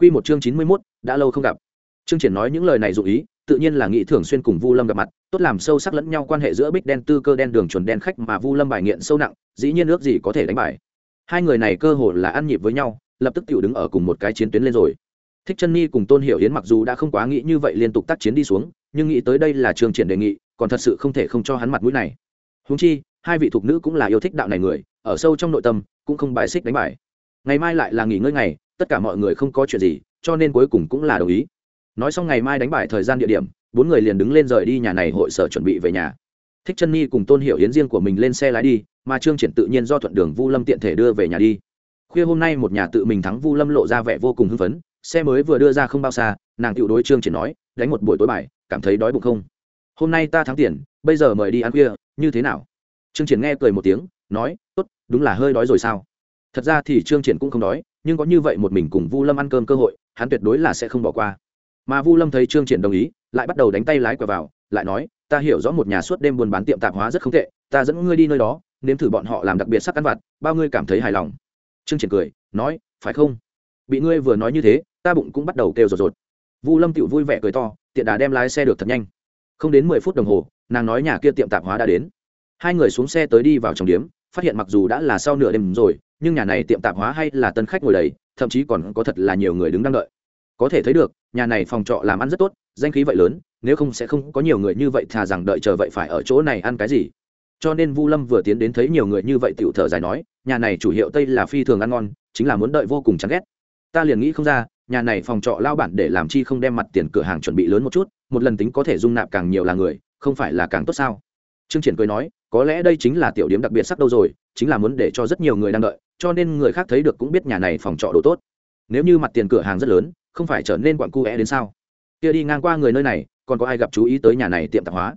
Quy một chương chín mươi 91, đã lâu không gặp. Trương Triển nói những lời này dụng ý, tự nhiên là nghĩ thường xuyên cùng Vu Lâm gặp mặt, tốt làm sâu sắc lẫn nhau quan hệ giữa Bích đen tư cơ đen đường chuẩn đen khách mà Vu Lâm bài nghiện sâu nặng, dĩ nhiên ước gì có thể đánh bại. Hai người này cơ hồ là ăn nhịp với nhau, lập tức tiểu đứng ở cùng một cái chiến tuyến lên rồi. Thích Chân Nhi cùng Tôn Hiểu Yến mặc dù đã không quá nghĩ như vậy liên tục tác chiến đi xuống, nhưng nghĩ tới đây là Trương Triển đề nghị, còn thật sự không thể không cho hắn mặt mũi này. Huống chi, hai vị thuộc nữ cũng là yêu thích đạo này người, ở sâu trong nội tâm cũng không bài xích đánh bài. Ngày mai lại là nghỉ ngơi ngày, tất cả mọi người không có chuyện gì, cho nên cuối cùng cũng là đồng ý. Nói xong ngày mai đánh bài thời gian địa điểm bốn người liền đứng lên rời đi nhà này hội sở chuẩn bị về nhà. Thích chân nhi cùng tôn hiểu hiến riêng của mình lên xe lái đi mà trương triển tự nhiên do thuận đường vu lâm tiện thể đưa về nhà đi. Khuya hôm nay một nhà tự mình thắng vu lâm lộ ra vẻ vô cùng hưng phấn xe mới vừa đưa ra không bao xa nàng tự đối trương triển nói đánh một buổi tối bài cảm thấy đói bụng không? Hôm nay ta thắng tiền bây giờ mời đi ăn khuya như thế nào? Trương triển nghe cười một tiếng nói tốt đúng là hơi đói rồi sao? Thật ra thì trương triển cũng không đói nhưng có như vậy một mình cùng vu lâm ăn cơm cơ hội, hắn tuyệt đối là sẽ không bỏ qua. Mà vu lâm thấy trương triển đồng ý, lại bắt đầu đánh tay lái quẹo vào, lại nói, ta hiểu rõ một nhà suốt đêm buôn bán tiệm tạp hóa rất không tệ, ta dẫn ngươi đi nơi đó, nếm thử bọn họ làm đặc biệt sắc ăn vặt, bao ngươi cảm thấy hài lòng. Trương triển cười, nói, phải không? Bị ngươi vừa nói như thế, ta bụng cũng bắt đầu kêu rột rột. Vu lâm tựu vui vẻ cười to, tiện đà đem lái xe được thật nhanh. Không đến mười phút đồng hồ, nàng nói nhà kia tiệm tạp hóa đã đến. Hai người xuống xe tới đi vào trong điếm, phát hiện mặc dù đã là sau nửa đêm rồi nhưng nhà này tiệm tạp hóa hay là tân khách ngồi đầy, thậm chí còn có thật là nhiều người đứng đang đợi. Có thể thấy được, nhà này phòng trọ làm ăn rất tốt, danh khí vậy lớn, nếu không sẽ không có nhiều người như vậy thà rằng đợi chờ vậy phải ở chỗ này ăn cái gì. Cho nên vu lâm vừa tiến đến thấy nhiều người như vậy tiểu thở dài nói, nhà này chủ hiệu tây là phi thường ăn ngon, chính là muốn đợi vô cùng chán ghét. Ta liền nghĩ không ra, nhà này phòng trọ lao bản để làm chi không đem mặt tiền cửa hàng chuẩn bị lớn một chút, một lần tính có thể dung nạp càng nhiều là người, không phải là càng tốt sao? Trương triển cười nói, có lẽ đây chính là tiểu điểm đặc biệt sắc đâu rồi, chính là muốn để cho rất nhiều người đang đợi cho nên người khác thấy được cũng biết nhà này phòng trọ đồ tốt. Nếu như mặt tiền cửa hàng rất lớn, không phải trở nên quặn cu é đến sao? Kia đi ngang qua người nơi này, còn có ai gặp chú ý tới nhà này tiệm tạp hóa?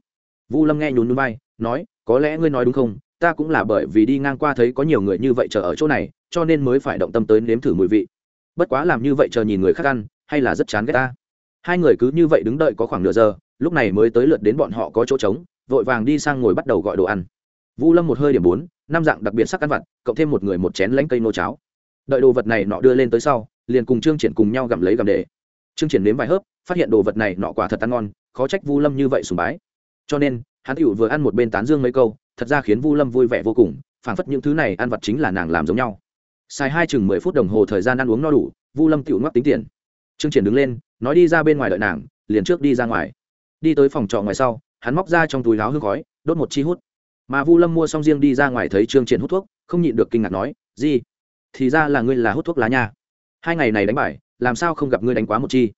Vu lâm nghe nhún núi bay nói, có lẽ ngươi nói đúng không? Ta cũng là bởi vì đi ngang qua thấy có nhiều người như vậy chờ ở chỗ này, cho nên mới phải động tâm tới nếm thử mùi vị. Bất quá làm như vậy chờ nhìn người khác ăn, hay là rất chán ghét ta. Hai người cứ như vậy đứng đợi có khoảng nửa giờ, lúc này mới tới lượt đến bọn họ có chỗ trống, vội vàng đi sang ngồi bắt đầu gọi đồ ăn. Vu lâm một hơi điểm bốn năm dạng đặc biệt sắc ăn vặt, cộng thêm một người một chén lánh cây nô cháo. Đợi đồ vật này nọ đưa lên tới sau, liền cùng trương triển cùng nhau gặm lấy gặm để. Trương triển nếm vài hớp, phát hiện đồ vật này nọ quả thật ăn ngon, khó trách vu lâm như vậy sùng bái. Cho nên, hắn tiểu vừa ăn một bên tán dương mấy câu, thật ra khiến vu lâm vui vẻ vô cùng, phảng phất những thứ này ăn vật chính là nàng làm giống nhau. Xài hai chừng mười phút đồng hồ thời gian ăn uống no đủ, vu lâm tiểu ngoắc tính tiền. Trương triển đứng lên, nói đi ra bên ngoài đợi nàng, liền trước đi ra ngoài. Đi tới phòng trọ ngoài sau, hắn móc ra trong túi láo hương khói, đốt một chi hút mà vu lâm mua xong riêng đi ra ngoài thấy trương triển hút thuốc, không nhịn được kinh ngạc nói gì thì ra là ngươi là hút thuốc lá nha. Hai ngày này đánh bài, làm sao không gặp ngươi đánh quá một chi?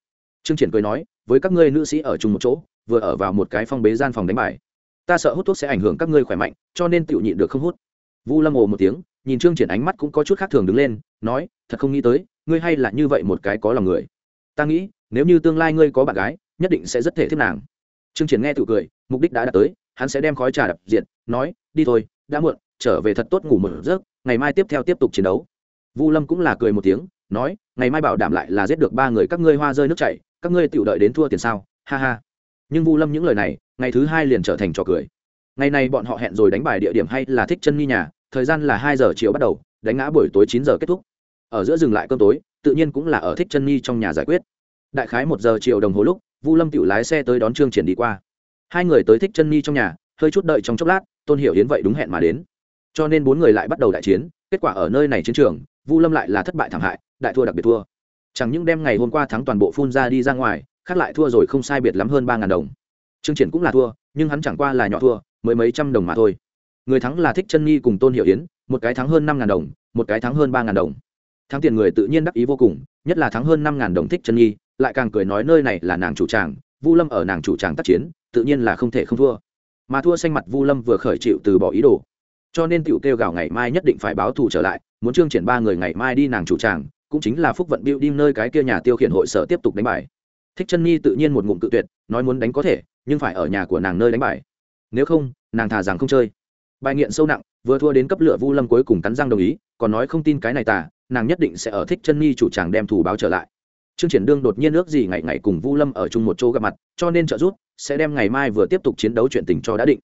Trương triển cười nói, với các ngươi nữ sĩ ở chung một chỗ, vừa ở vào một cái phong bế gian phòng đánh bài. Ta sợ hút thuốc sẽ ảnh hưởng các ngươi khỏe mạnh, cho nên tự nhịn được không hút. Vu lâm ồ một tiếng, nhìn trương triển ánh mắt cũng có chút khác thường đứng lên, nói, thật không nghĩ tới, ngươi hay là như vậy một cái có lòng người. Ta nghĩ, nếu như tương lai ngươi có bạn gái, nhất định sẽ rất thể thiết nàng. Trương triển nghe tự cười, mục đích đã đạt tới hắn sẽ đem khói trà đập diện nói, đi thôi, đã muộn, trở về thật tốt ngủ một giấc, ngày mai tiếp theo tiếp tục chiến đấu. Vu lâm cũng là cười một tiếng, nói, ngày mai bảo đảm lại là giết được ba người các ngươi hoa rơi nước chảy, các ngươi tự đợi đến thua tiền sao? Ha ha. Nhưng vu lâm những lời này, ngày thứ hai liền trở thành trò cười. Ngày này bọn họ hẹn rồi đánh bài địa điểm hay là thích chân nghi nhà, thời gian là hai giờ chiều bắt đầu, đánh ngã buổi tối chín giờ kết thúc. Ở giữa dừng lại cơm tối, tự nhiên cũng là ở thích chân nghi trong nhà giải quyết. Đại khái một giờ chiều đồng hồ lúc, vu lâm tự lái xe tới đón trương triển đi qua hai người tới thích chân ni trong nhà, hơi chút đợi trong chốc lát, tôn hiểu hiến vậy đúng hẹn mà đến. Cho nên bốn người lại bắt đầu đại chiến, kết quả ở nơi này chiến trường, vu lâm lại là thất bại thảm hại, đại thua đặc biệt thua. Chẳng những đem ngày hôm qua thắng toàn bộ phun ra đi ra ngoài, khác lại thua rồi không sai biệt lắm hơn ba ngàn đồng. Trương triển cũng là thua, nhưng hắn chẳng qua là nhỏ thua, mới mấy trăm đồng mà thôi. Người thắng là thích chân nghi cùng tôn hiệu yến, một cái thắng hơn năm ngàn đồng, một cái thắng hơn ba ngàn đồng. Thắng tiền người tự nhiên đắc ý vô cùng, nhất là thắng hơn năm ngàn đồng thích chân nghi lại càng cười nói nơi này là nàng chủ tràng, vu lâm ở nàng chủ tràng tác chiến tự nhiên là không thể không thua. Mà thua xanh mặt vu lâm vừa khởi chịu từ bỏ ý đồ. Cho nên tiểu kêu gào ngày mai nhất định phải báo thù trở lại, muốn trương triển ba người ngày mai đi nàng chủ tràng, cũng chính là phúc vận đi nơi cái kia nhà tiêu khiển hội sở tiếp tục đánh bài. Thích chân nhi tự nhiên một ngụm tự tuyệt, nói muốn đánh có thể, nhưng phải ở nhà của nàng nơi đánh bài. Nếu không, nàng thà rằng không chơi. Bài nghiện sâu nặng, vừa thua đến cấp lửa vu lâm cuối cùng cắn răng đồng ý, còn nói không tin cái này tà, nàng nhất định sẽ ở thích chân nhi chủ tràng đem thù báo trở lại. Trương triển đương đột nhiên ước gì ngày ngày cùng vu lâm ở chung một chỗ gặp mặt, cho nên trợ giúp sẽ đem ngày mai vừa tiếp tục chiến đấu chuyện tình cho đã định.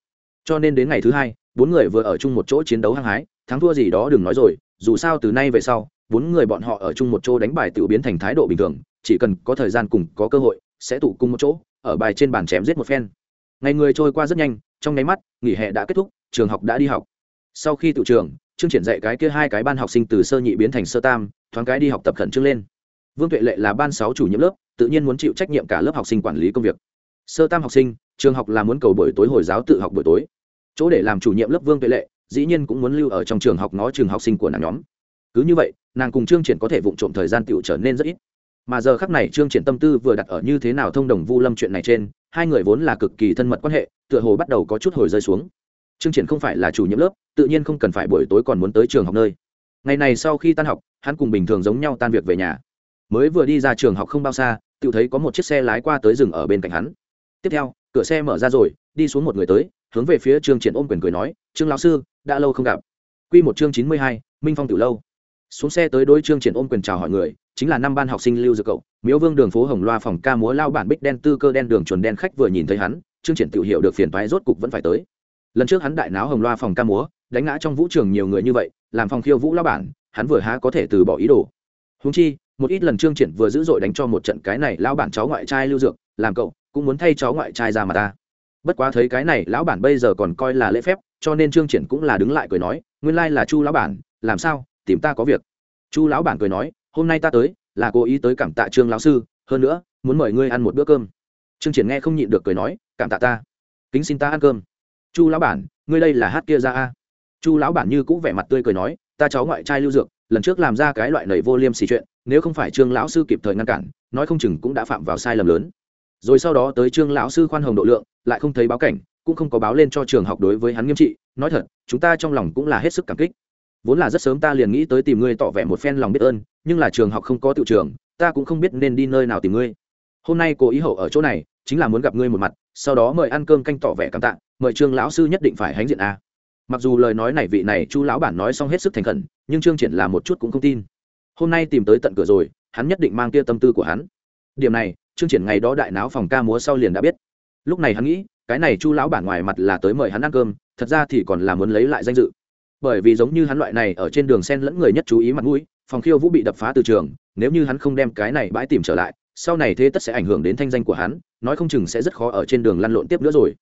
Cho nên đến ngày thứ hai, bốn người vừa ở chung một chỗ chiến đấu hăng hái, thắng thua gì đó đừng nói rồi, dù sao từ nay về sau, bốn người bọn họ ở chung một chỗ đánh bài tự biến thành thái độ bình thường, chỉ cần có thời gian cùng có cơ hội, sẽ tụ cùng một chỗ, ở bài trên bàn chém giết một phen. Ngày người trôi qua rất nhanh, trong nháy mắt, nghỉ hè đã kết thúc, trường học đã đi học. Sau khi tự trường, chương triển dạy cái kia hai cái ban học sinh từ sơ nhị biến thành sơ tam, thoáng cái đi học tập khẩn trương lên. Vương tuệ lệ là ban sáu chủ nhiệm lớp, tự nhiên muốn chịu trách nhiệm cả lớp học sinh quản lý công việc sơ tam học sinh, trường học là muốn cầu buổi tối hồi giáo tự học buổi tối. Chỗ để làm chủ nhiệm lớp vương tuệ lệ, dĩ nhiên cũng muốn lưu ở trong trường học nó trường học sinh của nàng nhóm. Cứ như vậy, nàng cùng trương triển có thể vụng trộm thời gian tựu trở nên rất ít. Mà giờ khắc này trương triển tâm tư vừa đặt ở như thế nào thông đồng vu lâm chuyện này trên, hai người vốn là cực kỳ thân mật quan hệ, tựa hồ bắt đầu có chút hồi rơi xuống. Trương triển không phải là chủ nhiệm lớp, tự nhiên không cần phải buổi tối còn muốn tới trường học nơi. Ngày này sau khi tan học, hắn cùng bình thường giống nhau tan việc về nhà. Mới vừa đi ra trường học không bao xa tự thấy có một chiếc xe lái qua tới rừng ở bên cạnh hắn tiếp theo, cửa xe mở ra rồi, đi xuống một người tới, hướng về phía trương triển ôm quyền cười nói, trương lão sư, đã lâu không gặp. Quy một chương chín mươi hai, minh phong tiểu lâu. Xuống xe tới đối trương triển ôm quyền chào hỏi người, chính là năm ban học sinh lưu dược cậu. Miếu vương đường phố hồng loa phòng ca múa lao bản bích đen tư cơ đen đường chuẩn đen khách vừa nhìn thấy hắn, trương triển tự hiểu được phiền toái rốt cục vẫn phải tới. Lần trước hắn đại náo hồng loa phòng ca múa, đánh ngã trong vũ trường nhiều người như vậy, làm phòng khiêu vũ lao bản, hắn vừa há có thể từ bỏ ý đồ. Húng chi, một ít lần trương triển vừa dữ dội đánh cho một trận cái này, lao bản cháu ngoại trai lưu dược làm cậu cũng muốn thay cháu ngoại trai ra mà ta. Bất quá thấy cái này, lão bản bây giờ còn coi là lễ phép, cho nên trương triển cũng là đứng lại cười nói, nguyên lai là chu lão bản, làm sao? Tìm ta có việc. Chu lão bản cười nói, hôm nay ta tới, là cố ý tới cảm tạ trương lão sư, hơn nữa, muốn mời ngươi ăn một bữa cơm. Trương triển nghe không nhịn được cười nói, cảm tạ ta. Kính xin ta ăn cơm. Chu lão bản, ngươi đây là hát kia ra a? Chu lão bản như cũ vẻ mặt tươi cười nói, ta cháu ngoại trai lưu dược, lần trước làm ra cái loại nầy vô liêm xì chuyện, nếu không phải trương lão sư kịp thời ngăn cản, nói không chừng cũng đã phạm vào sai lầm lớn rồi sau đó tới trương lão sư khoan hồng độ lượng, lại không thấy báo cảnh, cũng không có báo lên cho trường học đối với hắn nghiêm trị. Nói thật, chúng ta trong lòng cũng là hết sức cảm kích. Vốn là rất sớm ta liền nghĩ tới tìm ngươi tỏ vẻ một phen lòng biết ơn, nhưng là trường học không có tự trường, ta cũng không biết nên đi nơi nào tìm ngươi. Hôm nay cố ý hậu ở chỗ này, chính là muốn gặp ngươi một mặt, sau đó mời ăn cơm canh tỏ vẻ cảm tạ, mời trương lão sư nhất định phải hãnh diện a. Mặc dù lời nói này vị này chu lão bản nói xong hết sức thành khẩn, nhưng trương triển là một chút cũng không tin. Hôm nay tìm tới tận cửa rồi, hắn nhất định mang kia tâm tư của hắn. Điểm này trương triển ngày đó đại náo phòng ca múa sau liền đã biết. Lúc này hắn nghĩ, cái này chu lão bản ngoài mặt là tới mời hắn ăn cơm, thật ra thì còn là muốn lấy lại danh dự. Bởi vì giống như hắn loại này ở trên đường sen lẫn người nhất chú ý mặt mũi, phòng khiêu vũ bị đập phá từ trường, nếu như hắn không đem cái này bãi tìm trở lại, sau này thế tất sẽ ảnh hưởng đến thanh danh của hắn, nói không chừng sẽ rất khó ở trên đường lăn lộn tiếp nữa rồi.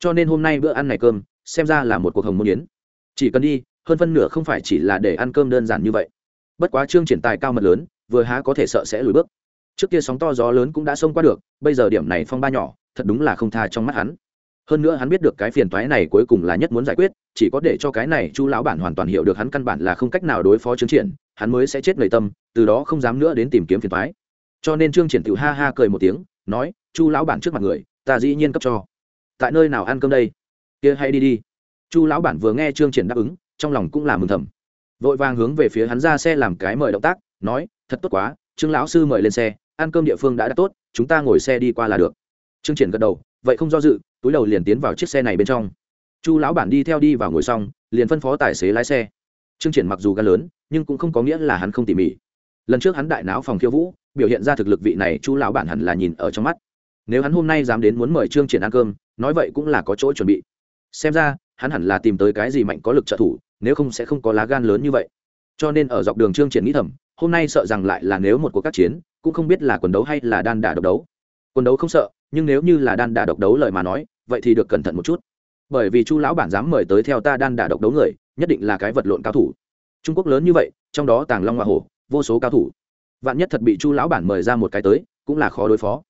Cho nên hôm nay bữa ăn này cơm, xem ra là một cuộc hồng môn yến. Chỉ cần đi, hơn phân nửa không phải chỉ là để ăn cơm đơn giản như vậy. Bất quá trương triển tài cao mật lớn, vừa há có thể sợ sẽ lùi bước trước kia sóng to gió lớn cũng đã xông qua được, bây giờ điểm này phong ba nhỏ, thật đúng là không tha trong mắt hắn. Hơn nữa hắn biết được cái phiền toái này cuối cùng là nhất muốn giải quyết, chỉ có để cho cái này chu lão bản hoàn toàn hiểu được hắn căn bản là không cách nào đối phó trương triển, hắn mới sẽ chết người tâm, từ đó không dám nữa đến tìm kiếm phiền toái. Cho nên trương triển tự ha ha cười một tiếng, nói, chu lão bản trước mặt người, ta dĩ nhiên cấp cho. Tại nơi nào ăn cơm đây? Kia hay đi đi. Chu lão bản vừa nghe trương triển đáp ứng, trong lòng cũng là mừng thầm. Vội vàng hướng về phía hắn ra xe làm cái mời động tác, nói, thật tốt quá, trương lão sư mời lên xe ăn cơm địa phương đã đã tốt, chúng ta ngồi xe đi qua là được. Trương triển gật đầu, vậy không do dự, túi đầu liền tiến vào chiếc xe này bên trong. Chu lão bản đi theo đi vào ngồi xong, liền phân phó tài xế lái xe. Trương triển mặc dù gan lớn, nhưng cũng không có nghĩa là hắn không tỉ mỉ. Lần trước hắn đại náo phòng khiêu vũ, biểu hiện ra thực lực vị này chu lão bản hẳn là nhìn ở trong mắt. Nếu hắn hôm nay dám đến muốn mời trương triển ăn cơm, nói vậy cũng là có chỗ chuẩn bị. Xem ra, hắn hẳn là tìm tới cái gì mạnh có lực trợ thủ, nếu không sẽ không có lá gan lớn như vậy. Cho nên ở dọc đường trương triển nghĩ thầm, hôm nay sợ rằng lại là nếu một cuộc các chiến cũng không biết là quần đấu hay là đan đả độc đấu. Quần đấu không sợ, nhưng nếu như là đan đả độc đấu lời mà nói, vậy thì được cẩn thận một chút. Bởi vì chu lão bản dám mời tới theo ta đan đả độc đấu người, nhất định là cái vật lộn cao thủ. Trung quốc lớn như vậy, trong đó tàng long hoa hổ, vô số cao thủ. Vạn nhất thật bị chu lão bản mời ra một cái tới, cũng là khó đối phó.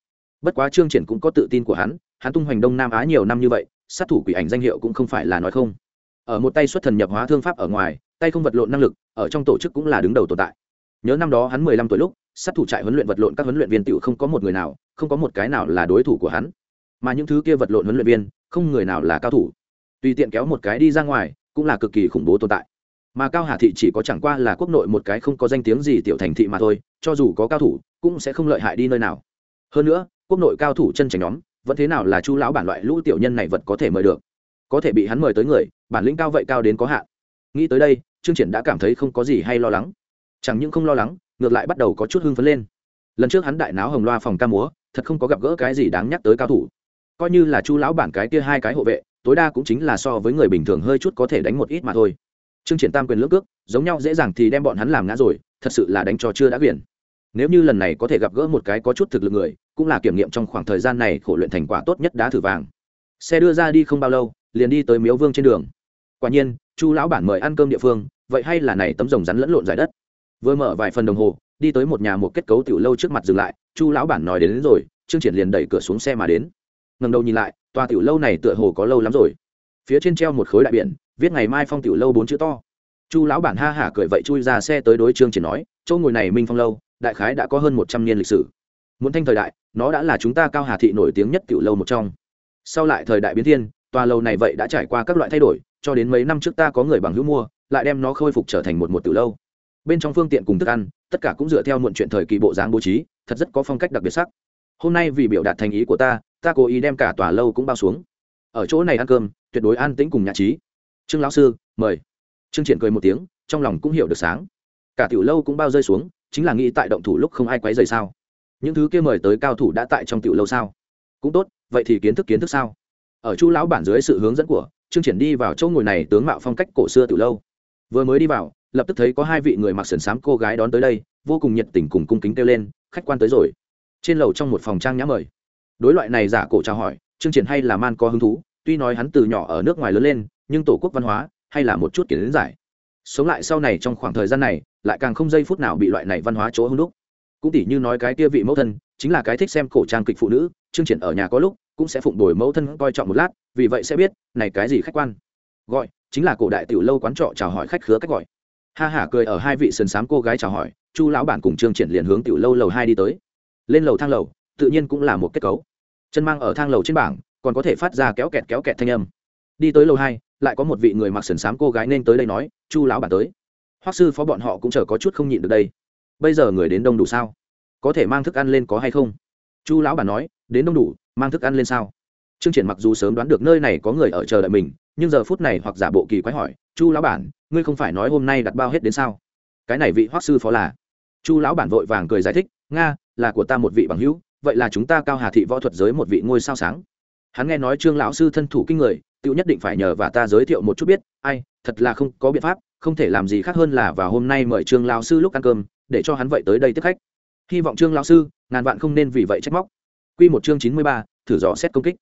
Bất quá trương triển cũng có tự tin của hắn hắn tung hoành đông nam á nhiều năm như vậy, sát thủ quỷ ảnh danh hiệu cũng không phải là nói không. Ở một tay xuất thần nhập hóa thương pháp ở ngoài, tay không vật lộn năng lực, ở trong tổ chức cũng là đứng đầu tồn tại nhớ năm đó hắn mười lăm tuổi lúc, sát thủ trại huấn luyện vật lộn các huấn luyện viên tiểu không có một người nào, không có một cái nào là đối thủ của hắn. Mà những thứ kia vật lộn huấn luyện viên, không người nào là cao thủ. Tùy tiện kéo một cái đi ra ngoài, cũng là cực kỳ khủng bố tồn tại. Mà cao hà thị chỉ có chẳng qua là quốc nội một cái không có danh tiếng gì tiểu thành thị mà thôi, cho dù có cao thủ, cũng sẽ không lợi hại đi nơi nào. Hơn nữa, quốc nội cao thủ chân tránh nhóm, vẫn thế nào là chu lão bản loại lũ tiểu nhân này vật có thể mời được. Có thể bị hắn mời tới người, bản lĩnh cao vậy cao đến có hạn. Nghĩ tới đây, trương triển đã cảm thấy không có gì hay lo lắng chẳng những không lo lắng, ngược lại bắt đầu có chút hưng phấn lên. Lần trước hắn đại náo hồng loa phòng ca múa, thật không có gặp gỡ cái gì đáng nhắc tới cao thủ. Coi như là chu lão bản cái kia hai cái hộ vệ, tối đa cũng chính là so với người bình thường hơi chút có thể đánh một ít mà thôi. Trương triển tam quyền lưỡng cước, giống nhau dễ dàng thì đem bọn hắn làm ngã rồi, thật sự là đánh cho chưa đã quyển nếu như lần này có thể gặp gỡ một cái có chút thực lực người, cũng là kiểm nghiệm trong khoảng thời gian này khổ luyện thành quả tốt nhất đá thử vàng. Xe đưa ra đi không bao lâu, liền đi tới miếu vương trên đường. Quả nhiên, chu lão bản mời ăn cơm địa phương, vậy hay là này tấm rồng rắn lẫn lộn giải đất vừa mở vài phần đồng hồ đi tới một nhà một kết cấu tiểu lâu trước mặt dừng lại chu lão bản nói đến, đến rồi. Trương triển liền đẩy cửa xuống xe mà đến. Ngẩng đầu nhìn lại tòa tiểu lâu này tựa hồ có lâu lắm rồi. Phía trên treo một khối đại biển viết ngày mai phong tiểu lâu bốn chữ to. Chu lão bản ha hả cười vậy chui ra xe tới đối trương triển nói chỗ ngồi này minh phong lâu đại khái đã có hơn một trăm niên lịch sử. Muốn thanh thời đại nó đã là chúng ta cao hà thị nổi tiếng nhất tiểu lâu một trong. Sau lại thời đại biến thiên tòa lâu này vậy đã trải qua các loại thay đổi cho đến mấy năm trước ta có người bằng hữu mua lại đem nó khôi phục trở thành một một tiểu lâu bên trong phương tiện cùng thức ăn, tất cả cũng dựa theo muộn chuyện thời kỳ bộ dáng bố trí, thật rất có phong cách đặc biệt sắc. Hôm nay vì biểu đạt thành ý của ta ta cố ý đem cả tòa lâu cũng bao xuống. Ở chỗ này ăn cơm, tuyệt đối an tĩnh cùng nhạc trí. Trương lão sư, mời. Trương triển cười một tiếng, trong lòng cũng hiểu được sáng. Cả tiểu lâu cũng bao rơi xuống, chính là nghĩ tại động thủ lúc không ai quấy rời sao? Những thứ kia mời tới cao thủ đã tại trong tiểu lâu sao? Cũng tốt, vậy thì kiến thức kiến thức sao? Ở chu lão bản dưới sự hướng dẫn của, trương triển đi vào chỗ ngồi này, tướng mạo phong cách cổ xưa tiểu lâu. Vừa mới đi vào lập tức thấy có hai vị người mặc sườn xám cô gái đón tới đây, vô cùng nhiệt tình cùng cung kính kêu lên, khách quan tới rồi. Trên lầu trong một phòng trang nhã mời. Đối loại này giả cổ chào hỏi, trương triển hay là man có hứng thú, tuy nói hắn từ nhỏ ở nước ngoài lớn lên, nhưng tổ quốc văn hóa hay là một chút kiến giải. Sống lại sau này trong khoảng thời gian này, lại càng không giây phút nào bị loại này văn hóa chỗ hưng đúc. Cũng tỉ như nói cái kia vị mẫu thân, chính là cái thích xem cổ trang kịch phụ nữ chương triển ở nhà có lúc cũng sẽ phụng đổi mẫu thân coi trọng một lát, vì vậy sẽ biết, này cái gì khách quan? Gọi, chính là cổ đại tiểu lâu quán trọ chào hỏi khách khứa cách gọi ha hả cười ở hai vị sườn sám cô gái chào hỏi, chu lão bản cùng trương triển liền hướng tiểu lâu lầu hai đi tới. Lên lầu thang lầu, tự nhiên cũng là một kết cấu. Chân mang ở thang lầu trên bảng, còn có thể phát ra kéo kẹt kéo kẹt thanh âm. Đi tới lầu hai, lại có một vị người mặc sườn sám cô gái nên tới đây nói, chu lão bản tới. Hoắc sư phó bọn họ cũng chờ có chút không nhịn được đây. Bây giờ người đến đông đủ sao? Có thể mang thức ăn lên có hay không? Chu lão bản nói, đến đông đủ, mang thức ăn lên sao? Trương triển mặc dù sớm đoán được nơi này có người ở chờ đợi mình, nhưng giờ phút này hoặc giả bộ kỳ quái hỏi chu lão bản, ngươi không phải nói hôm nay đặt bao hết đến sao? Cái này vị hoắc sư phó là? Chu lão bản vội vàng cười giải thích, nga, là của ta một vị bằng hữu, vậy là chúng ta cao hà thị võ thuật giới một vị ngôi sao sáng. Hắn nghe nói trương lão sư thân thủ kinh người, tự nhất định phải nhờ và ta giới thiệu một chút biết, ai, thật là không có biện pháp, không thể làm gì khác hơn là vào hôm nay mời trương lão sư lúc ăn cơm, để cho hắn vậy tới đây tiếp khách. Hy vọng trương lão sư, ngàn vạn không nên vì vậy trách móc. Quy một chương chín mươi ba, thử dò xét công kích.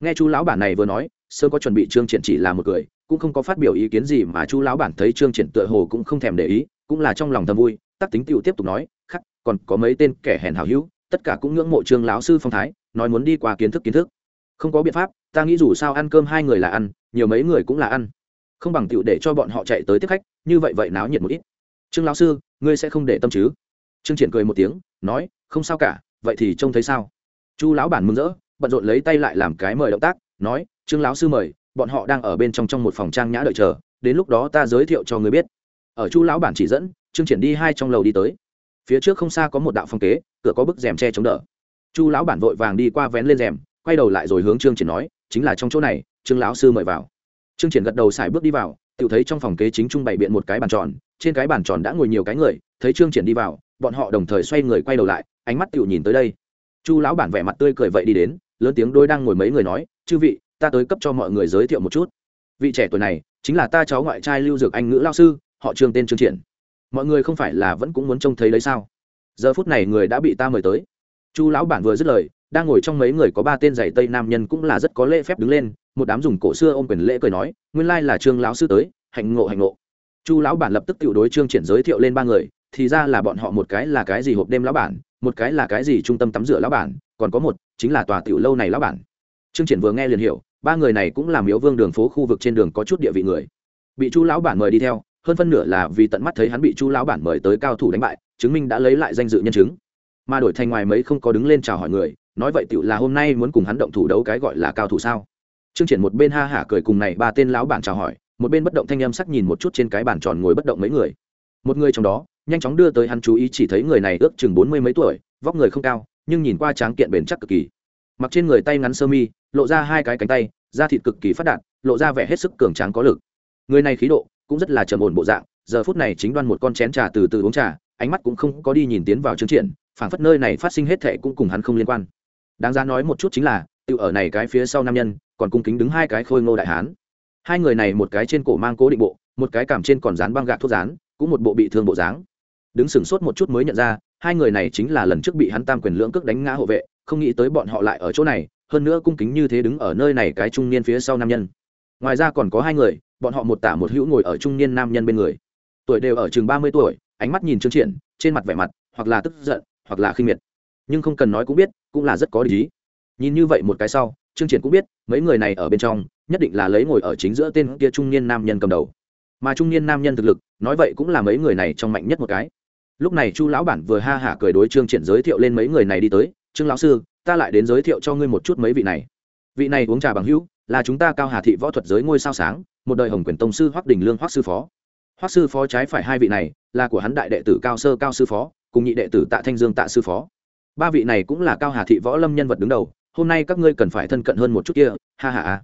Nghe chu lão bản này vừa nói, sơ có chuẩn bị trương triển chỉ là một cười cũng không có phát biểu ý kiến gì mà chu lão bản thấy trương triển tựa hồ cũng không thèm để ý, cũng là trong lòng thầm vui, tắc tính tiểu tiếp tục nói, khắc, còn có mấy tên kẻ hèn hảo hữu, tất cả cũng ngưỡng mộ trương lão sư phong thái, nói muốn đi qua kiến thức kiến thức. Không có biện pháp, ta nghĩ dù sao ăn cơm hai người là ăn, nhiều mấy người cũng là ăn. Không bằng tiểu để cho bọn họ chạy tới tiếp khách, như vậy vậy náo nhiệt một ít. Trương lão sư, ngươi sẽ không để tâm chứ? Trương triển cười một tiếng, nói, không sao cả, vậy thì trông thấy sao? Chu lão bản mừng rỡ, bận rộn lấy tay lại làm cái mời động tác, nói, trương lão sư mời bọn họ đang ở bên trong trong một phòng trang nhã đợi chờ, đến lúc đó ta giới thiệu cho người biết. Ở chu lão bản chỉ dẫn, trương triển đi hai trong lầu đi tới. Phía trước không xa có một đạo phong kế, cửa có bức rèm che chống đỡ. Chu lão bản vội vàng đi qua vén lên rèm, quay đầu lại rồi hướng trương triển nói, chính là trong chỗ này, trương lão sư mời vào. Trương triển gật đầu xài bước đi vào tự thấy trong phòng kế chính trung bày biện một cái bàn tròn, trên cái bàn tròn đã ngồi nhiều cái người, thấy trương triển đi vào, bọn họ đồng thời xoay người quay đầu lại, ánh mắt tự nhìn tới đây. Chu lão bản vẻ mặt tươi cười vậy đi đến, lớn tiếng đôi đang ngồi mấy người nói, chư vị ta tới cấp cho mọi người giới thiệu một chút. Vị trẻ tuổi này chính là ta cháu ngoại trai lưu dược anh ngữ lao sư, họ trương tên trương triển. Mọi người không phải là vẫn cũng muốn trông thấy đấy sao? Giờ phút này người đã bị ta mời tới. Chu lão bản vừa dứt lời, đang ngồi trong mấy người có ba tên giày tây nam nhân cũng là rất có lễ phép đứng lên, một đám dùng cổ xưa ôm quyền lễ cười nói, nguyên lai là trương lão sư tới, hạnh ngộ hạnh ngộ. Chu lão bản lập tức tự đối trương triển giới thiệu lên ba người, thì ra là bọn họ một cái là cái gì hộp đêm lão bản, một cái là cái gì trung tâm tắm rửa lão bản, còn có một chính là tòa tiểu lâu này lão bản. Trương triển vừa nghe liền hiểu ba người này cũng làm miếu vương đường phố khu vực trên đường có chút địa vị người. Bị chu lão bản mời đi theo, hơn phân nửa là vì tận mắt thấy hắn bị chu lão bản mời tới cao thủ đánh bại, chứng minh đã lấy lại danh dự nhân chứng. Mà đổi thành ngoài mấy không có đứng lên chào hỏi người, nói vậy tựu là hôm nay muốn cùng hắn động thủ đấu cái gọi là cao thủ sao? Chương triển một bên ha hả cười cùng này ba tên lão bản chào hỏi, một bên bất động thanh âm sắc nhìn một chút trên cái bàn tròn ngồi bất động mấy người. Một người trong đó, nhanh chóng đưa tới hắn chú ý chỉ thấy người này ước chừng bốn mươi mấy tuổi, vóc người không cao, nhưng nhìn qua tráng kiện bền chắc cực kỳ mặc trên người tay ngắn sơ mi, lộ ra hai cái cánh tay, da thịt cực kỳ phát đạt, lộ ra vẻ hết sức cường tráng có lực. Người này khí độ cũng rất là trầm ổn bộ dạng, giờ phút này chính đoan một con chén trà từ từ uống trà, ánh mắt cũng không có đi nhìn tiến vào chương triển, phảng phất nơi này phát sinh hết thệ cũng cùng hắn không liên quan. Đáng ra nói một chút chính là tự ở này cái phía sau nam nhân, còn cung kính đứng hai cái khôi ngô đại hán. Hai người này một cái trên cổ mang cố định bộ, một cái cảm trên còn dán băng gạc thuốc dán, cũng một bộ bị thương bộ dáng. Đứng sừng sốt một chút mới nhận ra, hai người này chính là lần trước bị hắn tam quyền lưỡng cước đánh ngã hộ vệ không nghĩ tới bọn họ lại ở chỗ này, hơn nữa cung kính như thế đứng ở nơi này cái trung niên phía sau nam nhân. Ngoài ra còn có hai người, bọn họ một tả một hữu ngồi ở trung niên nam nhân bên người. Tuổi đều ở chừng ba mươi tuổi, ánh mắt nhìn trương triển, trên mặt vẻ mặt, hoặc là tức giận, hoặc là khinh miệt. Nhưng không cần nói cũng biết, cũng là rất có lý. Nhìn như vậy một cái sau, trương triển cũng biết, mấy người này ở bên trong, nhất định là lấy ngồi ở chính giữa tên kia trung niên nam nhân cầm đầu. Mà trung niên nam nhân thực lực, nói vậy cũng là mấy người này trong mạnh nhất một cái. Lúc này chu lão bản vừa ha hả cười đối trương triển giới thiệu lên mấy người này đi tới trương lão sư, ta lại đến giới thiệu cho ngươi một chút mấy vị này. Vị này uống trà bằng hữu, là chúng ta cao hà thị võ thuật giới ngôi sao sáng, một đời hồng quyền tông sư hoắc đình lương hoắc sư phó. Hoắc sư phó trái phải hai vị này, là của hắn đại đệ tử cao sơ cao sư phó, cùng nhị đệ tử tạ thanh dương tạ sư phó. Ba vị này cũng là cao hà thị võ lâm nhân vật đứng đầu, hôm nay các ngươi cần phải thân cận hơn một chút kia, ha ha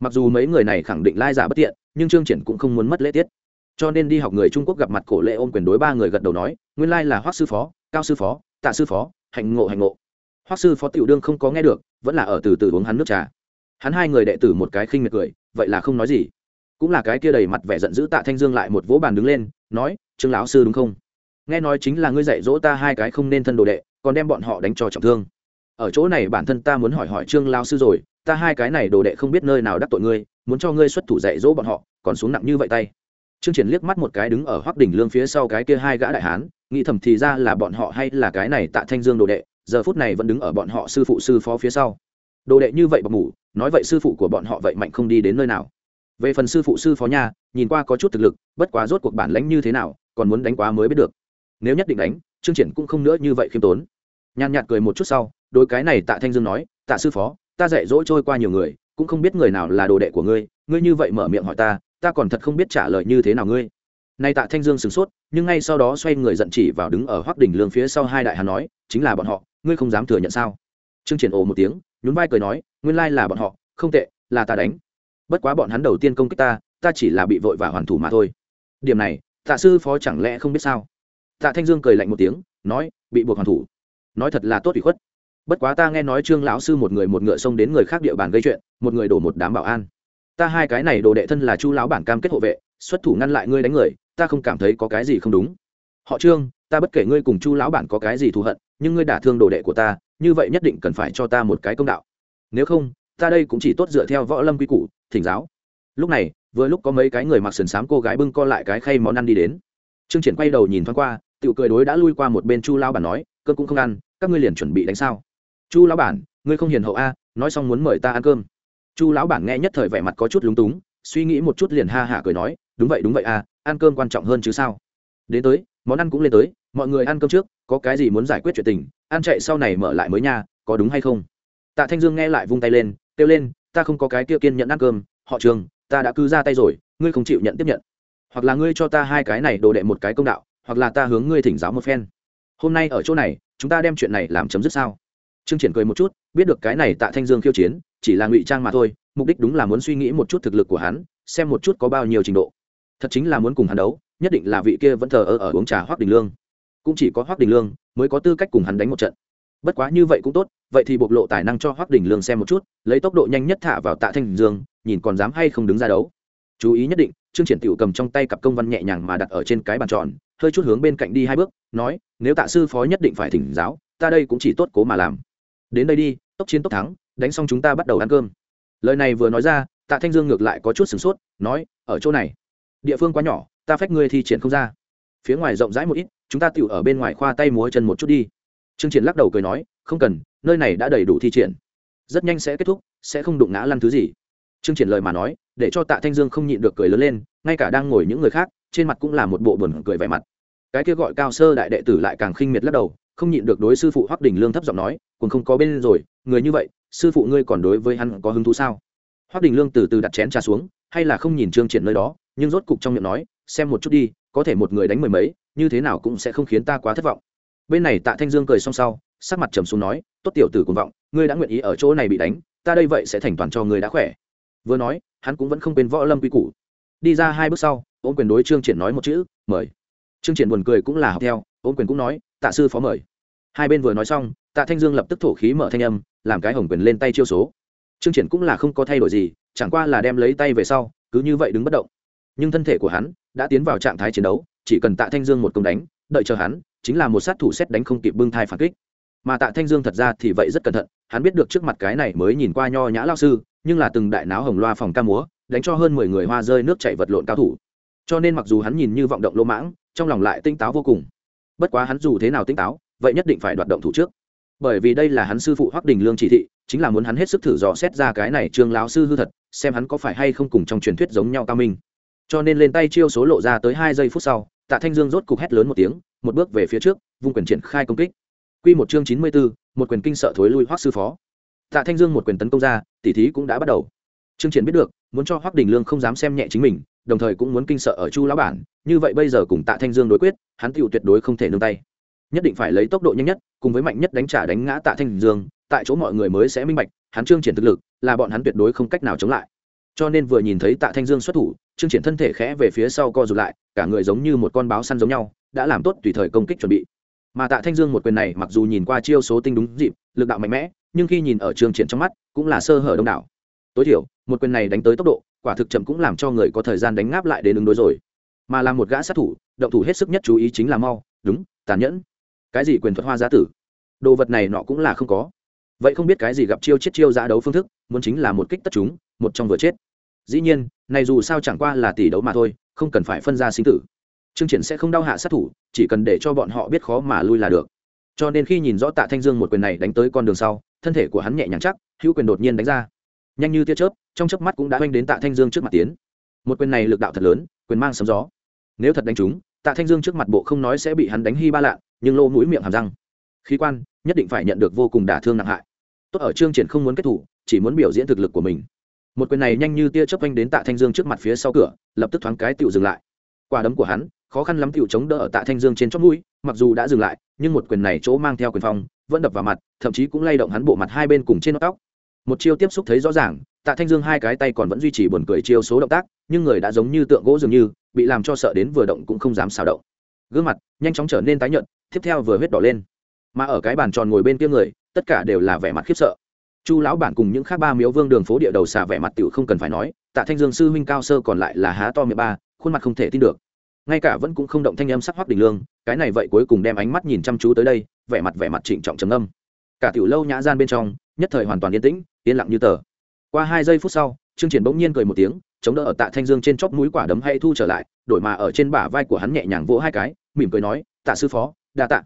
mặc dù mấy người này khẳng định lai giả bất tiện, nhưng trương triển cũng không muốn mất lễ tiết. Cho nên đi học người trung quốc gặp mặt cổ lệ ôm quyền đối ba người gật đầu nói, nguyên lai là hoắc sư phó, cao sư phó, tạ sư phó, hạnh ngộ hạnh ngộ hoắc sư phó tiểu đương không có nghe được, vẫn là ở từ từ uống hắn nước trà. Hắn hai người đệ tử một cái khinh miệt cười, vậy là không nói gì. Cũng là cái kia đầy mặt vẻ giận dữ tạ thanh dương lại một vỗ bàn đứng lên, nói, trương lão sư đúng không? Nghe nói chính là ngươi dạy dỗ ta hai cái không nên thân đồ đệ, còn đem bọn họ đánh cho trọng thương. Ở chỗ này bản thân ta muốn hỏi hỏi trương lão sư rồi, ta hai cái này đồ đệ không biết nơi nào đắc tội ngươi, muốn cho ngươi xuất thủ dạy dỗ bọn họ, còn xuống nặng như vậy tay. Trương triển liếc mắt một cái đứng ở hoắc đỉnh lương phía sau cái kia hai gã đại hán, nghĩ thầm thì ra là bọn họ hay là cái này tạ thanh dương đồ đệ giờ phút này vẫn đứng ở bọn họ sư phụ sư phó phía sau. Đồ đệ như vậy bọc mủ, nói vậy sư phụ của bọn họ vậy mạnh không đi đến nơi nào. Về phần sư phụ sư phó nha, nhìn qua có chút thực lực, bất quá rốt cuộc bản lãnh như thế nào, còn muốn đánh quá mới biết được. Nếu nhất định đánh, trương triển cũng không nữa như vậy khiêm tốn. Nhàn nhạt cười một chút sau đôi cái này tạ thanh dương nói, tạ sư phó, ta dạy dỗ trôi qua nhiều người, cũng không biết người nào là đồ đệ của ngươi ngươi như vậy mở miệng hỏi ta ta còn thật không biết trả lời như thế nào ngươi. Nay tạ thanh dương sửng sốt, nhưng ngay sau đó xoay người giận chỉ vào đứng ở hoác đỉnh lương phía sau hai đại hà nói, chính là bọn họ ngươi không dám thừa nhận sao? Trương triển ồ một tiếng, nhún vai cười nói, nguyên lai là bọn họ, không tệ, là ta đánh. Bất quá bọn hắn đầu tiên công kích ta ta chỉ là bị vội và hoàn thủ mà thôi. Điểm này, tạ sư phó chẳng lẽ không biết sao? Tạ thanh dương cười lạnh một tiếng, nói, bị buộc hoàn thủ. Nói thật là tốt ủy khuất. Bất quá ta nghe nói trương lão sư một người một ngựa xông đến người khác địa bàn gây chuyện, một người đổ một đám bảo an. Ta hai cái này đồ đệ thân là chu lão bản cam kết hộ vệ, xuất thủ ngăn lại ngươi đánh người, ta không cảm thấy có cái gì không đúng. Họ trương, ta bất kể ngươi cùng chu lão bản có cái gì thù hận nhưng ngươi đả thương đồ đệ của ta, như vậy nhất định cần phải cho ta một cái công đạo. Nếu không, ta đây cũng chỉ tốt dựa theo võ lâm quy củ, thỉnh giáo. Lúc này, vừa lúc có mấy cái người mặc sườn xám cô gái bưng co lại cái khay món ăn đi đến. Trương triển quay đầu nhìn thoáng qua tự cười đối đã lui qua một bên chu lão bản nói, cơm cũng không ăn, các ngươi liền chuẩn bị đánh sao? Chu lão bản, ngươi không hiền hậu a, nói xong muốn mời ta ăn cơm. Chu lão bản nghe nhất thời vẻ mặt có chút lúng túng, suy nghĩ một chút liền ha hả cười nói, đúng vậy đúng vậy a, ăn cơm quan trọng hơn chứ sao? Đến tới món ăn cũng lên tới, mọi người ăn cơm trước, có cái gì muốn giải quyết chuyện tình, ăn chạy sau này mở lại mới nha, có đúng hay không? Tạ thanh dương nghe lại vung tay lên, kêu lên, ta không có cái kia kiên nhận ăn cơm, họ trường, ta đã cứ ra tay rồi, ngươi không chịu nhận tiếp nhận. Hoặc là ngươi cho ta hai cái này đồ đệ một cái công đạo, hoặc là ta hướng ngươi thỉnh giáo một phen. Hôm nay ở chỗ này, chúng ta đem chuyện này làm chấm dứt sao? Trương triển cười một chút, biết được cái này tạ thanh dương khiêu chiến, chỉ là ngụy trang mà thôi, mục đích đúng là muốn suy nghĩ một chút thực lực của hắn, xem một chút có bao nhiêu trình độ. Thật chính là muốn cùng hắn đấu nhất định là vị kia vẫn thờ ơ ở uống trà hoác đình lương. Cũng chỉ có hoác đình lương mới có tư cách cùng hắn đánh một trận. Bất quá như vậy cũng tốt, vậy thì bộc lộ tài năng cho hoác đình lương xem một chút, lấy tốc độ nhanh nhất thả vào tạ thanh dương, nhìn còn dám hay không đứng ra đấu. Chú ý nhất định, trương triển tiểu cầm trong tay cặp công văn nhẹ nhàng mà đặt ở trên cái bàn tròn, hơi chút hướng bên cạnh đi hai bước, nói, nếu tạ sư phó nhất định phải thỉnh giáo, ta đây cũng chỉ tốt cố mà làm. Đến đây đi, tốc chiến tốc thắng, đánh xong chúng ta bắt đầu ăn cơm. Lời này vừa nói ra, tạ thanh dương ngược lại có chút sửng sốt, nói, ở chỗ này địa phương quá nhỏ, ta phách ngươi thi triển không ra. Phía ngoài rộng rãi một ít, chúng ta tựu ở bên ngoài khoa tay múa chân một chút đi. Trương triển lắc đầu cười nói, không cần, nơi này đã đầy đủ thi triển. Rất nhanh sẽ kết thúc, sẽ không đụng ngã lăn thứ gì. Trương triển lời mà nói, để cho tạ thanh dương không nhịn được cười lớn lên, ngay cả đang ngồi những người khác, trên mặt cũng là một bộ buồn cười vẻ mặt. Cái kia gọi cao sơ đại đệ tử lại càng khinh miệt lắc đầu, không nhịn được đối sư phụ hoắc đình lương thấp giọng nói cũng không có bên rồi, người như vậy, sư phụ ngươi còn đối với hắn có hứng thú sao? Hoắc đình lương từ từ đặt chén trà xuống, hay là không nhìn trương triển nơi đó, nhưng rốt cục trong miệng nói, xem một chút đi, có thể một người đánh mười mấy, như thế nào cũng sẽ không khiến ta quá thất vọng. Bên này tạ thanh dương cười xong sau, sắc mặt trầm xuống nói, tốt tiểu tử cuồng vọng, ngươi đã nguyện ý ở chỗ này bị đánh, ta đây vậy sẽ thành toàn cho ngươi đã khỏe. Vừa nói, hắn cũng vẫn không quên võ lâm quy củ. Đi ra hai bước sau Ôn quyền đối trương triển nói một chữ, mời. Trương triển buồn cười cũng là học theo Ôn quyền cũng nói, tạ sư phó mời. Hai bên vừa nói xong, tạ thanh dương lập tức thổ khí mở thanh âm, làm cái hồng quyền lên tay chiêu số trương triển cũng là không có thay đổi gì, chẳng qua là đem lấy tay về sau, cứ như vậy đứng bất động. Nhưng thân thể của hắn đã tiến vào trạng thái chiến đấu, chỉ cần tạ thanh dương một công đánh, đợi chờ hắn, chính là một sát thủ xét đánh không kịp bưng thai phản kích. Mà tạ thanh dương thật ra thì vậy rất cẩn thận, hắn biết được trước mặt cái này mới nhìn qua nho nhã lao sư, nhưng là từng đại náo hồng loa phòng ca múa, đánh cho hơn mười người hoa rơi nước chảy vật lộn cao thủ. Cho nên mặc dù hắn nhìn như vọng động lỗ mãng, trong lòng lại tinh táo vô cùng. Bất quá hắn dù thế nào tinh táo, vậy nhất định phải đoạt động thủ trước bởi vì đây là hắn sư phụ hoắc đình lương chỉ thị chính là muốn hắn hết sức thử dò xét ra cái này trương lão sư hư thật xem hắn có phải hay không cùng trong truyền thuyết giống nhau cao minh. Cho nên lên tay chiêu số lộ ra tới hai giây phút sau tạ thanh dương rốt cục hét lớn một tiếng một bước về phía trước vung quyền triển khai công kích. Quy một chương chín mươi 94, một quyền kinh sợ thối lui hoắc sư phó. Tạ thanh dương một quyền tấn công ra tỉ thí cũng đã bắt đầu. Trương triển biết được muốn cho hoắc đình lương không dám xem nhẹ chính mình đồng thời cũng muốn kinh sợ ở chu lão bản như vậy bây giờ cùng tạ thanh dương đối quyết hắn tựu tuyệt đối không thể nương tay nhất định phải lấy tốc độ nhanh nhất, cùng với mạnh nhất đánh trả đánh ngã tạ thanh dương, tại chỗ mọi người mới sẽ minh bạch, hắn trương triển thực lực, là bọn hắn tuyệt đối không cách nào chống lại. Cho nên vừa nhìn thấy tạ thanh dương xuất thủ, trương triển thân thể khẽ về phía sau co rụt lại, cả người giống như một con báo săn giống nhau, đã làm tốt tùy thời công kích chuẩn bị. Mà tạ thanh dương một quyền này mặc dù nhìn qua chiêu số tinh đúng dịp, lực đạo mạnh mẽ, nhưng khi nhìn ở trương triển trong mắt, cũng là sơ hở đông đảo. Tối thiểu, một quyền này đánh tới tốc độ, quả thực chậm cũng làm cho người có thời gian đánh ngáp lại đến ứng đối rồi. Mà là một gã sát thủ, động thủ hết sức nhất chú ý chính là mau, đúng, tàn nhẫn cái gì quyền thuật hoa giá tử? Đồ vật này nọ cũng là không có. Vậy không biết cái gì gặp chiêu chết chiêu giá đấu phương thức, muốn chính là một kích tất chúng, một trong vừa chết. Dĩ nhiên, này dù sao chẳng qua là tỷ đấu mà thôi, không cần phải phân ra sinh tử. Chương triển sẽ không đau hạ sát thủ, chỉ cần để cho bọn họ biết khó mà lui là được. Cho nên khi nhìn rõ tạ thanh dương một quyền này đánh tới con đường sau, thân thể của hắn nhẹ nhàng chắc, hữu quyền đột nhiên đánh ra. Nhanh như tia chớp, trong chớp mắt cũng đã oanh đến tạ thanh dương trước mặt tiến. Một quyền này lực đạo thật lớn, quyền mang sấm gió. Nếu thật đánh trúng, tạ thanh dương trước mặt bộ không nói sẽ bị hắn đánh hy ba lạ nhưng lô mũi miệng hàm răng. Khí quan, nhất định phải nhận được vô cùng đả thương nặng hại. Tốt ở trương triển không muốn kết thủ, chỉ muốn biểu diễn thực lực của mình. Một quyền này nhanh như tia chớp anh đến tạ thanh dương trước mặt phía sau cửa, lập tức thoáng cái tựu dừng lại. Quả đấm của hắn, khó khăn lắm tựu chống đỡ ở tạ thanh dương trên chót mũi, mặc dù đã dừng lại, nhưng một quyền này chỗ mang theo quyền phong, vẫn đập vào mặt, thậm chí cũng lay động hắn bộ mặt hai bên cùng trên nóc tóc. Một chiêu tiếp xúc thấy rõ ràng, tạ thanh dương hai cái tay còn vẫn duy trì buồn cười chiêu số động tác, nhưng người đã giống như tượng gỗ dường như, bị làm cho sợ đến vừa động cũng không dám xào động gương mặt nhanh chóng trở nên tái nhợt, tiếp theo vừa huyết đỏ lên. Mà ở cái bàn tròn ngồi bên kia người, tất cả đều là vẻ mặt khiếp sợ. Chu lão bản cùng những khác ba miếu vương đường phố địa đầu xà vẻ mặt tiểu không cần phải nói, tạ thanh dương sư huynh cao sơ còn lại là há to miệng ba, khuôn mặt không thể tin được. Ngay cả vẫn cũng không động thanh âm sắc hoắc đình lương, cái này vậy cuối cùng đem ánh mắt nhìn chăm chú tới đây, vẻ mặt vẻ mặt trịnh trọng trầm âm cả tiểu lâu nhã gian bên trong, nhất thời hoàn toàn yên tĩnh, yên lặng như tờ. Qua hai giây phút sau, trương triển bỗng nhiên cười một tiếng chống đỡ ở tạ thanh dương trên chóp mũi quả đấm hay thu trở lại, đổi mà ở trên bả vai của hắn nhẹ nhàng vỗ hai cái, mỉm cười nói, tạ sư phó, đa tạ.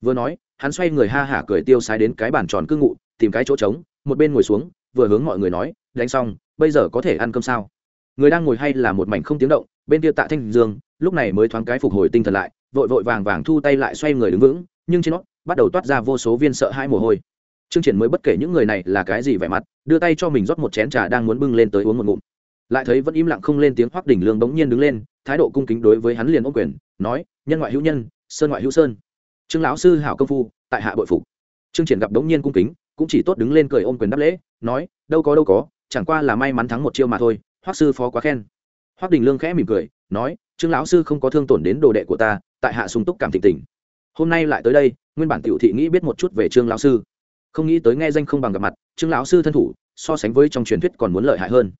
Vừa nói, hắn xoay người ha hả cười tiêu sái đến cái bàn tròn cư ngụ, tìm cái chỗ trống, một bên ngồi xuống, vừa hướng mọi người nói, đánh xong, bây giờ có thể ăn cơm sao? Người đang ngồi hay là một mảnh không tiếng động, bên kia tạ thanh dương, lúc này mới thoáng cái phục hồi tinh thần lại, vội vội vàng vàng thu tay lại xoay người đứng vững, nhưng trên nó bắt đầu toát ra vô số viên sợ hai mồ hôi. Trương triển mới bất kể những người này là cái gì vẻ mặt, đưa tay cho mình rót một chén trà đang muốn bưng lên tới uống một ngụm lại thấy vẫn im lặng không lên tiếng hoắc đỉnh lương bỗng nhiên đứng lên, thái độ cung kính đối với hắn liền ôm quyền, nói, nhân ngoại hữu nhân, sơn ngoại hữu sơn. Trương lão sư hảo công phu, tại hạ bội phục. Trương triển gặp đống nhiên cung kính, cũng chỉ tốt đứng lên cười ôm quyền đáp lễ, nói, đâu có đâu có, chẳng qua là may mắn thắng một chiêu mà thôi, hoắc sư phó quá khen. Hoắc đình lương khẽ mỉm cười, nói, trương lão sư không có thương tổn đến đồ đệ của ta, tại hạ sung túc cảm thịnh tình. Hôm nay lại tới đây, nguyên bản tiểu thị nghĩ biết một chút về trương lão sư. Không nghĩ tới nghe danh không bằng gặp mặt, trương lão sư thân thủ, so sánh với trong truyền thuyết còn muốn lợi hại hơn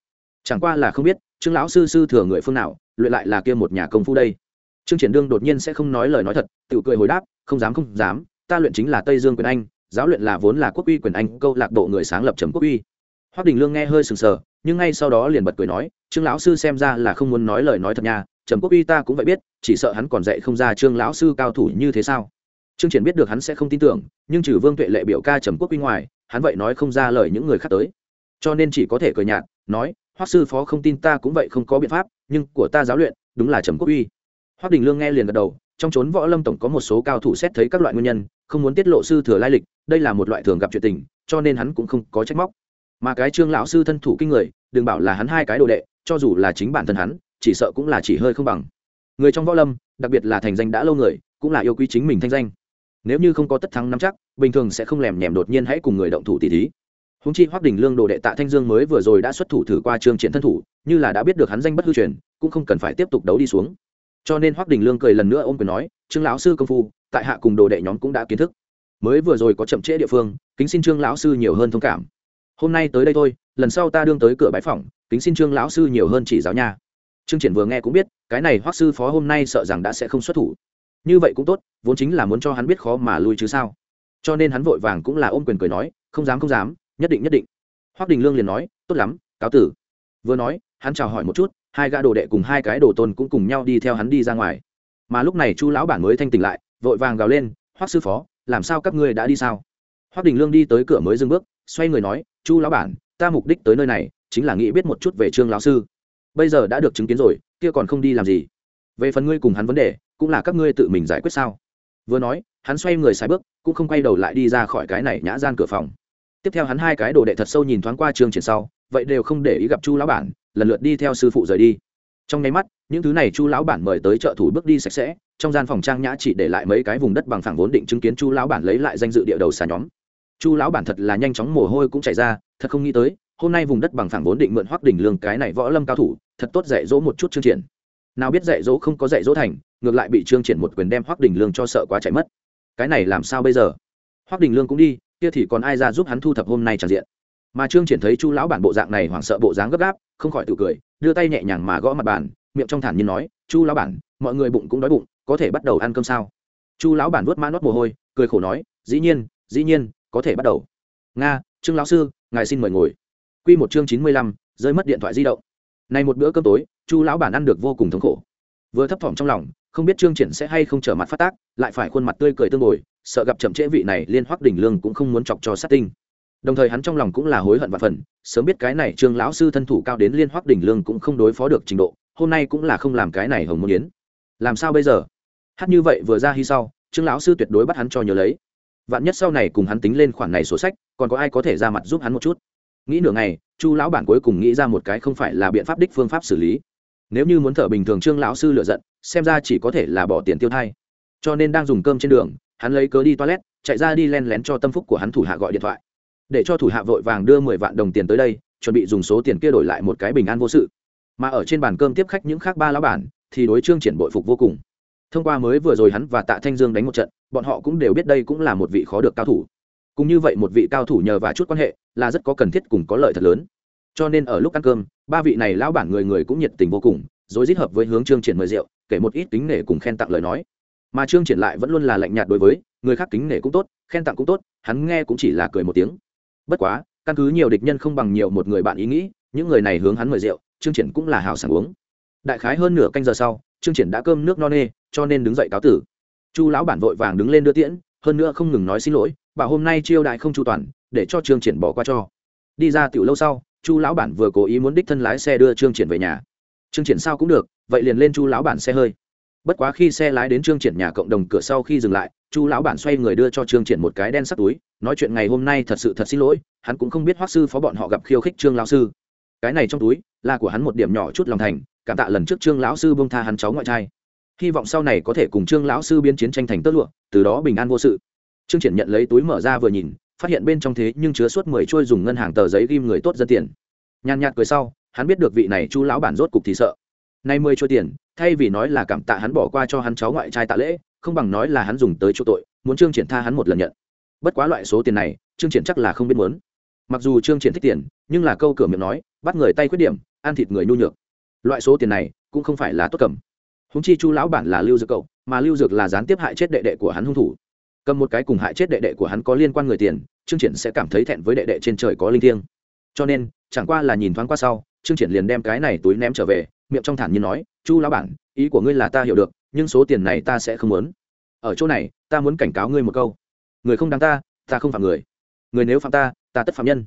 chẳng qua là không biết, trương lão sư sư thừa người phương nào, luyện lại là kia một nhà công phu đây. Trương triển đương đột nhiên sẽ không nói lời nói thật tự cười hồi đáp, không dám không dám, ta luyện chính là tây dương quyền anh, giáo luyện là vốn là quốc uy quyền anh, câu lạc bộ người sáng lập trầm quốc uy. Hoắc đình lương nghe hơi sừng sờ, nhưng ngay sau đó liền bật cười nói, trương lão sư xem ra là không muốn nói lời nói thật nha, trầm quốc uy ta cũng vậy biết, chỉ sợ hắn còn dạy không ra trương lão sư cao thủ như thế sao? Trương triển biết được hắn sẽ không tin tưởng, nhưng trừ vương tuệ lệ biểu ca trầm quốc uy ngoài, hắn vậy nói không ra lời những người khác tới. Cho nên chỉ có thể cười nhạt, nói Hoắc sư phó không tin ta cũng vậy không có biện pháp, nhưng của ta giáo luyện, đúng là trầm quốc uy. Hoắc đình lương nghe liền gật đầu, trong trốn võ lâm tổng có một số cao thủ xét thấy các loại nguyên nhân, không muốn tiết lộ sư thừa lai lịch, đây là một loại thường gặp chuyện tình, cho nên hắn cũng không có trách móc. Mà cái trương lão sư thân thủ kinh người, đừng bảo là hắn hai cái đồ đệ, cho dù là chính bản thân hắn, chỉ sợ cũng là chỉ hơi không bằng. Người trong võ lâm, đặc biệt là thành danh đã lâu người, cũng là yêu quý chính mình thanh danh. Nếu như không có tất thắng nắm chắc, bình thường sẽ không lèm nhèm đột nhiên hãy cùng người động thủ tỷ thí húng chi hoác đình lương đồ đệ tạ thanh dương mới vừa rồi đã xuất thủ thử qua trương triển thân thủ, như là đã biết được hắn danh bất hư truyền, cũng không cần phải tiếp tục đấu đi xuống. Cho nên hoác đình lương cười lần nữa ôm quyền nói, trương lão sư công phu, tại hạ cùng đồ đệ nhóm cũng đã kiến thức. Mới vừa rồi có chậm trễ địa phương, kính xin trương lão sư nhiều hơn thông cảm. Hôm nay tới đây thôi, lần sau ta đương tới cửa bãi phòng kính xin trương lão sư nhiều hơn chỉ giáo nha. Trương triển vừa nghe cũng biết, cái này hoác sư phó hôm nay sợ rằng đã sẽ không xuất thủ. Như vậy cũng tốt, vốn chính là muốn cho hắn biết khó mà lui chứ sao. Cho nên hắn vội vàng cũng là ôm quyền cười nói, không dám không dám nhất định nhất định. Hoác đình lương liền nói, tốt lắm, cáo tử. Vừa nói, hắn chào hỏi một chút, hai gã đồ đệ cùng hai cái đồ tôn cũng cùng nhau đi theo hắn đi ra ngoài. Mà lúc này chu lão bản mới thanh tỉnh lại, vội vàng gào lên hoác sư phó, làm sao các ngươi đã đi sao? Hoác đình lương đi tới cửa mới dừng bước, xoay người nói, chu lão bản, ta mục đích tới nơi này, chính là nghĩ biết một chút về trương lão sư. Bây giờ đã được chứng kiến rồi, kia còn không đi làm gì? Về phần ngươi cùng hắn vấn đề, cũng là các ngươi tự mình giải quyết sao? Vừa nói, hắn xoay người sai bước, cũng không quay đầu lại đi ra khỏi cái này nhã gian cửa phòng tiếp theo hắn hai cái đồ đệ thật sâu nhìn thoáng qua trường triển sau, vậy đều không để ý gặp chu lão bản, lần lượt đi theo sư phụ rời đi. Trong nháy mắt, những thứ này chu lão bản mời tới trợ thủ bước đi sạch sẽ, trong gian phòng trang nhã chỉ để lại mấy cái vùng đất bằng phẳng vốn định chứng kiến chu lão bản lấy lại danh dự địa đầu xà nhóm. Chu lão bản thật là nhanh chóng mồ hôi cũng chảy ra, thật không nghĩ tới, hôm nay vùng đất bằng phẳng vốn định mượn hoắc đỉnh lương cái này võ lâm cao thủ, thật tốt dạy dỗ một chút chương triển. Nào biết dạy dỗ không có dạy dỗ thành, ngược lại bị trương triển một quyền đem hoắc đỉnh lương cho sợ quá chạy mất. Cái này làm sao bây giờ? Hoắc đỉnh lương cũng đi kia thì còn ai ra giúp hắn thu thập hôm nay tràn diện? Mà trương triển thấy chu lão bản bộ dạng này hoảng sợ bộ dáng gấp gáp, không khỏi tự cười, đưa tay nhẹ nhàng mà gõ mặt bàn, miệng trong thản nhiên nói, chu lão bản, mọi người bụng cũng đói bụng, có thể bắt đầu ăn cơm sao? Chu lão bản vuốt mã nót mồ hôi, cười khổ nói, dĩ nhiên dĩ nhiên, có thể bắt đầu. Nga, trương lão sư, ngài xin mời ngồi. Quy một chương chín mươi lăm, rơi mất điện thoại di động. Này một bữa cơm tối, chu lão bản ăn được vô cùng thống khổ. Vừa thấp thỏm trong lòng không biết trương triển sẽ hay không trở mặt phát tác, lại phải khuôn mặt tươi cười tương bồi, sợ gặp chậm trễ vị này liên hoắc đỉnh lương cũng không muốn chọc cho sát tinh. Đồng thời hắn trong lòng cũng là hối hận và phần sớm biết cái này trương lão sư thân thủ cao đến liên hoắc đỉnh lương cũng không đối phó được trình độ, hôm nay cũng là không làm cái này hồng môn yến. Làm sao bây giờ? Hát như vậy vừa ra hy sau, trương lão sư tuyệt đối bắt hắn cho nhớ lấy. Vạn nhất sau này cùng hắn tính lên khoản này sổ sách, còn có ai có thể ra mặt giúp hắn một chút? Nghĩ nửa ngày, chu lão bản cuối cùng nghĩ ra một cái không phải là biện pháp đích phương pháp xử lý. Nếu như muốn thở bình thường trương lão sư lựa giận xem ra chỉ có thể là bỏ tiền tiêu thai. Cho nên đang dùng cơm trên đường, hắn lấy cớ đi toilet, chạy ra đi len lén cho tâm phúc của hắn thủ hạ gọi điện thoại. Để cho thủ hạ vội vàng đưa mười vạn đồng tiền tới đây, chuẩn bị dùng số tiền kia đổi lại một cái bình an vô sự. Mà ở trên bàn cơm tiếp khách những khác ba lão bản, thì đối trương triển bội phục vô cùng. Thông qua mới vừa rồi hắn và tạ thanh dương đánh một trận, bọn họ cũng đều biết đây cũng là một vị khó được cao thủ. Cũng như vậy một vị cao thủ nhờ và chút quan hệ là rất có cần thiết cùng có lợi thật lớn. Cho nên ở lúc ăn cơm, ba vị này lão bản người người cũng nhiệt tình vô cùng rồi dít hợp với hướng trương triển mời rượu, kể một ít kính nể cùng khen tặng lời nói. Mà trương triển lại vẫn luôn là lạnh nhạt đối với, người khác kính nể cũng tốt, khen tặng cũng tốt, hắn nghe cũng chỉ là cười một tiếng. Bất quá, căn cứ nhiều địch nhân không bằng nhiều một người bạn ý nghĩ, những người này hướng hắn mời rượu, trương triển cũng là hào sảng uống. Đại khái hơn nửa canh giờ sau, trương triển đã cơm nước no nê, cho nên đứng dậy cáo tử. Chu lão bản vội vàng đứng lên đưa tiễn, hơn nữa không ngừng nói xin lỗi, bảo hôm nay chiêu đại không chu toàn, để cho trương triển bỏ qua cho. Đi ra tiểu lâu sau, chu lão bản vừa cố ý muốn đích thân lái xe đưa trương triển về nhà trương triển sao cũng được, vậy liền lên chu lão bản xe hơi. Bất quá khi xe lái đến trương triển nhà cộng đồng cửa sau khi dừng lại, chu lão bản xoay người đưa cho trương triển một cái đen sắt túi, nói chuyện ngày hôm nay thật sự thật xin lỗi, hắn cũng không biết hoắc sư phó bọn họ gặp khiêu khích trương lão sư. Cái này trong túi, là của hắn một điểm nhỏ chút lòng thành, cảm tạ lần trước trương lão sư buông tha hắn cháu ngoại trai. Hy vọng sau này có thể cùng trương lão sư biến chiến tranh thành tơ lụa, từ đó bình an vô sự. Trương triển nhận lấy túi mở ra vừa nhìn, phát hiện bên trong thế nhưng chứa suốt mười chuôi dùng ngân hàng tờ giấy ghim người tốt dân tiền. Nhàn nhạt cười sau hắn biết được vị này chu lão bản rốt cục thì sợ. Nay mười chua tiền, thay vì nói là cảm tạ hắn bỏ qua cho hắn cháu ngoại trai tạ lễ, không bằng nói là hắn dùng tới chỗ tội, muốn trương triển tha hắn một lần nhận. Bất quá loại số tiền này, trương triển chắc là không biết muốn. Mặc dù trương triển thích tiền, nhưng là câu cửa miệng nói, bắt người tay khuyết điểm, ăn thịt người nhu nhược. Loại số tiền này, cũng không phải là tốt cầm. Húng chi chu lão bản là lưu dược cậu, mà lưu dược là gián tiếp hại chết đệ đệ của hắn hung thủ. Cầm một cái cùng hại chết đệ đệ của hắn có liên quan người tiền, trương triển sẽ cảm thấy thẹn với đệ đệ trên trời có linh thiêng. Cho nên, chẳng qua là nhìn thoáng qua sau trương triển liền đem cái này túi ném trở về, miệng trong thản nhiên nói, chu lão bản, ý của ngươi là ta hiểu được, nhưng số tiền này ta sẽ không muốn. Ở chỗ này, ta muốn cảnh cáo ngươi một câu. Người không đáng ta ta không phạm người. Người nếu phạm ta ta tất phạm nhân.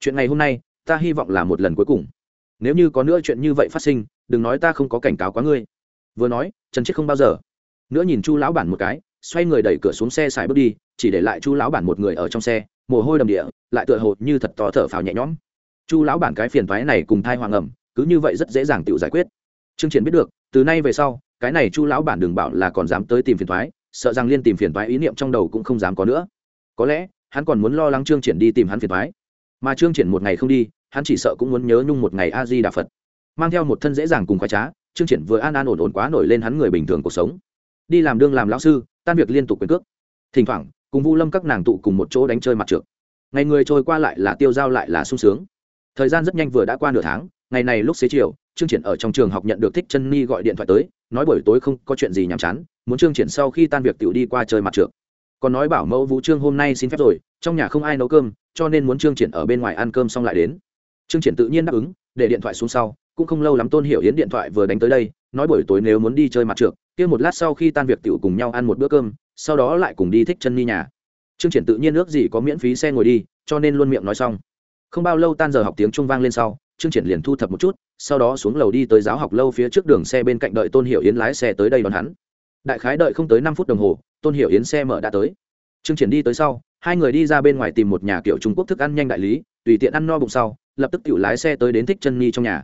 Chuyện ngày hôm nay, ta hy vọng là một lần cuối cùng. Nếu như có nữa chuyện như vậy phát sinh, đừng nói ta không có cảnh cáo quá ngươi. Vừa nói, trần chết không bao giờ. Nữa nhìn chu lão bản một cái, xoay người đẩy cửa xuống xe xài bước đi, chỉ để lại chu lão bản một người ở trong xe, mồ hôi đầm địa, lại tựa hồ như thật to thở phào nhẹ nhõm chu lão bản cái phiền thoái này cùng thai hoàng ẩm, cứ như vậy rất dễ dàng tự giải quyết. Trương triển biết được, từ nay về sau, cái này chu lão bản đừng bảo là còn dám tới tìm phiền thoái sợ rằng liên tìm phiền thoái ý niệm trong đầu cũng không dám có nữa. Có lẽ, hắn còn muốn lo lắng trương triển đi tìm hắn phiền thoái mà trương triển một ngày không đi, hắn chỉ sợ cũng muốn nhớ nhung một ngày a di đà phật. Mang theo một thân dễ dàng cùng khoái trá, trương triển vừa an an ổn ổn quá nổi lên hắn người bình thường cuộc sống. Đi làm đương làm lão sư, tan việc liên tục quyền cước. Thỉnh thoảng, cùng vu lâm các nàng tụ cùng một chỗ đánh chơi mặt trượt ngày người trôi qua lại là tiêu dao lại là sung sướng thời gian rất nhanh vừa đã qua nửa tháng, ngày này lúc xế chiều, trương triển ở trong trường học nhận được thích chân ni gọi điện thoại tới, nói buổi tối không có chuyện gì nhàm chán, muốn trương triển sau khi tan việc tiểu đi qua chơi mặt trượng còn nói bảo mẫu vũ trương hôm nay xin phép rồi, trong nhà không ai nấu cơm, cho nên muốn trương triển ở bên ngoài ăn cơm xong lại đến. Trương triển tự nhiên đáp ứng, để điện thoại xuống sau, cũng không lâu lắm tôn hiểu yến điện thoại vừa đánh tới đây, nói buổi tối nếu muốn đi chơi mặt trượt, kia một lát sau khi tan việc tiểu cùng nhau ăn một bữa cơm, sau đó lại cùng đi thích chân ni nhà. Trương triển tự nhiên ước gì có miễn phí xe ngồi đi, cho nên luôn miệng nói xong không bao lâu tan giờ học tiếng trung vang lên sau, trương triển liền thu thập một chút, sau đó xuống lầu đi tới giáo học lâu phía trước đường xe bên cạnh đợi tôn hiểu yến lái xe tới đây đón hắn. Đại khái đợi không tới năm phút đồng hồ, tôn hiểu yến xe mở đã tới. Trương triển đi tới sau, hai người đi ra bên ngoài tìm một nhà kiểu trung quốc thức ăn nhanh đại lý, tùy tiện ăn no bụng sau, lập tức tiểu lái xe tới đến thích chân nhi trong nhà.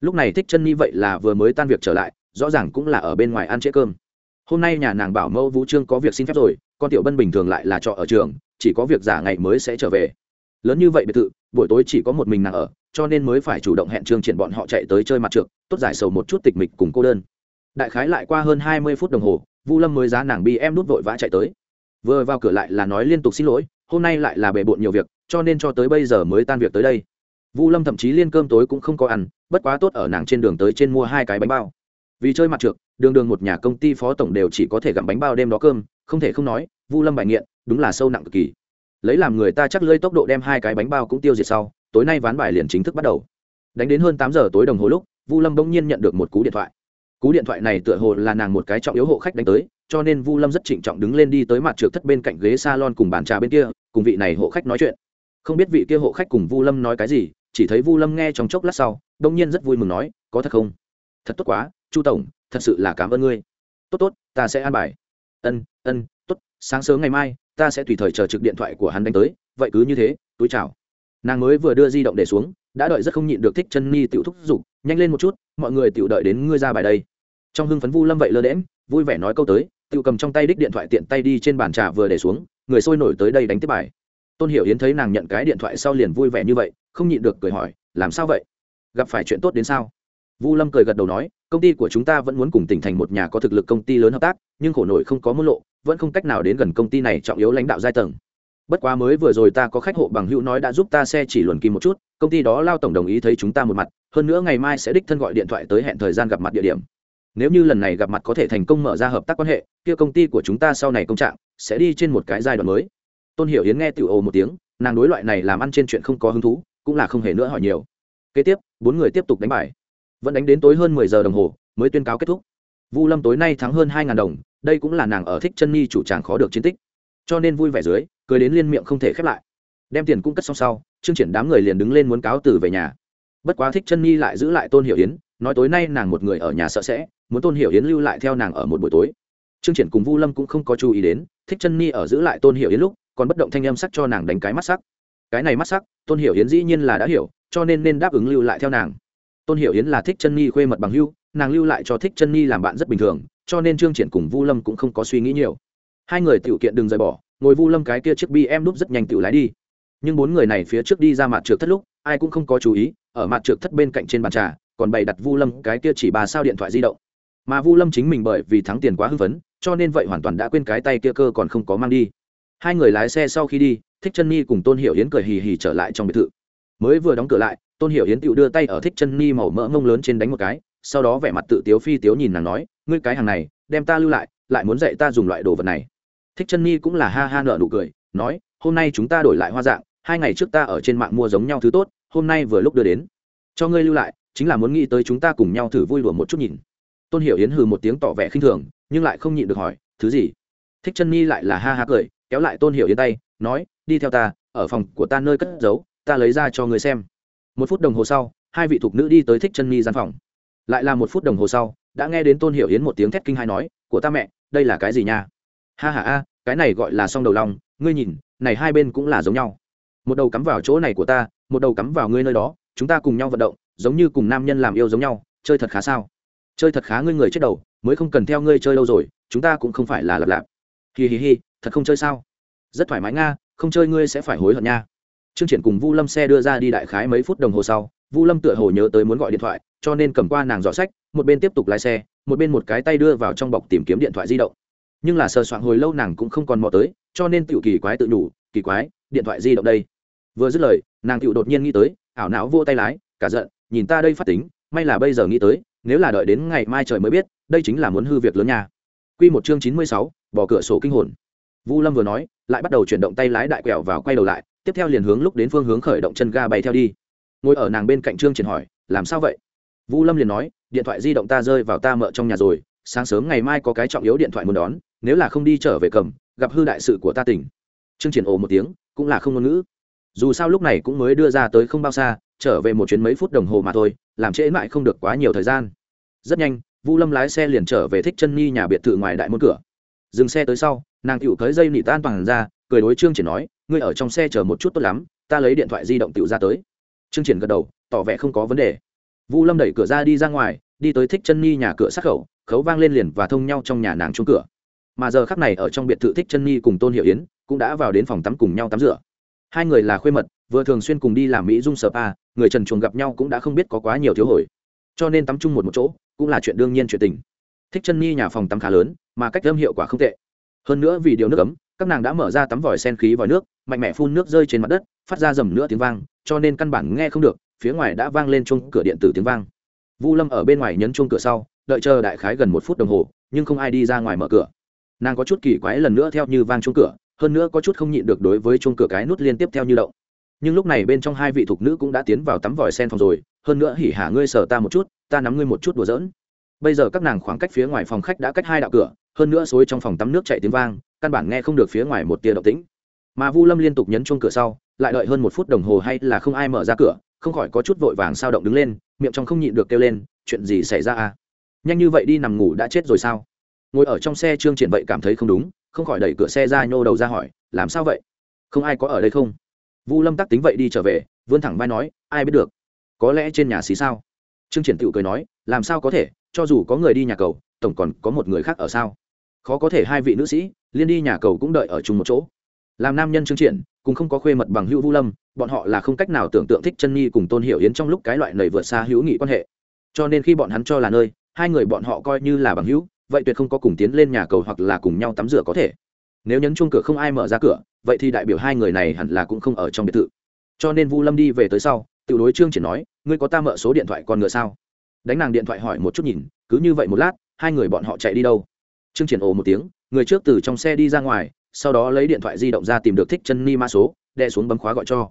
Lúc này thích chân nhi vậy là vừa mới tan việc trở lại, rõ ràng cũng là ở bên ngoài ăn trễ cơm. Hôm nay nhà nàng bảo mẫu vũ trương có việc xin phép rồi, con tiểu bân bình thường lại là trọ ở trường, chỉ có việc giả ngày mới sẽ trở về lớn như vậy biệt thự, buổi tối chỉ có một mình nàng ở, cho nên mới phải chủ động hẹn trương triển bọn họ chạy tới chơi mặt trượt, tốt giải sầu một chút tịch mịch cùng cô đơn. Đại khái lại qua hơn hai mươi phút đồng hồ, vu lâm mới giá nàng bi em nút vội vã chạy tới. Vừa vào cửa lại là nói liên tục xin lỗi, hôm nay lại là bề bộn nhiều việc, cho nên cho tới bây giờ mới tan việc tới đây. Vu lâm thậm chí liên cơm tối cũng không có ăn, bất quá tốt ở nàng trên đường tới trên mua hai cái bánh bao. Vì chơi mặt trượt, đường đường một nhà công ty phó tổng đều chỉ có thể gặm bánh bao đêm đó cơm, không thể không nói, vu lâm bài nghiện, đúng là sâu nặng cực kỳ lấy làm người ta chắc lơi tốc độ đem hai cái bánh bao cũng tiêu diệt sau, tối nay ván bài liền chính thức bắt đầu. Đánh đến hơn tám giờ tối đồng hồ lúc, vu lâm bỗng nhiên nhận được một cú điện thoại. Cú điện thoại này tựa hồ là nàng một cái trọng yếu hộ khách đánh tới, cho nên vu lâm rất trịnh trọng đứng lên đi tới mặt trượt thất bên cạnh ghế s a lon cùng bàn trà bên kia, cùng vị này hộ khách nói chuyện. Không biết vị kia hộ khách cùng vu lâm nói cái gì, chỉ thấy vu lâm nghe trong chốc lát sau đông nhiên rất vui mừng nói, có thật không? Thật tốt quá, chu tổng, thật sự là cảm ơn ngươi. Tốt tốt, ta sẽ an bài. Ân ân, tốt, sáng sớm ngày mai ta sẽ tùy thời chờ trực điện thoại của hắn đánh tới, vậy cứ như thế, túi chào. Nàng mới vừa đưa di động để xuống, đã đợi rất không nhịn được thích chân ni tiểu thúc giục, nhanh lên một chút, mọi người tiểu đợi đến ngươi ra bài đây. Trong hưng phấn vu lâm vậy lơ đễm vui vẻ nói câu tới, tiểu cầm trong tay đích điện thoại tiện tay đi trên bàn trà vừa để xuống, người sôi nổi tới đây đánh tiếp bài. Tôn hiểu yến thấy nàng nhận cái điện thoại sau liền vui vẻ như vậy, không nhịn được cười hỏi, làm sao vậy? Gặp phải chuyện tốt đến sao? Vu lâm cười gật đầu nói, công ty của chúng ta vẫn muốn cùng tỉnh thành một nhà có thực lực công ty lớn hợp tác, nhưng khổ nổi không có môn lộ vẫn không cách nào đến gần công ty này trọng yếu lãnh đạo giai tầng. Bất quá mới vừa rồi ta có khách hộ bằng hữu nói đã giúp ta xe chỉ luồn kim một chút, công ty đó lao tổng đồng ý thấy chúng ta một mặt, hơn nữa ngày mai sẽ đích thân gọi điện thoại tới hẹn thời gian gặp mặt địa điểm. Nếu như lần này gặp mặt có thể thành công mở ra hợp tác quan hệ, kia công ty của chúng ta sau này công trạng sẽ đi trên một cái giai đoạn mới. Tôn hiểu yến nghe tiểu ồ một tiếng, nàng đối loại này làm ăn trên chuyện không có hứng thú, cũng là không hề nữa hỏi nhiều. Kế tiếp, bốn người tiếp tục đánh bài. Vẫn đánh đến tối hơn mười giờ đồng hồ, mới tuyên cáo kết thúc. Vu lâm tối nay thắng hơn hai đồng đây cũng là nàng ở thích chân nhi chủ tràng khó được chiến tích. Cho nên vui vẻ dưới, cười đến liên miệng không thể khép lại. Đem tiền cung cất xong sau chương triển đám người liền đứng lên muốn cáo từ về nhà. Bất quá thích chân nhi lại giữ lại tôn hiểu yến, nói tối nay nàng một người ở nhà sợ sẽ, muốn tôn hiểu yến lưu lại theo nàng ở một buổi tối. Chương triển cùng vu lâm cũng không có chú ý đến, thích chân nhi ở giữ lại tôn hiểu yến lúc, còn bất động thanh âm sắc cho nàng đánh cái mắt sắc. Cái này mắt sắc, tôn hiểu yến dĩ nhiên là đã hiểu, cho nên nên đáp ứng lưu lại theo nàng. Tôn hiểu yến là thích chân nhi khuê mật bằng hưu, nàng lưu lại cho thích chân nhi làm bạn rất bình thường cho nên trương triển cùng vu lâm cũng không có suy nghĩ nhiều. Hai người tiểu kiện đừng rời bỏ, ngồi vu lâm cái kia chiếc bi em đúc rất nhanh tiểu lái đi. Nhưng bốn người này phía trước đi ra mặt trượt thất lúc, ai cũng không có chú ý, ở mặt trượt thất bên cạnh trên bàn trà, còn bày đặt vu lâm cái kia chỉ bà sao điện thoại di động. Mà vu lâm chính mình bởi vì thắng tiền quá hưng phấn, cho nên vậy hoàn toàn đã quên cái tay kia cơ còn không có mang đi. Hai người lái xe sau khi đi, thích chân nhi cùng tôn hiểu yến cười hì hì trở lại trong biệt thự. Mới vừa đóng cửa lại, tôn hiểu yến tiểu đưa tay ở thích chân nhi màu mỡ mông lớn trên đánh một cái, sau đó vẻ mặt tự tiếu phi tiếu nhìn nàng nói ngươi cái hàng này, đem ta lưu lại lại muốn dạy ta dùng loại đồ vật này. Thích chân nhi cũng là ha ha nợ nụ cười, nói, hôm nay chúng ta đổi lại hoa dạng, hai ngày trước ta ở trên mạng mua giống nhau thứ tốt, hôm nay vừa lúc đưa đến. Cho ngươi lưu lại, chính là muốn nghĩ tới chúng ta cùng nhau thử vui đùa một chút nhìn. Tôn hiểu yến hừ một tiếng tỏ vẻ khinh thường, nhưng lại không nhịn được hỏi, thứ gì? Thích chân nhi lại là ha ha cười, kéo lại tôn hiểu yến tay, nói, đi theo ta, ở phòng của ta nơi cất giấu, ta lấy ra cho ngươi xem. Một phút đồng hồ sau, hai vị thục nữ đi tới thích chân nhi gian phòng. Lại là một phút đồng hồ sau đã nghe đến tôn hiểu yến một tiếng thét kinh hai nói, của ta mẹ, đây là cái gì nha? Ha ha a cái này gọi là song đầu lòng, ngươi nhìn, này hai bên cũng là giống nhau. Một đầu cắm vào chỗ này của ta, một đầu cắm vào ngươi nơi đó, chúng ta cùng nhau vận động, giống như cùng nam nhân làm yêu giống nhau, chơi thật khá sao? Chơi thật khá ngươi người chết đầu, mới không cần theo ngươi chơi đâu rồi, chúng ta cũng không phải là lặp lạp. Hi hi hi, thật không chơi sao? Rất thoải mái nga, không chơi ngươi sẽ phải hối hận nha. Trương triển cùng vu lâm xe đưa ra đi đại khái mấy phút đồng hồ sau, vu lâm tựa hồ nhớ tới muốn gọi điện thoại, cho nên cầm qua nàng giỏ sách một bên tiếp tục lái xe một bên một cái tay đưa vào trong bọc tìm kiếm điện thoại di động. Nhưng là sờ soạn hồi lâu nàng cũng không còn mò tới cho nên tựu kỳ quái tự nhủ kỳ quái điện thoại di động đây. Vừa dứt lời nàng tựu đột nhiên nghĩ tới ảo não vô tay lái cả giận nhìn ta đây phát tính may là bây giờ nghĩ tới nếu là đợi đến ngày mai trời mới biết đây chính là muốn hư việc lớn nhà. Quy một chương chín mươi sáu, bỏ cửa sổ kinh hồn. Vu lâm vừa nói lại bắt đầu chuyển động tay lái đại quẹo vào quay đầu lại tiếp theo liền hướng lúc đến phương hướng khởi động chân ga bay theo đi. Ngồi ở nàng bên cạnh trương triển hỏi làm sao vậy? Vu lâm liền nói điện thoại di động ta rơi vào ta mợ trong nhà rồi, sáng sớm ngày mai có cái trọng yếu điện thoại muốn đón, nếu là không đi trở về cầm, gặp hư đại sự của ta tỉnh. Trương triển ồ một tiếng, cũng là không ngôn ngữ. Dù sao lúc này cũng mới đưa ra tới không bao xa, trở về một chuyến mấy phút đồng hồ mà thôi, làm trễ mãi không được quá nhiều thời gian. Rất nhanh, vu lâm lái xe liền trở về thích chân nhi nhà biệt thự ngoài đại môn cửa. Dừng xe tới sau, nàng tựu tới dây nị tan toàn ra, cười đối trương triển nói, ngươi ở trong xe chờ một chút tốt lắm, ta lấy điện thoại di động tựu ra tới. Trương triển gật đầu, tỏ vẻ không có vấn đề vu lâm đẩy cửa ra đi ra ngoài, đi tới thích chân nhi nhà cửa sát khẩu, khấu vang lên liền và thông nhau trong nhà nàng chung cửa. Mà giờ khắc này ở trong biệt thự thích chân nhi cùng tôn hiệu yến cũng đã vào đến phòng tắm cùng nhau tắm rửa. Hai người là khuê mật, vừa thường xuyên cùng đi làm mỹ dung spa người trần chuồng gặp nhau cũng đã không biết có quá nhiều thiếu hồi. Cho nên tắm chung một một chỗ cũng là chuyện đương nhiên chuyện tình. Thích chân nhi nhà phòng tắm khá lớn, mà cách âm hiệu quả không tệ. Hơn nữa vì điều nước ấm, các nàng đã mở ra tắm vòi sen khí vòi nước, mạnh mẽ phun nước rơi trên mặt đất, phát ra dầm nữa tiếng vang, cho nên căn bản nghe không được phía ngoài đã vang lên chung cửa điện tử tiếng vang. Vu lâm ở bên ngoài nhấn chung cửa sau, đợi chờ đại khái gần một phút đồng hồ, nhưng không ai đi ra ngoài mở cửa. Nàng có chút kỳ quái lần nữa theo như vang chung cửa, hơn nữa có chút không nhịn được đối với chung cửa cái nút liên tiếp theo như động. Nhưng lúc này bên trong hai vị thục nữ cũng đã tiến vào tắm vòi sen phòng rồi, hơn nữa hỉ hả ngươi sờ ta một chút, ta nắm ngươi một chút đùa giỡn. Bây giờ các nàng khoảng cách phía ngoài phòng khách đã cách hai đạo cửa, hơn nữa xối trong phòng tắm nước chạy tiếng vang, căn bản nghe không được phía ngoài một tia động tĩnh. Mà vu lâm liên tục nhấn chuông cửa sau, lại đợi hơn một phút đồng hồ hay là không ai mở ra cửa không khỏi có chút vội vàng sao động đứng lên, miệng trong không nhịn được kêu lên, chuyện gì xảy ra à? Nhanh như vậy đi nằm ngủ đã chết rồi sao? Ngồi ở trong xe trương triển vậy cảm thấy không đúng, không khỏi đẩy cửa xe ra nhô đầu ra hỏi, làm sao vậy? Không ai có ở đây không? Vu lâm tắc tính vậy đi trở về, vươn thẳng vai nói, ai biết được? Có lẽ trên nhà xí sao? Trương triển tự cười nói, làm sao có thể? Cho dù có người đi nhà cầu, tổng còn có một người khác ở sao? Khó có thể hai vị nữ sĩ, liên đi nhà cầu cũng đợi ở chung một chỗ làm nam nhân trương triển cũng không có khuê mật bằng hữu vu lâm, bọn họ là không cách nào tưởng tượng thích chân nhi cùng tôn hiểu yến trong lúc cái loại nầy vượt xa hữu nghị quan hệ. Cho nên khi bọn hắn cho là nơi, hai người bọn họ coi như là bằng hữu, vậy tuyệt không có cùng tiến lên nhà cầu hoặc là cùng nhau tắm rửa có thể. Nếu nhấn chuông cửa không ai mở ra cửa, vậy thì đại biểu hai người này hẳn là cũng không ở trong biệt thự. Cho nên vu lâm đi về tới sau tự đối trương triển nói, ngươi có ta mợ số điện thoại con ngựa sao? Đánh nàng điện thoại hỏi một chút nhìn, cứ như vậy một lát, hai người bọn họ chạy đi đâu? Trương triển ồ một tiếng, người trước từ trong xe đi ra ngoài sau đó lấy điện thoại di động ra tìm được thích chân ni mã số đe xuống bấm khóa gọi cho.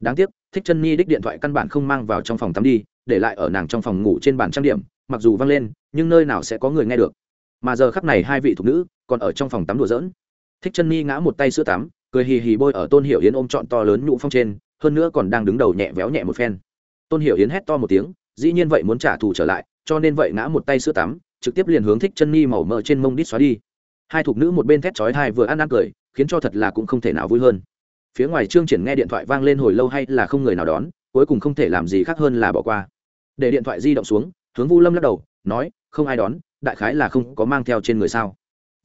Đáng tiếc, thích chân ni đích điện thoại căn bản không mang vào trong phòng tắm đi, để lại ở nàng trong phòng ngủ trên bàn trang điểm, mặc dù văng lên, nhưng nơi nào sẽ có người nghe được. Mà giờ khắp này hai vị thục nữ còn ở trong phòng tắm đùa giỡn. Thích chân ni ngã một tay sữa tắm, cười hì hì bôi ở tôn hiểu yến ôm trọn to lớn nhũ phong trên, hơn nữa còn đang đứng đầu nhẹ véo nhẹ một phen. Tôn hiểu yến hét to một tiếng, dĩ nhiên vậy muốn trả thù trở lại, cho nên vậy ngã một tay sữa tắm, trực tiếp liền hướng thích chân ni màu mỡ trên mông đít xóa đi hai thục nữ một bên thét chói hai vừa ăn ăn cười, khiến cho thật là cũng không thể nào vui hơn. Phía ngoài trương triển nghe điện thoại vang lên hồi lâu hay là không người nào đón, cuối cùng không thể làm gì khác hơn là bỏ qua. Để điện thoại di động xuống, hướng vu lâm lắc đầu, nói, không ai đón, đại khái là không có mang theo trên người sao?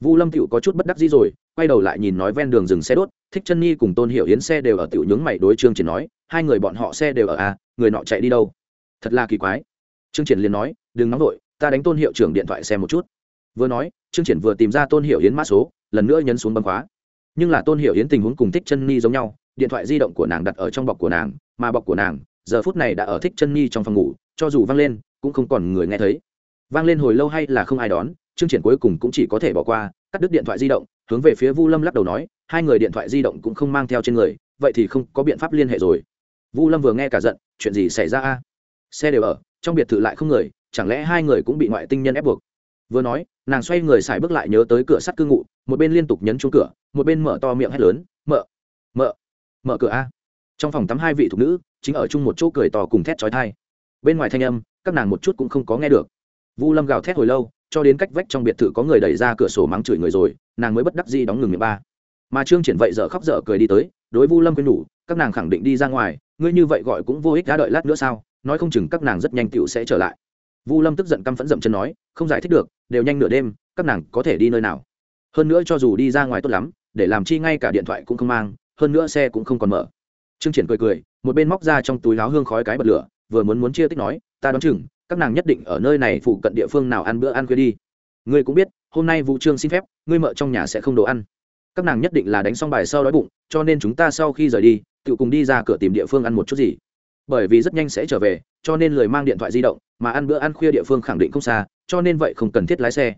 Vu lâm tựu có chút bất đắc dĩ rồi, quay đầu lại nhìn nói ven đường dừng xe đốt, thích chân nhi cùng tôn hiểu yến xe đều ở tiểu nhướng mày đối trương triển nói, hai người bọn họ xe đều ở à người nọ chạy đi đâu? Thật là kỳ quái. Trương triển liền nói, đừng nóng vội, ta đánh tôn hiệu trưởng điện thoại xem một chút. Vừa nói trương triển vừa tìm ra tôn hiểu yến mã số, lần nữa nhấn xuống bấm khóa. Nhưng là tôn hiểu yến tình huống cùng thích chân ni giống nhau, điện thoại di động của nàng đặt ở trong bọc của nàng, mà bọc của nàng, giờ phút này đã ở thích chân ni trong phòng ngủ, cho dù vang lên, cũng không còn người nghe thấy. Vang lên hồi lâu hay là không ai đón, trương triển cuối cùng cũng chỉ có thể bỏ qua, cắt đứt điện thoại di động, hướng về phía vu lâm lắc đầu nói, hai người điện thoại di động cũng không mang theo trên người, vậy thì không có biện pháp liên hệ rồi. Vu lâm vừa nghe cả giận, chuyện gì xảy ra a? Xe đều ở, trong biệt thự lại không người, chẳng lẽ hai người cũng bị ngoại tinh nhân ép buộc? Vừa nói nàng xoay người xài bước lại nhớ tới cửa sắt cư ngụ, một bên liên tục nhấn chuông cửa, một bên mở to miệng hét lớn mở mở mở cửa a. Trong phòng tắm hai vị thục nữ, chính ở chung một chỗ cười to cùng thét chói thai bên ngoài thanh âm, các nàng một chút cũng không có nghe được. Vu lâm gào thét hồi lâu, cho đến cách vách trong biệt thự có người đẩy ra cửa sổ mắng chửi người rồi, nàng mới bất đắc gì đóng ngừng miệng ba. Mà trương triển vậy dở khóc dở cười đi tới, đối vu lâm quên nhủ, các nàng khẳng định đi ra ngoài, ngươi như vậy gọi cũng vô ích, đã đợi lát nữa sao? Nói không chừng các nàng rất nhanh tựu sẽ trở lại vu lâm tức giận căm phẫn dậm chân nói, không giải thích được, đều nhanh nửa đêm, các nàng có thể đi nơi nào? Hơn nữa cho dù đi ra ngoài tốt lắm, để làm chi ngay cả điện thoại cũng không mang, hơn nữa xe cũng không còn mở. Trương triển cười cười, một bên móc ra trong túi láo hương khói cái bật lửa, vừa muốn muốn chia tích nói, ta đoán chừng, các nàng nhất định ở nơi này phụ cận địa phương nào ăn bữa ăn khuya đi. Ngươi cũng biết, hôm nay vũ trương xin phép, ngươi mợ trong nhà sẽ không đồ ăn. Các nàng nhất định là đánh xong bài sau đói bụng, cho nên chúng ta sau khi rời đi, tự cùng đi ra cửa tìm địa phương ăn một chút gì bởi vì rất nhanh sẽ trở về, cho nên lười mang điện thoại di động, mà ăn bữa ăn khuya địa phương khẳng định không xa, cho nên vậy không cần thiết lái xe.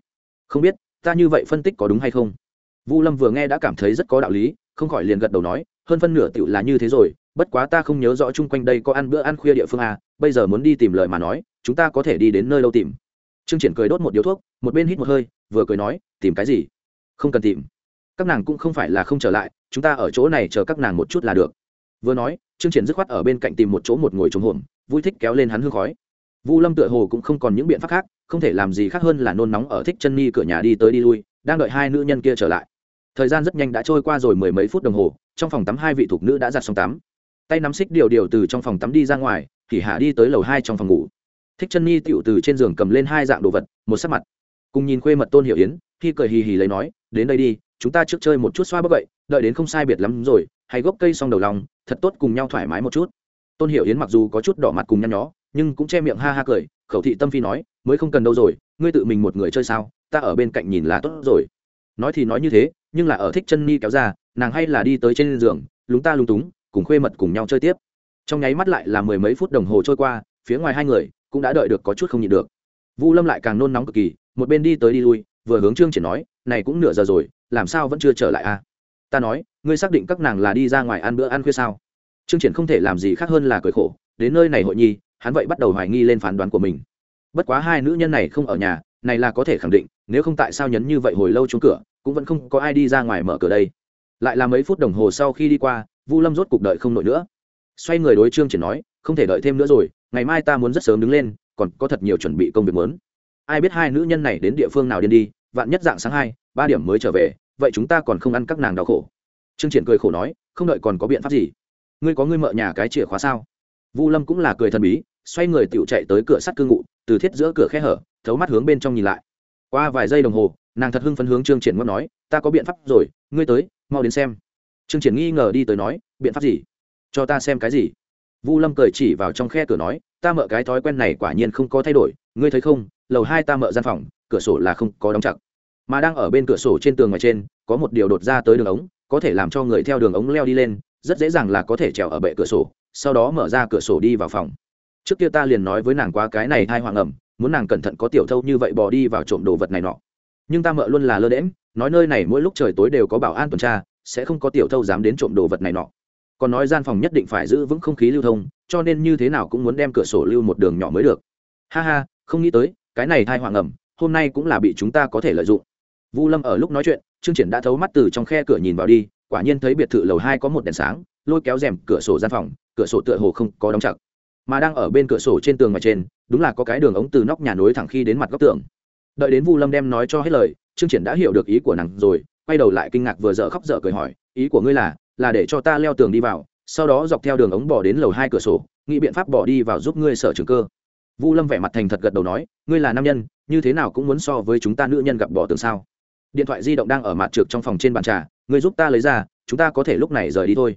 Không biết, ta như vậy phân tích có đúng hay không? Vu lâm vừa nghe đã cảm thấy rất có đạo lý, không khỏi liền gật đầu nói, hơn phân nửa tựu là như thế rồi, bất quá ta không nhớ rõ chung quanh đây có ăn bữa ăn khuya địa phương à bây giờ muốn đi tìm lời mà nói, chúng ta có thể đi đến nơi đâu tìm. Trương triển cười đốt một điếu thuốc, một bên hít một hơi, vừa cười nói, tìm cái gì? Không cần tìm. Các nàng cũng không phải là không trở lại, chúng ta ở chỗ này chờ các nàng một chút là được vừa nói, trương triển dứt khoát ở bên cạnh tìm một chỗ một ngồi trống hổm, vui thích kéo lên hắn hương khói. Vu lâm tựa hồ cũng không còn những biện pháp khác, không thể làm gì khác hơn là nôn nóng ở thích chân ni cửa nhà đi tới đi lui, đang đợi hai nữ nhân kia trở lại. Thời gian rất nhanh đã trôi qua rồi mười mấy phút đồng hồ, trong phòng tắm hai vị thuộc nữ đã giặt xong tắm. Tay nắm xích điều điều từ trong phòng tắm đi ra ngoài, thì hạ đi tới lầu hai trong phòng ngủ. Thích chân ni tựu từ trên giường cầm lên hai dạng đồ vật, một sắc mặt. Cùng nhìn khuê mật tôn hiểu yến, khi cười hì hì lấy nói, đến đây đi, chúng ta trước chơi một chút xoa bấp vậy đợi đến không sai biệt lắm rồi hay gốc cây xong đầu lòng thật tốt cùng nhau thoải mái một chút. Tôn hiểu yến mặc dù có chút đỏ mặt cùng nhăn nhó, nhưng cũng che miệng ha ha cười, khẩu thị tâm phi nói, mới không cần đâu rồi, ngươi tự mình một người chơi sao? Ta ở bên cạnh nhìn là tốt rồi. Nói thì nói như thế, nhưng là ở thích chân ni kéo ra, nàng hay là đi tới trên giường, lúng ta lúng túng, cùng khuê mật cùng nhau chơi tiếp. Trong nháy mắt lại là mười mấy phút đồng hồ trôi qua, phía ngoài hai người cũng đã đợi được có chút không nhịn được. Vu lâm lại càng nôn nóng cực kỳ, một bên đi tới đi lui, vừa hướng trương triển nói, này cũng nửa giờ rồi, làm sao vẫn chưa trở lại a à? ta nói ngươi xác định các nàng là đi ra ngoài ăn bữa ăn khuya sao? Trương triển không thể làm gì khác hơn là cười khổ, đến nơi này hội nhi, hắn vậy bắt đầu hoài nghi lên phán đoán của mình. Bất quá hai nữ nhân này không ở nhà, này là có thể khẳng định, nếu không tại sao nhấn như vậy hồi lâu chung cửa, cũng vẫn không có ai đi ra ngoài mở cửa đây. Lại là mấy phút đồng hồ sau khi đi qua, vu lâm rốt cuộc đợi không nổi nữa. Xoay người đối trương triển nói, không thể đợi thêm nữa rồi, ngày mai ta muốn rất sớm đứng lên, còn có thật nhiều chuẩn bị công việc muốn. Ai biết hai nữ nhân này đến địa phương nào điên đi, vạn nhất dạng sáng hai, ba điểm mới trở về, vậy chúng ta còn không ăn các nàng đau khổ trương triển cười khổ nói, không đợi còn có biện pháp gì? Ngươi có ngươi mợ nhà cái chìa khóa sao? Vu lâm cũng là cười thần bí, xoay người tựu chạy tới cửa sắt cư ngụ, từ thiết giữa cửa khe hở, thấu mắt hướng bên trong nhìn lại. Qua vài giây đồng hồ, nàng thật hưng phấn hướng trương triển ngót nói, ta có biện pháp rồi, ngươi tới, mau đến xem. Trương triển nghi ngờ đi tới nói, biện pháp gì? Cho ta xem cái gì? Vu lâm cười chỉ vào trong khe cửa nói, ta mợ cái thói quen này quả nhiên không có thay đổi, ngươi thấy không? Lầu hai ta mợ gian phòng, cửa sổ là không có đóng chặt. Mà đang ở bên cửa sổ trên tường ngoài trên, có một điều đột ra tới đường ống có thể làm cho người theo đường ống leo đi lên, rất dễ dàng là có thể trèo ở bệ cửa sổ, sau đó mở ra cửa sổ đi vào phòng. Trước kia ta liền nói với nàng qua cái này hai hoàng ẩm, muốn nàng cẩn thận có tiểu thâu như vậy bỏ đi vào trộm đồ vật này nọ. Nhưng ta mợ luôn là lơ đễm nói nơi này mỗi lúc trời tối đều có bảo an tuần tra, sẽ không có tiểu thâu dám đến trộm đồ vật này nọ. Còn nói gian phòng nhất định phải giữ vững không khí lưu thông, cho nên như thế nào cũng muốn đem cửa sổ lưu một đường nhỏ mới được. Ha ha, không nghĩ tới, cái này thai hoàng ẩm, hôm nay cũng là bị chúng ta có thể lợi dụng vu lâm ở lúc nói chuyện, trương triển đã thấu mắt từ trong khe cửa nhìn vào đi, quả nhiên thấy biệt thự lầu hai có một đèn sáng, lôi kéo rèm cửa sổ gian phòng, cửa sổ tựa hồ không có đóng chặt. Mà đang ở bên cửa sổ trên tường ngoài trên, đúng là có cái đường ống từ nóc nhà nối thẳng khi đến mặt góc tường. Đợi đến vu lâm đem nói cho hết lời, trương triển đã hiểu được ý của nàng rồi, quay đầu lại kinh ngạc vừa dở khóc dở cười hỏi, ý của ngươi là là để cho ta leo tường đi vào, sau đó dọc theo đường ống bỏ đến lầu hai cửa sổ, nghĩ biện pháp bỏ đi vào giúp ngươi sở trường cơ. Vu lâm vẻ mặt thành thật gật đầu nói, ngươi là nam nhân, như thế nào cũng muốn so với chúng ta nữ nhân gặp bỏ tường sao? Điện thoại di động đang ở mặt trượt trong phòng trên bàn trà người giúp ta lấy ra, chúng ta có thể lúc này rời đi thôi.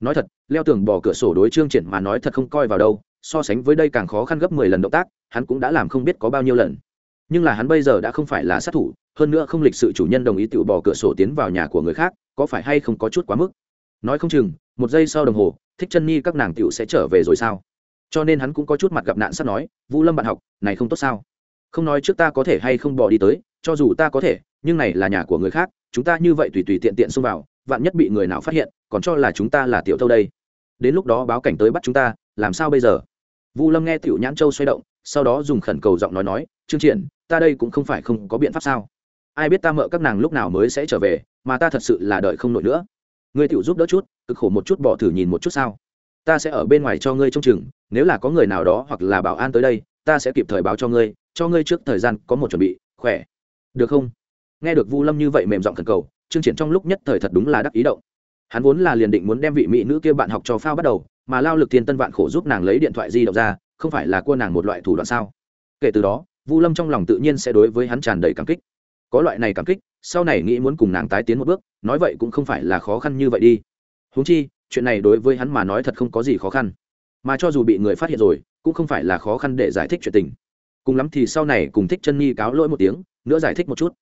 Nói thật, leo tường bỏ cửa sổ đối trương triển mà nói thật không coi vào đâu, so sánh với đây càng khó khăn gấp mười lần động tác, hắn cũng đã làm không biết có bao nhiêu lần. Nhưng là hắn bây giờ đã không phải là sát thủ, hơn nữa không lịch sự chủ nhân đồng ý tự bỏ cửa sổ tiến vào nhà của người khác, có phải hay không có chút quá mức? Nói không chừng, một giây sau đồng hồ, thích chân nhi các nàng tiểu sẽ trở về rồi sao? Cho nên hắn cũng có chút mặt gặp nạn sắp nói vũ lâm bạn học, này không tốt sao? Không nói trước ta có thể hay không bỏ đi tới, cho dù ta có thể nhưng này là nhà của người khác, chúng ta như vậy tùy tùy tiện tiện xông vào, vạn nhất bị người nào phát hiện, còn cho là chúng ta là tiểu thâu đây. Đến lúc đó báo cảnh tới bắt chúng ta, làm sao bây giờ? Vu lâm nghe tiểu nhãn châu xoay động, sau đó dùng khẩn cầu giọng nói nói chương triển, ta đây cũng không phải không có biện pháp sao? Ai biết ta mợ các nàng lúc nào mới sẽ trở về, mà ta thật sự là đợi không nổi nữa. Ngươi tiểu giúp đỡ chút, cực khổ một chút bỏ thử nhìn một chút sao? Ta sẽ ở bên ngoài cho ngươi trông chừng, nếu là có người nào đó hoặc là bảo an tới đây, ta sẽ kịp thời báo cho ngươi cho ngươi trước thời gian có một chuẩn bị, khỏe. Được không? Nghe được vu lâm như vậy mềm giọng thần cầu chương triển trong lúc nhất thời thật đúng là đắc ý động. Hắn vốn là liền định muốn đem vị mỹ nữ kia bạn học cho phao bắt đầu, mà lao lực thiên tân vạn khổ giúp nàng lấy điện thoại di động ra, không phải là cua nàng một loại thủ đoạn sao? Kể từ đó, vu lâm trong lòng tự nhiên sẽ đối với hắn tràn đầy cảm kích. Có loại này cảm kích, sau này nghĩ muốn cùng nàng tái tiến một bước, nói vậy cũng không phải là khó khăn như vậy đi. Huống chi, chuyện này đối với hắn mà nói thật không có gì khó khăn. Mà cho dù bị người phát hiện rồi, cũng không phải là khó khăn để giải thích chuyện tình. Cùng lắm thì sau này cùng thích chân nhi cáo lỗi một tiếng, nữa giải thích một chút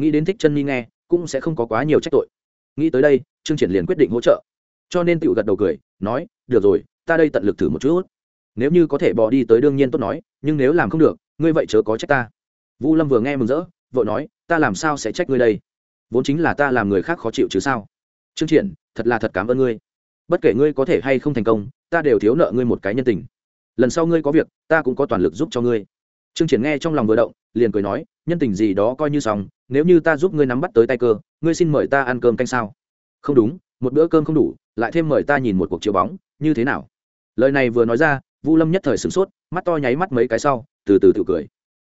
nghĩ đến thích chân nhi nghe, cũng sẽ không có quá nhiều trách tội. Nghĩ tới đây, trương triển liền quyết định hỗ trợ. Cho nên tiểu gật đầu cười, nói, được rồi, ta đây tận lực thử một chút. Nếu như có thể bỏ đi tới đương nhiên tốt nói, nhưng nếu làm không được, ngươi vậy chớ có trách ta. Vu lâm vừa nghe mừng rỡ vợ nói, ta làm sao sẽ trách ngươi đây? Vốn chính là ta làm người khác khó chịu chứ sao? Trương triển, thật là thật cảm ơn ngươi. Bất kể ngươi có thể hay không thành công, ta đều thiếu nợ ngươi một cái nhân tình. Lần sau ngươi có việc, ta cũng có toàn lực giúp cho ngươi trương triển nghe trong lòng vừa động, liền cười nói, nhân tình gì đó coi như xong, nếu như ta giúp ngươi nắm bắt tới tay cơ, ngươi xin mời ta ăn cơm canh sao? Không đúng, một bữa cơm không đủ, lại thêm mời ta nhìn một cuộc chiếu bóng, như thế nào? Lời này vừa nói ra, vu lâm nhất thời sửng sốt, mắt to nháy mắt mấy cái sau, từ từ tự cười.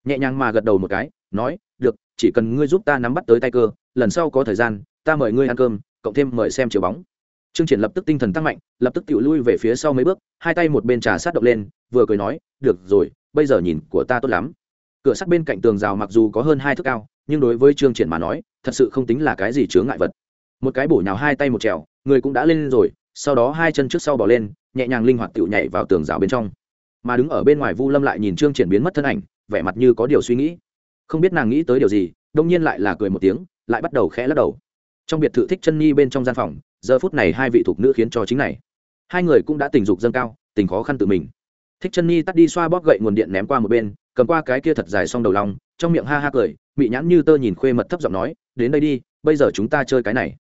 Nhẹ nhàng mà gật đầu một cái, nói, được, chỉ cần ngươi giúp ta nắm bắt tới tay cơ, lần sau có thời gian, ta mời ngươi ăn cơm, cộng thêm mời xem chiếu bóng. Trương triển lập tức tinh thần tăng mạnh, lập tức tiểu lui về phía sau mấy bước, hai tay một bên trà sát động lên, vừa cười nói, được rồi bây giờ nhìn của ta tốt lắm. Cửa sắt bên cạnh tường rào mặc dù có hơn hai thước cao, nhưng đối với trương triển mà nói, thật sự không tính là cái gì chướng ngại vật. Một cái bổ nhào hai tay một trèo, người cũng đã lên rồi, sau đó hai chân trước sau bỏ lên, nhẹ nhàng linh hoạt tựu nhảy vào tường rào bên trong. Mà đứng ở bên ngoài vu lâm lại nhìn trương triển biến mất thân ảnh, vẻ mặt như có điều suy nghĩ. Không biết nàng nghĩ tới điều gì, đông nhiên lại là cười một tiếng, lại bắt đầu khẽ lắc đầu. Trong biệt thự thích chân nhi bên trong gian phòng, giờ phút này hai vị thuộc nữ khiến cho chính này. Hai người cũng đã tình dục dâng cao, tình khó khăn tự mình thích chân nhi tắt đi xoa bóp gậy nguồn điện ném qua một bên, cầm qua cái kia thật dài xong đầu lòng trong miệng ha ha cười bị nhãn như tơ nhìn khuê mật thấp giọng nói, đến đây đi, bây giờ chúng ta chơi cái này.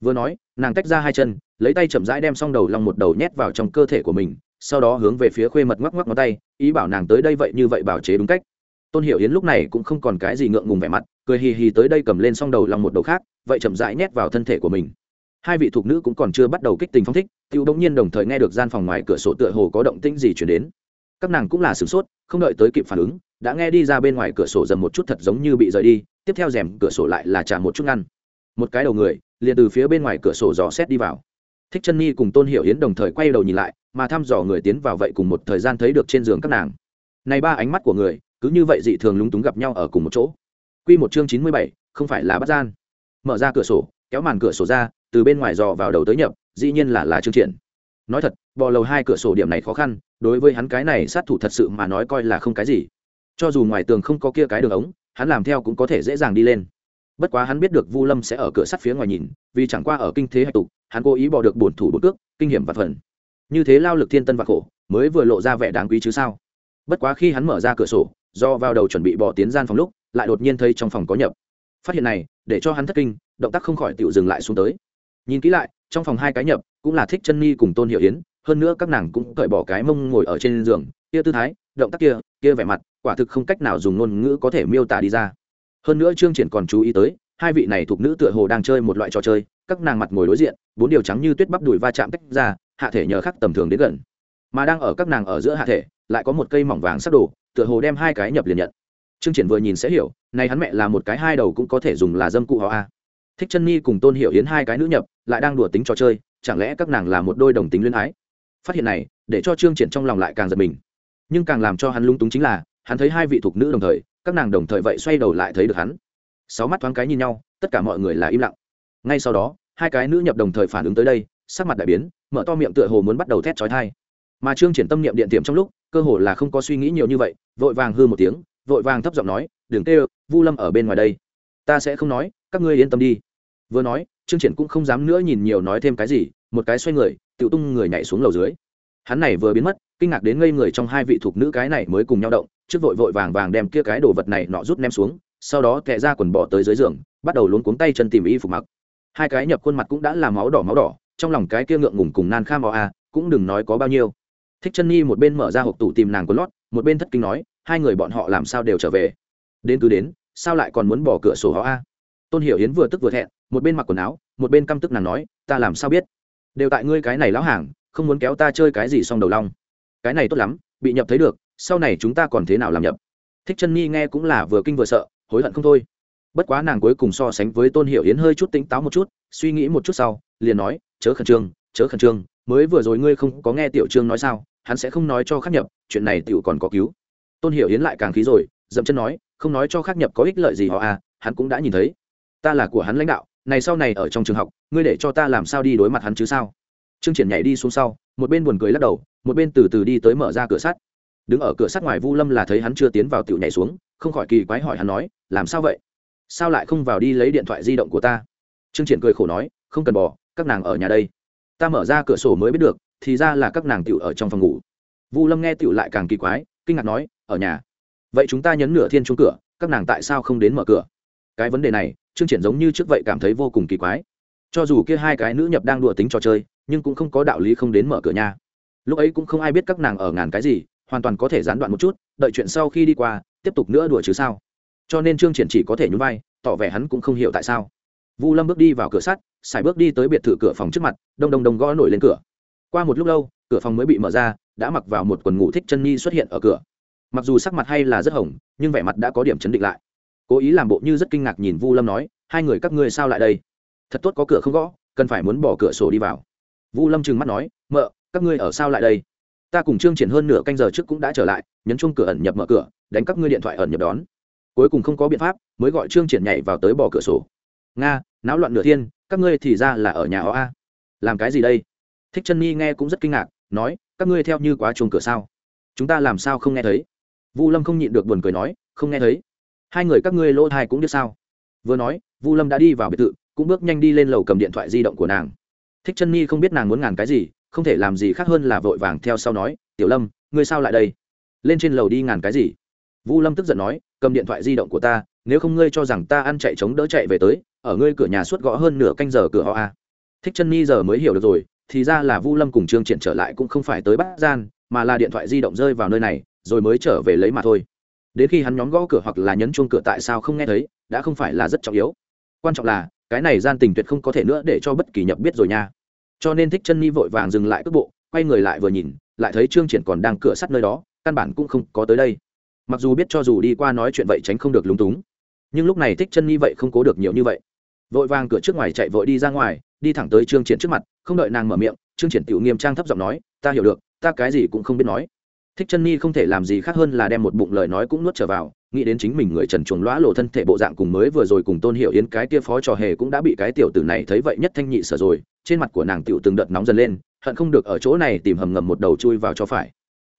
Vừa nói, nàng tách ra hai chân, lấy tay chậm rãi đem xong đầu lòng một đầu nhét vào trong cơ thể của mình, sau đó hướng về phía khuê mật ngoắc ngoắc ngón tay, ý bảo nàng tới đây vậy như vậy bảo chế đúng cách. Tôn hiểu yến lúc này cũng không còn cái gì ngượng ngùng vẻ mặt, cười hì hì tới đây cầm lên xong đầu lòng một đầu khác, vậy chậm rãi nhét vào thân thể của mình. Hai vị thuộc nữ cũng còn chưa bắt đầu kích tình phong thích, tiêu bỗng nhiên đồng thời nghe được gian phòng ngoài cửa sổ tựa hồ có động tĩnh gì chuyển đến các nàng cũng là sửng sốt, không đợi tới kịp phản ứng, đã nghe đi ra bên ngoài cửa sổ dầm một chút thật giống như bị rời đi, tiếp theo rèm cửa sổ lại là trả một chút ngăn. Một cái đầu người, liền từ phía bên ngoài cửa sổ dò xét đi vào. Thích chân nhi cùng tôn hiểu hiến đồng thời quay đầu nhìn lại, mà thăm dò người tiến vào vậy cùng một thời gian thấy được trên giường các nàng. Này ba ánh mắt của người, cứ như vậy dị thường lúng túng gặp nhau ở cùng một chỗ. Quy một chương chín mươi bảy, không phải là bắt gian. Mở ra cửa sổ, kéo màn cửa sổ ra, từ bên ngoài dò vào đầu tới nhập, dĩ nhiên là là chương triển. Nói thật bò lầu hai cửa sổ điểm này khó khăn, đối với hắn cái này sát thủ thật sự mà nói coi là không cái gì. Cho dù ngoài tường không có kia cái đường ống, hắn làm theo cũng có thể dễ dàng đi lên. Bất quá hắn biết được vu lâm sẽ ở cửa sắt phía ngoài nhìn, vì chẳng qua ở kinh thế hạch tục, hắn cố ý bỏ được bổn thủ bột cước, kinh hiểm và phần. Như thế lao lực thiên tân và khổ, mới vừa lộ ra vẻ đáng quý chứ sao? Bất quá khi hắn mở ra cửa sổ, do vào đầu chuẩn bị bỏ tiến gian phòng lúc, lại đột nhiên thấy trong phòng có nhập. Phát hiện này, để cho hắn thất kinh, động tác không khỏi tự dừng lại xuống tới. Nhìn kỹ lại, trong phòng hai cái nhập, cũng là thích chân ni cùng tôn hiệu yến hơn nữa các nàng cũng cởi bỏ cái mông ngồi ở trên giường, kia tư thái, động tác kia kia vẻ mặt, quả thực không cách nào dùng ngôn ngữ có thể miêu tả đi ra. Hơn nữa trương triển còn chú ý tới, hai vị này thuộc nữ tựa hồ đang chơi một loại trò chơi, các nàng mặt ngồi đối diện, bốn điều trắng như tuyết bắp đùi va chạm tách ra, hạ thể nhờ khắc tầm thường đến gần. Mà đang ở các nàng ở giữa hạ thể, lại có một cây mỏng vàng sắc đổ tựa hồ đem hai cái nhập liền nhận. Trương triển vừa nhìn sẽ hiểu, này hắn mẹ là một cái hai đầu cũng có thể dùng là dâm cụ họ a. Thích chân nhi cùng tôn hiểu yến hai cái nữ nhập, lại đang đùa tính trò chơi, chẳng lẽ các nàng là một đôi đồng tính luyến ái? Phát hiện này, để cho trương triển trong lòng lại càng giật mình. Nhưng càng làm cho hắn lung túng chính là, hắn thấy hai vị thuộc nữ đồng thời, các nàng đồng thời vậy xoay đầu lại thấy được hắn. Sáu mắt thoáng cái nhìn nhau, tất cả mọi người là im lặng. Ngay sau đó, hai cái nữ nhập đồng thời phản ứng tới đây, sắc mặt đại biến, mở to miệng tựa hồ muốn bắt đầu thét chói tai. Mà trương triển tâm niệm điện tiệm trong lúc, cơ hồ là không có suy nghĩ nhiều như vậy, vội vàng hư một tiếng, vội vàng thấp giọng nói, đừng kêu, vu lâm ở bên ngoài đây. Ta sẽ không nói, các ngươi yên tâm đi. Vừa nói, trương triển cũng không dám nữa nhìn nhiều nói thêm cái gì, một cái xoay người tự tung người nhảy xuống lầu dưới. Hắn này vừa biến mất, kinh ngạc đến ngây người trong hai vị thuộc nữ cái này mới cùng nhau động, trước vội vội vàng vàng đem kia cái đồ vật này nọ rút ném xuống, sau đó tệ ra quần bỏ tới dưới giường, bắt đầu luống cuống tay chân tìm y phục mặc. Hai cái nhập khuôn mặt cũng đã là máu đỏ máu đỏ, trong lòng cái kia ngượng ngùng cùng nan kham a, cũng đừng nói có bao nhiêu. Thích chân nhi một bên mở ra hộp tủ tìm nàng quần lót, một bên thất kinh nói, hai người bọn họ làm sao đều trở về? Đến cứ đến, sao lại còn muốn bỏ cửa sổ họ a? Tôn hiểu yến vừa tức vừa thẹn, một bên mặc quần áo, một bên căm tức nàng nói, ta làm sao biết? Đều tại ngươi cái này lão hàng, không muốn kéo ta chơi cái gì xong đầu long. Cái này tốt lắm, bị nhập thấy được, sau này chúng ta còn thế nào làm nhập? Thích chân nhi nghe cũng là vừa kinh vừa sợ, hối hận không thôi. Bất quá nàng cuối cùng so sánh với tôn hiểu yến hơi chút tỉnh táo một chút, suy nghĩ một chút sau, liền nói, chớ khẩn trương, chớ khẩn trương, mới vừa rồi ngươi không có nghe tiểu trương nói sao, hắn sẽ không nói cho khắc nhập, chuyện này tiểu còn có cứu. Tôn hiểu yến lại càng khí rồi, dậm chân nói, không nói cho khắc nhập có ích lợi gì họ à hắn cũng đã nhìn thấy. Ta là của hắn lãnh đạo này sau này ở trong trường học, ngươi để cho ta làm sao đi đối mặt hắn chứ sao? Trương triển nhảy đi xuống sau, một bên buồn cười lắc đầu, một bên từ từ đi tới mở ra cửa sắt. Đứng ở cửa sắt ngoài vu lâm là thấy hắn chưa tiến vào tiểu nhảy xuống, không khỏi kỳ quái hỏi hắn nói, làm sao vậy? Sao lại không vào đi lấy điện thoại di động của ta? Trương triển cười khổ nói, không cần bỏ, các nàng ở nhà đây. Ta mở ra cửa sổ mới biết được, thì ra là các nàng tiểu ở trong phòng ngủ. Vu lâm nghe tiểu lại càng kỳ quái, kinh ngạc nói, ở nhà? Vậy chúng ta nhấn nửa thiên chung cửa, các nàng tại sao không đến mở cửa? Cái vấn đề này trương triển giống như trước vậy cảm thấy vô cùng kỳ quái. Cho dù kia hai cái nữ nhập đang đùa tính trò chơi, nhưng cũng không có đạo lý không đến mở cửa nhà. Lúc ấy cũng không ai biết các nàng ở ngàn cái gì, hoàn toàn có thể gián đoạn một chút, đợi chuyện sau khi đi qua, tiếp tục nữa đùa chứ sao? Cho nên trương triển chỉ có thể nhún vai, tỏ vẻ hắn cũng không hiểu tại sao. Vu lâm bước đi vào cửa sắt, xài bước đi tới biệt thự cửa phòng trước mặt, đông đông đông gõ nổi lên cửa. Qua một lúc lâu, cửa phòng mới bị mở ra, đã mặc vào một quần ngủ thích chân nhi xuất hiện ở cửa. Mặc dù sắc mặt hay là rất hồng, nhưng vẻ mặt đã có điểm chấn định lại cố ý làm bộ như rất kinh ngạc nhìn vu lâm nói, hai người các ngươi sao lại đây? Thật tốt có cửa không gõ, cần phải muốn bỏ cửa sổ đi vào. Vu lâm trừng mắt nói, mợ, các ngươi ở sao lại đây? Ta cùng trương triển hơn nửa canh giờ trước cũng đã trở lại, nhấn chung cửa ẩn nhập mở cửa, đánh các ngươi điện thoại ẩn nhập đón. Cuối cùng không có biện pháp, mới gọi trương triển nhảy vào tới bỏ cửa sổ. Nga, náo loạn nửa thiên, các ngươi thì ra là ở nhà họ a. Làm cái gì đây? Thích chân nhi nghe cũng rất kinh ngạc, nói, các ngươi theo như quá chuồng cửa sao? Chúng ta làm sao không nghe thấy? Vu lâm không nhịn được buồn cười nói, không nghe thấy hai người các ngươi lỗ thai cũng biết sao? Vừa nói, vu lâm đã đi vào biệt thự, cũng bước nhanh đi lên lầu cầm điện thoại di động của nàng. Thích chân nhi không biết nàng muốn ngàn cái gì, không thể làm gì khác hơn là vội vàng theo sau nói, tiểu lâm, ngươi sao lại đây? Lên trên lầu đi ngàn cái gì? Vu lâm tức giận nói, cầm điện thoại di động của ta, nếu không ngươi cho rằng ta ăn chạy chống đỡ chạy về tới, ở ngươi cửa nhà suốt gõ hơn nửa canh giờ cửa họ a. Thích chân nhi giờ mới hiểu được rồi, thì ra là vu lâm cùng trương triển trở lại cũng không phải tới bắt gian, mà là điện thoại di động rơi vào nơi này, rồi mới trở về lấy mà thôi đến khi hắn nhóm gõ cửa hoặc là nhấn chuông cửa tại sao không nghe thấy, đã không phải là rất trọng yếu. Quan trọng là, cái này gian tình tuyệt không có thể nữa để cho bất kỳ nhập biết rồi nha. Cho nên thích chân ni vội vàng dừng lại cước bộ, quay người lại vừa nhìn, lại thấy trương triển còn đang cửa sắt nơi đó, căn bản cũng không có tới đây. Mặc dù biết cho dù đi qua nói chuyện vậy tránh không được lúng túng, nhưng lúc này thích chân ni vậy không cố được nhiều như vậy. Vội vàng cửa trước ngoài chạy vội đi ra ngoài, đi thẳng tới trương triển trước mặt, không đợi nàng mở miệng, trương triển tiểu nghiêm trang thấp giọng nói, ta hiểu được, ta cái gì cũng không biết nói thích chân nhi không thể làm gì khác hơn là đem một bụng lời nói cũng nuốt trở vào, nghĩ đến chính mình người trần chuồng lõa lộ thân thể bộ dạng cùng mới vừa rồi cùng tôn hiểu yến cái tia phó trò hề cũng đã bị cái tiểu tử này thấy vậy nhất thanh nhị sở rồi, trên mặt của nàng tiểu từng đợt nóng dần lên, hận không được ở chỗ này tìm hầm ngầm một đầu chui vào cho phải.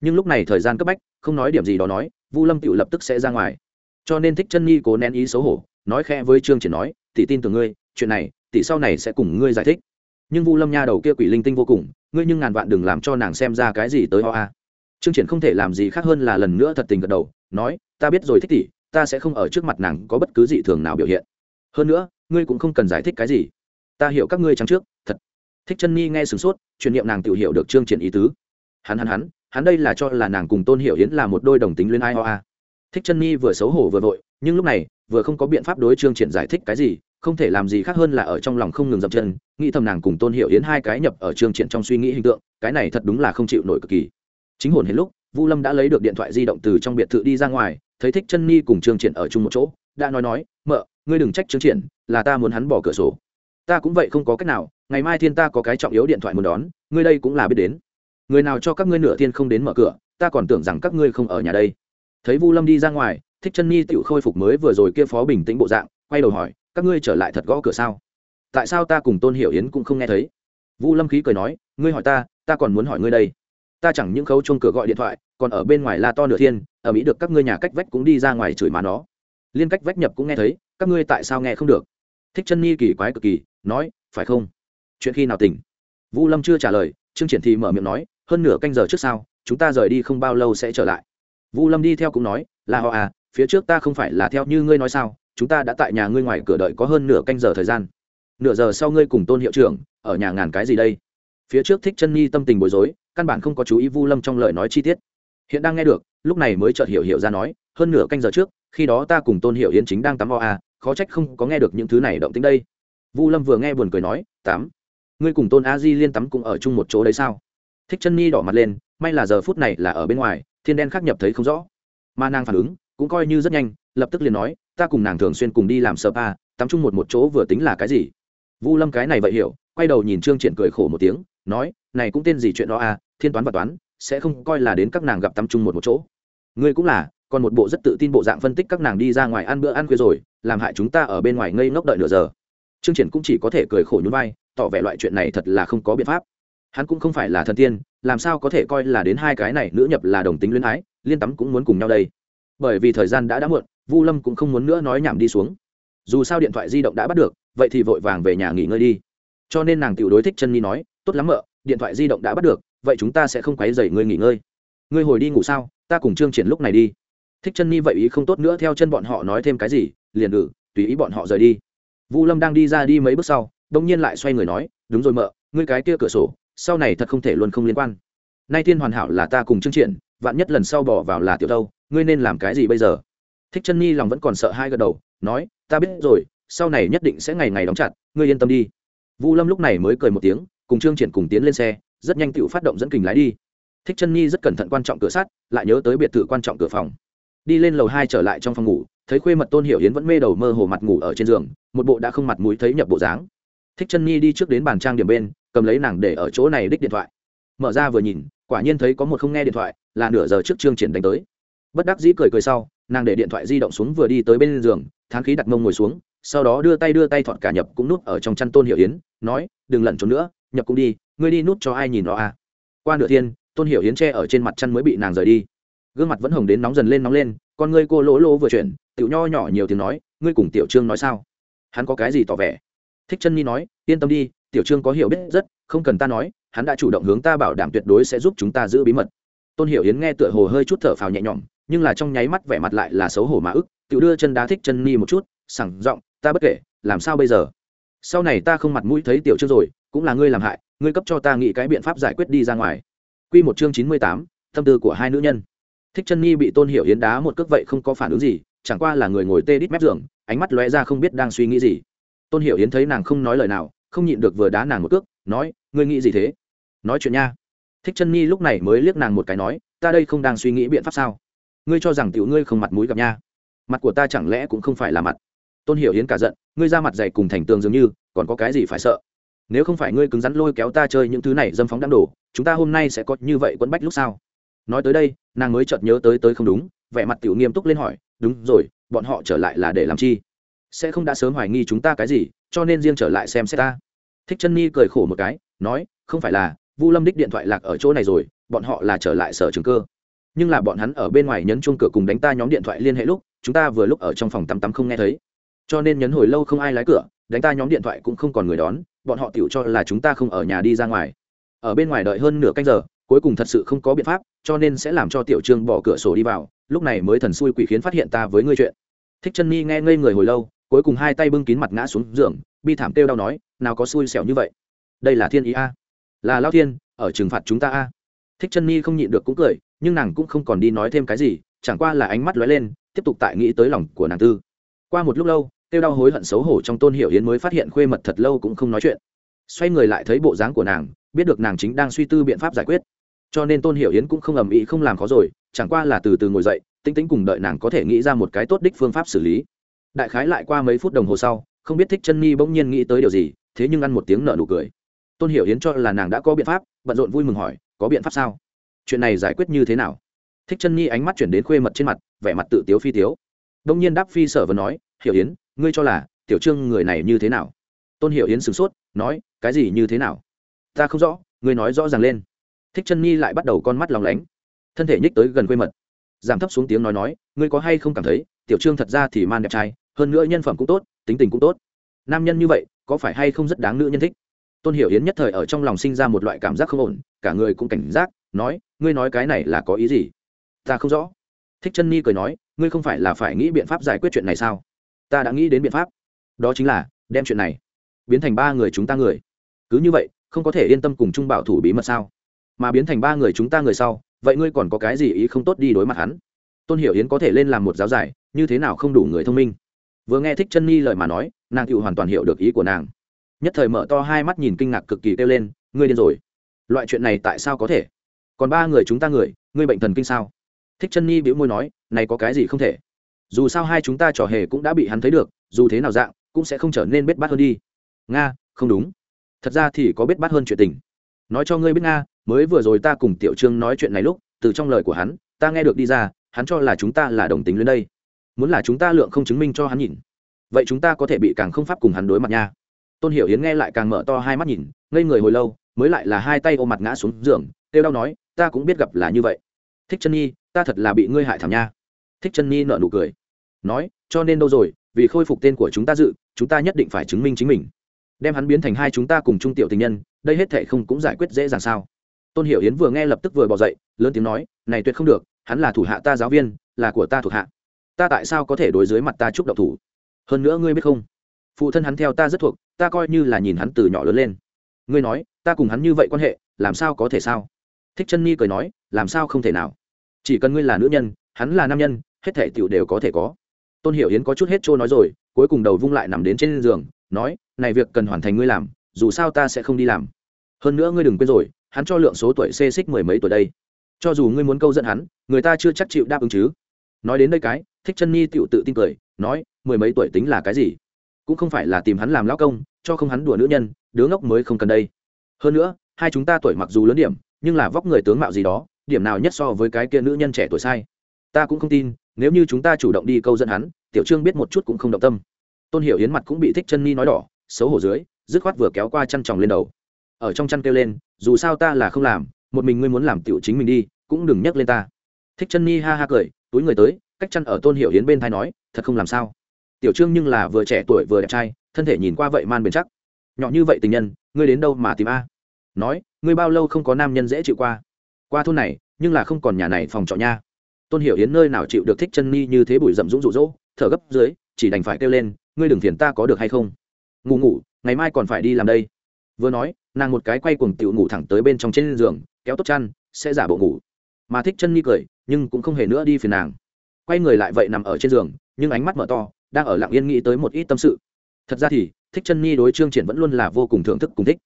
Nhưng lúc này thời gian cấp bách, không nói điểm gì đó nói, vu lâm tiểu lập tức sẽ ra ngoài. Cho nên thích chân nhi cố nén ý xấu hổ, nói khẽ với trương chỉ nói, tỷ tin từ ngươi, chuyện này, tỷ sau này sẽ cùng ngươi giải thích. Nhưng vu lâm nha đầu kia quỷ linh tinh vô cùng, ngươi nhưng ngàn vạn đừng làm cho nàng xem ra cái gì tới ho a trương triển không thể làm gì khác hơn là lần nữa thật tình gật đầu, nói, ta biết rồi, thích tỷ, ta sẽ không ở trước mặt nàng có bất cứ dị thường nào biểu hiện. Hơn nữa, ngươi cũng không cần giải thích cái gì. Ta hiểu các ngươi trắng trước, thật. Thích chân nhi nghe sửng sốt, truyền niệm nàng tự hiểu được trương triển ý tứ. Hắn hắn hắn hắn đây là cho là nàng cùng tôn hiểu yến là một đôi đồng tính luyến ai hoa. thích chân nhi vừa xấu hổ vừa vội, nhưng lúc này, vừa không có biện pháp đối trương triển giải thích cái gì, không thể làm gì khác hơn là ở trong lòng không ngừng dậm chân, nghĩ thầm nàng cùng tôn hiểu yến hai cái nhập ở trương triển trong suy nghĩ hình tượng, cái này thật đúng là không chịu nổi cực kỳ chính hồn hết lúc, vu lâm đã lấy được điện thoại di động từ trong biệt thự đi ra ngoài, thấy thích chân ni cùng trương triển ở chung một chỗ, đã nói nói, mợ, ngươi đừng trách trương triển, là ta muốn hắn bỏ cửa sổ. Ta cũng vậy không có cách nào, ngày mai thiên ta có cái trọng yếu điện thoại muốn đón, ngươi đây cũng là biết đến. Người nào cho các ngươi nửa thiên không đến mở cửa, ta còn tưởng rằng các ngươi không ở nhà đây. Thấy vu lâm đi ra ngoài, thích chân ni tự khôi phục mới vừa rồi kia phó bình tĩnh bộ dạng, quay đầu hỏi, các ngươi trở lại thật gõ cửa sao? Tại sao ta cùng tôn hiểu yến cũng không nghe thấy? Vu lâm khí cười nói, ngươi hỏi ta ta còn muốn hỏi ngươi đây ta chẳng những khấu chung cửa gọi điện thoại, còn ở bên ngoài la to nửa thiên, ở mỹ được các ngươi nhà cách vách cũng đi ra ngoài chửi má nó. Liên cách vách nhập cũng nghe thấy, các ngươi tại sao nghe không được? Thích chân nhi kỳ quái cực kỳ, nói, phải không? Chuyện khi nào tỉnh? Vu lâm chưa trả lời, trương triển thì mở miệng nói, hơn nửa canh giờ trước sau, chúng ta rời đi không bao lâu sẽ trở lại. Vu lâm đi theo cũng nói, là họ à phía trước ta không phải là theo như ngươi nói sao, chúng ta đã tại nhà ngươi ngoài cửa đợi có hơn nửa canh giờ thời gian. Nửa giờ sau ngươi cùng tôn hiệu trưởng, ở nhà ngàn cái gì đây? Phía trước thích chân nhi tâm tình bối rối, căn bản không có chú ý vu lâm trong lời nói chi tiết. Hiện đang nghe được, lúc này mới chợt hiểu hiểu ra nói, hơn nửa canh giờ trước, khi đó ta cùng tôn hiểu yến chính đang tắm o a, khó trách không có nghe được những thứ này động tính đây. Vu lâm vừa nghe buồn cười nói tắm ngươi cùng tôn a di liên tắm cũng ở chung một chỗ đấy sao? Thích chân nhi đỏ mặt lên, may là giờ phút này là ở bên ngoài, thiên đen khác nhập thấy không rõ. Mà nàng phản ứng, cũng coi như rất nhanh, lập tức liền nói, ta cùng nàng thường xuyên cùng đi làm spa tắm chung một một chỗ vừa tính là cái gì? Vu lâm cái này vậy hiểu, quay đầu nhìn trương triển cười khổ một tiếng nói, này cũng tên gì chuyện đó à thiên toán và toán, sẽ không coi là đến các nàng gặp tắm chung một một chỗ. Ngươi cũng là, còn một bộ rất tự tin bộ dạng phân tích các nàng đi ra ngoài ăn bữa ăn khuya rồi, làm hại chúng ta ở bên ngoài ngây ngốc đợi nửa giờ. Chương triển cũng chỉ có thể cười khổ nhún vai, tỏ vẻ loại chuyện này thật là không có biện pháp. Hắn cũng không phải là thần tiên, làm sao có thể coi là đến hai cái này nữ nhập là đồng tính luyến ái, liên tắm cũng muốn cùng nhau đây. Bởi vì thời gian đã đã muộn, vu lâm cũng không muốn nữa nói nhảm đi xuống. Dù sao điện thoại di động đã bắt được, vậy thì vội vàng về nhà nghỉ ngơi đi. Cho nên nàng tiểu đối thích chân nhi nói tốt lắm mợ, điện thoại di động đã bắt được, vậy chúng ta sẽ không quấy dày ngươi nghỉ ngơi. Ngươi hồi đi ngủ sao, ta cùng trương triển lúc này đi. Thích chân ni vậy ý không tốt nữa, theo chân bọn họ nói thêm cái gì, liền ngự tùy ý bọn họ rời đi. Vu lâm đang đi ra đi mấy bước sau, đông nhiên lại xoay người nói, đúng rồi mợ, ngươi cái kia cửa sổ, sau này thật không thể luôn không liên quan. Nay thiên hoàn hảo là ta cùng chương triển, vạn nhất lần sau bỏ vào là tiểu đâu, ngươi nên làm cái gì bây giờ? Thích chân nhi lòng vẫn còn sợ hai gật đầu, nói, ta biết rồi, sau này nhất định sẽ ngày ngày đóng chặt, ngươi yên tâm đi. Vu lâm lúc này mới cười một tiếng cùng trương triển cùng tiến lên xe, rất nhanh tự phát động dẫn kình lái đi. Thích chân nhi rất cẩn thận quan trọng cửa sắt, lại nhớ tới biệt thự quan trọng cửa phòng. Đi lên lầu hai trở lại trong phòng ngủ, thấy khuê mật tôn hiểu hiến vẫn mê đầu mơ hồ mặt ngủ ở trên giường, một bộ đã không mặt mũi thấy nhập bộ dáng. Thích chân nhi đi trước đến bàn trang điểm bên, cầm lấy nàng để ở chỗ này đích điện thoại. Mở ra vừa nhìn, quả nhiên thấy có một không nghe điện thoại, là nửa giờ trước trương triển đánh tới. Bất đắc dĩ cười cười sau, nàng để điện thoại di động xuống vừa đi tới bên giường, thán khí đặt mông ngồi xuống, sau đó đưa tay đưa tay thọt cả nhập cũng nuốt ở trong chăn tôn hiểu yến, nói, đừng lẩn trốn nữa nhập cũng đi, ngươi đi nút cho ai nhìn nó à? Qua nửa thiên, tôn hiểu yến tre ở trên mặt chăn mới bị nàng rời đi. Gương mặt vẫn hồng đến nóng dần lên nóng lên, con ngươi cô lỗ lỗ vừa chuyển, tiểu nho nhỏ nhiều tiếng nói, ngươi cùng tiểu trương nói sao? Hắn có cái gì tỏ vẻ? Thích chân nhi nói, yên tâm đi, tiểu trương có hiểu biết rất, không cần ta nói, hắn đã chủ động hướng ta bảo đảm tuyệt đối sẽ giúp chúng ta giữ bí mật. Tôn hiểu yến nghe tựa hồ hơi chút thở phào nhẹ nhõm, nhưng là trong nháy mắt vẻ mặt lại là xấu hổ mà ức tự đưa chân đá thích chân ni một chút sẳng giọng, ta bất kể, làm sao bây giờ? Sau này ta không mặt mũi thấy tiểu trương rồi cũng là ngươi làm hại ngươi cấp cho ta nghĩ cái biện pháp giải quyết đi ra ngoài Quy một chương chín mươi tám, tâm tư của hai nữ nhân. Thích Chân Nhi bị Tôn Hiểu Yến đá một cước vậy không có phản ứng gì, chẳng qua là người ngồi tê đít mép giường, ánh mắt lóe ra không biết đang suy nghĩ gì. Tôn Hiểu Yến thấy nàng không nói lời nào, không nhịn được vừa đá nàng một cước, nói, ngươi nghĩ gì thế? Nói chuyện nha. Thích Chân Nhi lúc này mới liếc nàng một cái nói, ta đây không đang suy nghĩ biện pháp sao? Ngươi cho rằng tiểu ngươi không mặt mũi gặp nha? Mặt của ta chẳng lẽ cũng không phải là mặt? Tôn Hiểu Yến cả giận, ngươi ra mặt dày cùng thành tường dường như, còn có cái gì phải sợ? Nếu không phải ngươi cứng rắn lôi kéo ta chơi những thứ này dâm phóng đang đổ chúng ta hôm nay sẽ có như vậy quấn bách lúc sau nói tới đây, nàng mới chợt nhớ tới tới không đúng, vẻ mặt tiểu nghiêm túc lên hỏi, đúng rồi, bọn họ trở lại là để làm chi? Sẽ không đã sớm hoài nghi chúng ta cái gì, cho nên riêng trở lại xem xét ta. Thích chân nhi cười khổ một cái, nói, không phải là, vu lâm đích điện thoại lạc ở chỗ này rồi, bọn họ là trở lại sở trường cơ. Nhưng là bọn hắn ở bên ngoài nhấn chuông cửa cùng đánh ta nhóm điện thoại liên hệ lúc, chúng ta vừa lúc ở trong phòng tắm tắm không nghe thấy. Cho nên nhấn hồi lâu không ai lái cửa đánh ta nhóm điện thoại cũng không còn người đón, bọn họ tiểu cho là chúng ta không ở nhà đi ra ngoài. Ở bên ngoài đợi hơn nửa canh giờ, cuối cùng thật sự không có biện pháp, cho nên sẽ làm cho tiểu trương bỏ cửa sổ đi vào, lúc này mới thần xui quỷ khiến phát hiện ta với ngươi chuyện. Thích chân ni nghe ngây người hồi lâu, cuối cùng hai tay bưng kín mặt ngã xuống giường, bi thảm kêu đau nói, nào có xui xẻo như vậy? Đây là thiên ý a. Là lao thiên, ở trừng phạt chúng ta a. Thích chân ni không nhịn được cũng cười, nhưng nàng cũng không còn đi nói thêm cái gì, chẳng qua là ánh mắt lóe lên, tiếp tục tại nghĩ tới lòng của nàng tư. Qua một lúc lâu tiêu đau hối hận xấu hổ trong tôn hiểu yến mới phát hiện khuê mật thật lâu cũng không nói chuyện. Xoay người lại thấy bộ dáng của nàng, biết được nàng chính đang suy tư biện pháp giải quyết. Cho nên tôn hiểu yến cũng không ầm ĩ, không làm khó rồi, chẳng qua là từ từ ngồi dậy tinh tĩnh cùng đợi nàng có thể nghĩ ra một cái tốt đích phương pháp xử lý. Đại khái lại qua mấy phút đồng hồ sau, không biết thích chân nhi bỗng nhiên nghĩ tới điều gì, thế nhưng ăn một tiếng nợ nụ cười. Tôn hiểu yến cho là nàng đã có biện pháp, bận rộn vui mừng hỏi, có biện pháp sao? Chuyện này giải quyết như thế nào? Thích chân nhi ánh mắt chuyển đến khuê mật trên mặt, vẻ mặt tự tiếu phi tiếu. Đông nhiên đáp phi sở và nói, hiểu yến ngươi cho là tiểu trương người này như thế nào? Tôn hiểu yến sửng sốt, nói, cái gì như thế nào? Ta không rõ, ngươi nói rõ ràng lên. Thích chân nhi lại bắt đầu con mắt lòng lánh. Thân thể nhích tới gần quê mật. Giảm thấp xuống tiếng nói nói, ngươi có hay không cảm thấy, tiểu trương thật ra thì man đẹp trai, hơn nữa nhân phẩm cũng tốt, tính tình cũng tốt. Nam nhân như vậy, có phải hay không rất đáng nữ nhân thích? Tôn hiểu yến nhất thời ở trong lòng sinh ra một loại cảm giác không ổn, cả người cũng cảnh giác, nói, ngươi nói cái này là có ý gì? Ta không rõ. Thích chân ni cười nói, ngươi không phải là phải nghĩ biện pháp giải quyết chuyện này sao? Ta đã nghĩ đến biện pháp. Đó chính là, đem chuyện này biến thành ba người chúng ta người. Cứ như vậy, không có thể yên tâm cùng chung bảo thủ bí mật sao? Mà biến thành ba người chúng ta người sau, vậy ngươi còn có cái gì ý không tốt đi đối mặt hắn? Tôn hiểu yến có thể lên làm một giáo giải, như thế nào không đủ người thông minh? Vừa nghe thích chân nhi lời mà nói, nàng cựu hoàn toàn hiểu được ý của nàng. Nhất thời mở to hai mắt nhìn kinh ngạc cực kỳ kêu lên, ngươi điên rồi. Loại chuyện này tại sao có thể? Còn ba người chúng ta người, ngươi bệnh thần kinh sao? Thích chân nhi bĩu môi nói, này có cái gì không thể? Dù sao hai chúng ta trò hề cũng đã bị hắn thấy được, dù thế nào dạng, cũng sẽ không trở nên bết bát hơn đi. Nga, không đúng. Thật ra thì có bết bát hơn chuyện tình. Nói cho ngươi biết nga, mới vừa rồi ta cùng tiểu trương nói chuyện này lúc, từ trong lời của hắn, ta nghe được đi ra, hắn cho là chúng ta là đồng tính lên đây. Muốn là chúng ta lượng không chứng minh cho hắn nhìn. Vậy chúng ta có thể bị càng không pháp cùng hắn đối mặt nha. Tôn hiểu yến nghe lại càng mở to hai mắt nhìn, ngây người hồi lâu, mới lại là hai tay ôm mặt ngã xuống giường têu đau nói, ta cũng biết gặp là như vậy. Thích chân nhi, ta thật là bị ngươi hại thảm nha. Thích chân nhi nợ nụ cười nói, cho nên đâu rồi, vì khôi phục tên của chúng ta dự, chúng ta nhất định phải chứng minh chính mình. Đem hắn biến thành hai chúng ta cùng trung tiểu tình nhân, đây hết thệ không cũng giải quyết dễ dàng sao? Tôn hiểu yến vừa nghe lập tức vừa bỏ dậy, lớn tiếng nói, này tuyệt không được, hắn là thủ hạ ta giáo viên, là của ta thuộc hạ. Ta tại sao có thể đối dưới mặt ta chúc độc thủ? Hơn nữa ngươi biết không? Phụ thân hắn theo ta rất thuộc, ta coi như là nhìn hắn từ nhỏ lớn lên. Ngươi nói, ta cùng hắn như vậy quan hệ, làm sao có thể sao? Thích chân nhi cười nói, làm sao không thể nào? Chỉ cần ngươi là nữ nhân, hắn là nam nhân, hết thể tiểu đều có thể có tôn hiểu yến có chút hết trôi nói rồi, cuối cùng đầu vung lại nằm đến trên giường, nói, này việc cần hoàn thành ngươi làm, dù sao ta sẽ không đi làm. Hơn nữa ngươi đừng quên rồi, hắn cho lượng số tuổi xê xích mười mấy tuổi đây. Cho dù ngươi muốn câu dẫn hắn, người ta chưa chắc chịu đáp ứng chứ. Nói đến đây cái, thích chân nhi tựu tự tin cười, nói, mười mấy tuổi tính là cái gì? Cũng không phải là tìm hắn làm lão công, cho không hắn đùa nữ nhân, đứa ngốc mới không cần đây. Hơn nữa, hai chúng ta tuổi mặc dù lớn điểm, nhưng là vóc người tướng mạo gì đó, điểm nào nhất so với cái kia nữ nhân trẻ tuổi sai. Ta cũng không tin nếu như chúng ta chủ động đi câu dẫn hắn, tiểu trương biết một chút cũng không động tâm. Tôn hiểu yến mặt cũng bị thích chân ni nói đỏ, xấu hổ dưới, dứt khoát vừa kéo qua chăn tròng lên đầu. Ở trong chăn kêu lên, dù sao ta là không làm, một mình ngươi muốn làm tiểu chính mình đi, cũng đừng nhắc lên ta. Thích chân ni ha ha cười, túi người tới, cách chăn ở tôn hiểu yến bên thai nói, thật không làm sao. Tiểu trương nhưng là vừa trẻ tuổi vừa đẹp trai, thân thể nhìn qua vậy man bền chắc. Nhỏ như vậy tình nhân, ngươi đến đâu mà tìm a? Nói, ngươi bao lâu không có nam nhân dễ chịu qua? Qua thôn này, nhưng là không còn nhà này phòng trọ nha tôn hiểu yến nơi nào chịu được thích chân ni như thế bụi rậm rũng rụ rỗ, thở gấp dưới, chỉ đành phải kêu lên, ngươi đừng phiền ta có được hay không? Ngủ ngủ, ngày mai còn phải đi làm đây. Vừa nói, nàng một cái quay cuồng tiểu ngủ thẳng tới bên trong trên giường, kéo tốt chăn, sẽ giả bộ ngủ. Mà thích chân ni cười, nhưng cũng không hề nữa đi phiền nàng. Quay người lại vậy nằm ở trên giường, nhưng ánh mắt mở to, đang ở lặng yên nghĩ tới một ít tâm sự. Thật ra thì, thích chân ni đối trương triển vẫn luôn là vô cùng thưởng thức cùng thích.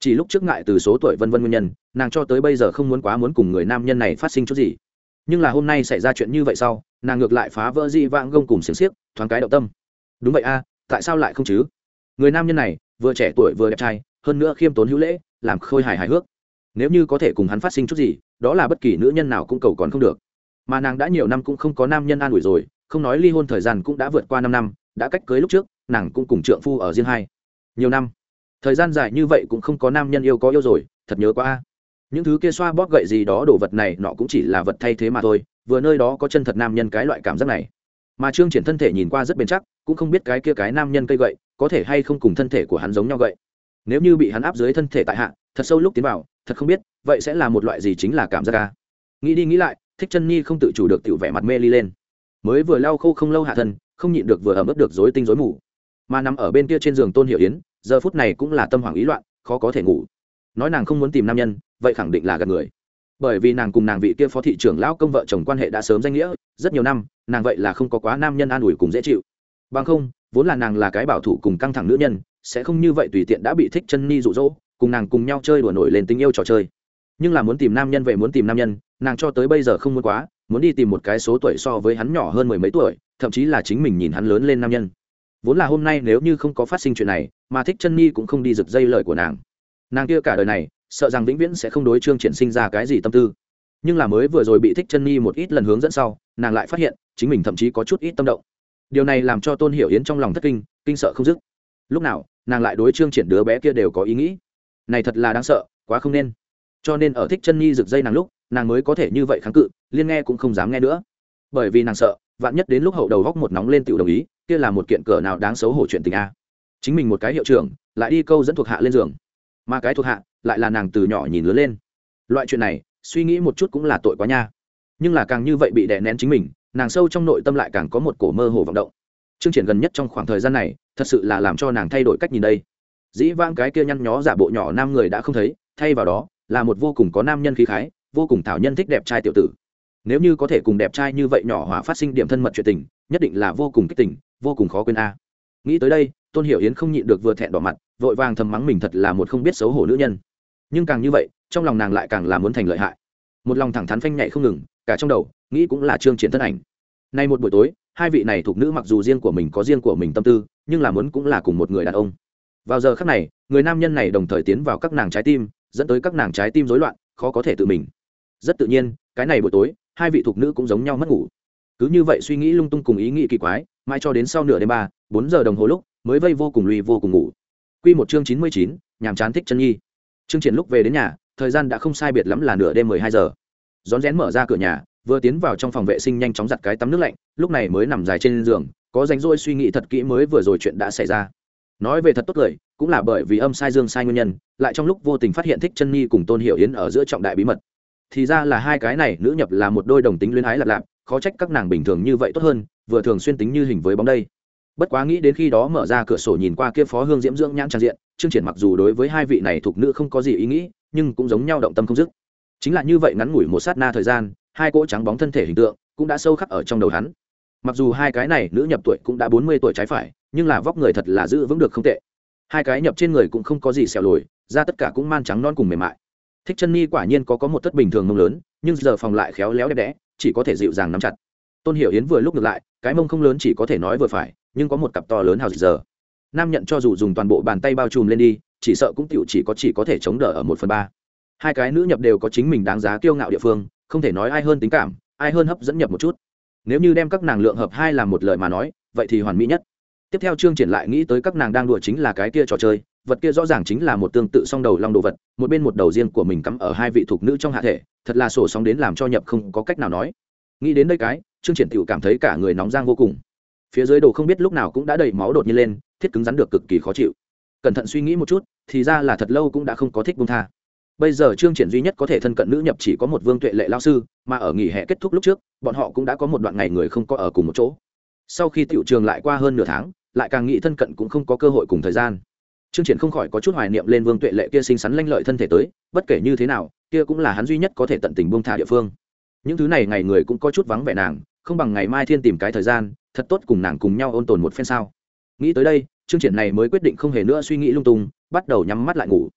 Chỉ lúc trước ngại từ số tuổi vân vân nguyên nhân, nàng cho tới bây giờ không muốn quá muốn cùng người nam nhân này phát sinh chút gì nhưng là hôm nay xảy ra chuyện như vậy sau, nàng ngược lại phá vỡ di vãng gông cùng xiềng xiếc, thoáng cái động tâm. Đúng vậy a, tại sao lại không chứ? Người nam nhân này, vừa trẻ tuổi vừa đẹp trai, hơn nữa khiêm tốn hữu lễ, làm khôi hài hài hước. Nếu như có thể cùng hắn phát sinh chút gì, đó là bất kỳ nữ nhân nào cũng cầu còn không được. Mà nàng đã nhiều năm cũng không có nam nhân an ủi rồi, không nói ly hôn thời gian cũng đã vượt qua năm năm, đã cách cưới lúc trước, nàng cũng cùng trượng phu ở riêng hai. Nhiều năm. Thời gian dài như vậy cũng không có nam nhân yêu có yêu rồi, thật nhớ quá những thứ kia xoa bóp gậy gì đó đồ vật này nọ cũng chỉ là vật thay thế mà thôi, vừa nơi đó có chân thật nam nhân cái loại cảm giác này. Mà trương triển thân thể nhìn qua rất bền chắc, cũng không biết cái kia cái nam nhân cây gậy, có thể hay không cùng thân thể của hắn giống nhau gậy. Nếu như bị hắn áp dưới thân thể tại hạ, thật sâu lúc tiến vào, thật không biết, vậy sẽ là một loại gì chính là cảm giác ca nghĩ đi nghĩ lại, thích chân nhi không tự chủ được tiểu vẻ mặt mê ly lên. Mới vừa lau khô không lâu hạ thân, không nhịn được vừa ẩm ướt được rối tinh rối mù. Mà nằm ở bên kia trên giường tôn hiệu yến, giờ phút này cũng là tâm hoảng ý loạn, khó có thể ngủ. Nói nàng không muốn tìm nam nhân vậy khẳng định là gạt người. Bởi vì nàng cùng nàng vị kia phó thị trưởng lão công vợ chồng quan hệ đã sớm danh nghĩa, rất nhiều năm, nàng vậy là không có quá nam nhân an ủi cùng dễ chịu. Bằng không, vốn là nàng là cái bảo thủ cùng căng thẳng nữ nhân, sẽ không như vậy tùy tiện đã bị thích chân ni rụ rỗ cùng nàng cùng nhau chơi đùa nổi lên tình yêu trò chơi. Nhưng là muốn tìm nam nhân vậy muốn tìm nam nhân, nàng cho tới bây giờ không muốn quá, muốn đi tìm một cái số tuổi so với hắn nhỏ hơn mười mấy tuổi, thậm chí là chính mình nhìn hắn lớn lên nam nhân. Vốn là hôm nay nếu như không có phát sinh chuyện này, mà thích chân nhi cũng không đi rực dây lời của nàng. Nàng kia cả đời này sợ rằng vĩnh viễn sẽ không đối trương triển sinh ra cái gì tâm tư. Nhưng là mới vừa rồi bị thích chân nhi một ít lần hướng dẫn sau, nàng lại phát hiện, chính mình thậm chí có chút ít tâm động. Điều này làm cho tôn hiểu yến trong lòng thất kinh kinh sợ không dứt. Lúc nào, nàng lại đối trương triển đứa bé kia đều có ý nghĩ. Này thật là đáng sợ, quá không nên. Cho nên ở thích chân nhi rực dây nàng lúc, nàng mới có thể như vậy kháng cự, liên nghe cũng không dám nghe nữa. Bởi vì nàng sợ, vạn nhất đến lúc hậu đầu góc một nóng lên tiểu đồng ý, kia là một kiện cờ nào đáng xấu hổ chuyện tình a. Chính mình một cái hiệu trưởng, lại đi câu dẫn thuộc hạ lên giường. Mà cái thuộc hạ lại là nàng từ nhỏ nhìn lớn lên. Loại chuyện này, suy nghĩ một chút cũng là tội quá nha. Nhưng là càng như vậy bị đè nén chính mình, nàng sâu trong nội tâm lại càng có một cổ mơ hồ vọng động. Chương triển gần nhất trong khoảng thời gian này, thật sự là làm cho nàng thay đổi cách nhìn đây. Dĩ vãng cái kia nhăn nhó giả bộ nhỏ nam người đã không thấy, thay vào đó, là một vô cùng có nam nhân khí khái, vô cùng thảo nhân thích đẹp trai tiểu tử. Nếu như có thể cùng đẹp trai như vậy nhỏ hỏa phát sinh điểm thân mật chuyện tình, nhất định là vô cùng kích tình, vô cùng khó quên a. Nghĩ tới đây, tôn hiểu yến không nhịn được vừa thẹn đỏ mặt, vội vàng thầm mắng mình thật là một không biết xấu hổ nữ nhân nhưng càng như vậy, trong lòng nàng lại càng là muốn thành lợi hại. Một lòng thẳng thắn phanh nhạy không ngừng, cả trong đầu, nghĩ cũng là trương triển thân ảnh. Nay một buổi tối, hai vị này thuộc nữ mặc dù riêng của mình có riêng của mình tâm tư, nhưng là muốn cũng là cùng một người đàn ông. Vào giờ khắc này, người nam nhân này đồng thời tiến vào các nàng trái tim, dẫn tới các nàng trái tim rối loạn, khó có thể tự mình. Rất tự nhiên, cái này buổi tối, hai vị thuộc nữ cũng giống nhau mất ngủ. Cứ như vậy suy nghĩ lung tung cùng ý nghĩ kỳ quái mai cho đến sau nửa đêm ba, bốn giờ đồng hồ lúc, mới vây vô cùng lùi vô cùng ngủ. Quy một chương chín mươi chín, nhàm chán thích chân nhi. Trương triển lúc về đến nhà, thời gian đã không sai biệt lắm là nửa đêm mười hai giờ. Rón rén mở ra cửa nhà, vừa tiến vào trong phòng vệ sinh nhanh chóng giặt cái tắm nước lạnh, lúc này mới nằm dài trên giường, có rảnh rỗi suy nghĩ thật kỹ mới vừa rồi chuyện đã xảy ra. Nói về thật tốt lời, cũng là bởi vì âm sai dương sai nguyên nhân, lại trong lúc vô tình phát hiện thích chân nhi cùng tôn hiểu yến ở giữa trọng đại bí mật. Thì ra là hai cái này, nữ nhập là một đôi đồng tính luyến ái lạt lạp khó trách các nàng bình thường như vậy tốt hơn, vừa thường xuyên tính như hình với bóng đây bất quá nghĩ đến khi đó mở ra cửa sổ nhìn qua kia phó hương diễm dưỡng nhãn trang diện chương triển mặc dù đối với hai vị này thuộc nữ không có gì ý nghĩ, nhưng cũng giống nhau động tâm không dứt. Chính là như vậy ngắn ngủi một sát na thời gian, hai cỗ trắng bóng thân thể hình tượng cũng đã sâu khắc ở trong đầu hắn. Mặc dù hai cái này nữ nhập tuổi cũng đã bốn mươi tuổi trái phải, nhưng là vóc người thật là giữ vững được không tệ. Hai cái nhập trên người cũng không có gì xẻo lồi, da tất cả cũng man trắng non cùng mềm mại. Thích chân mi quả nhiên có có một tất bình thường mông lớn, nhưng giờ phòng lại khéo léo đẹp đẽ, chỉ có thể dịu dàng nắm chặt. Tôn hiểu yến vừa lúc ngược lại, cái mông không lớn chỉ có thể nói vừa phải nhưng có một cặp to lớn hào giờ. Nam nhận cho dù dùng toàn bộ bàn tay bao trùm lên đi, chỉ sợ cũng tiểu chỉ có chỉ có thể chống đỡ ở một phần ba. Hai cái nữ nhập đều có chính mình đáng giá kiêu ngạo địa phương, không thể nói ai hơn tính cảm, ai hơn hấp dẫn nhập một chút. Nếu như đem các nàng lượng hợp hai làm một lời mà nói, vậy thì hoàn mỹ nhất. Tiếp theo chương triển lại nghĩ tới các nàng đang đùa chính là cái kia trò chơi, vật kia rõ ràng chính là một tương tự song đầu long đồ vật, một bên một đầu riêng của mình cắm ở hai vị thuộc nữ trong hạ thể, thật là sổ sóng đến làm cho nhập không có cách nào nói. Nghĩ đến đây cái, chương triển tiểu cảm thấy cả người nóng giang vô cùng phía dưới đồ không biết lúc nào cũng đã đầy máu đột nhiên lên, thiết cứng rắn được cực kỳ khó chịu. Cẩn thận suy nghĩ một chút, thì ra là thật lâu cũng đã không có thích bông tha. Bây giờ chương triển duy nhất có thể thân cận nữ nhập chỉ có một vương tuệ lệ lao sư, mà ở nghỉ hè kết thúc lúc trước, bọn họ cũng đã có một đoạn ngày người không có ở cùng một chỗ. Sau khi tiểu trường lại qua hơn nửa tháng, lại càng nghĩ thân cận cũng không có cơ hội cùng thời gian. Chương triển không khỏi có chút hoài niệm lên vương tuệ lệ kia xinh xắn lanh lợi thân thể tới, bất kể như thế nào, kia cũng là hắn duy nhất có thể tận tình buông thả địa phương. Những thứ này ngày người cũng có chút vắng vẻ nàng không bằng ngày mai thiên tìm cái thời gian, thật tốt cùng nàng cùng nhau ôn tồn một phen sao. Nghĩ tới đây, chương triển này mới quyết định không hề nữa suy nghĩ lung tung, bắt đầu nhắm mắt lại ngủ.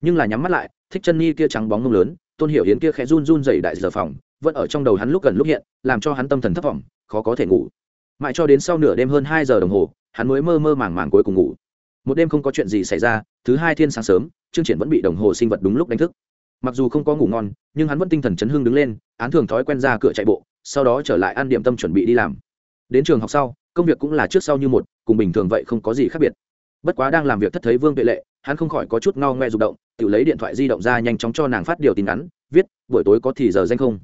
Nhưng là nhắm mắt lại, thích chân nhi kia trắng bóng ngông lớn, tôn hiểu hiến kia khẽ run run dày đại giờ phòng, vẫn ở trong đầu hắn lúc gần lúc hiện, làm cho hắn tâm thần thất vọng, khó có thể ngủ. Mãi cho đến sau nửa đêm hơn hai giờ đồng hồ, hắn mới mơ mơ màng màng cuối cùng ngủ. Một đêm không có chuyện gì xảy ra, thứ hai thiên sáng sớm, chương triển vẫn bị đồng hồ sinh vật đúng lúc đánh thức. Mặc dù không có ngủ ngon, nhưng hắn vẫn tinh thần chấn hưng đứng lên, án thường thói quen ra cửa chạy bộ sau đó trở lại ăn điểm tâm chuẩn bị đi làm. Đến trường học sau, công việc cũng là trước sau như một, cùng bình thường vậy không có gì khác biệt. Bất quá đang làm việc thất thấy vương tuệ lệ, hắn không khỏi có chút ngao ngoe rụng động, tự lấy điện thoại di động ra nhanh chóng cho nàng phát điều tin nhắn, viết, buổi tối có thì giờ danh không?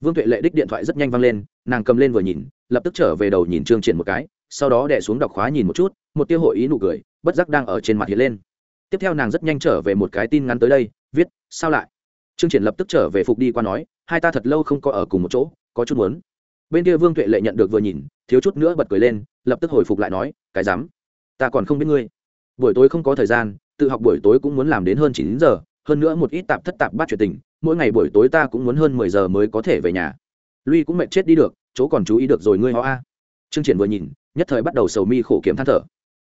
Vương tuệ lệ đích điện thoại rất nhanh văng lên, nàng cầm lên vừa nhìn, lập tức trở về đầu nhìn trương triển một cái, sau đó đẻ xuống đọc khóa nhìn một chút, một tiêu hội ý nụ cười, bất giác đang ở trên mặt hiện lên. Tiếp theo nàng rất nhanh trở về một cái tin ngắn tới đây, viết, sao lại? Trương triển lập tức trở về phục đi qua nói, hai ta thật lâu không có ở cùng một chỗ có chút muốn. Bên kia vương tuệ lệ nhận được vừa nhìn, thiếu chút nữa bật cười lên, lập tức hồi phục lại nói, cái dám ta còn không biết ngươi. Buổi tối không có thời gian, tự học buổi tối cũng muốn làm đến hơn chín giờ, hơn nữa một ít tạp thất tạp bát chuyện tình, mỗi ngày buổi tối ta cũng muốn hơn mười giờ mới có thể về nhà. Lui cũng mệt chết đi được, chỗ còn chú ý được rồi ngươi ho a. Trương triển vừa nhìn, nhất thời bắt đầu sầu mi khổ kiếm than thở.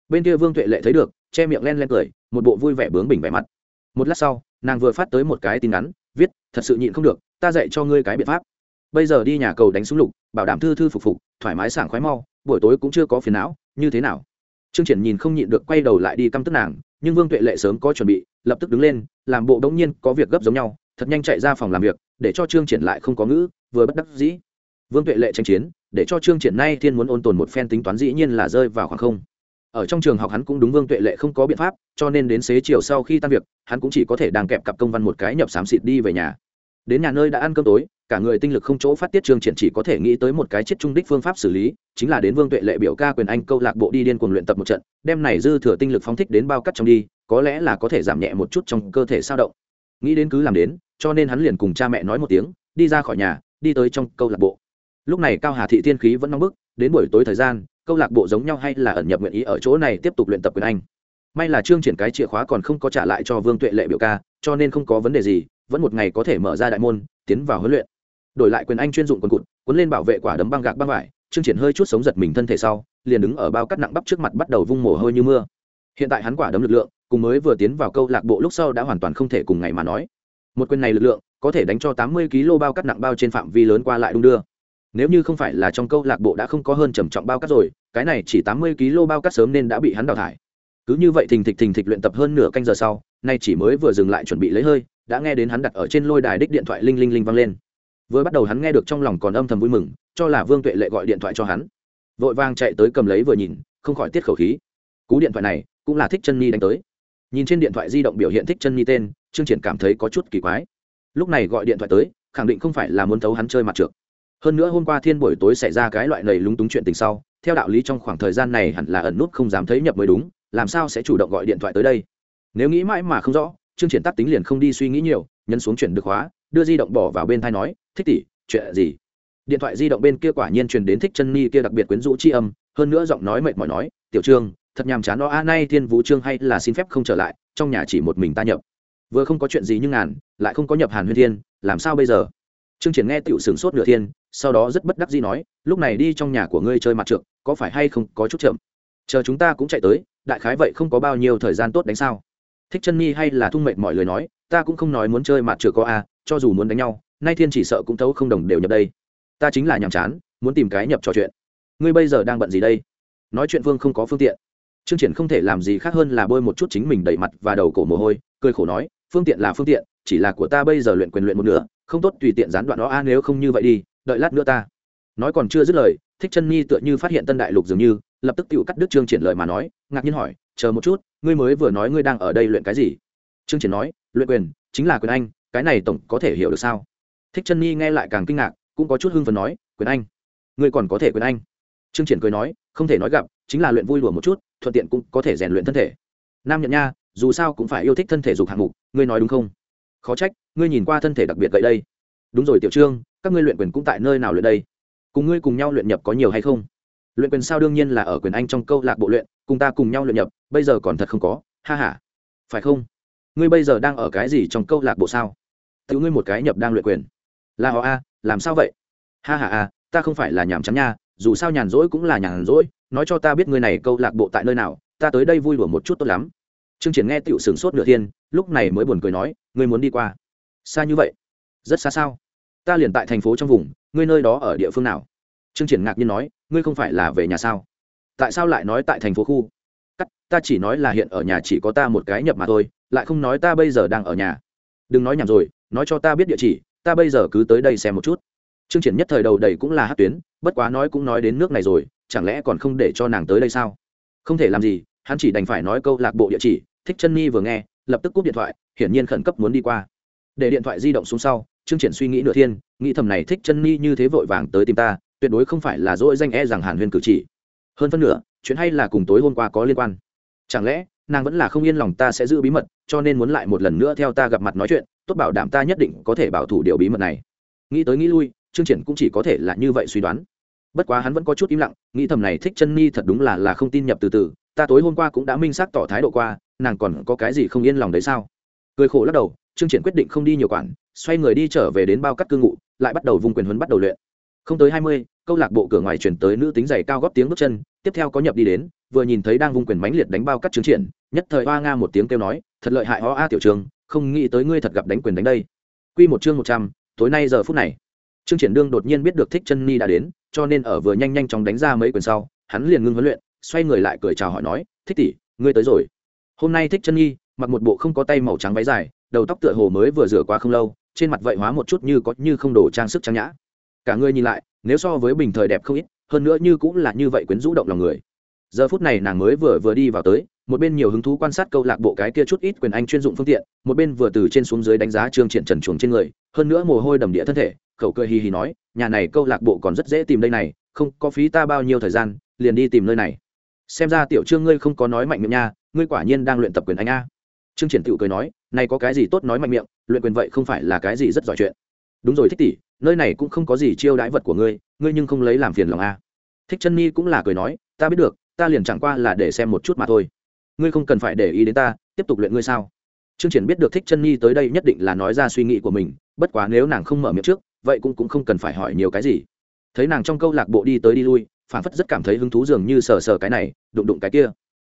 Bên kia vương tuệ lệ thấy được, che miệng len len cười, một bộ vui vẻ bướng bỉnh vẻ mặt. Một lát sau, nàng vừa phát tới một cái tin ngắn viết, thật sự nhịn không được, ta dạy cho ngươi cái biện pháp bây giờ đi nhà cầu đánh súng lục, bảo đảm thư thư phục phục, thoải mái sảng khoái mau, buổi tối cũng chưa có phiền não, như thế nào? Trương triển nhìn không nhịn được quay đầu lại đi căm tức nàng, nhưng vương tuệ lệ sớm có chuẩn bị, lập tức đứng lên, làm bộ đống nhiên có việc gấp giống nhau, thật nhanh chạy ra phòng làm việc, để cho trương triển lại không có ngữ, vừa bất đắc dĩ. Vương tuệ lệ tranh chiến, để cho trương triển nay thiên muốn ôn tồn một phen tính toán dĩ nhiên là rơi vào khoảng không. Ở trong trường học hắn cũng đúng vương tuệ lệ không có biện pháp, cho nên đến xế chiều sau khi tan việc, hắn cũng chỉ có thể đang kẹp cặp công văn một cái nhập xám xịt đi về nhà đến nhà nơi đã ăn cơm tối, cả người tinh lực không chỗ phát tiết trương triển chỉ có thể nghĩ tới một cái chết trung đích phương pháp xử lý, chính là đến vương tuệ lệ biểu ca quyền anh câu lạc bộ đi điên cuồng luyện tập một trận, đem này dư thừa tinh lực phóng thích đến bao cắt trong đi, có lẽ là có thể giảm nhẹ một chút trong cơ thể sao động. Nghĩ đến cứ làm đến, cho nên hắn liền cùng cha mẹ nói một tiếng, đi ra khỏi nhà, đi tới trong câu lạc bộ. Lúc này cao hà thị thiên khí vẫn nóng bức, đến buổi tối thời gian, câu lạc bộ giống nhau hay là ẩn nhập nguyện ý ở chỗ này tiếp tục luyện tập quyền anh. May là trương triển cái chìa khóa còn không có trả lại cho vương tuệ lệ biểu ca, cho nên không có vấn đề gì vẫn một ngày có thể mở ra đại môn, tiến vào huấn luyện. Đổi lại quyền anh chuyên dụng quần cụt, cuốn lên bảo vệ quả đấm băng gạc băng vải, trương triển hơi chút sống giật mình thân thể sau, liền đứng ở bao cắt nặng bắp trước mặt bắt đầu vung mồ hôi như mưa. Hiện tại hắn quả đấm lực lượng, cùng mới vừa tiến vào câu lạc bộ lúc sau đã hoàn toàn không thể cùng ngày mà nói. Một quyền này lực lượng, có thể đánh cho tám mươi kg bao cắt nặng bao trên phạm vi lớn qua lại đung đưa. Nếu như không phải là trong câu lạc bộ đã không có hơn trầm trọng bao cắt rồi, cái này chỉ tám mươi kg bao cắt sớm nên đã bị hắn đào thải. Cứ như vậy thình thịch thình thịch luyện tập hơn nửa canh giờ sau, nay chỉ mới vừa dừng lại chuẩn bị lấy hơi đã nghe đến hắn đặt ở trên lôi đài đích điện thoại linh linh linh vang lên. Vừa bắt đầu hắn nghe được trong lòng còn âm thầm vui mừng, cho là vương tuệ lệ gọi điện thoại cho hắn. Vội vàng chạy tới cầm lấy vừa nhìn, không khỏi tiết khẩu khí. Cú điện thoại này cũng là thích chân Nhi đánh tới. Nhìn trên điện thoại di động biểu hiện thích chân Nhi tên, trương triển cảm thấy có chút kỳ quái. Lúc này gọi điện thoại tới, khẳng định không phải là muốn thấu hắn chơi mặt trượt hơn nữa hôm qua thiên buổi tối xảy ra cái loại lầy lúng túng chuyện tình sau, theo đạo lý trong khoảng thời gian này hẳn là ẩn nút không dám thấy nhập mới đúng, làm sao sẽ chủ động gọi điện thoại tới đây? Nếu nghĩ mãi mà không rõ chương triển tác tính liền không đi suy nghĩ nhiều, nhấn xuống chuyển được khóa, đưa di động bỏ vào bên thai nói, thích tỷ, chuyện gì? Điện thoại di động bên kia quả nhiên truyền đến thích chân ni kia đặc biệt quyến rũ chi âm, hơn nữa giọng nói mệt mỏi nói, tiểu trương, thật nhàm chán đó, a, nay thiên vũ trương hay là xin phép không trở lại, trong nhà chỉ một mình ta nhập. Vừa không có chuyện gì nhưng ngàn, lại không có nhập hàn huyên thiên, làm sao bây giờ? Trương triển nghe tiểu sửng sốt nửa thiên, sau đó rất bất đắc dĩ nói, lúc này đi trong nhà của ngươi chơi mặt trượt có phải hay không có chút chậm? Chờ chúng ta cũng chạy tới, đại khái vậy không có bao nhiêu thời gian tốt đánh sao? Thích chân nhi hay là thung mệt mọi lời nói, ta cũng không nói muốn chơi mặt chưa có a, cho dù muốn đánh nhau, nay thiên chỉ sợ cũng thấu không đồng đều nhập đây. Ta chính là nhàm chán, muốn tìm cái nhập trò chuyện. Ngươi bây giờ đang bận gì đây? Nói chuyện vương không có phương tiện. Trương triển không thể làm gì khác hơn là bôi một chút chính mình đầy mặt và đầu cổ mồ hôi, cười khổ nói, phương tiện là phương tiện, chỉ là của ta bây giờ luyện quyền luyện một nửa, không tốt tùy tiện gián đoạn đó a, nếu không như vậy đi, đợi lát nữa ta. Nói còn chưa dứt lời, thích chân nhi tựa như phát hiện tân đại lục dường như, lập tức tự cắt đứt trương triển lời mà nói, ngạc nhiên hỏi chờ một chút, ngươi mới vừa nói ngươi đang ở đây luyện cái gì? Trương triển nói, luyện quyền, chính là quyền anh, cái này tổng có thể hiểu được sao? Thích chân nhi nghe lại càng kinh ngạc, cũng có chút hưng phấn nói, quyền anh, ngươi còn có thể quyền anh. Trương triển cười nói, không thể nói gặp, chính là luyện vui đùa một chút, thuận tiện cũng có thể rèn luyện thân thể. Nam nhận nha, dù sao cũng phải yêu thích thân thể dục hạng mục, ngươi nói đúng không? Khó trách, ngươi nhìn qua thân thể đặc biệt vậy đây. Đúng rồi, tiểu trương, các ngươi luyện quyền cũng tại nơi nào luyện đây? Cùng ngươi cùng nhau luyện nhập có nhiều hay không? Luyện quyền sao đương nhiên là ở quyền anh trong câu lạc bộ luyện, cùng ta cùng nhau luyện nhập, bây giờ còn thật không có, ha h a phải không? Ngươi bây giờ đang ở cái gì trong câu lạc bộ sao? Tự ngươi một cái nhập đang luyện quyền. Là họ a, làm sao vậy? Ha ha a ta không phải là nhàm chán nha, dù sao nhàn rỗi cũng là nhàn rỗi, nói cho ta biết ngươi này câu lạc bộ tại nơi nào, ta tới đây vui đùa một chút tốt lắm. Trương triển nghe tựu sửng sốt nửa thiên, lúc này mới buồn cười nói, ngươi muốn đi qua. Xa như vậy? Rất xa sao? Ta liền tại thành phố trong vùng, ngươi nơi đó ở địa phương nào? Trương triển ngạc nhiên nói, ngươi không phải là về nhà sao? Tại sao lại nói tại thành phố khu? Cắt, ta chỉ nói là hiện ở nhà chỉ có ta một cái nhập mà thôi, lại không nói ta bây giờ đang ở nhà. Đừng nói nhảm rồi, nói cho ta biết địa chỉ, ta bây giờ cứ tới đây xem một chút. Trương triển nhất thời đầu đầy cũng là hát tuyến, bất quá nói cũng nói đến nước này rồi, chẳng lẽ còn không để cho nàng tới đây sao? Không thể làm gì, hắn chỉ đành phải nói câu lạc bộ địa chỉ, thích chân Mi vừa nghe, lập tức cúp điện thoại, hiển nhiên khẩn cấp muốn đi qua. Để điện thoại di động xuống sau, trương triển suy nghĩ nửa thiên, nghĩ thầm này thích chân Mi như thế vội vàng tới tìm ta tuyệt đối không phải là dỗi danh e rằng hàn huyên cử chỉ. Hơn phân nửa, chuyện hay là cùng tối hôm qua có liên quan. Chẳng lẽ, nàng vẫn là không yên lòng ta sẽ giữ bí mật, cho nên muốn lại một lần nữa theo ta gặp mặt nói chuyện, tốt bảo đảm ta nhất định có thể bảo thủ điều bí mật này. Nghĩ tới nghĩ lui, trương triển cũng chỉ có thể là như vậy suy đoán. Bất quá hắn vẫn có chút im lặng, nghĩ thầm này thích chân ni thật đúng là là không tin nhập từ từ, ta tối hôm qua cũng đã minh xác tỏ thái độ qua, nàng còn có cái gì không yên lòng đấy sao? Cười khổ lắc đầu, trương triển quyết định không đi nhiều quản, xoay người đi trở về đến bao cắt cư ngụ, lại bắt đầu vùng quyền huấn bắt đầu luyện không tới hai mươi, câu lạc bộ cửa ngoài chuyển tới nữ tính giày cao góp tiếng bước chân, tiếp theo có nhập đi đến, vừa nhìn thấy đang vung quyền mánh liệt đánh bao cắt trương triển, nhất thời hoa nga một tiếng kêu nói, thật lợi hại ho a tiểu trường, không nghĩ tới ngươi thật gặp đánh quyền đánh đây. Quy một chương một trăm, tối nay giờ phút này. Trương triển đương đột nhiên biết được thích chân ni đã đến, cho nên ở vừa nhanh nhanh chóng đánh ra mấy quyền sau, hắn liền ngưng huấn luyện, xoay người lại cười chào hỏi nói, thích tỷ, ngươi tới rồi. Hôm nay thích chân nhi mặc một bộ không có tay màu trắng váy dài, đầu tóc tựa hồ mới vừa rửa qua không lâu, trên mặt vậy hóa một chút như có như không đồ trang sức trang nhã cả người nhìn lại, nếu so với bình thời đẹp không ít, hơn nữa như cũng là như vậy quyến rũ động lòng người. Giờ phút này nàng mới vừa vừa đi vào tới, một bên nhiều hứng thú quan sát câu lạc bộ cái kia chút ít quyền anh chuyên dụng phương tiện, một bên vừa từ trên xuống dưới đánh giá trương triển trần chuồng trên người, hơn nữa mồ hôi đầm địa thân thể, khẩu cười hì hì nói, nhà này câu lạc bộ còn rất dễ tìm đây này, không, có phí ta bao nhiêu thời gian, liền đi tìm nơi này. Xem ra tiểu trương ngươi không có nói mạnh miệng nha, ngươi quả nhiên đang luyện tập quyền anh a. Trương triển tiểu cười nói, này có cái gì tốt nói mạnh miệng, luyện quyền vậy không phải là cái gì rất giỏi chuyện. Đúng rồi, thích tỷ nơi này cũng không có gì chiêu đãi vật của ngươi ngươi nhưng không lấy làm phiền lòng a. Thích chân ni cũng là cười nói, ta biết được, ta liền chẳng qua là để xem một chút mà thôi. Ngươi không cần phải để ý đến ta, tiếp tục luyện ngươi sao? Trương triển biết được thích chân nhi tới đây nhất định là nói ra suy nghĩ của mình, bất quá nếu nàng không mở miệng trước, vậy cũng cũng không cần phải hỏi nhiều cái gì. Thấy nàng trong câu lạc bộ đi tới đi lui, phản phất rất cảm thấy hứng thú dường như sờ sờ cái này, đụng đụng cái kia.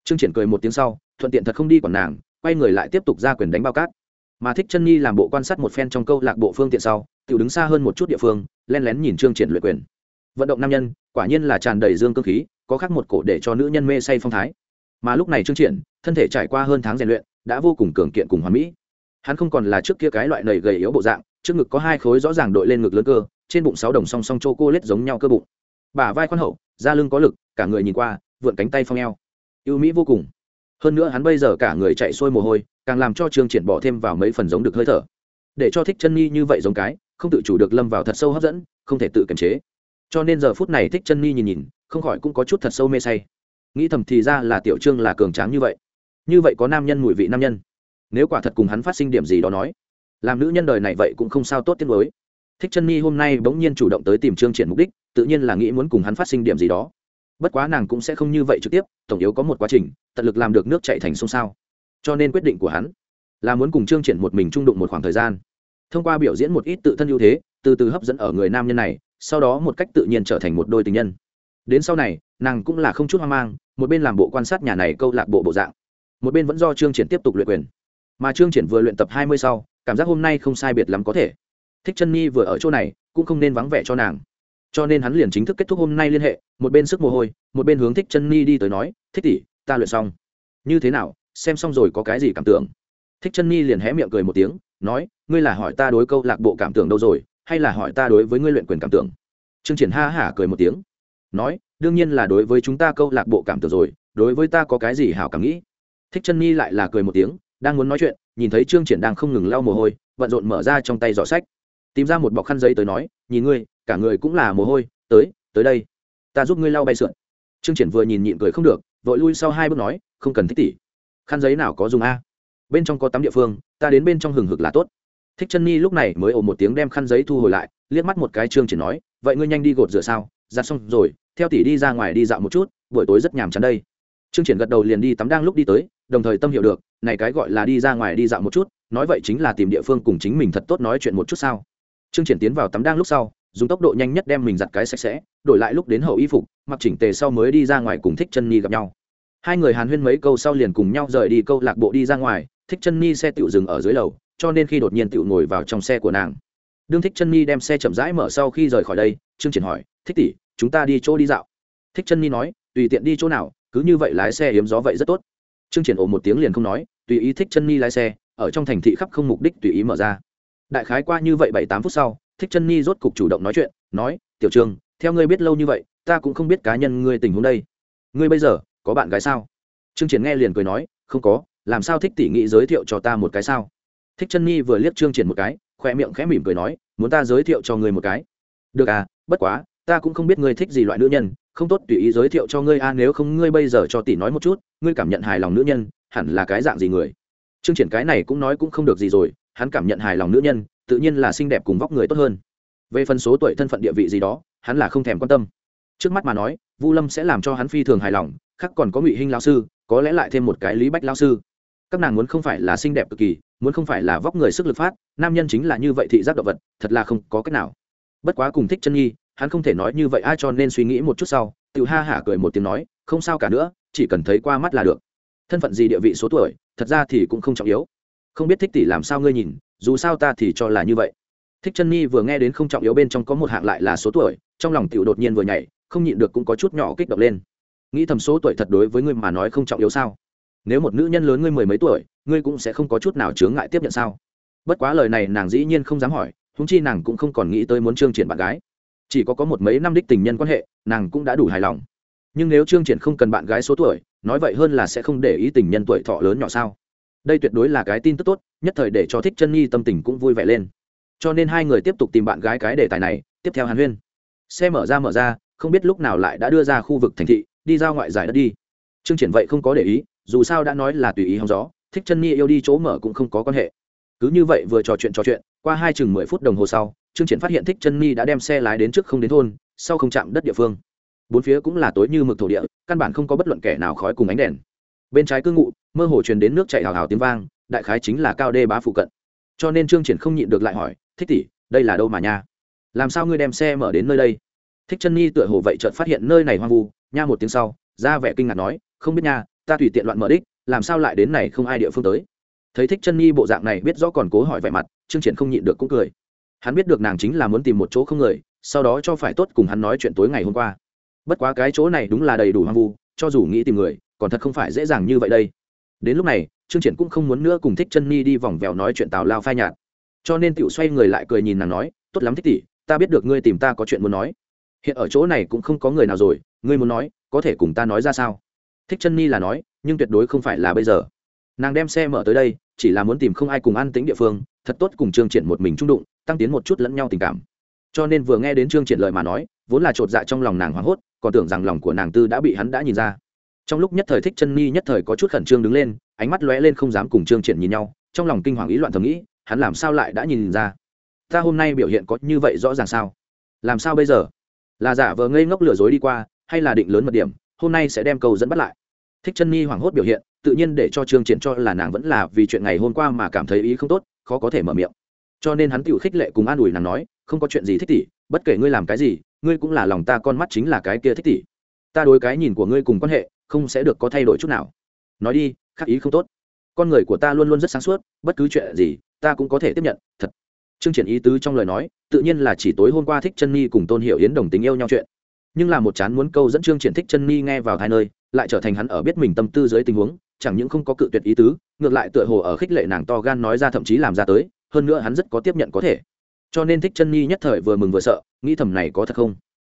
Trương triển cười một tiếng sau, thuận tiện thật không đi còn nàng, quay người lại tiếp tục ra quyền đánh bao cát. Mà thích chân nhi làm bộ quan sát một phen trong câu lạc bộ phương tiện sau tự đứng xa hơn một chút địa phương, len lén nhìn trương triển luyện quyền. Vận động nam nhân, quả nhiên là tràn đầy dương cương khí, có khác một cổ để cho nữ nhân mê say phong thái. Mà lúc này trương triển, thân thể trải qua hơn tháng rèn luyện, đã vô cùng cường kiện cùng hoàn mỹ. Hắn không còn là trước kia cái loại nầy gầy yếu bộ dạng, trước ngực có hai khối rõ ràng đội lên ngực lớn cơ, trên bụng sáu đồng song song chô cô lết giống nhau cơ bụng. Bả vai khoan hậu, da lưng có lực, cả người nhìn qua, vượn cánh tay phong eo. Ưu mỹ vô cùng. Hơn nữa hắn bây giờ cả người chạy sôi mồ hôi, càng làm cho trương triển bỏ thêm vào mấy phần giống được hơi thở. Để cho thích chân nhi như vậy giống cái không tự chủ được lâm vào thật sâu hấp dẫn, không thể tự kiềm chế. Cho nên giờ phút này thích chân ni nhìn nhìn, không khỏi cũng có chút thật sâu mê say. Nghĩ thầm thì ra là tiểu trương là cường tráng như vậy. Như vậy có nam nhân mùi vị nam nhân. Nếu quả thật cùng hắn phát sinh điểm gì đó nói, làm nữ nhân đời này vậy cũng không sao tốt tiếng mới thích chân ni hôm nay bỗng nhiên chủ động tới tìm trương triển mục đích, tự nhiên là nghĩ muốn cùng hắn phát sinh điểm gì đó. Bất quá nàng cũng sẽ không như vậy trực tiếp, tổng yếu có một quá trình, tận lực làm được nước chạy thành sông sao. Cho nên quyết định của hắn là muốn cùng trương triển một mình trung đụng một khoảng thời gian thông qua biểu diễn một ít tự thân ưu thế, từ từ hấp dẫn ở người nam nhân này, sau đó một cách tự nhiên trở thành một đôi tình nhân. Đến sau này, nàng cũng là không chút hoang mang, một bên làm bộ quan sát nhà này câu lạc bộ bộ dạng, một bên vẫn do trương triển tiếp tục luyện quyền. Mà trương triển vừa luyện tập hai mươi sau, cảm giác hôm nay không sai biệt lắm có thể. Thích chân nhi vừa ở chỗ này, cũng không nên vắng vẻ cho nàng. Cho nên hắn liền chính thức kết thúc hôm nay liên hệ, một bên sức mồ hôi, một bên hướng thích chân nhi đi tới nói, thích tỷ, ta luyện xong. Như thế nào? Xem xong rồi có cái gì cảm tưởng? Thích chân nhi liền hé miệng cười một tiếng nói ngươi là hỏi ta đối câu lạc bộ cảm tưởng đâu rồi hay là hỏi ta đối với ngươi luyện quyền cảm tưởng? Trương triển ha hả cười một tiếng nói đương nhiên là đối với chúng ta câu lạc bộ cảm tưởng rồi đối với ta có cái gì hảo cảm nghĩ? Thích chân nhi lại là cười một tiếng đang muốn nói chuyện nhìn thấy trương triển đang không ngừng lau mồ hôi bận rộn mở ra trong tay giỏ sách. Tìm ra một bọc khăn giấy tới nói nhìn ngươi cả người cũng là mồ hôi tới tới đây. Ta giúp ngươi lau bay sượn. Trương triển vừa nhìn nhịn cười không được vội lui sau hai bước nói không cần thích tỷ, khăn giấy nào có dùng a? Bên trong có tắm địa phương, ta đến bên trong hừng hực là tốt. Thích chân nhi lúc này mới ồ một tiếng đem khăn giấy thu hồi lại, liếc mắt một cái trương triển nói, vậy ngươi nhanh đi gột rửa sao? Giặt xong rồi, theo tỷ đi ra ngoài đi dạo một chút, buổi tối rất nhàm chán đây. Trương triển gật đầu liền đi tắm đang lúc đi tới, đồng thời tâm hiểu được, này cái gọi là đi ra ngoài đi dạo một chút, nói vậy chính là tìm địa phương cùng chính mình thật tốt nói chuyện một chút sao? Trương triển tiến vào tắm đang lúc sau, dùng tốc độ nhanh nhất đem mình giặt cái sạch sẽ, đổi lại lúc đến hậu y phục, mặc chỉnh tề sau mới đi ra ngoài cùng thích chân nhi gặp nhau. Hai người hàn huyên mấy câu sau liền cùng nhau rời đi câu lạc bộ đi ra ngoài thích chân nhi xe tựu dừng ở dưới lầu, cho nên khi đột nhiên tựu ngồi vào trong xe của nàng, đương thích chân nhi đem xe chậm rãi mở sau khi rời khỏi đây, trương triển hỏi, thích tỷ, chúng ta đi chỗ đi dạo? Thích chân nhi nói, tùy tiện đi chỗ nào, cứ như vậy lái xe hiếm gió vậy rất tốt. Trương triển ồ một tiếng liền không nói, tùy ý thích chân nhi lái xe, ở trong thành thị khắp không mục đích tùy ý mở ra. Đại khái qua như vậy bảy tám phút sau, thích chân nhi rốt cục chủ động nói chuyện, nói, tiểu trường theo ngươi biết lâu như vậy, ta cũng không biết cá nhân ngươi tình huống đây. Ngươi bây giờ có bạn gái sao? Trương triển nghe liền cười nói, không có làm sao thích tỷ nghị giới thiệu cho ta một cái sao? Thích chân nhi vừa liếc trương triển một cái khoe miệng khẽ mỉm cười nói, muốn ta giới thiệu cho ngươi một cái. Được à bất quá, ta cũng không biết ngươi thích gì loại nữ nhân, không tốt tùy ý giới thiệu cho ngươi a, nếu không ngươi bây giờ cho tỷ nói một chút, ngươi cảm nhận hài lòng nữ nhân, hẳn là cái dạng gì người? Trương triển cái này cũng nói cũng không được gì rồi, hắn cảm nhận hài lòng nữ nhân, tự nhiên là xinh đẹp cùng vóc người tốt hơn. Về phần số tuổi thân phận địa vị gì đó, hắn là không thèm quan tâm. Trước mắt mà nói, vu lâm sẽ làm cho hắn phi thường hài lòng, khác còn có ngụy hinh lao sư, có lẽ lại thêm một cái lý bách lao sư các nàng muốn không phải là xinh đẹp cực kỳ, muốn không phải là vóc người sức lực phát, nam nhân chính là như vậy thị giác động vật, thật là không có cách nào. Bất quá cùng thích chân nhi hắn không thể nói như vậy, ai cho nên suy nghĩ một chút sau tự ha hả cười một tiếng nói, không sao cả nữa, chỉ cần thấy qua mắt là được. Thân phận gì địa vị số tuổi, thật ra thì cũng không trọng yếu. Không biết thích tỷ làm sao ngươi nhìn, dù sao ta thì cho là như vậy. Thích chân nhi vừa nghe đến không trọng yếu bên trong có một hạng lại là số tuổi, trong lòng tiểu đột nhiên vừa nhảy, không nhịn được cũng có chút nhỏ kích động lên. Nghĩ thầm số tuổi thật đối với ngươi mà nói không trọng yếu sao? Nếu một nữ nhân lớn ngươi mười mấy tuổi, ngươi cũng sẽ không có chút nào chướng ngại tiếp nhận sao? Bất quá lời này nàng dĩ nhiên không dám hỏi húng chi nàng cũng không còn nghĩ tới muốn trương triển bạn gái. Chỉ có có một mấy năm đích tình nhân quan hệ, nàng cũng đã đủ hài lòng. Nhưng nếu trương triển không cần bạn gái số tuổi, nói vậy hơn là sẽ không để ý tình nhân tuổi thọ lớn nhỏ sao? Đây tuyệt đối là cái tin tức tốt, nhất thời để cho thích chân nhi tâm tình cũng vui vẻ lên. Cho nên hai người tiếp tục tìm bạn gái cái đề tài này, tiếp theo hàn huyên. Xe mở ra mở ra, không biết lúc nào lại đã đưa ra khu vực thành thị, đi ra ngoại giải đất đi. Trương triển vậy không có để ý dù sao đã nói là tùy ý hóng gió, thích chân nhi yêu đi chỗ mở cũng không có quan hệ. Cứ như vậy vừa trò chuyện trò chuyện, qua hai chừng mười phút đồng hồ sau, trương triển phát hiện thích chân nhi đã đem xe lái đến trước không đến thôn, sau không chạm đất địa phương. Bốn phía cũng là tối như mực thổ địa, căn bản không có bất luận kẻ nào khói cùng ánh đèn. Bên trái cư ngụ, mơ hồ truyền đến nước chảy hào hào tiếng vang, đại khái chính là cao đê bá phụ cận. Cho nên trương triển không nhịn được lại hỏi, thích tỷ, đây là đâu mà nha? Làm sao ngươi đem xe mở đến nơi đây? Thích chân nhi tựa hồ vậy chợt phát hiện nơi này hoang vu, nha một tiếng sau, ra vẻ kinh ngạc nói, không biết nha ta tùy tiện loạn mở đích, làm sao lại đến này không ai địa phương tới. Thấy thích chân nhi bộ dạng này biết rõ còn cố hỏi vẻ mặt, trương triển không nhịn được cũng cười. Hắn biết được nàng chính là muốn tìm một chỗ không người, sau đó cho phải tốt cùng hắn nói chuyện tối ngày hôm qua. Bất quá cái chỗ này đúng là đầy đủ hoang vu, cho dù nghĩ tìm người, còn thật không phải dễ dàng như vậy đây. Đến lúc này, trương triển cũng không muốn nữa cùng thích chân nhi đi vòng vèo nói chuyện tào lao phai nhạt. Cho nên tiểu xoay người lại cười nhìn nàng nói, tốt lắm thích tỷ, ta biết được ngươi tìm ta có chuyện muốn nói. Hiện ở chỗ này cũng không có người nào rồi, ngươi muốn nói, có thể cùng ta nói ra sao? Thích chân ni là nói, nhưng tuyệt đối không phải là bây giờ. Nàng đem xe mở tới đây, chỉ là muốn tìm không ai cùng ăn tính địa phương, thật tốt cùng trương triển một mình trung đụng, tăng tiến một chút lẫn nhau tình cảm. Cho nên vừa nghe đến trương triển lời mà nói, vốn là trột dạ trong lòng nàng hoảng hốt, còn tưởng rằng lòng của nàng tư đã bị hắn đã nhìn ra. Trong lúc nhất thời thích chân ni nhất thời có chút khẩn trương đứng lên, ánh mắt lóe lên không dám cùng trương triển nhìn nhau, trong lòng kinh hoàng ý loạn thầm nghĩ, hắn làm sao lại đã nhìn ra? Ta hôm nay biểu hiện có như vậy rõ ràng sao? Làm sao bây giờ? Là giả vờ ngây ngốc lừa dối đi qua, hay là định lớn mật điểm, hôm nay sẽ đem cầu dẫn bắt lại? Thích chân nhi hoảng hốt biểu hiện, tự nhiên để cho trương triển cho là nàng vẫn là vì chuyện ngày hôm qua mà cảm thấy ý không tốt, khó có thể mở miệng. Cho nên hắn tiểu khích lệ cùng an ủi nàng nói, không có chuyện gì thích tỷ, bất kể ngươi làm cái gì, ngươi cũng là lòng ta con mắt chính là cái kia thích tỷ. Ta đối cái nhìn của ngươi cùng quan hệ, không sẽ được có thay đổi chút nào. Nói đi, khắc ý không tốt. Con người của ta luôn luôn rất sáng suốt, bất cứ chuyện gì, ta cũng có thể tiếp nhận, thật. Trương triển ý tứ trong lời nói, tự nhiên là chỉ tối hôm qua thích chân nhi cùng tôn hiểu yến đồng tình yêu nhau chuyện. Nhưng là một chán muốn câu dẫn Trương triển thích chân nhi nghe vào hai nơi lại trở thành hắn ở biết mình tâm tư dưới tình huống chẳng những không có cự tuyệt ý tứ ngược lại tựa hồ ở khích lệ nàng to gan nói ra thậm chí làm ra tới hơn nữa hắn rất có tiếp nhận có thể. Cho nên thích chân nhi nhất thời vừa mừng vừa sợ nghĩ thầm này có thật không?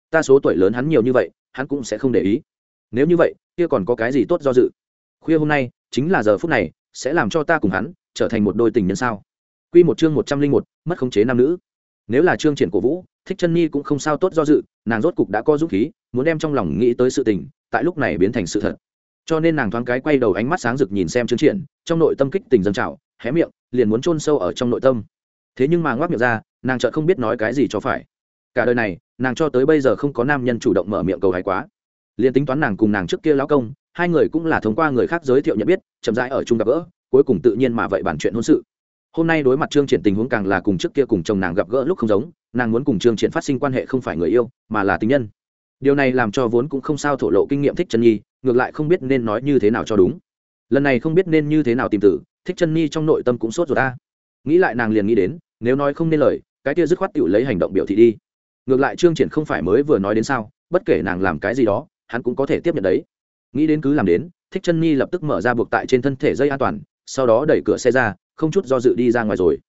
Ta số tuổi lớn hắn nhiều như vậy hắn cũng sẽ không để ý. Nếu như vậy kia còn có cái gì tốt do dự? Khuya hôm nay chính là giờ phút này sẽ làm cho ta cùng hắn trở thành một đôi tình nhân sao? Quy một chương một trăm linh một, mất khống chế nam nữ. Nếu là chương triển cổ vũ, Thích Chân Nhi cũng không sao tốt do dự, nàng rốt cục đã có dũng khí, muốn đem trong lòng nghĩ tới sự tình, tại lúc này biến thành sự thật. Cho nên nàng thoáng cái quay đầu ánh mắt sáng rực nhìn xem chương triển, trong nội tâm kích tình dâng trào, hé miệng, liền muốn chôn sâu ở trong nội tâm. Thế nhưng mà ngoác miệng ra, nàng chợt không biết nói cái gì cho phải. Cả đời này, nàng cho tới bây giờ không có nam nhân chủ động mở miệng cầu hay quá. liền tính toán nàng cùng nàng trước kia lão công, hai người cũng là thông qua người khác giới thiệu nhận biết, chậm rãi ở chung gặp gỡ, cuối cùng tự nhiên mà vậy bản chuyện hôn sự hôm nay đối mặt trương triển tình huống càng là cùng trước kia cùng chồng nàng gặp gỡ lúc không giống nàng muốn cùng trương triển phát sinh quan hệ không phải người yêu mà là tình nhân điều này làm cho vốn cũng không sao thổ lộ kinh nghiệm thích chân nhi, ngược lại không biết nên nói như thế nào cho đúng. Lần này không biết nên như thế nào tìm tử, thích chân nhi trong nội tâm cũng sốt rồi ta nghĩ lại nàng liền nghĩ đến, nếu nói không nên lời, cái kia dứt khoát tự lấy hành động biểu thị đi. Ngược lại trương triển không phải mới vừa nói đến sao, bất kể nàng làm cái gì đó, hắn cũng có thể tiếp nhận đấy. Nghĩ đến cứ làm đến, thích chân nhi lập tức mở ra buộc tại trên thân thể dây an toàn, sau đó đẩy cửa xe ra, không chút do dự đi ra ngoài rồi.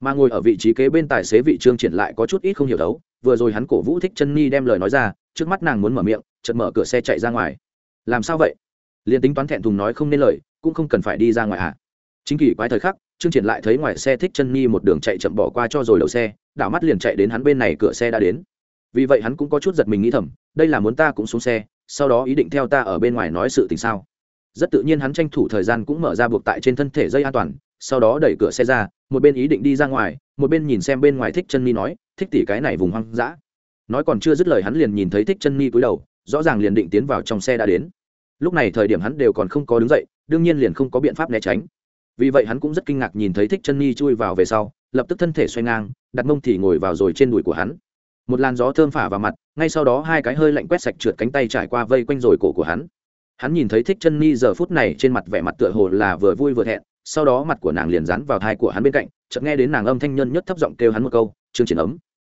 Mà ngồi ở vị trí kế bên tài xế vị trương triển lại có chút ít không hiểu đấu, vừa rồi hắn cổ vũ thích chân nhi đem lời nói ra trước mắt nàng muốn mở miệng, chợt mở cửa xe chạy ra ngoài. Làm sao vậy? Liền tính toán thẹn thùng nói không nên lời, cũng không cần phải đi ra ngoài à? Chính kỳ quái thời khắc, trương triển lại thấy ngoài xe thích chân nhi một đường chạy chậm bỏ qua cho rồi đầu xe, đảo mắt liền chạy đến hắn bên này, cửa xe đã đến. Vì vậy hắn cũng có chút giật mình nghĩ thầm, đây là muốn ta cũng xuống xe, sau đó ý định theo ta ở bên ngoài nói sự tình sao? Rất tự nhiên hắn tranh thủ thời gian cũng mở ra buộc tại trên thân thể dây an toàn, sau đó đẩy cửa xe ra, một bên ý định đi ra ngoài, một bên nhìn xem bên ngoài thích chân mi nói, thích tỉ cái này vùng hoang dã nói còn chưa dứt lời hắn liền nhìn thấy thích chân nhi cúi đầu, rõ ràng liền định tiến vào trong xe đã đến. Lúc này thời điểm hắn đều còn không có đứng dậy, đương nhiên liền không có biện pháp né tránh. Vì vậy hắn cũng rất kinh ngạc nhìn thấy thích chân nhi chui vào về sau, lập tức thân thể xoay ngang, đặt mông thì ngồi vào rồi trên đùi của hắn. Một làn gió thơm phả vào mặt, ngay sau đó hai cái hơi lạnh quét sạch trượt cánh tay trải qua vây quanh rồi cổ của hắn. Hắn nhìn thấy thích chân ni giờ phút này trên mặt vẻ mặt tựa hồ là vừa vui vừa thẹn, sau đó mặt của nàng liền dán vào thai của hắn bên cạnh, chợt nghe đến nàng âm thanh nhân nhất thấp giọng kêu hắn một câu, trương triển ấm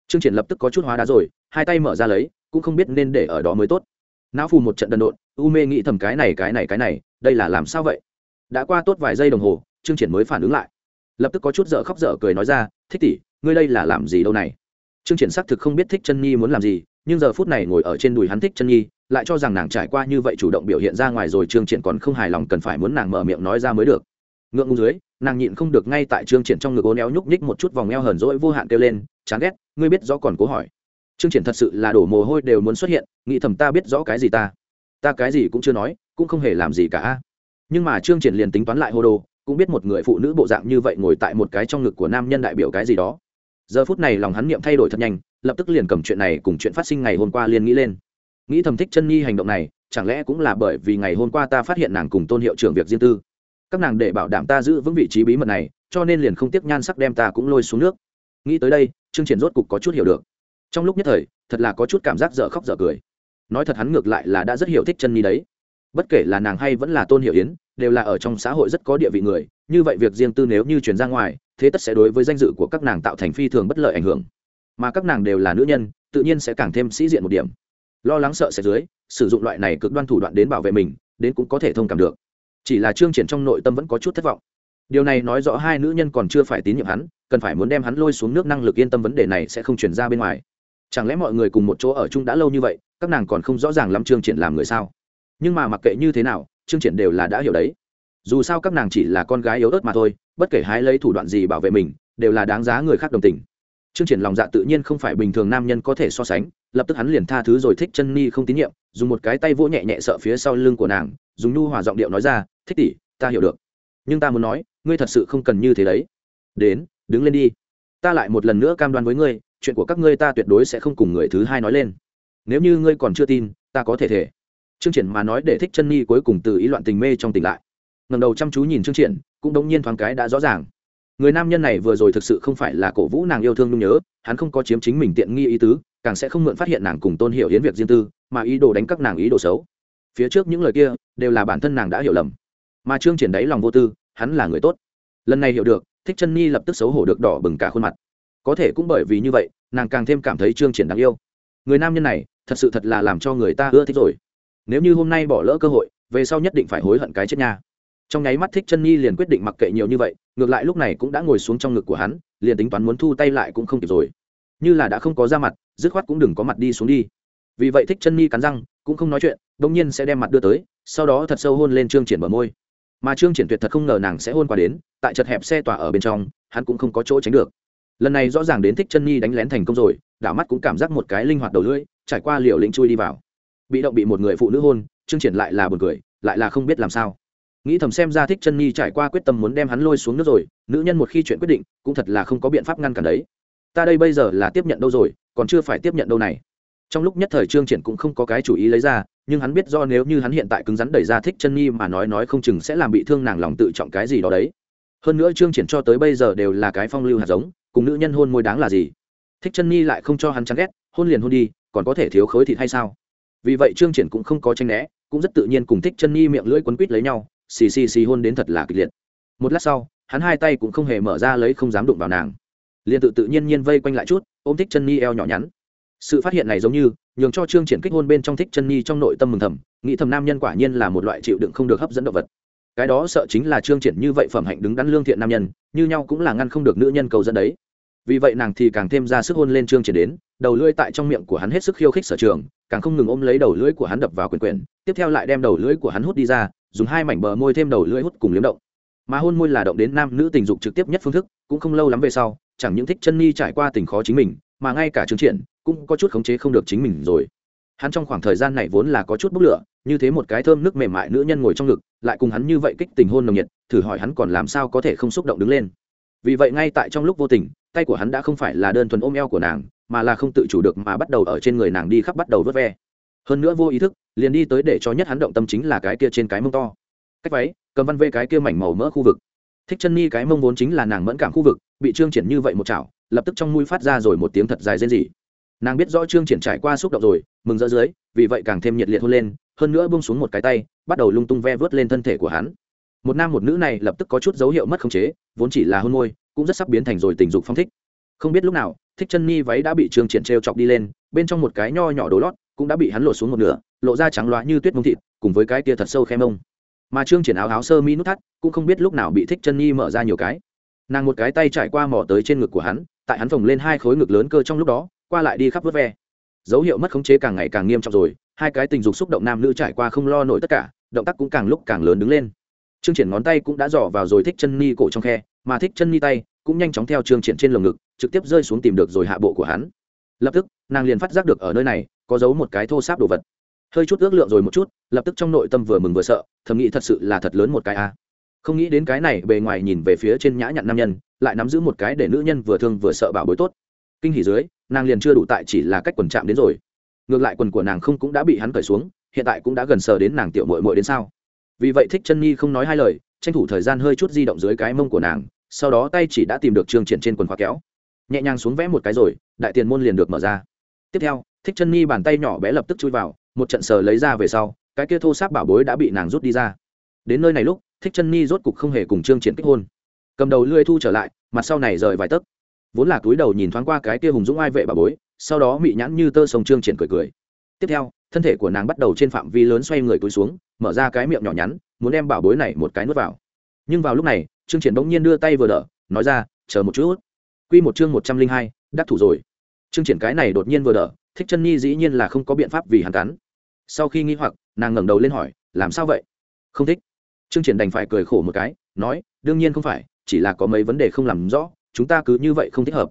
trương triển lập tức có chút hóa đá rồi, hai tay mở ra lấy, cũng không biết nên để ở đó mới tốt. Não phù một trận đần độn, u mê nghĩ thầm cái này cái này cái này, đây là làm sao vậy? Đã qua tốt vài giây đồng hồ, trương triển mới phản ứng lại. Lập tức có chút dở khóc dở cười nói ra, thích tỷ, ngươi đây là làm gì đâu này? Trương triển xác thực không biết thích chân nhi muốn làm gì, nhưng giờ phút này ngồi ở trên đùi hắn thích chân nhi, lại cho rằng nàng trải qua như vậy chủ động biểu hiện ra ngoài rồi, trương triển còn không hài lòng cần phải muốn nàng mở miệng nói ra mới được ngượng ngùng dưới, nàng nhịn không được ngay tại trương triển trong ngực ố néo nhúc nhích một chút vòng eo hờn rỗi vô hạn kêu lên, chán ghét, ngươi biết rõ còn cố hỏi. Trương triển thật sự là đổ mồ hôi đều muốn xuất hiện, nghĩ thầm ta biết rõ cái gì ta ta cái gì cũng chưa nói, cũng không hề làm gì cả. Nhưng mà trương triển liền tính toán lại hô đồ, cũng biết một người phụ nữ bộ dạng như vậy ngồi tại một cái trong ngực của nam nhân đại biểu cái gì đó. Giờ phút này lòng hắn niệm thay đổi thật nhanh, lập tức liền cầm chuyện này cùng chuyện phát sinh ngày hôm qua liền nghĩ lên. Nghĩ thầm thích chân nhi hành động này, chẳng lẽ cũng là bởi vì ngày hôm qua ta phát hiện nàng cùng tôn hiệu trưởng việc riêng tư? Các nàng để bảo đảm ta giữ vững vị trí bí mật này, cho nên liền không tiếc nhan sắc đem ta cũng lôi xuống nước. Nghĩ tới đây chương triển rốt cục có chút hiểu được. Trong lúc nhất thời, thật là có chút cảm giác dở khóc dở cười. Nói thật hắn ngược lại là đã rất hiểu thích chân nhi đấy. Bất kể là nàng hay vẫn là tôn hiệu yến, đều là ở trong xã hội rất có địa vị người, như vậy việc riêng tư nếu như truyền ra ngoài, thế tất sẽ đối với danh dự của các nàng tạo thành phi thường bất lợi ảnh hưởng. Mà các nàng đều là nữ nhân, tự nhiên sẽ càng thêm sĩ diện một điểm. Lo lắng sợ sẽ dưới, sử dụng loại này cực đoan thủ đoạn đến bảo vệ mình, đến cũng có thể thông cảm được chỉ là trương triển trong nội tâm vẫn có chút thất vọng. Điều này nói rõ hai nữ nhân còn chưa phải tín nhiệm hắn cần phải muốn đem hắn lôi xuống nước năng lực yên tâm vấn đề này sẽ không chuyển ra bên ngoài. Chẳng lẽ mọi người cùng một chỗ ở chung đã lâu như vậy các nàng còn không rõ ràng lắm trương triển làm người sao? Nhưng mà mặc kệ như thế nào trương triển đều là đã hiểu đấy. Dù sao các nàng chỉ là con gái yếu ớt mà thôi bất kể hái lấy thủ đoạn gì bảo vệ mình đều là đáng giá người khác đồng tình. Trương Triển lòng dạ tự nhiên không phải bình thường nam nhân có thể so sánh, lập tức hắn liền tha thứ rồi thích chân ni không tín nhiệm, dùng một cái tay vỗ nhẹ nhẹ sợ phía sau lưng của nàng, dùng nhu hòa giọng điệu nói ra, "Thích tỷ, ta hiểu được. Nhưng ta muốn nói, ngươi thật sự không cần như thế đấy. Đến, đứng lên đi. Ta lại một lần nữa cam đoan với ngươi chuyện của các ngươi ta tuyệt đối sẽ không cùng người thứ hai nói lên. Nếu như ngươi còn chưa tin ta có thể thể trương triển mà nói để thích chân nhi cuối cùng từ ý loạn tình mê trong tỉnh lại. Ngầm đầu chăm chú nhìn trương triển cũng đống nhiên thoáng cái đã rõ ràng người nam nhân này vừa rồi thực sự không phải là cổ vũ nàng yêu thương nhung nhớ, hắn không có chiếm chính mình tiện nghi ý tứ, càng sẽ không mượn phát hiện nàng cùng tôn hiểu hiến việc riêng tư, mà ý đồ đánh các nàng ý đồ xấu. Phía trước những lời kia, đều là bản thân nàng đã hiểu lầm. Mà trương triển đáy lòng vô tư, hắn là người tốt. Lần này hiểu được, thích chân nhi lập tức xấu hổ được đỏ bừng cả khuôn mặt. Có thể cũng bởi vì như vậy, nàng càng thêm cảm thấy trương triển đáng yêu. Người nam nhân này, thật sự thật là làm cho người ta ưa thích rồi. Nếu như hôm nay bỏ lỡ cơ hội, về sau nhất định phải hối hận cái chết nha trong nháy mắt thích chân nhi liền quyết định mặc kệ nhiều như vậy, ngược lại lúc này cũng đã ngồi xuống trong ngực của hắn, liền tính toán muốn thu tay lại cũng không kịp rồi. Như là đã không có ra mặt, dứt khoát cũng đừng có mặt đi xuống đi. Vì vậy thích chân nhi cắn răng, cũng không nói chuyện đông nhiên sẽ đem mặt đưa tới, sau đó thật sâu hôn lên trương triển bờ môi. Mà trương triển tuyệt thật không ngờ nàng sẽ hôn qua đến, tại chật hẹp xe tỏa ở bên trong, hắn cũng không có chỗ tránh được. Lần này rõ ràng đến thích chân nhi đánh lén thành công rồi, đảo mắt cũng cảm giác một cái linh hoạt đầu lưỡi, trải qua liều lĩnh chui đi vào. Bị động bị một người phụ nữ hôn, trương triển lại là buồn cười, lại là không biết làm sao nghĩ thầm xem ra thích chân nhi trải qua quyết tâm muốn đem hắn lôi xuống nước rồi, nữ nhân một khi chuyện quyết định, cũng thật là không có biện pháp ngăn cản đấy. Ta đây bây giờ là tiếp nhận đâu rồi, còn chưa phải tiếp nhận đâu này. Trong lúc nhất thời trương triển cũng không có cái chủ ý lấy ra, nhưng hắn biết do nếu như hắn hiện tại cứng rắn đẩy ra thích chân nhi mà nói nói không chừng sẽ làm bị thương nàng lòng tự trọng cái gì đó đấy. Hơn nữa trương triển cho tới bây giờ đều là cái phong lưu hạt giống, cùng nữ nhân hôn môi đáng là gì? Thích chân nhi lại không cho hắn chán ghét, hôn liền hôn đi, còn có thể thiếu khối thịt hay sao? Vì vậy trương triển cũng không có tranh né, cũng rất tự nhiên cùng thích chân nhi miệng lưỡi quấn quít lấy nhau xì xì xì hôn đến thật là kịch liệt. Một lát sau, hắn hai tay cũng không hề mở ra lấy không dám đụng vào nàng. Liền tự tự nhiên nhiên vây quanh lại chút, ôm thích chân nhi eo nhỏ nhắn. Sự phát hiện này giống như, nhường cho trương triển kích hôn bên trong thích chân nhi trong nội tâm mừng thầm, nghĩ thầm nam nhân quả nhiên là một loại chịu đựng không được hấp dẫn động vật. Cái đó sợ chính là trương triển như vậy phẩm hạnh đứng đắn lương thiện nam nhân, như nhau cũng là ngăn không được nữ nhân cầu dẫn đấy. Vì vậy nàng thì càng thêm ra sức hôn lên trương triển đến, đầu lưỡi tại trong miệng của hắn hết sức khiêu khích sở trường, càng không ngừng ôm lấy đầu lưỡi của hắn đập vào quyền quyền, tiếp theo lại đem đầu lưỡi của hắn hút đi ra dùng hai mảnh bờ môi thêm đầu lưỡi hút cùng liếm động. Mà hôn môi là động đến nam nữ tình dục trực tiếp nhất phương thức, cũng không lâu lắm về sau, chẳng những thích chân ni trải qua tình khó chính mình, mà ngay cả trương triển, cũng có chút khống chế không được chính mình rồi. Hắn trong khoảng thời gian này vốn là có chút bốc lửa, như thế một cái thơm nước mềm mại nữ nhân ngồi trong ngực, lại cùng hắn như vậy kích tình hôn nồng nhiệt, thử hỏi hắn còn làm sao có thể không xúc động đứng lên. Vì vậy ngay tại trong lúc vô tình, tay của hắn đã không phải là đơn thuần ôm eo của nàng, mà là không tự chủ được mà bắt đầu ở trên người nàng đi khắp bắt đầu vớt ve hơn nữa vô ý thức, liền đi tới để cho nhất hắn động tâm chính là cái kia trên cái mông to. Cách váy, cầm văn vê cái kia mảnh màu mỡ khu vực. Thích chân ni cái mông vốn chính là nàng mẫn cảm khu vực, bị trương triển như vậy một chảo, lập tức trong mũi phát ra rồi một tiếng thật dài rên rỉ. Nàng biết rõ trương triển trải qua xúc động rồi, mừng rỡ dưới, vì vậy càng thêm nhiệt liệt hôn lên, hơn nữa buông xuống một cái tay, bắt đầu lung tung ve vớt lên thân thể của hắn. Một nam một nữ này lập tức có chút dấu hiệu mất khống chế, vốn chỉ là hôn môi, cũng rất sắp biến thành rồi tình dục phong thích. Không biết lúc nào, thích chân ni váy đã bị trương triển treo chọc đi lên, bên trong một cái nho nhỏ đồ lót cũng đã bị hắn lột xuống một nửa, lộ ra trắng loá như tuyết mông thịt, cùng với cái tia thật sâu khe mông. Mà trương triển áo áo sơ mi nút thắt, cũng không biết lúc nào bị thích chân nhi mở ra nhiều cái. Nàng một cái tay trải qua mỏ tới trên ngực của hắn, tại hắn phồng lên hai khối ngực lớn cơ trong lúc đó, qua lại đi khắp vớt ve. Dấu hiệu mất khống chế càng ngày càng nghiêm trọng rồi, hai cái tình dục xúc động nam nữ trải qua không lo nổi tất cả, động tác cũng càng lúc càng lớn đứng lên. Trương triển ngón tay cũng đã dò vào rồi thích chân nhi cổ trong khe, mà thích chân nhi tay cũng nhanh chóng theo trương triển trên lồng ngực, trực tiếp rơi xuống tìm được rồi hạ bộ của hắn. Lập tức, nàng liền phát giác được ở nơi này có giấu một cái thô sáp đồ vật. Hơi chút ước lượng rồi một chút, lập tức trong nội tâm vừa mừng vừa sợ, thầm nghĩ thật sự là thật lớn một cái a. À. Không nghĩ đến cái này, bề ngoài nhìn về phía trên nhã nhặn nam nhân, lại nắm giữ một cái để nữ nhân vừa thương vừa sợ bảo bối tốt. Kinh hỉ dưới, nàng liền chưa đủ tại chỉ là cách quần chạm đến rồi. Ngược lại quần của nàng không cũng đã bị hắn cởi xuống, hiện tại cũng đã gần sờ đến nàng tiểu mội mội đến sao. Vì vậy thích chân nhi không nói hai lời, tranh thủ thời gian hơi chút di động dưới cái mông của nàng, sau đó tay chỉ đã tìm được trương triển trên quần khóa kéo. Nhẹ nhàng xuống vẽ một cái rồi, đại tiền môn liền được mở ra. Tiếp theo thích chân nhi bàn tay nhỏ bé lập tức chui vào, một trận sờ lấy ra về sau, cái kia thô sáp bảo bối đã bị nàng rút đi ra. Đến nơi này lúc, thích chân Nhi rốt cục không hề cùng trương triển kết hôn. Cầm đầu lưỡi thu trở lại, mặt sau này rời vài tấc. Vốn là túi đầu nhìn thoáng qua cái kia hùng dũng ai vệ bà bối, sau đó mị nhãn như tơ sông trương triển cười cười. Tiếp theo, thân thể của nàng bắt đầu trên phạm vi lớn xoay người túi xuống, mở ra cái miệng nhỏ nhắn, muốn đem bảo bối này một cái nuốt vào. Nhưng vào lúc này, trương triển bỗng nhiên đưa tay vừa đỡ, nói ra, chờ một chút. Quy một chương một trăm linh hai, đắc thủ rồi. Trương triển cái này đột nhiên vừa đỡ thích chân nhi dĩ nhiên là không có biện pháp vì hắn cắn. Sau khi nghĩ hoặc nàng ngẩng đầu lên hỏi làm sao vậy? Không thích. Trương triển đành phải cười khổ một cái nói đương nhiên không phải chỉ là có mấy vấn đề không làm rõ chúng ta cứ như vậy không thích hợp.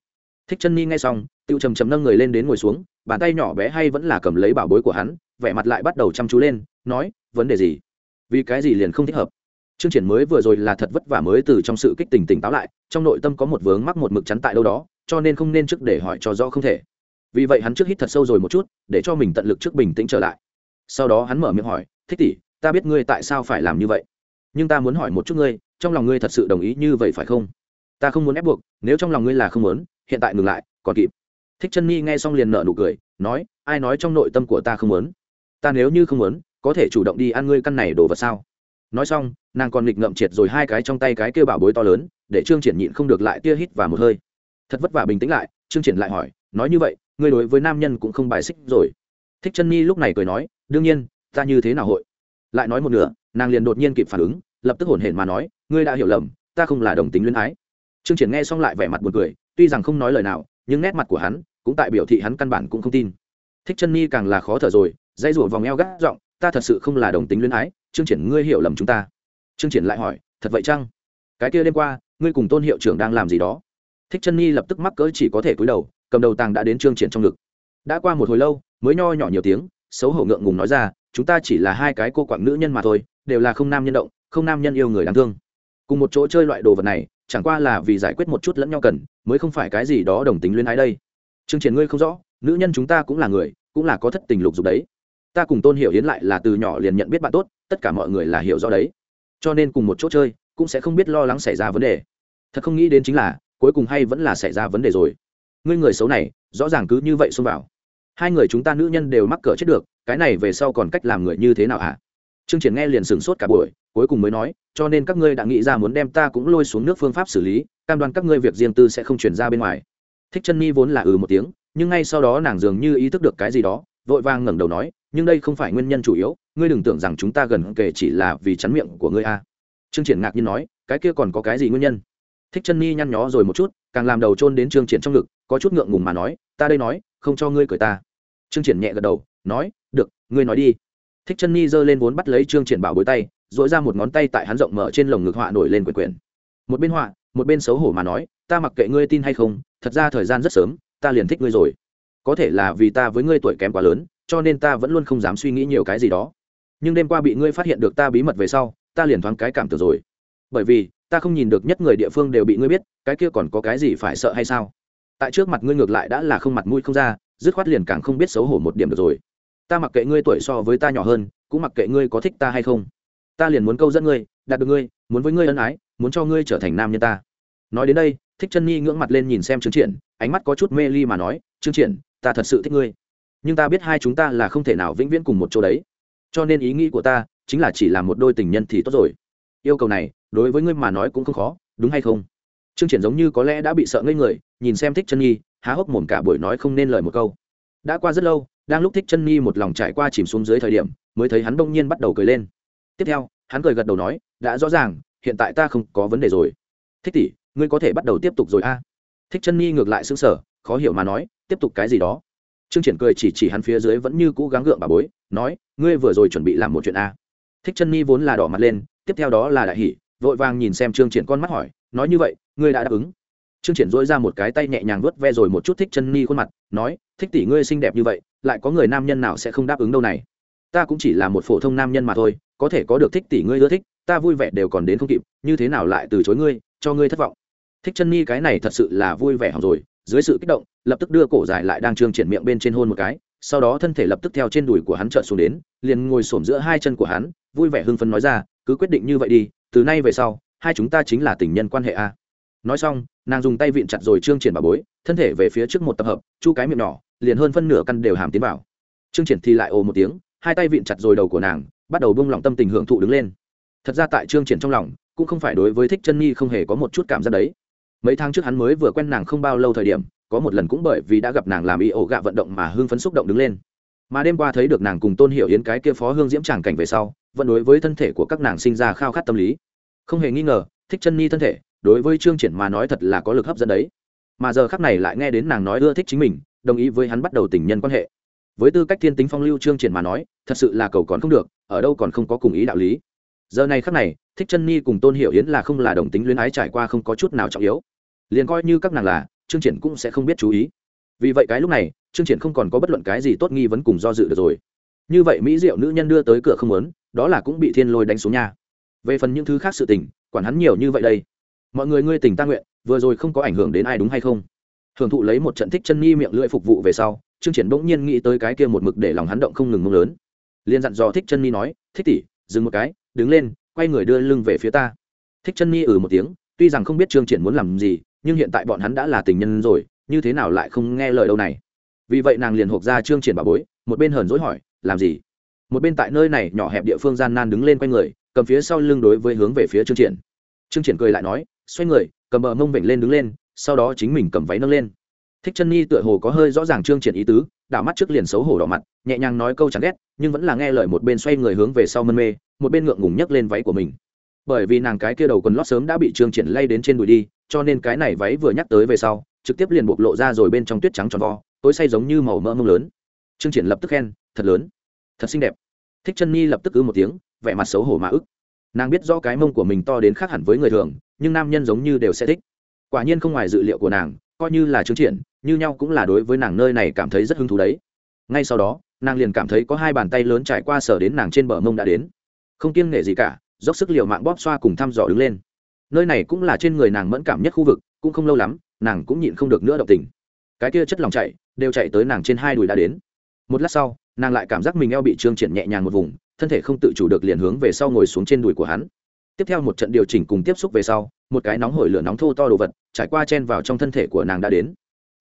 Thích chân nhi nghe xong tiêu trầm trầm nâng người lên đến ngồi xuống bàn tay nhỏ bé hay vẫn là cầm lấy bảo bối của hắn vẻ mặt lại bắt đầu chăm chú lên nói vấn đề gì? Vì cái gì liền không thích hợp? Trương Triển mới vừa rồi là thật vất vả mới từ trong sự kích tỉnh tỉnh táo lại, trong nội tâm có một vướng mắc một mực chắn tại đâu đó, cho nên không nên trước để hỏi cho rõ không thể. Vì vậy hắn trước hít thật sâu rồi một chút, để cho mình tận lực trước bình tĩnh trở lại. Sau đó hắn mở miệng hỏi, "Thích tỷ, ta biết ngươi tại sao phải làm như vậy, nhưng ta muốn hỏi một chút ngươi, trong lòng ngươi thật sự đồng ý như vậy phải không?" "Ta không muốn ép buộc, nếu trong lòng ngươi là không muốn, hiện tại ngừng lại, còn kịp." Thích Chân Nhi nghe xong liền nở nụ cười, nói, "Ai nói trong nội tâm của ta không muốn? Ta nếu như không muốn, có thể chủ động đi ăn ngươi căn này đồ vật sao?" nói xong nàng còn nghịch ngậm triệt rồi hai cái trong tay cái kêu bảo bối to lớn để trương triển nhịn không được lại tia hít và một hơi thật vất vả bình tĩnh lại trương triển lại hỏi nói như vậy ngươi đối với nam nhân cũng không bài xích rồi. Thích chân nhi lúc này cười nói đương nhiên ta như thế nào hội? Lại nói một nửa nàng liền đột nhiên kịp phản ứng lập tức hổn hển mà nói ngươi đã hiểu lầm ta không là đồng tính luyến ái. Trương triển nghe xong lại vẻ mặt buồn cười tuy rằng không nói lời nào nhưng nét mặt của hắn cũng tại biểu thị hắn căn bản cũng không tin. Thích chân nhi càng là khó thở rồi dây rủa vòng eo gắt, giọng ta thật sự không là đồng tính luyến ái trương triển ngươi hiểu lầm chúng ta. Trương triển lại hỏi thật vậy chăng? Cái kia đêm qua ngươi cùng tôn hiệu trưởng đang làm gì đó? Thích chân nhi lập tức mắc cỡ chỉ có thể cúi đầu cầm đầu tàng đã đến trương triển trong ngực. Đã qua một hồi lâu, mới nho nhỏ nhiều tiếng, xấu hổ ngượng ngùng nói ra, chúng ta chỉ là hai cái cô quặng nữ nhân mà thôi, đều là không nam nhân động, không nam nhân yêu người đáng thương. Cùng một chỗ chơi loại đồ vật này, chẳng qua là vì giải quyết một chút lẫn nhau cần, mới không phải cái gì đó đồng tính luyến ái đây. Trương triển ngươi không rõ, nữ nhân chúng ta cũng là người, cũng là có thất tình lục dục đấy. Ta cùng tôn hiểu hiến lại là từ nhỏ liền nhận biết bạn tốt, tất cả mọi người là hiểu rõ đấy. Cho nên cùng một chỗ chơi, cũng sẽ không biết lo lắng xảy ra vấn đề. Thật không nghĩ đến chính là, cuối cùng hay vẫn là xảy ra vấn đề rồi ngươi người xấu này, rõ ràng cứ như vậy xông vào. Hai người chúng ta nữ nhân đều mắc cỡ chết được, cái này về sau còn cách làm người như thế nào hả? Trương triển nghe liền sửng sốt cả buổi, cuối cùng mới nói, cho nên các ngươi đã nghĩ ra muốn đem ta cũng lôi xuống nước phương pháp xử lý, cam đoan các ngươi việc riêng tư sẽ không chuyển ra bên ngoài. Thích chân Mi vốn là ừ một tiếng, nhưng ngay sau đó nàng dường như ý thức được cái gì đó, vội vàng ngẩng đầu nói, nhưng đây không phải nguyên nhân chủ yếu, ngươi đừng tưởng rằng chúng ta gần kể chỉ là vì chắn miệng của ngươi a. Trương triển ngạc nhiên nói, cái kia còn có cái gì nguyên nhân? Thích chân Mi nhăn nhó rồi một chút càng làm đầu trôn đến trương triển trong ngực, có chút ngượng ngùng mà nói, ta đây nói, không cho ngươi cười ta. Trương triển nhẹ gật đầu, nói, được, ngươi nói đi. Thích chân nhi giơ lên vốn bắt lấy trương triển bảo bối tay dội ra một ngón tay tại hắn rộng mở trên lồng ngực họa nổi lên quyển quyển. Một bên họa, một bên xấu hổ mà nói, ta mặc kệ ngươi tin hay không, thật ra thời gian rất sớm, ta liền thích ngươi rồi. Có thể là vì ta với ngươi tuổi kém quá lớn, cho nên ta vẫn luôn không dám suy nghĩ nhiều cái gì đó. Nhưng đêm qua bị ngươi phát hiện được ta bí mật về sau, ta liền thoáng cái cảm tưởng rồi. Bởi vì ta không nhìn được nhất người địa phương đều bị ngươi biết, cái kia còn có cái gì phải sợ hay sao? Tại trước mặt ngươi ngược lại đã là không mặt mũi không ra, dứt khoát liền càng không biết xấu hổ một điểm được rồi. Ta mặc kệ ngươi tuổi so với ta nhỏ hơn, cũng mặc kệ ngươi có thích ta hay không. Ta liền muốn câu dẫn ngươi, đạt được ngươi, muốn với ngươi ân ái, muốn cho ngươi trở thành nam nhân ta. Nói đến đây, thích chân nhi ngưỡng mặt lên nhìn xem trương triển, ánh mắt có chút mê ly mà nói, trương triển, ta thật sự thích ngươi. Nhưng ta biết hai chúng ta là không thể nào vĩnh viễn cùng một chỗ đấy. Cho nên ý nghĩ của ta chính là chỉ là một đôi tình nhân thì tốt rồi. Yêu cầu này đối với ngươi mà nói cũng không khó, đúng hay không? Trương triển giống như có lẽ đã bị sợ ngây người, nhìn xem thích chân nhi, há hốc mồm cả buổi nói không nên lời một câu. Đã qua rất lâu, đang lúc thích chân nhi một lòng trải qua chìm xuống dưới thời điểm, mới thấy hắn đông nhiên bắt đầu cười lên. Tiếp theo, hắn cười gật đầu nói, đã rõ ràng, hiện tại ta không có vấn đề rồi. Thích tỷ, ngươi có thể bắt đầu tiếp tục rồi a. Thích chân nhi ngược lại sững sở khó hiểu mà nói, tiếp tục cái gì đó? Trương triển cười chỉ chỉ hắn phía dưới vẫn như cũ gắng gượng bà bối, nói, ngươi vừa rồi chuẩn bị làm một chuyện a. Thích chân nhi vốn là đỏ mặt lên, tiếp theo đó là đại hỉ vội vàng nhìn xem trương triển con mắt hỏi, nói như vậy, ngươi đã đáp ứng? Trương triển dỗi ra một cái tay nhẹ nhàng vuốt ve rồi một chút thích chân ni khuôn mặt, nói, thích tỷ ngươi xinh đẹp như vậy, lại có người nam nhân nào sẽ không đáp ứng đâu này? Ta cũng chỉ là một phổ thông nam nhân mà thôi, có thể có được thích tỷ ngươi ưa thích, ta vui vẻ đều còn đến không kịp, như thế nào lại từ chối ngươi, cho ngươi thất vọng? Thích chân ni cái này thật sự là vui vẻ hỏng rồi, dưới sự kích động, lập tức đưa cổ dài lại đang trương triển miệng bên trên hôn một cái, sau đó thân thể lập tức theo trên đùi của hắn trợn xuống đến, liền ngồi xổm giữa hai chân của hắn, vui vẻ hưng phấn nói ra, cứ quyết định như vậy đi từ nay về sau, hai chúng ta chính là tình nhân quan hệ a. Nói xong, nàng dùng tay vịn chặt rồi trương triển bà bối, thân thể về phía trước một tập hợp, chu cái miệng nhỏ, liền hơn phân nửa căn đều hàm tiến vào. Trương triển thì lại ồ một tiếng, hai tay vịn chặt rồi đầu của nàng, bắt đầu buông lòng tâm tình hưởng thụ đứng lên. Thật ra tại trương triển trong lòng, cũng không phải đối với thích chân nhi không hề có một chút cảm giác đấy. Mấy tháng trước hắn mới vừa quen nàng không bao lâu thời điểm, có một lần cũng bởi vì đã gặp nàng làm y ổ gạ vận động mà hưng phấn xúc động đứng lên mà đêm qua thấy được nàng cùng tôn hiệu yến cái kia phó hương diễm tràng cảnh về sau, vẫn đối với thân thể của các nàng sinh ra khao khát tâm lý. Không hề nghi ngờ, thích chân ni thân thể, đối với trương triển mà nói thật là có lực hấp dẫn đấy. Mà giờ khắc này lại nghe đến nàng nói ưa thích chính mình, đồng ý với hắn bắt đầu tình nhân quan hệ. Với tư cách thiên tính phong lưu trương triển mà nói, thật sự là cầu còn không được, ở đâu còn không có cùng ý đạo lý. Giờ này khắc này, thích chân ni cùng tôn hiểu yến là không là đồng tính luyến ái trải qua không có chút nào trọng yếu. Liền coi như các nàng là, trương triển cũng sẽ không biết chú ý. Vì vậy cái lúc này trương triển không còn có bất luận cái gì tốt nghi vấn cùng do dự được rồi. Như vậy mỹ diệu nữ nhân đưa tới cửa không muốn, đó là cũng bị thiên lôi đánh xuống nhà về phần những thứ khác sự tình, quản hắn nhiều như vậy đây. Mọi người ngươi tình ta nguyện, vừa rồi không có ảnh hưởng đến ai đúng hay không? Hưởng thụ lấy một trận thích chân nghi miệng lưỡi phục vụ về sau, trương triển bỗng nhiên nghĩ tới cái kia một mực để lòng hắn động không ngừng mông lớn. Liền dặn dò thích chân mi nói, thích tỷ, dừng một cái, đứng lên, quay người đưa lưng về phía ta. Thích chân mi ừ một tiếng, tuy rằng không biết trương triển muốn làm gì, nhưng hiện tại bọn hắn đã là tình nhân rồi, như thế nào lại không nghe lời đâu này? Vì vậy nàng liền hộp ra trương triển bà bối, một bên hờn dỗi hỏi, làm gì? Một bên tại nơi này nhỏ hẹp địa phương gian nan đứng lên quay người, cầm phía sau lưng đối với hướng về phía trương triển. Trương triển cười lại nói, xoay người, cầm bờ mông vểnh lên đứng lên, sau đó chính mình cầm váy nâng lên. Thích chân nhi tựa hồ có hơi rõ ràng trương triển ý tứ, đảo mắt trước liền xấu hổ đỏ mặt, nhẹ nhàng nói câu chẳng ghét, nhưng vẫn là nghe lời một bên xoay người hướng về sau mân mê, một bên ngượng ngùng nhấc lên váy của mình. Bởi vì nàng cái kia đầu quần lót sớm đã bị trương triển lay đến trên đùi đi, cho nên cái này váy vừa nhắc tới về sau, trực tiếp liền bộc lộ ra rồi bên trong tuyết trắng tròn vo tối say giống như màu mỡ mông lớn. Trương triển lập tức khen, thật lớn, thật xinh đẹp. Thích chân nhi lập tức ư một tiếng, vẻ mặt xấu hổ mà ức. Nàng biết rõ cái mông của mình to đến khác hẳn với người thường, nhưng nam nhân giống như đều sẽ thích. Quả nhiên không ngoài dự liệu của nàng, coi như là trương triển, như nhau cũng là đối với nàng nơi này cảm thấy rất hứng thú đấy. Ngay sau đó, nàng liền cảm thấy có hai bàn tay lớn trải qua sở đến nàng trên bờ mông đã đến. Không kiêng nể gì cả, dốc sức liều mạng bóp xoa cùng thăm dò đứng lên. Nơi này cũng là trên người nàng mẫn cảm nhất khu vực, cũng không lâu lắm, nàng cũng nhịn không được nữa động tình. Cái kia chất lòng chảy đều chạy tới nàng trên hai đùi đã đến. Một lát sau, nàng lại cảm giác mình eo bị trương triển nhẹ nhàng một vùng, thân thể không tự chủ được liền hướng về sau ngồi xuống trên đùi của hắn. Tiếp theo một trận điều chỉnh cùng tiếp xúc về sau, một cái nóng hổi lửa nóng thô to đồ vật trải qua chen vào trong thân thể của nàng đã đến.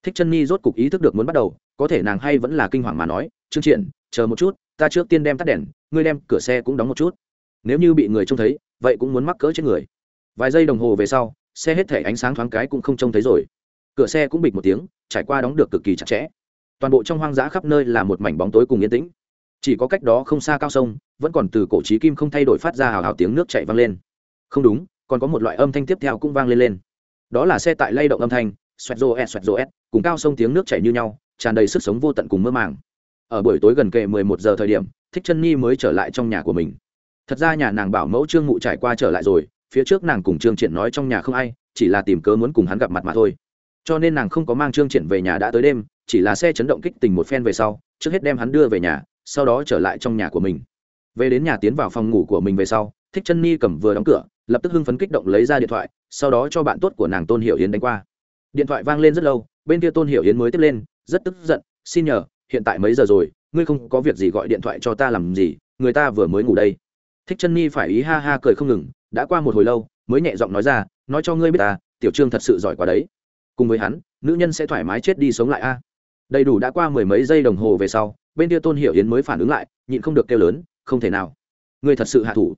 Thích chân nhi rốt cục ý thức được muốn bắt đầu, có thể nàng hay vẫn là kinh hoàng mà nói, trương triển, chờ một chút, ta trước tiên đem tắt đèn, ngươi đem cửa xe cũng đóng một chút. Nếu như bị người trông thấy, vậy cũng muốn mắc cỡ trên người. Vài giây đồng hồ về sau, xe hết thể ánh sáng thoáng cái cũng không trông thấy rồi cửa xe cũng bịch một tiếng, trải qua đóng được cực kỳ chặt chẽ. Toàn bộ trong hoang dã khắp nơi là một mảnh bóng tối cùng yên tĩnh. Chỉ có cách đó không xa cao sông, vẫn còn từ cổ trí kim không thay đổi phát ra hào hào tiếng nước chạy vang lên. Không đúng, còn có một loại âm thanh tiếp theo cũng vang lên lên. Đó là xe tại lay động âm thanh, xoẹt rô s xoẹt rô s cùng cao sông tiếng nước chảy như nhau, tràn đầy sức sống vô tận cùng mơ màng. Ở buổi tối gần kề mười một giờ thời điểm, thích chân nhi mới trở lại trong nhà của mình. Thật ra nhà nàng bảo mẫu trương mụ trải qua trở lại rồi, phía trước nàng cùng trương triển nói trong nhà không ai, chỉ là tìm cớ muốn cùng hắn gặp mặt mà thôi cho nên nàng không có mang trương triển về nhà đã tới đêm, chỉ là xe chấn động kích tình một phen về sau, trước hết đem hắn đưa về nhà, sau đó trở lại trong nhà của mình. Về đến nhà tiến vào phòng ngủ của mình về sau, thích chân ni cầm vừa đóng cửa, lập tức hưng phấn kích động lấy ra điện thoại, sau đó cho bạn tốt của nàng tôn hiểu yến đánh qua. Điện thoại vang lên rất lâu, bên kia tôn hiểu yến mới tiếp lên, rất tức giận, xin nhờ, hiện tại mấy giờ rồi, ngươi không có việc gì gọi điện thoại cho ta làm gì, người ta vừa mới ngủ đây. Thích chân ni phải ý ha ha cười không ngừng, đã qua một hồi lâu, mới nhẹ giọng nói ra, nói cho ngươi biết ta, tiểu trương thật sự giỏi quá đấy cùng với hắn, nữ nhân sẽ thoải mái chết đi sống lại a. Đầy đủ đã qua mười mấy giây đồng hồ về sau, bên kia tôn hiểu yến mới phản ứng lại, nhịn không được kêu lớn, không thể nào. Người thật sự hạ thủ.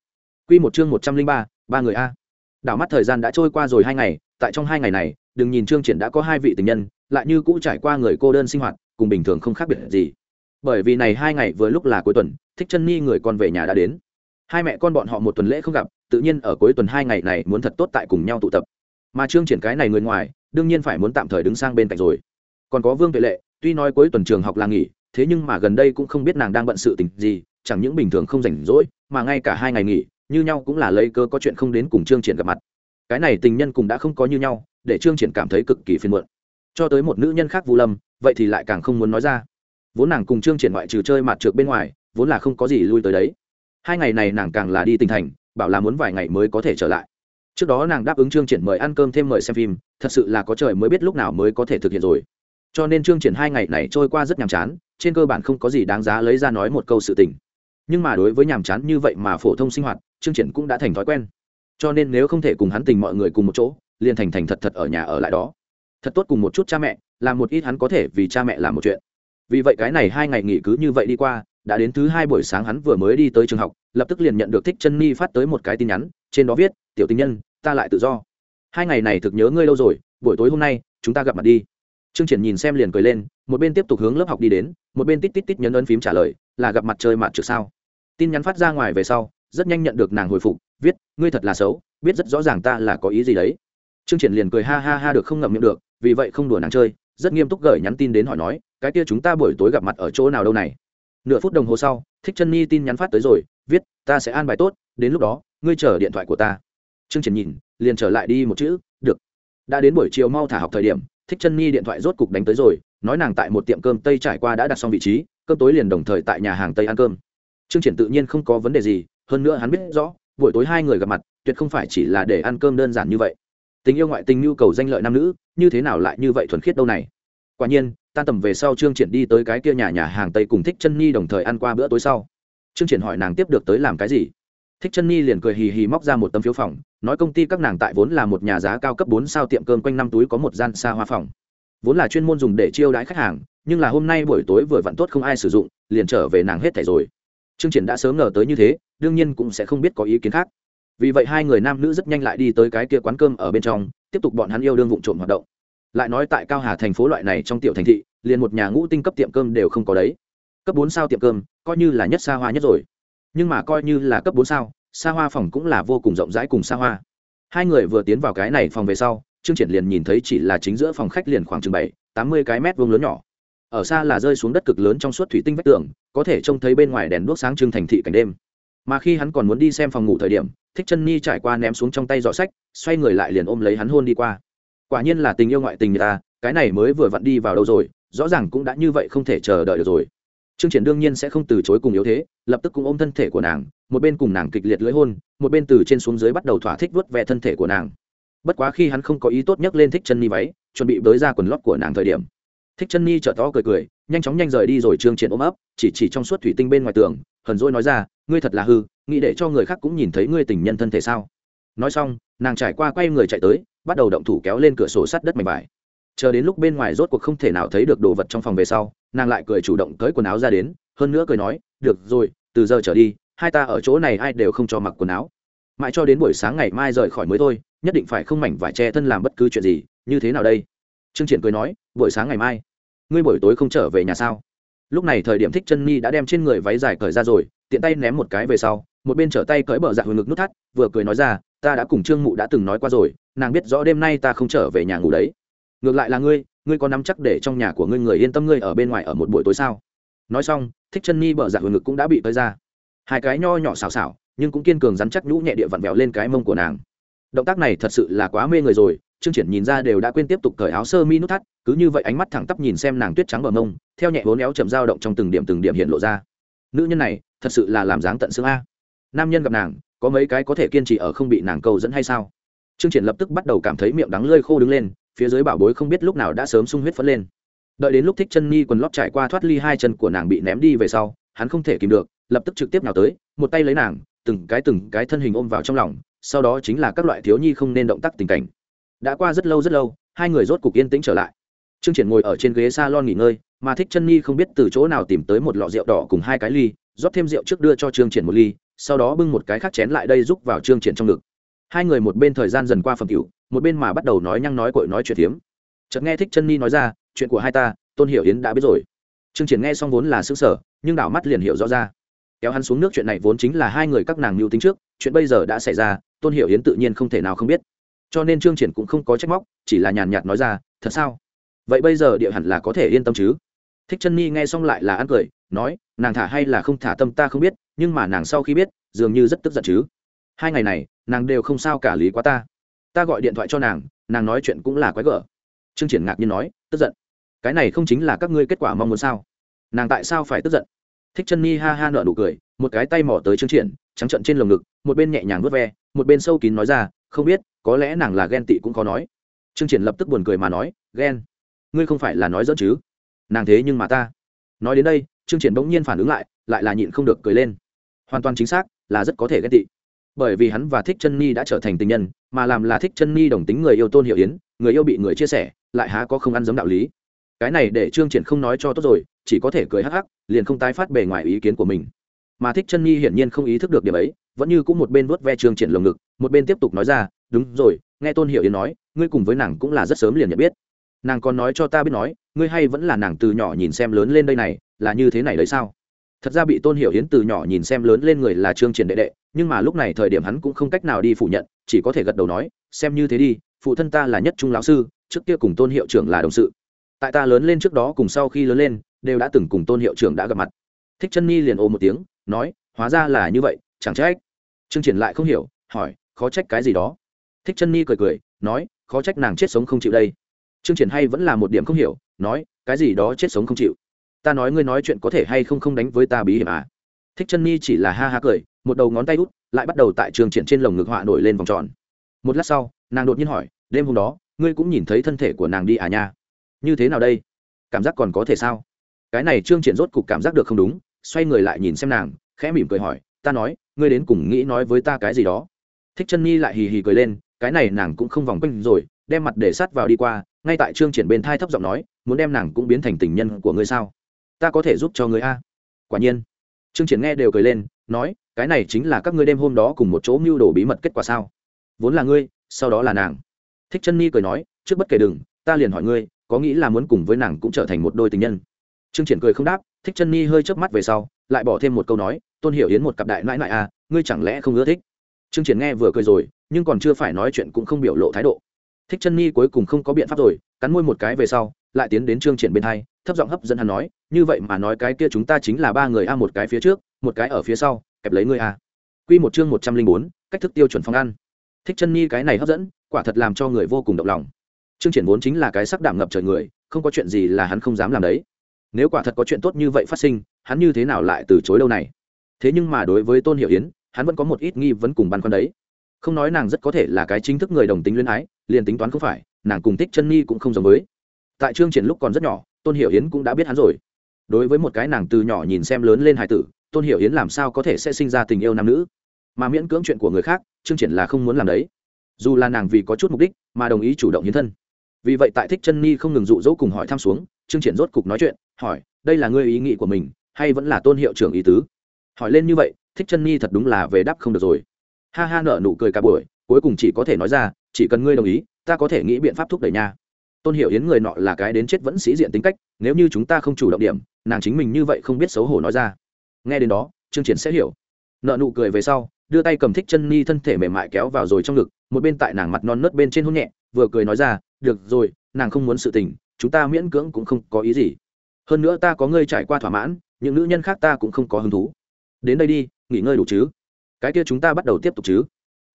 Q một chương một trăm linh ba ba người a. Đảo mắt thời gian đã trôi qua rồi hai ngày, tại trong hai ngày này, đừng nhìn trương triển đã có hai vị tình nhân, lại như cũ trải qua người cô đơn sinh hoạt, cùng bình thường không khác biệt gì. Bởi vì này hai ngày vừa lúc là cuối tuần, thích chân ni người con về nhà đã đến. Hai mẹ con bọn họ một tuần lễ không gặp, tự nhiên ở cuối tuần hai ngày này muốn thật tốt tại cùng nhau tụ tập. Mà trương triển cái này người ngoài đương nhiên phải muốn tạm thời đứng sang bên cạnh rồi. Còn có vương tuệ lệ, tuy nói cuối tuần trường học là nghỉ, thế nhưng mà gần đây cũng không biết nàng đang bận sự tình gì, chẳng những bình thường không rảnh rỗi, mà ngay cả hai ngày nghỉ, như nhau cũng là lấy cơ có chuyện không đến cùng trương triển gặp mặt. Cái này tình nhân cùng đã không có như nhau, để trương triển cảm thấy cực kỳ phiền muộn. Cho tới một nữ nhân khác vu lâm, vậy thì lại càng không muốn nói ra. Vốn nàng cùng trương triển ngoại trừ chơi mặt trượt bên ngoài, vốn là không có gì lui tới đấy. Hai ngày này nàng càng là đi tỉnh thành, bảo là muốn vài ngày mới có thể trở lại trước đó nàng đáp ứng trương triển mời ăn cơm thêm mời xem phim, thật sự là có trời mới biết lúc nào mới có thể thực hiện rồi. Cho nên trương triển hai ngày này trôi qua rất nhàm chán, trên cơ bản không có gì đáng giá lấy ra nói một câu sự tình. Nhưng mà đối với nhàm chán như vậy mà phổ thông sinh hoạt, trương triển cũng đã thành thói quen. Cho nên nếu không thể cùng hắn tình mọi người cùng một chỗ, liền thành thành thật thật ở nhà ở lại đó. Thật tốt cùng một chút cha mẹ làm một ít hắn có thể vì cha mẹ làm một chuyện. Vì vậy cái này hai ngày nghỉ cứ như vậy đi qua, đã đến thứ hai buổi sáng hắn vừa mới đi tới trường học, lập tức liền nhận được thích chân ni phát tới một cái tin nhắn trên đó viết, tiểu tình nhân, ta lại tự do. Hai ngày này thực nhớ ngươi lâu rồi, buổi tối hôm nay, chúng ta gặp mặt đi. Trương triển nhìn xem liền cười lên, một bên tiếp tục hướng lớp học đi đến, một bên tít tít tít nhấn ấn phím trả lời, là gặp mặt chơi mặt trực sao? Tin nhắn phát ra ngoài về sau, rất nhanh nhận được nàng hồi phục, viết, ngươi thật là xấu, biết rất rõ ràng ta là có ý gì đấy. Trương triển liền cười ha ha ha được không ngậm miệng được, vì vậy không đùa nàng chơi, rất nghiêm túc gửi nhắn tin đến hỏi nói, cái kia chúng ta buổi tối gặp mặt ở chỗ nào đâu này? Nửa phút đồng hồ sau, thích chân ni tin nhắn phát tới rồi viết, ta sẽ an bài tốt, đến lúc đó, ngươi chờ điện thoại của ta. Trương triển nhìn, liền trở lại đi một chữ, được. Đã đến buổi chiều mau thả học thời điểm, thích chân nhi điện thoại rốt cục đánh tới rồi, nói nàng tại một tiệm cơm tây trải qua đã đặt xong vị trí, cơm tối liền đồng thời tại nhà hàng tây ăn cơm. Trương triển tự nhiên không có vấn đề gì, hơn nữa hắn biết rõ, buổi tối hai người gặp mặt, tuyệt không phải chỉ là để ăn cơm đơn giản như vậy. Tình yêu ngoại tình nhu cầu danh lợi nam nữ, như thế nào lại như vậy thuần khiết đâu này? Quả nhiên tan tầm về sau trương triển đi tới cái kia nhà nhà hàng tây cùng thích chân nhi đồng thời ăn qua bữa tối sau trương triển hỏi nàng tiếp được tới làm cái gì. Thích chân nhi liền cười hì hì móc ra một tấm phiếu phòng, nói công ty các nàng tại vốn là một nhà giá cao cấp bốn sao tiệm cơm quanh năm túi có một gian xa hoa phòng. Vốn là chuyên môn dùng để chiêu đãi khách hàng, nhưng là hôm nay buổi tối vừa vặn tốt không ai sử dụng, liền trở về nàng hết thẻ rồi. Trương triển đã sớm ngờ tới như thế, đương nhiên cũng sẽ không biết có ý kiến khác. Vì vậy hai người nam nữ rất nhanh lại đi tới cái kia quán cơm ở bên trong, tiếp tục bọn hắn yêu đương vụng trộm hoạt động. Lại nói tại cao hà thành phố loại này trong tiểu thành thị, liền một nhà ngũ tinh cấp tiệm cơm đều không có đấy. Cấp bốn sao tiệm cơm coi như là nhất xa hoa nhất rồi. Nhưng mà coi như là cấp bốn sao, xa hoa phòng cũng là vô cùng rộng rãi cùng xa hoa. Hai người vừa tiến vào cái này phòng về sau, trương triển liền nhìn thấy chỉ là chính giữa phòng khách liền khoảng chừng bảy, tám mươi cái mét vuông lớn nhỏ. Ở xa là rơi xuống đất cực lớn trong suốt thủy tinh vách tường, có thể trông thấy bên ngoài đèn đuốc sáng trưng thành thị cảnh đêm. Mà khi hắn còn muốn đi xem phòng ngủ thời điểm, thích chân ni trải qua ném xuống trong tay giỏ sách, xoay người lại liền ôm lấy hắn hôn đi qua. Quả nhiên là tình yêu ngoại tình người ta, cái này mới vừa vặn đi vào đâu rồi, rõ ràng cũng đã như vậy không thể chờ đợi được rồi trương triển đương nhiên sẽ không từ chối cùng yếu thế, lập tức cũng ôm thân thể của nàng, một bên cùng nàng kịch liệt lưỡi hôn, một bên từ trên xuống dưới bắt đầu thỏa thích vớt ve thân thể của nàng. Bất quá khi hắn không có ý tốt nhất lên thích chân ni váy, chuẩn bị bới ra quần lót của nàng thời điểm, thích chân ni chợt to cười cười, nhanh chóng nhanh rời đi rồi trương triển ôm ấp, chỉ chỉ trong suốt thủy tinh bên ngoài tường, hờn dỗi nói ra, ngươi thật là hư, nghĩ để cho người khác cũng nhìn thấy ngươi tình nhân thân thể sao? Nói xong, nàng trải qua quay người chạy tới, bắt đầu động thủ kéo lên cửa sổ sắt đất mảnh vải chờ đến lúc bên ngoài rốt cuộc không thể nào thấy được đồ vật trong phòng về sau, nàng lại cười chủ động cởi quần áo ra đến, hơn nữa cười nói, được rồi, từ giờ trở đi, hai ta ở chỗ này ai đều không cho mặc quần áo. Mãi cho đến buổi sáng ngày mai rời khỏi mới thôi, nhất định phải không mảnh vải che thân làm bất cứ chuyện gì, như thế nào đây? Trương triển cười nói, buổi sáng ngày mai, ngươi buổi tối không trở về nhà sao? Lúc này thời điểm thích chân nhi đã đem trên người váy dài cởi ra rồi, tiện tay ném một cái về sau, một bên trở tay cởi bờ dạng hồi ngực nút thắt, vừa cười nói ra, ta đã cùng trương mụ đã từng nói qua rồi, nàng biết rõ đêm nay ta không trở về nhà ngủ đấy ngược lại là ngươi ngươi có nắm chắc để trong nhà của ngươi người yên tâm ngươi ở bên ngoài ở một buổi tối sao? Nói xong, thích chân nhi bờ dạ hồi ngực cũng đã bị tới ra. Hai cái nho nhỏ xào xào nhưng cũng kiên cường rắn chắc nhũ nhẹ địa vặn vẹo lên cái mông của nàng. Động tác này thật sự là quá mê người rồi, trương triển nhìn ra đều đã quên tiếp tục cởi áo sơ mi nút thắt, cứ như vậy ánh mắt thẳng tắp nhìn xem nàng tuyết trắng bờ mông, theo nhẹ vốn éo chậm dao động trong từng điểm từng điểm hiện lộ ra. Nữ nhân này, thật sự là làm dáng tận xương a. Nam nhân gặp nàng, có mấy cái có thể kiên trì ở không bị nàng câu dẫn hay sao? Trương triển lập tức bắt đầu cảm thấy miệng đắng lơi khô đứng lên phía dưới bảo bối không biết lúc nào đã sớm sung huyết phấn lên. Đợi đến lúc thích chân nhi quần lót trải qua thoát ly hai chân của nàng bị ném đi về sau, hắn không thể kìm được, lập tức trực tiếp nào tới, một tay lấy nàng, từng cái từng cái thân hình ôm vào trong lòng, sau đó chính là các loại thiếu nhi không nên động tác tình cảnh. Đã qua rất lâu rất lâu, hai người rốt cục yên tĩnh trở lại. Trương triển ngồi ở trên ghế salon nghỉ ngơi, mà thích chân nhi không biết từ chỗ nào tìm tới một lọ rượu đỏ cùng hai cái ly, rót thêm rượu trước đưa cho trương triển một ly, sau đó bưng một cái khác chén lại đây giúp vào trương triển trong ngực hai người một bên thời gian dần qua phẩm cựu một bên mà bắt đầu nói nhăng nói cội nói chuyện hiếm chợt nghe thích chân ni nói ra, chuyện của hai ta, tôn hiểu yến đã biết rồi. Trương triển nghe xong vốn là xứ sở nhưng đảo mắt liền hiểu rõ ra. Kéo hắn xuống nước chuyện này vốn chính là hai người các nàng mưu tính trước, chuyện bây giờ đã xảy ra, tôn hiểu yến tự nhiên không thể nào không biết. Cho nên trương triển cũng không có trách móc, chỉ là nhàn nhạt nói ra, thật sao? Vậy bây giờ địa hẳn là có thể yên tâm chứ? Thích chân ni nghe xong lại là ăn cười, nói, nàng thả hay là không thả tâm ta không biết, nhưng mà nàng sau khi biết, dường như rất tức giận chứ. Hai ngày này nàng đều không sao cả lý quá ta. Ta gọi điện thoại cho nàng nàng nói chuyện cũng là quái gở. Trương triển ngạc nhiên nói, tức giận. Cái này không chính là các ngươi kết quả mong muốn sao? Nàng tại sao phải tức giận? Thích chân mi ha ha nở nụ cười, một cái tay mỏ tới trương triển, trắng trận trên lồng ngực, một bên nhẹ nhàng vớt ve, một bên sâu kín nói ra, không biết, có lẽ nàng là ghen tị cũng khó nói. Trương triển lập tức buồn cười mà nói, ghen? Ngươi không phải là nói dẫn chứ? Nàng thế nhưng mà ta. Nói đến đây, trương triển bỗng nhiên phản ứng lại lại là nhịn không được cười lên. Hoàn toàn chính xác, là rất có thể ghen tị bởi vì hắn và thích chân ni đã trở thành tình nhân, mà làm là thích chân ni đồng tính người yêu tôn hiệu yến, người yêu bị người chia sẻ, lại há có không ăn giống đạo lý. Cái này để trương triển không nói cho tốt rồi, chỉ có thể cười hắc hắc, liền không tái phát bề ngoài ý kiến của mình. Mà thích chân nhi hiển nhiên không ý thức được điểm ấy, vẫn như cũng một bên vuốt ve trương triển lồng ngực, một bên tiếp tục nói ra, đúng rồi, nghe tôn hiệu yến nói, ngươi cùng với nàng cũng là rất sớm liền nhận biết. Nàng còn nói cho ta biết nói, ngươi hay vẫn là nàng từ nhỏ nhìn xem lớn lên đây này, là như thế này đấy sao? Thật ra bị tôn hiểu yến từ nhỏ nhìn xem lớn lên người là trương triển đệ đệ nhưng mà lúc này thời điểm hắn cũng không cách nào đi phủ nhận, chỉ có thể gật đầu nói, xem như thế đi, phụ thân ta là nhất trung lão sư, trước kia cùng tôn hiệu trưởng là đồng sự. Tại ta lớn lên trước đó cùng sau khi lớn lên, đều đã từng cùng tôn hiệu trưởng đã gặp mặt. Thích chân nhi liền ồ một tiếng, nói, hóa ra là như vậy, chẳng trách. Trương triển lại không hiểu, hỏi, khó trách cái gì đó? Thích chân nhi cười cười, nói, khó trách nàng chết sống không chịu đây. Trương triển hay vẫn là một điểm không hiểu, nói, cái gì đó chết sống không chịu? Ta nói ngươi nói chuyện có thể hay không không đánh với ta bí hiểm à? Thích chân nhi chỉ là ha ha cười một đầu ngón tay út lại bắt đầu tại trường triển trên lồng ngực họa nổi lên vòng tròn. Một lát sau, nàng đột nhiên hỏi, đêm hôm đó, ngươi cũng nhìn thấy thân thể của nàng đi à nha? Như thế nào đây? Cảm giác còn có thể sao? Cái này trương triển rốt cục cảm giác được không đúng, xoay người lại nhìn xem nàng, khẽ mỉm cười hỏi, ta nói, ngươi đến cùng nghĩ nói với ta cái gì đó? Thích chân nhi lại hì hì cười lên, cái này nàng cũng không vòng quanh rồi, đem mặt để sát vào đi qua, ngay tại trương triển bên thai thấp giọng nói, muốn đem nàng cũng biến thành tình nhân của ngươi sao? Ta có thể giúp cho ngươi a? Quả nhiên, trương triển nghe đều cười lên, nói cái này chính là các ngươi đêm hôm đó cùng một chỗ mưu đồ bí mật kết quả sao? Vốn là ngươi sau đó là nàng. Thích chân nhi cười nói trước bất kể đừng ta liền hỏi ngươi có nghĩ là muốn cùng với nàng cũng trở thành một đôi tình nhân? Trương triển cười không đáp thích chân nhi hơi chớp mắt về sau lại bỏ thêm một câu nói tôn hiểu yến một cặp đại nãi nãi à ngươi chẳng lẽ không ưa thích? Trương triển nghe vừa cười rồi nhưng còn chưa phải nói chuyện cũng không biểu lộ thái độ. Thích chân nhi cuối cùng không có biện pháp rồi cắn môi một cái về sau lại tiến đến trương triển bên hai, thấp giọng hấp dẫn hắn nói như vậy mà nói cái kia chúng ta chính là ba người a một cái phía trước một cái ở phía sau kẹp lấy ngươi a. Quy một chương một trăm linh bốn, cách thức tiêu chuẩn phong ăn. Thích chân nhi cái này hấp dẫn, quả thật làm cho người vô cùng động lòng. Trương triển vốn chính là cái sắc đảm ngập trời người, không có chuyện gì là hắn không dám làm đấy. Nếu quả thật có chuyện tốt như vậy phát sinh, hắn như thế nào lại từ chối đâu này? Thế nhưng mà đối với tôn hiểu yến, hắn vẫn có một ít nghi vấn cùng băn khoăn đấy. Không nói nàng rất có thể là cái chính thức người đồng tính luyến ái, liền tính toán không phải, nàng cùng thích chân nhi cũng không giống với. Tại trương triển lúc còn rất nhỏ, tôn hiểu yến cũng đã biết hắn rồi. Đối với một cái nàng từ nhỏ nhìn xem lớn lên hài tử tôn hiểu yến làm sao có thể sẽ sinh ra tình yêu nam nữ? Mà miễn cưỡng chuyện của người khác, trương triển là không muốn làm đấy. Dù là nàng vì có chút mục đích, mà đồng ý chủ động hiến thân. Vì vậy tại thích chân ni không ngừng dụ dỗ cùng hỏi thăm xuống, trương triển rốt cục nói chuyện, hỏi, đây là ngươi ý nghĩ của mình, hay vẫn là tôn hiệu trưởng ý tứ? Hỏi lên như vậy, thích chân ni thật đúng là về đáp không được rồi. Ha ha nở nụ cười cả buổi, cuối cùng chỉ có thể nói ra, chỉ cần ngươi đồng ý, ta có thể nghĩ biện pháp thúc đẩy nha. Tôn hiểu yến người nọ là cái đến chết vẫn sĩ diện tính cách, nếu như chúng ta không chủ động điểm, nàng chính mình như vậy không biết xấu hổ nói ra nghe đến đó, trương triển sẽ hiểu. Nợ nụ cười về sau, đưa tay cầm thích chân ni thân thể mềm mại kéo vào rồi trong ngực, một bên tại nàng mặt non nớt bên trên hôn nhẹ, vừa cười nói ra, được rồi, nàng không muốn sự tình, chúng ta miễn cưỡng cũng không có ý gì. Hơn nữa ta có ngươi trải qua thỏa mãn, những nữ nhân khác ta cũng không có hứng thú. Đến đây đi, nghỉ ngơi đủ chứ? Cái kia chúng ta bắt đầu tiếp tục chứ?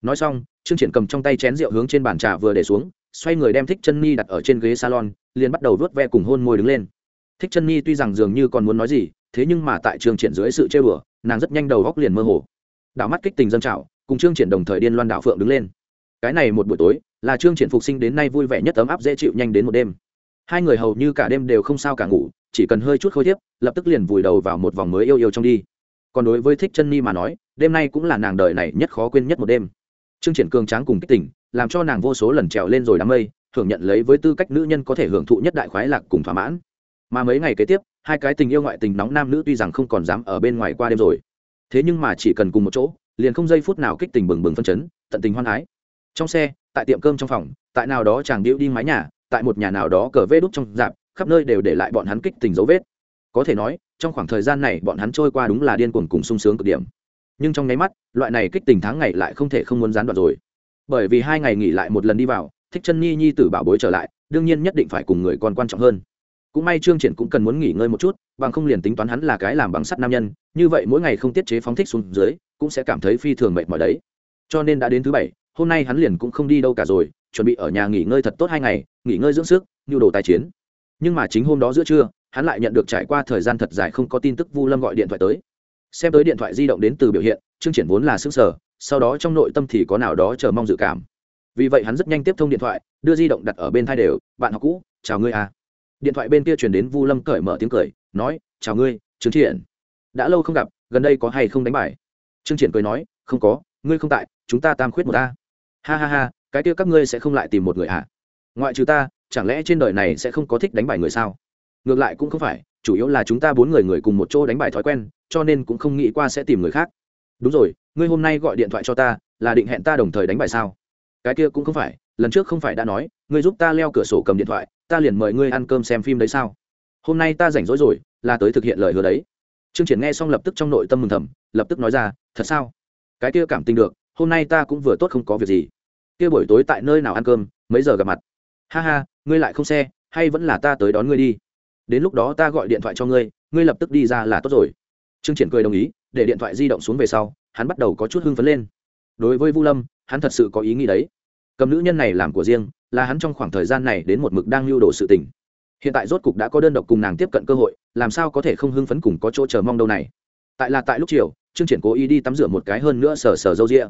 Nói xong, trương triển cầm trong tay chén rượu hướng trên bàn trà vừa để xuống, xoay người đem thích chân ni đặt ở trên ghế salon, liền bắt đầu vớt ve cùng hôn môi đứng lên. Thích chân ni tuy rằng dường như còn muốn nói gì thế nhưng mà tại trương triển dưới sự chơi bừa, nàng rất nhanh đầu góc liền mơ hồ. Đảo mắt kích tình dân trào, cùng trương triển đồng thời điên loan đạo phượng đứng lên. Cái này một buổi tối, là trương triển phục sinh đến nay vui vẻ nhất ấm áp dễ chịu nhanh đến một đêm. Hai người hầu như cả đêm đều không sao cả ngủ, chỉ cần hơi chút khôi tiếp lập tức liền vùi đầu vào một vòng mới yêu yêu trong đi. Còn đối với thích chân ni mà nói, đêm nay cũng là nàng đời này nhất khó quên nhất một đêm. Trương triển cường tráng cùng kích tỉnh làm cho nàng vô số lần trèo lên rồi đám mây, hưởng nhận lấy với tư cách nữ nhân có thể hưởng thụ nhất đại khoái lạc cùng thỏa mãn. Mà mấy ngày kế tiếp hai cái tình yêu ngoại tình nóng nam nữ tuy rằng không còn dám ở bên ngoài qua đêm rồi. Thế nhưng mà chỉ cần cùng một chỗ, liền không giây phút nào kích tình bừng bừng phân chấn, tận tình hoan hái. Trong xe, tại tiệm cơm trong phòng, tại nào đó chàng điệu đi mái nhà, tại một nhà nào đó cờ vê đúc trong dạp, khắp nơi đều để lại bọn hắn kích tình dấu vết. Có thể nói, trong khoảng thời gian này bọn hắn trôi qua đúng là điên cuồng cùng sung sướng cực điểm. Nhưng trong nháy mắt, loại này kích tình tháng ngày lại không thể không muốn gián đoạn rồi. Bởi vì hai ngày nghỉ lại một lần đi vào, thích chân nhi nhi tử bảo bối trở lại, đương nhiên nhất định phải cùng người còn quan trọng hơn cũng may trương triển cũng cần muốn nghỉ ngơi một chút, bằng không liền tính toán hắn là cái làm bằng sắt nam nhân, như vậy mỗi ngày không tiết chế phóng thích xuống dưới, cũng sẽ cảm thấy phi thường mệt mỏi đấy. Cho nên đã đến thứ bảy, hôm nay hắn liền cũng không đi đâu cả rồi, chuẩn bị ở nhà nghỉ ngơi thật tốt hai ngày, nghỉ ngơi dưỡng sức, nhu đồ tài chiến. Nhưng mà chính hôm đó giữa trưa, hắn lại nhận được trải qua thời gian thật dài không có tin tức vu lâm gọi điện thoại tới. Xem tới điện thoại di động đến từ biểu hiện chương triển vốn là xứng sở sau đó trong nội tâm thì có nào đó chờ mong dự cảm. Vì vậy hắn rất nhanh tiếp thông điện thoại, đưa di động đặt ở bên thai đều, bạn học cũ, chào ngươi à điện thoại bên kia truyền đến vu lâm cởi mở tiếng cười, nói, chào ngươi, trương triển. Đã lâu không gặp, gần đây có hay không đánh bài? Trương triển cười nói, không có, ngươi không tại, chúng ta tam khuyết một ta ha ha ha, cái kia các ngươi sẽ không lại tìm một người à ngoại trừ ta, chẳng lẽ trên đời này sẽ không có thích đánh bài người sao? Ngược lại cũng không phải, chủ yếu là chúng ta bốn người người cùng một chỗ đánh bài thói quen, cho nên cũng không nghĩ qua sẽ tìm người khác. Đúng rồi, ngươi hôm nay gọi điện thoại cho ta, là định hẹn ta đồng thời đánh bài sao? Cái kia cũng không phải, lần trước không phải đã nói, ngươi giúp ta leo cửa sổ cầm điện thoại ta liền mời ngươi ăn cơm xem phim đấy sao? Hôm nay ta rảnh rỗi rồi, là tới thực hiện lời hứa đấy. Trương triển nghe xong lập tức trong nội tâm mừng thầm, lập tức nói ra, thật sao? Cái kia cảm tình được, hôm nay ta cũng vừa tốt không có việc gì. Kia buổi tối tại nơi nào ăn cơm, mấy giờ gặp mặt? Ha ha, ngươi lại không xe, hay vẫn là ta tới đón ngươi đi. Đến lúc đó ta gọi điện thoại cho ngươi ngươi lập tức đi ra là tốt rồi. Trương triển cười đồng ý, để điện thoại di động xuống về sau, hắn bắt đầu có chút hưng phấn lên. Đối với vu lâm, hắn thật sự có ý nghĩ đấy. Cầm nữ nhân này làm của riêng là hắn trong khoảng thời gian này đến một mực đang lưu đồ sự tình. Hiện tại rốt cục đã có đơn độc cùng nàng tiếp cận cơ hội, làm sao có thể không hưng phấn cùng có chỗ chờ mong đâu này? Tại là tại lúc chiều, trương triển cố ý đi tắm rửa một cái hơn nữa sờ sờ râu ria.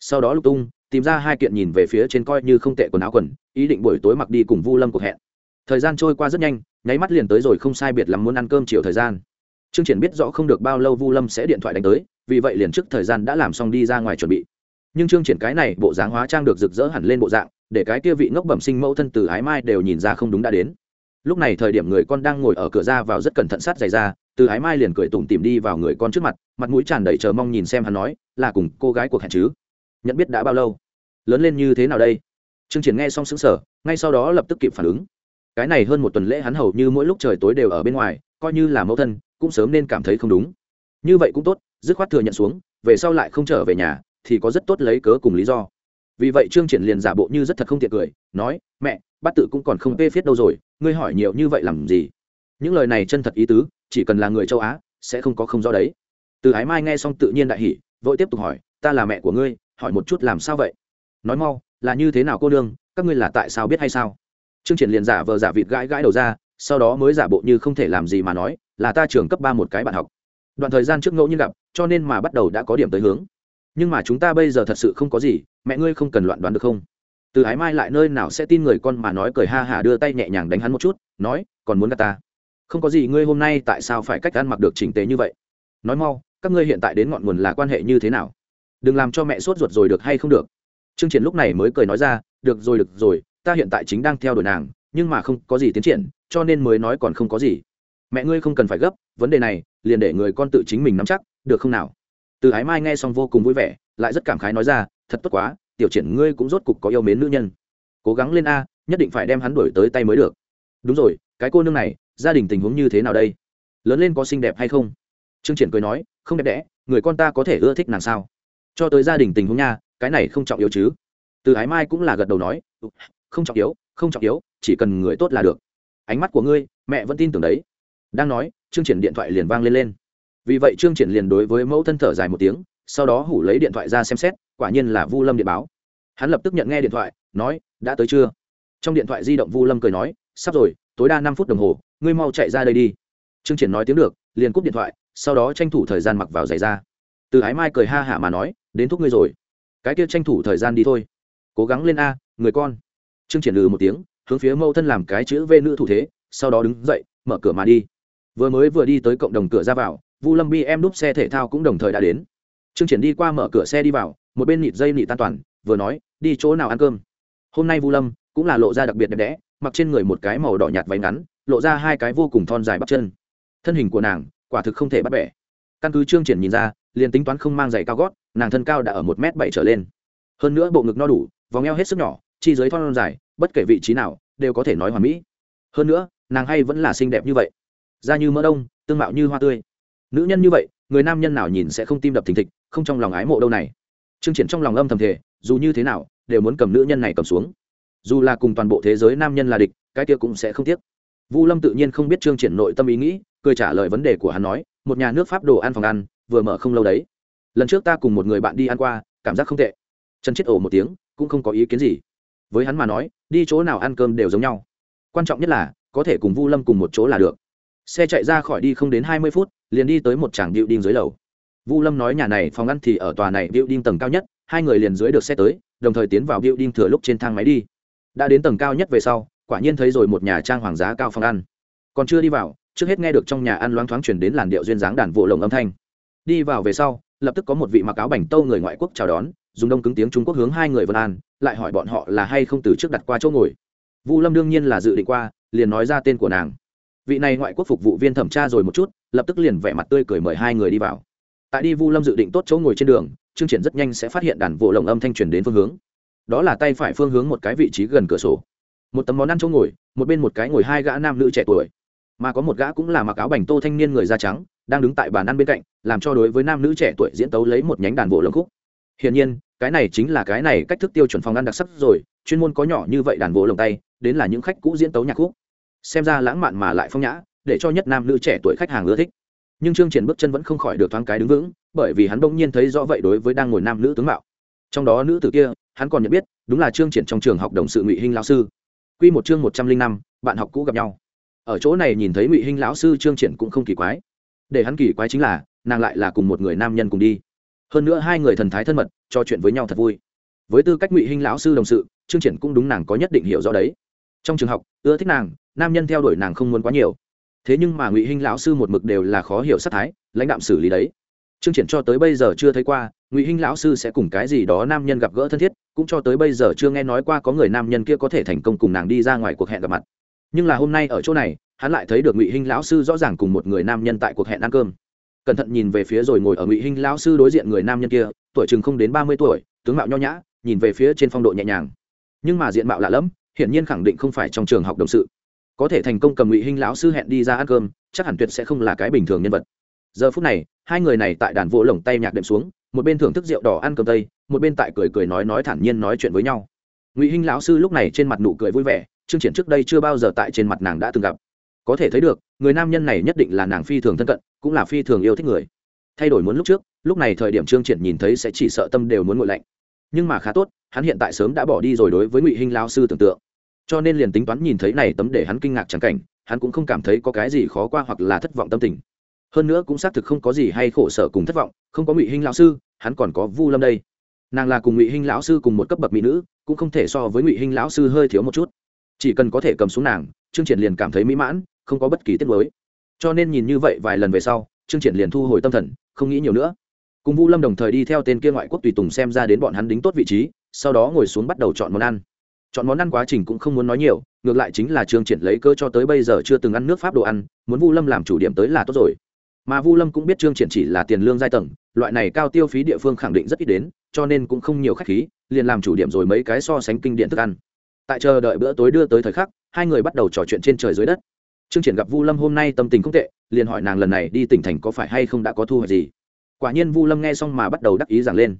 Sau đó lục tung, tìm ra hai kiện nhìn về phía trên coi như không tệ quần áo quần, ý định buổi tối mặc đi cùng vu lâm cuộc hẹn. Thời gian trôi qua rất nhanh, nháy mắt liền tới rồi không sai biệt lắm muốn ăn cơm chiều thời gian. Trương triển biết rõ không được bao lâu vu lâm sẽ điện thoại đánh tới, vì vậy liền trước thời gian đã làm xong đi ra ngoài chuẩn bị. Nhưng trương triển cái này bộ dáng hóa trang được rực rỡ hẳn lên bộ dạng để cái kia vị ngốc bẩm sinh mẫu thân từ ái mai đều nhìn ra không đúng đã đến. Lúc này thời điểm người con đang ngồi ở cửa ra vào rất cẩn thận sát giày ra, từ ái mai liền cười tủm tìm đi vào người con trước mặt mặt mũi tràn đầy chờ mong nhìn xem hắn nói, là cùng cô gái cuộc hẹn chứ? Nhận biết đã bao lâu? Lớn lên như thế nào đây? Trương triển nghe xong sững sờ, ngay sau đó lập tức kịp phản ứng. Cái này hơn một tuần lễ hắn hầu như mỗi lúc trời tối đều ở bên ngoài, coi như là mẫu thân, cũng sớm nên cảm thấy không đúng. Như vậy cũng tốt, dứt khoát thừa nhận xuống, về sau lại không trở về nhà, thì có rất tốt lấy cớ cùng lý do vì vậy trương triển liền giả bộ như rất thật không tiện cười, nói, mẹ, bát tự cũng còn không phê phiết đâu rồi, ngươi hỏi nhiều như vậy làm gì? Những lời này chân thật ý tứ, chỉ cần là người châu á, sẽ không có không do đấy. Từ ái mai nghe xong tự nhiên đại hỉ, vội tiếp tục hỏi, ta là mẹ của ngươi, hỏi một chút làm sao vậy? Nói mau, là như thế nào cô đương các ngươi là tại sao biết hay sao? Trương triển liền giả vờ giả vịt gãi gãi đầu ra, sau đó mới giả bộ như không thể làm gì mà nói, là ta trường cấp ba một cái bạn học. Đoạn thời gian trước ngẫu nhiên gặp, cho nên mà bắt đầu đã có điểm tới hướng nhưng mà chúng ta bây giờ thật sự không có gì, mẹ ngươi không cần loạn đoán được không? Từ ái mai lại nơi nào sẽ tin người con mà nói cười ha hả đưa tay nhẹ nhàng đánh hắn một chút, nói, còn muốn gạt ta? Không có gì, ngươi hôm nay tại sao phải cách ăn mặc được chỉnh tế như vậy? Nói mau, các ngươi hiện tại đến ngọn nguồn là quan hệ như thế nào? Đừng làm cho mẹ sốt ruột rồi được hay không được. Trương triển lúc này mới cười nói ra, được rồi được rồi, ta hiện tại chính đang theo đuổi nàng, nhưng mà không có gì tiến triển, cho nên mới nói còn không có gì. Mẹ ngươi không cần phải gấp, vấn đề này, liền để người con tự chính mình nắm chắc, được không nào? Từ ái mai nghe xong vô cùng vui vẻ, lại rất cảm khái nói ra, thật tốt quá, tiểu triển ngươi cũng rốt cục có yêu mến nữ nhân. Cố gắng lên a, nhất định phải đem hắn đổi tới tay mới được. Đúng rồi, cái cô nương này, gia đình tình huống như thế nào đây? Lớn lên có xinh đẹp hay không? Trương triển cười nói, không đẹp đẽ, người con ta có thể ưa thích nàng sao? Cho tới gia đình tình huống nha, cái này không trọng yếu chứ. Từ ái mai cũng là gật đầu nói, không trọng yếu, không trọng yếu, chỉ cần người tốt là được. Ánh mắt của ngươi, mẹ vẫn tin tưởng đấy. Đang nói, trương triển điện thoại liền vang lên lên vì vậy trương triển liền đối với mẫu thân thở dài một tiếng, sau đó hủ lấy điện thoại ra xem xét, quả nhiên là vu lâm điện báo. Hắn lập tức nhận nghe điện thoại, nói, đã tới chưa? Trong điện thoại di động vu lâm cười nói, sắp rồi, tối đa năm phút đồng hồ, ngươi mau chạy ra đây đi. Trương triển nói tiếng được, liền cúp điện thoại, sau đó tranh thủ thời gian mặc vào giày ra. Từ ái mai cười ha hả mà nói, đến thúc ngươi rồi. Cái kia tranh thủ thời gian đi thôi. Cố gắng lên a, người con. Trương triển lừ một tiếng, hướng phía mẫu thân làm cái chữ v nữ thủ thế, sau đó đứng dậy, mở cửa mà đi. Vừa mới vừa đi tới cộng đồng cửa ra vào vu lâm bi em đúp xe thể thao cũng đồng thời đã đến. Trương triển đi qua mở cửa xe đi vào, một bên nịt dây nịt tan toàn, vừa nói, đi chỗ nào ăn cơm? Hôm nay vu lâm cũng là lộ ra đặc biệt đẹp đẽ, mặc trên người một cái màu đỏ nhạt váy ngắn, lộ ra hai cái vô cùng thon dài bắp chân. Thân hình của nàng quả thực không thể bắt bẻ. Căn cứ trương triển nhìn ra, liền tính toán không mang giày cao gót, nàng thân cao đã ở một m bảy trở lên. Hơn nữa bộ ngực no đủ, vòng eo hết sức nhỏ, chi dưới thon dài, bất kể vị trí nào đều có thể nói hoàn mỹ. Hơn nữa, nàng hay vẫn là xinh đẹp như vậy. Da như mỡ đông, tương mạo như hoa tươi nữ nhân như vậy, người nam nhân nào nhìn sẽ không tim đập thình thịch, không trong lòng ái mộ đâu này. Trương triển trong lòng âm thầm thể dù như thế nào, đều muốn cầm nữ nhân này cầm xuống. Dù là cùng toàn bộ thế giới nam nhân là địch, cái kia cũng sẽ không tiếc. Vu lâm tự nhiên không biết trương triển nội tâm ý nghĩ, cười trả lời vấn đề của hắn nói, một nhà nước pháp đồ ăn phòng ăn, vừa mở không lâu đấy. Lần trước ta cùng một người bạn đi ăn qua, cảm giác không tệ. Trần chết ổ một tiếng, cũng không có ý kiến gì. Với hắn mà nói, đi chỗ nào ăn cơm đều giống nhau. Quan trọng nhất là, có thể cùng vu lâm cùng một chỗ là được. Xe chạy ra khỏi đi không đến hai mươi phút liền đi tới một tràng điệu đinh dưới lầu. Vu lâm nói nhà này phòng ăn thì ở tòa này điệu đinh tầng cao nhất, hai người liền dưới được xe tới, đồng thời tiến vào điệu đinh thừa lúc trên thang máy đi. Đã đến tầng cao nhất về sau, quả nhiên thấy rồi một nhà trang hoàng giá cao phòng ăn. Còn chưa đi vào, trước hết nghe được trong nhà ăn loáng thoáng chuyển đến làn điệu duyên dáng đàn vụ lồng âm thanh. Đi vào về sau, lập tức có một vị mặc áo bảnh tâu người ngoại quốc chào đón, dùng đông cứng tiếng trung quốc hướng hai người vân an, lại hỏi bọn họ là hay không từ trước đặt qua chỗ ngồi. Vu lâm đương nhiên là dự định qua, liền nói ra tên của nàng. Vị này ngoại quốc phục vụ viên thẩm tra rồi một chút lập tức liền vẻ mặt tươi cười mời hai người đi vào. Tại đi vu lâm dự định tốt chỗ ngồi trên đường chương triển rất nhanh sẽ phát hiện đàn vụ lồng âm thanh truyền đến phương hướng. Đó là tay phải phương hướng một cái vị trí gần cửa sổ. Một tấm món ăn chỗ ngồi, một bên một cái ngồi hai gã nam nữ trẻ tuổi. Mà có một gã cũng là mặc áo bành tô thanh niên người da trắng, đang đứng tại bàn ăn bên cạnh, làm cho đối với nam nữ trẻ tuổi diễn tấu lấy một nhánh đàn bộ lồng khúc. Hiển nhiên, cái này chính là cái này cách thức tiêu chuẩn phòng ăn đặc sắc rồi, chuyên môn có nhỏ như vậy đàn bộ lồng tay, đến là những khách cũ diễn tấu nhạc khúc. Xem ra lãng mạn mà lại phong nhã để cho nhất nam nữ trẻ tuổi khách hàng ưa thích. Nhưng trương triển bước chân vẫn không khỏi được thoáng cái đứng vững, bởi vì hắn bỗng nhiên thấy rõ vậy đối với đang ngồi nam nữ tướng mạo. Trong đó nữ tử kia, hắn còn nhận biết, đúng là trương triển trong trường học đồng sự ngụy hinh lão sư. Quy một chương một trăm linh năm, bạn học cũ gặp nhau. Ở chỗ này nhìn thấy ngụy hinh lão sư trương triển cũng không kỳ quái. Để hắn kỳ quái chính là, nàng lại là cùng một người nam nhân cùng đi. Hơn nữa hai người thần thái thân mật, trò chuyện với nhau thật vui. Với tư cách ngụy hinh lão sư đồng sự chương triển cũng đúng nàng có nhất định hiểu rõ đấy. Trong trường học, ưa thích nàng, nam nhân theo đuổi nàng không muốn quá nhiều thế nhưng mà ngụy hinh lão sư một mực đều là khó hiểu sát thái, lãnh đạm xử lý đấy. Chương triển cho tới bây giờ chưa thấy qua, ngụy hinh lão sư sẽ cùng cái gì đó nam nhân gặp gỡ thân thiết, cũng cho tới bây giờ chưa nghe nói qua có người nam nhân kia có thể thành công cùng nàng đi ra ngoài cuộc hẹn gặp mặt. Nhưng là hôm nay ở chỗ này, hắn lại thấy được ngụy hinh lão sư rõ ràng cùng một người nam nhân tại cuộc hẹn ăn cơm. Cẩn thận nhìn về phía rồi ngồi ở ngụy hinh lão sư đối diện người nam nhân kia, tuổi chừng không đến ba mươi tuổi, tướng mạo nho nhã, nhìn về phía trên phong độ nhẹ nhàng. Nhưng mà diện mạo lạ lẫm, hiển nhiên khẳng định không phải trong trường học đồng sự có thể thành công cầm ngụy hinh lão sư hẹn đi ra ăn cơm, chắc hẳn tuyệt sẽ không là cái bình thường nhân vật. Giờ phút này, hai người này tại đàn vỗ lồng tay nhạc đệm xuống, một bên thưởng thức rượu đỏ ăn cơm tây, một bên tại cười cười nói nói thản nhiên nói chuyện với nhau. Ngụy hinh lão sư lúc này trên mặt nụ cười vui vẻ, chương triển trước đây chưa bao giờ tại trên mặt nàng đã từng gặp. Có thể thấy được, người nam nhân này nhất định là nàng phi thường thân cận, cũng là phi thường yêu thích người. Thay đổi muốn lúc trước, lúc này thời điểm trương triển nhìn thấy sẽ chỉ sợ tâm đều muốn nguội lạnh. Nhưng mà khá tốt, hắn hiện tại sớm đã bỏ đi rồi đối với ngụy hinh lão sư tưởng tượng cho nên liền tính toán nhìn thấy này tấm để hắn kinh ngạc chẳng cảnh, hắn cũng không cảm thấy có cái gì khó qua hoặc là thất vọng tâm tình. Hơn nữa cũng xác thực không có gì hay khổ sở cùng thất vọng, không có ngụy hinh lão sư, hắn còn có vu lâm đây. Nàng là cùng ngụy hinh lão sư cùng một cấp bậc mỹ nữ, cũng không thể so với ngụy hinh lão sư hơi thiếu một chút. Chỉ cần có thể cầm xuống nàng, trương triển liền cảm thấy mỹ mãn, không có bất kỳ tiết mới cho nên nhìn như vậy vài lần về sau, trương triển liền thu hồi tâm thần, không nghĩ nhiều nữa. Cùng vu lâm đồng thời đi theo tên kia ngoại quốc tùy tùng xem ra đến bọn hắn đính tốt vị trí, sau đó ngồi xuống bắt đầu chọn món ăn chọn món ăn quá trình cũng không muốn nói nhiều, ngược lại chính là trương triển lấy cơ cho tới bây giờ chưa từng ăn nước pháp đồ ăn, muốn vu lâm làm chủ điểm tới là tốt rồi. Mà vu lâm cũng biết trương triển chỉ là tiền lương giai tầng, loại này cao tiêu phí địa phương khẳng định rất ít đến, cho nên cũng không nhiều khách khí, liền làm chủ điểm rồi mấy cái so sánh kinh điển thức ăn. Tại chờ đợi bữa tối đưa tới thời khắc, hai người bắt đầu trò chuyện trên trời dưới đất. Trương triển gặp vu lâm hôm nay tâm tình không tệ, liền hỏi nàng lần này đi tỉnh thành có phải hay không đã có thu hoạch gì. Quả nhiên vu lâm nghe xong mà bắt đầu đắc ý giảng lên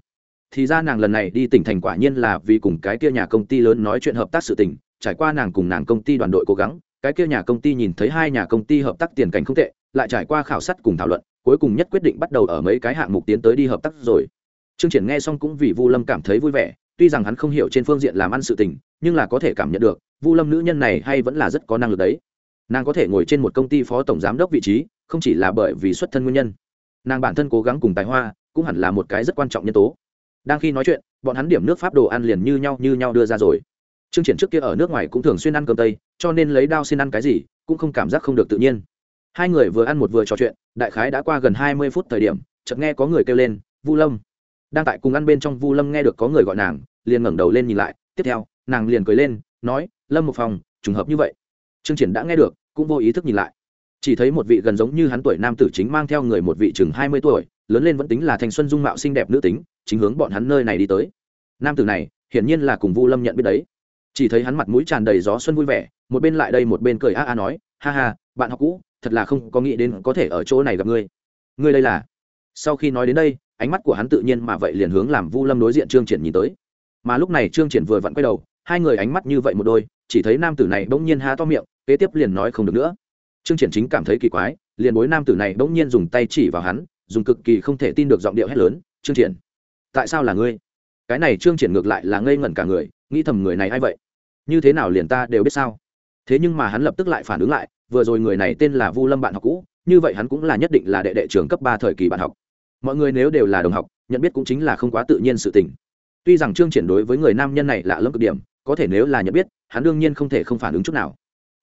thì ra nàng lần này đi tỉnh thành quả nhiên là vì cùng cái kia nhà công ty lớn nói chuyện hợp tác sự tình, trải qua nàng cùng nàng công ty đoàn đội cố gắng, cái kia nhà công ty nhìn thấy hai nhà công ty hợp tác tiền cảnh không tệ, lại trải qua khảo sát cùng thảo luận, cuối cùng nhất quyết định bắt đầu ở mấy cái hạng mục tiến tới đi hợp tác rồi. Trương triển nghe xong cũng vì vu lâm cảm thấy vui vẻ, tuy rằng hắn không hiểu trên phương diện làm ăn sự tình, nhưng là có thể cảm nhận được, vu lâm nữ nhân này hay vẫn là rất có năng lực đấy. Nàng có thể ngồi trên một công ty phó tổng giám đốc vị trí, không chỉ là bởi vì xuất thân nguyên nhân, nàng bản thân cố gắng cùng tài hoa, cũng hẳn là một cái rất quan trọng nhân tố đang khi nói chuyện, bọn hắn điểm nước pháp đồ ăn liền như nhau như nhau đưa ra rồi. Chương triển trước kia ở nước ngoài cũng thường xuyên ăn cơm tây, cho nên lấy đao xin ăn cái gì, cũng không cảm giác không được tự nhiên. Hai người vừa ăn một vừa trò chuyện, đại khái đã qua gần hai mươi phút thời điểm, chợt nghe có người kêu lên, vu lâm. Đang tại cùng ăn bên trong vu lâm nghe được có người gọi nàng, liền ngẩng đầu lên nhìn lại, tiếp theo, nàng liền cười lên, nói, lâm một phòng trùng hợp như vậy. Chương triển đã nghe được, cũng vô ý thức nhìn lại chỉ thấy một vị gần giống như hắn tuổi nam tử chính mang theo người một vị chừng hai mươi tuổi, lớn lên vẫn tính là thanh xuân dung mạo xinh đẹp nữ tính, chính hướng bọn hắn nơi này đi tới. Nam tử này, hiển nhiên là cùng vu lâm nhận biết đấy. Chỉ thấy hắn mặt mũi tràn đầy gió xuân vui vẻ, một bên lại đây một bên cười a a nói, ha ha, bạn học cũ, thật là không có nghĩ đến có thể ở chỗ này gặp ngươi. Ngươi đây là? Sau khi nói đến đây, ánh mắt của hắn tự nhiên mà vậy liền hướng làm vu lâm đối diện trương triển nhìn tới. Mà lúc này trương triển vừa vặn quay đầu, hai người ánh mắt như vậy một đôi, chỉ thấy nam tử này bỗng nhiên há to miệng, kế tiếp liền nói không được nữa trương triển chính cảm thấy kỳ quái, liền bối nam tử này bỗng nhiên dùng tay chỉ vào hắn, dùng cực kỳ không thể tin được giọng điệu hét lớn, trương triển, tại sao là ngươi? Cái này trương triển ngược lại là ngây ngẩn cả người, nghĩ thầm người này a i vậy? Như thế nào liền ta đều biết sao? Thế nhưng mà hắn lập tức lại phản ứng lại, vừa rồi người này tên là vu lâm bạn học cũ, như vậy hắn cũng là nhất định là đệ đệ trường cấp ba thời kỳ bạn học. Mọi người nếu đều là đồng học, nhận biết cũng chính là không quá tự nhiên sự tình. Tuy rằng trương triển đối với người nam nhân này lạ lẫm cực điểm, có thể nếu là nhận biết, hắn đương nhiên không thể không phản ứng chút nào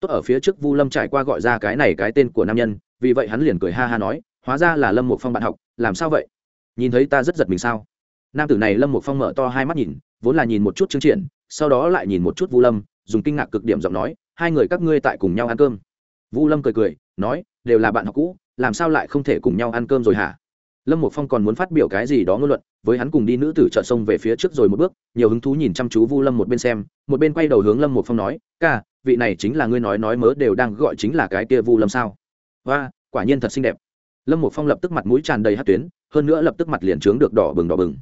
tốt ở phía trước vu lâm trải qua gọi ra cái này cái tên của nam nhân, vì vậy hắn liền cười ha ha nói, hóa ra là lâm một phong bạn học, làm sao vậy? Nhìn thấy ta rất giật mình sao? Nam tử này lâm một phong mở to hai mắt nhìn, vốn là nhìn một chút chương triển, sau đó lại nhìn một chút vu lâm, dùng kinh ngạc cực điểm giọng nói, hai người các ngươi tại cùng nhau ăn cơm. Vu lâm cười cười, nói, đều là bạn học cũ, làm sao lại không thể cùng nhau ăn cơm rồi hả? Lâm một phong còn muốn phát biểu cái gì đó ngôn luận, với hắn cùng đi nữ tử chợt sông về phía trước rồi một bước, nhiều hứng thú nhìn chăm chú vu lâm một bên xem, một bên quay đầu hướng lâm một phong nói, ca vị này chính là ngươi nói nói mớ đều đang gọi chính là cái kia vu lâm sao? Và quả nhiên thật xinh đẹp. Lâm một phong lập tức mặt mũi tràn đầy hát tuyến, hơn nữa lập tức mặt liền trướng được đỏ bừng đỏ bừng.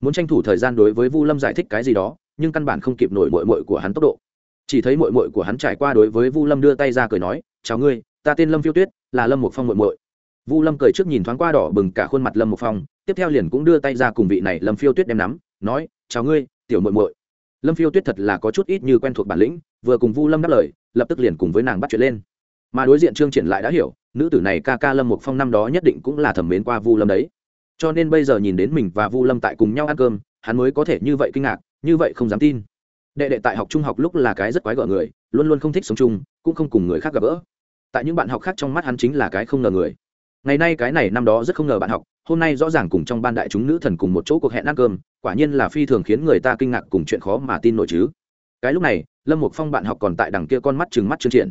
Muốn tranh thủ thời gian đối với vu lâm giải thích cái gì đó, nhưng căn bản không kịp nổi mội mội của hắn tốc độ. Chỉ thấy mội mội của hắn trải qua đối với vu lâm đưa tay ra cười nói, chào ngươi, ta tên lâm phiêu tuyết, là lâm một phong mội mội vu lâm cười trước nhìn thoáng qua đỏ bừng cả khuôn mặt lâm một phong, tiếp theo liền cũng đưa tay ra cùng vị này lâm phiêu tuyết đem nắm, nói, chào ngươi, tiểu mội mội lâm phiêu tuyết thật là có chút ít như quen thuộc bản lĩnh vừa cùng vu lâm đáp lời, lập tức liền cùng với nàng bắt chuyện lên. Mà đối diện trương triển lại đã hiểu, nữ tử này ca ca lâm một phong năm đó nhất định cũng là thẩm mến qua vu lâm đấy. Cho nên bây giờ nhìn đến mình và vu lâm tại cùng nhau ăn cơm, hắn mới có thể như vậy kinh ngạc, như vậy không dám tin. Đệ đệ tại học trung học lúc là cái rất quái gở người, luôn luôn không thích sống chung, cũng không cùng người khác gặp gỡ. Tại những bạn học khác trong mắt hắn chính là cái không ngờ người. Ngày nay cái này năm đó rất không ngờ bạn học, hôm nay rõ ràng cùng trong ban đại chúng nữ thần cùng một chỗ cuộc hẹn ăn cơm, quả nhiên là phi thường khiến người ta kinh ngạc cùng chuyện khó mà tin nổi chứ cái lúc này, lâm một phong bạn học còn tại đằng kia con mắt chừng mắt trương triển.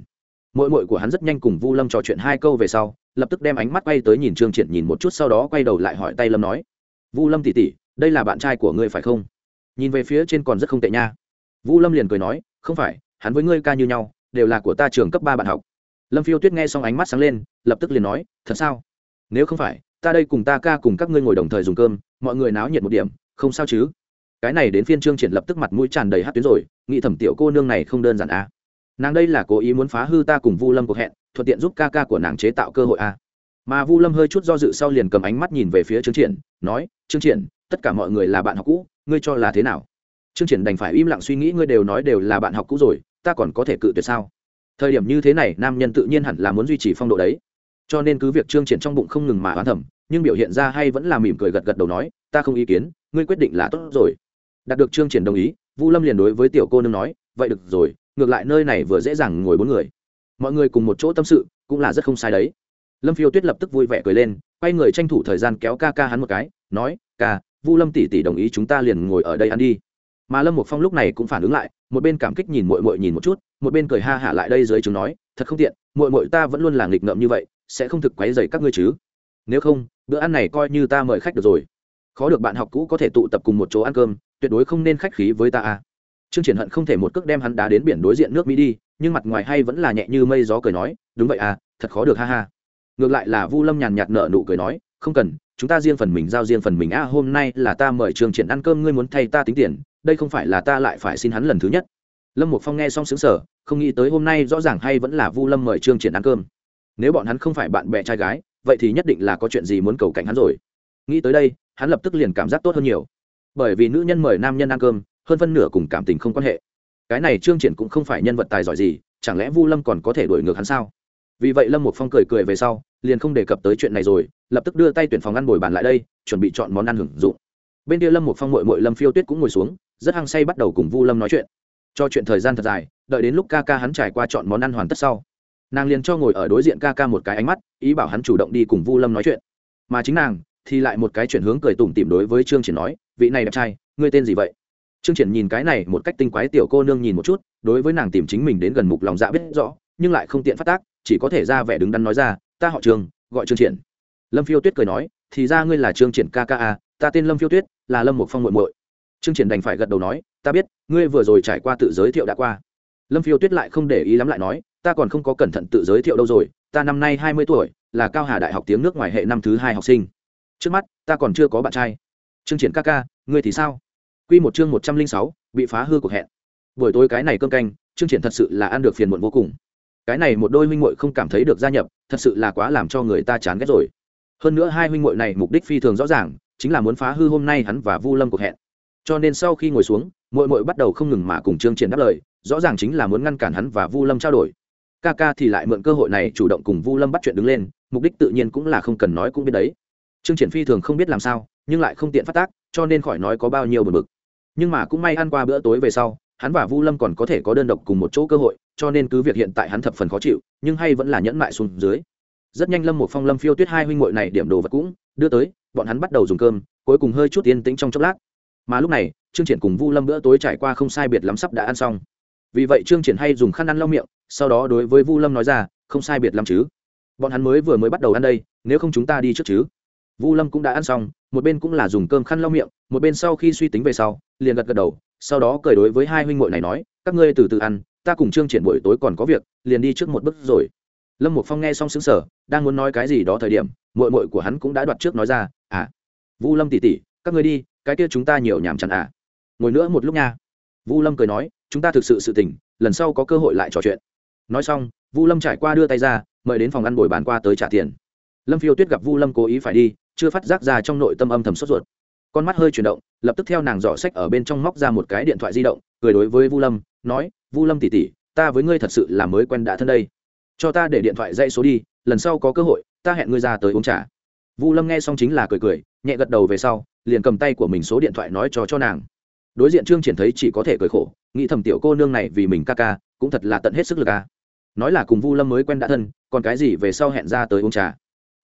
Mội mội của hắn rất nhanh cùng vu lâm trò chuyện hai câu về sau, lập tức đem ánh mắt quay tới nhìn trương triển nhìn một chút sau đó quay đầu lại hỏi tay lâm nói, vu lâm tỉ tỉ đây là bạn trai của ngươi phải không? Nhìn về phía trên còn rất không tệ nha. Vu lâm liền cười nói, không phải, hắn với ngươi ca như nhau, đều là của ta trường cấp ba bạn học. Lâm phiêu tuyết nghe xong ánh mắt sáng lên, lập tức liền nói, thật sao? Nếu không phải, ta đây cùng ta ca cùng các ngươi ngồi đồng thời dùng cơm, mọi người náo nhiệt một điểm, không sao chứ? Cái này đến phiên trương triển lập tức mặt mũi tràn đầy hát tuyến rồi, nghĩ thẩm tiểu cô nương này không đơn giản à. nàng đây là cố ý muốn phá hư ta cùng vu lâm cuộc hẹn, thuận tiện giúp ca ca của nàng chế tạo cơ hội à. mà vu lâm hơi chút do dự sau liền cầm ánh mắt nhìn về phía trương triển, nói, trương triển, tất cả mọi người là bạn học cũ, ngươi cho là thế nào trương triển đành phải im lặng suy nghĩ, ngươi đều nói đều là bạn học cũ rồi, ta còn có thể cự tuyệt sao thời điểm như thế này, nam nhân tự nhiên hẳn là muốn duy trì phong độ đấy cho nên cứ việc trương triển trong bụng không ngừng mà oán thẩm nhưng biểu hiện ra hay vẫn là mỉm cười gật gật đầu nói, ta không ý kiến, ngươi quyết định là tốt rồi đạt được trương triển đồng ý, vu lâm liền đối với tiểu cô nương nói, vậy được rồi, ngược lại nơi này vừa dễ dàng ngồi bốn người. Mọi người cùng một chỗ tâm sự, cũng là rất không sai đấy. Lâm phiêu tuyết lập tức vui vẻ cười lên, quay người tranh thủ thời gian kéo ca ca hắn một cái, nói, ca, vu lâm tỷ tỷ đồng ý chúng ta liền ngồi ở đây ăn đi. Mà lâm một phong lúc này cũng phản ứng lại, một bên cảm kích nhìn mội mội nhìn một chút, một bên cười ha hả lại đây dưới chúng nói, thật không tiện mội mội ta vẫn luôn là nghịch ngợm như vậy, sẽ không thực quấy dày các ngươi chứ. Nếu không, bữa ăn này coi như ta mời khách được rồi. Khó được bạn học cũ có thể tụ tập cùng một chỗ ăn cơm tuyệt đối không nên khách khí với ta à. Trương triển hận không thể một cước đem hắn đá đến biển đối diện nước mỹ đi nhưng mặt ngoài hay vẫn là nhẹ như mây gió cười nói đúng vậy à thật khó được ha ha. Ngược lại là vu lâm nhàn nhạt nở nụ cười nói không cần chúng ta riêng phần mình giao riêng phần mình a à, hôm nay là ta mời trương triển ăn cơm ngươi muốn thay ta tính tiền đây không phải là ta lại phải xin hắn lần thứ nhất. Lâm một phong nghe xong sững sờ, không nghĩ tới hôm nay rõ ràng hay vẫn là vu lâm mời trương triển ăn cơm. Nếu bọn hắn không phải bạn bè trai gái vậy thì nhất định là có chuyện gì muốn cầu cảnh hắn rồi. Nghĩ tới đây hắn lập tức liền cảm giác tốt hơn nhiều bởi vì nữ nhân mời nam nhân ăn cơm, hơn phân nửa cùng cảm tình không quan hệ. Cái này trương triển cũng không phải nhân vật tài giỏi gì, chẳng lẽ vu lâm còn có thể đuổi ngược hắn sao? Vì vậy lâm một phong cười cười về sau, liền không đề cập tới chuyện này rồi, lập tức đưa tay tuyển phòng ăn bồi bàn lại đây, chuẩn bị chọn món ăn hưởng dụng. Bên kia lâm một phong mội mội lâm phiêu tuyết cũng ngồi xuống, rất hăng say bắt đầu cùng vu lâm nói chuyện. Cho chuyện thời gian thật dài, đợi đến lúc ca ca hắn trải qua chọn món ăn hoàn tất sau, nàng liền cho ngồi ở đối diện ca ca một cái ánh mắt, ý bảo hắn chủ động đi cùng vu lâm nói chuyện. Mà chính nàng thì lại một cái chuyển hướng cười tủm tỉm đối với trương triển nói vị này đẹp trai, ngươi tên gì vậy? Trương triển nhìn cái này, một cách tinh quái tiểu cô nương nhìn một chút, đối với nàng tìm chính mình đến gần mục lòng dạ biết rõ, nhưng lại không tiện phát tác, chỉ có thể ra vẻ đứng đắn nói ra, ta họ trường, gọi trương triển. Lâm phiêu tuyết cười nói, thì ra ngươi là trương triển ca ca a ta tên lâm phiêu tuyết, là lâm một phong muội muội. Trương triển đành phải gật đầu nói, ta biết, ngươi vừa rồi trải qua tự giới thiệu đã qua. Lâm phiêu tuyết lại không để ý lắm lại nói, ta còn không có cẩn thận tự giới thiệu đâu rồi, ta năm nay hai mươi tuổi, là cao hà đại học tiếng nước ngoài hệ năm thứ hai học sinh. Trước mắt, ta còn chưa có bạn trai trương triển ca ca, ngươi thì sao? Quy một chương một trăm linh sáu, bị phá hư cuộc hẹn. Buổi tối cái này cơm canh, trương triển thật sự là ăn được phiền muộn vô cùng. Cái này một đôi huynh muội không cảm thấy được gia nhập, thật sự là quá làm cho người ta chán ghét rồi. Hơn nữa hai huynh muội này mục đích phi thường rõ ràng, chính là muốn phá hư hôm nay hắn và vu lâm cuộc hẹn. Cho nên sau khi ngồi xuống, muội muội bắt đầu không ngừng mà cùng trương triển đáp lời, rõ ràng chính là muốn ngăn cản hắn và vu lâm trao đổi. Ca ca thì lại mượn cơ hội này chủ động cùng vu lâm bắt chuyện đứng lên, mục đích tự nhiên cũng là không cần nói cũng biết đấy. Trương triển phi thường không biết làm sao nhưng lại không tiện phát tác, cho nên khỏi nói có bao nhiêu buồn bực. Nhưng mà cũng may ăn qua bữa tối về sau, hắn và vu lâm còn có thể có đơn độc cùng một chỗ cơ hội, cho nên cứ việc hiện tại hắn thập phần khó chịu, nhưng hay vẫn là nhẫn mại xuống dưới. Rất nhanh lâm một phong, lâm phiêu tuyết hai huynh muội này điểm đồ vật cũng đưa tới, bọn hắn bắt đầu dùng cơm, cuối cùng hơi chút yên tĩnh trong chốc lát. Mà lúc này, trương triển cùng vu lâm bữa tối trải qua không sai biệt lắm sắp đã ăn xong. Vì vậy trương triển hay dùng khăn ăn lau miệng, sau đó đối với vu lâm nói ra, không sai biệt lắm chứ. Bọn hắn mới vừa mới bắt đầu ăn đây, nếu không chúng ta đi trước chứ? Vu lâm cũng đã ăn xong một bên cũng là dùng cơm khăn lau miệng một bên sau khi suy tính về sau liền gật gật đầu sau đó cười đối với hai huynh muội này nói các ngươi từ từ ăn ta cùng trương triển buổi tối còn có việc liền đi trước một bước rồi. Lâm một phong nghe xong xứng sở đang muốn nói cái gì đó thời điểm muội muội của hắn cũng đã đoạt trước nói ra à vu lâm tỉ tỉ các ngươi đi cái kia chúng ta nhiều nhảm chán à. Ngồi nữa một lúc nha. Vu lâm cười nói chúng ta thực sự sự tình, lần sau có cơ hội lại trò chuyện. Nói xong vu lâm trải qua đưa tay ra mời đến phòng ăn bồi bàn qua tới trả tiền. Lâm phiêu tuyết gặp vu lâm cố ý phải đi chưa phát giác ra trong nội tâm âm thầm sốt ruột. Con mắt hơi chuyển động, lập tức theo nàng dò sách ở bên trong móc ra một cái điện thoại di động, cười đối với vu lâm, nói, vu lâm tỉ tỉ ta với ngươi thật sự là mới quen đã thân đây. Cho ta để điện thoại dây số đi, lần sau có cơ hội, ta hẹn ngươi ra tới uống trà. Vu lâm nghe xong chính là cười cười, nhẹ gật đầu về sau, liền cầm tay của mình số điện thoại nói cho cho nàng. Đối diện trương triển thấy chỉ có thể cười khổ, nghĩ thầm tiểu cô nương này vì mình ca ca, cũng thật là tận hết sức lực à. nói là cùng vu lâm mới quen đã thân, còn cái gì về sau hẹn ra tới uống trà.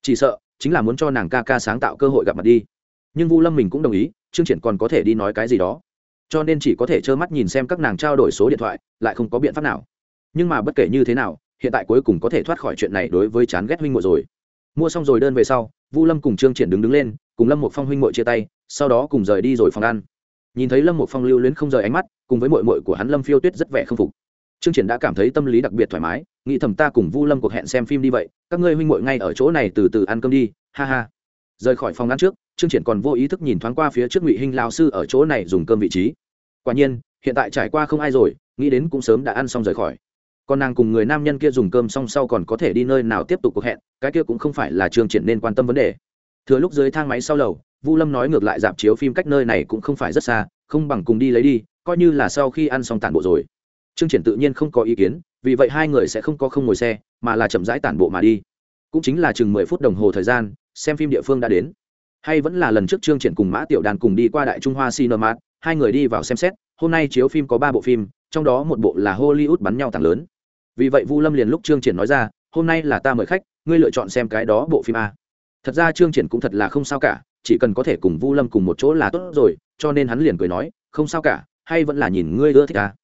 Chỉ sợ chính là muốn cho nàng ca ca sáng tạo cơ hội gặp mặt đi. Nhưng vu lâm mình cũng đồng ý, trương triển còn có thể đi nói cái gì đó. Cho nên chỉ có thể trơ mắt nhìn xem các nàng trao đổi số điện thoại, lại không có biện pháp nào. Nhưng mà bất kể như thế nào, hiện tại cuối cùng có thể thoát khỏi chuyện này đối với chán ghét huynh muội rồi. Mua xong rồi đơn về sau, vu lâm cùng trương triển đứng đứng lên, cùng lâm một phong huynh muội chia tay, sau đó cùng rời đi rồi phòng ăn. Nhìn thấy lâm một phong lưu luyến không rời ánh mắt, cùng với muội muội của hắn lâm phiêu tuyết rất vẻ không phục trương triển đã cảm thấy tâm lý đặc biệt thoải mái, nghĩ thầm ta cùng vu lâm cuộc hẹn xem phim đi vậy, các ngươi huynh muội ngay ở chỗ này từ từ ăn cơm đi, ha ha. Rời khỏi phòng ăn trước, trương triển còn vô ý thức nhìn thoáng qua phía trước ngụy hinh Lão sư ở chỗ này dùng cơm vị trí. Quả nhiên, hiện tại trải qua không ai rồi, nghĩ đến cũng sớm đã ăn xong rời khỏi. Còn nàng cùng người nam nhân kia dùng cơm xong sau còn có thể đi nơi nào tiếp tục cuộc hẹn, cái kia cũng không phải là trương triển nên quan tâm vấn đề. Thừa lúc dưới thang máy sau lầu, vu lâm nói ngược lại dạp chiếu phim cách nơi này cũng không phải rất xa, không bằng cùng đi lấy đi, coi như là sau khi ăn xong tản bộ rồi trương triển tự nhiên không có ý kiến, vì vậy hai người sẽ không có không ngồi xe, mà là chậm rãi tản bộ mà đi. Cũng chính là chừng mười phút đồng hồ thời gian, xem phim địa phương đã đến. Hay vẫn là lần trước trương triển cùng mã tiểu đàn cùng đi qua đại trung hoa cinema, hai người đi vào xem xét, hôm nay chiếu phim có ba bộ phim, trong đó một bộ là hollywood bắn nhau tảng lớn. Vì vậy vu lâm liền lúc trương triển nói ra, hôm nay là ta mời khách, ngươi lựa chọn xem cái đó bộ phim a. Thật ra trương triển cũng thật là không sao cả, chỉ cần có thể cùng vu lâm cùng một chỗ là tốt rồi, cho nên hắn liền cười nói, không sao cả, hay vẫn là nhìn ngươi ưa thích a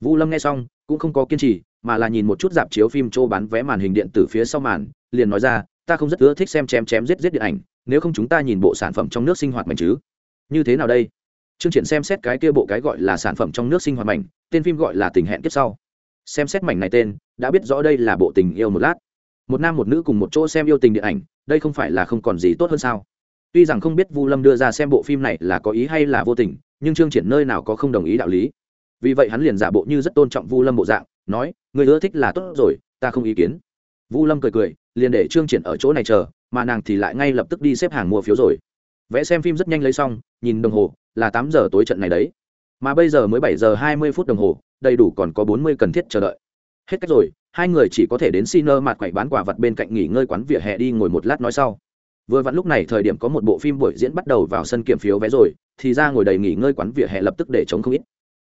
vu lâm nghe xong cũng không có kiên trì mà là nhìn một chút dạp chiếu phim châu bán vé màn hình điện tử phía sau màn liền nói ra ta không rất ưa thích xem chém chém giết giết điện ảnh nếu không chúng ta nhìn bộ sản phẩm trong nước sinh hoạt mạnh chứ như thế nào đây Chương Triển xem xét cái kia bộ cái gọi là sản phẩm trong nước sinh hoạt mảnh, tên phim gọi là Tình hẹn kiếp sau. Xem xét mảnh này tên, đã biết rõ đây là bộ tình yêu một lát. Một nam một nữ cùng một chỗ xem yêu tình điện ảnh, đây không phải là không còn gì tốt hơn sao? Tuy rằng không biết Vu Lâm đưa ra xem bộ phim này là có ý hay là vô tình, nhưng chương Triển nơi nào có không đồng ý đạo lý. Vì vậy hắn liền giả bộ như rất tôn trọng Vu Lâm bộ dạng, nói, người ưa thích là tốt rồi, ta không ý kiến. Vu Lâm cười cười, liền để Trương Triển ở chỗ này chờ, mà nàng thì lại ngay lập tức đi xếp hàng mua phiếu rồi. Vẽ xem phim rất nhanh lấy xong, nhìn đồng hồ, là tám giờ tối trận này đấy mà bây giờ mới bảy giờ hai mươi phút đồng hồ đầy đủ còn có bốn mươi cần thiết chờ đợi hết cách rồi hai người chỉ có thể đến xin nơ mặt quậy bán quả vật bên cạnh nghỉ ngơi quán vỉa hè đi ngồi một lát nói sau vừa vặn lúc này thời điểm có một bộ phim buổi diễn bắt đầu vào sân kiểm phiếu vé rồi thì ra ngồi đầy nghỉ ngơi quán vỉa hè lập tức để chống không ít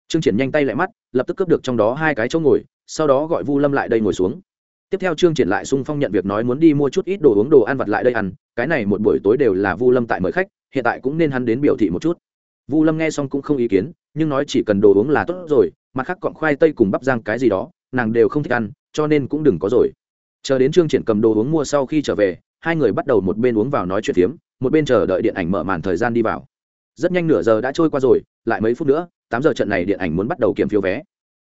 trương triển nhanh tay lại mắt, lập tức cướp được trong đó hai cái chỗ ngồi, sau đó gọi vu lâm lại đây ngồi xuống. Tiếp theo trương triển lại sung phong nhận việc nói muốn đi mua chút ít đồ uống đồ ăn vặt lại đây ăn, cái này một buổi tối đều là vu lâm tại mời khách, hiện tại cũng nên hắn đến biểu thị một chút. Vu lâm nghe xong cũng không ý kiến, nhưng nói chỉ cần đồ uống là tốt rồi, mặt khác cọn khoai tây cùng bắp rang cái gì đó, nàng đều không thích ăn, cho nên cũng đừng có rồi. Chờ đến trương triển cầm đồ uống mua sau khi trở về, hai người bắt đầu một bên uống vào nói chuyện phiếm, một bên chờ đợi điện ảnh mở màn thời gian đi vào. Rất nhanh nửa giờ đã trôi qua rồi, lại mấy phút nữa tám giờ trận này điện ảnh muốn bắt đầu kiểm phiếu vé.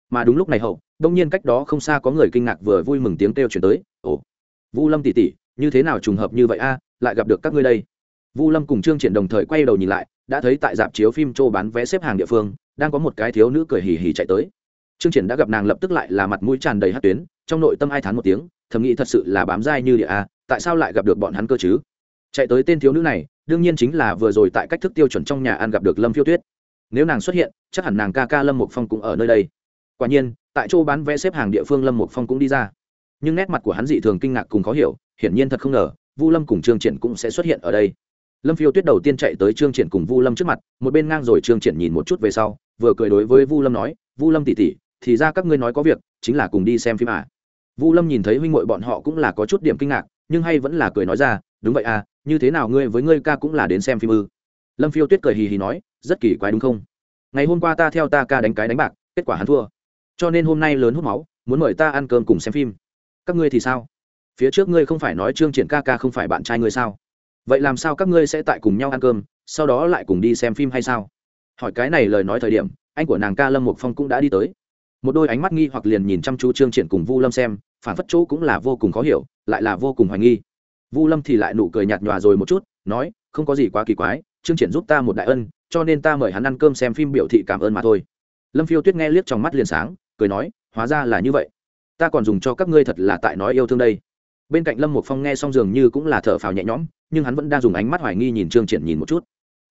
Mà đúng lúc này hậu, đông nhiên cách đó không xa có người kinh ngạc vừa vui mừng tiếng kêu chuyển tới, ồ, vu lâm tỉ tỉ như thế nào trùng hợp như vậy a, lại gặp được các ngươi đây. Vu lâm cùng trương triển đồng thời quay đầu nhìn lại, đã thấy tại dạp chiếu phim châu bán vé xếp hàng địa phương, đang có một cái thiếu nữ cười hì hì chạy tới. Trương triển đã gặp nàng lập tức lại là mặt mũi tràn đầy hát tuyến, trong nội tâm ai thán một tiếng, thầm nghĩ thật sự là bám dai như địa a, tại sao lại gặp được bọn hắn cơ chứ? Chạy tới tên thiếu nữ này, đương nhiên chính là vừa rồi tại cách thức tiêu chuẩn trong nhà ăn gặp được lâm phiêu tuyết nếu nàng xuất hiện, chắc hẳn nàng ca ca lâm một phong cũng ở nơi đây. Quả nhiên, tại chỗ bán vé xếp hàng địa phương lâm một phong cũng đi ra. Nhưng nét mặt của hắn dị thường kinh ngạc cùng khó hiểu, hiển nhiên thật không ngờ, vu lâm cùng trương triển cũng sẽ xuất hiện ở đây. Lâm phiêu tuyết đầu tiên chạy tới trương triển cùng vu lâm trước mặt, một bên ngang rồi trương triển nhìn một chút về sau, vừa cười đối với vu lâm nói, vu lâm tỉ tỉ thì ra các ngươi nói có việc, chính là cùng đi xem phim à. vu lâm nhìn thấy huynh muội bọn họ cũng là có chút điểm kinh ngạc, nhưng hay vẫn là cười nói ra, đúng vậy à như thế nào ngươi với ngươi ca cũng là đến xem phim ư? Lâm phiêu tuyết cười hì hì nói, rất kỳ quái đúng không? Ngày hôm qua ta theo ta ca đánh cái đánh bạc, kết quả hắn thua. Cho nên hôm nay lớn hút máu, muốn mời ta ăn cơm cùng xem phim. Các ngươi thì sao? Phía trước ngươi không phải nói trương triển ca ca không phải bạn trai ngươi sao? Vậy làm sao các ngươi sẽ tại cùng nhau ăn cơm, sau đó lại cùng đi xem phim hay sao? Hỏi cái này lời nói thời điểm, anh của nàng ca lâm mục phong cũng đã đi tới. Một đôi ánh mắt nghi hoặc liền nhìn chăm chú trương triển cùng vu lâm xem, phản phất chỗ cũng là vô cùng khó hiểu, lại là vô cùng hoài nghi. Vu lâm thì lại nụ cười nhạt nhòa rồi một chút, nói, không có gì quá kỳ quái trương triển giúp ta một đại ân, cho nên ta mời hắn ăn cơm xem phim biểu thị cảm ơn mà thôi. Lâm phiêu tuyết nghe liếc trong mắt liền sáng, cười nói, hóa ra là như vậy. Ta còn dùng cho các ngươi thật là tại nói yêu thương đây. Bên cạnh lâm một phong nghe xong dường như cũng là thở phào nhẹ nhõm, nhưng hắn vẫn đang dùng ánh mắt hoài nghi nhìn trương triển nhìn một chút.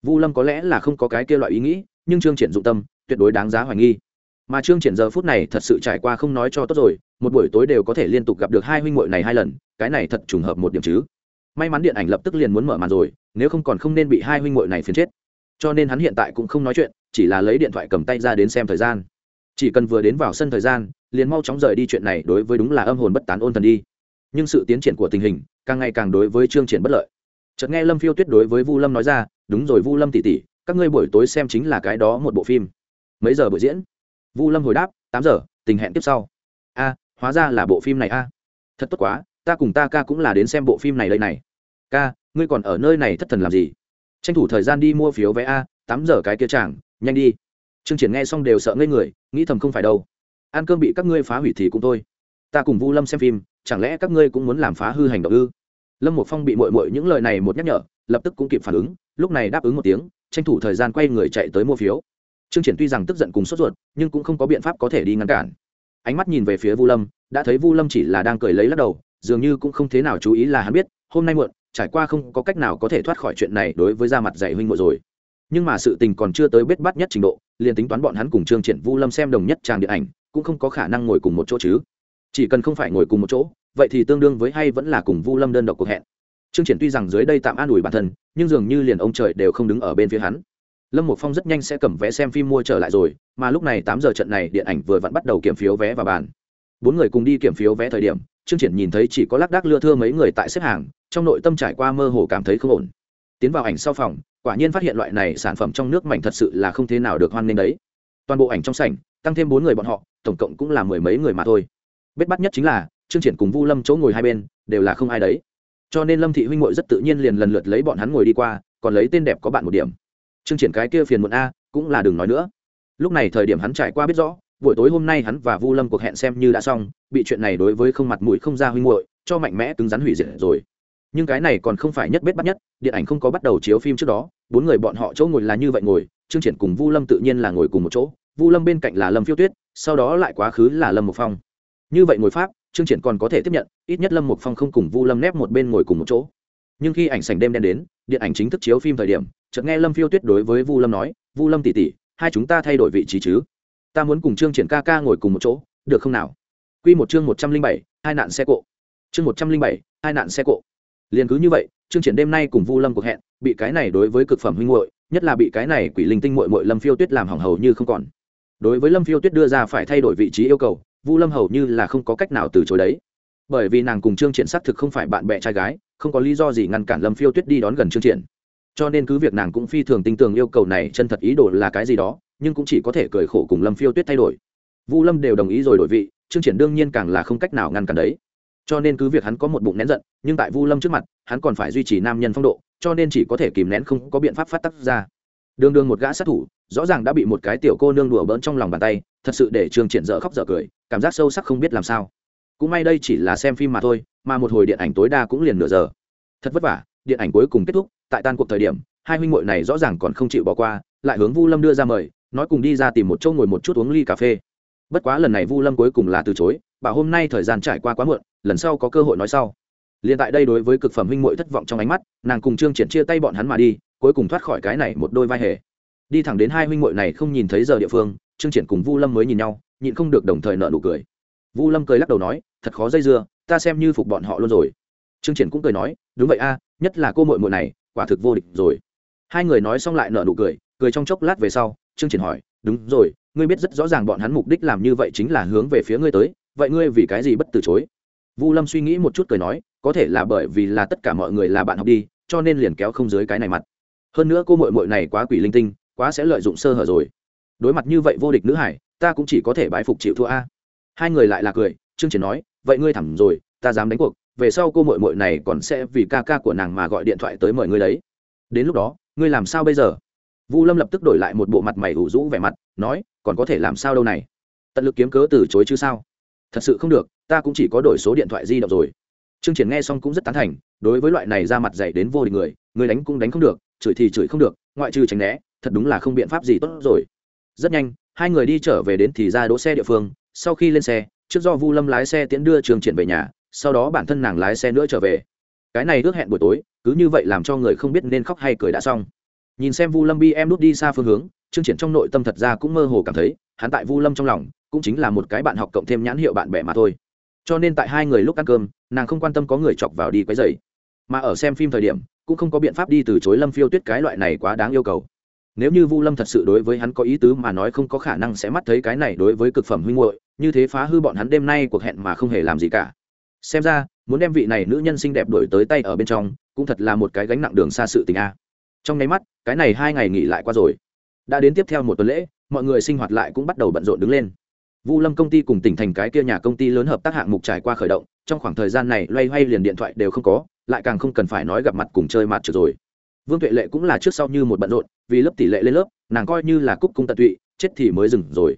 Vu lâm có lẽ là không có cái kia loại ý nghĩ, nhưng trương triển dụng tâm, tuyệt đối đáng giá hoài nghi. Mà trương triển giờ phút này thật sự trải qua không nói cho tốt rồi, một buổi tối đều có thể liên tục gặp được hai huynh muội này hai lần, cái này thật trùng hợp một điểm chứ may mắn điện ảnh lập tức liền muốn mở màn rồi, nếu không còn không nên bị hai huynh muội này phiền chết. Cho nên hắn hiện tại cũng không nói chuyện, chỉ là lấy điện thoại cầm tay ra đến xem thời gian. Chỉ cần vừa đến vào sân thời gian, liền mau chóng rời đi chuyện này đối với đúng là âm hồn bất tán ôn thần đi. Nhưng sự tiến triển của tình hình, càng ngày càng đối với chương triển bất lợi. Chợt nghe lâm phiêu tuyết đối với vu lâm nói ra, đúng rồi vu lâm tỷ tỷ, các ngươi buổi tối xem chính là cái đó một bộ phim. Mấy giờ buổi diễn? Vu lâm hồi đáp, tám giờ, tình hẹn tiếp sau. A, hóa ra là bộ phim này a. Thật tốt quá ta cùng ta ca cũng là đến xem bộ phim này đây này. Ca, ngươi còn ở nơi này thất thần làm gì? Tranh thủ thời gian đi mua phiếu vé a, tám giờ cái kia chàng, nhanh đi. Chương triển nghe xong đều sợ ngây người, nghĩ thầm không phải đâu. Ăn cơm bị các ngươi phá hủy thì cũng thôi. Ta cùng vu lâm xem phim, chẳng lẽ các ngươi cũng muốn làm phá hư hành động ư? Lâm một phong bị mội mội những lời này một nhắc nhở, lập tức cũng kịp phản ứng, lúc này đáp ứng một tiếng, tranh thủ thời gian quay người chạy tới mua phiếu. Trương triển tuy rằng tức giận cùng sốt ruột, nhưng cũng không có biện pháp có thể đi ngăn cản. Ánh mắt nhìn về phía vu lâm, đã thấy vu lâm chỉ là đang cười lấy lắc đầu dường như cũng không thế nào chú ý là hắn biết, hôm nay muộn, trải qua không có cách nào có thể thoát khỏi chuyện này đối với da mặt dạy huynh muội rồi. Nhưng mà sự tình còn chưa tới biết bắt nhất trình độ, liền tính toán bọn hắn cùng trương triển vu lâm xem đồng nhất trang điện ảnh, cũng không có khả năng ngồi cùng một chỗ chứ. Chỉ cần không phải ngồi cùng một chỗ, vậy thì tương đương với hay vẫn là cùng vu lâm đơn độc cuộc hẹn. Trương triển tuy rằng dưới đây tạm an ủi bản thân, nhưng dường như liền ông trời đều không đứng ở bên phía hắn. Lâm một phong rất nhanh sẽ cầm vé xem phim mua trở lại rồi, mà lúc này tám giờ trận này điện ảnh vừa vặn bắt đầu kiểm phiếu vé và bàn bốn người cùng đi kiểm phiếu vé thời điểm, trương triển nhìn thấy chỉ có lác đác lưa thưa mấy người tại xếp hàng, trong nội tâm trải qua mơ hồ cảm thấy không ổn. Tiến vào ảnh sau phòng, quả nhiên phát hiện loại này sản phẩm trong nước mảnh thật sự là không thế nào được hoan nghênh đấy. Toàn bộ ảnh trong sảnh, tăng thêm bốn người bọn họ, tổng cộng cũng là mười mấy người mà thôi. Bết bắt nhất chính là, trương triển cùng vu lâm chỗ ngồi hai bên, đều là không ai đấy. Cho nên lâm thị huynh ngội rất tự nhiên liền lần lượt lấy bọn hắn ngồi đi qua, còn lấy tên đẹp có bạn một điểm. Trương triển cái kia phiền muộn a, cũng là đừng nói nữa. Lúc này thời điểm hắn trải qua biết rõ buổi tối hôm nay hắn và vu lâm cuộc hẹn xem như đã xong, bị chuyện này đối với không mặt mũi không ra huynh muội, cho mạnh mẽ cứng rắn hủy diệt rồi. Nhưng cái này còn không phải nhất bết bắt nhất, điện ảnh không có bắt đầu chiếu phim trước đó, bốn người bọn họ chỗ ngồi là như vậy ngồi, trương triển cùng vu lâm tự nhiên là ngồi cùng một chỗ, vu lâm bên cạnh là lâm phiêu tuyết, sau đó lại quá khứ là lâm Mộc phong. Như vậy ngồi pháp, trương triển còn có thể tiếp nhận, ít nhất lâm Mộc phong không cùng vu lâm nép một bên ngồi cùng một chỗ. Nhưng khi ảnh sảnh đêm đen đến, điện ảnh chính thức chiếu phim thời điểm, chợt nghe lâm phiêu tuyết đối với vu lâm nói, vu lâm tỉ tỉ hai chúng ta thay đổi vị trí chứ? Ta muốn cùng trương triển ca ca ngồi cùng một chỗ, được không nào? Quy một chương một trăm linh bảy, hai nạn xe cộ. Chương một trăm linh bảy, hai nạn xe cộ. Liền cứ như vậy, trương triển đêm nay cùng vu lâm cuộc hẹn, bị cái này đối với cực phẩm huynh muội, nhất là bị cái này quỷ linh tinh muội muội lâm phiêu tuyết làm hỏng hầu như không còn. Đối với lâm phiêu tuyết đưa ra phải thay đổi vị trí yêu cầu, vu lâm hầu như là không có cách nào từ chối đấy. Bởi vì nàng cùng trương triển xác thực không phải bạn bè trai gái, không có lý do gì ngăn cản lâm phiêu tuyết đi đón gần trương triển. Cho nên cứ việc nàng cũng phi thường tin tưởng yêu cầu này chân thật ý đồ là cái gì đó nhưng cũng chỉ có thể cười khổ cùng lâm phiêu tuyết thay đổi. Vu lâm đều đồng ý rồi đổi vị, trương triển đương nhiên càng là không cách nào ngăn cản đấy. Cho nên cứ việc hắn có một bụng nén giận, nhưng tại vu lâm trước mặt, hắn còn phải duy trì nam nhân phong độ, cho nên chỉ có thể kìm nén không có biện pháp phát tắc ra. Đường đường một gã sát thủ, rõ ràng đã bị một cái tiểu cô nương đùa bỡn trong lòng bàn tay, thật sự để trường triển dở khóc dở cười, cảm giác sâu sắc không biết làm sao. Cũng may đây chỉ là xem phim mà thôi, mà một hồi điện ảnh tối đa cũng liền nửa giờ. Thật vất vả, điện ảnh cuối cùng kết thúc, tại tan cuộc thời điểm, hai huynh muội này rõ ràng còn không chịu bỏ qua, lại hướng vu lâm đưa ra mời nói cùng đi ra tìm một chỗ ngồi một chút uống ly cà phê. Bất quá lần này vu lâm cuối cùng là từ chối, bảo hôm nay thời gian trải qua quá muộn, lần sau có cơ hội nói sau. Liền tại đây đối với cực phẩm huynh muội thất vọng trong ánh mắt, nàng cùng trương triển chia tay bọn hắn mà đi, cuối cùng thoát khỏi cái này một đôi vai hề. Đi thẳng đến hai huynh muội này không nhìn thấy giờ địa phương, trương triển cùng vu lâm mới nhìn nhau, nhịn không được đồng thời nợ nụ cười. Vu lâm cười lắc đầu nói, thật khó dây dưa, ta xem như phục bọn họ luôn rồi. Trương triển cũng cười nói, đúng vậy a, nhất là cô muội muội này, quả thực vô địch rồi. Hai người nói xong lại nợ nụ cười cười trong chốc lát về sau trương triển hỏi, đúng rồi, ngươi biết rất rõ ràng bọn hắn mục đích làm như vậy chính là hướng về phía ngươi tới, vậy ngươi vì cái gì bất từ chối? Vu lâm suy nghĩ một chút cười nói, có thể là bởi vì là tất cả mọi người là bạn học đi, cho nên liền kéo không dưới cái này mặt. Hơn nữa cô mội mội này quá quỷ linh tinh, quá sẽ lợi dụng sơ hở rồi. Đối mặt như vậy vô địch nữ hải, ta cũng chỉ có thể bái phục chịu thua a. Hai người lại là cười, trương triển nói, vậy ngươi thẳng rồi, ta dám đánh cuộc, về sau cô mội mội này còn sẽ vì ca ca của nàng mà gọi điện thoại tới mời ngươi đấy. Đến lúc đó, ngươi làm sao bây giờ? Vu lâm lập tức đổi lại một bộ mặt mày ủ rũ vẻ mặt, nói, còn có thể làm sao đâu này? Tận lực kiếm cớ từ chối chứ sao? Thật sự không được, ta cũng chỉ có đổi số điện thoại di động rồi. Trương triển nghe xong cũng rất tán thành, đối với loại này ra mặt dày đến vô địch người người đánh cũng đánh không được, chửi thì chửi không được, ngoại trừ tránh né, thật đúng là không biện pháp gì tốt rồi. Rất nhanh, hai người đi trở về đến thì ra đỗ xe địa phương, sau khi lên xe, trước do vu lâm lái xe tiễn đưa trương triển về nhà, sau đó bản thân nàng lái xe nữa trở về. Cái này ước hẹn buổi tối, cứ như vậy làm cho người không biết nên khóc hay cười đã xong nhìn xem vu lâm bi em đút đi xa phương hướng, trương triển trong nội tâm thật ra cũng mơ hồ cảm thấy, hắn tại vu lâm trong lòng, cũng chính là một cái bạn học cộng thêm nhãn hiệu bạn bè mà thôi. Cho nên tại hai người lúc ăn cơm, nàng không quan tâm có người chọc vào đi quấy dày mà ở xem phim thời điểm, cũng không có biện pháp đi từ chối lâm phiêu tuyết cái loại này quá đáng yêu cầu. Nếu như vu lâm thật sự đối với hắn có ý tứ mà nói không có khả năng sẽ mắt thấy cái này đối với cực phẩm huynh hội như thế phá hư bọn hắn đêm nay cuộc hẹn mà không hề làm gì cả. Xem ra, muốn đem vị này nữ nhân xinh đẹp đổi tới tay ở bên trong, cũng thật là một cái gánh nặng đường xa sự tình a trong nháy mắt, cái này hai ngày nghỉ lại qua rồi. Đã đến tiếp theo một tuần lễ, mọi người sinh hoạt lại cũng bắt đầu bận rộn đứng lên. Vu lâm công ty cùng tỉnh thành cái kia nhà công ty lớn hợp tác hạng mục trải qua khởi động, trong khoảng thời gian này loay hoay liền điện thoại đều không có, lại càng không cần phải nói gặp mặt cùng chơi mặt trượt rồi. Vương tuệ lệ cũng là trước sau như một bận rộn, vì lớp tỷ lệ lên lớp, nàng coi như là cúc cung tận tụy, chết thì mới dừng rồi.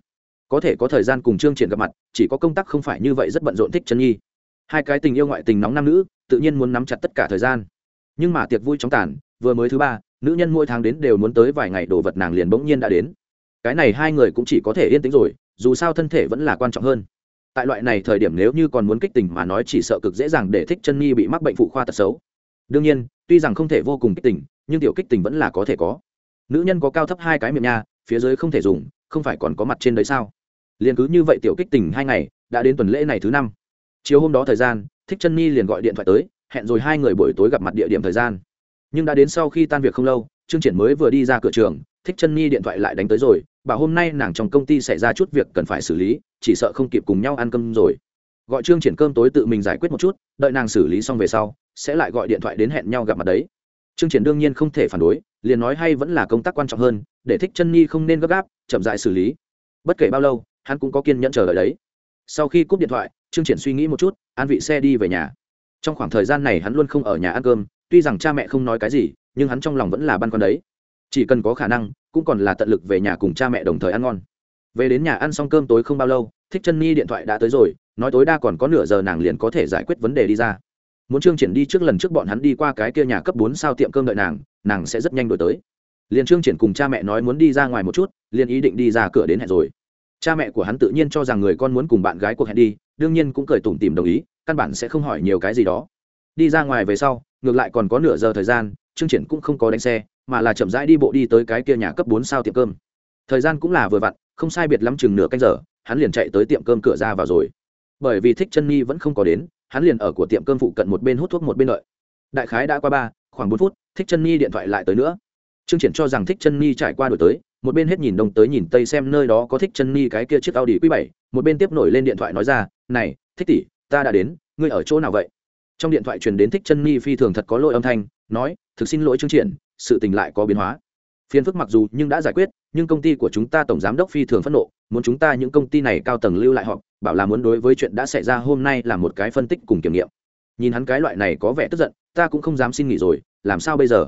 Có thể có thời gian cùng trương triển gặp mặt, chỉ có công tác không phải như vậy rất bận rộn thích chân nhi. Hai cái tình yêu ngoại tình nóng nam nữ, tự nhiên muốn nắm chặt tất cả thời gian. Nhưng mà tiệc vui chóng tàn, vừa mới thứ ba nữ nhân mỗi tháng đến đều muốn tới vài ngày đồ vật nàng liền bỗng nhiên đã đến. Cái này hai người cũng chỉ có thể yên tĩnh rồi, dù sao thân thể vẫn là quan trọng hơn. Tại loại này thời điểm nếu như còn muốn kích tình mà nói chỉ sợ cực dễ dàng để thích chân nhi bị mắc bệnh phụ khoa tật xấu. Đương nhiên, tuy rằng không thể vô cùng kích tình, nhưng tiểu kích tình vẫn là có thể có. Nữ nhân có cao thấp hai cái miệng nha, phía dưới không thể dùng, không phải còn có mặt trên đấy sao? Liền cứ như vậy tiểu kích tình hai ngày, đã đến tuần lễ này thứ năm. Chiều hôm đó thời gian, thích chân nhi liền gọi điện thoại tới, hẹn rồi hai người buổi tối gặp mặt địa điểm thời gian nhưng đã đến sau khi tan việc không lâu, trương triển mới vừa đi ra cửa trường, thích chân nhi điện thoại lại đánh tới rồi, bảo hôm nay nàng trong công ty xảy ra chút việc cần phải xử lý, chỉ sợ không kịp cùng nhau ăn cơm rồi. Gọi trương triển cơm tối tự mình giải quyết một chút, đợi nàng xử lý xong về sau, sẽ lại gọi điện thoại đến hẹn nhau gặp mặt đấy. Trương triển đương nhiên không thể phản đối, liền nói hay vẫn là công tác quan trọng hơn, để thích chân nhi không nên gấp gáp, chậm dại xử lý. Bất kể bao lâu, hắn cũng có kiên nhẫn chờ đợi đấy. Sau khi cúp điện thoại, trương triển suy nghĩ một chút, an vị xe đi về nhà. Trong khoảng thời gian này hắn luôn không ở nhà ăn cơm tuy rằng cha mẹ không nói cái gì, nhưng hắn trong lòng vẫn là băn khoăn đấy. Chỉ cần có khả năng, cũng còn là tận lực về nhà cùng cha mẹ đồng thời ăn ngon. Về đến nhà ăn xong cơm tối không bao lâu, thích chân ni điện thoại đã tới rồi, nói tối đa còn có nửa giờ nàng liền có thể giải quyết vấn đề đi ra. Muốn trương triển đi trước lần trước bọn hắn đi qua cái kia nhà cấp bốn sao tiệm cơm đợi nàng nàng sẽ rất nhanh đổi tới. Liền trương triển cùng cha mẹ nói muốn đi ra ngoài một chút, liền ý định đi ra cửa đến hẹn rồi. Cha mẹ của hắn tự nhiên cho rằng người con muốn cùng bạn gái cuộc hẹn đi, đương nhiên cũng cười tủm tìm đồng ý, căn bản sẽ không hỏi nhiều cái gì đó. Đi ra ngoài về sau ngược lại còn có nửa giờ thời gian trương triển cũng không có đánh xe mà là chậm rãi đi bộ đi tới cái kia nhà cấp bốn sao tiệm cơm. Thời gian cũng là vừa vặn không sai biệt lắm chừng nửa canh giờ hắn liền chạy tới tiệm cơm cửa ra vào rồi. Bởi vì thích chân nhi vẫn không có đến hắn liền ở của tiệm cơm phụ cận một bên hút thuốc một bên đợi. Đại khái đã qua ba khoảng bốn phút thích chân nhi điện thoại lại tới nữa. Trương triển cho rằng thích chân nhi trải qua đổi tới một bên hết nhìn đông tới nhìn tây xem nơi đó có thích chân nhi cái kia chiếc Audi Q 7 một bên tiếp nổi lên điện thoại nói ra, "Này, thích tỷ, ta đã đến, ngươi ở chỗ nào vậy?" Trong điện thoại truyền đến thích chân ni phi thường thật có lỗi âm thanh, nói, "Thực xin lỗi Trương Triển, sự tình lại có biến hóa." Phiền phức mặc dù nhưng đã giải quyết, nhưng công ty của chúng ta tổng giám đốc phi thường phẫn nộ, muốn chúng ta những công ty này cao tầng lưu lại họ bảo là muốn đối với chuyện đã xảy ra hôm nay là một cái phân tích cùng kiểm nghiệm. Nhìn hắn cái loại này có vẻ tức giận, ta cũng không dám xin nghỉ rồi, làm sao bây giờ?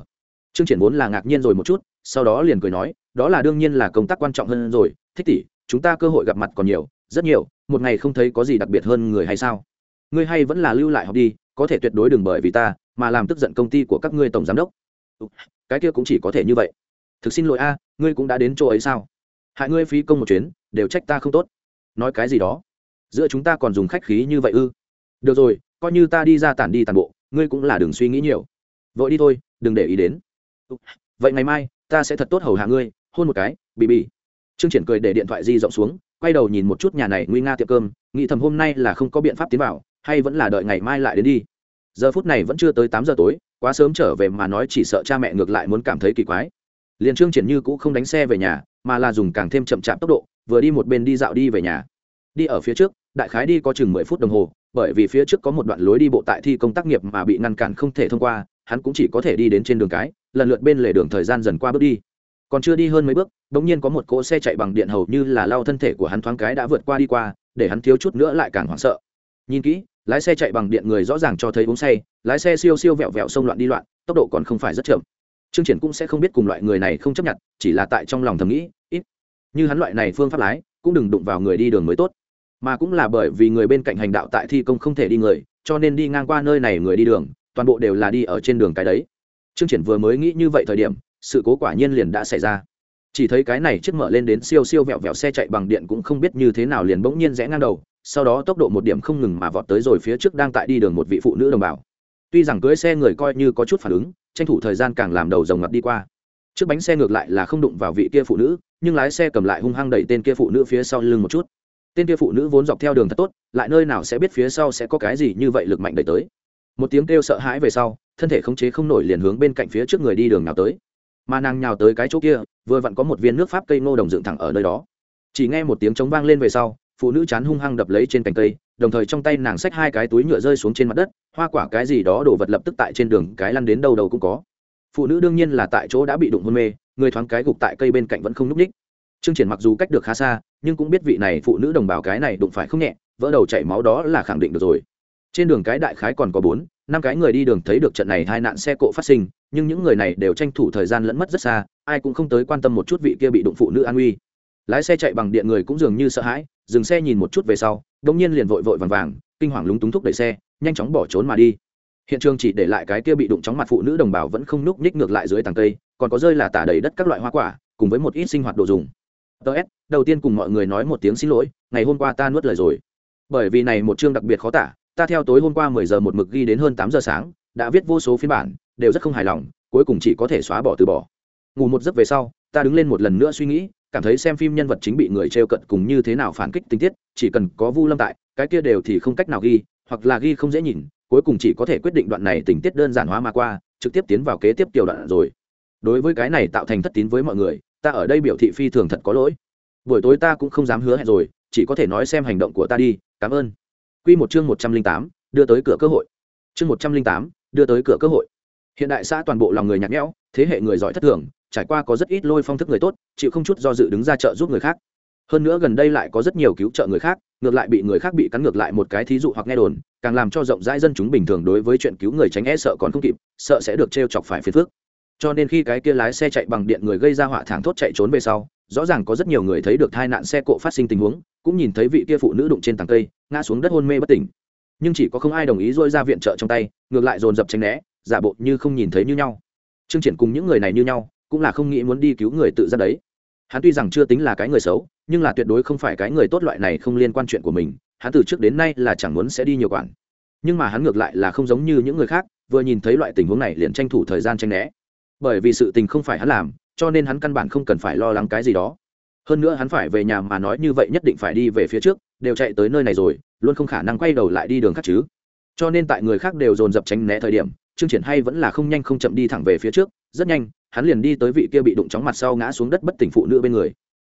Trương Triển vốn là ngạc nhiên rồi một chút, sau đó liền cười nói, đó là đương nhiên là công tác quan trọng hơn rồi thích tỷ chúng ta cơ hội gặp mặt còn nhiều rất nhiều một ngày không thấy có gì đặc biệt hơn người hay sao ngươi hay vẫn là lưu lại học đi có thể tuyệt đối đừng bởi vì ta, mà làm tức giận công ty của các ngươi tổng giám đốc. Cái kia cũng chỉ có thể như vậy. Thực xin lỗi a, ngươi cũng đã đến chỗ ấy sao? Hại ngươi phí công một chuyến, đều trách ta không tốt. Nói cái gì đó? Giữa chúng ta còn dùng khách khí như vậy ư? Được rồi, coi như ta đi ra tản đi tàn bộ, ngươi cũng là đừng suy nghĩ nhiều. Vội đi thôi, đừng để ý đến. Vậy ngày mai, ta sẽ thật tốt hầu hạ ngươi, hôn một cái bị bị trương triển cười để điện thoại di rộng xuống, quay đầu nhìn một chút nhà này nguy nga tiệm cơm, nghĩ thầm hôm nay là không có biện pháp tiến vào hay vẫn là đợi ngày mai lại đến đi? Giờ phút này vẫn chưa tới tám giờ tối, quá sớm trở về mà nói chỉ sợ cha mẹ ngược lại muốn cảm thấy kỳ quái. Liền trương triển như cũ không đánh xe về nhà, mà là dùng càng thêm chậm chạp tốc độ, vừa đi một bên đi dạo đi về nhà. Đi ở phía trước, đại khái đi có chừng mười phút đồng hồ, bởi vì phía trước có một đoạn lối đi bộ tại thi công tác nghiệp mà bị ngăn cản không thể thông qua, hắn cũng chỉ có thể đi đến trên đường cái, lần lượt bên lề đường thời gian dần qua bước đi. Còn chưa đi hơn mấy bước đ ỗ n g nhiên có một cỗ xe chạy bằng điện hầu như là lao thân thể của hắn thoáng cái đã vượt qua đi qua, để hắn thiếu chút nữa lại càng hoảng sợ. Nhìn kỹ lái xe chạy bằng điện người rõ ràng cho thấy uống say, lái xe siêu siêu vẹo vẹo xông loạn đi loạn, tốc độ còn không phải rất chậm. Trương triển cũng sẽ không biết cùng loại người này không chấp nhận, chỉ là tại trong lòng thầm nghĩ, ít như hắn loại này phương pháp lái, cũng đừng đụng vào người đi đường mới tốt. Mà cũng là bởi vì người bên cạnh hành đạo tại thi công không thể đi người, cho nên đi ngang qua nơi này người đi đường, toàn bộ đều là đi ở trên đường cái đấy. Trương triển vừa mới nghĩ như vậy thời điểm, sự cố quả nhiên liền đã xảy ra chỉ thấy cái này chiếc mở lên đến siêu siêu vẹo vẹo xe chạy bằng điện cũng không biết như thế nào liền bỗng nhiên rẽ ngang đầu, sau đó tốc độ một điểm không ngừng mà vọt tới rồi phía trước đang tại đi đường một vị phụ nữ đồng bào. Tuy rằng cưới xe người coi như có chút phản ứng, tranh thủ thời gian càng làm đầu rồng ngập đi qua. Trước bánh xe ngược lại là không đụng vào vị kia phụ nữ, nhưng lái xe cầm lại hung hăng đẩy tên kia phụ nữ phía sau lưng một chút. Tên kia phụ nữ vốn dọc theo đường thật tốt, lại nơi nào sẽ biết phía sau sẽ có cái gì như vậy lực mạnh đẩy tới. Một tiếng kêu sợ hãi về sau, thân thể khống chế không nổi liền hướng bên cạnh phía trước người đi đường nào tới mà nàng nhào tới cái chỗ kia, vừa vặn có một viên nước pháp cây ngô đồng dựng thẳng ở nơi đó. Chỉ nghe một tiếng trống vang lên về sau, phụ nữ chán hung hăng đập lấy trên cành cây, đồng thời trong tay nàng xách hai cái túi nhựa rơi xuống trên mặt đất, hoa quả cái gì đó đổ vật lập tức tại trên đường, cái lăn đến đâu đầu cũng có. Phụ nữ đương nhiên là tại chỗ đã bị đụng hôn mê, người thoáng cái gục tại cây bên cạnh vẫn không núp ních chương triển mặc dù cách được khá xa, nhưng cũng biết vị này phụ nữ đồng bào cái này đụng phải không nhẹ, vỡ đầu chảy máu đó là khẳng định được rồi. Trên đường cái đại khái còn có bốn, năm cái người đi đường thấy được trận này hai nạn xe cộ phát sinh nhưng những người này đều tranh thủ thời gian lẫn mất rất xa, ai cũng không tới quan tâm một chút vị kia bị đụng phụ nữ an uy lái xe chạy bằng điện người cũng dường như sợ hãi, dừng xe nhìn một chút về sau đông nhiên liền vội vội vàng vàng, kinh hoàng lúng túng thúc đẩy xe, nhanh chóng bỏ trốn mà đi. Hiện trường chỉ để lại cái kia bị đụng chóng mặt phụ nữ đồng bào vẫn không núp nhích ngược lại dưới tàng cây, còn có rơi là tả đầy đất các loại hoa quả, cùng với một ít sinh hoạt đồ dùng. Ts đầu tiên cùng mọi người nói một tiếng xin lỗi, ngày hôm qua ta nuốt lời rồi. Bởi vì này một chương đặc biệt khó tả, ta theo tối hôm qua mười giờ một mực ghi đến hơn tám giờ sáng, đã viết vô số phiên bản đều rất không hài lòng, cuối cùng chỉ có thể xóa bỏ từ bỏ. Ngủ một giấc về sau, ta đứng lên một lần nữa suy nghĩ, cảm thấy xem phim nhân vật chính bị người trêu cận cùng như thế nào phản kích tình tiết, chỉ cần có vu lâm tại, cái kia đều thì không cách nào ghi, hoặc là ghi không dễ nhìn, cuối cùng chỉ có thể quyết định đoạn này tình tiết đơn giản hóa mà qua, trực tiếp tiến vào kế tiếp tiểu đoạn rồi. Đối với cái này tạo thành thất tín với mọi người, ta ở đây biểu thị phi thường thật có lỗi. Buổi tối ta cũng không dám hứa hẹn rồi, chỉ có thể nói xem hành động của ta đi, cảm ơn. Q một chương một trăm linh tám, đưa tới cửa cơ hội. Chương một trăm linh tám, đưa tới cửa cơ hội hiện đại xã toàn bộ lòng người nhạt nhẽo, thế hệ người giỏi thất thường, trải qua có rất ít lôi phong thức người tốt, chịu không chút do dự đứng ra chợ giúp người khác. Hơn nữa gần đây lại có rất nhiều cứu trợ người khác, ngược lại bị người khác bị cắn ngược lại một cái thí dụ hoặc nghe đồn, càng làm cho rộng rãi dân chúng bình thường đối với chuyện cứu người tránh e sợ còn không kịp, sợ sẽ được t r e o chọc phải phiền phước cho nên khi cái kia lái xe chạy bằng điện người gây ra họa thảng thốt chạy trốn về sau, rõ ràng có rất nhiều người thấy được tai nạn xe cộ phát sinh tình huống, cũng nhìn thấy vị kia phụ nữ đụng trên tàng cây, ngã xuống đất hôn mê bất tỉnh. Nhưng chỉ có không ai đồng ý dôi ra viện trợ trong tay, ngược lại dồn dập tránh né giả bộ như không nhìn thấy như nhau. Trương triển cùng những người này như nhau, cũng là không nghĩ muốn đi cứu người tự ra đấy. Hắn tuy rằng chưa tính là cái người xấu, nhưng là tuyệt đối không phải cái người tốt loại này không liên quan chuyện của mình, hắn từ trước đến nay là chẳng muốn sẽ đi nhiều quản. Nhưng mà hắn ngược lại là không giống như những người khác, vừa nhìn thấy loại tình huống này liền tranh thủ thời gian tranh né. Bởi vì sự tình không phải hắn làm, cho nên hắn căn bản không cần phải lo lắng cái gì đó. Hơn nữa hắn phải về nhà mà nói như vậy nhất định phải đi về phía trước, đều chạy tới nơi này rồi, luôn không khả năng quay đầu lại đi đường khác chứ. Cho nên tại người khác đều dồn dập tránh né thời điểm chương triển hay vẫn là không nhanh không chậm đi thẳng về phía trước, rất nhanh, hắn liền đi tới vị kia bị đụng chóng mặt sau ngã xuống đất bất tỉnh phụ nữ bên người.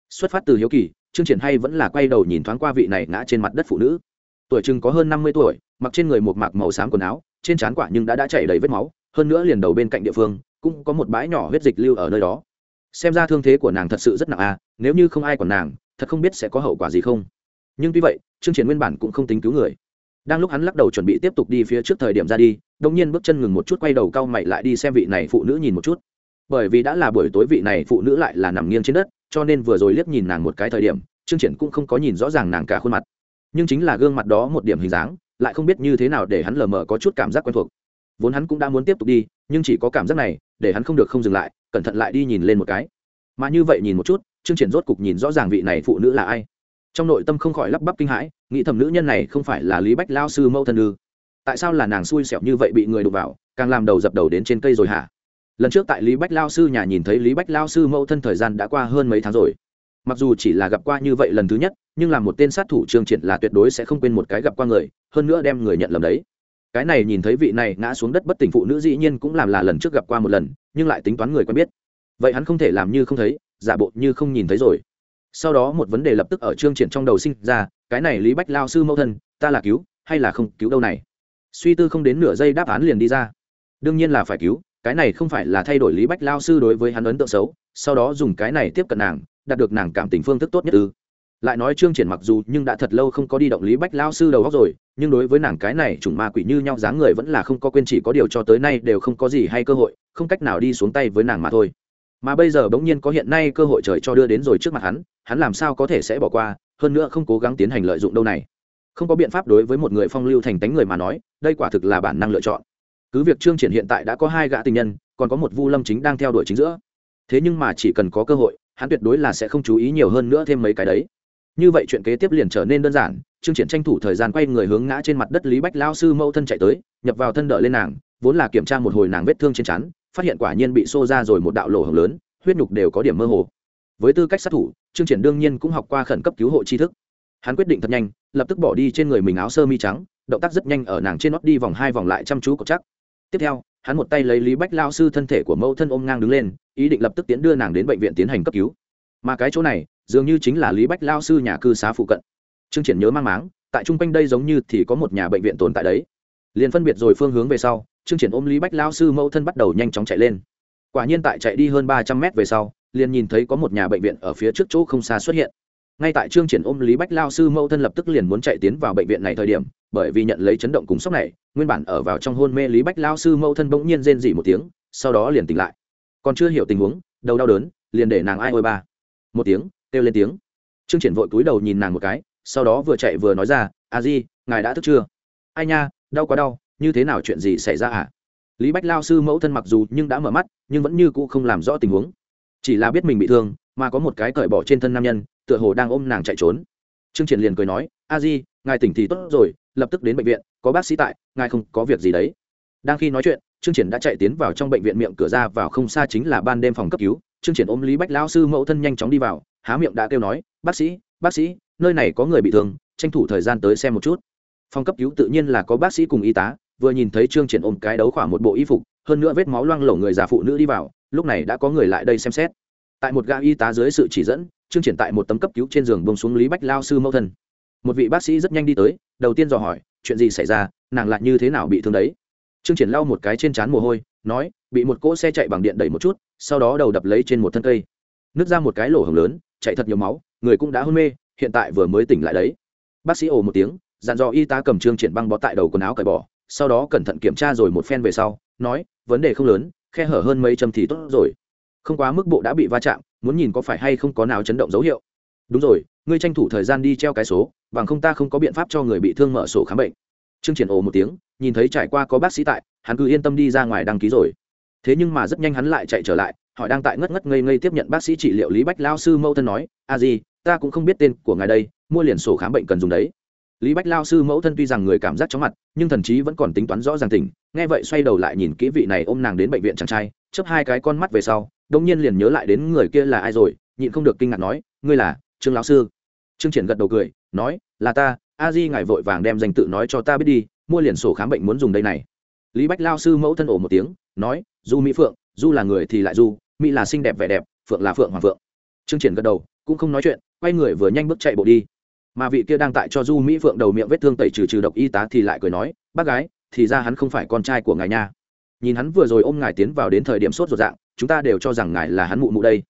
Xuất phát từ hiếu kỳ chương triển hay vẫn là quay đầu nhìn thoáng qua vị này ngã trên mặt đất phụ nữ. Tuổi chừng có hơn năm mươi tuổi, mặc trên người một mạc màu xám quần áo, trên trán quả nhưng đã đã chảy đầy vết máu, hơn nữa liền đầu bên cạnh địa phương, cũng có một bãi nhỏ huyết dịch lưu ở nơi đó. Xem ra thương thế của nàng thật sự rất nặng à nếu như không ai còn nàng, thật không biết sẽ có hậu quả gì không. Nhưng tuy vậy chương triển nguyên bản cũng không tính cứu người. Đang lúc hắn lắc đầu chuẩn bị tiếp tục đi phía trước thời điểm ra đi đông nhiên bước chân ngừng một chút quay đầu cau mày lại đi xem vị này phụ nữ nhìn một chút. Bởi vì đã là buổi tối vị này phụ nữ lại là nằm nghiêng trên đất, cho nên vừa rồi liếc nhìn nàng một cái thời điểm chương triển cũng không có nhìn rõ ràng nàng cả khuôn mặt. Nhưng chính là gương mặt đó một điểm hình dáng, lại không biết như thế nào để hắn lờ mờ có chút cảm giác quen thuộc. Vốn hắn cũng đã muốn tiếp tục đi, nhưng chỉ có cảm giác này, để hắn không được không dừng lại, cẩn thận lại đi nhìn lên một cái. Mà như vậy nhìn một chút chương triển rốt cục nhìn rõ ràng vị này phụ nữ là ai. Trong nội tâm không khỏi lắp bắp kinh hãi, nghĩ thầm nữ nhân này không phải là lý bách lao sư mẫu thân ư tại sao là nàng xui xẻo như vậy bị người đụng vào, càng làm đầu dập đầu đến trên cây rồi hả? Lần trước tại lý bách lao sư nhà nhìn thấy lý bách lao sư mẫu thân thời gian đã qua hơn mấy tháng rồi. Mặc dù chỉ là gặp qua như vậy lần thứ nhất, nhưng là một tên sát thủ trương triển là tuyệt đối sẽ không quên một cái gặp qua người, hơn nữa đem người nhận lầm đấy. Cái này nhìn thấy vị này ngã xuống đất bất tỉnh phụ nữ dĩ nhiên cũng làm là lần trước gặp qua một lần, nhưng lại tính toán người quen biết. Vậy hắn không thể làm như không thấy, giả bộ như không nhìn thấy rồi. Sau đó một vấn đề lập tức ở trương triển trong đầu sinh ra, cái này lý bách lao sư mẫu thân, ta là cứu, hay là không cứu đâu này? Suy tư không đến nửa giây đáp án liền đi ra. Đương nhiên là phải cứu, cái này không phải là thay đổi lý bách lao sư đối với hắn ấn tượng xấu, sau đó dùng cái này tiếp cận nàng, đạt được nàng cảm tình phương thức tốt nhất ư. Lại nói trương triển mặc dù nhưng đã thật lâu không có đi động lý bách lao sư đầu góc rồi, nhưng đối với nàng cái này chủng ma quỷ như nhau dáng người vẫn là không có quên chỉ có điều cho tới nay đều không có gì hay cơ hội, không cách nào đi xuống tay với nàng mà thôi. Mà bây giờ bỗng nhiên có hiện nay cơ hội trời cho đưa đến rồi trước mặt hắn hắn làm sao có thể sẽ bỏ qua, hơn nữa không cố gắng tiến hành lợi dụng đâu này không có biện pháp đối với một người phong lưu thành tánh người mà nói, đây quả thực là bản năng lựa chọn. Cứ việc trương triển hiện tại đã có hai gã tình nhân, còn có một vu lâm chính đang theo đuổi chính giữa. Thế nhưng mà chỉ cần có cơ hội, hắn tuyệt đối là sẽ không chú ý nhiều hơn nữa thêm mấy cái đấy. Như vậy chuyện kế tiếp liền trở nên đơn giản, trương triển tranh thủ thời gian quay người hướng ngã trên mặt đất lý bách lao sư mâu thân chạy tới, nhập vào thân đỡ lên nàng, vốn là kiểm tra một hồi nàng vết thương trên chắn phát hiện quả nhiên bị xô ra rồi một đạo lỗ hổng lớn, huyết nhục đều có điểm mơ hồ. Với tư cách sát thủ, trương triển đương nhiên cũng học qua khẩn cấp cứu hộ tri thức hắn quyết định thật nhanh, lập tức bỏ đi trên người mình áo sơ mi trắng, động tác rất nhanh ở nàng trên nót đi vòng hai vòng lại chăm chú cột chắc. Tiếp theo, hắn một tay lấy lý bách lao sư thân thể của mẫu thân ôm ngang đứng lên, ý định lập tức tiến đưa nàng đến bệnh viện tiến hành cấp cứu. Mà cái chỗ này, dường như chính là lý bách lao sư nhà cư xá phụ cận. Trương triển nhớ mang máng, tại chung quanh đây giống như thì có một nhà bệnh viện tồn tại đấy. Liền phân biệt rồi phương hướng về sau, trương triển ôm lý bách lao sư mẫu thân bắt đầu nhanh chóng chạy lên. Quả nhiên tại chạy đi hơn ba trăm mét về sau, liền nhìn thấy có một nhà bệnh viện ở phía trước chỗ không xa xuất hiện ngay tại trương triển ôm lý bách lao sư mẫu thân lập tức liền muốn chạy tiến vào bệnh viện này thời điểm, bởi vì nhận lấy chấn động cùng sốc này, nguyên bản ở vào trong hôn mê lý bách lao sư mẫu thân bỗng nhiên rên dỉ một tiếng, sau đó liền tỉnh lại. Còn chưa hiểu tình huống, đầu đau đớn, liền để nàng ai ôi ba. Một tiếng, kêu lên tiếng. Trương triển vội cúi đầu nhìn nàng một cái, sau đó vừa chạy vừa nói ra, a di, ngài đã thức chưa? Ai nha, đau quá đau, như thế nào chuyện gì xảy ra à lý bách lao sư mẫu thân mặc dù nhưng đã mở mắt, nhưng vẫn như cũ không làm rõ tình huống. Chỉ là biết mình bị thương, mà có một cái cởi bỏ trên thân nam nhân tựa hồ đang ôm nàng chạy trốn. Trương triển liền cười nói, a di, ngài tỉnh thì tốt rồi, lập tức đến bệnh viện, có bác sĩ tại, ngài không có việc gì đấy. Đang khi nói chuyện, trương triển đã chạy tiến vào trong bệnh viện miệng cửa ra vào không xa chính là ban đêm phòng cấp cứu. Trương triển ôm lý bách Lão sư mẫu thân nhanh chóng đi vào, há miệng đã kêu nói, bác sĩ bác sĩ, nơi này có người bị thương, tranh thủ thời gian tới xem một chút. Phòng cấp cứu tự nhiên là có bác sĩ cùng y tá, vừa nhìn thấy trương triển ôm cái đấu khoảng một bộ y phục, hơn nữa vết máu loang lổ người già phụ nữ đi vào, lúc này đã có người lại đây xem xét tại một gã y tá dưới sự chỉ dẫn trương triển tại một tấm cấp cứu trên giường bông xuống lý bách lao sư mẫu thân. Một vị bác sĩ rất nhanh đi tới, đầu tiên dò hỏi, chuyện gì xảy ra? Nàng lại như thế nào bị thương đấy? Trương triển lau một cái trên trán mồ hôi, nói, bị một cỗ xe chạy bằng điện đẩy một chút, sau đó đầu đập lấy trên một thân cây. Nứt ra một cái lỗ hồng lớn, chạy thật nhiều máu, người cũng đã hôn mê, hiện tại vừa mới tỉnh lại đấy. Bác sĩ ồ một tiếng, dặn dò y tá cầm trương triển băng bó tại đầu quần áo cởi bỏ, sau đó cẩn thận kiểm tra rồi một phen về sau, nói, vấn đề không lớn, khe hở hơn mấy châm thì tốt rồi không quá mức bộ đã bị va chạm, muốn nhìn có phải hay không có nào chấn động dấu hiệu. Đúng rồi, ngươi tranh thủ thời gian đi treo cái số, bằng không ta không có biện pháp cho người bị thương mở sổ khám bệnh. Trương triển ồ một tiếng, nhìn thấy trải qua có bác sĩ tại, hắn cứ yên tâm đi ra ngoài đăng ký rồi. Thế nhưng mà rất nhanh hắn lại chạy trở lại họ đang tại ngất ngất ngây ngây tiếp nhận bác sĩ trị liệu lý bách lao sư mẫu thân nói, a gì ta cũng không biết tên của ngài đây, mua liền sổ khám bệnh cần dùng đấy. Lý bách lao sư mẫu thân tuy rằng người cảm giác chóng mặt, nhưng thần chí vẫn còn tính toán rõ ràng tỉnh nghe vậy xoay đầu lại nhìn kỹ vị này ôm nàng đến bệnh viện chàng trai chấp hai cái con mắt về sau đông nhiên liền nhớ lại đến người kia là ai rồi, nhịn không được kinh ngạc nói, ngươi là trương lão sư? Trương triển gật đầu cười, nói, là ta, a di ngài vội vàng đem danh tự nói cho ta biết đi, mua liền sổ khám bệnh muốn dùng đây này. Lý bách lao sư mẫu thân ổ một tiếng, nói du mỹ phượng du là người thì lại du mỹ là xinh đẹp vẻ đẹp, phượng là phượng hoàng phượng. Trương triển gật đầu, cũng không nói chuyện, quay người vừa nhanh bước chạy bộ đi. Mà vị kia đang tại cho du mỹ phượng đầu miệng vết thương tẩy trừ trừ độc y tá thì lại cười nói, bác gái, thì ra hắn không phải con trai của ngài nha. Nhìn hắn vừa rồi ôm ngài tiến vào đến thời điểm sốt ruột dạng chúng ta đều cho rằng ngài là hắn mụ mụ đây.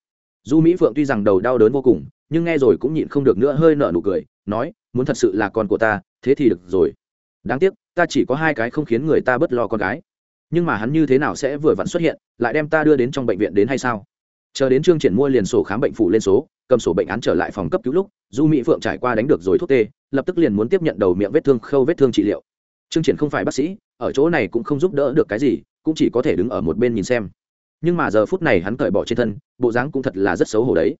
Du mỹ phượng tuy rằng đầu đau đớn vô cùng, nhưng nghe rồi cũng nhịn không được nữa hơi nở nụ cười, nói, muốn thật sự là con của ta, thế thì được rồi. Đáng tiếc, ta chỉ có hai cái không khiến người ta bớt lo con gái. Nhưng mà hắn như thế nào sẽ vừa vặn xuất hiện, lại đem ta đưa đến trong bệnh viện đến hay sao? Chờ đến trương triển mua liền sổ khám bệnh phủ lên số, cầm sổ bệnh án trở lại phòng cấp cứu lúc du mỹ phượng trải qua đánh được rồi thuốc tê, lập tức liền muốn tiếp nhận đầu miệng vết thương khâu vết thương trị liệu. Trương triển không phải bác sĩ, ở chỗ này cũng không giúp đỡ được cái gì, cũng chỉ có thể đứng ở một bên nhìn xem nhưng mà giờ phút này hắn cởi bỏ trên thân, bộ dáng cũng thật là rất xấu hổ đấy.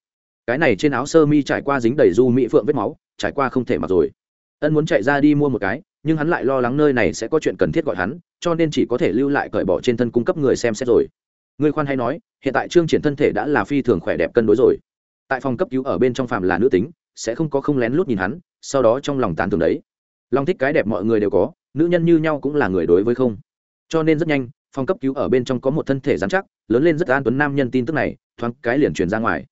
Cái này trên áo sơ mi trải qua dính đầy du mỹ phượng vết máu, trải qua không thể mặc rồi. Ân muốn chạy ra đi mua một cái, nhưng hắn lại lo lắng nơi này sẽ có chuyện cần thiết gọi hắn, cho nên chỉ có thể lưu lại cởi bỏ trên thân cung cấp người xem xét rồi. Người khoan hay nói, hiện tại trương triển thân thể đã là phi thường khỏe đẹp cân đối rồi. Tại phòng cấp cứu ở bên trong phàm là nữ tính, sẽ không có không lén lút nhìn hắn, sau đó trong lòng tàn thường đấy. Lòng thích cái đẹp mọi người đều có, nữ nhân như nhau cũng là người đối với không. Cho nên rất nhanh phòng cấp cứu ở bên trong có một thân thể dán chắc, lớn lên rất an tuấn nam nhân tin tức này, thoáng cái liền truyền ra ngoài.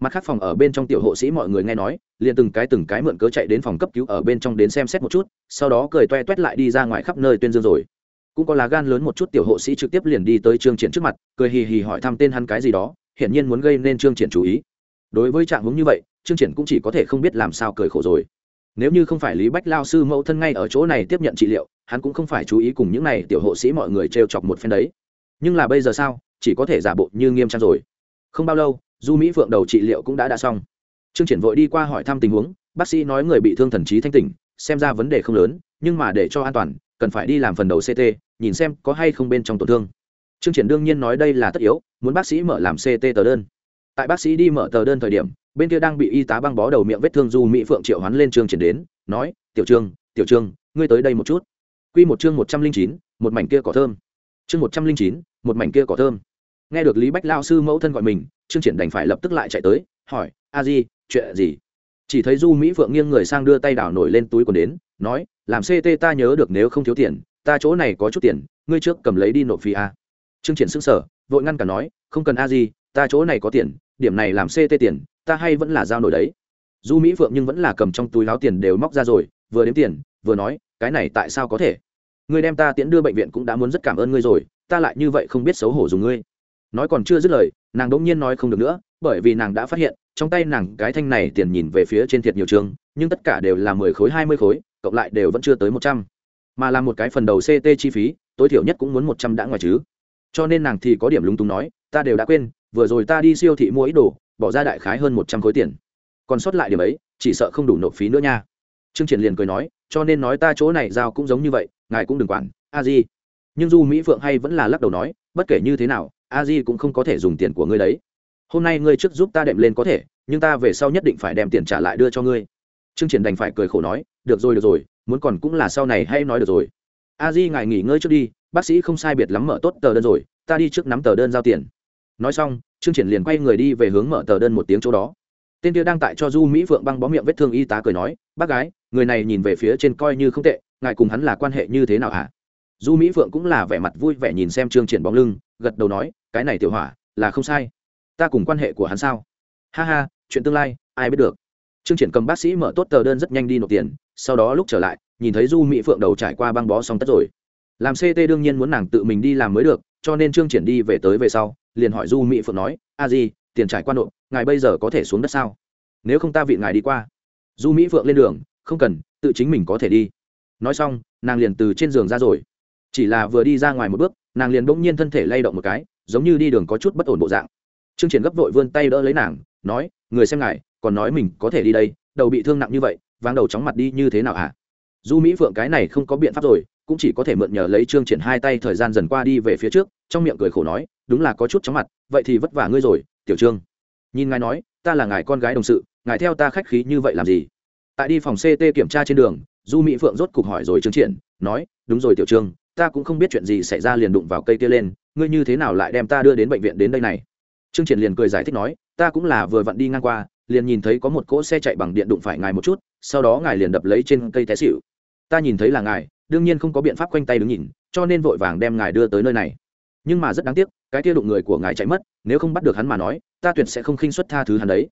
Mặt khác phòng ở bên trong tiểu hộ sĩ mọi người nghe nói, liền từng cái từng cái mượn cớ chạy đến phòng cấp cứu ở bên trong đến xem xét một chút, sau đó cười toe toét lại đi ra ngoài khắp nơi tuyên dương rồi. Cũng có lá gan lớn một chút tiểu hộ sĩ trực tiếp liền đi tới trương triển trước mặt, cười hì hì hỏi thăm tên hắn cái gì đó, hiển nhiên muốn gây nên trương triển chú ý. Đối với trạng hướng như vậy, trương triển cũng chỉ có thể không biết làm sao cười khổ rồi nếu như không phải lý bách lao sư mẫu thân ngay ở chỗ này tiếp nhận trị liệu, hắn cũng không phải chú ý cùng những này tiểu hộ sĩ mọi người t chọc một phen đấy. Nhưng là bây giờ sao? Chỉ có thể giả bộ như nghiêm trang rồi. Không bao lâu, du mỹ phượng đầu trị liệu cũng đã đã xong. Trương triển vội đi qua hỏi thăm tình huống, bác sĩ nói người bị thương thần trí thanh tỉnh, xem ra vấn đề không lớn, nhưng mà để cho an toàn, cần phải đi làm phần đầu ct nhìn xem có hay không bên trong tổn thương. Trương triển đương nhiên nói đây là tất yếu, muốn bác sĩ mở làm ct tờ đơn. Tại bác sĩ đi mở tờ đơn thời điểm bên kia đang bị y tá băng bó đầu miệng vết thương du mỹ phượng triệu hoán lên trương triển đến nói tiểu trương tiểu trương ngươi tới đây một chút. Quy một chương một trăm linh chín một mảnh kia cỏ thơm. Chương một trăm linh chín một mảnh kia cỏ thơm. Nghe được lý bách lao sư mẫu thân gọi mình trương triển đành phải lập tức lại chạy tới hỏi a di chuyện gì? Chỉ thấy du mỹ phượng nghiêng người sang đưa tay đảo nổi lên túi quần đến nói làm ct ta nhớ được nếu không thiếu tiền ta chỗ này có chút tiền ngươi trước cầm lấy đi nộp phí a. Trương triển sững sờ, vội ngăn cả nói không cần a di ta chỗ này có tiền điểm này làm ct tiền ta hay vẫn là giao nổi đấy. Du mỹ phượng nhưng vẫn là cầm trong túi láo tiền đều móc ra rồi, vừa đếm tiền, vừa nói, cái này tại sao có thể? Ngươi đem ta tiễn đưa bệnh viện cũng đã muốn rất cảm ơn ngươi rồi, ta lại như vậy không biết xấu hổ dùng ngươi. Nói còn chưa dứt lời, nàng đỗng nhiên nói không được nữa, bởi vì nàng đã phát hiện, trong tay nàng cái thanh này tiền nhìn về phía trên thiệt nhiều trường, nhưng tất cả đều là mười khối, hai mươi khối, cộng lại đều vẫn chưa tới một trăm. Mà là một cái phần đầu ct chi phí, tối thiểu nhất cũng muốn một trăm đã ngoài chứ. Cho nên nàng thì có điểm lúng túng nói, ta đều đã quên, vừa rồi ta đi siêu thị mua ít đồ bỏ ra đại khái hơn một trăm khối tiền. Còn sót lại điểm ấy, chỉ sợ không đủ nộp phí nữa nha. Trương triển liền cười nói, cho nên nói ta chỗ này giao cũng giống như vậy, ngài cũng đừng quản, a di. Nhưng du mỹ phượng hay vẫn là lắc đầu nói, bất kể như thế nào, a di cũng không có thể dùng tiền của ngươi đấy. Hôm nay ngươi trước giúp ta đệm lên có thể, nhưng ta về sau nhất định phải đem tiền trả lại đưa cho ngươi. Trương triển đành phải cười khổ nói, được rồi được rồi, muốn còn cũng là sau này hay nói được rồi. A di ngài nghỉ ngơi trước đi, bác sĩ không sai biệt lắm mở tốt tờ đơn rồi, ta đi trước nắm tờ đơn giao tiền nói xong, trương triển liền quay người đi về hướng mở tờ đơn một tiếng chỗ đó. Tên kia đang tại cho du mỹ phượng băng bó miệng vết thương y tá cười nói, bác gái, người này nhìn về phía trên coi như không tệ, ngài cùng hắn là quan hệ như thế nào hả? Du mỹ phượng cũng là vẻ mặt vui vẻ nhìn xem trương triển bóng lưng, gật đầu nói, cái này tiểu hỏa, là không sai. Ta cùng quan hệ của hắn sao? Ha ha, chuyện tương lai, ai biết được. Trương triển cầm bác sĩ mở tốt tờ đơn rất nhanh đi nộp tiền, sau đó lúc trở lại, nhìn thấy du mỹ phượng đầu trải qua băng bó xong tất rồi. Làm ct đương nhiên muốn nàng tự mình đi làm mới được, cho nên trương triển đi về tới về sau liền hỏi du mỹ phượng nói, a gì tiền trải qua nộp, ngài bây giờ có thể xuống đất sao? Nếu không ta vị ngài đi qua. Du mỹ phượng lên đường, không cần, tự chính mình có thể đi. Nói xong, nàng liền từ trên giường ra rồi. Chỉ là vừa đi ra ngoài một bước, nàng liền bỗng nhiên thân thể lay động một cái, giống như đi đường có chút bất ổn bộ dạng. Trương triển gấp vội vươn tay đỡ lấy nàng, nói, người xem ngài, còn nói mình có thể đi đây, đầu bị thương nặng như vậy, váng đầu chóng mặt đi như thế nào hả? Du mỹ phượng cái này không có biện pháp rồi cũng chỉ có thể mượn nhờ lấy trương triển hai tay thời gian dần qua đi về phía trước, trong miệng cười khổ nói, đúng là có chút chóng mặt, vậy thì vất vả ngươi rồi, tiểu trương. Nhìn ngài nói, ta là ngài con gái đồng sự, ngài theo ta khách khí như vậy làm gì? Tại đi phòng ct kiểm tra trên đường, du mỹ phượng rốt cục hỏi rồi trương triển, nói, đúng rồi tiểu trương, ta cũng không biết chuyện gì xảy ra liền đụng vào cây kia lên, ngươi như thế nào lại đem ta đưa đến bệnh viện đến đây này? Trương triển liền cười giải thích nói, ta cũng là vừa vặn đi ngang qua, liền nhìn thấy có một cỗ xe chạy bằng điện đụng phải ngài một chút, sau đó ngài liền đập lấy trên cây té xỉu. Ta nhìn thấy là ngài đương nhiên không có biện pháp quanh tay đứng nhìn, cho nên vội vàng đem ngài đưa tới nơi này. Nhưng mà rất đáng tiếc, cái kia đụng người của ngài chạy mất, nếu không bắt được hắn mà nói, ta tuyệt sẽ không khinh xuất tha thứ hắn đấy.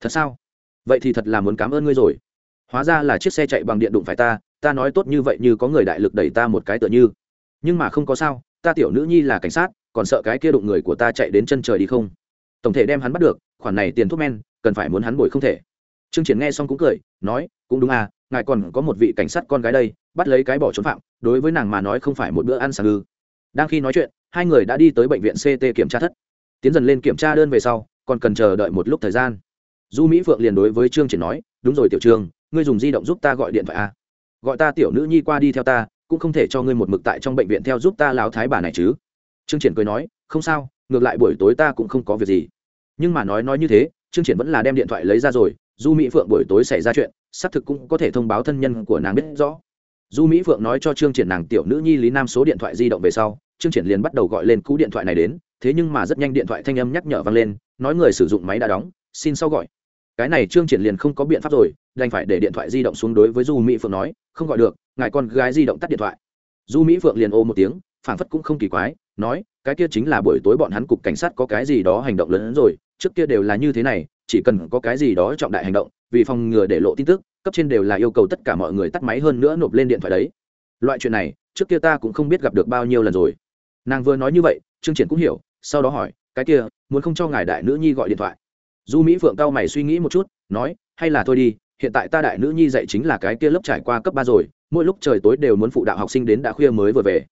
Thật sao? Vậy thì thật là muốn cảm ơn ngươi rồi. Hóa ra là chiếc xe chạy bằng điện đụng phải ta ta nói tốt như vậy như có người đại lực đẩy ta một cái tựa như. Nhưng mà không có sao, ta tiểu nữ nhi là cảnh sát, còn sợ cái kia đụng người của ta chạy đến chân trời đi không? Tổng thể đem hắn bắt được, khoản này tiền thuốc men, cần phải muốn hắn bồi không thể. Trương triển nghe xong cũng cười, nói, cũng đúng à ngài còn có một vị cảnh sát con gái đây, bắt lấy cái bỏ trốn phạm, đối với nàng mà nói không phải một bữa ăn sáng ư. Đang khi nói chuyện, hai người đã đi tới bệnh viện ct kiểm tra thất. Tiến dần lên kiểm tra đơn về sau, còn cần chờ đợi một lúc thời gian. Du mỹ phượng liền đối với trương triển nói, đúng rồi tiểu trương, ngươi dùng di động giúp ta gọi điện thoại à? gọi ta tiểu nữ nhi qua đi theo ta, cũng không thể cho ngươi một mực tại trong bệnh viện theo giúp ta láo thái bà này chứ. Trương triển cười nói, không sao, ngược lại buổi tối ta cũng không có việc gì. Nhưng mà nói nói như thế, trương triển vẫn là đem điện thoại lấy ra rồi du mỹ phượng buổi tối xảy ra chuyện xác thực cũng có thể thông báo thân nhân của nàng biết rõ du mỹ phượng nói cho trương triển nàng tiểu nữ nhi lý nam số điện thoại di động về sau trương triển liền bắt đầu gọi lên cú điện thoại này đến thế nhưng mà rất nhanh điện thoại thanh âm nhắc nhở vang lên nói người sử dụng máy đã đóng xin sau gọi cái này trương triển liền không có biện pháp rồi đành phải để điện thoại di động xuống đối với du mỹ phượng nói không gọi được ngài con gái di động tắt điện thoại du mỹ phượng liền ô một tiếng phảng phất cũng không kỳ quái nói cái kia chính là buổi tối bọn hắn cục cảnh sát có cái gì đó hành động lớn hơn rồi trước kia đều là như thế này, chỉ cần có cái gì đó trọng đại hành động, vì phòng ngừa để lộ tin tức, cấp trên đều là yêu cầu tất cả mọi người tắt máy hơn nữa nộp lên điện thoại đấy. Loại chuyện này, trước kia ta cũng không biết gặp được bao nhiêu lần rồi. Nàng vừa nói như vậy, trương triển cũng hiểu, sau đó hỏi, cái kia, muốn không cho ngài đại nữ nhi gọi điện thoại? Du mỹ phượng cao mày suy nghĩ một chút, nói, hay là thôi đi, hiện tại ta đại nữ nhi dạy chính là cái kia lớp trải qua cấp ba rồi, mỗi lúc trời tối đều muốn phụ đạo học sinh đến đã khuya mới vừa về.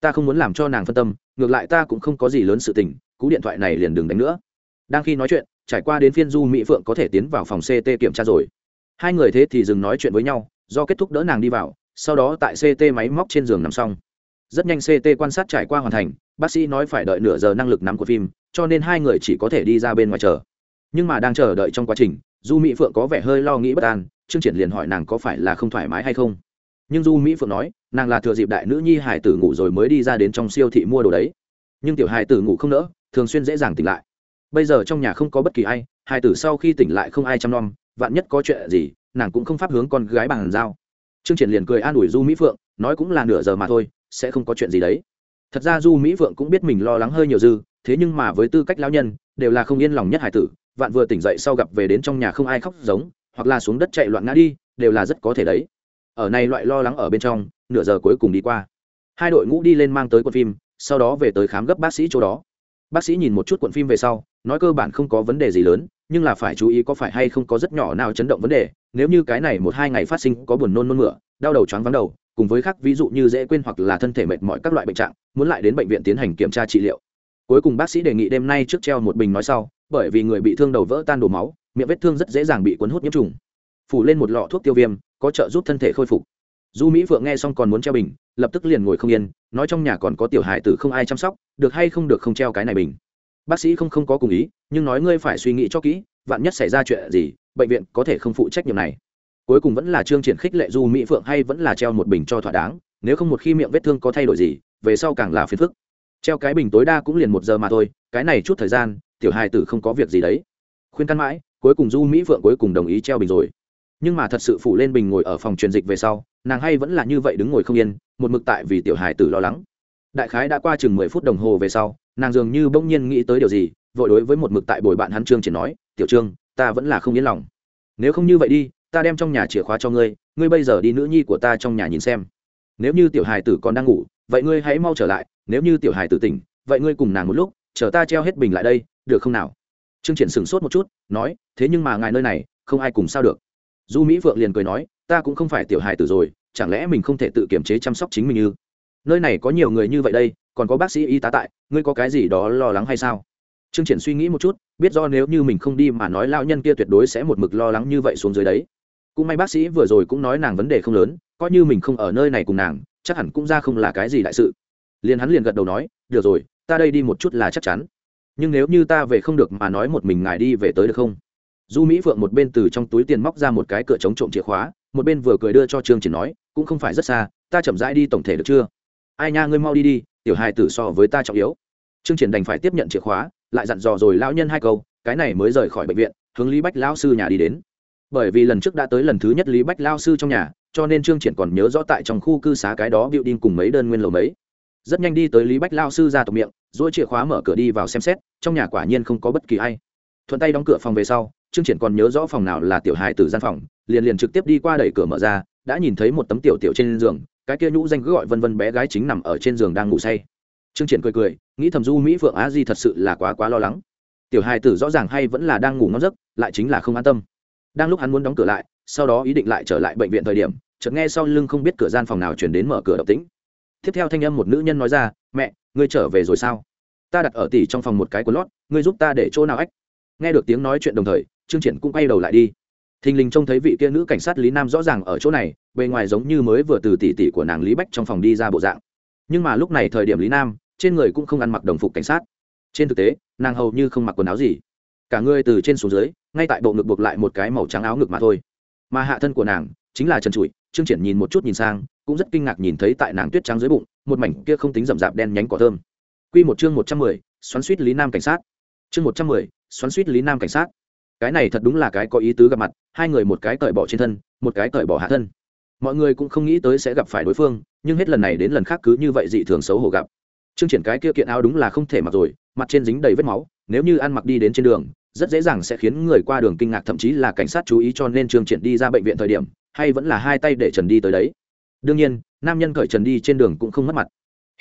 Ta không muốn làm cho nàng phân tâm, ngược lại ta cũng không có gì lớn sự tình, cú điện thoại này liền đừng đánh nữa đang khi nói chuyện, trải qua đến phiên du mỹ phượng có thể tiến vào phòng ct kiểm tra rồi. Hai người thế thì dừng nói chuyện với nhau, do kết thúc đỡ nàng đi vào, sau đó tại ct máy móc trên giường nằm xong. Rất nhanh ct quan sát trải qua hoàn thành, bác sĩ nói phải đợi nửa giờ năng lực nắm của phim, cho nên hai người chỉ có thể đi ra bên ngoài chờ. Nhưng mà đang chờ đợi trong quá trình, du mỹ phượng có vẻ hơi lo nghĩ bất an, trương triển liền hỏi nàng có phải là không thoải mái hay không. Nhưng du mỹ phượng nói, nàng là thừa dịp đại nữ nhi hải tử ngủ rồi mới đi ra đến trong siêu thị mua đồ đấy. Nhưng tiểu hải tử ngủ không nỡ, thường xuyên dễ dàng tỉnh lại bây giờ trong nhà không có bất kỳ ai, hai tử sau khi tỉnh lại không ai chăm nom, vạn nhất có chuyện gì, nàng cũng không pháp hướng con gái bằng dao trương triển liền cười an ủi du mỹ phượng, nói cũng là nửa giờ mà thôi, sẽ không có chuyện gì đấy. Thật ra du mỹ phượng cũng biết mình lo lắng hơi nhiều dư, thế nhưng mà với tư cách lão nhân, đều là không yên lòng nhất hải tử, vạn vừa tỉnh dậy sau gặp về đến trong nhà không ai khóc giống, hoặc là xuống đất chạy loạn ngã đi, đều là rất có thể đấy. Ở này loại lo lắng ở bên trong, nửa giờ cuối cùng đi qua. Hai đội ngũ đi lên mang tới quân phim, sau đó về tới khám gấp bác sĩ chỗ đó bác sĩ nhìn một chút cuộn phim về sau, nói cơ bản không có vấn đề gì lớn, nhưng là phải chú ý có phải hay không có rất nhỏ nào chấn động vấn đề. Nếu như cái này một hai ngày phát sinh có buồn nôn nôn mửa, đau đầu choáng vắng đầu, cùng với khác ví dụ như dễ quên hoặc là thân thể mệt mỏi các loại bệnh trạng, muốn lại đến bệnh viện tiến hành kiểm tra trị liệu. Cuối cùng bác sĩ đề nghị đêm nay trước treo một bình nói sau, bởi vì người bị thương đầu vỡ tan đổ máu, miệng vết thương rất dễ dàng bị cuốn hút nhiễm trùng. Phủ lên một lọ thuốc tiêu viêm, có trợ giúp thân thể khôi phục. Du mỹ phượng nghe xong còn muốn treo bình, lập tức liền ngồi không yên nói trong nhà còn có tiểu hài tử không ai chăm sóc, được hay không được không treo cái này bình. Bác sĩ không không có cùng ý, nhưng nói ngươi phải suy nghĩ cho kỹ, vạn nhất xảy ra chuyện gì, bệnh viện có thể không phụ trách nhiệm này. Cuối cùng vẫn là trương triển khích lệ du mỹ phượng hay vẫn là treo một bình cho thỏa đáng, nếu không một khi miệng vết thương có thay đổi gì, về sau càng là phiền phức. Treo cái bình tối đa cũng liền một giờ mà thôi, cái này chút thời gian, tiểu hài tử không có việc gì đấy. Khuyên căn mãi, cuối cùng du mỹ phượng cuối cùng đồng ý treo bình rồi. Nhưng mà thật sự phủ lên bình ngồi ở phòng truyền dịch về sau, nàng hay vẫn là như vậy đứng ngồi không yên một mực tại vì tiểu hài tử lo lắng. Đại khái đã qua chừng mười phút đồng hồ về sau, nàng dường như bỗng nhiên nghĩ tới điều gì, vội đối với một mực tại bồi bạn hắn trương triển nói, tiểu trương, ta vẫn là không yên lòng. Nếu không như vậy đi, ta đem trong nhà chìa khóa cho ngươi ngươi bây giờ đi nữ nhi của ta trong nhà nhìn xem. Nếu như tiểu hài tử còn đang ngủ, vậy ngươi hãy mau trở lại, nếu như tiểu hài tử tỉnh, vậy ngươi cùng nàng một lúc, chờ ta treo hết bình lại đây, được không nào? Trương triển sửng sốt một chút, nói, thế nhưng mà ngài nơi này, không ai cùng sao được. Du mỹ phượng liền cười nói, ta cũng không phải tiểu hài tử rồi chẳng lẽ mình không thể tự kiểm chế chăm sóc chính mình như nơi này có nhiều người như vậy đây, còn có bác sĩ y tá tại, ngươi có cái gì đó lo lắng hay sao? Trương triển suy nghĩ một chút, biết do nếu như mình không đi mà nói lao nhân kia tuyệt đối sẽ một mực lo lắng như vậy xuống dưới đấy. Cũng may bác sĩ vừa rồi cũng nói nàng vấn đề không lớn, coi như mình không ở nơi này cùng nàng, chắc hẳn cũng ra không là cái gì đại sự. Liền hắn liền gật đầu nói, được rồi, ta đây đi một chút là chắc chắn. Nhưng nếu như ta về không được mà nói một mình ngài đi về tới được không? Du mỹ phượng một bên từ trong túi tiền móc ra một cái cửa chống trộm chìa khóa, một bên vừa cười đưa cho trương triển nói cũng không phải rất xa, ta chậm rãi đi tổng thể được chưa? Ai nha, ngươi mau đi đi, tiểu hài tử so với ta trọng yếu. Trương triển đành phải tiếp nhận chìa khóa, lại dặn dò rồi lão nhân hai câu, cái này mới rời khỏi bệnh viện, hướng lý bách lão sư nhà đi đến. Bởi vì lần trước đã tới lần thứ nhất lý bách lao sư trong nhà, cho nên trương triển còn nhớ rõ tại trong khu cư xá cái đó bịu đinh cùng mấy đơn nguyên lầu mấy. Rất nhanh đi tới lý bách lao sư ra tộc miệng dỗi chìa khóa mở cửa đi vào xem xét, trong nhà quả nhiên không có bất kỳ ai. Thuận tay đóng cửa phòng về sau, trương triển còn nhớ rõ phòng nào là tiểu hài tử gian phòng, liền liền trực tiếp đi qua đẩy cửa mở ra đã nhìn thấy một tấm tiểu tiểu trên giường, cái kia nhũ danh cứ gọi vân vân bé gái chính nằm ở trên giường đang ngủ say. Trương triển cười cười, nghĩ thầm du mỹ phượng á di thật sự là quá quá lo lắng. Tiểu hài tử rõ ràng hay vẫn là đang ngủ ngon giấc, lại chính là không an tâm. Đang lúc hắn muốn đóng cửa lại, sau đó ý định lại trở lại bệnh viện thời điểm, chợt nghe sau lưng không biết cửa gian phòng nào chuyển đến mở cửa động tĩnh. Tiếp theo thanh âm một nữ nhân nói ra, mẹ, ngươi trở về rồi sao? Ta đặt ở tỉ trong phòng một cái của lót, ngươi giúp ta để chỗ nào ách? Nghe được tiếng nói chuyện đồng thời, trương triển cũng quay đầu lại đi thình lình trông thấy vị kia nữ cảnh sát lý nam rõ ràng ở chỗ này, bề ngoài giống như mới vừa từ tỉ tỉ của nàng lý bách trong phòng đi ra bộ dạng. Nhưng mà lúc này thời điểm lý nam, trên người cũng không ăn mặc đồng phục cảnh sát. Trên thực tế, nàng hầu như không mặc quần áo gì. Cả người từ trên xuống dưới, ngay tại bộ ngực buộc lại một cái màu trắng áo ngực mà thôi. Mà hạ thân của nàng, chính là trần trụi, trương triển nhìn một chút nhìn sang, cũng rất kinh ngạc nhìn thấy tại nàng tuyết trắng dưới bụng, một mảnh kia không tính rậm rạp đen nhánh cỏ thơm. Quy một chương một trăm mười, xoắn suýt lý nam cảnh sát. Chương một trăm mười, xoắn suýt lý nam cảnh sát cái này thật đúng là cái có ý tứ gặp mặt, hai người một cái cởi bỏ trên thân, một cái cởi bỏ hạ thân. Mọi người cũng không nghĩ tới sẽ gặp phải đối phương, nhưng hết lần này đến lần khác cứ như vậy dị thường xấu hổ gặp. Chương triển cái kia kiện áo đúng là không thể mặc rồi, mặt trên dính đầy vết máu, nếu như ăn mặc đi đến trên đường, rất dễ dàng sẽ khiến người qua đường kinh ngạc, thậm chí là cảnh sát chú ý cho nên trương triển đi ra bệnh viện thời điểm, hay vẫn là hai tay để trần đi tới đấy. Đương nhiên, nam nhân cởi trần đi trên đường cũng không mất mặt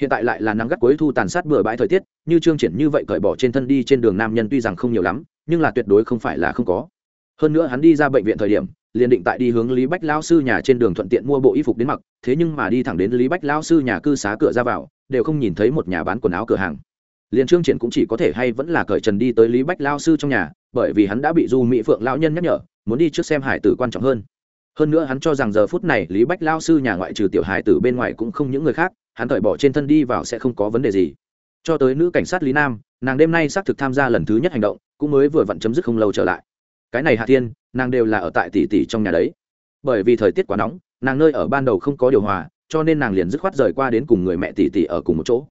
hiện tại lại là nắng gắt cuối thu tàn sát bừa bãi thời tiết, như trương triển như vậy cởi bỏ trên thân đi trên đường nam nhân tuy rằng không nhiều lắm, nhưng là tuyệt đối không phải là không có. Hơn nữa hắn đi ra bệnh viện thời điểm, liền định tại đi hướng lý bách lão sư nhà trên đường thuận tiện mua bộ y phục đến mặc, thế nhưng mà đi thẳng đến lý bách lão sư nhà cư xá cửa ra vào, đều không nhìn thấy một nhà bán quần áo cửa hàng. Liền trương triển cũng chỉ có thể hay vẫn là cởi trần đi tới lý bách lão sư trong nhà, bởi vì hắn đã bị du mỹ phượng lão nhân nhắc nhở, muốn đi trước xem hải tử quan trọng hơn. Hơn nữa hắn cho rằng giờ phút này lý bách lao sư nhà ngoại trừ tiểu hải tử bên ngoài cũng không những người khác hắn cởi bỏ trên thân đi vào sẽ không có vấn đề gì. Cho tới nữ cảnh sát lý nam, nàng đêm nay xác thực tham gia lần thứ nhất hành động, cũng mới vừa vặn chấm dứt không lâu trở lại. Cái này hạ thiên, nàng đều là ở tại tỷ tỷ trong nhà đấy. Bởi vì thời tiết quá nóng, nàng nơi ở ban đầu không có điều hòa, cho nên nàng liền dứt khoát rời qua đến cùng người mẹ tỷ tỷ ở cùng một chỗ.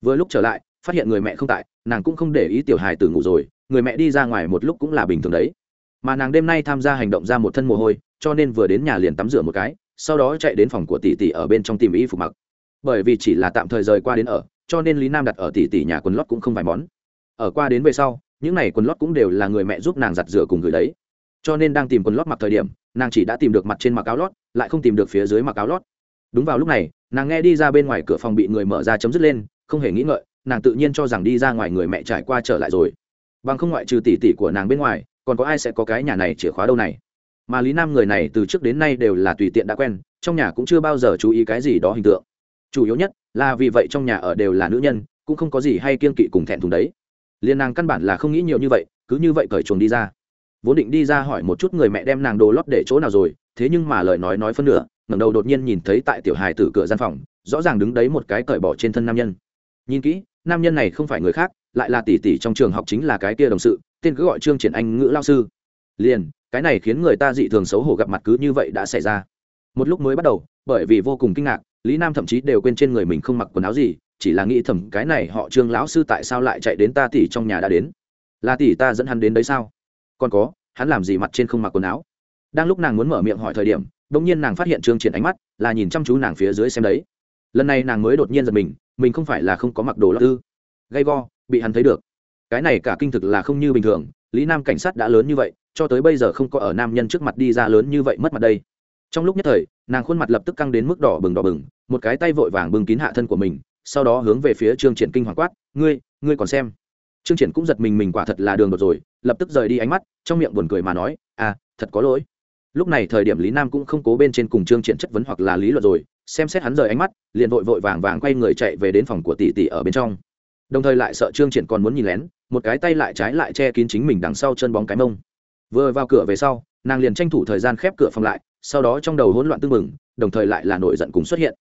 Vừa lúc trở lại, phát hiện người mẹ không tại, nàng cũng không để ý tiểu hài tử ngủ rồi, người mẹ đi ra ngoài một lúc cũng là bình thường đấy. Mà nàng đêm nay tham gia hành động ra một thân mồ hôi, cho nên vừa đến nhà liền tắm rửa một cái, sau đó chạy đến phòng của tỷ tỷ ở bên trong tìm y phục mặc bởi vì chỉ là tạm thời rời qua đến ở, cho nên lý nam đặt ở tỷ tỷ nhà quần lót cũng không vài món. Ở qua đến về sau, những n à y quần lót cũng đều là người mẹ giúp nàng giặt rửa cùng gửi đấy. Cho nên đang tìm quần lót mặc thời điểm, nàng chỉ đã tìm được mặt trên mặc áo lót, lại không tìm được phía dưới mặc áo lót. Đúng vào lúc này, nàng nghe đi ra bên ngoài cửa phòng bị người mở ra chấm dứt lên, không hề nghĩ ngợi, nàng tự nhiên cho rằng đi ra ngoài người mẹ trải qua trở lại rồi. Bằng không ngoại trừ tỷ tỷ của nàng bên ngoài, còn có ai sẽ có cái nhà này chìa khóa đâu này? Mà lý nam người này từ trước đến nay đều là tùy tiện đã quen, trong nhà cũng chưa bao giờ chú ý cái gì đó hình tượng chủ yếu nhất là vì vậy trong nhà ở đều là nữ nhân, cũng không có gì hay kiên kỵ cùng thẹn thùng đấy. Liên nàng căn bản là không nghĩ nhiều như vậy, cứ như vậy cởi chuồng đi ra. Vốn định đi ra hỏi một chút người mẹ đem nàng đồ lót để chỗ nào rồi, thế nhưng mà lời nói nói phân nửa, ngẩng đầu đột nhiên nhìn thấy tại tiểu hài tử cửa gian phòng, rõ ràng đứng đấy một cái cởi bỏ trên thân nam nhân. Nhìn kỹ, nam nhân này không phải người khác, lại là tỷ tỷ trong trường học chính là cái kia đồng sự, tên cứ gọi trương triển anh ngữ lao sư. Liền, cái này khiến người ta dị thường xấu hổ gặp mặt cứ như vậy đã xảy ra. Một lúc mới bắt đầu, bởi vì vô cùng kinh ngạc lý nam thậm chí đều quên trên người mình không mặc quần áo gì, chỉ là nghĩ thầm cái này họ trương lão sư tại sao lại chạy đến ta tỷ trong nhà đã đến? Là tỷ ta dẫn hắn đến đấy sao? Còn có, hắn làm gì mặt trên không mặc quần áo? Đang lúc nàng muốn mở miệng hỏi thời điểm đ ỗ n g nhiên nàng phát hiện trương triển ánh mắt, là nhìn chăm chú nàng phía dưới xem đấy. Lần này nàng mới đột nhiên giật mình mình không phải là không có mặc đồ lắc tư gay go, bị hắn thấy được. Cái này cả kinh thực là không như bình thường, lý nam cảnh sát đã lớn như vậy, cho tới bây giờ không có ở nam nhân trước mặt đi ra lớn như vậy mất mặt đây. Trong lúc nhất thời, nàng khuôn mặt lập tức căng đến mức đỏ bừng đỏ bừng một cái tay vội vàng bưng kín hạ thân của mình, sau đó hướng về phía trương triển kinh hoàng quát, ngươi ngươi còn xem? Trương triển cũng giật mình mình quả thật là đường đột rồi, lập tức rời đi ánh mắt, trong miệng buồn cười mà nói à thật có lỗi. Lúc này thời điểm lý nam cũng không cố bên trên cùng trương triển chất vấn hoặc là lý luận rồi, xem xét hắn rời ánh mắt, liền vội vội vàng vàng quay người chạy về đến phòng của tỷ tỷ ở bên trong. Đồng thời lại sợ trương triển còn muốn nhìn lén, một cái tay lại trái lại che kín chính mình đằng sau chân bóng cái mông. Vừa vào cửa về sau, nàng liền tranh thủ thời gian khép cửa phòng lại, sau đó trong đầu hỗn loạn tương mừng đồng thời lại là nổi giận cùng xuất hiện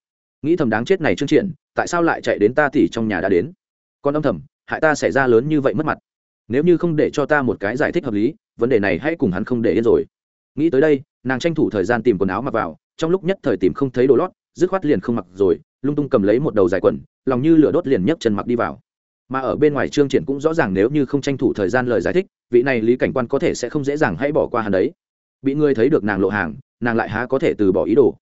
nghĩ thầm đáng chết này trương triển, tại sao lại chạy đến ta tỷ trong nhà đã đến? Con âm thầm, hại ta xảy ra lớn như vậy mất mặt. Nếu như không để cho ta một cái giải thích hợp lý, vấn đề này hãy cùng hắn không để yên rồi. Nghĩ tới đây, nàng tranh thủ thời gian tìm quần áo mặc vào, trong lúc nhất thời tìm không thấy đồ lót, dứt khoát liền không mặc rồi, lung tung cầm lấy một đầu dài quần, lòng như lửa đốt liền nhấc chân mặc đi vào. Mà ở bên ngoài trương triển cũng rõ ràng nếu như không tranh thủ thời gian lời giải thích, vị này lý cảnh quan có thể sẽ không dễ dàng hãy bỏ qua hắn đấy. Bị người thấy được nàng lộ hàng, nàng lại há có thể từ bỏ ý đồ.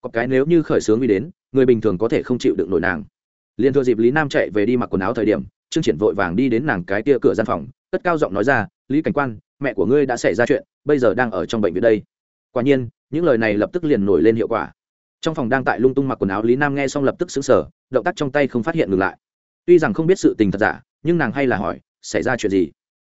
Có cái nếu như khởi sướng đi đến người bình thường có thể không chịu đựng nổi nàng. Liền thừa dịp lý nam chạy về đi mặc quần áo thời điểm, trương triển vội vàng đi đến nàng cái tia cửa gian phòng, cất cao giọng nói ra, lý cảnh quan, mẹ của ngươi đã xảy ra chuyện, bây giờ đang ở trong bệnh viện đây. Quả nhiên, những lời này lập tức liền nổi lên hiệu quả. Trong phòng đang tại lung tung mặc quần áo, lý nam nghe xong lập tức xứng sở động tác trong tay không phát hiện ngừng lại. Tuy rằng không biết sự tình thật giả, nhưng nàng hay là hỏi, xảy ra chuyện gì?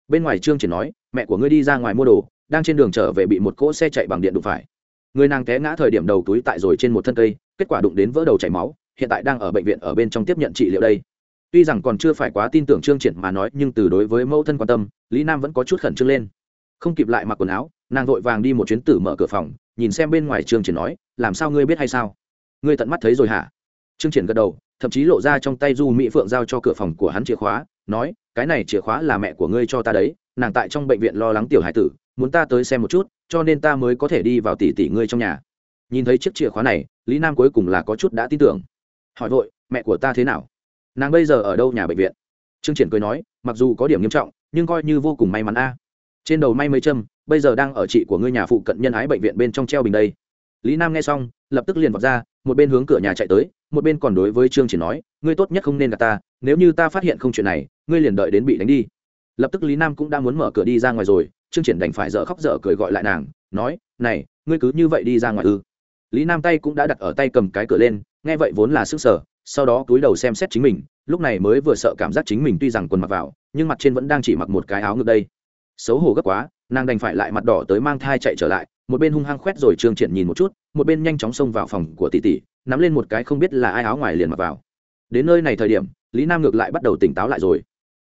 Bên ngoài trương triển nói, mẹ của ngươi đi ra ngoài mua đồ, đang trên đường trở về bị một cỗ xe chạy bằng điện đụng phải. Người nàng té ngã thời điểm đầu túi tại rồi trên một thân cây kết quả đụng đến vỡ đầu chảy máu, hiện tại đang ở bệnh viện ở bên trong tiếp nhận trị liệu đây. Tuy rằng còn chưa phải quá tin tưởng trương triển mà nói, nhưng từ đối với mẫu thân quan tâm, lý nam vẫn có chút khẩn trương lên. Không kịp lại mặc quần áo, nàng vội vàng đi một chuyến tử mở cửa phòng, nhìn xem bên ngoài trương triển nói, làm sao ngươi biết hay sao? Ngươi tận mắt thấy rồi hả? Trương triển gật đầu, thậm chí lộ ra trong tay du mỹ phượng giao cho cửa phòng của hắn chìa khóa, nói, cái này chìa khóa là mẹ của ngươi cho ta đấy, nàng tại trong bệnh viện lo lắng tiểu hải tử, muốn ta tới xem một chút, cho nên ta mới có thể đi vào tỷ tỷ ngươi trong nhà nhìn thấy chiếc chìa khóa này, lý nam cuối cùng là có chút đã tin tưởng. Hỏi vội, mẹ của ta thế nào? Nàng bây giờ ở đâu nhà bệnh viện? Trương triển cười nói, mặc dù có điểm nghiêm trọng, nhưng coi như vô cùng may mắn a. Trên đầu may mấy châm, bây giờ đang ở chị của ngươi nhà phụ cận nhân ái bệnh viện bên trong treo bình đây. Lý nam nghe xong, lập tức liền vọt ra, một bên hướng cửa nhà chạy tới, một bên còn đối với trương triển nói, ngươi tốt nhất không nên gặp ta, nếu như ta phát hiện không chuyện này, ngươi liền đợi đến bị đánh đi. Lập tức lý nam cũng đã muốn mở cửa đi ra ngoài rồi, trương triển đành phải dở khóc dở cười gọi lại nàng, nói, này, ngươi cứ như vậy đi ra ngoài ư? Lý nam tay cũng đã đặt ở tay cầm cái cửa lên, nghe vậy vốn là sức sở sau đó túi đầu xem xét chính mình, lúc này mới vừa sợ cảm giác chính mình tuy rằng quần mặc vào, nhưng mặt trên vẫn đang chỉ mặc một cái áo ngực đây. Xấu hổ gấp quá, nàng đành phải lại mặt đỏ tới mang thai chạy trở lại, một bên hung hăng khoét rồi trương triển nhìn một chút, một bên nhanh chóng xông vào phòng của tỷ tỷ, nắm lên một cái không biết là ai áo ngoài liền mặc vào. Đến nơi này thời điểm, lý nam ngược lại bắt đầu tỉnh táo lại rồi.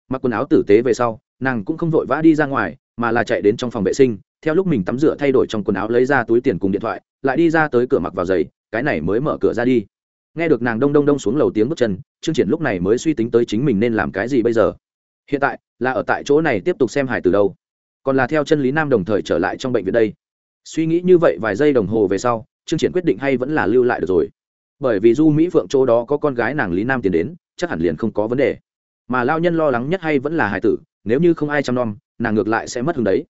Mặc quần áo tử tế về sau, nàng cũng không vội vã đi ra ngoài, mà là chạy đến trong phòng vệ sinh theo lúc mình tắm rửa thay đổi trong quần áo lấy ra túi tiền cùng điện thoại, lại đi ra tới cửa mặc vào giày, cái này mới mở cửa ra đi. Nghe được nàng đông đông đông xuống lầu tiếng bước chân, trương triển lúc này mới suy tính tới chính mình nên làm cái gì bây giờ. Hiện tại, là ở tại chỗ này tiếp tục xem hải từ đâu. Còn là theo chân lý nam đồng thời trở lại trong bệnh viện đây. Suy nghĩ như vậy vài giây đồng hồ về sau, trương triển quyết định hay vẫn là lưu lại được rồi. Bởi vì du mỹ phượng chỗ đó có con gái nàng lý nam tiến đến, chắc hẳn liền không có vấn đề. Mà lao nhân lo lắng nhất hay vẫn là hải tử, nếu như không ai chăm nom, nàng ngược lại sẽ mất hứng đấy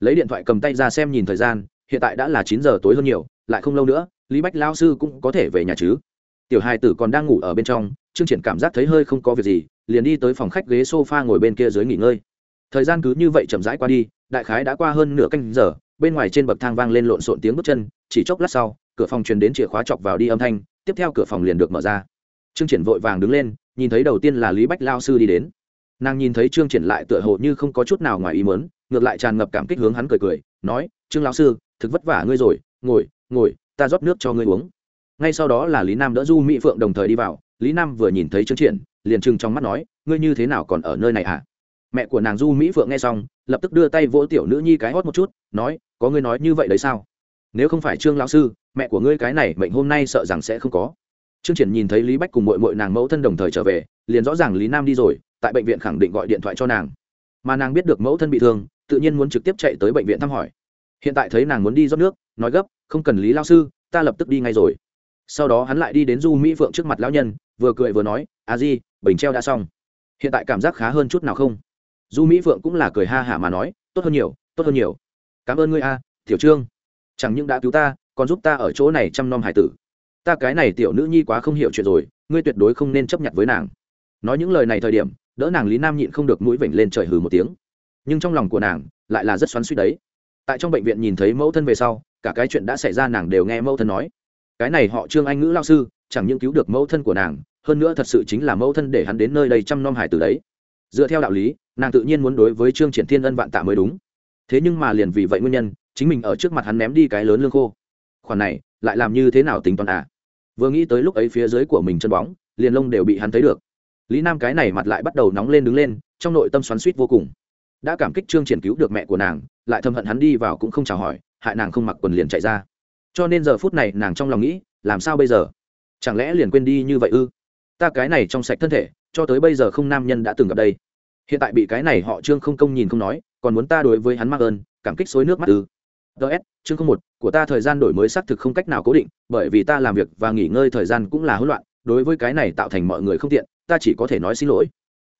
lấy điện thoại cầm tay ra xem nhìn thời gian, hiện tại đã là chín giờ tối hơn nhiều, lại không lâu nữa, lý bách lao sư cũng có thể về nhà chứ. Tiểu hai tử còn đang ngủ ở bên trong chương triển cảm giác thấy hơi không có việc gì, liền đi tới phòng khách ghế sofa ngồi bên kia dưới nghỉ ngơi. Thời gian cứ như vậy chậm rãi qua đi, đại khái đã qua hơn nửa canh giờ, bên ngoài trên bậc thang vang lên lộn xộn tiếng bước chân, chỉ chốc lát sau, cửa phòng truyền đến chìa khóa chọc vào đi âm thanh, tiếp theo cửa phòng liền được mở ra. Trương triển vội vàng đứng lên, nhìn thấy đầu tiên là lý bách lao sư đi đến. Nàng nhìn thấy trương triển lại tựa hồ như không có chút nào ngoài ý muốn ngược lại tràn ngập cảm kích hướng hắn cười cười, nói, trương lão sư, thực vất vả ngươi rồi, ngồi ngồi, ta rót nước cho ngươi uống. Ngay sau đó là lý nam đỡ du mỹ phượng đồng thời đi vào. Lý nam vừa nhìn thấy trương triển, liền trừng trong mắt nói, ngươi như thế nào còn ở nơi này à mẹ của nàng du mỹ phượng nghe xong, lập tức đưa tay vỗ tiểu nữ nhi cái hót một chút, nói, có ngươi nói như vậy đấy sao? Nếu không phải trương lão sư, mẹ của ngươi cái này mệnh hôm nay sợ rằng sẽ không có. Trương triển nhìn thấy lý bách cùng mội mội nàng mẫu thân đồng thời trở về, liền rõ ràng lý nam đi rồi, tại bệnh viện khẳng định gọi điện thoại cho nàng. Mà nàng biết được mẫu thân bị thương tự nhiên muốn trực tiếp chạy tới bệnh viện thăm hỏi. Hiện tại thấy nàng muốn đi rót nước, nói gấp, không cần lý lao sư, ta lập tức đi ngay rồi. Sau đó hắn lại đi đến du mỹ phượng trước mặt lão nhân, vừa cười vừa nói, a di, bình treo đã xong. Hiện tại cảm giác khá hơn chút nào không? Du mỹ phượng cũng là cười ha hả mà nói, tốt hơn nhiều, tốt hơn nhiều. Cảm ơn ngươi a, tiểu trương. Chẳng những đã cứu ta, còn giúp ta ở chỗ này chăm nom hải tử. Ta cái này tiểu nữ nhi quá không hiểu chuyện rồi, ngươi tuyệt đối không nên chấp nhận với nàng. Nói những lời này thời điểm, đỡ nàng lý nam nhịn không được mũi vểnh lên trời hừ một tiếng nhưng trong lòng của nàng lại là rất xoắn suýt đấy. Tại trong bệnh viện nhìn thấy mẫu thân về sau, cả cái chuyện đã xảy ra nàng đều nghe mẫu thân nói. Cái này họ trương anh ngữ lao sư, chẳng những cứu được mẫu thân của nàng, hơn nữa thật sự chính là mẫu thân để hắn đến nơi đây chăm nom hải tử đấy. Dựa theo đạo lý, nàng tự nhiên muốn đối với trương triển thiên ân vạn tạ mới đúng. Thế nhưng mà liền vì vậy nguyên nhân, chính mình ở trước mặt hắn ném đi cái lớn lương khô. Khoản này, lại làm như thế nào tính toán à? Vừa nghĩ tới lúc ấy phía dưới của mình chân bóng, liền lông đều bị hắn thấy được. Lý nam cái này mặt lại bắt đầu nóng lên đứng lên, trong nội tâm xoắn suýt vô cùng đã cảm kích trương triển cứu được mẹ của nàng lại thầm hận hắn đi vào cũng không chào hỏi hại nàng không mặc quần liền chạy ra. Cho nên giờ phút này nàng trong lòng nghĩ làm sao bây giờ? Chẳng lẽ liền quên đi như vậy ư? Ta cái này trong sạch thân thể cho tới bây giờ không nam nhân đã từng gặp đây. Hiện tại bị cái này họ trương không công nhìn không nói còn muốn ta đối với hắn mắc ơn cảm kích xối nước mắt ư? Ts chương không một của ta thời gian đổi mới xác thực không cách nào cố định bởi vì ta làm việc và nghỉ ngơi thời gian cũng là hỗn loạn đối với cái này tạo thành mọi người không tiện ta chỉ có thể nói xin lỗi.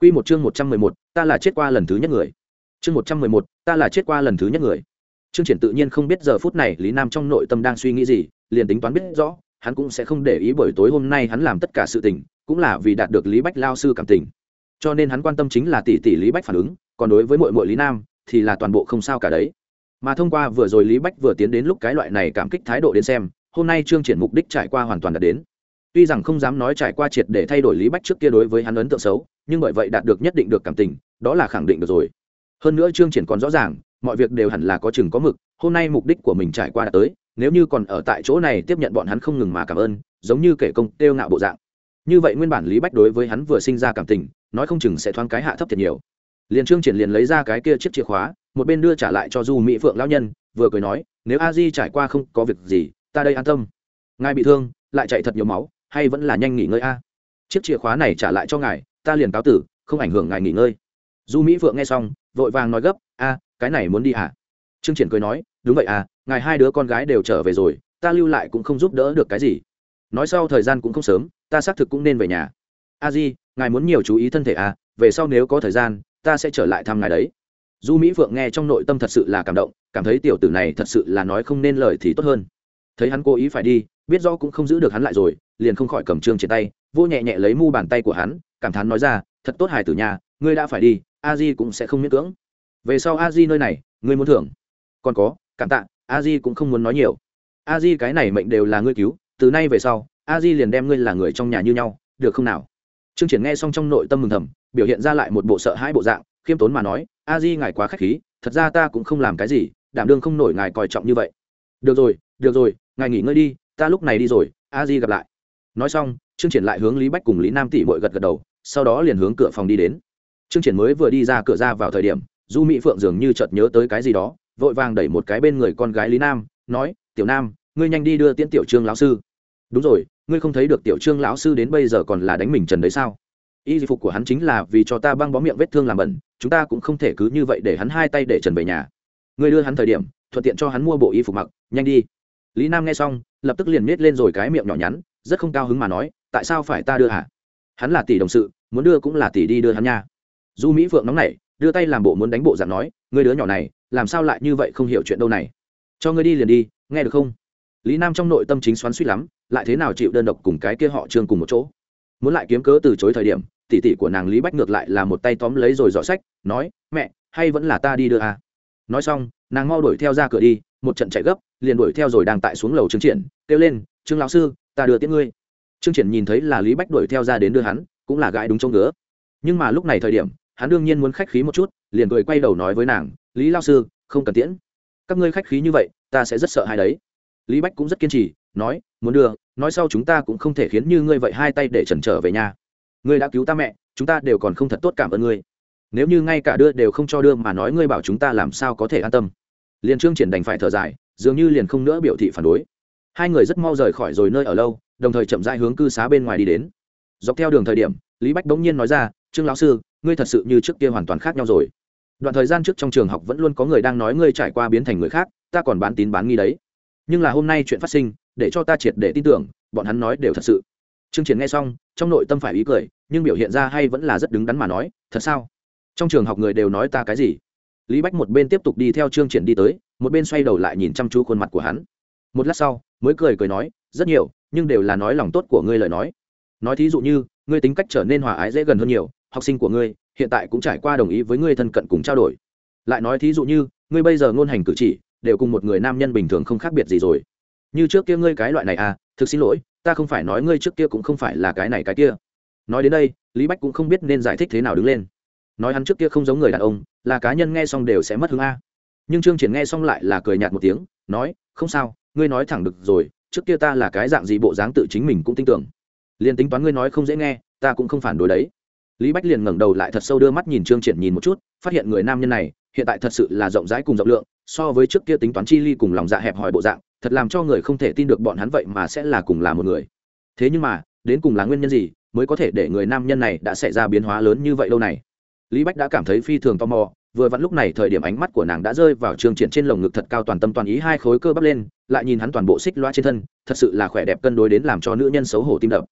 Quy một chương một trăm mười một, ta là chết qua lần thứ nhất người. Chương một trăm mười một, ta là chết qua lần thứ nhất người. Trương Triển tự nhiên không biết giờ phút này Lý Nam trong nội tâm đang suy nghĩ gì, liền tính toán biết rõ, hắn cũng sẽ không để ý buổi tối hôm nay hắn làm tất cả sự tình, cũng là vì đạt được Lý Bách lao sư cảm tình. Cho nên hắn quan tâm chính là tỷ tỷ Lý Bách phản ứng, còn đối với muội muội Lý Nam thì là toàn bộ không sao cả đấy. Mà thông qua vừa rồi Lý Bách vừa tiến đến lúc cái loại này cảm kích thái độ đến xem, hôm nay Trương Triển mục đích trải qua hoàn toàn đã đến tuy rằng không dám nói trải qua triệt để thay đổi lý bách trước kia đối với hắn ấn tượng xấu nhưng bởi vậy đạt được nhất định được cảm tình đó là khẳng định được rồi hơn nữa trương triển còn rõ ràng, mọi việc đều hẳn là có chừng có mực, hôm nay mục đích của mình trải qua đã tới, nếu như còn ở tại chỗ này tiếp nhận bọn hắn không ngừng mà cảm ơn, giống như kể công tiêu ngạo bộ dạng. Như vậy nguyên bản lý bách đối với hắn vừa sinh ra cảm tình, nói không chừng sẽ thoáng cái hạ thấp thiệt nhiều. Liền trương triển liền lấy ra cái kia chiếc chìa khóa, một bên đưa trả lại cho du mỹ phượng lão nhân, vừa cười nói, nếu a di trải qua không có việc gì, ta đây an tâm. Ngài bị thương, lại chạy thật nhiều máu, hay vẫn là nhanh nghỉ ngơi a? Chiếc chìa khóa này trả lại cho ngài, ta liền cáo tử, không ảnh hưởng ngài nghỉ ngơi. Du mỹ phượng nghe xong vội vàng nói gấp, a, cái này muốn đi à? Trương triển cười nói, đúng vậy à ngài hai đứa con gái đều trở về rồi, ta lưu lại cũng không giúp đỡ được cái gì. Nói sau thời gian cũng không sớm, ta xác thực cũng nên về nhà. A di, ngài muốn nhiều chú ý thân thể à về sau nếu có thời gian, ta sẽ trở lại thăm ngài đấy. Du mỹ phượng nghe trong nội tâm thật sự là cảm động, cảm thấy tiểu tử này thật sự là nói không nên lời thì tốt hơn. Thấy hắn cố ý phải đi, biết rõ cũng không giữ được hắn lại rồi, liền không khỏi cầm trương trên tay vô nhẹ nhẹ lấy mu bàn tay của hắn, cảm thán nói ra, thật tốt hài tử nhà ngươi đã phải đi a di cũng sẽ không miễn cưỡng. Về sau a di nơi này, ngươi muốn thưởng. Còn có, cảm tạ, a di cũng không muốn nói nhiều. A di cái này mệnh đều là ngươi cứu, từ nay về sau, a di liền đem ngươi là người trong nhà như nhau, được không nào? Trương triển nghe xong trong nội tâm mừng thầm, biểu hiện ra lại một bộ sợ hãi bộ dạng, khiêm tốn mà nói, a di ngài quá k h á c h khí, thật ra ta cũng không làm cái gì, đảm đương không nổi ngài coi trọng như vậy. Được rồi được rồi, ngài nghỉ ngơi đi, ta lúc này đi rồi, a di gặp lại. Nói xong, trương triển lại hướng lý bách cùng lý nam tỷ bội gật gật đầu, sau đó liền hướng cửa phòng đi đến trương triển mới vừa đi ra cửa ra vào thời điểm, du mỹ phượng dường như chợt nhớ tới cái gì đó, vội vàng đẩy một cái bên người con gái lý nam, nói, tiểu nam, ngươi nhanh đi đưa tiễn tiểu trương lão sư. Đúng rồi, ngươi không thấy được tiểu trương lão sư đến bây giờ còn là đánh mình trần đấy sao? Y phục của hắn chính là vì cho ta băng bó miệng vết thương làm bẩn, chúng ta cũng không thể cứ như vậy để hắn hai tay để trần về nhà. Ngươi đưa hắn thời điểm, thuận tiện cho hắn mua bộ y phục mặc, nhanh đi. Lý nam nghe xong, lập tức liền miết lên rồi cái miệng nhỏ nhắn, rất không cao hứng mà nói, tại sao phải ta đưa hả? Hắn là tỷ đồng sự, muốn đưa cũng là tỷ đi đưa hắn nha du mỹ phượng nóng nảy, đưa tay làm bộ muốn đánh bộ dạng nói người đứa nhỏ này, làm sao lại như vậy không hiểu chuyện đâu này? Cho ngươi đi liền đi, nghe được không? Lý nam trong nội tâm chính xoắn suýt lắm, lại thế nào chịu đơn độc cùng cái kia họ trương cùng một chỗ? Muốn lại kiếm cớ từ chối thời điểm, tỷ tỷ của nàng lý bách ngược lại là một tay tóm lấy rồi dọ sách, nói, mẹ, hay vẫn là ta đi đưa à. nói xong, nàng mau đuổi theo ra cửa đi, một trận chạy gấp, liền đuổi theo rồi đang tại xuống lầu trương triển, kêu lên, trương lão sư, ta đưa tiễn ngươi. Trương triển nhìn thấy là lý bách đuổi theo ra đến đưa hắn, cũng là gãi đúng chỗ ngứa. Nhưng mà lúc này thời điểm hắn đương nhiên muốn khách khí một chút, liền cười quay đầu nói với nàng, lý lao sư, không cần tiễn. Các ngươi khách khí như vậy, ta sẽ rất sợ hai đấy. Lý bách cũng rất kiên trì, nói, muốn đưa, nói sau chúng ta cũng không thể khiến như ngươi vậy hai tay để trần trở về nhà. Ngươi đã cứu ta mẹ, chúng ta đều còn không thật tốt cảm ơn ngươi. Nếu như ngay cả đưa đều không cho đưa mà nói ngươi bảo chúng ta làm sao có thể an tâm. Liền trương triển đành phải thở dài, dường như liền không nữa biểu thị phản đối. Hai người rất mau rời khỏi rồi nơi ở lâu, đồng thời chậm rãi hướng cư xá bên ngoài đi đến. Dọc theo đường thời điểm, lý bách bỗng nhiên nói ra, trương lão sư ngươi thật sự như trước kia hoàn toàn khác nhau rồi. Đoạn thời gian trước trong trường học vẫn luôn có người đang nói ngươi trải qua biến thành người khác, ta còn bán tín bán nghi đấy. Nhưng là hôm nay chuyện phát sinh, để cho ta triệt để tin tưởng, bọn hắn nói đều thật sự. Trương triển nghe xong, trong nội tâm phải ý cười, nhưng biểu hiện ra hay vẫn là rất đứng đắn mà nói, thật sao? Trong trường học người đều nói ta cái gì? Lý bách một bên tiếp tục đi theo trương triển đi tới, một bên xoay đầu lại nhìn chăm chú khuôn mặt của hắn. Một lát sau, mới cười cười nói, rất nhiều, nhưng đều là nói lòng tốt của ngươi lời nói. Nói thí dụ như, ngươi tính cách trở nên hòa ái dễ gần hơn nhiều học sinh của ngươi, hiện tại cũng trải qua đồng ý với ngươi thân cận cùng trao đổi. Lại nói thí dụ như, ngươi bây giờ ngôn hành cử chỉ, đều cùng một người nam nhân bình thường không khác biệt gì rồi. Như trước kia ngươi cái loại này à thực xin lỗi, ta không phải nói ngươi trước kia cũng không phải là cái này cái kia. Nói đến đây, lý bách cũng không biết nên giải thích thế nào đứng lên. Nói hắn trước kia không giống người đàn ông, là cá nhân nghe xong đều sẽ mất hứng a. Nhưng trương triển nghe xong lại là cười nhạt một tiếng, nói, không sao, ngươi nói thẳng được rồi, trước kia ta là cái dạng gì bộ dáng tự chính mình cũng tin tưởng. Liền tính toán ngươi nói không dễ nghe, ta cũng không phản đối đấy lý bách liền ngẩng đầu lại thật sâu đưa mắt nhìn trương triển nhìn một chút, phát hiện người nam nhân này, hiện tại thật sự là rộng rãi cùng rộng lượng, so với trước kia tính toán chi ly cùng lòng dạ hẹp hòi bộ dạng, thật làm cho người không thể tin được bọn hắn vậy mà sẽ là cùng là một người. Thế nhưng mà, đến cùng là nguyên nhân gì mới có thể để người nam nhân này đã xảy ra biến hóa lớn như vậy lâu này? Lý bách đã cảm thấy phi thường tò mò, vừa vặn lúc này thời điểm ánh mắt của nàng đã rơi vào trương triển trên lồng ngực thật cao toàn tâm toàn ý hai khối cơ bắp lên, lại nhìn hắn toàn bộ xích loa trên thân, thật sự là khỏe đẹp cân đối đến làm cho nữ nhân xấu hổ tim đập.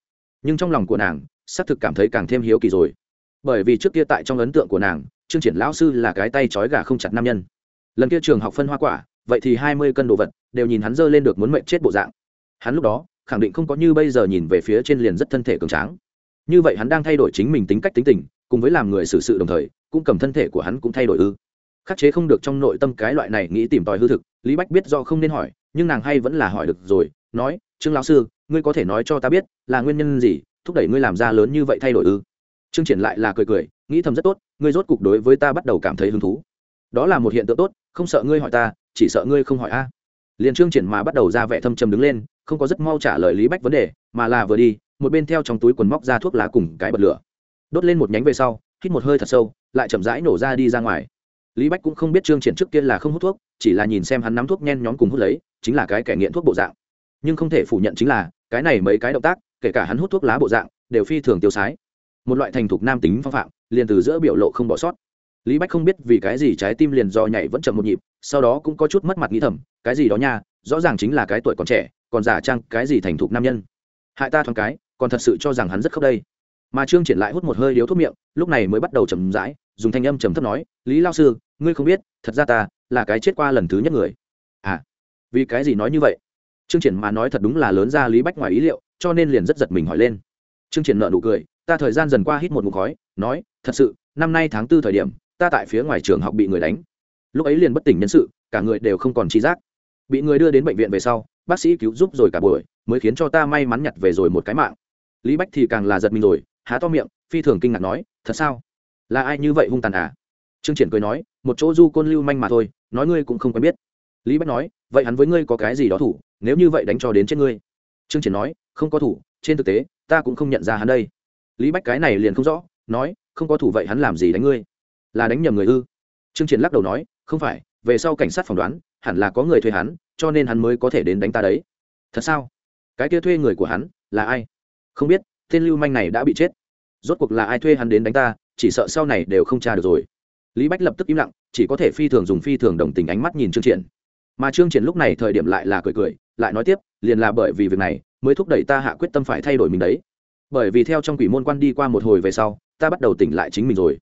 Nhưng trong lòng của nàng xác thực cảm thấy càng thêm hiếu kỳ rồi. Bởi vì trước kia tại trong ấn tượng của nàng, trương triển lão sư là cái tay trói gà không chặt nam nhân. Lần kia trường học phân hoa quả, vậy thì hai mươi cân đồ vật, đều nhìn hắn dơ lên được muốn mệnh chết bộ dạng. Hắn lúc đó, khẳng định không có như bây giờ nhìn về phía trên liền rất thân thể cường tráng. Như vậy hắn đang thay đổi chính mình tính cách tính tình, cùng với làm người xử sự đồng thời, cũng cầm thân thể của hắn cũng thay đổi ư. Khắc chế không được trong nội tâm cái loại này nghĩ tìm tòi hư thực, lý bách biết do không nên hỏi, nhưng nàng hay vẫn là hỏi được rồi, nói, trương lão sư, ngươi có thể nói cho ta biết là nguyên nhân gì thúc đẩy ngươi làm ra lớn như vậy thay đổi ư? Trương triển lại là cười cười, nghĩ thầm rất tốt, ngươi rốt cục đối với ta bắt đầu cảm thấy hứng thú. Đó là một hiện tượng tốt, không sợ ngươi hỏi ta, chỉ sợ ngươi không hỏi a. Liền trương triển mà bắt đầu ra vẻ thâm trầm đứng lên, không có rất mau trả lời lý bách vấn đề, mà là vừa đi, một bên theo trong túi quần móc ra thuốc lá cùng cái bật lửa. Đốt lên một nhánh về sau, hít một hơi thật sâu, lại chậm rãi nổ ra đi ra ngoài. Lý bách cũng không biết trương triển trước kia là không hút thuốc, chỉ là nhìn xem hắn nắm thuốc nhen nhóm cùng hút lấy, chính là cái kẻ nghiện thuốc bộ dạng. Nhưng không thể phủ nhận chính là, cái này mấy cái động tác kể cả hắn hút thuốc lá bộ dạng, đều phi thường tiêu sái. Một loại thành thục nam tính phong phạm, liền từ giữa biểu lộ không bỏ sót. Lý bách không biết vì cái gì trái tim liền do nhảy vẫn chậm một nhịp, sau đó cũng có chút mất mặt nghĩ thầm, cái gì đó nha, rõ ràng chính là cái tuổi còn trẻ, còn giả trang cái gì thành thục nam nhân. Hại ta thoáng cái, còn thật sự cho rằng hắn rất khóc đây. Mà trương triển lại hút một hơi điếu thuốc miệng, lúc này mới bắt đầu chầm rãi, dùng thanh âm trầm thấp nói, lý lao sư, ngươi không biết, thật ra ta là cái chết qua lần thứ nhất người. À vì cái gì nói như vậy? Trương triển mà nói thật đúng là lớn ra lý bách ngoài ý liệu, cho nên liền rất giật mình hỏi lên. Trương triển nợ nụ cười, ta thời gian dần qua hít một ngụm khói, nói, thật sự, năm nay tháng tư thời điểm, ta tại phía ngoài trường học bị người đánh. Lúc ấy liền bất tỉnh nhân sự, cả người đều không còn trí giác. Bị người đưa đến bệnh viện về sau, bác sĩ cứu giúp rồi cả buổi, mới khiến cho ta may mắn nhặt về rồi một cái mạng. Lý bách thì càng là giật mình rồi, há to miệng, phi thường kinh ngạc nói, thật sao? Là ai như vậy hung tàn à? Trương triển cười nói, một chỗ du côn lưu manh mà thôi, nói ngươi cũng không quen biết. Lý bách nói, vậy hắn với ngươi có cái gì đó thủ nếu như vậy đánh cho đến chết ngươi. Trương triển nói, không có thủ, trên thực tế, ta cũng không nhận ra hắn đây. Lý bách cái này liền không rõ, nói, không có thủ vậy hắn làm gì đánh ngươi? Là đánh nhầm người ư? Trương triển lắc đầu nói, không phải, về sau cảnh sát phỏng đoán, hẳn là có người thuê hắn, cho nên hắn mới có thể đến đánh ta đấy. Thật sao? Cái kia thuê người của hắn, là ai? Không biết, tên lưu manh này đã bị chết. Rốt cuộc là ai thuê hắn đến đánh ta, chỉ sợ sau này đều không tra được rồi. Lý bách lập tức im lặng, chỉ có thể phi thường dùng phi thường đồng tình ánh mắt nhìn trương triển mà trương triển lúc này thời điểm lại là cười cười, lại nói tiếp, liền là bởi vì việc này, mới thúc đẩy ta hạ quyết tâm phải thay đổi mình đấy. Bởi vì theo trong quỷ môn quan đi qua một hồi về sau, ta bắt đầu tỉnh lại chính mình rồi.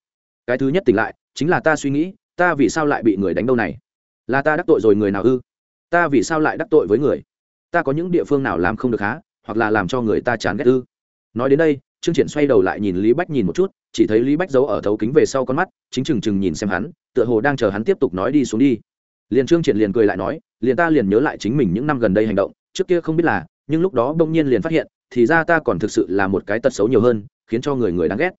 Cái thứ nhất tỉnh lại, chính là ta suy nghĩ, ta vì sao lại bị người đánh đâu này? Là ta đắc tội rồi người nào ư? Ta vì sao lại đắc tội với người? Ta có những địa phương nào làm không được há, hoặc là làm cho người ta chán ghét ư? Nói đến đây, trương triển xoay đầu lại nhìn lý bách nhìn một chút, chỉ thấy lý bách giấu ở thấu kính về sau con mắt, chính chừng chừng nhìn xem hắn, tựa hồ đang chờ hắn tiếp tục nói đi xuống đi liền trương triển liền cười lại nói, liền ta liền nhớ lại chính mình những năm gần đây hành động, trước kia không biết là, nhưng lúc đó bỗng nhiên liền phát hiện, thì ra ta còn thực sự là một cái tật xấu nhiều hơn, khiến cho người người đáng ghét.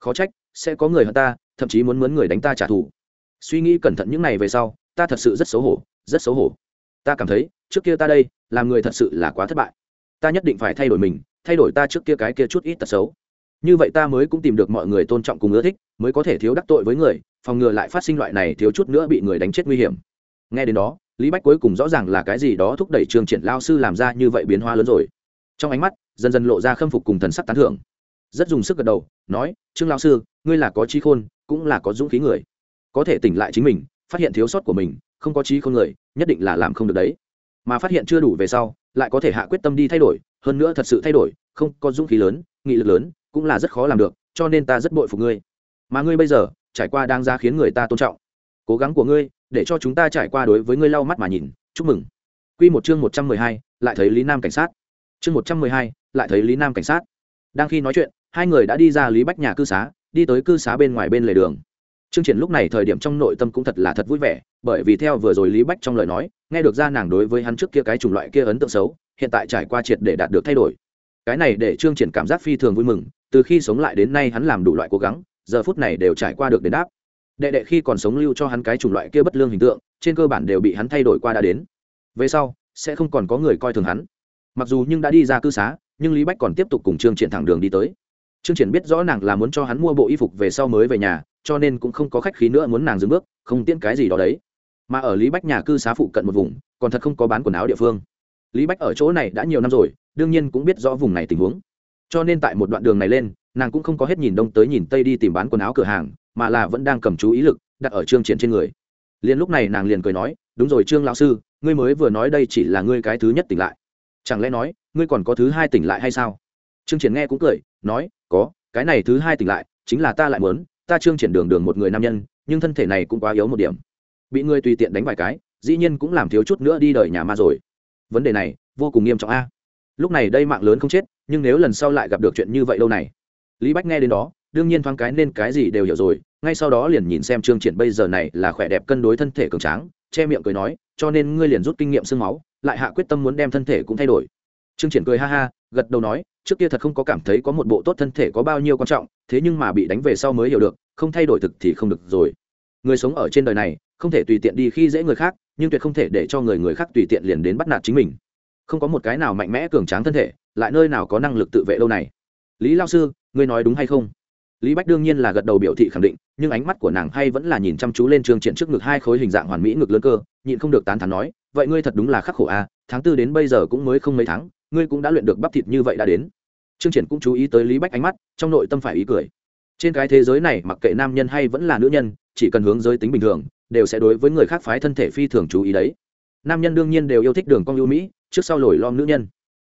Khó trách, sẽ có người hơn ta, thậm chí muốn muốn người đánh ta trả thù. Suy nghĩ cẩn thận những này về sau, ta thật sự rất xấu hổ, rất xấu hổ. Ta cảm thấy, trước kia ta đây, làm người thật sự là quá thất bại. Ta nhất định phải thay đổi mình, thay đổi ta trước kia cái kia chút ít tật xấu. Như vậy ta mới cũng tìm được mọi người tôn trọng cùng ưa thích, mới có thể thiếu đắc tội với người, phòng ngừa lại phát sinh loại này thiếu chút nữa bị người đánh chết nguy hiểm nghe đến đó, lý bách cuối cùng rõ ràng là cái gì đó thúc đẩy trường triển lao sư làm ra như vậy biến hóa lớn rồi. Trong ánh mắt, dần dần lộ ra khâm phục cùng thần sắc tán thưởng. Rất dùng sức gật đầu, nói, trương lao sư, ngươi là có trí khôn, cũng là có dũng khí người. Có thể tỉnh lại chính mình, phát hiện thiếu sót của mình, không có trí khôn người, nhất định là làm không được đấy. Mà phát hiện chưa đủ về sau, lại có thể hạ quyết tâm đi thay đổi, hơn nữa thật sự thay đổi, không có dũng khí lớn, nghị lực lớn, cũng là rất khó làm được, cho nên ta rất bội phục ngươi. Mà ngươi bây giờ, trải qua đang ra khiến người ta tôn trọng cố gắng của ngươi để cho chúng ta trải qua đối với ngươi lau mắt mà nhìn chúc mừng Quy một chương một trăm mười hai, lại thấy Lý Nam cảnh sát. Chương một trăm mười hai, lại thấy Lý Nam cảnh sát. Đang khi nói chuyện, hai người đã đi ra Lý Bách nhà cư xá, đi tới cư xá bên ngoài bên lề đường. Trương Triển lúc này thời điểm trong nội tâm cũng thật là thật vui vẻ, bởi vì theo vừa rồi Lý Bách trong lời nói, nghe được ra nàng đối với hắn trước kia cái chủng loại kia ấn tượng xấu, hiện tại trải qua triệt để đạt được thay đổi. Cái này để Trương Triển cảm giác phi thường vui mừng, từ khi sống lại đến nay hắn làm đủ loại cố gắng, giờ phút này đều trải qua được đền đáp đệ đệ khi còn sống lưu cho hắn cái chủng loại kia bất lương hình tượng, trên cơ bản đều bị hắn thay đổi qua đã đến. Về sau, sẽ không còn có người coi thường hắn. Mặc dù nhưng đã đi ra cư xá, nhưng lý bách còn tiếp tục cùng trương triển thẳng đường đi tới. Trương triển biết rõ nàng là muốn cho hắn mua bộ y phục về sau mới về nhà, cho nên cũng không có khách khí nữa muốn nàng dừng bước, không tiễn cái gì đó đấy. Mà ở lý bách nhà cư xá phụ cận một vùng, còn thật không có bán quần áo địa phương. Lý bách ở chỗ này đã nhiều năm rồi, đương nhiên cũng biết rõ vùng này tình huống. Cho nên tại một đoạn đường này lên, nàng cũng không có hết nhìn đông tới nhìn tây đi tìm bán quần áo cửa hàng mà là vẫn đang cầm chú ý lực, đặt ở trương triển trên người. Liền lúc này nàng liền cười nói, đúng rồi trương lão sư, ngươi mới vừa nói đây chỉ là ngươi cái thứ nhất tỉnh lại. Chẳng lẽ nói, ngươi còn có thứ hai tỉnh lại hay sao? Trương triển nghe cũng cười, nói, có, cái này thứ hai tỉnh lại, chính là ta lại muốn, ta trương triển đường đường một người nam nhân, nhưng thân thể này cũng quá yếu một điểm. Bị ngươi tùy tiện đánh vài cái, dĩ nhiên cũng làm thiếu chút nữa đi đời nhà ma rồi. Vấn đề này, vô cùng nghiêm trọng a. Lúc này đây mạng lớn không chết, nhưng nếu lần sau lại gặp được chuyện như vậy lâu này. Lý bách nghe đến đó đương nhiên thoáng cái nên cái gì đều hiểu rồi, ngay sau đó liền nhìn xem trương triển bây giờ này là khỏe đẹp cân đối thân thể cường tráng, che miệng cười nói, cho nên ngươi liền rút kinh nghiệm sương máu, lại hạ quyết tâm muốn đem thân thể cũng thay đổi. Trương triển cười ha ha, gật đầu nói, trước kia thật không có cảm thấy có một bộ tốt thân thể có bao nhiêu quan trọng, thế nhưng mà bị đánh về sau mới hiểu được, không thay đổi thực thì không được rồi. Người sống ở trên đời này, không thể tùy tiện đi khi dễ người khác, nhưng tuyệt không thể để cho người người khác tùy tiện liền đến bắt nạt chính mình. Không có một cái nào mạnh mẽ cường tráng thân thể, lại nơi nào có năng lực tự vệ lâu này. Lý lao sư, ngươi nói đúng hay không? Lý bách đương nhiên là gật đầu biểu thị khẳng định nhưng ánh mắt của nàng hay vẫn là nhìn chăm chú lên trương triển trước ngực hai khối hình dạng hoàn mỹ ngực lớn cơ nhịn không được tán thán nói vậy ngươi thật đúng là khắc khổ a à, tháng tư đến bây giờ cũng mới không mấy tháng ngươi cũng đã luyện được bắp thịt như vậy đã đến. Trương triển cũng chú ý tới lý bách ánh mắt trong nội tâm phải ý cười. Trên cái thế giới này mặc kệ nam nhân hay vẫn là nữ nhân chỉ cần hướng giới tính bình thường đều sẽ đối với người khác phái thân thể phi thường chú ý đấy. Nam nhân đương nhiên đều yêu thích đường cong ưu mỹ trước sau lồi lom nữ nhân.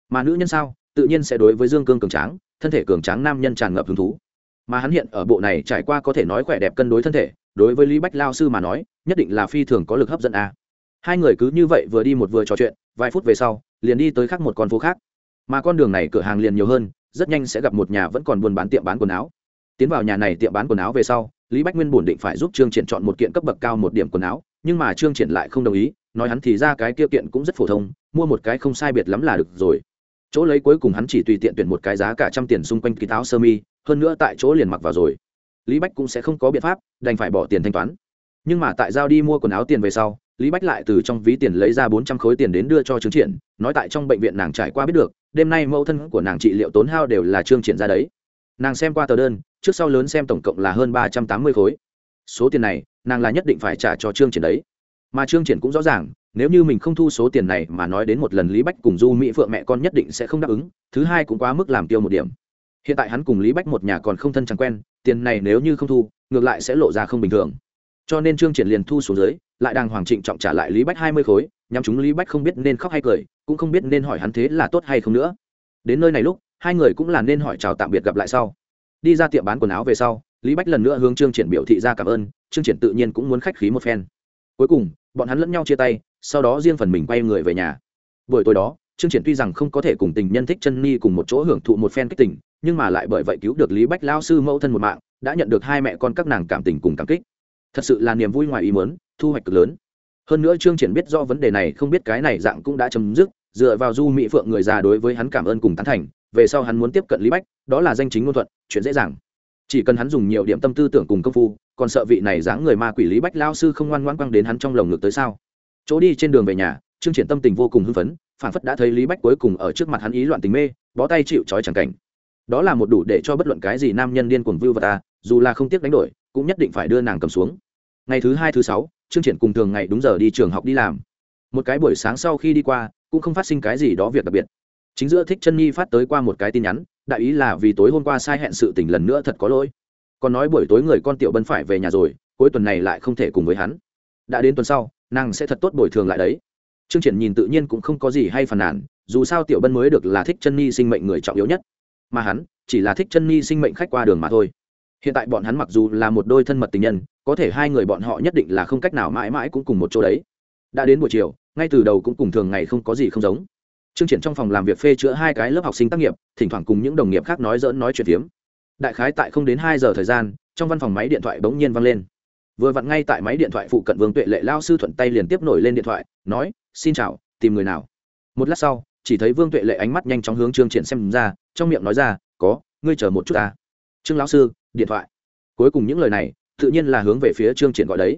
Mà nữ nhân sao tự nhiên sẽ đối với dương cương cường tráng thân thể cường tráng nam nhân tràn ngập hứng thú mà hắn hiện ở bộ này trải qua có thể nói khỏe đẹp cân đối thân thể, đối với lý bách lao sư mà nói, nhất định là phi thường có lực hấp dẫn a. Hai người cứ như vậy vừa đi một vừa trò chuyện, vài phút về sau, liền đi tới khác một con phố khác. Mà con đường này cửa hàng liền nhiều hơn, rất nhanh sẽ gặp một nhà vẫn còn buôn bán tiệm bán quần áo. Tiến vào nhà này tiệm bán quần áo về sau, lý bách nguyên bổn định phải giúp trương triển chọn một kiện cấp bậc cao một điểm quần áo, nhưng mà trương triển lại không đồng ý, nói hắn thì ra cái kia kiện cũng rất phổ thông, mua một cái không sai biệt lắm là được rồi. Chỗ lấy cuối cùng hắn chỉ tùy tiện tuyển một cái giá cả trăm tiền xung quanh ký táo sơ mi hơn nữa tại chỗ liền mặc vào rồi. Lý bách cũng sẽ không có biện pháp, đành phải bỏ tiền thanh toán. Nhưng mà tại giao đi mua quần áo tiền về sau, lý bách lại từ trong ví tiền lấy ra bốn trăm khối tiền đến đưa cho trương triển, nói tại trong bệnh viện nàng trải qua biết được, đêm nay mẫu thân của nàng trị liệu tốn hao đều là trương triển ra đấy. Nàng xem qua tờ đơn, trước sau lớn xem tổng cộng là hơn ba trăm tám mươi khối. Số tiền này, nàng là nhất định phải trả cho trương triển đấy. Mà trương triển cũng rõ ràng, nếu như mình không thu số tiền này mà nói đến một lần lý bách cùng du mỹ phượng mẹ con nhất định sẽ không đáp ứng, thứ hai cũng quá mức làm tiêu một điểm hiện tại hắn cùng lý bách một nhà còn không thân chẳng quen, tiền này nếu như không thu, ngược lại sẽ lộ ra không bình thường. Cho nên trương triển liền thu xuống dưới, lại đang hoàng trịnh trọng trả lại lý bách hai mươi khối nhằm chúng lý bách không biết nên khóc hay cười, cũng không biết nên hỏi hắn thế là tốt hay không nữa. Đến nơi này lúc, hai người cũng là nên hỏi chào tạm biệt gặp lại sau. Đi ra tiệm bán quần áo về sau, lý bách lần nữa hướng trương triển biểu thị ra cảm ơn, trương triển tự nhiên cũng muốn khách khí một phen. Cuối cùng, bọn hắn lẫn nhau chia tay, sau đó riêng phần mình quay người về nhà. Buổi tối đó trương triển tuy rằng không có thể cùng tình nhân thích chân ni cùng một chỗ hưởng thụ một phen kích tình, nhưng mà lại bởi vậy cứu được lý bách Lão sư mẫu thân một mạng, đã nhận được hai mẹ con các nàng cảm tình cùng cảm kích. Thật sự là niềm vui ngoài ý muốn, thu hoạch cực lớn. Hơn nữa trương triển biết do vấn đề này, không biết cái này dạng cũng đã chấm dứt, dựa vào du mỹ phượng người già đối với hắn cảm ơn cùng tán thành, về sau hắn muốn tiếp cận lý bách, đó là danh chính ngôn thuận, chuyện dễ dàng. Chỉ cần hắn dùng nhiều điểm tâm tư tưởng cùng công phu, còn sợ vị này dáng người ma quỷ lý bách Lão sư không ngoan ngoãn quăng đến hắn trong lồng ngực tới sao? Chỗ đi trên đường về nhà, trương triển tâm tình vô cùng hưng phấn phản phất đã thấy lý bách cuối cùng ở trước mặt hắn ý loạn tình mê, bó tay chịu trói chẳng cảnh. Đó là một đủ để cho bất luận cái gì nam nhân điên cuồng vưu vật ta, dù là không tiếc đánh đổi, cũng nhất định phải đưa nàng cầm xuống. Ngày thứ hai, thứ sáu chương triển cùng thường ngày đúng giờ đi trường học đi làm. Một cái buổi sáng sau khi đi qua, cũng không phát sinh cái gì đó việc đặc biệt. Chính giữa thích chân nhi phát tới qua một cái tin nhắn, đại ý là vì tối hôm qua sai hẹn sự tình lần nữa thật có lỗi. Còn nói buổi tối người con tiểu bân phải về nhà rồi, cuối tuần này lại không thể cùng với hắn. Đã đến tuần sau, nàng sẽ thật tốt bồi thường lại đấy trương triển nhìn tự nhiên cũng không có gì hay phàn nàn dù sao tiểu bân mới được là thích chân nhi sinh mệnh người trọng yếu nhất mà hắn chỉ là thích chân nhi sinh mệnh khách qua đường mà thôi hiện tại bọn hắn mặc dù là một đôi thân mật tình nhân có thể hai người bọn họ nhất định là không cách nào mãi mãi cũng cùng một chỗ đấy đã đến buổi chiều ngay từ đầu cũng cùng thường ngày không có gì không giống Trương Triển trong phòng làm việc phê chữa hai cái lớp học sinh tác nghiệp, thỉnh thoảng cùng những đồng nghiệp khác nói giỡn nói chuyện phiếm. Đại khái tại không đến hai giờ thời gian, trong văn phòng máy điện thoại bỗng nhiên vang lên. Vừa vặn ngay tại máy điện thoại phụ cận Vương Tuệ Lệ lao sư thuận tay liền tiếp nổi lên điện thoại, nói: "Xin chào, tìm người nào?" Một lát sau, chỉ thấy Vương Tuệ Lệ ánh mắt nhanh chóng hướng Trương Triển xem ra, trong miệng nói ra: "Có, ngươi chờ một chút ta." Trương lão sư, điện thoại. Cuối cùng những lời này, tự nhiên là hướng về phía Trương Triển gọi đấy.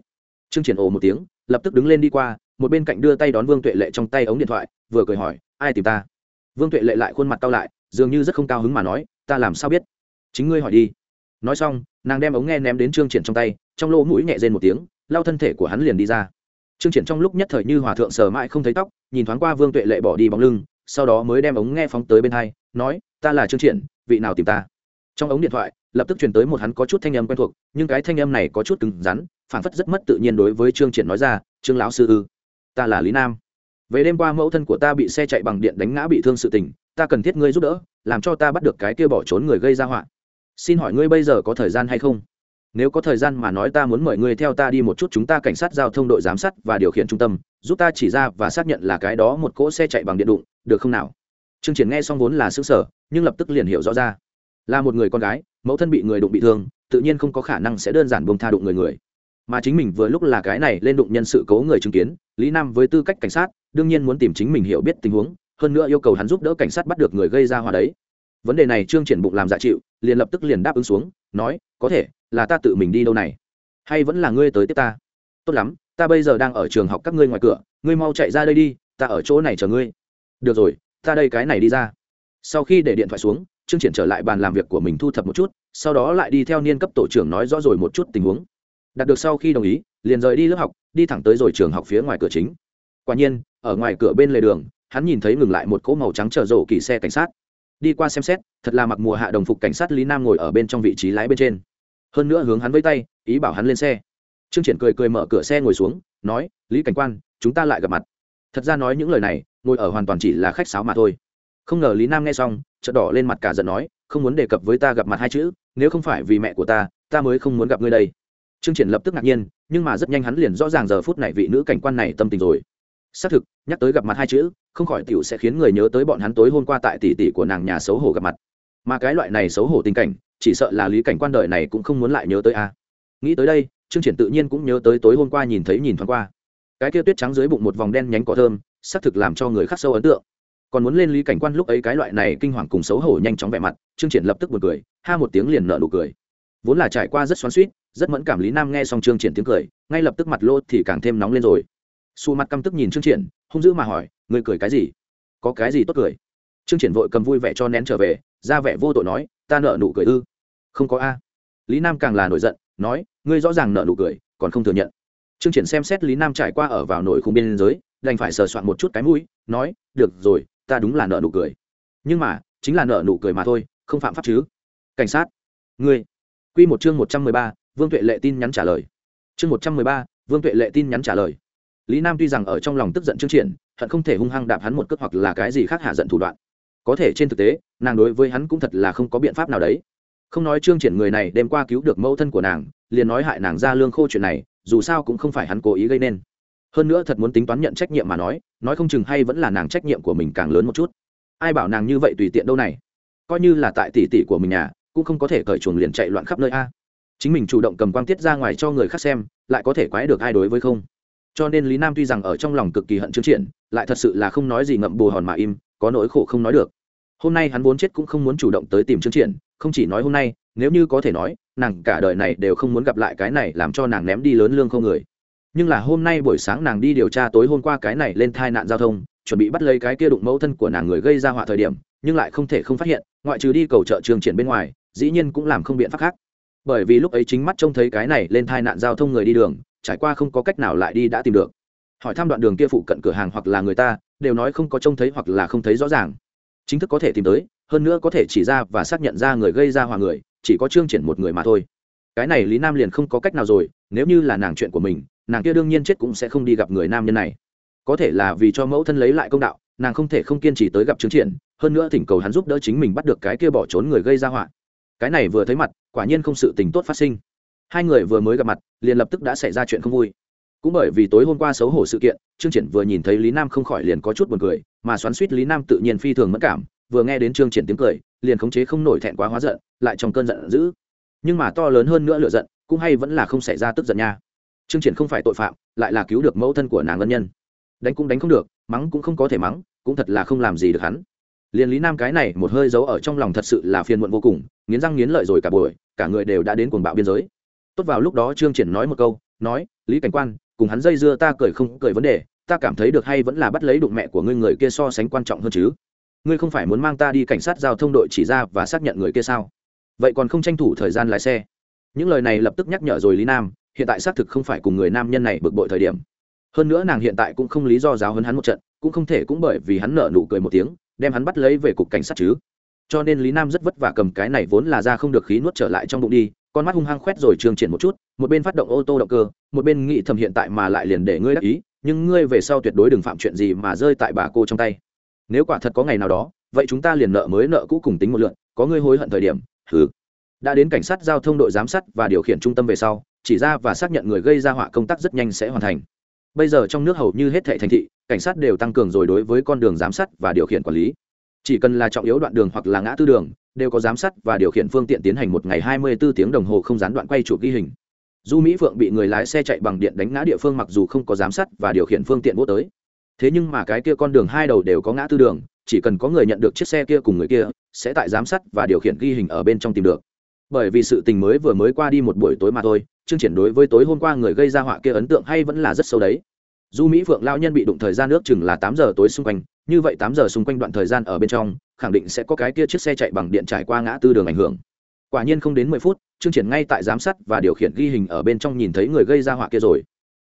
Trương Triển ồ một tiếng, lập tức đứng lên đi qua, một bên cạnh đưa tay đón Vương Tuệ Lệ trong tay ống điện thoại, vừa cười hỏi: ai tìm ta vương tuệ lệ lại khuôn mặt cao lại dường như rất không cao hứng mà nói ta làm sao biết chính ngươi hỏi đi nói xong, nàng đem ống nghe ném đến trương triển trong tay, trong lỗ mũi nhẹ rên một tiếng lao thân thể của hắn liền đi ra. Trương triển trong lúc nhất thời như hòa thượng sờ mãi không thấy tóc, nhìn thoáng qua vương tuệ lệ bỏ đi bóng lưng, sau đó mới đem ống nghe phóng tới bên hai, nói, ta là trương triển, vị nào tìm ta? Trong ống điện thoại, lập tức truyền tới một hắn có chút thanh âm quen thuộc, nhưng cái thanh âm này có chút cứng rắn phản phất rất mất tự nhiên đối với trương triển nói ra, trương lão sư ư, ta là lý nam. Về đêm qua mẫu thân của ta bị xe chạy bằng điện đánh ngã bị thương sự tình, ta cần thiết ngươi giúp đỡ, làm cho ta bắt được cái kia bỏ trốn người gây ra họa xin hỏi ngươi bây giờ có thời gian hay không? Nếu có thời gian mà nói ta muốn mời ngươi theo ta đi một chút chúng ta cảnh sát giao thông đội giám sát và điều khiển trung tâm, giúp ta chỉ ra và xác nhận là cái đó một cỗ xe chạy bằng điện đụng, được không nào? Trương triển nghe xong vốn là xứ sở nhưng lập tức liền hiểu rõ ra. Là một người con gái, mẫu thân bị người đụng bị thương, tự nhiên không có khả năng sẽ đơn giản bông tha đụng người người. Mà chính mình vừa lúc là cái này lên đụng nhân sự cố người chứng kiến, lý nam với tư cách cảnh sát, đương nhiên muốn tìm chính mình hiểu biết tình huống, hơn nữa yêu cầu hắn giúp đỡ cảnh sát bắt được người gây ra hòa đấy vấn đề này trương triển bụng làm dạ chịu, liền lập tức liền đáp ứng xuống, nói, có thể, là ta tự mình đi đâu này? Hay vẫn là ngươi tới tiếp ta? Tốt lắm, ta bây giờ đang ở trường học các ngươi ngoài cửa, ngươi mau chạy ra đây đi, ta ở chỗ này chờ ngươi. Được rồi, ta đây cái này đi ra. Sau khi để điện thoại xuống, trương triển trở lại bàn làm việc của mình thu thập một chút, sau đó lại đi theo niên cấp tổ trưởng nói rõ rồi một chút tình huống. Đạt được sau khi đồng ý, liền rời đi lớp học, đi thẳng tới rồi trường học phía ngoài cửa chính. Quả nhiên, ở ngoài cửa bên lề đường, hắn nhìn thấy ngừng lại một cỗ màu trắng chở rổ kỳ xe cảnh sát đi qua xem xét, thật là mặc mùa hạ đồng phục cảnh sát lý nam ngồi ở bên trong vị trí lái bên trên. Hơn nữa hướng hắn với tay, ý bảo hắn lên xe. Trương triển cười cười mở cửa xe ngồi xuống, nói, lý cảnh quan, chúng ta lại gặp mặt. Thật ra nói những lời này, ngồi ở hoàn toàn chỉ là khách sáo mà thôi. Không ngờ lý nam nghe xong, chợt đỏ lên mặt cả giận nói, không muốn đề cập với ta gặp mặt hai chữ, nếu không phải vì mẹ của ta ta mới không muốn gặp ngươi đây. Trương triển lập tức ngạc nhiên, nhưng mà rất nhanh hắn liền rõ ràng giờ phút này vị nữ cảnh quan này tâm tình rồi xác thực, nhắc tới gặp mặt hai chữ, không khỏi tiểu sẽ khiến người nhớ tới bọn hắn tối hôm qua tại tỷ tỷ của nàng nhà xấu hổ gặp mặt. Mà cái loại này xấu hổ tình cảnh, chỉ sợ là lý cảnh quan đời này cũng không muốn lại nhớ tới a. Nghĩ tới đây, trương triển tự nhiên cũng nhớ tới tối hôm qua nhìn thấy nhìn thoáng qua. Cái kia tuyết trắng dưới bụng một vòng đen nhánh cỏ thơm, xác thực làm cho người khắc sâu ấn tượng. Còn muốn lên lý cảnh quan lúc ấy cái loại này kinh hoàng cùng xấu hổ nhanh chóng vẻ mặt, trương triển lập tức một cười, ha một tiếng liền nở nụ cười. Vốn là trải qua rất xoắn suýt rất mẫn cảm lý nam nghe xong trương triển tiếng cười, ngay lập tức mặt lô thì càng thêm nóng lên rồi xù mặt căm tức nhìn trương triển, hung dữ mà hỏi người cười cái gì? Có cái gì tốt cười? Trương triển vội cầm vui vẻ cho nén trở về, ra vẻ vô tội nói, ta nợ nụ cười ư? Không có a. Lý nam càng là nổi giận, nói, ngươi rõ ràng nợ nụ cười, còn không thừa nhận. Trương triển xem xét lý nam trải qua ở vào nổi khung biên giới, đành phải sờ soạn một chút cái mũi, nói, được rồi, ta đúng là nợ nụ cười. Nhưng mà, chính là nợ nụ cười mà thôi, không phạm pháp chứ. Cảnh sát, ngươi. Quy một chương một trăm mười ba, vương tuệ lệ tin nhắn trả lời. Chương một trăm mười ba, vương tuệ lệ tin nhắn trả lời lý nam tuy rằng ở trong lòng tức giận trương triển, hận không thể hung hăng đạp hắn một cước hoặc là cái gì khác hạ giận thủ đoạn. Có thể trên thực tế, nàng đối với hắn cũng thật là không có biện pháp nào đấy. Không nói trương triển người này đêm qua cứu được mẫu thân của nàng, liền nói hại nàng ra lương khô chuyện này, dù sao cũng không phải hắn cố ý gây nên. Hơn nữa thật muốn tính toán nhận trách nhiệm mà nói nói không chừng hay vẫn là nàng trách nhiệm của mình càng lớn một chút. Ai bảo nàng như vậy tùy tiện đâu này? Coi như là tại tỷ tỷ của mình nhà, cũng không có thể cởi chuồng liền chạy loạn khắp nơi a. Chính mình chủ động cầm quang tiết ra ngoài cho người khác xem, lại có thể quái được ai đối với không? Cho nên lý nam tuy rằng ở trong lòng cực kỳ hận trương triển, lại thật sự là không nói gì ngậm bù hòn mà im, có nỗi khổ không nói được. Hôm nay hắn vốn chết cũng không muốn chủ động tới tìm trương triển, không chỉ nói hôm nay, nếu như có thể nói, nàng cả đời này đều không muốn gặp lại cái này làm cho nàng ném đi lớn lương không người. Nhưng là hôm nay buổi sáng nàng đi điều tra tối hôm qua cái này lên tai nạn giao thông, chuẩn bị bắt lấy cái kia đụng mẫu thân của nàng người gây ra họa thời điểm, nhưng lại không thể không phát hiện, ngoại trừ đi cầu trợ trường triển bên ngoài, dĩ nhiên cũng làm không biện pháp khác. Bởi vì lúc ấy chính mắt trông thấy cái này lên tai nạn giao thông người đi đường trải qua không có cách nào lại đi đã tìm được. Hỏi thăm đoạn đường kia phụ cận cửa hàng hoặc là người ta, đều nói không có trông thấy hoặc là không thấy rõ ràng. Chính thức có thể tìm tới, hơn nữa có thể chỉ ra và xác nhận ra người gây ra hòa người, chỉ có trương triển một người mà thôi. Cái này lý nam liền không có cách nào rồi, nếu như là nàng chuyện của mình, nàng kia đương nhiên chết cũng sẽ không đi gặp người nam nhân này. Có thể là vì cho mẫu thân lấy lại công đạo, nàng không thể không kiên trì tới gặp trương triển, hơn nữa thỉnh cầu hắn giúp đỡ chính mình bắt được cái kia bỏ trốn người gây ra họa. Cái này vừa thấy mặt, quả nhiên không sự tình tốt phát sinh hai người vừa mới gặp mặt, liền lập tức đã xảy ra chuyện không vui. Cũng bởi vì tối hôm qua xấu hổ sự kiện, trương triển vừa nhìn thấy lý nam không khỏi liền có chút buồn cười, mà xoắn suýt lý nam tự nhiên phi thường mất cảm, vừa nghe đến trương triển tiếng cười, liền khống chế không nổi thẹn quá hóa giận, lại trong cơn giận dữ. Nhưng mà to lớn hơn nữa lửa giận, cũng hay vẫn là không xảy ra tức giận nha. Trương triển không phải tội phạm, lại là cứu được mẫu thân của nàng ân nhân. Đánh cũng đánh không được, mắng cũng không có thể mắng, cũng thật là không làm gì được hắn. Liền lý nam cái này một hơi giấu ở trong lòng thật sự là phiền muộn vô cùng, nghiến răng nghiến lợi rồi cả buổi, cả người đều đã đến cuồng bạo biên giới tốt vào lúc đó trương triển nói một câu, nói, lý cảnh quan, cùng hắn dây dưa ta cười không cười vấn đề, ta cảm thấy được hay vẫn là bắt lấy đụng mẹ của ngươi người kia so sánh quan trọng hơn chứ. Ngươi không phải muốn mang ta đi cảnh sát giao thông đội chỉ ra và xác nhận người kia sao? Vậy còn không tranh thủ thời gian lái xe. Những lời này lập tức nhắc nhở rồi lý nam, hiện tại xác thực không phải cùng người nam nhân này bực bội thời điểm. Hơn nữa nàng hiện tại cũng không lý do giáo hấn hắn một trận, cũng không thể cũng bởi vì hắn nở nụ cười một tiếng, đem hắn bắt lấy về cục cảnh sát chứ. Cho nên lý nam rất vất vả cầm cái này vốn là ra không được khí nuốt trở lại trong bụng đi con mắt hung hăng khoét rồi trường triển một chút, một bên phát động ô tô động cơ, một bên nghĩ thầm hiện tại mà lại liền để ngươi đắc ý, nhưng ngươi về sau tuyệt đối đừng phạm chuyện gì mà rơi tại bà cô trong tay. Nếu quả thật có ngày nào đó, vậy chúng ta liền nợ mới nợ cũ cùng tính một lượn, có ngươi hối hận thời điểm, hừ. Đã đến cảnh sát giao thông đội giám sát và điều khiển trung tâm về sau, chỉ ra và xác nhận người gây ra họa công tác rất nhanh sẽ hoàn thành. Bây giờ trong nước hầu như hết thệ thành thị, cảnh sát đều tăng cường rồi đối với con đường giám sát và điều khiển quản lý chỉ cần là trọng yếu đoạn đường hoặc là ngã tư đường, đều có giám sát và điều khiển phương tiện tiến hành một ngày hai mươi 24 tiếng đồng hồ không gián đoạn quay chụp ghi hình. Du mỹ phượng bị người lái xe chạy bằng điện đánh ngã địa phương mặc dù không có giám sát và điều khiển phương tiện vô tới. Thế nhưng mà cái kia con đường hai đầu đều có ngã tư đường, chỉ cần có người nhận được chiếc xe kia cùng người kia, sẽ tại giám sát và điều khiển ghi hình ở bên trong tìm được. Bởi vì sự tình mới vừa mới qua đi một buổi tối mà thôi, chương triển đối với tối hôm qua người gây ra họa kia ấn tượng hay vẫn là rất sâu đấy. Du mỹ phượng lao nhân bị đụng thời gian nước chừng là tám giờ tối xung quanh như vậy tám giờ xung quanh đoạn thời gian ở bên trong, khẳng định sẽ có cái kia chiếc xe chạy bằng điện trải qua ngã tư đường ảnh hưởng. Quả nhiên không đến mười phút chương triển ngay tại giám sát và điều khiển ghi hình ở bên trong nhìn thấy người gây ra họa kia rồi.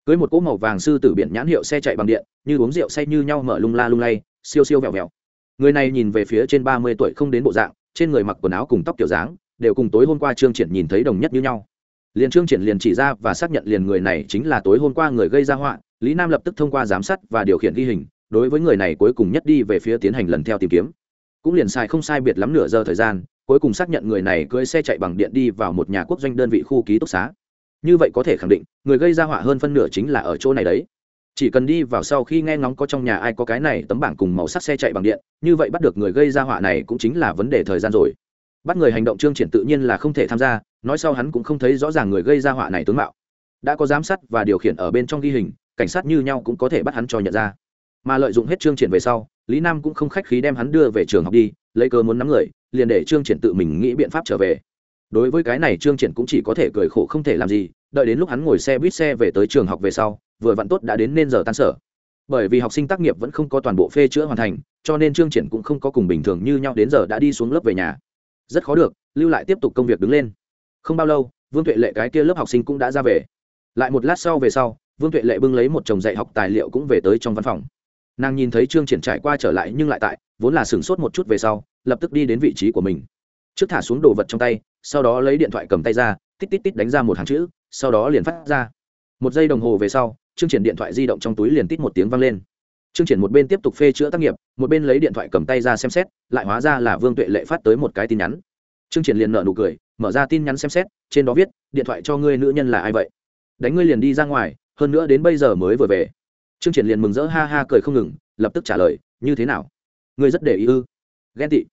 Cưới một cỗ màu vàng sư tử biển nhãn hiệu xe chạy bằng điện, như uống rượu say như nhau mở lung la lung lay, siêu siêu vẹo vẹo. Người này nhìn về phía trên ba mươi tuổi không đến bộ dạng, trên người mặc quần áo cùng tóc kiểu dáng, đều cùng tối hôm qua trương triển nhìn thấy đồng nhất như nhau. Liền trương triển liền chỉ ra và xác nhận liền người này chính là tối hôm qua người gây ra họa, lý nam lập tức thông qua giám sát và điều khiển ghi hình đối với người này cuối cùng nhất đi về phía tiến hành lần theo tìm kiếm. Cũng liền sai không sai biệt lắm nửa giờ thời gian, cuối cùng xác nhận người này cưỡi xe chạy bằng điện đi vào một nhà quốc doanh đơn vị khu ký túc xá. Như vậy có thể khẳng định, người gây ra họa hơn phân nửa chính là ở chỗ này đấy. Chỉ cần đi vào sau khi nghe ngóng có trong nhà ai có cái này tấm bảng cùng màu sắc xe chạy bằng điện, như vậy bắt được người gây ra họa này cũng chính là vấn đề thời gian rồi. Bắt người hành động trương triển tự nhiên là không thể tham gia, nói sau hắn cũng không thấy rõ ràng người gây ra họa này tướng mạo. Đã có giám sát và điều khiển ở bên trong ghi hình, cảnh sát như nhau cũng có thể bắt hắn cho nhận ra mà lợi dụng hết trương triển về sau, lý nam cũng không khách khí đem hắn đưa về trường học đi, lấy cơ muốn nắm người, liền để trương triển tự mình nghĩ biện pháp trở về. Đối với cái này trương triển cũng chỉ có thể cười khổ không thể làm gì, đợi đến lúc hắn ngồi xe buýt xe về tới trường học về sau, vừa vặn tốt đã đến nên giờ tan sở. Bởi vì học sinh tác nghiệp vẫn không có toàn bộ phê chữa hoàn thành, cho nên trương triển cũng không có cùng bình thường như nhau đến giờ đã đi xuống lớp về nhà. Rất khó được, lưu lại tiếp tục công việc đứng lên. Không bao lâu, vương tuệ lệ cái kia lớp học sinh cũng đã ra về. Lại một lát sau về sau, vương tuệ lệ bưng lấy một chồng dạy học tài liệu cũng về tới trong văn phòng nàng nhìn thấy trương triển trải qua trở lại nhưng lại tại, vốn là sửng sốt một chút về sau, lập tức đi đến vị trí của mình. Trước thả xuống đồ vật trong tay, sau đó lấy điện thoại cầm tay ra, tít tít tít đánh ra một hàng chữ, sau đó liền phát ra. Một giây đồng hồ về sau, trương triển điện thoại di động trong túi liền tít một tiếng vang lên. Trương triển một bên tiếp tục phê chữa tác nghiệp, một bên lấy điện thoại cầm tay ra xem xét, lại hóa ra là vương tuệ lệ phát tới một cái tin nhắn. Trương triển liền nợ nụ cười, mở ra tin nhắn xem xét, trên đó viết, điện thoại cho ngươi nữ nhân là ai vậy? Đánh ngươi liền đi ra ngoài, hơn nữa đến bây giờ mới vừa về trương triển liền mừng rỡ, ha ha cười không ngừng, lập tức trả lời, như thế nào? Ngươi rất để ý ư? Ghen tị.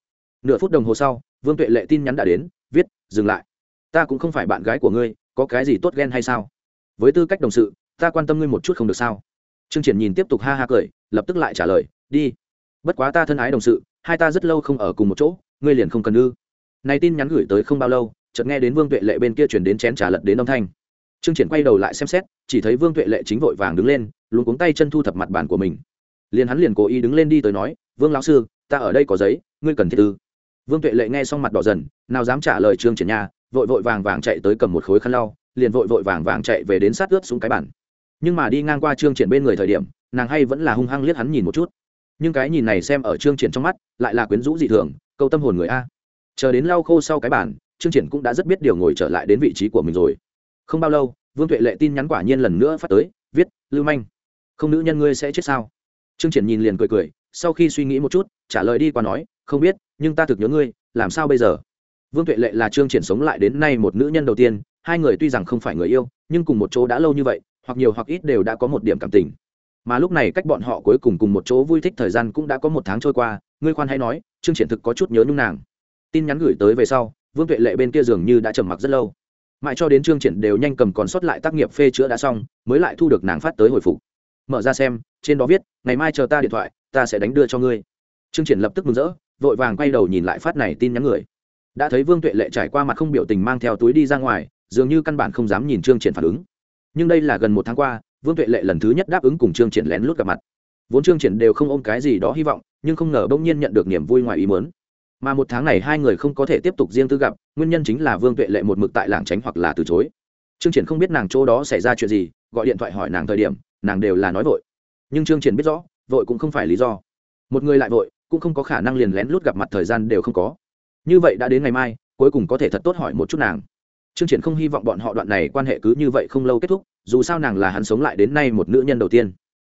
Nửa phút đồng hồ sau, vương tuệ lệ tin nhắn đã đến, viết, dừng lại. Ta cũng không phải bạn gái của ngươi, có cái gì tốt ghen hay sao? Với tư cách đồng sự, ta quan tâm ngươi một chút không được sao? Trương triển nhìn tiếp tục ha ha cười, lập tức lại trả lời, đi. Bất quá ta thân ái đồng sự, hai ta rất lâu không ở cùng một chỗ, ngươi liền không cần ư. Này tin nhắn gửi tới không bao lâu, chợt nghe đến vương tuệ lệ bên kia chuyển đến chén trà lật đến âm thanh trương triển quay đầu lại xem xét, chỉ thấy vương tuệ lệ chính vội vàng đứng lên luôn cuống tay chân thu thập mặt bàn của mình. Liền hắn liền cố ý đứng lên đi tới nói, vương lão sư, ta ở đây có giấy, ngươi cần thiết tư vương tuệ lệ nghe xong mặt đỏ dần, nào dám trả lời trương triển nha, vội vội vàng vàng chạy tới cầm một khối khăn lau, liền vội vội vàng vàng chạy về đến sát ướt xuống cái bản nhưng mà đi ngang qua trương triển bên người thời điểm, nàng hay vẫn là hung hăng liếc hắn nhìn một chút. Nhưng cái nhìn này xem ở trương triển trong mắt, lại là quyến rũ dị thường, câu tâm hồn người a. Chờ đến lau khô sau cái bản trương triển cũng đã rất biết điều ngồi trở lại đến vị trí của mình rồi không bao lâu, vương tuệ lệ tin nhắn quả nhiên lần nữa phát tới, viết, lưu manh, không nữ nhân ngươi sẽ chết sao? Trương triển nhìn liền cười cười, sau khi suy nghĩ một chút, trả lời đi qua nói, không biết, nhưng ta thực nhớ ngươi, làm sao bây giờ? Vương tuệ lệ là trương triển sống lại đến nay một nữ nhân đầu tiên, hai người tuy rằng không phải người yêu, nhưng cùng một chỗ đã lâu như vậy, hoặc nhiều hoặc ít đều đã có một điểm cảm tình. Mà lúc này cách bọn họ cuối cùng cùng một chỗ vui thích thời gian cũng đã có một tháng trôi qua, ngươi khoan hay nói, trương triển thực có chút nhớ nhung nàng. Tin nhắn gửi tới về sau, vương tuệ lệ bên kia dường như đã trầm mặc rất lâu mãi cho đến trương triển đều nhanh cầm còn sót lại tác nghiệp phê chữa đã xong, mới lại thu được nàng phát tới hồi phục. Mở ra xem, trên đó viết, ngày mai chờ ta điện thoại, ta sẽ đánh đưa cho ngươi. Trương triển lập tức mừng rỡ, vội vàng quay đầu nhìn lại phát này tin nhắn người. Đã thấy vương tuệ lệ trải qua mặt không biểu tình mang theo túi đi ra ngoài, dường như căn bản không dám nhìn trương triển phản ứng. Nhưng đây là gần một tháng qua, vương tuệ lệ lần thứ nhất đáp ứng cùng trương triển lén lút gặp mặt. Vốn trương triển đều không ôm cái gì đó hy vọng, nhưng không ngờ bỗng nhiên nhận được niềm vui ngoài ý muốn mà một tháng này hai người không có thể tiếp tục riêng tư gặp, nguyên nhân chính là vương tuệ lệ một mực tại làng tránh hoặc là từ chối. Trương triển không biết nàng chỗ đó xảy ra chuyện gì, gọi điện thoại hỏi nàng thời điểm, nàng đều là nói vội. Nhưng trương triển biết rõ, vội cũng không phải lý do. Một người lại vội, cũng không có khả năng liền lén lút gặp mặt thời gian đều không có. Như vậy đã đến ngày mai, cuối cùng có thể thật tốt hỏi một chút nàng. Trương triển không hy vọng bọn họ đoạn này quan hệ cứ như vậy không lâu kết thúc, dù sao nàng là hắn sống lại đến nay một nữ nhân đầu tiên.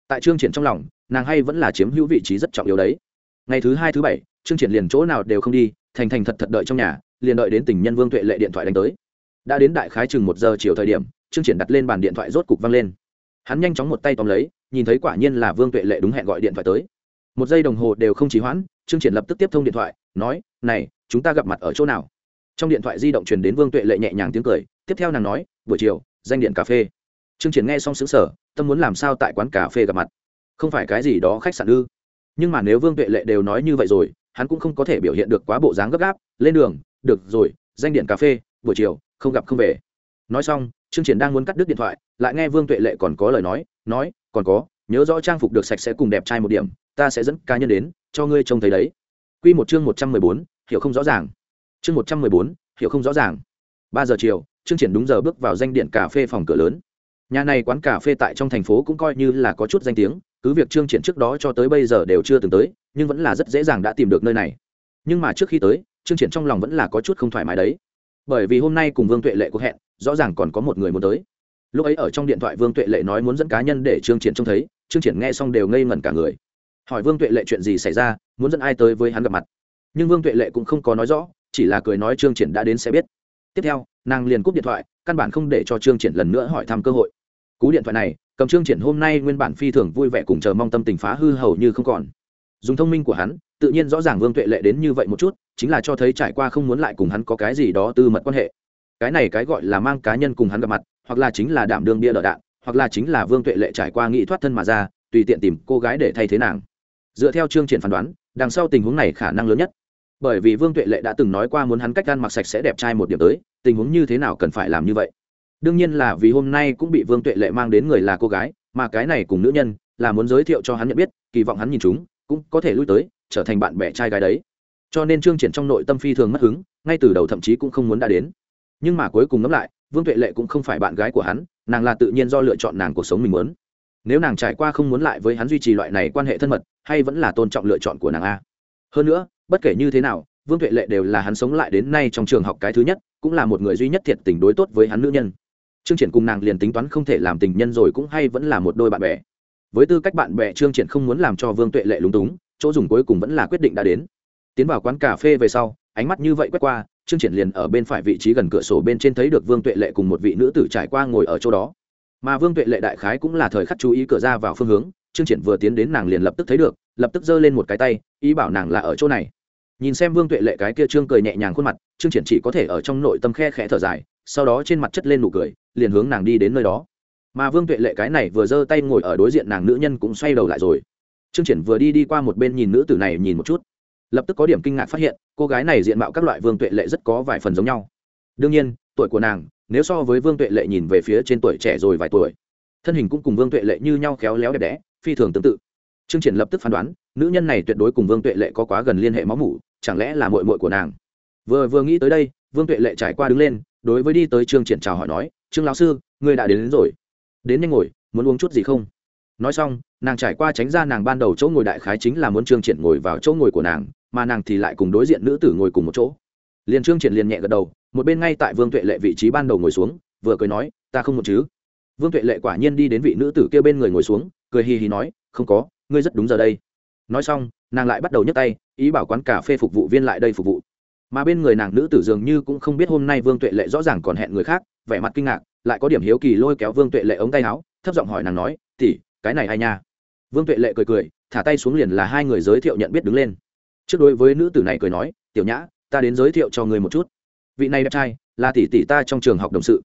Tại trương triển trong lòng, nàng hay vẫn là chiếm hữu vị trí rất trọng yếu đấy. Ngày thứ hai, thứ bảy trương triển liền chỗ nào đều không đi, thành thành thật thật đợi trong nhà, liền đợi đến tình nhân vương tuệ lệ điện thoại đánh tới. Đã đến đại khái chừng một giờ chiều thời điểm, trương triển đặt lên bàn điện thoại rốt cục văng lên. Hắn nhanh chóng một tay tóm lấy, nhìn thấy quả nhiên là vương tuệ lệ đúng hẹn gọi điện thoại tới. Một giây đồng hồ đều không trì hoãn, trương triển lập tức tiếp thông điện thoại, nói, này, chúng ta gặp mặt ở chỗ nào? Trong điện thoại di động truyền đến vương tuệ lệ nhẹ nhàng tiếng cười, tiếp theo nàng nói, buổi chiều, danh điện cà phê. Trương triển nghe xong xứng sở tâm muốn làm sao tại quán cà phê gặp mặt? Không phải cái gì đó khách sạn ư? Nhưng mà nếu vương tuệ lệ đều nói như vậy rồi hắn cũng không có thể biểu hiện được quá bộ dáng gấp gáp, lên đường, được rồi, danh điện cà phê, buổi chiều, không gặp không về. Nói xong, trương triển đang muốn cắt đứt điện thoại, lại nghe vương tuệ lệ còn có lời nói nói, còn có, nhớ rõ trang phục được sạch sẽ cùng đẹp trai một điểm, ta sẽ dẫn cá nhân đến, cho ngươi trông thấy đấy. Quy một chương một trăm mười bốn, hiểu không rõ ràng. Chương một trăm mười bốn, hiểu không rõ ràng. Ba giờ chiều, trương triển đúng giờ bước vào danh điện cà phê phòng cửa lớn. Nhà này quán cà phê tại trong thành phố cũng coi như là có chút danh tiếng cứ việc trương triển trước đó cho tới bây giờ đều chưa từng tới, nhưng vẫn là rất dễ dàng đã tìm được nơi này. Nhưng mà trước khi tới, trương triển trong lòng vẫn là có chút không thoải mái đấy. Bởi vì hôm nay cùng vương tuệ lệ có hẹn, rõ ràng còn có một người muốn tới. Lúc ấy ở trong điện thoại vương tuệ lệ nói muốn dẫn cá nhân để trương triển trông thấy, trương triển nghe xong đều ngây ngẩn cả người. Hỏi vương tuệ lệ chuyện gì xảy ra, muốn dẫn ai tới với hắn gặp mặt. Nhưng vương tuệ lệ cũng không có nói rõ, chỉ là cười nói trương triển đã đến sẽ biết. Tiếp theo, nàng liền cúp điện thoại, căn bản không để cho trương triển lần nữa hỏi thăm cơ hội. Cú điện thoại này cầm trương triển hôm nay nguyên bản phi thường vui vẻ cùng chờ mong tâm tình phá hư hầu như không còn. Dùng thông minh của hắn, tự nhiên rõ ràng vương tuệ lệ đến như vậy một chút, chính là cho thấy trải qua không muốn lại cùng hắn có cái gì đó tư mật quan hệ. Cái này cái gọi là mang cá nhân cùng hắn gặp mặt, hoặc là chính là đảm đương bia đỡ đạn, hoặc là chính là vương tuệ lệ trải qua nghĩ thoát thân mà ra, tùy tiện tìm cô gái để thay thế nàng. Dựa theo chương triển phán đoán, đằng sau tình huống này khả năng lớn nhất. Bởi vì vương tuệ lệ đã từng nói qua muốn hắn cách gan mặc sạch sẽ đẹp trai một điểm tới, tình huống như thế nào cần phải làm như vậy đương nhiên là vì hôm nay cũng bị vương tuệ lệ mang đến người là cô gái, mà cái này cùng nữ nhân, là muốn giới thiệu cho hắn nhận biết, kỳ vọng hắn nhìn chúng, cũng có thể lui tới, trở thành bạn bè trai gái đấy. Cho nên trương triển trong nội tâm phi thường mất hứng, ngay từ đầu thậm chí cũng không muốn đã đến. Nhưng mà cuối cùng ngẫm lại, vương tuệ lệ cũng không phải bạn gái của hắn, nàng là tự nhiên do lựa chọn nàng cuộc sống mình muốn. Nếu nàng trải qua không muốn lại với hắn duy trì loại này quan hệ thân mật, hay vẫn là tôn trọng lựa chọn của nàng a? Hơn nữa, bất kể như thế nào, vương tuệ lệ đều là hắn sống lại đến nay trong trường học cái thứ nhất, cũng là một người duy nhất thiệt tình đối tốt với hắn nữ nhân trương triển cùng nàng liền tính toán không thể làm tình nhân rồi cũng hay vẫn là một đôi bạn bè. Với tư cách bạn bè, trương triển không muốn làm cho vương tuệ lệ lúng túng, chỗ dùng cuối cùng vẫn là quyết định đã đến. Tiến vào quán cà phê về sau, ánh mắt như vậy quét qua, trương triển liền ở bên phải vị trí gần cửa sổ bên trên thấy được vương tuệ lệ cùng một vị nữ tử trải qua ngồi ở chỗ đó. Mà vương tuệ lệ đại khái cũng là thời khắc chú ý cửa ra vào phương hướng, trương triển vừa tiến đến nàng liền lập tức thấy được, lập tức giơ lên một cái tay, ý bảo nàng là ở chỗ này. Nhìn xem vương tuệ lệ cái kia trương cười nhẹ nhàng khuôn mặt, trương triển chỉ có thể ở trong nội tâm khe khẽ thở dài sau đó trên mặt chất lên nụ cười, liền hướng nàng đi đến nơi đó. Mà vương tuệ lệ cái này vừa giơ tay ngồi ở đối diện nàng nữ nhân cũng xoay đầu lại rồi. Trương triển vừa đi đi qua một bên nhìn nữ tử này nhìn một chút. Lập tức có điểm kinh ngạc phát hiện, cô gái này diện mạo các loại vương tuệ lệ rất có vài phần giống nhau. Đương nhiên, tuổi của nàng, nếu so với vương tuệ lệ nhìn về phía trên tuổi trẻ rồi vài tuổi, thân hình cũng cùng vương tuệ lệ như nhau khéo léo đẹp đẽ, phi thường tương tự. Trương triển lập tức phán đoán, nữ nhân này tuyệt đối cùng vương tuệ lệ có quá gần liên hệ máu mủ, chẳng lẽ là mội mội của nàng? Vừa vừa nghĩ tới đây, vương tuệ lệ trải qua đứng lên đối với đi tới trương triển chào hỏi nói trương lão sư ngươi đã đến, đến rồi. Đến nhanh ngồi muốn uống chút gì không? Nói xong nàng trải qua tránh ra nàng ban đầu chỗ ngồi đại khái chính là muốn trương triển ngồi vào chỗ ngồi của nàng mà nàng thì lại cùng đối diện nữ tử ngồi cùng một chỗ. Liền trương triển liền nhẹ gật đầu một bên ngay tại vương tuệ lệ vị trí ban đầu ngồi xuống vừa cười nói ta không một chứ. Vương tuệ lệ quả nhiên đi đến vị nữ tử kia bên người ngồi xuống cười hì hì nói không có ngươi rất đúng giờ đây. Nói xong nàng lại bắt đầu nhấc tay ý bảo quán cà phê phục vụ viên lại đây phục vụ mà bên người nàng nữ tử dường như cũng không biết hôm nay vương tuệ lệ rõ ràng còn hẹn người khác, vẻ mặt kinh ngạc, lại có điểm hiếu kỳ lôi kéo vương tuệ lệ ống tay áo, thấp giọng hỏi nàng nói tỉ cái này hay nha? Vương tuệ lệ cười cười, thả tay xuống liền là hai người giới thiệu nhận biết đứng lên. Trước đối với nữ tử này cười nói, tiểu nhã, ta đến giới thiệu cho người một chút. Vị này đẹp trai, là tỷ tỷ ta trong trường học đồng sự.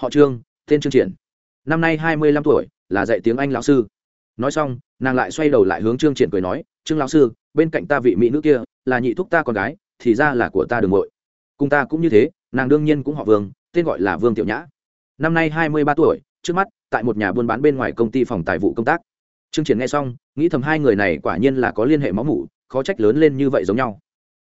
Họ trương, tên trương triển. Năm nay hai mươi lăm tuổi, là dạy tiếng anh lão sư. Nói xong, nàng lại xoay đầu lại hướng trương triển cười nói, trương lão sư, bên cạnh ta vị mỹ nữ kia, là nhị thúc ta con gái thì ra là của ta đường muội cùng ta cũng như thế, nàng đương nhiên cũng họ vương, tên gọi là vương tiểu nhã. Năm nay hai mươi ba tuổi, trước mắt, tại một nhà buôn bán bên ngoài công ty phòng tài vụ công tác. Trương triển nghe xong, nghĩ thầm hai người này quả nhiên là có liên hệ máu mủ, khó trách lớn lên như vậy giống nhau.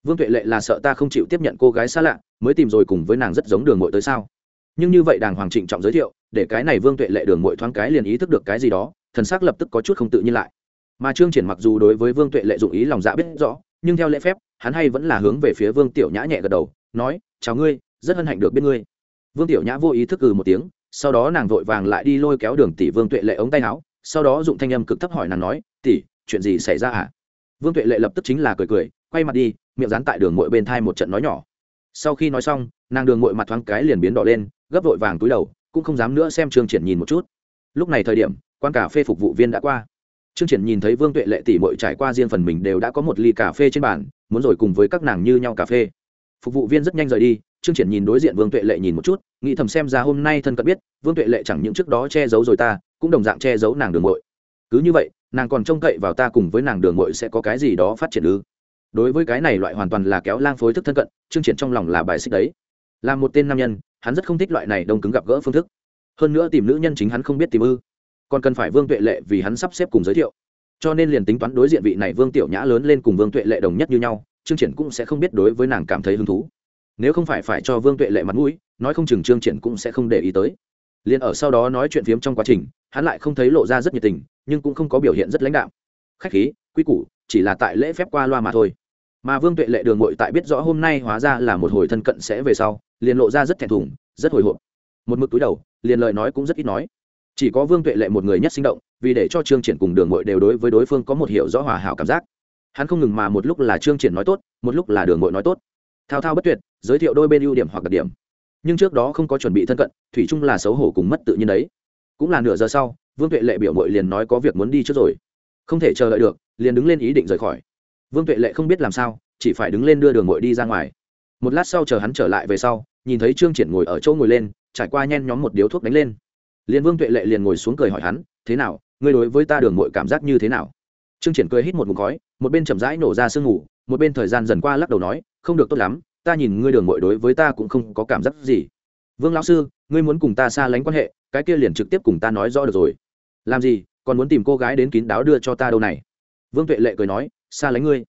Vương tuệ lệ là sợ ta không chịu tiếp nhận cô gái xa lạ, mới tìm rồi cùng với nàng rất giống đường mội tới sao? Nhưng như vậy đàng hoàng trịnh trọng giới thiệu, để cái này vương tuệ lệ đường mội thoáng cái liền ý thức được cái gì đó, thần sắc lập tức có chút không tự nhiên lại. Mà trương triển mặc dù đối với vương tuệ lệ dụng ý lòng dạ biết rõ nhưng theo lễ phép, hắn hay vẫn là hướng về phía vương tiểu nhã nhẹ gật đầu, nói, chào ngươi, rất hân hạnh được biết ngươi. Vương tiểu nhã vô ý thức ừ một tiếng, sau đó nàng vội vàng lại đi lôi kéo đường tỷ vương tuệ lệ ống tay áo, sau đó dụng thanh âm cực thấp hỏi nàng nói, tỷ, chuyện gì xảy ra hả? Vương tuệ lệ lập tức chính là cười cười, quay mặt đi, miệng dán tại đường mội bên thai một trận nói nhỏ. Sau khi nói xong, nàng đường mội mặt thoáng cái liền biến đỏ lên, gấp vội vàng túi đầu, cũng không dám nữa xem trương triển nhìn một chút. Lúc này thời điểm quan cà phê phục vụ viên đã qua trương triển nhìn thấy vương tuệ lệ tỷ muội trải qua riêng phần mình đều đã có một ly cà phê trên bàn, muốn rồi cùng với các nàng như nhau cà phê. Phục vụ viên rất nhanh rời đi, trương triển nhìn đối diện vương tuệ lệ nhìn một chút, nghĩ thầm xem ra hôm nay thân cận biết, vương tuệ lệ chẳng những trước đó che giấu rồi ta, cũng đồng dạng che giấu nàng đường muội. cứ như vậy, nàng còn trông cậy vào ta cùng với nàng đường muội sẽ có cái gì đó phát triển ư? Đối với cái này loại hoàn toàn là kéo lang phối thức thân cận, trương triển trong lòng là bài xích đấy. Là một tên nam nhân, hắn rất không thích loại này đông cứng gặp gỡ phương thức. Hơn nữa tìm nữ nhân chính hắn không biết tìm ư? Còn cần phải vương tuệ lệ vì hắn sắp xếp cùng giới thiệu. Cho nên liền tính toán đối diện vị này vương tiểu nhã lớn lên cùng vương tuệ lệ đồng nhất như nhau, trương triển cũng sẽ không biết đối với nàng cảm thấy hứng thú. Nếu không phải phải cho vương tuệ lệ mặt mũi, nói không chừng trương triển cũng sẽ không để ý tới. Liền ở sau đó nói chuyện phiếm trong quá trình, hắn lại không thấy lộ ra rất nhiệt tình, nhưng cũng không có biểu hiện rất lãnh đạo khách khí, quy củ, chỉ là tại lễ phép qua loa mà thôi. Mà vương tuệ lệ đường ngội tại biết rõ hôm nay hóa ra là một hồi thân cận sẽ về sau, liền lộ ra rất thẹn thùng, rất hồi hộp. Một mực túi đầu, liền lời nói cũng rất ít nói chỉ có vương tuệ lệ một người nhất sinh động, vì để cho trương triển cùng đường Mội đều đối với đối phương có một hiểu rõ hòa hảo cảm giác. Hắn không ngừng mà một lúc là trương triển nói tốt, một lúc là đường Mội nói tốt. Thao thao bất tuyệt, giới thiệu đôi bên ưu điểm hoặc đặc điểm. Nhưng trước đó không có chuẩn bị thân cận, thủy chung là xấu hổ cùng mất tự nhiên đấy. Cũng là nửa giờ sau, vương tuệ lệ biểu mội liền nói có việc muốn đi trước rồi. Không thể chờ đợi được, liền đứng lên ý định rời khỏi. Vương tuệ lệ không biết làm sao, chỉ phải đứng lên đưa đường mội đi ra ngoài. Một lát sau chờ hắn trở lại về sau, nhìn thấy trương triển ngồi ở chỗ ngồi lên, trải qua nhen nhóm một điếu thuốc đánh lên liền vương tuệ lệ liền ngồi xuống cười hỏi hắn, thế nào, ngươi đối với ta đường mội cảm giác như thế nào? Trương triển cười hít một ngụm khói, một bên chậm rãi nổ ra sương ngủ, một bên thời gian dần qua lắc đầu nói, không được tốt lắm, ta nhìn ngươi đường mội đối với ta cũng không có cảm giác gì. Vương lão sư, ngươi muốn cùng ta xa lánh quan hệ, cái kia liền trực tiếp cùng ta nói rõ được rồi. Làm gì, còn muốn tìm cô gái đến kín đáo đưa cho ta đâu này? Vương tuệ lệ cười nói, xa lánh ngươi?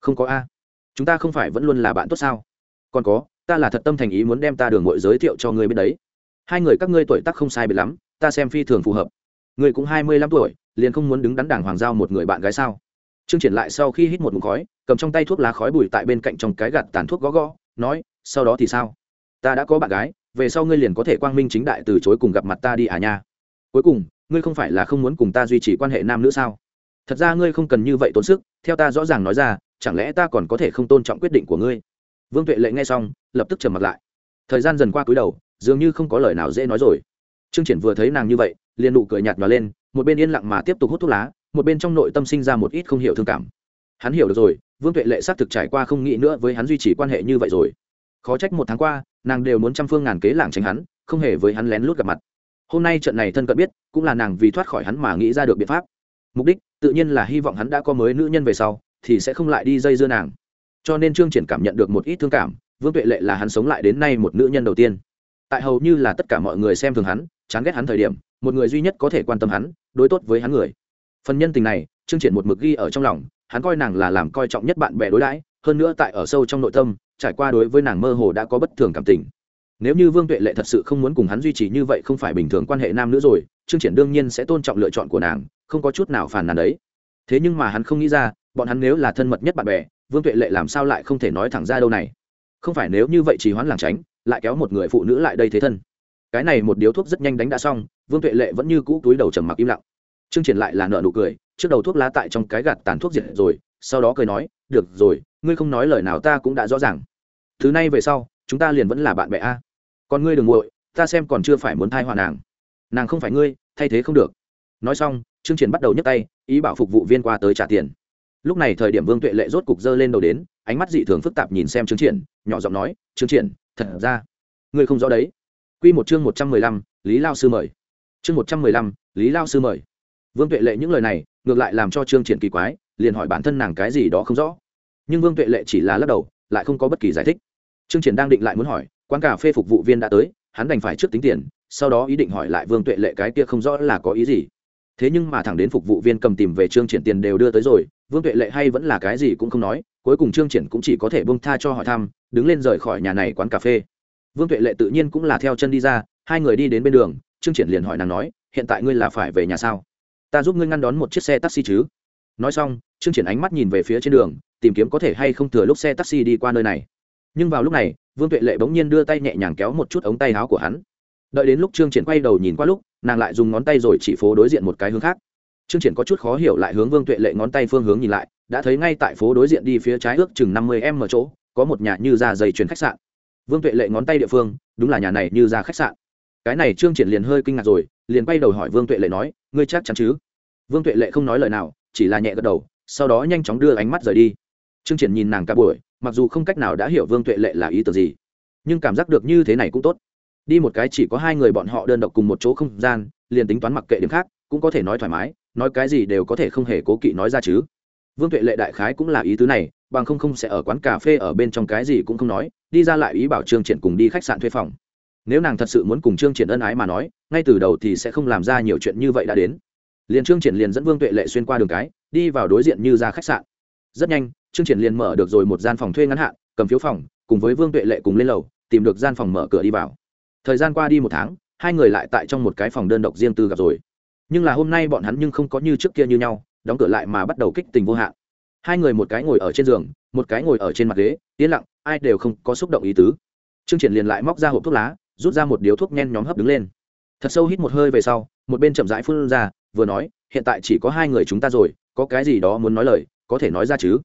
Không có a, chúng ta không phải vẫn luôn là bạn tốt sao? Còn có, ta là thật tâm thành ý muốn đem ta đường mội giới thiệu cho ngươi bên đấy hai người các ngươi tuổi tác không sai biệt lắm, ta xem phi thường phù hợp. Ngươi cũng hai mươi lăm tuổi, liền không muốn đứng đắn đảng hoàng giao một người bạn gái sao? Trương triển lại sau khi hít một mụn khói, cầm trong tay thuốc lá khói bùi tại bên cạnh trong cái gạt tàn thuốc gõ gõ, nói, sau đó thì sao? Ta đã có bạn gái, về sau ngươi liền có thể quang minh chính đại từ chối cùng gặp mặt ta đi à nha. Cuối cùng, ngươi không phải là không muốn cùng ta duy trì quan hệ nam nữ sao? Thật ra ngươi không cần như vậy tốn sức, theo ta rõ ràng nói ra, chẳng lẽ ta còn có thể không tôn trọng quyết định của ngươi? Vương tuệ lệ nghe xong, lập tức trầm mặt lại. Thời gian dần qua cúi đầu dường như không có lời nào dễ nói rồi. Trương triển vừa thấy nàng như vậy, liền nụ cười nhạt nhòa lên, một bên yên lặng mà tiếp tục hút thuốc lá, một bên trong nội tâm sinh ra một ít không hiểu thương cảm. Hắn hiểu được rồi, vương tuệ lệ xác thực trải qua không nghĩ nữa với hắn duy trì quan hệ như vậy rồi. Khó trách một tháng qua, nàng đều muốn trăm phương ngàn kế lảng tránh hắn, không hề với hắn lén lút gặp mặt. Hôm nay trận này thân cận biết, cũng là nàng vì thoát khỏi hắn mà nghĩ ra được biện pháp. Mục đích, tự nhiên là hy vọng hắn đã có mới nữ nhân về sau, thì sẽ không lại đi dây dưa nàng. Cho nên trương triển cảm nhận được một ít thương cảm, vương tuệ lệ là hắn sống lại đến nay một nữ nhân đầu tiên tại hầu như là tất cả mọi người xem thường hắn, chán ghét hắn thời điểm, một người duy nhất có thể quan tâm hắn, đối tốt với hắn người. Phần nhân tình này, trương triển một mực ghi ở trong lòng, hắn coi nàng là làm coi trọng nhất bạn bè đối đãi, hơn nữa tại ở sâu trong nội tâm, trải qua đối với nàng mơ hồ đã có bất thường cảm tình. Nếu như vương tuệ lệ thật sự không muốn cùng hắn duy trì như vậy không phải bình thường quan hệ nam nữ rồi, trương triển đương nhiên sẽ tôn trọng lựa chọn của nàng, không có chút nào phản nàn đấy. Thế nhưng mà hắn không nghĩ ra, bọn hắn nếu là thân mật nhất bạn bè, vương tuệ lệ làm sao lại không thể nói thẳng ra đâu này? Không phải nếu như vậy chỉ hoãn làng tránh lại kéo một người phụ nữ lại đây thế thân. Cái này một điếu thuốc rất nhanh đánh đã xong, vương tuệ lệ vẫn như cũ túi đầu trầm mặc im lặng. Trương triển lại là nợ nụ cười, trước đầu thuốc lá tại trong cái gạt tàn thuốc diệt rồi, sau đó cười nói, được rồi, ngươi không nói lời nào ta cũng đã rõ ràng. Thứ này về sau, chúng ta liền vẫn là bạn bè a. Còn ngươi đừng nguội ta xem còn chưa phải muốn thai hòa nàng. Nàng không phải ngươi, thay thế không được. Nói xong, trương triển bắt đầu nhấc tay, ý bảo phục vụ viên qua tới trả tiền. Lúc này thời điểm vương tuệ lệ rốt cục dơ lên đầu đến, ánh mắt dị thường phức tạp nhìn xem trương triển, nhỏ giọng nói, trương triển thật ra, ngươi không rõ đấy. Quy một chương một trăm mười lăm, lý lao sư mời. Chương một trăm mười lăm, lý lao sư mời. Vương tuệ lệ những lời này, ngược lại làm cho trương triển kỳ quái, liền hỏi bản thân nàng cái gì đó không rõ. Nhưng vương tuệ lệ chỉ là lắc đầu, lại không có bất kỳ giải thích. Trương triển đang định lại muốn hỏi, quán cà phê phục vụ viên đã tới, hắn đành phải trước tính tiền, sau đó ý định hỏi lại vương tuệ lệ cái kia không rõ là có ý gì thế nhưng mà thẳng đến phục vụ viên cầm tìm về trương triển tiền đều đưa tới rồi, vương tuệ lệ hay vẫn là cái gì cũng không nói, cuối cùng trương triển cũng chỉ có thể bông tha cho hỏi thăm, đứng lên rời khỏi nhà này quán cà phê. Vương tuệ lệ tự nhiên cũng là theo chân đi ra, hai người đi đến bên đường, trương triển liền hỏi nàng nói, hiện tại ngươi là phải về nhà sao? Ta giúp ngươi ngăn đón một chiếc xe taxi chứ? Nói xong, trương triển ánh mắt nhìn về phía trên đường, tìm kiếm có thể hay không thừa lúc xe taxi đi qua nơi này. Nhưng vào lúc này, vương tuệ lệ bỗng nhiên đưa tay nhẹ nhàng kéo một chút ống tay áo của hắn đợi đến lúc trương triển quay đầu nhìn qua lúc, nàng lại dùng ngón tay rồi chỉ phố đối diện một cái hướng khác. Trương triển có chút khó hiểu lại hướng vương tuệ lệ ngón tay phương hướng nhìn lại, đã thấy ngay tại phố đối diện đi phía trái ước chừng năm mươi em ở chỗ, có một nhà như ra dày chuyển khách sạn. Vương tuệ lệ ngón tay địa phương, đúng là nhà này như ra khách sạn. Cái này trương triển liền hơi kinh ngạc rồi, liền quay đầu hỏi vương tuệ lệ nói, ngươi chắc chắn chứ? Vương tuệ lệ không nói lời nào, chỉ là nhẹ gật đầu, sau đó nhanh chóng đưa ánh mắt rời đi. Trương triển nhìn nàng cả buổi, mặc dù không cách nào đã hiểu vương tuệ lệ là ý tưởng gì, nhưng cảm giác được như thế này cũng tốt đi một cái chỉ có hai người bọn họ đơn độc cùng một chỗ không gian, liền tính toán mặc kệ điểm khác, cũng có thể nói thoải mái, nói cái gì đều có thể không hề cố kỵ nói ra chứ. Vương tuệ lệ đại khái cũng là ý tứ này, bằng không không sẽ ở quán cà phê ở bên trong cái gì cũng không nói, đi ra lại ý bảo trương triển cùng đi khách sạn thuê phòng. Nếu nàng thật sự muốn cùng trương triển ân ái mà nói, ngay từ đầu thì sẽ không làm ra nhiều chuyện như vậy đã đến. Liền trương triển liền dẫn vương tuệ lệ xuyên qua đường cái, đi vào đối diện như ra khách sạn. Rất nhanh, trương triển liền mở được rồi một gian phòng thuê ngắn hạn, cầm phiếu phòng, cùng với vương tuệ lệ cùng lên lầu, tìm được gian phòng mở cửa đi vào thời gian qua đi một tháng, hai người lại tại trong một cái phòng đơn độc riêng tư gặp rồi. Nhưng là hôm nay bọn hắn nhưng không có như trước kia như nhau, đóng cửa lại mà bắt đầu kích tình vô hạn. Hai người một cái ngồi ở trên giường, một cái ngồi ở trên mặt ghế, yên lặng, ai đều không có xúc động ý tứ. Trương triển liền lại móc ra hộp thuốc lá, rút ra một điếu thuốc nhen nhóm hấp đứng lên. Thật sâu hít một hơi về sau, một bên chậm rãi phun ra, vừa nói, hiện tại chỉ có hai người chúng ta rồi, có cái gì đó muốn nói lời, có thể nói ra chứ?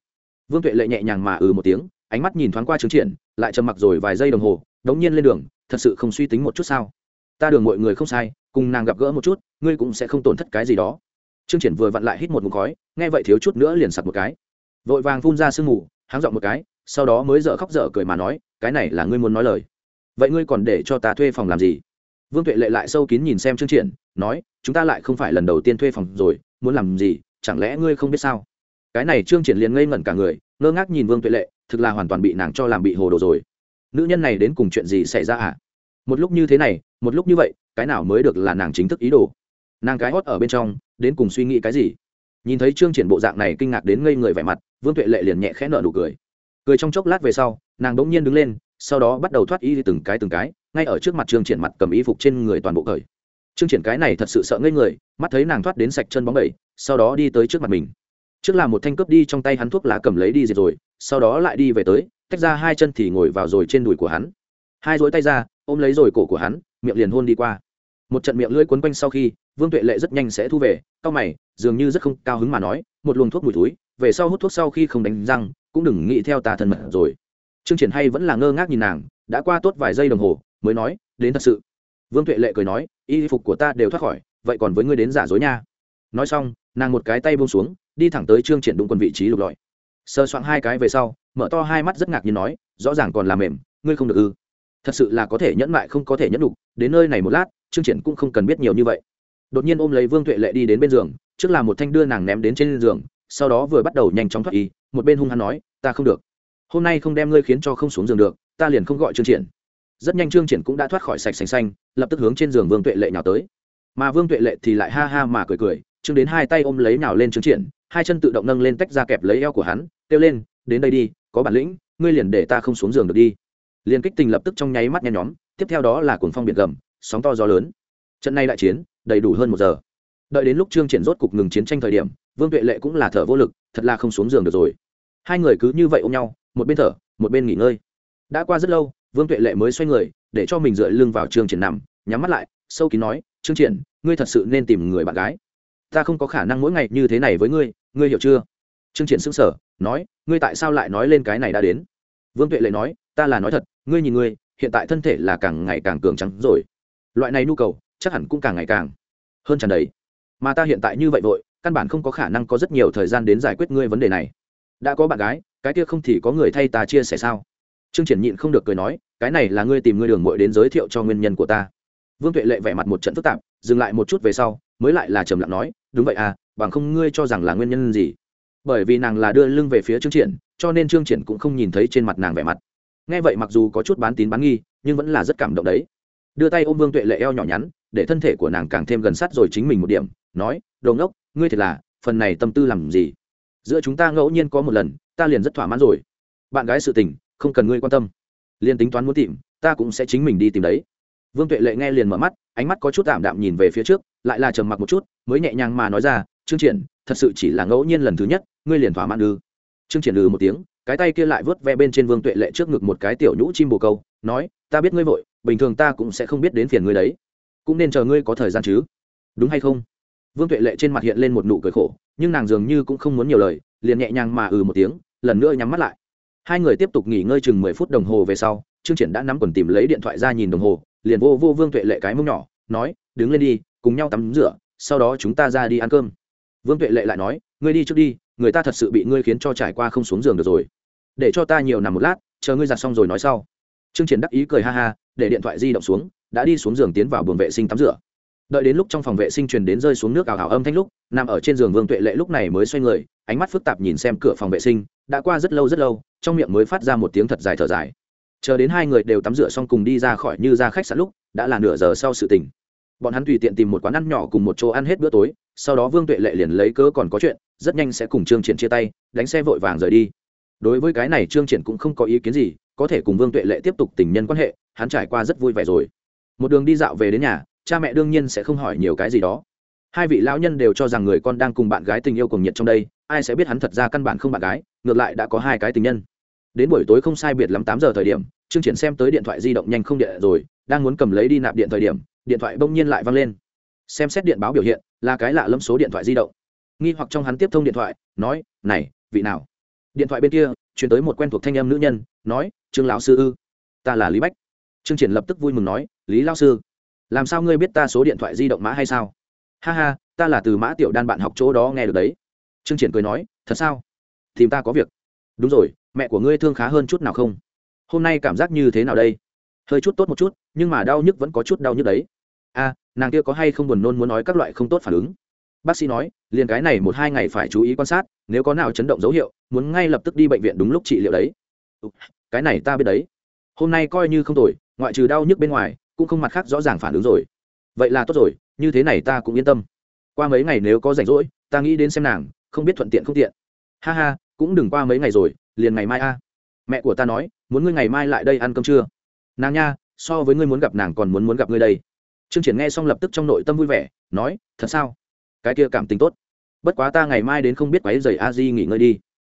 Vương tuệ lệ nhẹ nhàng mà ừ một tiếng, ánh mắt nhìn thoáng qua trương triển, lại trầm mặc rồi vài giây đồng hồ, đống nhiên lên đường thật sự không suy tính một chút sao? Ta đường mọi người không sai, cùng nàng gặp gỡ một chút, ngươi cũng sẽ không tổn thất cái gì đó. Trương triển vừa vặn lại hít một mục khói, nghe vậy thiếu chút nữa liền sặc một cái. Vội vàng phun ra sương mù, háng dọn một cái, sau đó mới dở khóc dở cười mà nói, cái này là ngươi muốn nói lời. Vậy ngươi còn để cho ta thuê phòng làm gì? Vương tuệ lệ lại sâu kín nhìn xem trương triển, nói, chúng ta lại không phải lần đầu tiên thuê phòng rồi, muốn làm gì, chẳng lẽ ngươi không biết sao? Cái này trương triển liền ngây ngẩn cả người, ngơ ngác nhìn vương tuệ lệ, thực là hoàn toàn bị nàng cho làm bị hồ đồ rồi nữ nhân này đến cùng chuyện gì xảy ra à? Một lúc như thế này, một lúc như vậy, cái nào mới được là nàng chính thức ý đồ? Nàng cái hót ở bên trong, đến cùng suy nghĩ cái gì? Nhìn thấy trương triển bộ dạng này kinh ngạc đến ngây người vẻ mặt, vương tuệ lệ liền nhẹ khẽ nở nụ cười. Cười trong chốc lát về sau, nàng đỗng nhiên đứng lên, sau đó bắt đầu thoát y từng cái từng cái, ngay ở trước mặt trương triển mặt cầm y phục trên người toàn bộ cởi. Trương triển cái này thật sự sợ ngây người, mắt thấy nàng thoát đến sạch chân bóng bẩy, sau đó đi tới trước mặt mình. Trước là một thanh cướp đi trong tay hắn thuốc lá cầm lấy đi diệt rồi, sau đó lại đi về tới tách ra hai chân thì ngồi vào rồi trên đùi của hắn. Hai dối tay ra, ôm lấy rồi cổ của hắn, miệng liền hôn đi qua. Một trận miệng lưỡi quấn quanh sau khi, vương tuệ lệ rất nhanh sẽ thu về cao mày, dường như rất không cao hứng mà nói, một luồng thuốc mùi túi về sau hút thuốc sau khi không đánh răng, cũng đừng nghĩ theo ta thân mật rồi. Trương triển hay vẫn là ngơ ngác nhìn nàng, đã qua tốt vài giây đồng hồ, mới nói, đến thật sự. Vương tuệ lệ cười nói, y phục của ta đều thoát khỏi, vậy còn với ngươi đến giả dối nha. Nói xong, nàng một cái tay buông xuống, đi thẳng tới trương triển đụng quần vị trí lục lọi. Sơ soạn hai cái về sau mở to hai mắt rất ngạc nhiên nói, rõ ràng còn làm mềm, ngươi không được ư. Thật sự là có thể nhẫn mại không có thể nhẫn đục đến nơi này một lát, trương triển cũng không cần biết nhiều như vậy. Đột nhiên ôm lấy vương tuệ lệ đi đến bên giường, trước là một thanh đưa nàng ném đến trên giường, sau đó vừa bắt đầu nhanh chóng thoát y, một bên hung hăng nói, ta không được. Hôm nay không đem ngươi khiến cho không xuống giường được, ta liền không gọi trương triển. Rất nhanh trương triển cũng đã thoát khỏi sạch sành xanh, lập tức hướng trên giường vương tuệ lệ nhào tới. Mà vương tuệ lệ thì lại ha ha mà cười cười, trương đến hai tay ôm lấy nhào lên trương triển, hai chân tự động nâng lên tách ra kẹp lấy eo của hắn, kêu lên, đến đây đi có bản lĩnh, ngươi liền để ta không xuống giường được đi. Liền kích tình lập tức trong nháy mắt nhen nhóm, tiếp theo đó là cuồng phong biển gầm, sóng to gió lớn. Trận này đại chiến, đầy đủ hơn một giờ. Đợi đến lúc trương triển rốt cục ngừng chiến tranh thời điểm, vương tuệ lệ cũng là thở vô lực, thật là không xuống giường được rồi. Hai người cứ như vậy ôm nhau, một bên thở, một bên nghỉ ngơi. Đã qua rất lâu, vương tuệ lệ mới xoay người, để cho mình dựa lưng vào trương triển nằm, nhắm mắt lại, sâu kín nói, trương triển, ngươi thật sự nên tìm người bạn gái. Ta không có khả năng mỗi ngày như thế này với ngươi ngươi hiểu chưa? Trương triển sững sờ, nói ngươi tại sao lại nói lên cái này đã đến? Vương tuệ lệ nói, ta là nói thật, ngươi nhìn ngươi, hiện tại thân thể là càng ngày càng cường trắng rồi. Loại này nhu cầu, chắc hẳn cũng càng ngày càng hơn tràn đầy. Mà ta hiện tại như vậy vội, căn bản không có khả năng có rất nhiều thời gian đến giải quyết ngươi vấn đề này. Đã có bạn gái, cái kia không thì có người thay ta chia sẻ sao? Trương triển nhịn không được cười nói, cái này là ngươi tìm ngươi đường muội đến giới thiệu cho nguyên nhân của ta. Vương tuệ lệ vẻ mặt một trận phức tạp, dừng lại một chút về sau, mới lại là trầm lặng nói, đúng vậy à bằng không ngươi cho rằng là nguyên nhân gì? Bởi vì nàng là đưa lưng về phía trương triển, cho nên trương triển cũng không nhìn thấy trên mặt nàng vẻ mặt. Nghe vậy mặc dù có chút bán tín bán nghi, nhưng vẫn là rất cảm động đấy. Đưa tay ôm vương tuệ lệ eo nhỏ nhắn, để thân thể của nàng càng thêm gần sát rồi chính mình một điểm, nói, đồ ngốc, ngươi thì là, phần này tâm tư làm gì? Giữa chúng ta ngẫu nhiên có một lần, ta liền rất thỏa mãn rồi. Bạn gái sự tình, không cần ngươi quan tâm. Liền tính toán muốn tìm, ta cũng sẽ chính mình đi tìm đấy. Vương tuệ lệ nghe liền mở mắt, ánh mắt có chút tạm đạm nhìn về phía trước, lại là trầm mặc một chút, mới nhẹ nhàng mà nói ra, trương triển thật sự chỉ là ngẫu nhiên lần thứ nhất, ngươi liền thỏa mãn ư? Trương triển ư một tiếng, cái tay kia lại vớt ve bên trên vương tuệ lệ trước ngực một cái tiểu nhũ chim bồ câu, nói, ta biết ngươi vội, bình thường ta cũng sẽ không biết đến phiền ngươi đấy. Cũng nên chờ ngươi có thời gian chứ. Đúng hay không? Vương tuệ lệ trên mặt hiện lên một nụ cười khổ, nhưng nàng dường như cũng không muốn nhiều lời, liền nhẹ nhàng mà ừ một tiếng, lần nữa nhắm mắt lại. Hai người tiếp tục nghỉ ngơi chừng mười phút đồng hồ về sau, trương triển đã nắm quần tìm lấy điện thoại ra nhìn đồng hồ, liền vô vô vương tuệ lệ cái mông nhỏ, nói, đứng lên đi, cùng nhau tắm rửa, sau đó chúng ta ra đi ăn cơm vương tuệ lệ lại nói, ngươi đi trước đi, người ta thật sự bị ngươi khiến cho trải qua không xuống giường được rồi. Để cho ta nhiều nằm một lát, chờ ngươi giặt xong rồi nói sau. Trương triển đắc ý cười ha ha, để điện thoại di động xuống, đã đi xuống giường tiến vào buồng vệ sinh tắm rửa. Đợi đến lúc trong phòng vệ sinh truyền đến rơi xuống nước ảo ảo âm thanh lúc, nằm ở trên giường vương tuệ lệ lúc này mới xoay người, ánh mắt phức tạp nhìn xem cửa phòng vệ sinh, đã qua rất lâu rất lâu, trong miệng mới phát ra một tiếng thật dài thở dài. Chờ đến hai người đều tắm rửa xong cùng đi ra khỏi như ra khách sạn lúc, đã là nửa giờ sau sự tình bọn hắn tùy tiện tìm một quán ăn nhỏ cùng một chỗ ăn hết bữa tối sau đó vương tuệ lệ liền lấy cớ còn có chuyện, rất nhanh sẽ cùng trương triển chia tay, đánh xe vội vàng rời đi. Đối với cái này trương triển cũng không có ý kiến gì, có thể cùng vương tuệ lệ tiếp tục tình nhân quan hệ, hắn trải qua rất vui vẻ rồi. Một đường đi dạo về đến nhà, cha mẹ đương nhiên sẽ không hỏi nhiều cái gì đó. Hai vị lão nhân đều cho rằng người con đang cùng bạn gái tình yêu cùng nhiệt trong đây, ai sẽ biết hắn thật ra căn bản không bạn gái, ngược lại đã có hai cái tình nhân. Đến buổi tối không sai biệt lắm tám giờ thời điểm, trương triển xem tới điện thoại di động nhanh không điện rồi, đang muốn cầm lấy đi nạp điện thời điểm, điện thoại bỗng nhiên lại văng lên xem xét điện báo biểu hiện, là cái lạ lâm số điện thoại di động. Nghi hoặc trong hắn tiếp thông điện thoại, nói, này, vị nào? Điện thoại bên kia chuyển tới một quen thuộc thanh em nữ nhân, nói, trương lão sư ư? Ta là lý bách. Trương triển lập tức vui mừng nói, lý lão sư, làm sao ngươi biết ta số điện thoại di động mã hay sao? Ha ha, ta là từ mã tiểu đan bạn học chỗ đó nghe được đấy. Trương triển cười nói, thật sao? Tìm ta có việc. Đúng rồi, mẹ của ngươi thương khá hơn chút nào không? Hôm nay cảm giác như thế nào đây? Hơi chút tốt một chút, nhưng mà đau nhức vẫn có chút đau nhức đấy a, nàng kia có hay không buồn nôn muốn nói các loại không tốt phản ứng? Bác sĩ nói, liền cái này một hai ngày phải chú ý quan sát, nếu có nào chấn động dấu hiệu, muốn ngay lập tức đi bệnh viện đúng lúc trị liệu đấy. Cái này ta biết đấy. Hôm nay coi như không tồi, ngoại trừ đau nhức bên ngoài, cũng không mặt khác rõ ràng phản ứng rồi. Vậy là tốt rồi, như thế này ta cũng yên tâm. Qua mấy ngày nếu có rảnh rỗi, ta nghĩ đến xem nàng, không biết thuận tiện không tiện. Ha ha, cũng đừng qua mấy ngày rồi, liền ngày mai a. Mẹ của ta nói, muốn ngươi ngày mai lại đây ăn cơm trưa. Nàng nha, so với ngươi muốn gặp nàng còn muốn muốn gặp ngươi đây trương triển nghe xong lập tức trong nội tâm vui vẻ, nói, thật sao? Cái kia cảm tình tốt. Bất quá ta ngày mai đến không biết quấy giày a di nghỉ ngơi đi.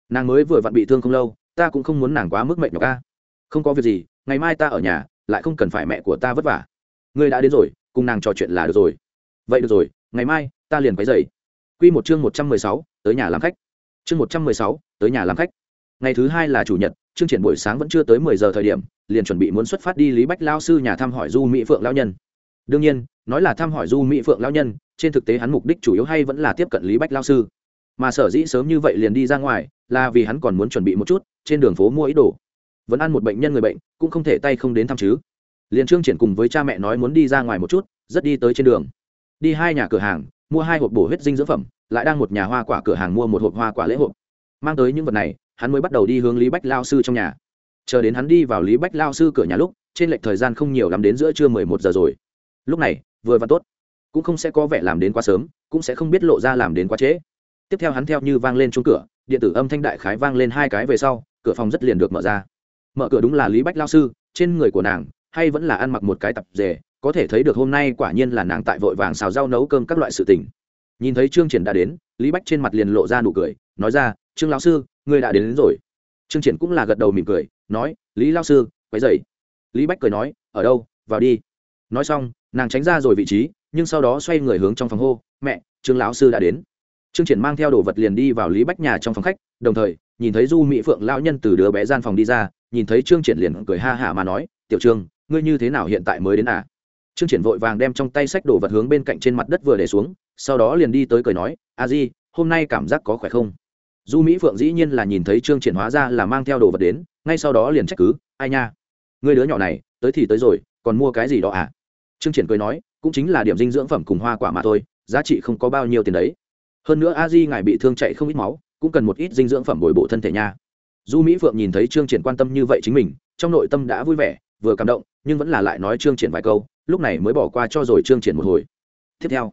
Nàng mới vừa vặn bị thương không lâu, ta cũng không muốn nàng quá mức mệt nhọc a. Không có việc gì, ngày mai ta ở nhà, lại không cần phải mẹ của ta vất vả. Ngươi đã đến rồi, cùng nàng trò chuyện là được rồi. Vậy được rồi, ngày mai ta liền quấy giày. Quy một chương một trăm mười sáu, tới nhà làm khách. Chương một trăm mười sáu, tới nhà làm khách. Ngày thứ hai là chủ nhật chương triển buổi sáng vẫn chưa tới mười giờ thời điểm, liền chuẩn bị muốn xuất phát đi lý bách lao sư nhà thăm hỏi du mỹ phượng lao nhân đương nhiên, nói là thăm hỏi du mỹ phượng lao nhân, trên thực tế hắn mục đích chủ yếu hay vẫn là tiếp cận lý bách lao sư. Mà sở dĩ sớm như vậy liền đi ra ngoài, là vì hắn còn muốn chuẩn bị một chút, trên đường phố mua ý đồ. Vẫn ăn một bệnh nhân người bệnh, cũng không thể tay không đến thăm chứ. Liền trương triển cùng với cha mẹ nói muốn đi ra ngoài một chút, rất đi tới trên đường. Đi hai nhà cửa hàng, mua hai hộp bổ huyết dinh dưỡng phẩm, lại đang một nhà hoa quả cửa hàng mua một hộp hoa quả lễ hộp mang tới những vật này, hắn mới bắt đầu đi hướng lý bách lao sư trong nhà. Chờ đến hắn đi vào lý bách lao sư cửa nhà lúc, trên lệch thời gian không nhiều lắm đến giữa trưa mười một giờ rồi lúc này vừa và tốt. Cũng không sẽ có vẻ làm đến quá sớm cũng sẽ không biết lộ ra làm đến quá trễ. Tiếp theo hắn theo như vang lên chung cửa điện tử âm thanh đại khái vang lên hai cái về sau cửa phòng rất liền được mở ra. Mở cửa đúng là lý bách lao sư trên người của nàng hay vẫn là ăn mặc một cái tập dề có thể thấy được hôm nay quả nhiên là nàng tại vội vàng xào rau nấu cơm các loại sự tình. Nhìn thấy trương triển đã đến lý bách trên mặt liền lộ ra nụ cười nói ra trương lão sư ngươi đã đến, đến rồi. Trương triển cũng là gật đầu mỉm cười nói lý lão sư quấy dậy lý bách cười nói ở đâu? Vào đi. Nói xong nàng tránh ra rồi vị trí, nhưng sau đó xoay người hướng trong phòng hô, mẹ, trương lão sư đã đến. Trương triển mang theo đồ vật liền đi vào lý bách nhà trong phòng khách, đồng thời, nhìn thấy du mỹ phượng lão nhân từ đứa bé gian phòng đi ra, nhìn thấy trương triển liền cười ha hả mà nói, tiểu trương, ngươi như thế nào hiện tại mới đến à? Trương triển vội vàng đem trong tay sách đồ vật hướng bên cạnh trên mặt đất vừa để xuống, sau đó liền đi tới cười nói, a di, hôm nay cảm giác có khỏe không? Du mỹ phượng dĩ nhiên là nhìn thấy trương triển hóa ra là mang theo đồ vật đến, ngay sau đó liền trách cứ, ai nha người đứa nhỏ này, tới thì tới rồi, còn mua cái gì đó à? Trương triển cười nói, cũng chính là điểm dinh dưỡng phẩm cùng hoa quả mà thôi, giá trị không có bao nhiêu tiền đấy. Hơn nữa a di ngài bị thương chạy không ít máu, cũng cần một ít dinh dưỡng phẩm bồi bổ thân thể nha. Du mỹ phượng nhìn thấy trương triển quan tâm như vậy chính mình, trong nội tâm đã vui vẻ, vừa cảm động, nhưng vẫn là lại nói trương triển vài câu, lúc này mới bỏ qua cho rồi trương triển một hồi. Tiếp theo,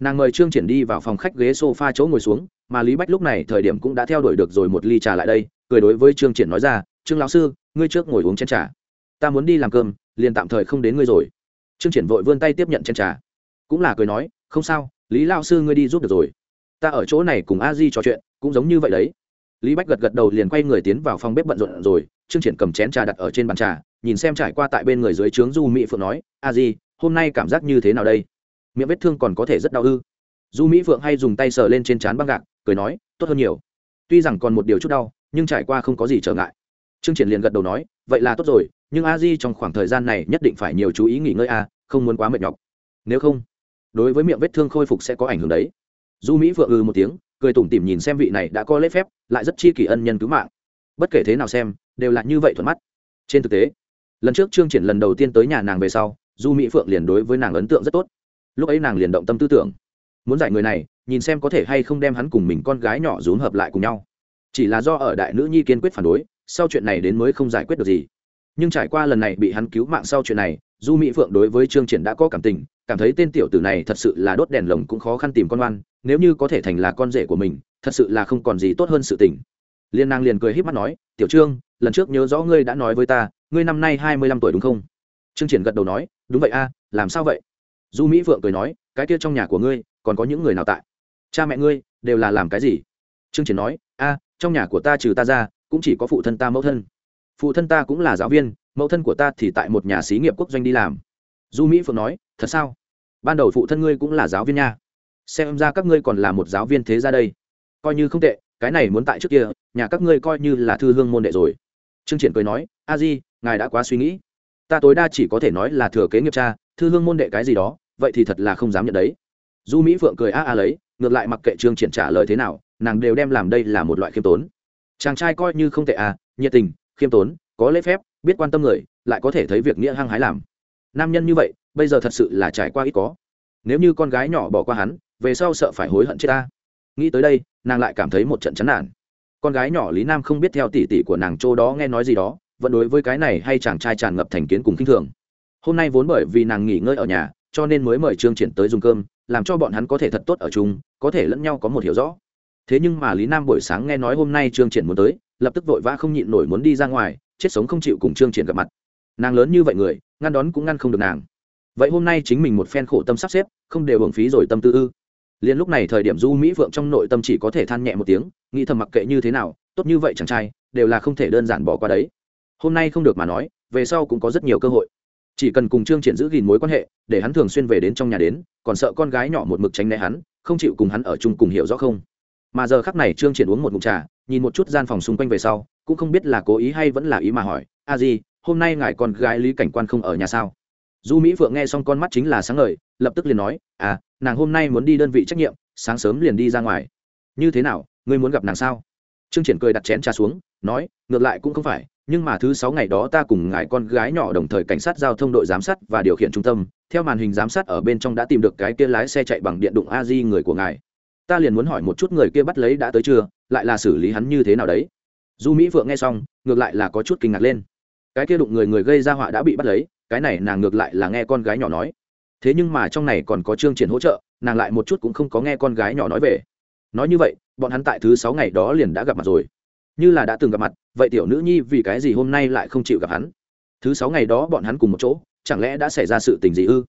nàng mời trương triển đi vào phòng khách ghế sofa chỗ ngồi xuống, mà lý bách lúc này thời điểm cũng đã theo đuổi được rồi một ly trà lại đây, cười đối với trương triển nói ra, trương lão sư, ngươi trước ngồi uống chén trà. Ta muốn đi làm cơm, liền tạm thời không đến ngươi rồi trương triển vội vươn tay tiếp nhận chén trà. Cũng là cười nói, không sao, lý lao sư ngươi đi giúp được rồi. Ta ở chỗ này cùng a di trò chuyện, cũng giống như vậy đấy. Lý bách gật gật đầu liền quay người tiến vào phòng bếp bận rộn rồi, trương triển cầm chén trà đặt ở trên bàn trà, nhìn xem trải qua tại bên người dưới trướng du mỹ phượng nói, a di, hôm nay cảm giác như thế nào đây? Miệng vết thương còn có thể rất đau ư? Du mỹ phượng hay dùng tay sờ lên trên trán băng gạc, cười nói, tốt hơn nhiều. Tuy rằng còn một điều chút đau, nhưng trải qua không có gì trở ngại. Trương triển liền gật đầu nói, vậy là tốt rồi nhưng a di trong khoảng thời gian này nhất định phải nhiều chú ý nghỉ ngơi a, không muốn quá mệt nhọc. Nếu không, đối với miệng vết thương khôi phục sẽ có ảnh hưởng đấy. Du mỹ Vượng ư ừ một tiếng, cười tủm tỉm nhìn xem vị này đã có lễ phép, lại rất chi kỷ ân nhân cứu mạng. Bất kể thế nào xem, đều là như vậy thuận mắt. Trên thực tế, lần trước trương triển lần đầu tiên tới nhà nàng về sau du mỹ phượng liền đối với nàng ấn tượng rất tốt. Lúc ấy nàng liền động tâm tư tưởng, muốn giải người này, nhìn xem có thể hay không đem hắn cùng mình con gái nhỏ rúm hợp lại cùng nhau. Chỉ là do ở đại nữ nhi kiên quyết phản đối, sau chuyện này đến mới không giải quyết được gì nhưng trải qua lần này bị hắn cứu mạng sau chuyện này, du mỹ phượng đối với trương triển đã có cảm tình, cảm thấy tên tiểu tử này thật sự là đốt đèn lồng cũng khó khăn tìm con oan, nếu như có thể thành là con rể của mình, thật sự là không còn gì tốt hơn sự tình. Liên nàng liền cười híp mắt nói, tiểu trương, lần trước nhớ rõ ngươi đã nói với ta, ngươi năm nay hai mươi lăm tuổi đúng không? Trương triển gật đầu nói, đúng vậy a, làm sao vậy? Du mỹ phượng cười nói, cái kia trong nhà của ngươi, còn có những người nào tại? Cha mẹ ngươi, đều là làm cái gì? Trương triển nói, a, trong nhà của ta trừ ta ra, cũng chỉ có phụ thân ta mẫu thân phụ thân ta cũng là giáo viên, mẫu thân của ta thì tại một nhà xí nghiệp quốc doanh đi làm. Du mỹ phượng nói, thật sao? Ban đầu phụ thân ngươi cũng là giáo viên nha. Xem ra các ngươi còn là một giáo viên thế ra đây. Coi như không tệ, cái này muốn tại trước kia, nhà các ngươi coi như là thư hương môn đệ rồi. Trương triển cười nói, a di, ngài đã quá suy nghĩ. Ta tối đa chỉ có thể nói là thừa kế nghiệp cha, thư hương môn đệ cái gì đó, vậy thì thật là không dám nhận đấy. Du mỹ phượng cười a a lấy, ngược lại mặc kệ trương triển trả lời thế nào, nàng đều đem làm đây là một loại khiêm tốn. Chàng trai coi như không tệ à nhiệt tình khiêm tốn, có lễ phép, biết quan tâm người, lại có thể thấy việc nghĩa hăng hái làm. Nam nhân như vậy, bây giờ thật sự là trải qua ít có. Nếu như con gái nhỏ bỏ qua hắn, về sau sợ phải hối hận chết ta. Nghĩ tới đây, nàng lại cảm thấy một trận chán nản. Con gái nhỏ lý nam không biết theo tỉ tỉ của nàng châu đó nghe nói gì đó, vẫn đối với cái này hay chàng trai tràn ngập thành kiến cùng k i n h thường. Hôm nay vốn bởi vì nàng nghỉ ngơi ở nhà, cho nên mới mời trương triển tới dùng cơm, làm cho bọn hắn có thể thật tốt ở chung, có thể lẫn nhau có một hiểu rõ. Thế nhưng mà lý nam buổi sáng nghe nói hôm nay trương triển muốn tới lập tức vội vã không nhịn nổi muốn đi ra ngoài, chết sống không chịu cùng trương triển gặp mặt. Nàng lớn như vậy người, ngăn đón cũng ngăn không được nàng. Vậy hôm nay chính mình một phen khổ tâm sắp xếp, không đều hưởng phí rồi tâm tư ư? Liền lúc này thời điểm du mỹ vượng trong nội tâm chỉ có thể than nhẹ một tiếng, nghĩ thầm mặc kệ như thế nào, tốt như vậy chàng trai, đều là không thể đơn giản bỏ qua đấy. Hôm nay không được mà nói, về sau cũng có rất nhiều cơ hội. Chỉ cần cùng trương triển giữ gìn mối quan hệ, để hắn thường xuyên về đến trong nhà đến, còn sợ con gái nhỏ một mực tránh né hắn, không chịu cùng hắn ở chung cùng hiểu rõ không? Mà giờ khắc này trương triển uống một ngụm trà, nhìn một chút gian phòng xung quanh về sau, cũng không biết là cố ý hay vẫn là ý mà hỏi, a di, hôm nay ngài con gái lý cảnh quan không ở nhà sao? Du mỹ phượng nghe xong con mắt chính là sáng ngời, lập tức liền nói à nàng hôm nay muốn đi đơn vị trách nhiệm, sáng sớm liền đi ra ngoài. Như thế nào, ngươi muốn gặp nàng sao? Trương triển cười đặt chén trà xuống, nói, ngược lại cũng không phải, nhưng mà thứ sáu ngày đó ta cùng ngài con gái nhỏ đồng thời cảnh sát giao thông đội giám sát và điều khiển trung tâm, theo màn hình giám sát ở bên trong đã tìm được cái kia lái xe chạy bằng điện đụng a di người của ngài ta liền muốn hỏi một chút người kia bắt lấy đã tới chưa, lại là xử lý hắn như thế nào đấy? Du mỹ vượng nghe xong, ngược lại là có chút kinh ngạc lên. Cái kia đụng người người gây ra họa đã bị bắt lấy, cái này nàng ngược lại là nghe con gái nhỏ nói. Thế nhưng mà trong này còn có chương triển hỗ trợ, nàng lại một chút cũng không có nghe con gái nhỏ nói về. Nói như vậy, bọn hắn tại thứ sáu ngày đó liền đã gặp mặt rồi. Như là đã từng gặp mặt, vậy tiểu nữ nhi vì cái gì hôm nay lại không chịu gặp hắn? Thứ sáu ngày đó bọn hắn cùng một chỗ, chẳng lẽ đã xảy ra sự tình gì ư?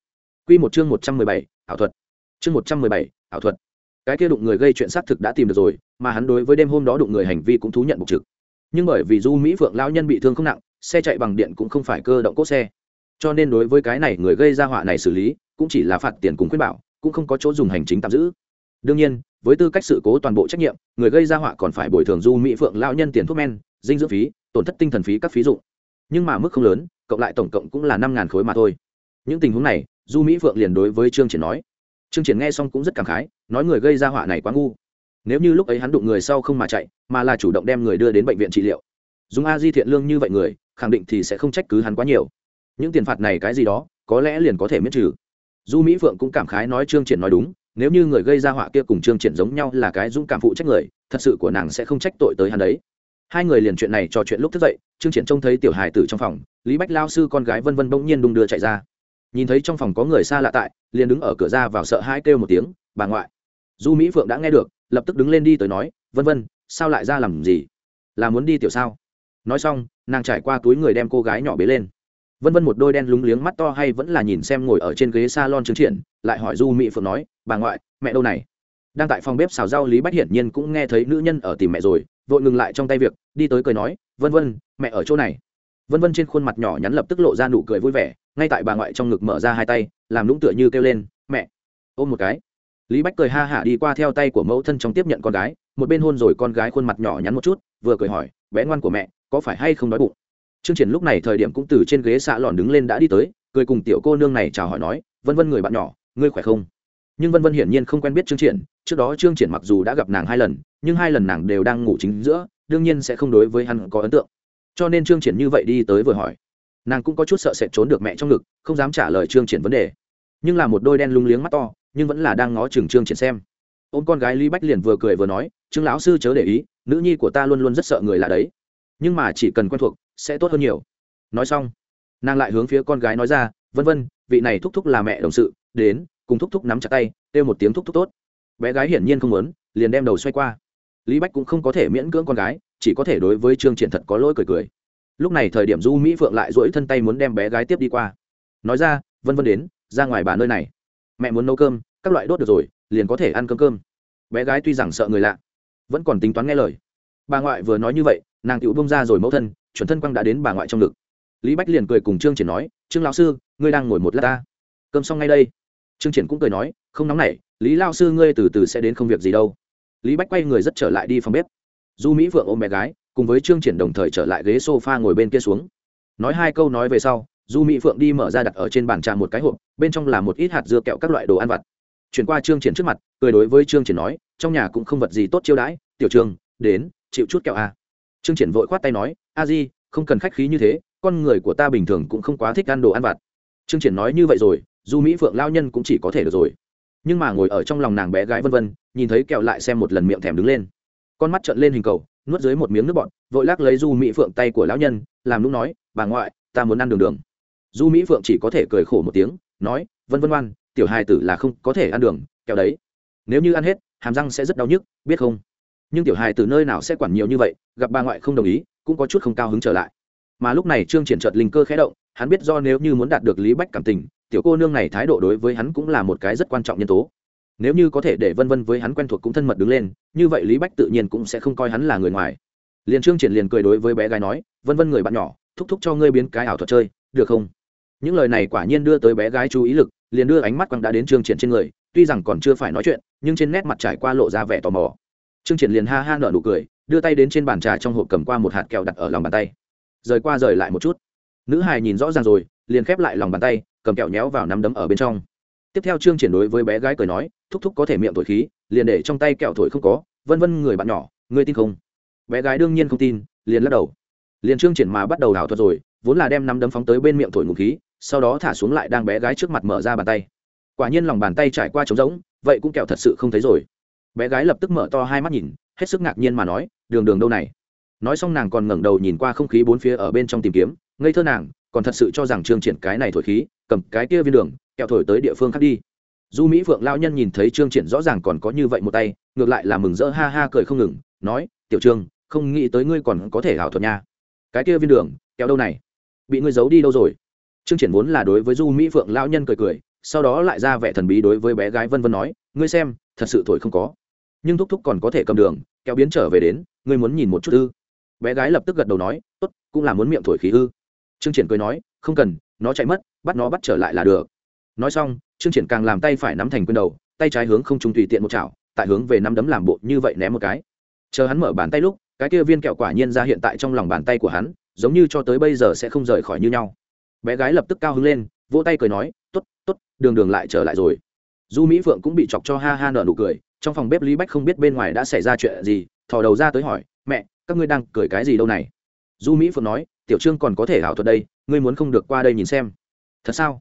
Q một chương một trăm mười bảy, ảo thuật. Chương một trăm mười bảy, ảo thuật cái kia đụng người gây chuyện xác thực đã tìm được rồi, mà hắn đối với đêm hôm đó đụng người hành vi cũng thú nhận mục trực. Nhưng bởi vì du mỹ phượng lão nhân bị thương không nặng, xe chạy bằng điện cũng không phải cơ động cốt xe. Cho nên đối với cái này người gây ra họa này xử lý, cũng chỉ là phạt tiền cùng khuyên bảo, cũng không có chỗ dùng hành chính tạm giữ. Đương nhiên, với tư cách sự cố toàn bộ trách nhiệm, người gây ra họa còn phải bồi thường du mỹ phượng lao nhân tiền thuốc men, dinh dưỡng phí, tổn thất tinh thần phí các phí dụng. Nhưng mà mức không lớn, cộng lại tổng cộng cũng là năm ngàn khối mà thôi. Những tình huống này, du mỹ phượng liền đối với trương triển nói trương triển nghe xong cũng rất cảm khái, nói người gây ra họa này quá ngu. Nếu như lúc ấy hắn đụng người sau không mà chạy, mà là chủ động đem người đưa đến bệnh viện trị liệu. Dùng a di thiện lương như vậy người, khẳng định thì sẽ không trách cứ hắn quá nhiều. Những tiền phạt này cái gì đó, có lẽ liền có thể miễn trừ. Du mỹ phượng cũng cảm khái nói trương triển nói đúng, nếu như người gây ra họa kia cùng trương triển giống nhau là cái dũng cảm phụ trách người, thật sự của nàng sẽ không trách tội tới hắn đấy. Hai người liền chuyện này trò chuyện lúc thức dậy, trương triển trông thấy tiểu hài tử trong phòng, lý bách lao sư con gái vân vân bỗng nhiên đung đưa chạy ra nhìn thấy trong phòng có người xa lạ tại, liền đứng ở cửa ra vào sợ hãi kêu một tiếng, bà ngoại. Du mỹ phượng đã nghe được, lập tức đứng lên đi tới nói, vân vân, sao lại ra làm gì? Là muốn đi tiểu sao? Nói xong, nàng trải qua túi người đem cô gái nhỏ bế lên. Vân vân một đôi đen lúng liếng mắt to hay vẫn là nhìn xem ngồi ở trên ghế s a lon chứng triển, lại hỏi du mỹ phượng nói, bà ngoại, mẹ đâu này? Đang tại phòng bếp xào rau lý bách hiển nhiên cũng nghe thấy nữ nhân ở tìm mẹ rồi, vội ngừng lại trong tay việc, đi tới cười nói, vân vân, mẹ ở chỗ này. Vân vân trên khuôn mặt nhỏ nhắn lập tức lộ ra nụ cười vui vẻ ngay tại bà ngoại trong ngực mở ra hai tay làm lũng tựa như kêu lên mẹ ôm một cái lý bách cười ha hả đi qua theo tay của mẫu thân trong tiếp nhận con gái một bên hôn rồi con gái khuôn mặt nhỏ nhắn một chút vừa cười hỏi bé ngoan của mẹ có phải hay không đói bụng Trương Triển lúc này thời điểm cũng từ trên ghế xạ lòn đứng lên đã đi tới, cười cùng tiểu cô nương này chào hỏi nói, "Vân Vân người bạn nhỏ, ngươi khỏe không?" Nhưng Vân Vân hiển nhiên không quen biết Trương Triển, trước đó Trương Triển mặc dù đã gặp nàng hai lần, nhưng hai lần nàng đều đang ngủ chính giữa, đương nhiên sẽ không đối với hắn có ấn tượng. Cho nên Trương Triển như vậy đi tới vừa hỏi, nàng cũng có chút sợ sẽ trốn được mẹ trong ngực, không dám trả lời Trương Triển vấn đề. Nhưng là một đôi đen lung liếng mắt to, nhưng vẫn là đang ngó chừng Trương Triển xem. Ôm con gái Lý Bách liền vừa cười vừa nói, "Trương lão sư chớ để ý, nữ nhi của ta luôn luôn rất sợ người lạ đấy, nhưng mà chỉ cần quen thuộc, sẽ tốt hơn nhiều." nói xong nàng lại hướng phía con gái nói ra vân vân vị này thúc thúc là mẹ đồng sự đến cùng thúc thúc nắm chặt tay kêu một tiếng thúc thúc tốt bé gái hiển nhiên không muốn liền đem đầu xoay qua lý bách cũng không có thể miễn cưỡng con gái chỉ có thể đối với trương triển thật có lỗi cười cười lúc này thời điểm du mỹ phượng lại dỗi thân tay muốn đem bé gái tiếp đi qua. Nói ra, vân vân đến, ra ngoài bà nơi này. Mẹ muốn nấu cơm, các loại đốt được rồi, liền có thể ăn cơm cơm. Bé gái tuy rằng sợ người lạ, vẫn còn tính toán nghe lời. Bà ngoại vừa nói như vậy, nàng tựu bông ra rồi mẫu thân, chuẩn thân quang đã đến bà ngoại trong ngực. Lý bách liền cười cùng trương triển nói, trương lão sư, ngươi đang ngồi một lát ta. Cơm xong ngay đây. Trương triển cũng cười nói, không nóng nảy, lý lao sư ngươi từ từ sẽ đến không việc gì đâu. Lý bách quay người rất trở lại đi phòng bếp. Du mỹ vượng ôm bé gái cùng với trương triển đồng thời trở lại ghế sofa ngồi bên kia xuống. Nói hai câu nói về sau, du mỹ phượng đi mở ra đặt ở trên bàn trà một cái hộp, bên trong là một ít hạt dưa kẹo các loại đồ ăn vặt. Chuyển qua trương triển trước mặt, cười đối với trương triển nói, trong nhà cũng không vật gì tốt chiêu đãi, tiểu trương, đến, chịu chút kẹo à. trương triển vội khoát tay nói, a di, không cần khách khí như thế, con người của ta bình thường cũng không quá thích ăn đồ ăn vặt. Trương triển nói như vậy rồi, du mỹ phượng lao nhân cũng chỉ có thể được rồi. Nhưng mà ngồi ở trong lòng nàng bé gái vân vân, nhìn thấy kẹo lại xem một lần miệng thèm đứng lên. Con mắt trợn lên hình cầu nuốt dưới một miếng nước bọt, vội lắc lấy du mỹ phượng tay của lão nhân, làm lúc nói, bà ngoại, ta muốn ăn đường đường. Du mỹ phượng chỉ có thể cười khổ một tiếng, nói, vân vân oan, tiểu hài tử là không có thể ăn đường, kẹo đấy. Nếu như ăn hết, hàm răng sẽ rất đau nhức, biết không? Nhưng tiểu hài tử nơi nào sẽ quản nhiều như vậy, gặp bà ngoại không đồng ý, cũng có chút không cao hứng trở lại. Mà lúc này trương triển trợt linh cơ khẽ động, hắn biết do nếu như muốn đạt được lý bách cảm tình, tiểu cô nương này thái độ đối với hắn cũng là một cái rất quan trọng nhân tố nếu như có thể để vân vân với hắn quen thuộc cũng thân mật đứng lên, như vậy lý bách tự nhiên cũng sẽ không coi hắn là người ngoài. Liền trương triển liền cười đối với bé gái nói, vân vân người bạn nhỏ, thúc thúc cho ngươi biến cái ảo thuật chơi, được không? Những lời này quả nhiên đưa tới bé gái chú ý lực, liền đưa ánh mắt quăng đã đến trương triển trên người, tuy rằng còn chưa phải nói chuyện, nhưng trên nét mặt trải qua lộ ra vẻ tò mò. Trương triển liền ha ha nở nụ cười, đưa tay đến trên bàn trà trong hộp cầm qua một hạt kẹo đặt ở lòng bàn tay. Rời qua rời lại một chút. Nữ hài nhìn rõ ràng rồi, liền khép lại lòng bàn tay, cầm kẹo nhéo vào nắm đấm ở bên trong. Tiếp theo trương triển đối với bé gái cười nói thúc thúc có thể miệng thổi khí, liền để trong tay kẹo thổi không có, vân vân người bạn nhỏ, ngươi tin không? Bé gái đương nhiên không tin, liền lắc đầu. Liền trương triển mà bắt đầu đảo thuật rồi, vốn là đem nắm đấm phóng tới bên miệng thổi ngụm khí, sau đó thả xuống lại đang bé gái trước mặt mở ra bàn tay. Quả nhiên lòng bàn tay trải qua trống rỗng, vậy cũng kẹo thật sự không thấy rồi. Bé gái lập tức mở to hai mắt nhìn, hết sức ngạc nhiên mà nói, đường đường đâu này? Nói xong nàng còn ngẩng đầu nhìn qua không khí bốn phía ở bên trong tìm kiếm, ngây thơ nàng, còn thật sự cho rằng trương triển cái này thổi khí, cầm cái kia viên đường, kẹo thổi tới địa phương khác đi du mỹ phượng lao nhân nhìn thấy trương triển rõ ràng còn có như vậy một tay, ngược lại là mừng rỡ ha ha cười không ngừng, nói, tiểu trương, không nghĩ tới ngươi còn có thể hảo thuật nha. Cái kia viên đường kẹo đâu này? Bị ngươi giấu đi đâu rồi? Trương triển vốn là đối với du mỹ phượng lao nhân cười cười, sau đó lại ra vẻ thần bí đối với bé gái vân vân nói, ngươi xem, thật sự thổi không có. Nhưng thúc thúc còn có thể cầm đường, kéo biến trở về đến, ngươi muốn nhìn một chút ư? Bé gái lập tức gật đầu nói, tốt, cũng là muốn miệng thổi khí ư. Trương triển cười nói, không cần, nó chạy mất, bắt nó bắt trở lại là được. Nói xong trương triển càng làm tay phải nắm thành quyền đầu, tay trái hướng không trung tùy tiện một chảo, tại hướng về nắm đấm làm bộ như vậy ném một cái. Chờ hắn mở bàn tay lúc, cái kia viên kẹo quả nhiên ra hiện tại trong lòng bàn tay của hắn, giống như cho tới bây giờ sẽ không rời khỏi như nhau. Bé gái lập tức cao hứng lên, vỗ tay cười nói t ố t t ố t đường đường lại trở lại rồi. Du mỹ phượng cũng bị chọc cho ha ha nở nụ cười, trong phòng bếp lý bách không biết bên ngoài đã xảy ra chuyện gì, thò đầu ra tới hỏi, mẹ, các ngươi đang cười cái gì đâu này? Du mỹ phượng nói, tiểu trương còn có thể ảo thuật đây, ngươi muốn không được qua đây nhìn xem. Thật sao?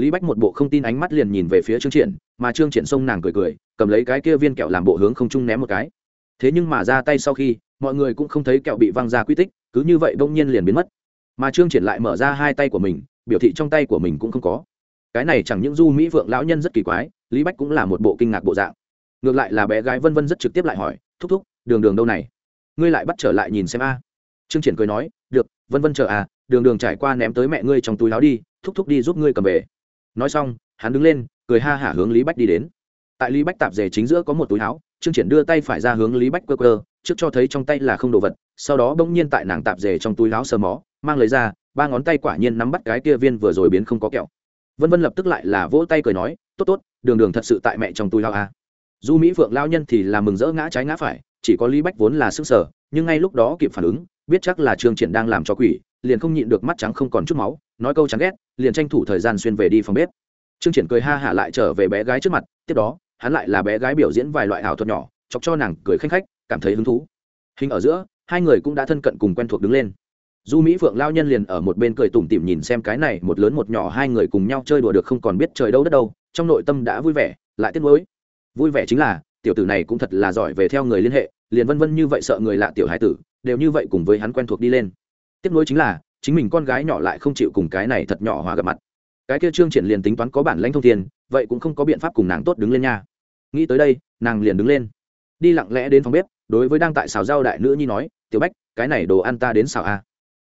Lý bách một bộ không tin ánh mắt liền nhìn về phía trương triển, mà trương triển xông nàng cười cười, cầm lấy cái kia viên kẹo làm bộ hướng không trung ném một cái. Thế nhưng mà ra tay sau khi, mọi người cũng không thấy kẹo bị văng ra quy tích, cứ như vậy bỗng nhiên liền biến mất. Mà trương triển lại mở ra hai tay của mình, biểu thị trong tay của mình cũng không có. Cái này chẳng những du mỹ vượng lão nhân rất kỳ quái, lý bách cũng là một bộ kinh ngạc bộ dạng. Ngược lại là bé gái vân vân rất trực tiếp lại hỏi, thúc thúc, đường đường đâu này? Ngươi lại bắt trở lại nhìn xem a. Trương triển cười nói, được, vân vân chờ à đường đường trải qua ném tới mẹ ngươi trong túi áo đi, thúc thúc đi giúp ngươi cầm về nói xong, hắn đứng lên, cười ha hả hướng lý bách đi đến tại lý bách tạp dề chính giữa có một túi áo, trương triển đưa tay phải ra hướng lý bách cơ cơ trước cho thấy trong tay là không đồ vật, sau đó bỗng nhiên tại nàng tạp dề trong túi áo sờ mó, mang lấy ra, ba ngón tay quả nhiên nắm bắt cái kia viên vừa rồi biến không có kẹo vân vân lập tức lại là vỗ tay cười nói, tốt tốt, đường đường thật sự tại mẹ trong túi áo à? du mỹ phượng lao nhân thì là mừng rỡ ngã trái ngã phải, chỉ có lý bách vốn là sức sở, nhưng ngay lúc đó kịp phản ứng, biết chắc là trương triển đang làm cho quỷ liền không nhịn được mắt trắng không còn chút máu, nói câu chán ghét, liền tranh thủ thời gian xuyên về đi phòng bếp. Trương triển cười ha hả lại trở về bé gái trước mặt, tiếp đó, hắn lại là bé gái biểu diễn vài loại ảo thuật nhỏ, chọc cho nàng cười khanh khách, cảm thấy hứng thú. Hình ở giữa, hai người cũng đã thân cận cùng quen thuộc đứng lên. Du mỹ phượng lao nhân liền ở một bên cười tủm tỉm nhìn xem cái này, một lớn một nhỏ hai người cùng nhau chơi đùa được không còn biết trời đâu đất đâu, trong nội tâm đã vui vẻ, lại tiếc nuối. Vui vẻ chính là, tiểu tử này cũng thật là giỏi về theo người liên hệ, liền vân vân như vậy sợ người lạ tiểu hải tử, đều như vậy cùng với hắn quen thuộc đi lên tiếp nối chính là, chính mình con gái nhỏ lại không chịu cùng cái này thật nhỏ hòa gặp mặt. Cái kia trương triển liền tính toán có bản lãnh thông tiền vậy cũng không có biện pháp cùng nàng tốt đứng lên nha. Nghĩ tới đây, nàng liền đứng lên. Đi lặng lẽ đến phòng bếp, đối với đang tại xào rau đại nữ nhi nói, tiểu bách, cái này đồ ăn ta đến xào a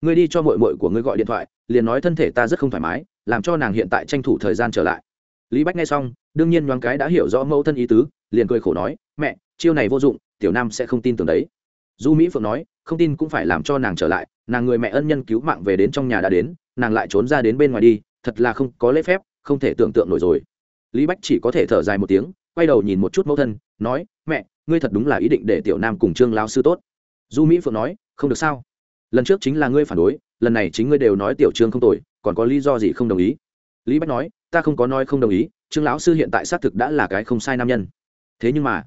ngươi đi cho mội mội của ngươi gọi điện thoại, liền nói thân thể ta rất không thoải mái, làm cho nàng hiện tại tranh thủ thời gian trở lại. Lý bách nghe xong, đương nhiên nhoáng cái đã hiểu rõ mẫu thân ý tứ, liền cười khổ nói, mẹ, chiêu này vô dụng, tiểu nam sẽ không tin tưởng đấy. Du mỹ phượng nói không tin cũng phải làm cho nàng trở lại, nàng người mẹ ân nhân cứu mạng về đến trong nhà đã đến, nàng lại trốn ra đến bên ngoài đi, thật là không có lễ phép, không thể tưởng tượng nổi rồi. Lý bách chỉ có thể thở dài một tiếng, quay đầu nhìn một chút mẫu thân, nói, mẹ, ngươi thật đúng là ý định để tiểu nam cùng trương lao sư tốt. Du mỹ phượng nói, không được sao. Lần trước chính là ngươi phản đối, lần này chính ngươi đều nói tiểu trương không tội còn có lý do gì không đồng ý? Lý bách nói, ta không có nói không đồng ý, trương lão sư hiện tại xác thực đã là cái không sai nam nhân. Thế nhưng mà,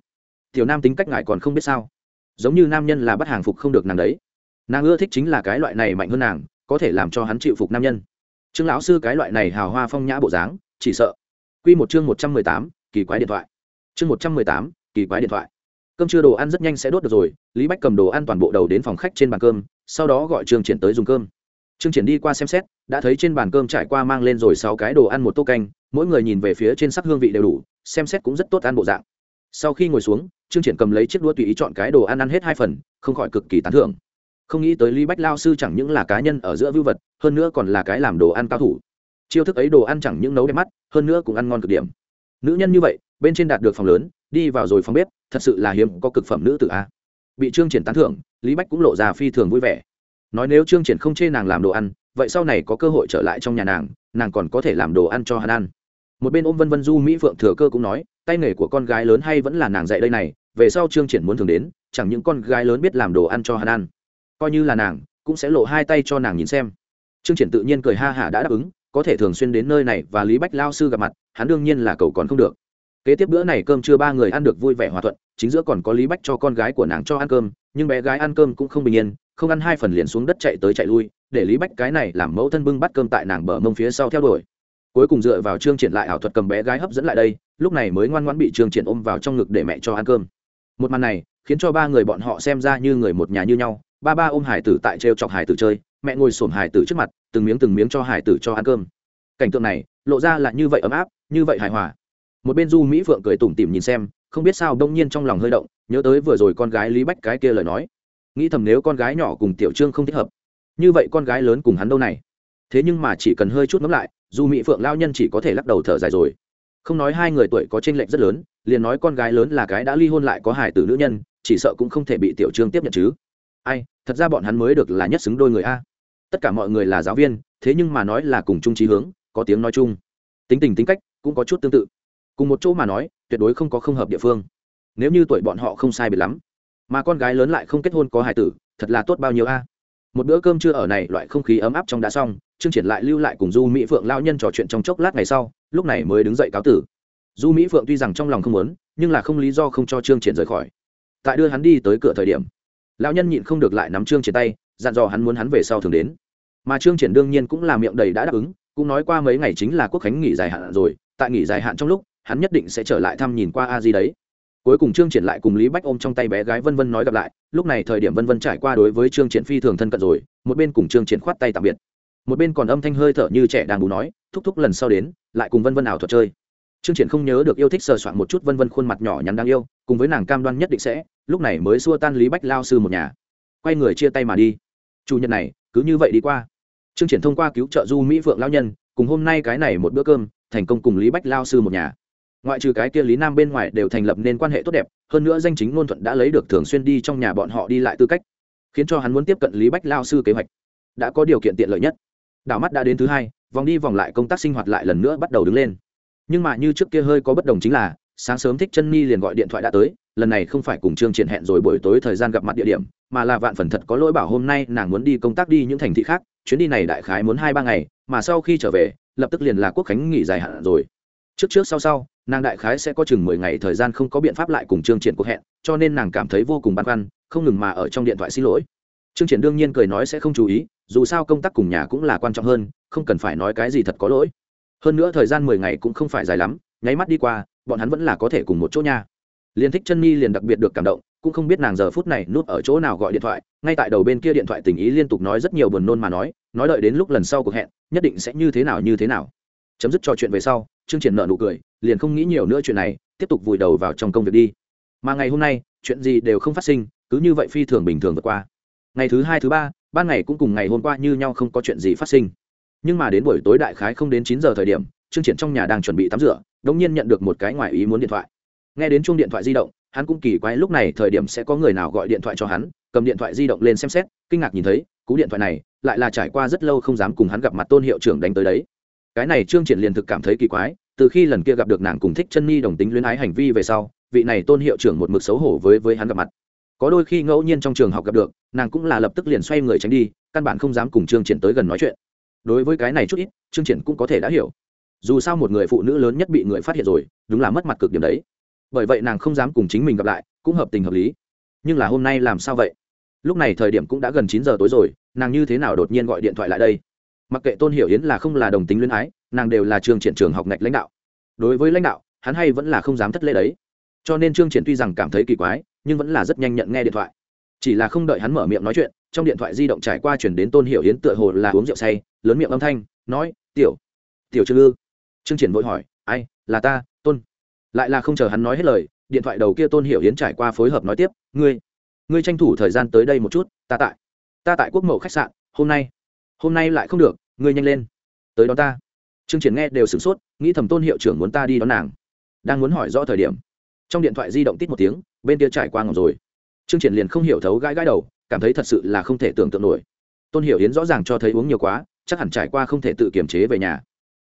tiểu nam tính cách ngại còn không biết sao giống như nam nhân là bắt hàng phục không được nàng đấy. Nàng ưa thích chính là cái loại này mạnh hơn nàng, có thể làm cho hắn chịu phục nam nhân. Trương lão sư cái loại này hào hoa phong nhã bộ dáng, chỉ sợ. Q một chương một trăm mười tám, kỳ quái điện thoại. Chương một trăm mười tám, kỳ quái điện thoại. Cơm trưa đồ ăn rất nhanh sẽ đốt được rồi, lý bách cầm đồ ăn toàn bộ đầu đến phòng khách trên bàn cơm, sau đó gọi trương triển tới dùng cơm. Trương triển đi qua xem xét, đã thấy trên bàn cơm trải qua mang lên rồi sáu cái đồ ăn một tô canh, mỗi người nhìn về phía trên sắc hương vị đều đủ, xem xét cũng rất tốt ăn bộ dạng. Sau khi ngồi xuống trương triển cầm lấy chiếc đũa tùy ý chọn cái đồ ăn ăn hết hai phần, không khỏi cực kỳ tán thưởng. Không nghĩ tới lý bách lao sư chẳng những là cá nhân ở giữa vưu vật, hơn nữa còn là cái làm đồ ăn cao thủ. Chiêu thức ấy đồ ăn chẳng những nấu đẹp mắt, hơn nữa cũng ăn ngon cực điểm. Nữ nhân như vậy, bên trên đạt được phòng lớn, đi vào rồi phòng bếp, thật sự là hiếm có cực phẩm nữ tự a. Bị trương triển tán thưởng, lý bách cũng lộ ra phi thường vui vẻ. Nói nếu trương triển không chê nàng làm đồ ăn, vậy sau này có cơ hội trở lại trong nhà nàng nàng còn có thể làm đồ ăn cho hắn ăn. Một bên ôm vân vân du mỹ phượng thừa cơ cũng nói, tay nghề của con gái lớn hay vẫn là nàng dạy đây này về sau trương triển muốn thường đến, chẳng những con gái lớn biết làm đồ ăn cho hắn ăn, coi như là nàng, cũng sẽ lộ hai tay cho nàng nhìn xem. Trương triển tự nhiên cười ha hả đã đáp ứng, có thể thường xuyên đến nơi này và lý bách lao sư gặp mặt, hắn đương nhiên là cầu còn không được. Kế tiếp bữa này cơm trưa ba người ăn được vui vẻ hòa thuận, chính giữa còn có lý bách cho con gái của nàng cho ăn cơm, nhưng bé gái ăn cơm cũng không bình yên, không ăn hai phần liền xuống đất chạy tới chạy lui, để lý bách cái này làm mẫu thân bưng bắt cơm tại nàng bờ mông phía sau theo đuổi. Cuối cùng dựa vào trương triển lại ảo thuật cầm bé gái hấp dẫn lại đây, lúc này mới ngoan ngoãn bị trương triển ôm vào trong ngực để mẹ cho ăn cơm một màn này khiến cho ba người bọn họ xem ra như người một nhà như nhau. Ba ba ôm hải tử tại t chọc hải tử chơi, mẹ ngồi sổm hải tử trước mặt, từng miếng từng miếng cho hải tử cho ăn cơm. Cảnh tượng này lộ ra là như vậy ấm áp, như vậy hài hòa. Một bên du mỹ phượng cười tủm tỉm nhìn xem, không biết sao đông nhiên trong lòng hơi động, nhớ tới vừa rồi con gái lý bách cái kia lời nói. Nghĩ thầm nếu con gái nhỏ cùng tiểu trương không thích hợp, như vậy con gái lớn cùng hắn đâu này? Thế nhưng mà chỉ cần hơi chút ngấm lại dù mỹ phượng lao nhân chỉ có thể lắc đầu thở dài rồi không nói hai người tuổi có tranh lệch rất lớn, liền nói con gái lớn là cái đã ly hôn lại có hài tử nữ nhân, chỉ sợ cũng không thể bị tiểu trương tiếp nhận chứ. Ai, thật ra bọn hắn mới được là nhất xứng đôi người a. Tất cả mọi người là giáo viên, thế nhưng mà nói là cùng chung trí hướng, có tiếng nói chung. Tính tình tính cách cũng có chút tương tự. Cùng một chỗ mà nói, tuyệt đối không có không hợp địa phương. Nếu như tuổi bọn họ không sai biệt lắm, mà con gái lớn lại không kết hôn có hài tử, thật là tốt bao nhiêu a. Một bữa cơm trưa ở này, loại không khí ấm áp trong đã xong chương triển lại lưu lại cùng du mỹ phượng lao nhân trò chuyện trong chốc lát ngày sau lúc này mới đứng dậy cáo tử. Du mỹ phượng tuy rằng trong lòng không muốn, nhưng là không lý do không cho trương triển rời khỏi. Tại đưa hắn đi tới cửa thời điểm, lão nhân nhịn không được lại nắm trương triển tay, dặn dò hắn muốn hắn về sau thường đến. Mà trương triển đương nhiên cũng là miệng đầy đã đáp ứng, cũng nói qua mấy ngày chính là quốc khánh nghỉ dài hạn rồi, tại nghỉ dài hạn trong lúc, hắn nhất định sẽ trở lại thăm nhìn qua a di đấy. Cuối cùng trương triển lại cùng lý bách ôm trong tay bé gái vân vân nói gặp lại, lúc này thời điểm vân vân trải qua đối với trương triển phi thường thân cận rồi, một bên cùng trương triển khoát tay tạm biệt. Một bên còn âm thanh hơi thở như trẻ đang bú nói, thúc thúc lần sau đến lại cùng vân vân ảo thuật chơi. Trương triển không nhớ được yêu thích sờ soạn một chút vân vân khuôn mặt nhỏ nhắn đáng yêu, cùng với nàng cam đoan nhất định sẽ, lúc này mới xua tan lý bách lao sư một nhà. Quay người chia tay mà đi. Chủ nhật này, cứ như vậy đi qua. Trương triển thông qua cứu trợ du mỹ phượng lao nhân, cùng hôm nay cái này một bữa cơm, thành công cùng lý bách lao sư một nhà. Ngoại trừ cái kia lý nam bên ngoài đều thành lập nên quan hệ tốt đẹp, hơn nữa danh chính ngôn thuận đã lấy được thường xuyên đi trong nhà bọn họ đi lại tư cách, khiến cho hắn muốn tiếp cận lý bách lao sư kế hoạch. Đã có điều kiện tiện lợi nhất. Đảo mắt đã đến thứ hai vòng đi vòng lại công tác sinh hoạt lại lần nữa bắt đầu đứng lên. Nhưng mà như trước kia hơi có bất đồng chính là, sáng sớm thích chân ni liền gọi điện thoại đã tới, lần này không phải cùng trương triển hẹn rồi buổi tối thời gian gặp mặt địa điểm, mà là vạn phần thật có lỗi bảo hôm nay nàng muốn đi công tác đi những thành thị khác, chuyến đi này đại khái muốn hai ba ngày, mà sau khi trở về, lập tức liền là quốc khánh nghỉ dài hạn rồi. Trước trước sau sau, nàng đại khái sẽ có chừng mười ngày thời gian không có biện pháp lại cùng trương triển cuộc hẹn, cho nên nàng cảm thấy vô cùng băn khoăn, không ngừng mà ở trong điện thoại xin lỗi. Trương triển đương nhiên cười nói sẽ không chú ý, dù sao công tác cùng nhà cũng là quan trọng hơn không cần phải nói cái gì thật có lỗi. Hơn nữa thời gian mười ngày cũng không phải dài lắm, nháy mắt đi qua, bọn hắn vẫn là có thể cùng một chỗ nha. Liền thích chân mi liền đặc biệt được cảm động, cũng không biết nàng giờ phút này núp ở chỗ nào gọi điện thoại, ngay tại đầu bên kia điện thoại tình ý liên tục nói rất nhiều buồn nôn mà nói nói đợi đến lúc lần sau cuộc hẹn, nhất định sẽ như thế nào như thế nào. Chấm dứt trò chuyện về sau chương triển nợ nụ cười, liền không nghĩ nhiều nữa chuyện này, tiếp tục vùi đầu vào trong công việc đi. Mà ngày hôm nay, chuyện gì đều không phát sinh, cứ như vậy phi thường bình thường vượt qua. Ngày thứ hai, thứ ba, ban ngày cũng cùng ngày hôm qua như nhau không có chuyện gì phát sinh nhưng mà đến buổi tối đại khái không đến chín giờ thời điểm chương triển trong nhà đang chuẩn bị tắm rửa, đống nhiên nhận được một cái ngoài ý muốn điện thoại. Nghe đến chuông điện thoại di động, hắn cũng kỳ quái lúc này thời điểm sẽ có người nào gọi điện thoại cho hắn, cầm điện thoại di động lên xem xét, kinh ngạc nhìn thấy, cú điện thoại này lại là trải qua rất lâu không dám cùng hắn gặp mặt tôn hiệu trưởng đánh tới đấy. Cái này trương triển liền thực cảm thấy kỳ quái, từ khi lần kia gặp được nàng cùng thích chân nhi đồng tính luyến ái hành vi về sau, vị này tôn hiệu trưởng một mực xấu hổ với với hắn gặp mặt. Có đôi khi ngẫu nhiên trong trường học gặp được, nàng cũng là lập tức liền xoay người tránh đi, căn bản không dám cùng trương triển tới gần nói chuyện đối với cái này chút ít, trương triển cũng có thể đã hiểu. Dù sao một người phụ nữ lớn nhất bị người phát hiện rồi, đúng là mất mặt cực điểm đấy. Bởi vậy nàng không dám cùng chính mình gặp lại, cũng hợp tình hợp lý. Nhưng là hôm nay làm sao vậy? Lúc này thời điểm cũng đã gần chín giờ tối rồi, nàng như thế nào đột nhiên gọi điện thoại lại đây? Mặc kệ tôn hiểu yến là không là đồng tính luyến ái, nàng đều là trường triển trường học ngạch lãnh đạo. Đối với lãnh đạo, hắn hay vẫn là không dám thất lễ đấy. Cho nên trương triển tuy rằng cảm thấy kỳ quái, nhưng vẫn là rất nhanh nhận nghe điện thoại. Chỉ là không đợi hắn mở miệng nói chuyện trong điện thoại di động trải qua chuyển đến tôn hiểu hiến tựa hồ là uống rượu say, lớn miệng âm thanh, nói, tiểu tiểu trương ư. Trương triển vội hỏi, ai, là ta, tôn? Lại là không chờ hắn nói hết lời, điện thoại đầu kia tôn hiểu hiến trải qua phối hợp nói tiếp, ngươi ngươi tranh thủ thời gian tới đây một chút, ta tại ta tại quốc mậu khách sạn, hôm nay hôm nay lại không được, ngươi nhanh lên, tới đó ta. Trương triển nghe đều sửng sốt, nghĩ thầm tôn hiệu trưởng muốn ta đi đón nàng, đang muốn hỏi rõ thời điểm, trong điện thoại di động tít một tiếng, bên kia trải qua ngọc rồi. Trương triển liền không hiểu thấu gãi gãi đầu cảm thấy thật sự là không thể tưởng tượng nổi. Tôn hiểu yến rõ ràng cho thấy uống nhiều quá, chắc hẳn trải qua không thể tự kiềm chế về nhà.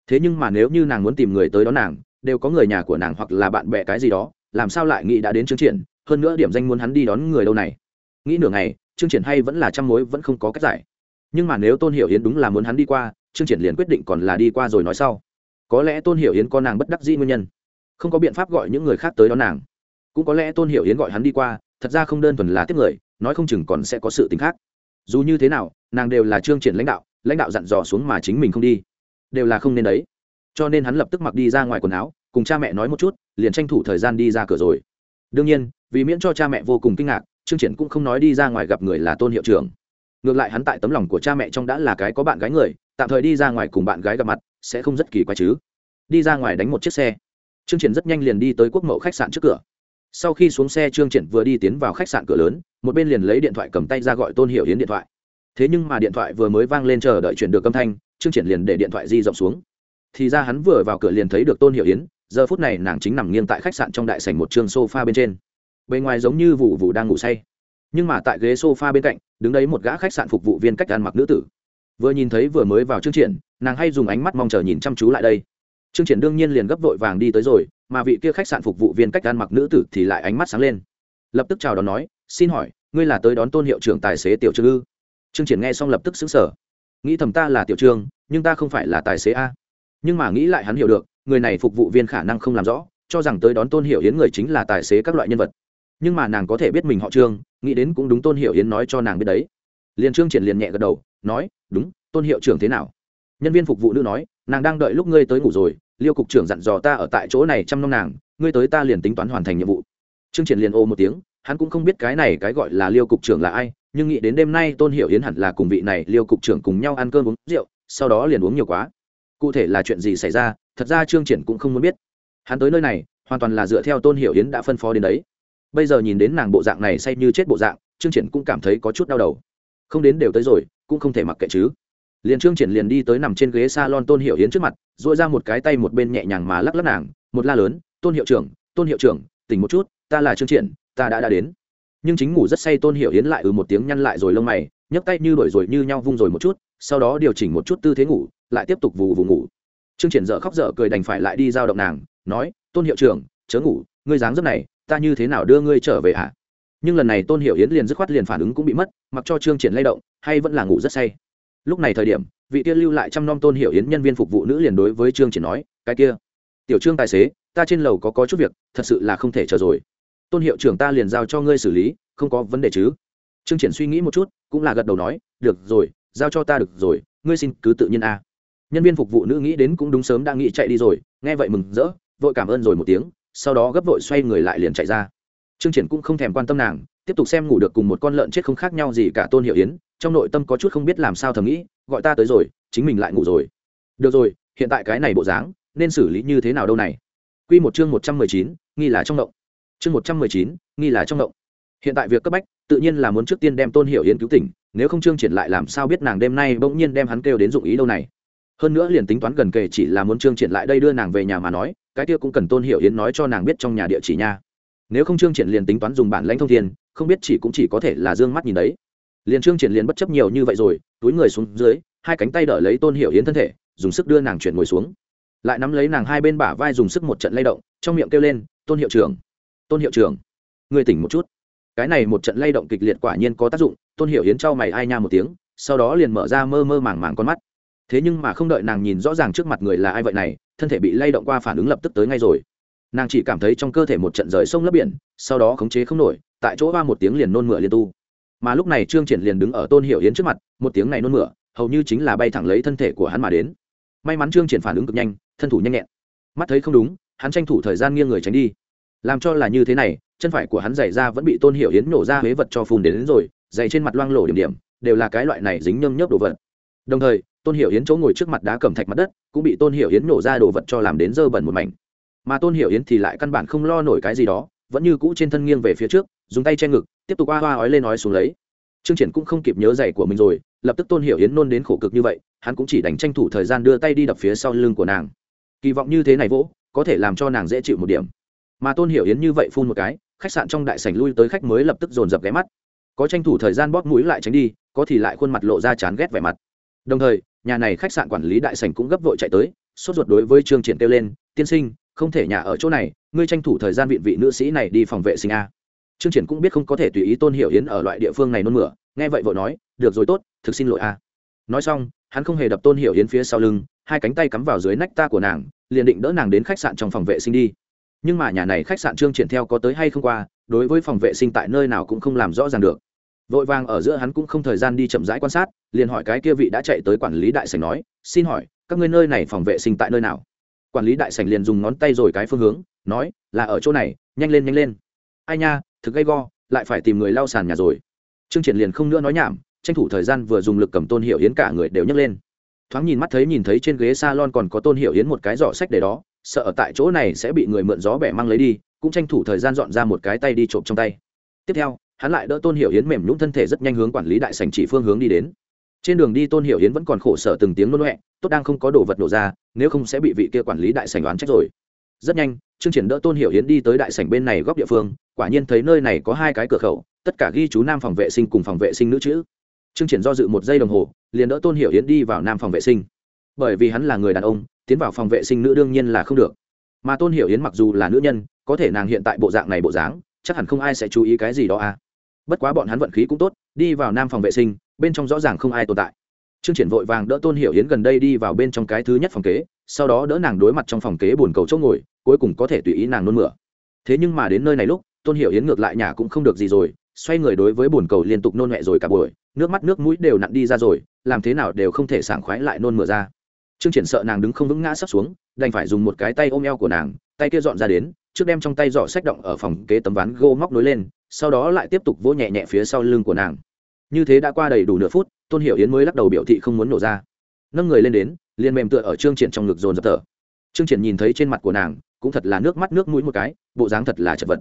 Thế nhưng mà nếu như nàng muốn tìm người tới đón nàng, đều có người nhà của nàng hoặc là bạn bè cái gì đó, làm sao lại nghĩ đã đến trương triển, hơn nữa điểm danh muốn hắn đi đón người đâu này? Nghĩ nửa ngày trương triển hay vẫn là trăm mối vẫn không có cách giải. Nhưng mà nếu tôn hiểu yến đúng là muốn hắn đi qua trương triển liền quyết định còn là đi qua rồi nói sau. Có lẽ tôn hiểu yến có nàng bất đắc dĩ nguyên nhân. Không có biện pháp gọi những người khác tới đón nàng. Cũng có lẽ tôn hiểu yến gọi hắn đi qua, thật ra không đơn thuần là tiếp người nói không chừng còn sẽ có sự tính khác. Dù như thế nào, nàng đều là trương triển lãnh đạo lãnh đạo dặn dò xuống mà chính mình không đi. Đều là không nên đấy. Cho nên hắn lập tức mặc đi ra ngoài quần áo, cùng cha mẹ nói một chút, liền tranh thủ thời gian đi ra cửa rồi. Đương nhiên, vì miễn cho cha mẹ vô cùng kinh ngạc, trương triển cũng không nói đi ra ngoài gặp người là tôn hiệu trưởng. Ngược lại hắn tại tấm lòng của cha mẹ trong đã là cái có bạn gái người, tạm thời đi ra ngoài cùng bạn gái gặp mặt, sẽ không rất kỳ quái chứ. Đi ra ngoài đánh một chiếc xe. Trương triển rất nhanh liền đi tới quốc mẫu khách sạn trước cửa sau khi xuống xe, trương triển vừa đi tiến vào khách sạn cửa lớn, một bên liền lấy điện thoại cầm tay ra gọi tôn hiểu hiến điện thoại. Thế nhưng mà điện thoại vừa mới vang lên chờ đợi chuyển được âm thanh, trương triển liền để điện thoại di rộng xuống. Thì ra hắn vừa vào cửa liền thấy được tôn hiểu hiến giờ phút này nàng chính nằm nghiêng tại khách sạn trong đại sảnh một trường sofa bên trên. Bề ngoài giống như vụ vụ đang ngủ say. Nhưng mà tại ghế sofa bên cạnh, đứng đấy một gã khách sạn phục vụ viên cách ăn mặc nữ tử. Vừa nhìn thấy vừa mới vào chương triển, nàng hay dùng ánh mắt mong chờ nhìn chăm chú lại đây. Chương triển đương nhiên liền gấp vội vàng đi tới rồi mà vị kia khách sạn phục vụ viên cách ăn mặc nữ tử thì lại ánh mắt sáng lên. Lập tức chào đón nói, xin hỏi, ngươi là tới đón tôn hiệu trưởng tài xế tiểu trương ư? Trương triển nghe xong lập tức xứng sở nghĩ thầm ta là tiểu trương, nhưng ta không phải là tài xế a. Nhưng mà nghĩ lại hắn hiểu được, người này phục vụ viên khả năng không làm rõ, cho rằng tới đón tôn hiệu yến người chính là tài xế các loại nhân vật. Nhưng mà nàng có thể biết mình họ trương, nghĩ đến cũng đúng tôn hiệu yến nói cho nàng biết đấy. Liền trương triển liền nhẹ gật đầu, nói, đúng, tôn hiệu trưởng thế nào? Nhân viên phục vụ nữ nói, nàng đang đợi lúc ngươi tới ngủ rồi liêu cục trưởng dặn dò ta ở tại chỗ này chăm nom nàng, ngươi tới ta liền tính toán hoàn thành nhiệm vụ. Trương triển liền ô một tiếng, hắn cũng không biết cái này cái gọi là liêu cục trưởng là ai, nhưng nghĩ đến đêm nay tôn hiểu yến hẳn là cùng vị này liêu cục trưởng cùng nhau ăn cơm uống rượu, sau đó liền uống nhiều quá. Cụ thể là chuyện gì xảy ra, thật ra trương triển cũng không muốn biết. Hắn tới nơi này, hoàn toàn là dựa theo tôn hiểu yến đã phân phó đến đấy. Bây giờ nhìn đến nàng bộ dạng này say như chết bộ dạng, trương triển cũng cảm thấy có chút đau đầu. Không đến đều tới rồi, cũng không thể mặc kệ chứ. Liền trương triển liền đi tới nằm trên ghế salon tôn hiểu yến trước mặt dội ra một cái tay một bên nhẹ nhàng mà lắc lắc nàng, một la lớn, tôn hiệu trưởng, tôn hiệu trưởng, tỉnh một chút, ta là trương triển, ta đã đã đến. Nhưng chính ngủ rất say tôn hiệu yến lại ừ một tiếng nhăn lại rồi lông mày, nhấc tay như đổi rồi như nhau vung rồi một chút, sau đó điều chỉnh một chút tư thế ngủ, lại tiếp tục vù vù ngủ. Trương triển dở khóc dở cười đành phải lại đi giao động nàng, nói, tôn hiệu trưởng, chớ ngủ, ngươi dáng dấp này, ta như thế nào đưa ngươi trở về hả à? nhưng lần này tôn hiệu yến liền dứt khoát liền phản ứng cũng bị mất, mặc cho trương triển lay động, hay vẫn là ngủ rất say. Lúc này thời điểm vị kia lưu lại chăm nom tôn hiệu yến nhân viên phục vụ nữ liền đối với trương triển nói, cái kia, tiểu trương tài xế, ta trên lầu có có chút việc, thật sự là không thể chờ rồi. Tôn hiệu trưởng ta liền giao cho ngươi xử lý, không có vấn đề chứ? Trương triển suy nghĩ một chút, cũng là gật đầu nói, được rồi, giao cho ta được rồi, ngươi xin cứ tự nhiên a. Nhân viên phục vụ nữ nghĩ đến cũng đúng sớm đã nghĩ chạy đi rồi, nghe vậy mừng rỡ, vội cảm ơn rồi một tiếng, sau đó gấp vội xoay người lại liền chạy ra. Trương triển cũng không thèm quan tâm nàng, tiếp tục xem ngủ được cùng một con lợn chết không khác nhau gì cả tôn hiệu yến, trong nội tâm có chút không biết làm sao thầm nghĩ gọi ta tới rồi, chính mình lại ngủ rồi. Được rồi, hiện tại cái này bộ dáng, nên xử lý như thế nào đâu này? Quy một chương một trăm mười chín, nghi là trong động chương một trăm mười chín, nghi là trong động hiện tại việc cấp bách, tự nhiên là muốn trước tiên đem tôn hiểu yến cứu tỉnh, nếu không trương triển lại làm sao biết nàng đêm nay bỗng nhiên đem hắn kêu đến dụng ý đâu này? Hơn nữa liền tính toán gần kề chỉ là muốn trương triển lại đây đưa nàng về nhà mà nói, cái kia cũng cần tôn hiểu yến nói cho nàng biết trong nhà địa chỉ nha. Nếu không trương triển liền tính toán dùng bản lãnh thông thiên, không biết chỉ cũng chỉ có thể là d ư ơ n g mắt nhìn đấy liền trương triển liền bất chấp nhiều như vậy rồi, túi người xuống dưới, hai cánh tay đỡ lấy tôn hiệu yến thân thể, dùng sức đưa nàng chuyển ngồi xuống. Lại nắm lấy nàng hai bên bả vai dùng sức một trận lay động, trong miệng kêu lên, tôn hiệu trưởng, tôn hiệu trưởng người tỉnh một chút. Cái này một trận lay động kịch liệt quả nhiên có tác dụng, tôn hiệu yến trao mày ai nha một tiếng, sau đó liền mở ra mơ mơ màng màng con mắt. Thế nhưng mà không đợi nàng nhìn rõ ràng trước mặt người là ai vậy này, thân thể bị lay động qua phản ứng lập tức tới ngay rồi. Nàng chỉ cảm thấy trong cơ thể một trận rời sông lấp biển, sau đó khống chế không nổi, tại chỗ ba một tiếng liền nôn mửa liên tu mà lúc này trương triển liền đứng ở tôn hiệu yến trước mặt một tiếng này nôn mửa hầu như chính là bay thẳng lấy thân thể của hắn mà đến. May mắn trương triển phản ứng cực nhanh thân thủ nhanh nhẹn. Mắt thấy không đúng hắn tranh thủ thời gian nghiêng người tránh đi. Làm cho là như thế này chân phải của hắn giày ra vẫn bị tôn hiệu yến nổ ra huế vật cho phun đến, đến rồi giày trên mặt loang lổ điểm điểm đều là cái loại này dính nhâm nhớp đồ vật. Đồng thời tôn hiểu yến chỗ ngồi trước mặt đá cẩm thạch mặt đất cũng bị tôn hiểu yến nổ ra đồ vật cho làm đến dơ bẩn một mảnh. Mà tôn hiểu yến thì lại căn bản không lo nổi cái gì đó vẫn như cũ trên thân nghiêng về phía trước dùng tay che ngực, tiếp tục oa hoa ói lên ói xuống lấy. Trương triển cũng không kịp nhớ giày của mình rồi, lập tức tôn hiểu yến nôn đến khổ cực như vậy, hắn cũng chỉ đánh tranh thủ thời gian đưa tay đi đập phía sau lưng của nàng. Kỳ vọng như thế này vỗ, có thể làm cho nàng dễ chịu một điểm. Mà tôn hiểu yến như vậy phun một cái, khách sạn trong đại sảnh lui tới khách mới lập tức dồn dập ghé mắt. Có tranh thủ thời gian bóp mũi lại tránh đi, có thì lại khuôn mặt lộ ra chán ghét vẻ mặt. Đồng thời, nhà này khách sạn quản lý đại sảnh cũng gấp vội chạy tới, sốt ruột đối với trương triển kêu lên, tiên sinh, không thể nhà ở chỗ này, ngươi tranh thủ thời gian viện vị nữ sĩ này đi phòng vệ sinh a trương triển cũng biết không có thể tùy ý tôn hiểu yến ở loại địa phương này nôn mửa, nghe vậy vội nói, được rồi tốt, thực xin lỗi a. Nói xong, hắn không hề đập tôn hiểu yến phía sau lưng, hai cánh tay cắm vào dưới nách ta của nàng, liền định đỡ nàng đến khách sạn trong phòng vệ sinh đi. Nhưng mà nhà này khách sạn trương triển theo có tới hay không qua, đối với phòng vệ sinh tại nơi nào cũng không làm rõ ràng được. Vội vàng ở giữa hắn cũng không thời gian đi chậm rãi quan sát, liền hỏi cái kia vị đã chạy tới quản lý đại sảnh nói, xin hỏi, các ngươi nơi này phòng vệ sinh tại nơi nào? Quản lý đại sảnh liền dùng ngón tay rồi cái phương hướng, nói, là ở chỗ này, nhanh lên nhanh lên. Ai nha thực gây go, lại phải tìm người lau sàn nhà rồi. Trương triển liền không nữa nói nhảm, tranh thủ thời gian vừa dùng lực cầm tôn hiệu yến cả người đều nhấc lên. Thoáng nhìn mắt thấy nhìn thấy trên ghế salon còn có tôn hiệu yến một cái giỏ sách để đó, sợ ở tại chỗ này sẽ bị người mượn gió bẻ mang lấy đi, cũng tranh thủ thời gian dọn ra một cái tay đi trộm trong tay. Tiếp theo, hắn lại đỡ tôn hiệu yến mềm nhũng thân thể rất nhanh hướng quản lý đại sành chỉ phương hướng đi đến. Trên đường đi tôn hiệu yến vẫn còn khổ sở từng tiếng nôn huệ, tốt đang không có đồ vật nổ ra, nếu không sẽ bị vị kia quản lý đại sành đoán trách rồi. Rất nhanh chương triển đỡ tôn Hiểu yến đi tới đại sảnh bên này góc địa phương, quả nhiên thấy nơi này có hai cái cửa khẩu, tất cả ghi chú nam phòng vệ sinh cùng phòng vệ sinh nữ chữ. Chương triển do dự một giây đồng hồ, liền đỡ tôn Hiểu yến đi vào nam phòng vệ sinh. Bởi vì hắn là người đàn ông, tiến vào phòng vệ sinh nữ đương nhiên là không được. Mà tôn hiểu yến mặc dù là nữ nhân, có thể nàng hiện tại bộ dạng này bộ dáng, chắc hẳn không ai sẽ chú ý cái gì đó à. Bất quá bọn hắn vận khí cũng tốt, đi vào nam phòng vệ sinh, bên trong rõ ràng không ai tồn tại. Trương triển vội vàng đỡ tôn hiểu yến gần đây đi vào bên trong cái thứ nhất phòng kế sau đó đỡ nàng đối mặt trong phòng kế buồn cầu chỗ ngồi, cuối cùng có thể tùy ý nàng nôn mửa. Thế nhưng mà đến nơi này lúc, tôn hiểu yến ngược lại nhà cũng không được gì rồi, xoay người đối với buồn cầu liên tục nôn mẹ rồi cả buổi, nước mắt nước mũi đều nặn đi ra rồi, làm thế nào đều không thể sảng khoái lại nôn mửa ra. Trương triển sợ nàng đứng không vững ngã sắp xuống, đành phải dùng một cái tay ôm eo của nàng, tay kia dọn ra đến, trước đem trong tay giỏ sách động ở phòng kế tấm ván gỗ móc nối lên, sau đó lại tiếp tục vỗ nhẹ nhẹ phía sau lưng của nàng. Như thế đã qua đầy đủ nửa phút, tôn hiểu yến mới lắc đầu biểu thị không muốn nổ ra. Nâng người lên đến liền mềm tựa ở trương triển trong ngực dồn dập tờ trương triển nhìn thấy trên mặt của nàng, cũng thật là nước mắt nước mũi một cái, bộ dáng thật là chật vật.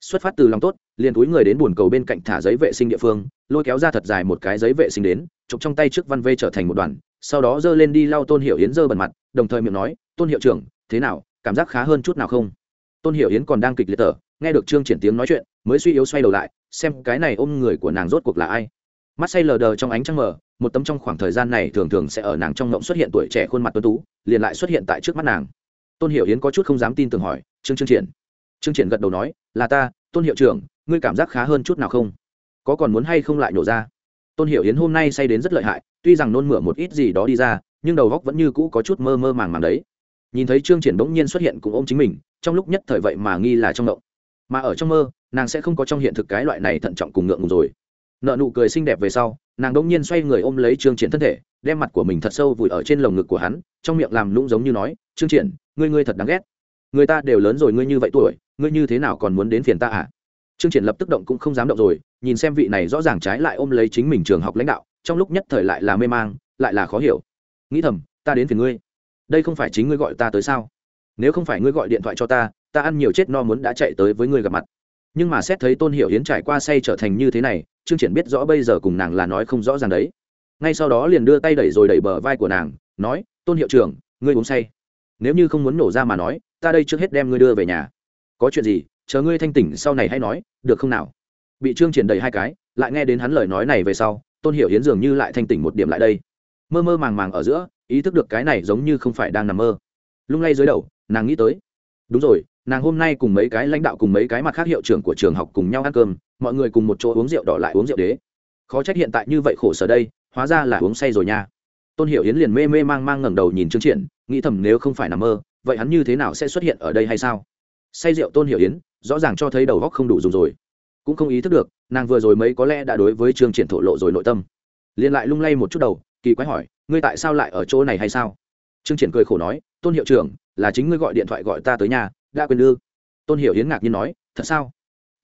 Xuất phát từ lòng tốt, liền túi người đến buồn cầu bên cạnh thả giấy vệ sinh địa phương, lôi kéo ra thật dài một cái giấy vệ sinh đến, chụp trong tay trước văn vê trở thành một đoàn, sau đó giơ lên đi lau tôn hiểu yến giơ bẩn mặt, đồng thời miệng nói, tôn hiệu trưởng, thế nào, cảm giác khá hơn chút nào không? Tôn hiểu yến còn đang kịch liệt tở nghe được trương triển tiếng nói chuyện, mới suy yếu xoay đầu lại, xem cái này ôm người của nàng rốt cuộc là ai mắt say lờ đờ trong ánh trăng mờ, một tấm trong khoảng thời gian này thường thường sẽ ở nàng trong ngộng xuất hiện tuổi trẻ khuôn mặt tuấn tú, liền lại xuất hiện tại trước mắt nàng. Tôn hiểu yến có chút không dám tin tưởng hỏi, trương trương triển? Trương triển gật đầu nói, là ta, tôn hiệu trưởng, ngươi cảm giác khá hơn chút nào không? Có còn muốn hay không lại nổ ra? Tôn hiểu yến hôm nay say đến rất lợi hại, tuy rằng nôn mửa một ít gì đó đi ra, nhưng đầu góc vẫn như cũ có chút mơ mơ màng màng đấy. Nhìn thấy trương triển bỗng nhiên xuất hiện cùng ôm chính mình, trong lúc nhất thời vậy mà nghi là trong động mà ở trong mơ, nàng sẽ không có trong hiện thực cái loại này thận trọng cùng ngượng ngùng rồi nợ nụ cười xinh đẹp về sau, nàng đông nhiên xoay người ôm lấy trương triển thân thể, đem mặt của mình thật sâu vùi ở trên lồng ngực của hắn, trong miệng làm lũng giống như nói, trương triển, ngươi ngươi thật đáng ghét. Người ta đều lớn rồi, ngươi như vậy tuổi, ngươi như thế nào còn muốn đến phiền ta à? Trương triển lập tức động cũng không dám động rồi, nhìn xem vị này rõ ràng trái lại ôm lấy chính mình trường học lãnh đạo, trong lúc nhất thời lại là mê mang, lại là khó hiểu. Nghĩ thầm, ta đến phiền ngươi. Đây không phải chính ngươi gọi ta tới sao? Nếu không phải ngươi gọi điện thoại cho ta ta ăn nhiều chết no muốn đã chạy tới với ngươi gặp mặt nhưng mà xét thấy tôn hiểu yến trải qua say trở thành như thế này, trương triển biết rõ bây giờ cùng nàng là nói không rõ ràng đấy. Ngay sau đó liền đưa tay đẩy rồi đẩy bờ vai của nàng, nói, tôn hiệu trưởng, ngươi uống say. Nếu như không muốn nổ ra mà nói, ta đây trước hết đem ngươi đưa về nhà. Có chuyện gì, chờ ngươi thanh tỉnh sau này hay nói, được không nào? Bị trương triển đẩy hai cái, lại nghe đến hắn lời nói này về sau, tôn hiểu hiến dường như lại thanh tỉnh một điểm lại đây. Mơ mơ màng màng ở giữa, ý thức được cái này giống như không phải đang nằm mơ. Lung lay dưới đầu, nàng nghĩ tới. Đúng rồi nàng hôm nay cùng mấy cái lãnh đạo cùng mấy cái mặt khác hiệu trưởng của trường học cùng nhau ăn cơm, mọi người cùng một chỗ uống rượu đỏ lại uống rượu đế. Khó trách hiện tại như vậy khổ sở đây, hóa ra là uống say rồi nha. Tôn hiểu Yến liền mê mê mang mang ngẩng đầu nhìn trương triển, nghĩ thầm nếu không phải nằm mơ, vậy hắn như thế nào sẽ xuất hiện ở đây hay sao? Say rượu tôn hiểu Yến, rõ ràng cho thấy đầu góc không đủ dùng rồi. Cũng không ý thức được, nàng vừa rồi mấy có lẽ đã đối với trương triển thổ lộ rồi nội tâm. Liền lại lung lay một chút đầu, kỳ quái hỏi, ngươi tại sao lại ở chỗ này hay sao? Trương triển cười khổ nói, tôn hiệu trưởng, là chính ngươi gọi điện thoại gọi ta tới nhà đã quên đưa tôn hiểu hiến ngạc nhiên nói, thật sao?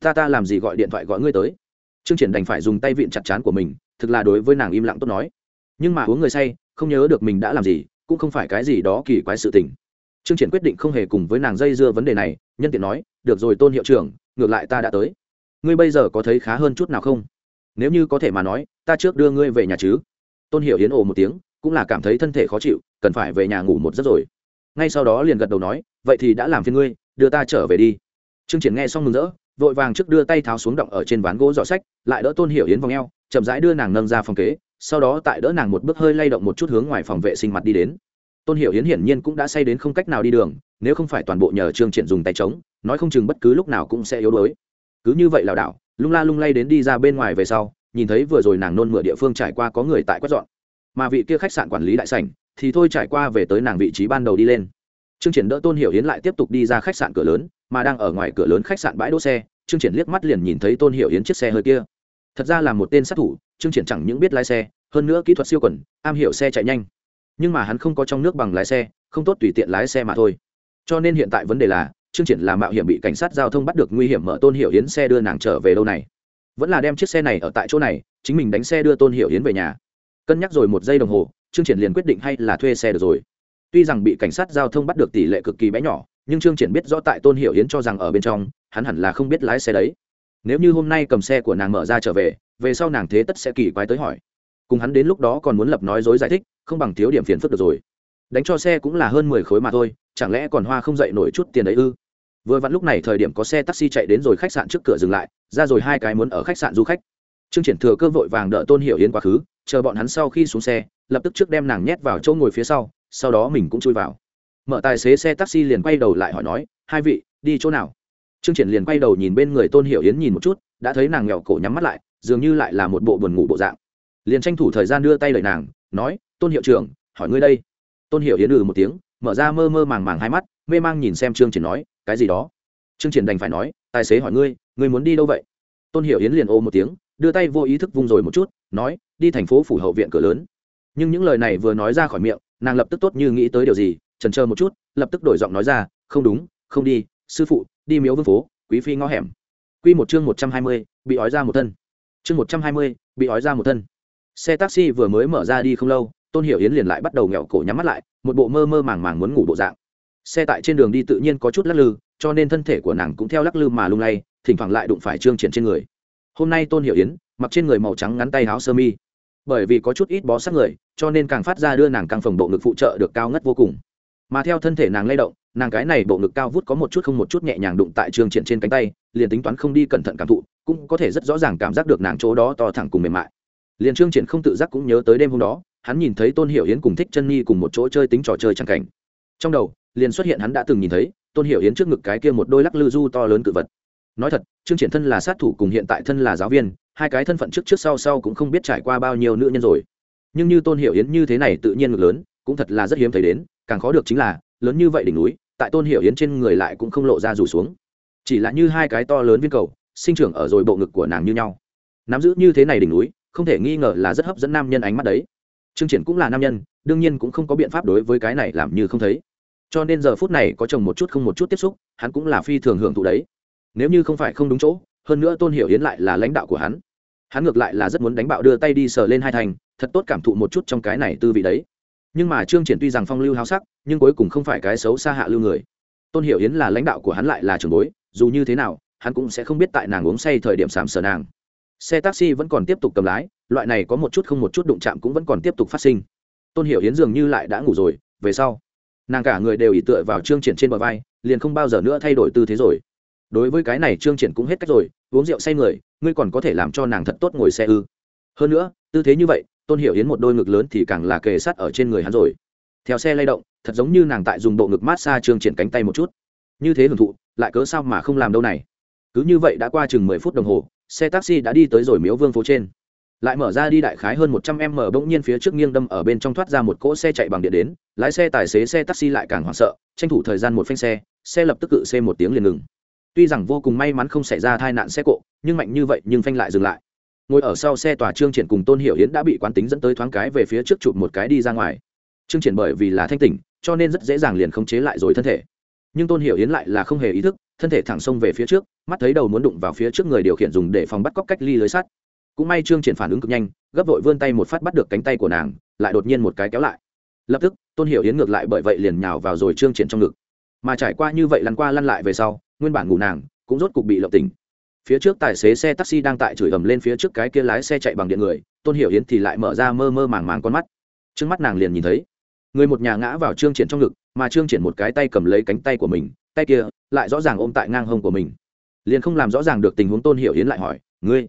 Ta ta làm gì gọi điện thoại gọi ngươi tới? Trương triển đành phải dùng tay vịn chặt chán của mình, thực là đối với nàng im lặng tốt nói. Nhưng mà uống người say, không nhớ được mình đã làm gì, cũng không phải cái gì đó kỳ quái sự tình. Trương triển quyết định không hề cùng với nàng dây dưa vấn đề này, nhân tiện nói, được rồi tôn hiệu trưởng, ngược lại ta đã tới. Ngươi bây giờ có thấy khá hơn chút nào không? Nếu như có thể mà nói, ta trước đưa ngươi về nhà chứ? Tôn hiểu hiến ồ một tiếng, cũng là cảm thấy thân thể khó chịu, cần phải về nhà ngủ một giấc rồi. Ngay sau đó liền gật đầu nói vậy thì đã làm phiền ngươi, đưa ta trở về đi. Trương triển nghe xong mừng rỡ, vội vàng trước đưa tay tháo xuống động ở trên ván gỗ giỏ sách, lại đỡ tôn hiểu Yến vòng eo, chậm rãi đưa nàng nâng ra phòng kế, sau đó tại đỡ nàng một bước hơi lay động một chút hướng ngoài phòng vệ sinh mặt đi đến. Tôn hiểu Yến hiển nhiên cũng đã say đến không cách nào đi đường, nếu không phải toàn bộ nhờ trương triển dùng tay chống, nói không chừng bất cứ lúc nào cũng sẽ yếu đuối. Cứ như vậy lảo đảo, lung la lung lay đến đi ra bên ngoài về sau, nhìn thấy vừa rồi nàng nôn mửa địa phương trải qua có người tại quét dọn. Mà vị kia khách sạn quản lý đại sảnh, thì thôi trải qua về tới nàng vị trí ban đầu đi lên trương triển đỡ tôn hiểu hiến lại tiếp tục đi ra khách sạn cửa lớn mà đang ở ngoài cửa lớn khách sạn bãi đỗ xe trương triển liếc mắt liền nhìn thấy tôn hiểu hiến chiếc xe hơi kia. Thật ra là một tên sát thủ trương triển chẳng những biết lái xe hơn nữa kỹ thuật siêu quần, am hiểu xe chạy nhanh. Nhưng mà hắn không có trong nước bằng lái xe không tốt tùy tiện lái xe mà thôi. Cho nên hiện tại vấn đề là trương triển là mạo hiểm bị cảnh sát giao thông bắt được nguy hiểm mở tôn hiểu hiến xe đưa nàng trở về đâu này. Vẫn là đem chiếc xe này ở tại chỗ này chính mình đánh xe đưa tôn hiểu hiến về nhà. Cân nhắc rồi một giây đồng hồ trương triển liền quyết định hay là thuê xe được rồi tuy rằng bị cảnh sát giao thông bắt được tỷ lệ cực kỳ bé nhỏ, nhưng trương triển biết rõ tại tôn hiểu hiến cho rằng ở bên trong, hắn hẳn là không biết lái xe đấy. Nếu như hôm nay cầm xe của nàng mở ra trở về về sau nàng thế tất sẽ kỳ quái tới hỏi. Cùng hắn đến lúc đó còn muốn lập nói dối giải thích, không bằng thiếu điểm phiền phức được rồi. Đánh cho xe cũng là hơn mười khối mà thôi, chẳng lẽ còn hoa không dậy nổi chút tiền đấy ư? Vừa vặn lúc này thời điểm có xe taxi chạy đến rồi khách sạn trước cửa dừng lại, ra rồi hai cái muốn ở khách sạn du khách. Trương triển thừa cơ vội vàng đợi tôn hiểu yến quá khứ, chờ bọn hắn sau khi xuống xe, lập tức trước đem nàng nhét vào chỗ ngồi phía sau sau đó mình cũng chui vào. Mở tài xế xe taxi liền quay đầu lại hỏi nói, hai vị, đi chỗ nào? Trương triển liền quay đầu nhìn bên người tôn hiểu yến nhìn một chút, đã thấy nàng nghèo cổ nhắm mắt lại, dường như lại là một bộ buồn ngủ bộ dạng. Liền tranh thủ thời gian đưa tay lời nàng, nói, tôn hiệu trưởng, hỏi ngươi đây. Tôn hiệu yến ừ một tiếng, mở ra mơ mơ màng màng hai mắt, mê mang nhìn xem trương triển nói, cái gì đó? Trương triển đành phải nói, tài xế hỏi ngươi ngươi muốn đi đâu vậy? Tôn hiệu yến liền ô một tiếng, đưa tay vô ý thức vung rồi một chút, nói, đi thành phố phủ hậu viện cửa lớn nhưng những lời này vừa nói ra khỏi miệng, nàng lập tức tốt như nghĩ tới điều gì trần trơ một chút, lập tức đổi giọng nói ra, không đúng, không đi, sư phụ, đi miếu vương phố, quý phi ngõ hẻm. Quy một chương một trăm hai mươi, bị ói ra một thân. Chương một trăm hai mươi, bị ói ra một thân. Xe taxi vừa mới mở ra đi không lâu, tôn hiểu yến liền lại bắt đầu nghẹo cổ nhắm mắt lại, một bộ mơ mơ màng màng muốn ngủ bộ dạng. Xe tại trên đường đi tự nhiên có chút lắc lư, cho nên thân thể của nàng cũng theo lắc lư mà lung lay, thỉnh thoảng lại đụng phải trương triển trên người. Hôm nay tôn hiểu yến, mặc trên người màu trắng ngắn tay áo sơ mi. Bởi vì có chút ít bó sát người cho nên càng phát ra đưa nàng càng phồng bộ ngực phụ trợ được cao ngất vô cùng. Mà theo thân thể nàng lay động, nàng cái này bộ ngực cao vút có một chút không một chút nhẹ nhàng đụng tại trương triển trên cánh tay, liền tính toán không đi cẩn thận cảm thụ, cũng có thể rất rõ ràng cảm giác được nàng chỗ đó to thẳng cùng mềm mại. Liền trương triển không tự giác cũng nhớ tới đêm hôm đó, hắn nhìn thấy tôn hiểu yến cùng thích chân nhi cùng một chỗ chơi tính trò chơi trang cảnh. Trong đầu, liền xuất hiện hắn đã từng nhìn thấy, tôn hiểu yến trước ngực cái kia một đôi lắc lư du to lớn cự vật. Nói thật, trương triển thân là sát thủ cùng hiện tại thân là giáo viên, hai cái thân phận trước trước sau sau cũng không biết trải qua bao nhiêu nữ nhân rồi nhưng như tôn hiểu yến như thế này tự nhiên ngược lớn, cũng thật là rất hiếm thấy đến, càng khó được chính là, lớn như vậy đỉnh núi, tại tôn hiểu yến trên người lại cũng không lộ ra rủ xuống. Chỉ là như hai cái to lớn viên cầu, sinh trưởng ở rồi bộ ngực của nàng như nhau. Nắm giữ như thế này đỉnh núi, không thể nghi ngờ là rất hấp dẫn nam nhân ánh mắt đấy. Trương triển cũng là nam nhân, đương nhiên cũng không có biện pháp đối với cái này làm như không thấy. Cho nên giờ phút này có chồng một chút không một chút tiếp xúc, hắn cũng là phi thường hưởng thụ đấy. Nếu như không phải không đúng chỗ, hơn nữa tôn hiểu yến lại là lãnh đạo của hắn. Hắn ngược lại là rất muốn đánh bạo đưa tay đi sờ lên hai thành thật tốt cảm thụ một chút trong cái này tư vị đấy. Nhưng mà trương triển tuy rằng phong lưu háo sắc, nhưng cuối cùng không phải cái xấu xa hạ lưu người. Tôn hiểu yến là lãnh đạo của hắn lại là trưởng bối, dù như thế nào, hắn cũng sẽ không biết tại nàng uống say thời điểm sàm sờ nàng. Xe taxi vẫn còn tiếp tục cầm lái, loại này có một chút không một chút đụng chạm cũng vẫn còn tiếp tục phát sinh. Tôn hiểu yến dường như lại đã ngủ rồi, về sau, nàng cả người đều ỉ tựa vào trương triển trên bờ vai, liền không bao giờ nữa thay đổi tư thế rồi. Đối với cái này trương triển cũng hết cách rồi, uống rượu say người, ngươi còn có thể làm cho nàng thật tốt ngồi xe ư. Hơn nữa, tư thế như vậy tôn hiểu Yến một đôi ngực lớn thì càng là kề sát ở trên người hắn rồi. Theo xe lay động, thật giống như nàng tại dùng bộ ngực mát xa trương triển cánh tay một chút. Như thế hưởng thụ, lại cớ sao mà không làm đâu này? Cứ như vậy đã qua chừng mười phút đồng hồ, xe taxi đã đi tới rồi miếu vương phố trên. Lại mở ra đi đại khái hơn một trăm em mở bỗng nhiên phía trước nghiêng đâm ở bên trong thoát ra một cỗ xe chạy bằng điện đến, lái xe tài xế xe taxi lại càng hoảng sợ, tranh thủ thời gian một phanh xe xe lập tức cự xe một tiếng liền ngừng. Tuy rằng vô cùng may mắn không xảy ra tai nạn xe cộ, nhưng mạnh như vậy nhưng phanh lại dừng lại ngồi ở sau xe tòa trương triển cùng tôn hiểu yến đã bị quán tính dẫn tới thoáng cái về phía trước chụp một cái đi ra ngoài. Trương triển bởi vì là thanh tỉnh, cho nên rất dễ dàng liền khống chế lại rồi thân thể. Nhưng tôn hiểu yến lại là không hề ý thức, thân thể thẳng xông về phía trước, mắt thấy đầu muốn đụng vào phía trước người điều khiển dùng để phòng bắt cóc cách ly lưới sắt. Cũng may trương triển phản ứng cực nhanh, gấp vội vươn tay một phát bắt được cánh tay của nàng, lại đột nhiên một cái kéo lại. Lập tức, tôn hiểu yến ngược lại bởi vậy liền nhào vào rồi trương triển trong ngực. Mà trải qua như vậy lăn qua lăn lại về sau, nguyên bản ngủ nàng cũng rốt cục bị lộng tỉnh phía trước tài xế xe taxi đang tại chửi ầm lên phía trước cái kia lái xe chạy bằng điện người, tôn hiểu yến thì lại mở ra mơ mơ màng màng con mắt. Trước mắt nàng liền nhìn thấy, người một nhà ngã vào trương triển trong ngực, mà trương triển một cái tay cầm lấy cánh tay của mình, tay kia lại rõ ràng ôm tại ngang hông của mình. Liền không làm rõ ràng được tình huống, tôn hiểu yến lại hỏi, ngươi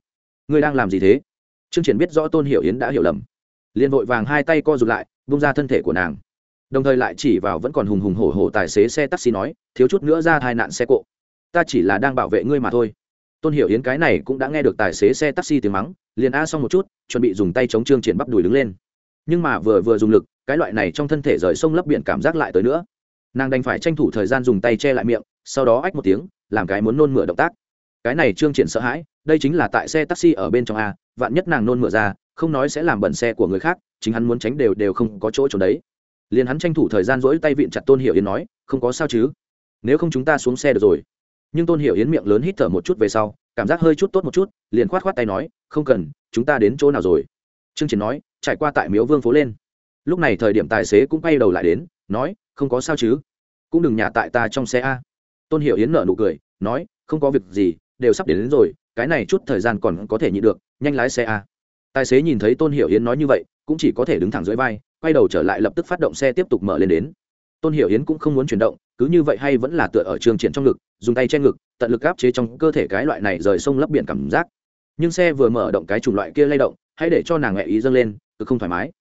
ngươi đang làm gì thế? Trương triển biết rõ tôn hiểu yến đã hiểu lầm, liền vội vàng hai tay co rụt lại bung ra thân thể của nàng. Đồng thời lại chỉ vào vẫn còn hùng hùng hổ hổ tài xế xe taxi nói, thiếu chút nữa ra tai nạn xe cộ. Ta chỉ là đang bảo vệ ngươi mà thôi tôn hiểu yến cái này cũng đã nghe được tài xế xe taxi tiếng mắng, liền a xong một chút, chuẩn bị dùng tay chống trương triển bắp đùi đứng lên. Nhưng mà vừa vừa dùng lực, cái loại này trong thân thể rời sông lấp biển cảm giác lại tới nữa. Nàng đành phải tranh thủ thời gian dùng tay che lại miệng, sau đó ách một tiếng, làm cái muốn nôn mửa động tác. Cái này trương triển sợ hãi, đây chính là tại xe taxi ở bên trong a, vạn nhất nàng nôn mửa ra, không nói sẽ làm bẩn xe của người khác, chính hắn muốn tránh đều đều không có chỗ trốn đấy. Liền hắn tranh thủ thời gian rỗi tay vịn chặt tôn hiểu yến nói, không có sao chứ? Nếu không chúng ta xuống xe được rồi nhưng tôn hiểu yến miệng lớn hít thở một chút về sau cảm giác hơi chút tốt một chút liền khoát khoát tay nói không cần chúng ta đến chỗ nào rồi? Trương triển nói trải qua tại miếu vương phố lên. Lúc này thời điểm tài xế cũng quay đầu lại đến nói không có sao chứ? Cũng đừng nhà tại ta trong xe a. Tôn hiểu yến nở nụ cười nói không có việc gì đều sắp đến, đến rồi cái này chút thời gian còn có thể nhịn được nhanh lái xe a. Tài xế nhìn thấy tôn hiểu yến nói như vậy cũng chỉ có thể đứng thẳng dưới vai quay đầu trở lại lập tức phát động xe tiếp tục mở lên đến. Tôn hiểu yến cũng không muốn chuyển động cứ như vậy hay vẫn là tựa ở trường triển trong ngực, dùng tay che ngực, tận lực áp chế trong cơ thể cái loại này rời sông lấp biển cảm giác. Nhưng xe vừa mở động cái chủng loại kia lay động, hãy để cho nàng nhẹ ý dâng lên cứ không thoải mái.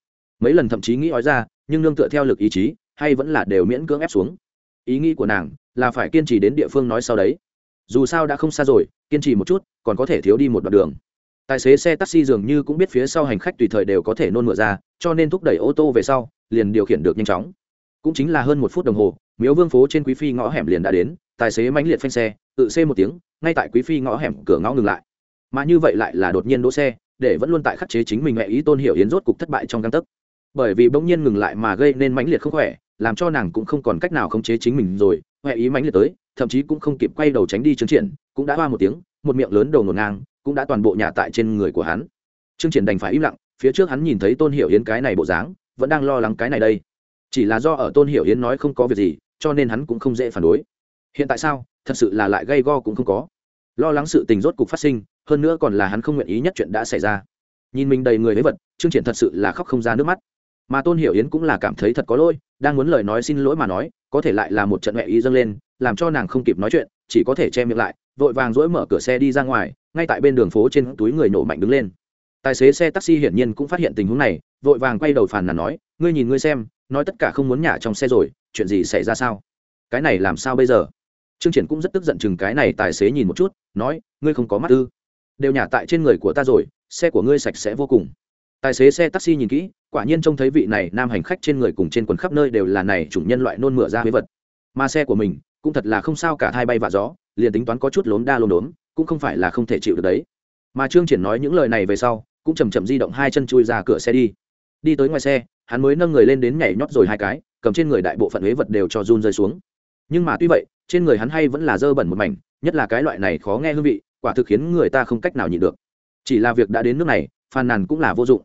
Mấy lần thậm chí nghĩ ói ra, nhưng nương tựa theo lực ý chí, hay vẫn là đều miễn cưỡng ép xuống. Ý nghĩ của nàng là phải kiên trì đến địa phương nói sau đấy. Dù sao đã không xa rồi, kiên trì một chút, còn có thể thiếu đi một đoạn đường. Tài xế xe taxi dường như cũng biết phía sau hành khách tùy thời đều có thể nôn mửa ra, cho nên thúc đẩy ô tô về sau, liền điều khiển được nhanh chóng cũng chính là hơn một phút đồng hồ, miếu vương phố trên quý phi ngõ hẻm liền đã đến, tài xế mãnh liệt phanh xe, tự xê một tiếng, ngay tại quý phi ngõ hẻm cửa ngõ ngừng lại. Mà như vậy lại là đột nhiên đỗ xe, để vẫn luôn tại khắc chế chính mình mẹ ý tôn hiểu yến rốt cục thất bại trong găng tấc. Bởi vì bỗng nhiên ngừng lại mà gây nên mãnh liệt không khỏe, làm cho nàng cũng không còn cách nào khống chế chính mình rồi huệ ý mãnh liệt tới, thậm chí cũng không kịp quay đầu tránh đi chứng triển, cũng đã hoa một tiếng, một miệng lớn đầu ngổn ngang, cũng đã toàn bộ nhà tại trên người của hắn. Trương triển đành phải im lặng, phía trước hắn nhìn thấy tôn hiểu yến cái này bộ dáng, vẫn đang lo lắng cái này đây chỉ là do ở tôn hiểu yến nói không có việc gì, cho nên hắn cũng không dễ phản đối. Hiện tại sao? Thật sự là lại gây go cũng không có. Lo lắng sự tình rốt cục phát sinh, hơn nữa còn là hắn không nguyện ý nhất chuyện đã xảy ra. Nhìn mình đầy người với vật, trương triển thật sự là khóc không ra nước mắt. Mà tôn hiểu yến cũng là cảm thấy thật có lỗi, đang muốn lời nói xin lỗi mà nói, có thể lại là một trận mẹ ý dâng lên, làm cho nàng không kịp nói chuyện, chỉ có thể che miệng lại, vội vàng dỗi mở cửa xe đi ra ngoài, ngay tại bên đường phố trên túi người nổ mạnh đứng lên. Tài xế xe taxi hiển nhiên cũng phát hiện tình huống này, vội vàng quay đầu phàn nàn nói, ngươi nhìn ngươi xem nói tất cả không muốn nhả trong xe rồi, chuyện gì xảy ra sao? Cái này làm sao bây giờ? Trương triển cũng rất tức giận chừng cái này tài xế nhìn một chút, nói, ngươi không có mắt ư? Đều nhả tại trên người của ta rồi, xe của ngươi sạch sẽ vô cùng. Tài xế xe taxi nhìn kỹ, quả nhiên trông thấy vị này nam hành khách trên người cùng trên quần khắp nơi đều là này chủng nhân loại nôn mửa ra huế vật. Mà xe của mình, cũng thật là không sao cả hai bay và gió, liền tính toán có chút lốm đa lốm đốm, cũng không phải là không thể chịu được đấy. Mà trương triển nói những lời này về sau, cũng chầm chậm di động hai chân chui ra cửa xe đi. Đi tới ngoài xe hắn mới nâng người lên đến nhảy nhót rồi hai cái, cầm trên người đại bộ phận huế vật đều cho run rơi xuống. Nhưng mà tuy vậy, trên người hắn hay vẫn là dơ bẩn một mảnh, nhất là cái loại này khó nghe hương vị, quả thực khiến người ta không cách nào nhịn được. Chỉ là việc đã đến nước này, phàn nàn cũng là vô dụng.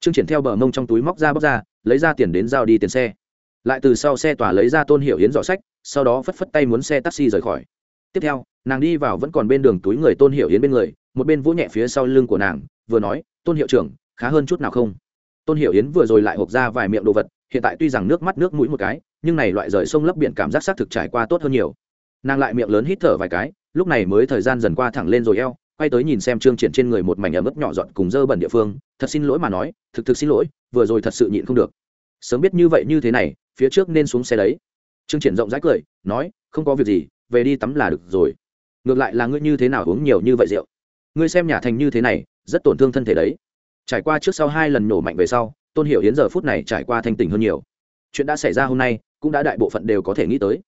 Trương triển theo bờ mông trong túi móc ra bóc ra, lấy ra tiền đến giao đi tiền xe. Lại từ sau xe tòa lấy ra tôn hiệu hiến giỏ sách, sau đó phất phất tay muốn xe taxi rời khỏi. Tiếp theo, nàng đi vào vẫn còn bên đường túi người tôn hiệu hiến bên người, một bên vỗ nhẹ phía sau lưng của nàng, vừa nói, tôn hiệu trưởng, khá hơn chút nào không? Tôn Hiểu Yến vừa rồi lại hộp ra vài miệng đồ vật, hiện tại tuy rằng nước mắt nước mũi một cái, nhưng này loại rời sông lấp biển cảm giác xác thực trải qua tốt hơn nhiều. Nàng lại miệng lớn hít thở vài cái, lúc này mới thời gian dần qua thẳng lên rồi eo, quay tới nhìn xem trương triển trên người một mảnh ấm ướt nhỏ giọt cùng dơ bẩn địa phương, thật xin lỗi mà nói, thực thực xin lỗi, vừa rồi thật sự nhịn không được. Sớm biết như vậy như thế này, phía trước nên xuống xe đấy. Trương triển rộng rãi cười, nói, không có việc gì, về đi tắm là được rồi. Ngược lại là ngươi như thế nào uống nhiều như vậy rượu? Ngươi xem nhà thành như thế này, rất tổn thương thân thể đấy trải qua trước sau hai lần nổ mạnh về sau, tôn hiểu hiến giờ phút này trải qua thanh tỉnh hơn nhiều. Chuyện đã xảy ra hôm nay, cũng đã đại bộ phận đều có thể nghĩ tới.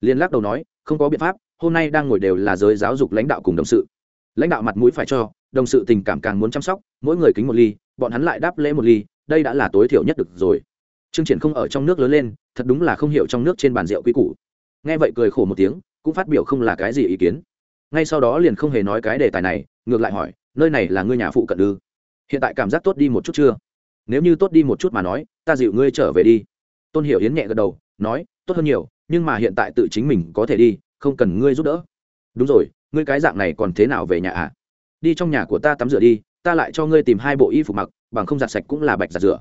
Liên lắc đầu nói, không có biện pháp, hôm nay đang ngồi đều là giới giáo dục lãnh đạo cùng đồng sự. Lãnh đạo mặt mũi phải cho, đồng sự tình cảm càng muốn chăm sóc, mỗi người kính một ly, bọn hắn lại đáp lễ một ly, đây đã là tối thiểu nhất được rồi. Chương triển không ở trong nước lớn lên, thật đúng là không hiểu trong nước trên bàn rượu quý củ. Nghe vậy cười khổ một tiếng, cũng phát biểu không là cái gì ý kiến. Ngay sau đó liền không hề nói cái đề tài này, ngược lại hỏi, nơi này là ngươi nhà phụ cận ư? Hiện tại cảm giác tốt đi một chút chưa? Nếu như tốt đi một chút mà nói, ta dịu ngươi trở về đi. Tôn hiểu hiến nhẹ gật đầu, nói, tốt hơn nhiều, nhưng mà hiện tại tự chính mình có thể đi, không cần ngươi giúp đỡ. Đúng rồi, ngươi cái dạng này còn thế nào về nhà ạ à? đi trong nhà của ta tắm rửa đi, ta lại cho ngươi tìm hai bộ y phục mặc, bằng không giặt sạch cũng là bạch giặt rửa.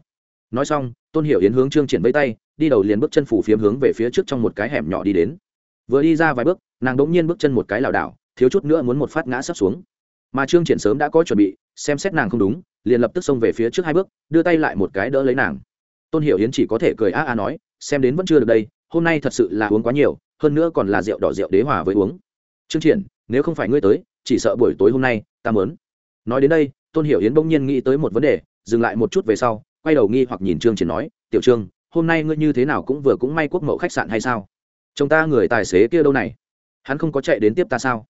Nói xong, tôn hiểu yến hướng trương triển vây tay, đi đầu liền bước chân phủ phiếm hướng về phía trước trong một cái hẻm nhỏ đi đến. Vừa đi ra vài bước, nàng đỗng nhiên bước chân một cái lảo đảo, thiếu chút nữa muốn một phát ngã sấp xuống. Mà trương triển sớm đã có chuẩn bị, xem xét nàng không đúng liền lập tức xông về phía trước hai bước, đưa tay lại một cái đỡ lấy nàng. Tôn hiểu yến chỉ có thể cười a a nói, xem đến vẫn chưa được đây, hôm nay thật sự là uống quá nhiều, hơn nữa còn là rượu đỏ rượu đế hòa với uống. Trương triển, nếu không phải ngươi tới, chỉ sợ buổi tối hôm nay, ta mớn nói đến đây, tôn hiểu yến bỗng nhiên nghĩ tới một vấn đề, dừng lại một chút về sau, quay đầu nghi hoặc nhìn trương triển nói, tiểu trương, hôm nay ngươi như thế nào cũng vừa cũng may quốc mẫu khách sạn hay sao? Chồng ta người tài xế kia đâu này? Hắn không có chạy đến tiếp ta sao?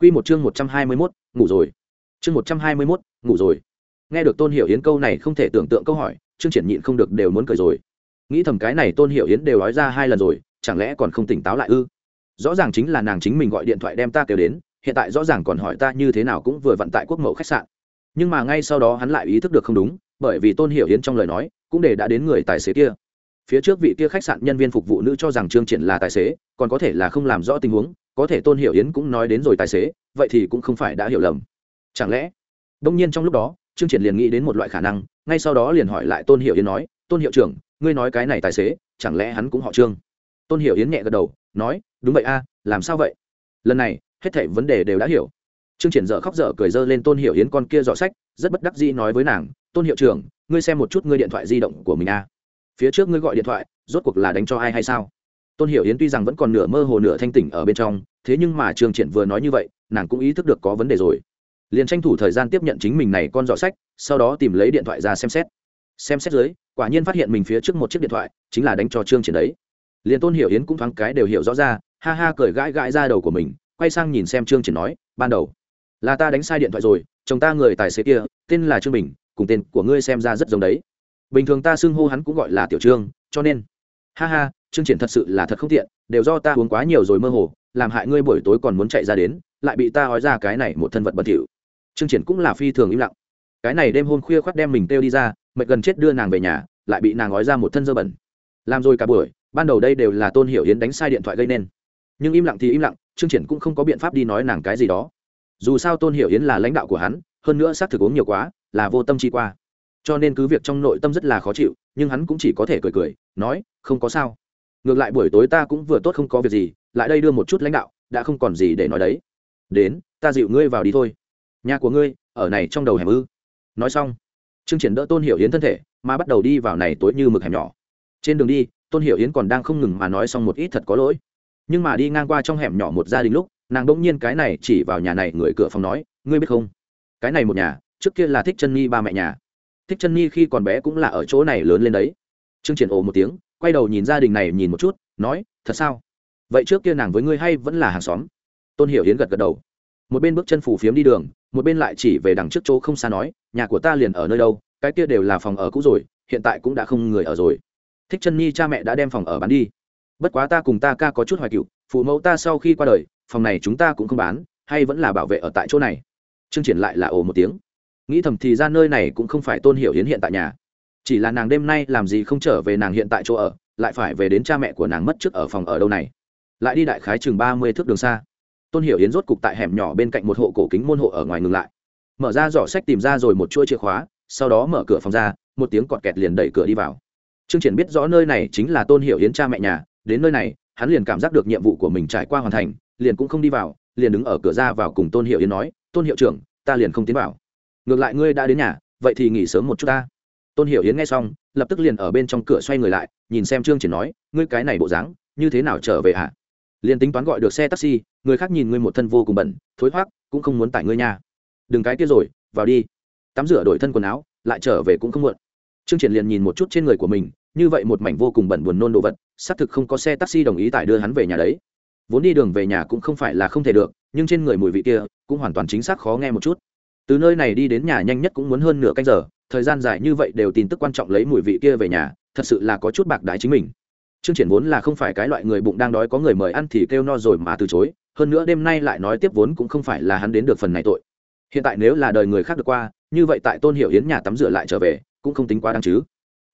Q một chương một trăm hai mươi mốt, ngủ rồi. Chương một trăm hai mươi mốt, ngủ rồi nghe được tôn hiểu yến câu này không thể tưởng tượng câu hỏi, trương triển nhịn không được đều muốn cười rồi. Nghĩ thầm cái này tôn hiểu yến đều nói ra hai lần rồi, chẳng lẽ còn không tỉnh táo lại ư? Rõ ràng chính là nàng chính mình gọi điện thoại đem ta kêu đến, hiện tại rõ ràng còn hỏi ta như thế nào cũng vừa vận tại quốc mẫu khách sạn. Nhưng mà ngay sau đó hắn lại ý thức được không đúng, bởi vì tôn hiểu yến trong lời nói cũng để đã đến người tài xế kia. Phía trước vị kia khách sạn nhân viên phục vụ nữ cho rằng trương triển là tài xế, còn có thể là không làm rõ tình huống, có thể tôn hiểu yến cũng nói đến rồi tài xế, vậy thì cũng không phải đã hiểu lầm. Chẳng lẽ? Đông nhiên trong lúc đó trương triển liền nghĩ đến một loại khả năng, ngay sau đó liền hỏi lại tôn hiểu yến nói, tôn hiệu trưởng, ngươi nói cái này tài xế, chẳng lẽ hắn cũng họ trương? Tôn hiểu yến nhẹ gật đầu, nói, đúng vậy a, làm sao vậy? Lần này, hết thảy vấn đề đều đã hiểu. Trương triển dở khóc dở cười dơ lên tôn hiểu yến con kia dọ sách, rất bất đắc dĩ nói với nàng, tôn hiệu trưởng, ngươi xem một chút ngươi điện thoại di động của mình a. Phía trước ngươi gọi điện thoại, rốt cuộc là đánh cho ai hay sao? Tôn hiểu yến tuy rằng vẫn còn nửa mơ hồ nửa thanh tỉnh ở bên trong, thế nhưng mà trương triển vừa nói như vậy, nàng cũng ý thức được có vấn đề rồi liền tranh thủ thời gian tiếp nhận chính mình này con dọ sách, sau đó tìm lấy điện thoại ra xem xét. Xem xét dưới, quả nhiên phát hiện mình phía trước một chiếc điện thoại, chính là đánh cho trương triển đấy. Liền tôn hiểu yến cũng thoáng cái đều hiểu rõ ra, ha ha cười gãi gãi ra đầu của mình, quay sang nhìn xem trương triển nói, ban đầu, là ta đánh sai điện thoại rồi, chồng ta người tài xế kia, tên là trương bình, cùng tên của ngươi xem ra rất giống đấy. Bình thường ta xưng hô hắn cũng gọi là tiểu trương, cho nên ha ha, trương triển thật sự là thật không tiện, đều do ta uống quá nhiều rồi mơ hồ, làm hại ngươi buổi tối còn muốn chạy ra đến, lại bị ta hói ra cái này một thân vật bẩn thỉu trương triển cũng là phi thường im lặng. Cái này đêm hôm khuya khoác đem mình kêu đi ra, mệt gần chết đưa nàng về nhà, lại bị nàng nói ra một thân dơ bẩn. Làm rồi cả buổi, ban đầu đây đều là tôn hiểu yến đánh sai điện thoại gây nên. Nhưng im lặng thì im lặng, trương triển cũng không có biện pháp đi nói nàng cái gì đó. Dù sao tôn hiểu yến là lãnh đạo của hắn, hơn nữa xác thực uống nhiều quá, là vô tâm chi qua. Cho nên cứ việc trong nội tâm rất là khó chịu, nhưng hắn cũng chỉ có thể cười cười, nói, không có sao. Ngược lại buổi tối ta cũng vừa tốt không có việc gì, lại đây đưa một chút lãnh đạo, đã không còn gì để nói đấy. Đến, ta dịu ngươi vào đi thôi nhà của ngươi, ở này trong đầu hẻm ư? Nói xong, trương triển đỡ tôn hiểu yến thân thể, mà bắt đầu đi vào này tối như mực hẻm nhỏ. Trên đường đi, tôn hiểu yến còn đang không ngừng mà nói xong một ít thật có lỗi. Nhưng mà đi ngang qua trong hẻm nhỏ một gia đình lúc, nàng bỗng nhiên cái này chỉ vào nhà này người cửa phòng nói, ngươi biết không? Cái này một nhà, trước kia là thích chân nhi ba mẹ nhà. Thích chân nhi khi còn bé cũng là ở chỗ này lớn lên đấy. Trương triển ồ một tiếng, quay đầu nhìn gia đình này nhìn một chút, nói, thật sao? Vậy trước kia nàng với ngươi hay vẫn là hàng xóm? Tôn hiểu yến gật gật đầu một bên bước chân phủ phiếm đi đường, một bên lại chỉ về đằng trước chỗ không xa nói, nhà của ta liền ở nơi đâu, cái kia đều là phòng ở cũ rồi, hiện tại cũng đã không người ở rồi. Thích chân nhi cha mẹ đã đem phòng ở bán đi. Bất quá ta cùng ta ca có chút hoài cựu phụ mẫu ta sau khi qua đời, phòng này chúng ta cũng không bán, hay vẫn là bảo vệ ở tại chỗ này? Trương triển lại là ồ một tiếng. Nghĩ thầm thì ra nơi này cũng không phải tôn hiểu hiến hiện tại nhà. Chỉ là nàng đêm nay làm gì không trở về nàng hiện tại chỗ ở, lại phải về đến cha mẹ của nàng mất trước ở phòng ở đâu này. Lại đi đại khái chừng ba mươi thước đường xa tôn hiểu Yến rốt cục tại hẻm nhỏ bên cạnh một hộ cổ kính môn hộ ở ngoài ngừng lại. Mở ra giỏ sách tìm ra rồi một chuỗi chìa khóa, sau đó mở cửa phòng ra, một tiếng cọt kẹt liền đẩy cửa đi vào. Trương triển biết rõ nơi này chính là tôn hiểu Yến cha mẹ nhà, đến nơi này, hắn liền cảm giác được nhiệm vụ của mình trải qua hoàn thành, liền cũng không đi vào, liền đứng ở cửa ra vào cùng tôn hiệu yến nói, tôn hiệu trưởng, ta liền không tiến vào. Ngược lại ngươi đã đến nhà, vậy thì nghỉ sớm một chút ta. Tôn hiệu yến nghe xong, lập tức liền ở bên trong cửa xoay người lại, nhìn xem trương triển nói, ngươi cái này bộ dáng, như thế nào trở về hả? Liền tính toán gọi được xe taxi, người khác nhìn ngươi một thân vô cùng bẩn, thối thoát cũng không muốn tải ngươi nhà đừng cái kia rồi, vào đi. Tắm rửa đổi thân quần áo, lại trở về cũng không muộn. Trương triển liền nhìn một chút trên người của mình, như vậy một mảnh vô cùng bẩn buồn nôn đồ vật, xác thực không có xe taxi đồng ý tải đưa hắn về nhà đấy. Vốn đi đường về nhà cũng không phải là không thể được, nhưng trên người mùi vị kia, cũng hoàn toàn chính xác khó nghe một chút. Từ nơi này đi đến nhà nhanh nhất cũng muốn hơn nửa canh giờ, thời gian dài như vậy đều tin tức quan trọng lấy mùi vị kia về nhà, thật sự là có chút bạc đái chính mình chương triển vốn là không phải cái loại người bụng đang đói có người mời ăn thì kêu no rồi mà từ chối, hơn nữa đêm nay lại nói tiếp vốn cũng không phải là hắn đến được phần này tội. Hiện tại nếu là đời người khác được qua, như vậy tại tôn hiệu yến nhà tắm rửa lại trở về, cũng không tính quá đáng chứ.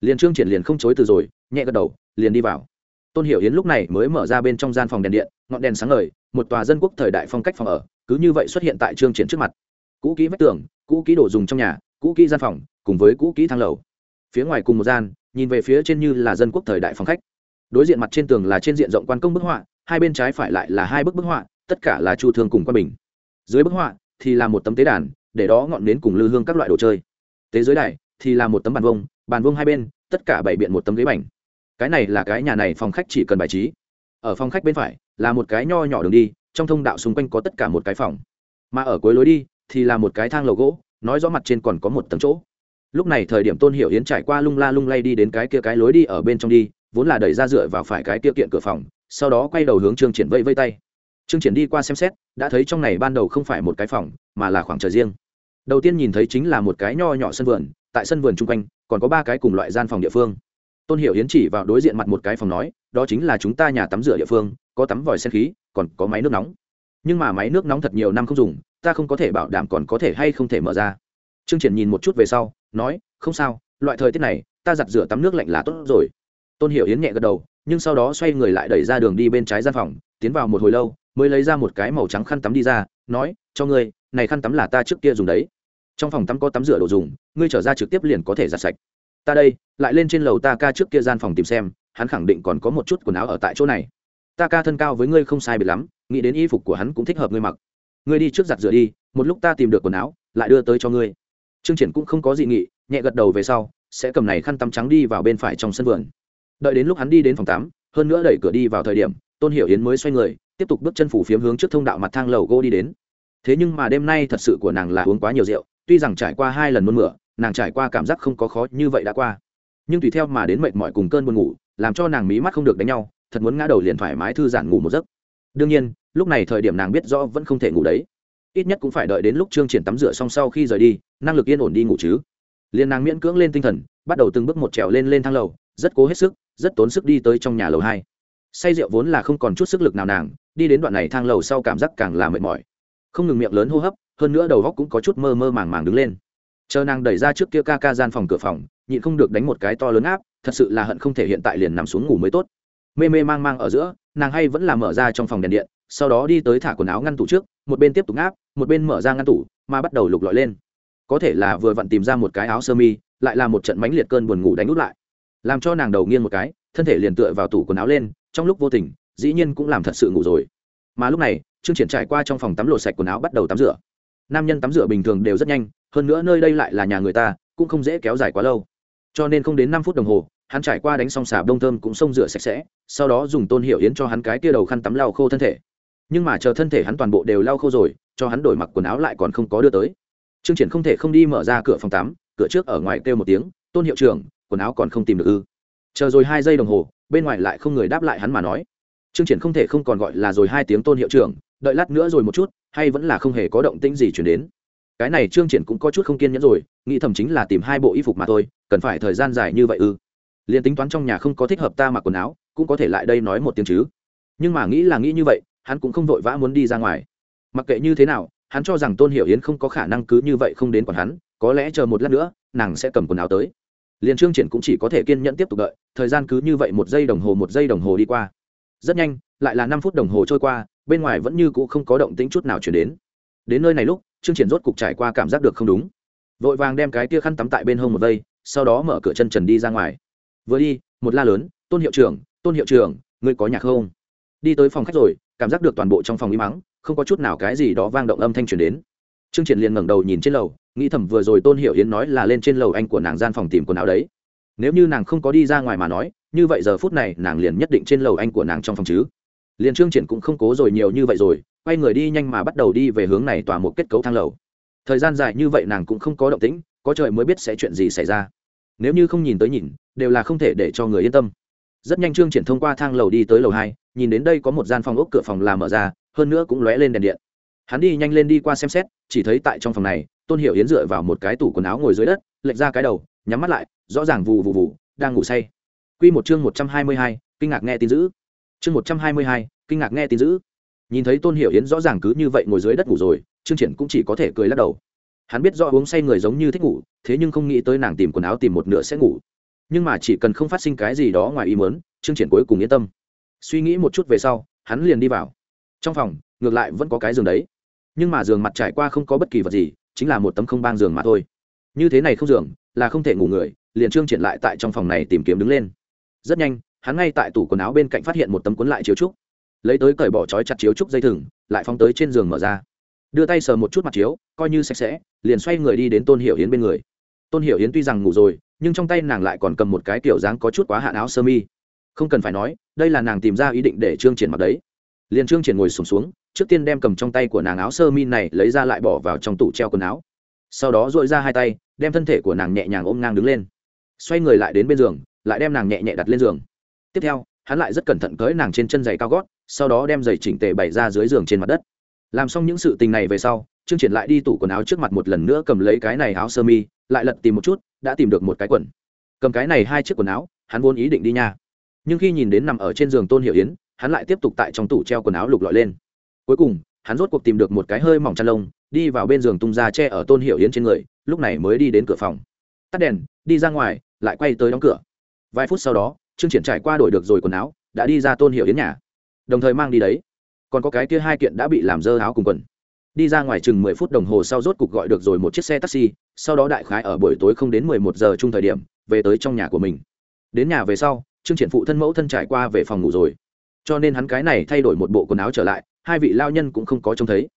Liền trương triển liền không chối từ rồi, nhẹ gật đầu, liền đi vào. Tôn hiểu yến lúc này mới mở ra bên trong gian phòng đèn điện, ngọn đèn sáng ngời, một tòa dân quốc thời đại phong cách phòng ở, cứ như vậy xuất hiện tại trương triển trước mặt. Cũ kỹ vách tường, cũ kỹ đồ dùng trong nhà, cũ kỹ gian phòng, cùng với cũ kỹ thang lầu. Phía ngoài cùng một gian, nhìn về phía trên như là dân quốc thời đại phong khách đối diện mặt trên tường là trên diện rộng quan công bức họa, hai bên trái phải lại là hai bức bức họa, tất cả là chu thương cùng quan bình. Dưới bức họa thì là một tấm tế đàn, để đó ngọn nến cùng lư hương các loại đồ chơi. Tế dưới đài thì là một tấm bàn vông bàn vông hai bên, tất cả bảy biện một tấm ghế bành. Cái này là cái nhà này phòng khách chỉ cần bài trí. Ở phòng khách bên phải là một cái nho nhỏ đường đi, trong thông đạo xung quanh có tất cả một cái phòng. Mà ở cuối lối đi thì là một cái thang lầu gỗ, nói rõ mặt trên còn có một tầng chỗ. Lúc này thời điểm tôn hiểu yến trải qua lung la lung lay đi đến cái kia cái lối đi ở bên trong đi vốn là đẩy ra dựa vào phải cái kia kiện cửa phòng, sau đó quay đầu hướng trương triển vây vây tay. Trương triển đi qua xem xét, đã thấy trong này ban đầu không phải một cái phòng, mà là khoảng trời riêng. Đầu tiên nhìn thấy chính là một cái nho nhỏ sân vườn, tại sân vườn chung quanh, còn có ba cái cùng loại gian phòng địa phương. Tôn hiểu yến chỉ vào đối diện mặt một cái phòng nói, đó chính là chúng ta nhà tắm rửa địa phương, có tắm vòi sen khí, còn có máy nước nóng. Nhưng mà máy nước nóng thật nhiều năm không dùng, ta không có thể bảo đảm còn có thể hay không thể mở ra. Trương triển nhìn một chút về sau, nói, không sao, loại thời tiết này, ta giặt rửa tắm nước lạnh là tốt rồi tôn hiểu yến nhẹ gật đầu, nhưng sau đó xoay người lại đẩy ra đường đi bên trái gian phòng, tiến vào một hồi lâu, mới lấy ra một cái màu trắng khăn tắm đi ra, nói, cho ngươi, này khăn tắm là ta trước kia dùng đấy. Trong phòng tắm có tắm rửa đồ dùng, ngươi trở ra trực tiếp liền có thể giặt sạch. Ta đây, lại lên trên lầu ta ca trước kia gian phòng tìm xem, hắn khẳng định còn có một chút quần áo ở tại chỗ này. Ta ca thân cao với ngươi không sai biệt lắm, nghĩ đến y phục của hắn cũng thích hợp ngươi mặc. Ngươi đi trước giặt rửa đi, một lúc ta tìm được quần áo, lại đưa tới cho ngươi. Trương triển cũng không có dị nghị, nhẹ gật đầu về sau, sẽ cầm này khăn tắm trắng đi vào bên phải trong sân vườn đợi đến lúc hắn đi đến phòng tắm, hơn nữa đẩy cửa đi vào thời điểm, tôn hiểu yến mới xoay người, tiếp tục bước chân phủ phiếm hướng trước thông đạo mặt thang lầu gỗ đi đến. Thế nhưng mà đêm nay thật sự của nàng là uống quá nhiều rượu, tuy rằng trải qua hai lần nôn mửa, nàng trải qua cảm giác không có khó như vậy đã qua. Nhưng tùy theo mà đến mệt mỏi cùng cơn buồn ngủ, làm cho nàng mí mắt không được đánh nhau, thật muốn ngã đầu liền thoải mái thư giãn ngủ một giấc. Đương nhiên, lúc này thời điểm nàng biết rõ vẫn không thể ngủ đấy. Ít nhất cũng phải đợi đến lúc trương triển tắm rửa xong sau khi rời đi, năng lực yên ổn đi ngủ chứ. Liền nàng miễn cưỡng lên tinh thần, bắt đầu từng bước một trèo lên lên thang lầu, rất cố hết sức rất tốn sức đi tới trong nhà lầu hai. Say rượu vốn là không còn chút sức lực nào nàng, đi đến đoạn này thang lầu sau cảm giác càng là mệt mỏi. Không ngừng miệng lớn hô hấp, hơn nữa đầu góc cũng có chút mơ mơ màng màng đứng lên. Chờ nàng đẩy ra trước kia ca ca gian phòng cửa phòng, nhịn không được đánh một cái to lớn áp, thật sự là hận không thể hiện tại liền nằm xuống ngủ mới tốt. Mê mê mang mang ở giữa, nàng hay vẫn là mở ra trong phòng đèn điện, sau đó đi tới thả quần áo ngăn tủ trước, một bên tiếp tục áp, một bên mở ra ngăn tủ, mà bắt đầu lục lọi lên. Có thể là vừa vặn tìm ra một cái áo sơ mi, lại là một trận mãnh liệt cơn buồn ngủ đánh út lại làm cho nàng đầu nghiêng một cái, thân thể liền tựa vào tủ quần áo lên, trong lúc vô tình, dĩ nhiên cũng làm thật sự ngủ rồi. Mà lúc này, trương triển trải qua trong phòng tắm lột sạch quần áo bắt đầu tắm rửa. Nam nhân tắm rửa bình thường đều rất nhanh, hơn nữa nơi đây lại là nhà người ta, cũng không dễ kéo dài quá lâu. Cho nên không đến năm phút đồng hồ, hắn trải qua đánh xong xà bông thơm cũng xông rửa sạch sẽ, sau đó dùng tôn hiệu yến cho hắn cái kia đầu khăn tắm lau khô thân thể. Nhưng mà chờ thân thể hắn toàn bộ đều lau khô rồi, cho hắn đổi mặc quần áo lại còn không có đưa tới. Trương triển không thể không đi mở ra cửa phòng tắm, cửa trước ở ngoài kêu một tiếng, tôn hiệu trưởng quần áo còn không tìm được ư? Chờ rồi hai giây đồng hồ, bên ngoài lại không người đáp lại hắn mà nói. Chương triển không thể không còn gọi là rồi hai tiếng tôn hiệu trưởng, đợi lát nữa rồi một chút, hay vẫn là không hề có động tĩnh gì chuyển đến. Cái này trương triển cũng có chút không kiên nhẫn rồi, nghĩ thầm chính là tìm hai bộ y phục mà thôi, cần phải thời gian dài như vậy ư? Liền tính toán trong nhà không có thích hợp ta mặc quần áo, cũng có thể lại đây nói một tiếng chứ. Nhưng mà nghĩ là nghĩ như vậy, hắn cũng không vội vã muốn đi ra ngoài. Mặc kệ như thế nào, hắn cho rằng tôn hiểu yến không có khả năng cứ như vậy không đến còn hắn, có lẽ chờ một lát nữa, nàng sẽ cầm quần áo tới liền trương triển cũng chỉ có thể kiên nhẫn tiếp tục đợi, thời gian cứ như vậy một giây đồng hồ, một giây đồng hồ đi qua. Rất nhanh, lại là năm phút đồng hồ trôi qua, bên ngoài vẫn như cũ không có động tĩnh chút nào chuyển đến. Đến nơi này lúc, trương triển rốt cục trải qua cảm giác được không đúng. Vội vàng đem cái tia khăn tắm tại bên hông một vây, sau đó mở cửa chân trần đi ra ngoài. Vừa đi, một la lớn, tôn hiệu trưởng, tôn hiệu trưởng, ngươi có nhạc không? Đi tới phòng khách rồi, cảm giác được toàn bộ trong phòng im mắng không có chút nào cái gì đó vang động âm thanh truyền đến. Trương triển liền ngẩng đầu nhìn trên lầu nghĩ thầm vừa rồi tôn hiểu yến nói là lên trên lầu anh của nàng gian phòng tìm quần áo đấy. Nếu như nàng không có đi ra ngoài mà nói, như vậy giờ phút này nàng liền nhất định trên lầu anh của nàng trong phòng chứ. Liền trương triển cũng không cố rồi nhiều như vậy rồi, quay người đi nhanh mà bắt đầu đi về hướng này tỏa một kết cấu thang lầu. Thời gian dài như vậy nàng cũng không có động tĩnh, có trời mới biết sẽ chuyện gì xảy ra. Nếu như không nhìn tới nhìn, đều là không thể để cho người yên tâm. Rất nhanh trương triển thông qua thang lầu đi tới lầu hai, nhìn đến đây có một gian phòng ốc cửa phòng làm mở ra, hơn nữa cũng lóe lên đèn điện. Hắn đi nhanh lên đi qua xem xét, chỉ thấy tại trong phòng này tôn hiểu yến dựa vào một cái tủ quần áo ngồi dưới đất lệch ra cái đầu nhắm mắt lại rõ ràng vù vù vù đang ngủ say. Quy một chương một trăm hai mươi hai, kinh ngạc nghe tin dữ. Chương một trăm hai mươi hai, kinh ngạc nghe tin dữ. Nhìn thấy tôn hiểu yến rõ ràng cứ như vậy ngồi dưới đất ngủ rồi trương triển cũng chỉ có thể cười lắc đầu. Hắn biết do uống say người giống như thích ngủ thế nhưng không nghĩ tới nàng tìm quần áo tìm một nửa sẽ ngủ. Nhưng mà chỉ cần không phát sinh cái gì đó ngoài ý muốn trương triển cuối cùng yên tâm. Suy nghĩ một chút về sau hắn liền đi vào. Trong phòng ngược lại vẫn có cái giường đấy. Nhưng mà giường mặt trải qua không có bất kỳ vật gì chính là một tấm không bang giường mà thôi. Như thế này không giường là không thể ngủ người liền trương triển lại tại trong phòng này tìm kiếm đứng lên. Rất nhanh hắn ngay tại tủ quần áo bên cạnh phát hiện một tấm cuốn lại chiếu trúc. Lấy tới cởi bỏ trói chặt chiếu trúc dây thừng lại phóng tới trên giường mở ra. Đưa tay sờ một chút mặt chiếu coi như sạch sẽ liền xoay người đi đến tôn hiểu yến bên người. Tôn hiểu yến tuy rằng ngủ rồi nhưng trong tay nàng lại còn cầm một cái kiểu dáng có chút quá hạn áo sơ mi. Không cần phải nói đây là nàng tìm ra ý định để trương triển mặc đấy. Liền trương triển ngồi sùng xuống, xuống trước tiên đem cầm trong tay của nàng áo sơ mi này lấy ra lại bỏ vào trong tủ treo quần áo. Sau đó dội ra hai tay, đem thân thể của nàng nhẹ nhàng ôm ngang đứng lên. Xoay người lại đến bên giường, lại đem nàng nhẹ nhẹ đặt lên giường. Tiếp theo, hắn lại rất cẩn thận cưới nàng trên chân giày cao gót, sau đó đem giày chỉnh tề bày ra dưới giường trên mặt đất. Làm xong những sự tình này về sau, trương triển lại đi tủ quần áo trước mặt một lần nữa cầm lấy cái này áo sơ mi, lại lật tìm một chút, đã tìm được một cái quần. Cầm cái này hai chiếc quần áo, hắn vốn ý định đi nha. Nhưng khi nhìn đến nằm ở trên giường tôn hiệu yến, hắn lại tiếp tục tại trong tủ treo quần áo lục lọi lên cuối cùng, hắn rốt cuộc tìm được một cái hơi mỏng chăn lông, đi vào bên giường tung ra che ở tôn hiệu yến trên người, lúc này mới đi đến cửa phòng. Tắt đèn, đi ra ngoài, lại quay tới đóng cửa. Vài phút sau đó, trương triển trải qua đổi được rồi quần áo, đã đi ra tôn hiệu yến nhà. Đồng thời mang đi đấy. Còn có cái kia hai kiện đã bị làm dơ áo cùng quần. Đi ra ngoài chừng mười phút đồng hồ sau rốt cục gọi được rồi một chiếc xe taxi, sau đó đại khái ở buổi tối không đến mười một giờ chung thời điểm, về tới trong nhà của mình. Đến nhà về sau, trương triển phụ thân mẫu thân trải qua về phòng ngủ rồi. Cho nên hắn cái này thay đổi một bộ quần áo trở lại hai vị lao nhân cũng không có trông thấy.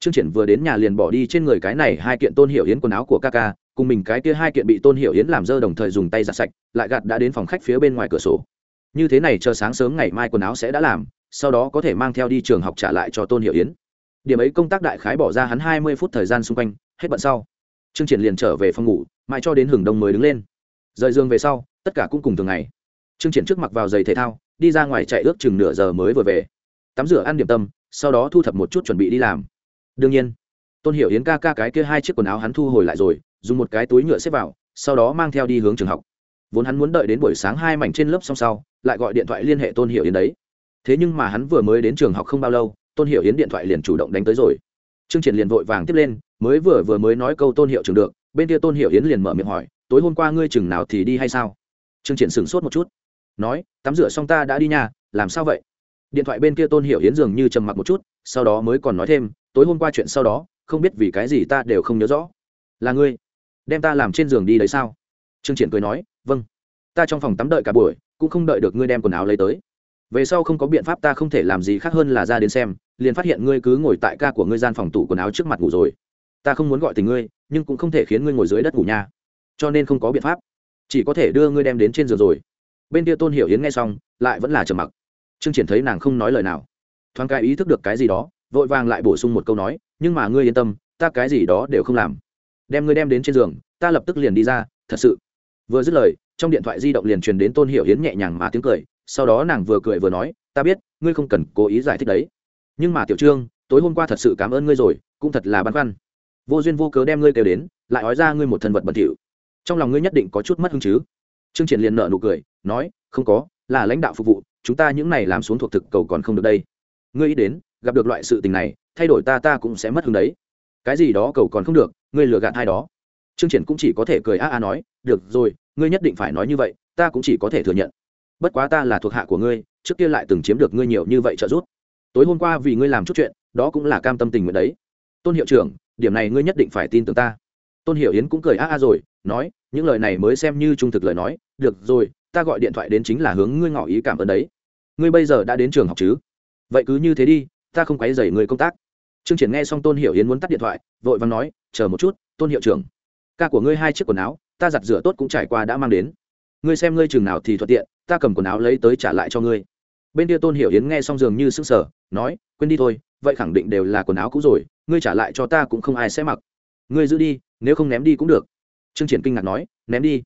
Trương triển vừa đến nhà liền bỏ đi trên người cái này hai kiện tôn Hiểu yến quần áo của ca ca, cùng mình cái kia hai kiện bị tôn Hiểu yến làm dơ đồng thời dùng tay giặt sạch, lại gạt đã đến phòng khách phía bên ngoài cửa sổ. Như thế này chờ sáng sớm ngày mai quần áo sẽ đã làm, sau đó có thể mang theo đi trường học trả lại cho tôn Hiểu yến. Điểm ấy công tác đại khái bỏ ra hắn hai mươi phút thời gian xung quanh, hết bận sau. Trương triển liền trở về phòng ngủ, mãi cho đến hừng đông mới đứng lên. Rời giường về sau, tất cả cũng cùng thường ngày. Trương triển trước mặc vào giày thể thao, đi ra ngoài chạy ước chừng nửa giờ mới vừa về. Tắm rửa ăn điểm tâm sau đó thu thập một chút chuẩn bị đi làm. Đương nhiên, tôn hiểu yến ca ca cái kia hai chiếc quần áo hắn thu hồi lại rồi, dùng một cái túi nhựa xếp vào, sau đó mang theo đi hướng trường học. Vốn hắn muốn đợi đến buổi sáng hai mảnh trên lớp xong sau, lại gọi điện thoại liên hệ tôn hiểu yến đấy. Thế nhưng mà hắn vừa mới đến trường học không bao lâu, tôn hiểu yến điện thoại liền chủ động đánh tới rồi. Trương triển liền vội vàng tiếp lên, mới vừa vừa mới nói câu tôn hiệu trường được, bên kia tôn hiểu yến liền mở miệng hỏi, tối hôm qua ngươi chừng nào thì đi hay sao? Trương triển sửng sốt một chút, nói, tắm rửa xong ta đã đi nhà làm sao vậy? Điện thoại bên kia tôn hiểu yến dường như trầm mặc một chút sau đó mới còn nói thêm tối hôm qua chuyện sau đó không biết vì cái gì ta đều không nhớ rõ là ngươi đem ta làm trên giường đi đấy sao trương triển cười nói vâng ta trong phòng tắm đợi cả buổi cũng không đợi được ngươi đem quần áo lấy tới về sau không có biện pháp ta không thể làm gì khác hơn là ra đến xem liền phát hiện ngươi cứ ngồi tại ca của ngươi gian phòng tủ quần áo trước mặt ngủ rồi ta không muốn gọi tình ngươi nhưng cũng không thể khiến ngươi ngồi dưới đất ngủ nha cho nên không có biện pháp chỉ có thể đưa ngươi đem đến trên giường rồi bên kia tôn hiểu yến nghe xong lại vẫn là trầm mặc trương triển thấy nàng không nói lời nào. Thoáng cái ý thức được cái gì đó, vội vàng lại bổ sung một câu nói, nhưng mà ngươi yên tâm, ta cái gì đó đều không làm. Đem ngươi đem đến trên giường, ta lập tức liền đi ra, thật sự. Vừa dứt lời, trong điện thoại di động liền truyền đến tôn hiểu hiến nhẹ nhàng mà tiếng cười, sau đó nàng vừa cười vừa nói, ta biết, ngươi không cần cố ý giải thích đấy. Nhưng mà tiểu trương, tối hôm qua thật sự cảm ơn ngươi rồi, cũng thật là băn khoăn. Vô duyên vô cớ đem ngươi kêu đến, lại nói ra ngươi một thân vật bẩn thỉu. Trong lòng ngươi nhất định có chút mất hứng chứ. Trương triển liền nợ nụ cười, nói, không có, là lãnh đạo phục vụ chúng ta những này làm xuống thuộc thực cầu còn không được đây. Ngươi ý đến, gặp được loại sự tình này, thay đổi ta ta cũng sẽ mất hứng đấy. Cái gì đó cầu còn không được, ngươi lừa gạt hai đó. Trương triển cũng chỉ có thể cười a a nói, được rồi, ngươi nhất định phải nói như vậy, ta cũng chỉ có thể thừa nhận. Bất quá ta là thuộc hạ của ngươi, trước kia lại từng chiếm được ngươi nhiều như vậy trợ giúp. Tối hôm qua vì ngươi làm chút chuyện, đó cũng là cam tâm tình nguyện đấy. Tôn hiệu trưởng, điểm này ngươi nhất định phải tin tưởng ta. Tôn hiểu yến cũng cười a a rồi, nói, những lời này mới xem như trung thực lời nói. Được rồi, ta gọi điện thoại đến chính là hướng ngươi ngỏ ý cảm ơn đấy ngươi bây giờ đã đến trường học chứ? Vậy cứ như thế đi, ta không quấy dày người công tác. Trương triển nghe xong tôn hiểu yến muốn tắt điện thoại, vội vàng nói, chờ một chút, tôn hiệu trưởng. Ca của ngươi hai chiếc quần áo, ta giặt rửa tốt cũng trải qua đã mang đến. Ngươi xem ngươi chừng nào thì thuận tiện, ta cầm quần áo lấy tới trả lại cho ngươi. Bên kia tôn hiểu yến nghe xong dường như sững sờ, nói, quên đi thôi, vậy khẳng định đều là quần áo cũ rồi, ngươi trả lại cho ta cũng không ai sẽ mặc. Ngươi giữ đi, nếu không ném đi cũng được. Trương triển kinh ngạc nói, ném đi.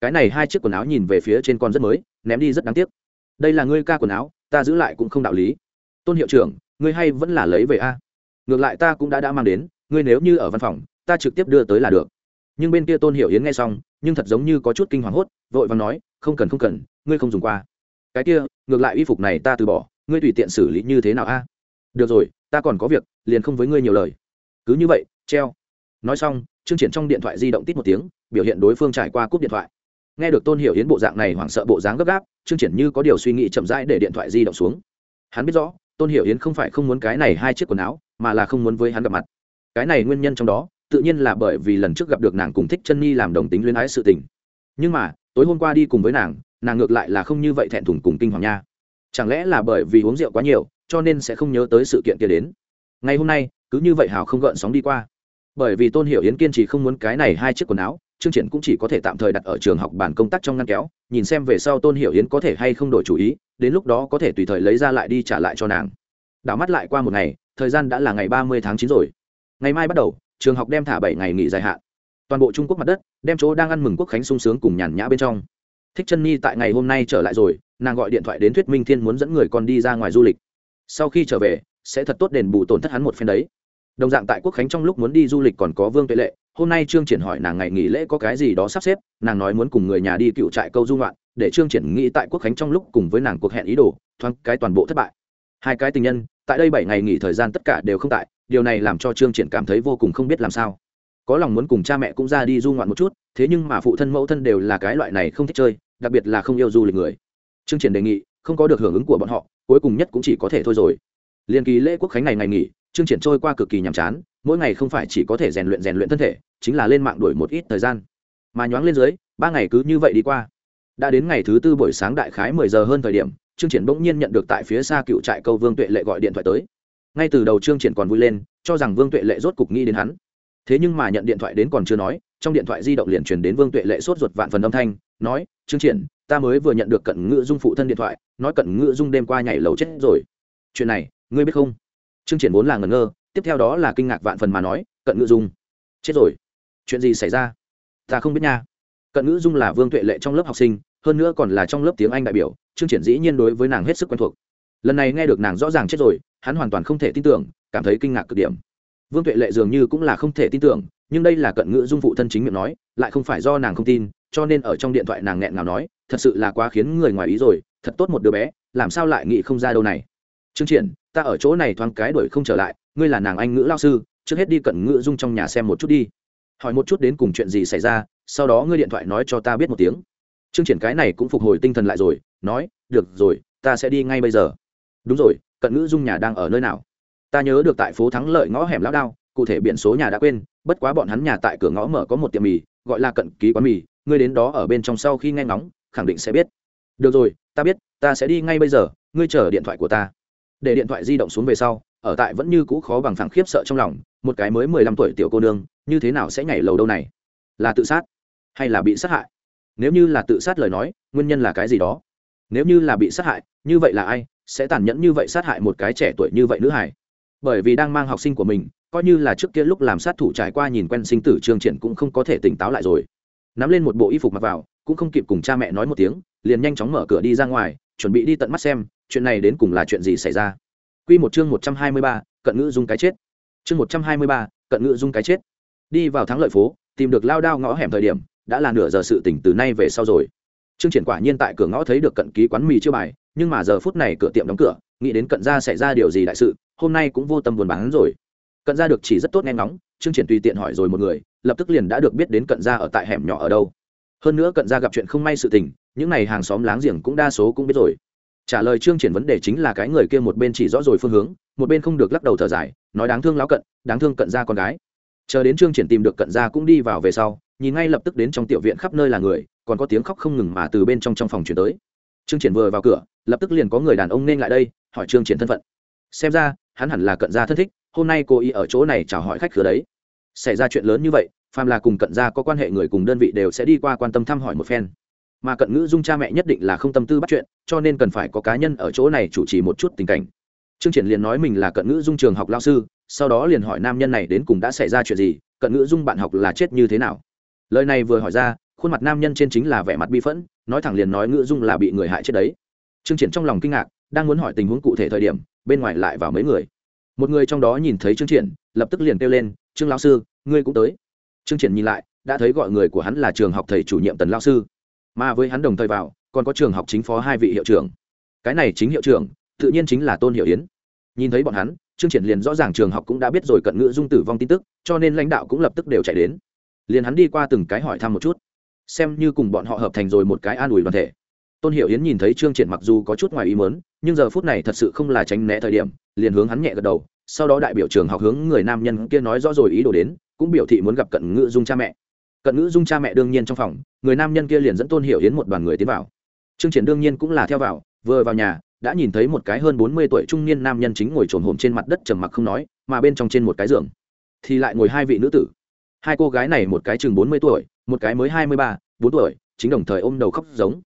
Cái này hai chiếc quần áo nhìn về phía trên con rất mới, ném đi rất đáng tiếc đây là ngươi ca quần áo, ta giữ lại cũng không đạo lý. Tôn hiệu trưởng, ngươi hay vẫn là lấy về a? Ngược lại ta cũng đã đã mang đến, ngươi nếu như ở văn phòng, ta trực tiếp đưa tới là được. Nhưng bên kia tôn hiểu yến nghe xong, nhưng thật giống như có chút kinh hoàng hốt, vội vàng nói, không cần không cần, ngươi không dùng qua. Cái kia, ngược lại y phục này ta từ bỏ, ngươi tùy tiện xử lý như thế nào a? Được rồi, ta còn có việc, liền không với ngươi nhiều lời. Cứ như vậy, treo. Nói xong chương triển trong điện thoại di động tít một tiếng, biểu hiện đối phương trải qua cúp điện thoại nghe được tôn hiểu yến bộ dạng này hoảng sợ bộ dáng gấp gáp chương triển như có điều suy nghĩ chậm rãi để điện thoại di động xuống. Hắn biết rõ, tôn hiểu yến không phải không muốn cái này hai chiếc quần áo, mà là không muốn với hắn gặp mặt. Cái này nguyên nhân trong đó, tự nhiên là bởi vì lần trước gặp được nàng cùng thích chân nhi làm đồng tính luyến ái sự tình. Nhưng mà, tối hôm qua đi cùng với nàng nàng ngược lại là không như vậy thẹn thùng cùng kinh hoàng nha. Chẳng lẽ là bởi vì uống rượu quá nhiều, cho nên sẽ không nhớ tới sự kiện kia đến? Ngày hôm nay, cứ như vậy hào không gợn sóng đi qua. Bởi vì tôn hiểu yến kiên trì không muốn cái này hai chiếc quần áo chương triển cũng chỉ có thể tạm thời đặt ở trường học bản công tác trong ngăn kéo, nhìn xem về sau tôn hiểu yến có thể hay không đổi chủ ý, đến lúc đó có thể tùy thời lấy ra lại đi trả lại cho nàng. Đảo mắt lại qua một ngày, thời gian đã là ngày ba mươi tháng chín rồi. Ngày mai bắt đầu, trường học đem thả bảy ngày nghỉ dài hạn. Toàn bộ trung quốc mặt đất, đem chỗ đang ăn mừng quốc khánh sung sướng cùng nhàn nhã bên trong. Thích chân nhi tại ngày hôm nay trở lại rồi, nàng gọi điện thoại đến thuyết minh thiên muốn dẫn người con đi ra ngoài du lịch. Sau khi trở về, sẽ thật tốt đền bù tổn thất hắn một phen đấy. Đồng dạng tại quốc khánh trong lúc muốn đi du lịch còn có vương tuệ lệ hôm nay trương triển hỏi nàng ngày nghỉ lễ có cái gì đó sắp xếp, nàng nói muốn cùng người nhà đi cựu trại câu du ngoạn, để trương triển nghĩ tại quốc khánh trong lúc cùng với nàng cuộc hẹn ý đồ, thoáng cái toàn bộ thất bại. Hai cái tình nhân, tại đây bảy ngày nghỉ thời gian tất cả đều không tại, điều này làm cho trương triển cảm thấy vô cùng không biết làm sao. Có lòng muốn cùng cha mẹ cũng ra đi du ngoạn một chút, thế nhưng mà phụ thân mẫu thân đều là cái loại này không thích chơi, đặc biệt là không yêu du lịch người. Trương triển đề nghị, không có được hưởng ứng của bọn họ, cuối cùng nhất cũng chỉ có thể thôi rồi. Liên kỳ lễ quốc khánh này ngày nghỉ, trương triển trôi qua cực kỳ nhàm chán mỗi ngày không phải chỉ có thể rèn luyện rèn luyện thân thể, chính là lên mạng đuổi một ít thời gian. Mà nhoáng lên dưới, ba ngày cứ như vậy đi qua. Đã đến ngày thứ tư buổi sáng đại khái mười giờ hơn thời điểm, trương triển bỗng nhiên nhận được tại phía xa cựu trại câu vương tuệ lệ gọi điện thoại tới. Ngay từ đầu trương triển còn vui lên, cho rằng vương tuệ lệ rốt cục nghĩ đến hắn. Thế nhưng mà nhận điện thoại đến còn chưa nói, trong điện thoại di động liền truyền đến vương tuệ lệ sốt ruột vạn phần âm thanh, nói, trương triển, ta mới vừa nhận được cận ngữ dung phụ thân điện thoại, nói cận ngữ dung đêm qua nhảy lầu chết rồi. Chuyện này, ngươi biết không? Trương triển vốn là ngẩn ngơ tiếp theo đó là kinh ngạc vạn phần mà nói, cận ngữ dung. Chết rồi. Chuyện gì xảy ra? Ta không biết nha. Cận ngữ dung là vương tuệ lệ trong lớp học sinh, hơn nữa còn là trong lớp tiếng anh đại biểu, trương triển dĩ nhiên đối với nàng hết sức quen thuộc. Lần này nghe được nàng rõ ràng chết rồi, hắn hoàn toàn không thể tin tưởng, cảm thấy kinh ngạc cực điểm. Vương tuệ lệ dường như cũng là không thể tin tưởng, nhưng đây là cận ngữ dung phụ thân chính miệng nói, lại không phải do nàng không tin, cho nên ở trong điện thoại nàng nghẹn ngào nói, thật sự là quá khiến người ngoài ý rồi, thật tốt một đứa bé, làm sao lại nghĩ không ra đâu này? Trương triển, ta ở chỗ này thoáng cái đuổi không trở lại ngươi là nàng anh ngữ lao sư, trước hết đi cận ngữ dung trong nhà xem một chút đi. Hỏi một chút đến cùng chuyện gì xảy ra, sau đó ngươi điện thoại nói cho ta biết một tiếng. Trương triển cái này cũng phục hồi tinh thần lại rồi, nói, được rồi, ta sẽ đi ngay bây giờ. Đúng rồi, cận ngữ dung nhà đang ở nơi nào? Ta nhớ được tại phố thắng lợi ngõ hẻm lão đao, cụ thể biển số nhà đã quên, bất quá bọn hắn nhà tại cửa ngõ mở có một tiệm mì, gọi là cận ký quán mì, ngươi đến đó ở bên trong sau khi nghe ngóng, khẳng định sẽ biết. Được rồi, ta biết, ta sẽ đi ngay bây giờ, ngươi chờ điện thoại của ta. Để điện thoại di động xuống về sau ở tại vẫn như cũ khó bằng phẳng khiếp sợ trong lòng, một cái mới mười lăm tuổi tiểu cô nương, như thế nào sẽ nhảy lầu đâu này? Là tự sát hay là bị sát hại? Nếu như là tự sát lời nói, nguyên nhân là cái gì đó? Nếu như là bị sát hại, như vậy là ai sẽ tàn nhẫn như vậy sát hại một cái trẻ tuổi như vậy nữ hải bởi vì đang mang học sinh của mình, coi như là trước kia lúc làm sát thủ trải qua nhìn quen sinh tử trương triển cũng không có thể tỉnh táo lại rồi. Nắm lên một bộ y phục mặc vào, cũng không kịp cùng cha mẹ nói một tiếng, liền nhanh chóng mở cửa đi ra ngoài, chuẩn bị đi tận mắt xem, chuyện này đến cùng là chuyện gì xảy ra. Quy một chương một trăm hai mươi ba, cận ngữ dung cái chết. Chương một trăm hai mươi ba, cận ngữ dung cái chết. Đi vào thắng lợi phố, tìm được lao đao ngõ hẻm thời điểm, đã là nửa giờ sự tỉnh từ nay về sau rồi. Trương Triển quả nhiên tại cửa ngõ thấy được cận ký quán mì chưa bài, nhưng mà giờ phút này cửa tiệm đóng cửa, nghĩ đến cận gia xảy ra điều gì đại sự, hôm nay cũng vô tâm buồn bán rồi. Cận gia được chỉ rất tốt nghe ngóng, Trương Triển tùy tiện hỏi rồi một người, lập tức liền đã được biết đến cận gia ở tại hẻm nhỏ ở đâu. Hơn nữa cận gia gặp chuyện không may sự tình, những này hàng xóm láng giềng cũng đa số cũng biết rồi trả lời chương triển vấn đề chính là cái người kia một bên chỉ rõ rồi phương hướng, một bên không được lắc đầu thở dài, nói đáng thương lão cận, đáng thương cận ra con gái. Chờ đến chương triển tìm được cận ra cũng đi vào về sau, nhìn ngay lập tức đến trong tiểu viện khắp nơi là người, còn có tiếng khóc không ngừng mà từ bên trong trong phòng chuyển tới. Chương triển vừa vào cửa, lập tức liền có người đàn ông nên lại đây, hỏi chương triển thân phận. Xem ra, hắn hẳn là cận gia thân thích, hôm nay cô ý ở chỗ này chào hỏi khách cửa đấy. Xảy ra chuyện lớn như vậy, phàm là cùng cận gia có quan hệ người cùng đơn vị đều sẽ đi qua quan tâm thăm hỏi một phen mà cận ngữ dung cha mẹ nhất định là không tâm tư bắt chuyện, cho nên cần phải có cá nhân ở chỗ này chủ trì một chút tình cảnh. Trương triển liền nói mình là cận ngữ dung trường học lao sư, sau đó liền hỏi nam nhân này đến cùng đã xảy ra chuyện gì, cận ngữ dung bạn học là chết như thế nào. Lời này vừa hỏi ra, khuôn mặt nam nhân trên chính là vẻ mặt bi phẫn, nói thẳng liền nói ngữ dung là bị người hại chết đấy. Trương triển trong lòng kinh ngạc, đang muốn hỏi tình huống cụ thể thời điểm, bên ngoài lại vào mấy người. Một người trong đó nhìn thấy trương triển, lập tức liền kêu lên, trương lao sư, ngươi cũng tới. Trương triển nhìn lại, đã thấy gọi người của hắn là trường học thầy chủ nhiệm tần lao sư mà với hắn đồng thời vào, còn có trường học chính phó hai vị hiệu trưởng. Cái này chính hiệu trưởng, tự nhiên chính là tôn hiệu yến. Nhìn thấy bọn hắn, trương triển liền rõ ràng trường học cũng đã biết rồi cận ngữ dung tử vong tin tức, cho nên lãnh đạo cũng lập tức đều chạy đến. Liền hắn đi qua từng cái hỏi thăm một chút. Xem như cùng bọn họ hợp thành rồi một cái an ủi đoàn thể. Tôn hiệu yến nhìn thấy trương triển mặc dù có chút ngoài ý mớn nhưng giờ phút này thật sự không là tránh né thời điểm, liền hướng hắn nhẹ gật đầu, sau đó đại biểu trường học hướng người nam nhân kia nói rõ rồi ý đồ đến, cũng biểu thị muốn gặp cận ngữ dung cha mẹ cận ngữ dung cha mẹ đương nhiên trong phòng, người nam nhân kia liền dẫn tôn hiểu yến một đoàn người tiến vào. Trương triển đương nhiên cũng là theo vào, vừa vào nhà, đã nhìn thấy một cái hơn bốn mươi tuổi trung niên nam nhân chính ngồi trồn hổm trên mặt đất trầm mặc không nói, mà bên trong trên một cái giường. Thì lại ngồi hai vị nữ tử. Hai cô gái này một cái chừng bốn mươi tuổi, một cái mới hai mươi ba, bốn tuổi, chính đồng thời ôm đầu khóc giống.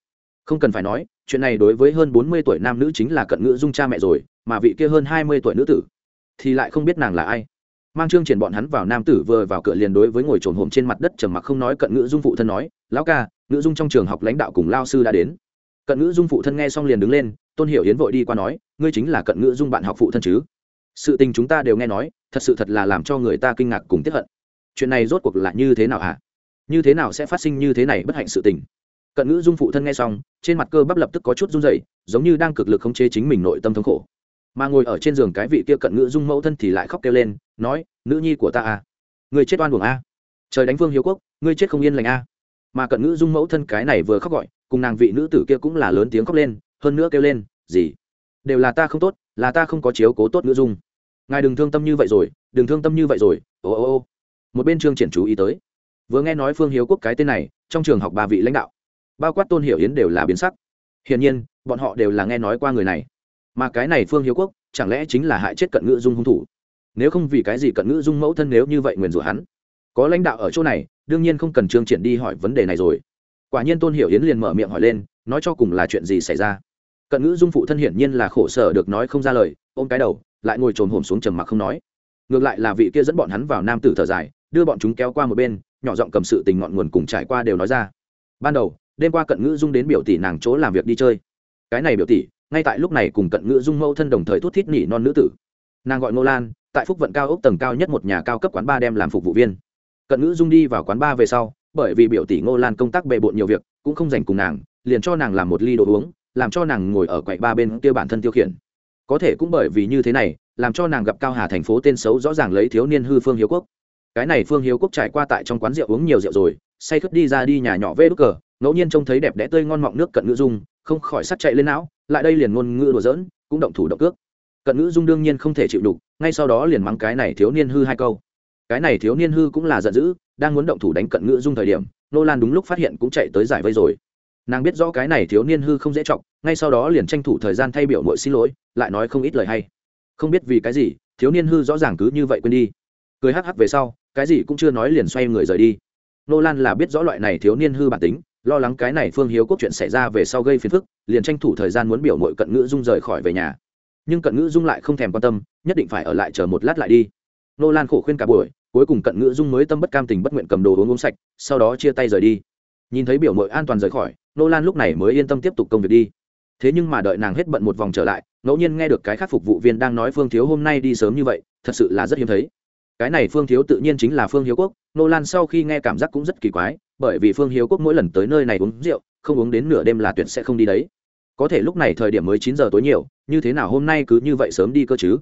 Không cần phải nói, chuyện này đối với hơn bốn mươi tuổi nam nữ chính là cận ngữ dung cha mẹ rồi, mà vị kia hơn hai mươi tuổi nữ tử thì lại không biết nàng là ai mang trương triển bọn hắn vào nam tử vừa vào cửa liền đối với ngồi trồn hổm trên mặt đất trầm mặc không nói cận ngữ dung phụ thân nói, lão ca, ngữ dung trong trường học lãnh đạo cùng lao sư đã đến. Cận ngữ dung phụ thân nghe xong liền đứng lên, tôn hiểu hiến vội đi qua nói, ngươi chính là cận ngữ dung bạn học phụ thân chứ? Sự tình chúng ta đều nghe nói, thật sự thật là làm cho người ta kinh ngạc cùng tiếp hận. Chuyện này rốt cuộc là như thế nào hả? Như thế nào sẽ phát sinh như thế này bất hạnh sự tình? Cận ngữ dung phụ thân nghe xong, trên mặt cơ bắp lập tức có chút run dậy giống như đang cực lực khống chế chính mình nội tâm thống khổ mà ngồi ở trên giường cái vị kia cận ngữ dung mẫu thân thì lại khóc kêu lên, nói, nữ nhi của ta à người chết oan buồng a. Trời đánh vương hiếu quốc, ngươi chết không yên lành a. Mà cận ngữ dung mẫu thân cái này vừa khóc gọi, cùng nàng vị nữ tử kia cũng là lớn tiếng khóc lên, hơn nữa kêu lên, gì? Đều là ta không tốt, là ta không có chiếu cố tốt ngữ dung. Ngài đừng thương tâm như vậy rồi, đừng thương tâm như vậy rồi, ô ô ô. Một bên trương triển chú ý tới. Vừa nghe nói phương hiếu quốc cái tên này, trong trường học ba vị lãnh đạo, bao quát tôn hiểu yến đều là biến sắc. Hiển nhiên, bọn họ đều là nghe nói qua người này mà cái này phương hiếu quốc chẳng lẽ chính là hại chết cận ngữ dung hung thủ? Nếu không vì cái gì cận ngữ dung mẫu thân nếu như vậy nguyền rủa hắn? Có lãnh đạo ở chỗ này, đương nhiên không cần trương triển đi hỏi vấn đề này rồi. Quả nhiên tôn hiểu yến liền mở miệng hỏi lên, nói cho cùng là chuyện gì xảy ra? Cận ngữ dung phụ thân hiển nhiên là khổ sở được nói không ra lời, ôm cái đầu, lại ngồi trồm hổm xuống trầm mặc không nói. Ngược lại là vị kia dẫn bọn hắn vào nam tử thở dài, đưa bọn chúng kéo qua một bên, nhỏ giọng cầm sự tình ngọn nguồn cùng trải qua đều nói ra. Ban đầu, đêm qua cận ngữ dung đến biểu tỷ nàng chỗ làm việc đi chơi. Cái này biểu tỷ ngay tại lúc này cùng cận ngữ dung mẫu thân đồng thời thút thít nỉ non nữ tử. Nàng gọi ngô lan, tại phúc vận cao ốc tầng cao nhất một nhà cao cấp quán ba đem làm phục vụ viên. Cận ngữ dung đi vào quán ba về sau, bởi vì biểu tỷ ngô lan công tác bề bộn nhiều việc, cũng không dành cùng nàng, liền cho nàng làm một ly đồ uống, làm cho nàng ngồi ở quầy ba bên kia bản thân tiêu khiển. Có thể cũng bởi vì như thế này, làm cho nàng gặp cao hà thành phố tên xấu rõ ràng lấy thiếu niên hư phương hiếu quốc. Cái này phương hiếu quốc trải qua tại trong quán rượu uống nhiều rượu rồi, say khướt đi ra đi nhà nhỏ vê đúc cờ, ngẫu nhiên trông thấy đẹp đẽ tươi ngon mọng nước cận ngữ dung không khỏi sắt chạy lên não, lại đây liền ngôn ngữ đùa giỡn, cũng động thủ động cước. Cận ngữ dung đương nhiên không thể chịu đục, ngay sau đó liền mắng cái này thiếu niên hư hai câu. Cái này thiếu niên hư cũng là giận dữ, đang muốn động thủ đánh cận ngữ dung thời điểm, nô lan đúng lúc phát hiện cũng chạy tới giải vây rồi. Nàng biết rõ cái này thiếu niên hư không dễ chọc, ngay sau đó liền tranh thủ thời gian thay biểu mội xin lỗi, lại nói không ít lời hay. Không biết vì cái gì, thiếu niên hư rõ ràng cứ như vậy quên đi. Cười hắc hắc về sau, cái gì cũng chưa nói liền xoay người rời đi. Nô lan là biết rõ loại này thiếu niên hư bản tính lo lắng cái này phương hiếu quốc chuyện xảy ra về sau gây phiền phức, liền tranh thủ thời gian muốn biểu mội cận ngữ dung rời khỏi về nhà. Nhưng cận ngữ dung lại không thèm quan tâm, nhất định phải ở lại chờ một lát lại đi. Nô lan khổ khuyên cả buổi, cuối cùng cận ngữ dung mới tâm bất cam tình bất nguyện cầm đồ uống uống sạch, sau đó chia tay rời đi. Nhìn thấy biểu mội an toàn rời khỏi, nô lan lúc này mới yên tâm tiếp tục công việc đi. Thế nhưng mà đợi nàng hết bận một vòng trở lại, ngẫu nhiên nghe được cái khác phục vụ viên đang nói phương thiếu hôm nay đi sớm như vậy, thật sự là rất hiếm thấy. Cái này phương thiếu tự nhiên chính là phương hiếu quốc, nô lan sau khi nghe cảm giác cũng rất kỳ quái bởi vì phương hiếu quốc mỗi lần tới nơi này uống rượu, không uống đến nửa đêm là tuyệt sẽ không đi đấy. Có thể lúc này thời điểm mới chín giờ tối nhiều, như thế nào hôm nay cứ như vậy sớm đi cơ chứ?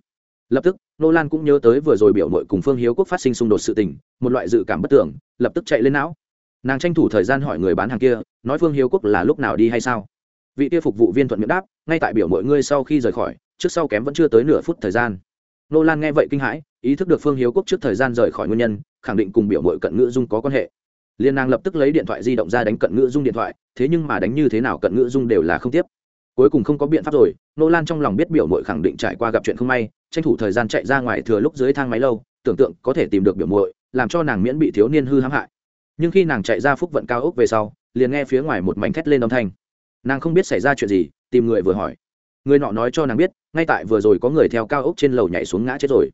Lập tức, nô lan cũng nhớ tới vừa rồi biểu mội cùng phương hiếu quốc phát sinh xung đột sự tình, một loại dự cảm bất tưởng, lập tức chạy lên não. Nàng tranh thủ thời gian hỏi người bán hàng kia, nói phương hiếu quốc là lúc nào đi hay sao? Vị kia phục vụ viên thuận miệng đáp, ngay tại biểu mọi ngươi sau khi rời khỏi, trước sau kém vẫn chưa tới nửa phút thời gian. Nô lan nghe vậy kinh hãi, ý thức được phương hiếu quốc trước thời gian rời khỏi nguyên nhân, khẳng định cùng biểu mội cận ngữ dung có quan hệ liên nàng lập tức lấy điện thoại di động ra đánh cận ngữ dung điện thoại, thế nhưng mà đánh như thế nào cận ngữ dung đều là không tiếp. Cuối cùng không có biện pháp rồi, nô lan trong lòng biết biểu mội khẳng định trải qua gặp chuyện không may, tranh thủ thời gian chạy ra ngoài thừa lúc dưới thang máy lâu, tưởng tượng có thể tìm được biểu mội làm cho nàng miễn bị thiếu niên hư hãm hại. Nhưng khi nàng chạy ra phúc vận cao ốc về sau, liền nghe phía ngoài một mảnh thét lên âm thanh. Nàng không biết xảy ra chuyện gì, tìm người vừa hỏi. Người nọ nói cho nàng biết, ngay tại vừa rồi có người theo cao ốc trên lầu nhảy xuống ngã chết rồi.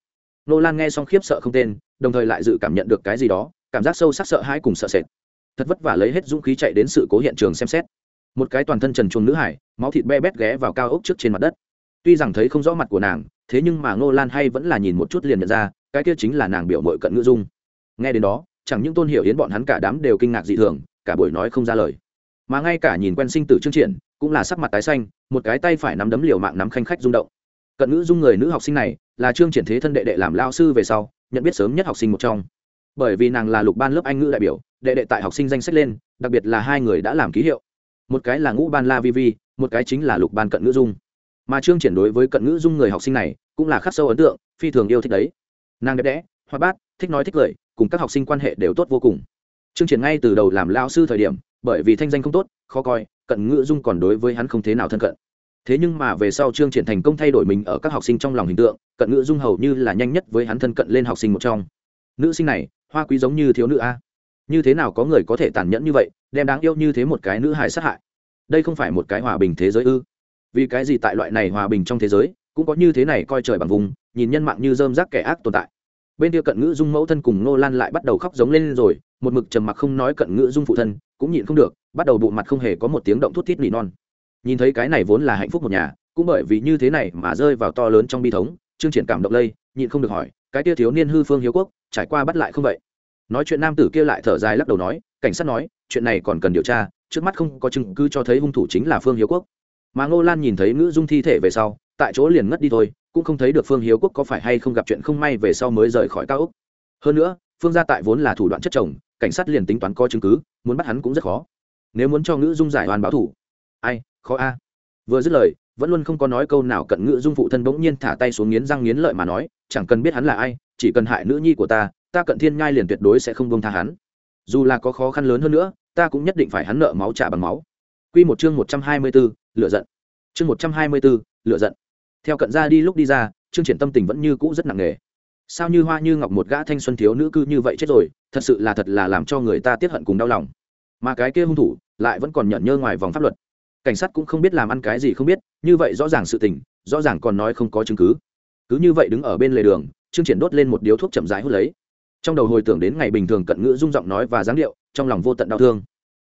Nô lan nghe xong khiếp sợ không tên, đồng thời lại dự cảm nhận được cái gì đó cảm giác sâu sắc sợ hãi cùng sợ sệt. Thật vất vả lấy hết dũng khí chạy đến sự cố hiện trường xem xét. Một cái toàn thân trần chuồng nữ hải, máu thịt be bét ghé vào cao ốc trước trên mặt đất. Tuy rằng thấy không rõ mặt của nàng, thế nhưng mà ngô lan hay vẫn là nhìn một chút liền nhận ra, cái kia chính là nàng biểu mội cận ngữ dung. Nghe đến đó, chẳng những tôn hiểu yến bọn hắn cả đám đều kinh ngạc dị thường, cả buổi nói không ra lời. Mà ngay cả nhìn quen sinh tử trương triển, cũng là sắc mặt tái xanh, một cái tay phải nắm đấm liều mạng nắm khanh khách rung động. Cận ngữ dung người nữ học sinh này, là trương triển thế thân đệ đệ làm lao sư về sau, nhận biết sớm nhất học sinh một trong bởi vì nàng là lục ban lớp anh ngữ đại biểu, đệ đệ tại học sinh danh sách lên, đặc biệt là hai người đã làm ký hiệu. Một cái là ngũ ban la vi vi, một cái chính là lục ban cận ngữ dung. Mà trương triển đối với cận ngữ dung người học sinh này, cũng là khắc sâu ấn tượng, phi thường yêu thích đấy. Nàng đẹp đẽ hoa bát, thích nói thích cười cùng các học sinh quan hệ đều tốt vô cùng. Trương triển ngay từ đầu làm lao sư thời điểm, bởi vì thanh danh không tốt, khó coi, cận ngữ dung còn đối với hắn không thế nào thân cận. Thế nhưng mà về sau trương triển thành công thay đổi mình ở các học sinh trong lòng hình tượng, cận ngữ dung hầu như là nhanh nhất với hắn thân cận lên học sinh một trong nữ sinh này, hoa quý giống như thiếu nữ a. Như thế nào có người có thể tàn nhẫn như vậy, đem đáng yêu như thế một cái nữ hài sát hại? Đây không phải một cái hòa bình thế giới ư? Vì cái gì tại loại này hòa bình trong thế giới, cũng có như thế này coi trời bằng vùng, nhìn nhân mạng như dơm rác kẻ ác tồn tại. Bên kia cận ngữ dung mẫu thân cùng nô lan lại bắt đầu khóc giống lên rồi, một mực trầm mặc không nói cận ngữ dung phụ thân, cũng nhịn không được, bắt đầu bộ mặt không hề có một tiếng động thút thít nỉ non. Nhìn thấy cái này vốn là hạnh phúc một nhà, cũng bởi vì như thế này mà rơi vào to lớn trong bi thống, chương triển cảm động lây nhịn không được hỏi, cái tia thiếu niên hư phương hiếu quốc, trải qua bắt lại không vậy? Nói chuyện nam tử kia lại thở dài lắc đầu nói, cảnh sát nói, chuyện này còn cần điều tra, trước mắt không có chứng cứ cho thấy hung thủ chính là phương hiếu quốc. Mà ngô lan nhìn thấy ngữ dung thi thể về sau, tại chỗ liền ngất đi thôi, cũng không thấy được phương hiếu quốc có phải hay không gặp chuyện không may về sau mới rời khỏi cao úc hơn nữa, phương gia tại vốn là thủ đoạn chất chồng, cảnh sát liền tính toán có chứng cứ, muốn bắt hắn cũng rất khó. Nếu muốn cho ngữ dung giải oan báo thủ. Ai, khó a. Vừa dứt lời, vẫn luôn không có nói câu nào cận ngữ dung phụ thân bỗng nhiên thả tay xuống nghiến răng nghiến lợi mà nói chẳng cần biết hắn là ai chỉ cần hại nữ nhi của ta ta cận thiên nhai liền tuyệt đối sẽ không buông tha hắn dù là có khó khăn lớn hơn nữa ta cũng nhất định phải hắn nợ máu trả bằng máu Quy một chương một trăm hai mươi 124, lựa giận. Chương một trăm hai mươi 124, lựa giận. Theo cận ra đi lúc đi ra, Trương Triển tâm tình vẫn như cũ rất nặng nề. Sao như hoa như ngọc một gã thanh xuân thiếu nữ cư như vậy chết rồi, thật sự là thật là làm cho người ta tiếc hận cùng đau lòng. Mà cái kia hung thủ lại vẫn còn nhận nhơ ngoài vòng pháp luật. Cảnh sát cũng không biết làm ăn cái gì không biết, như vậy rõ ràng sự tình, rõ ràng còn nói không có chứng cứ. Cứ như vậy đứng ở bên lề đường, Trương Triển đốt lên một điếu thuốc chậm rãi hút lấy. Trong đầu hồi tưởng đến ngày bình thường cận ngữ dung giọng nói và dáng điệu, trong lòng vô tận đau thương.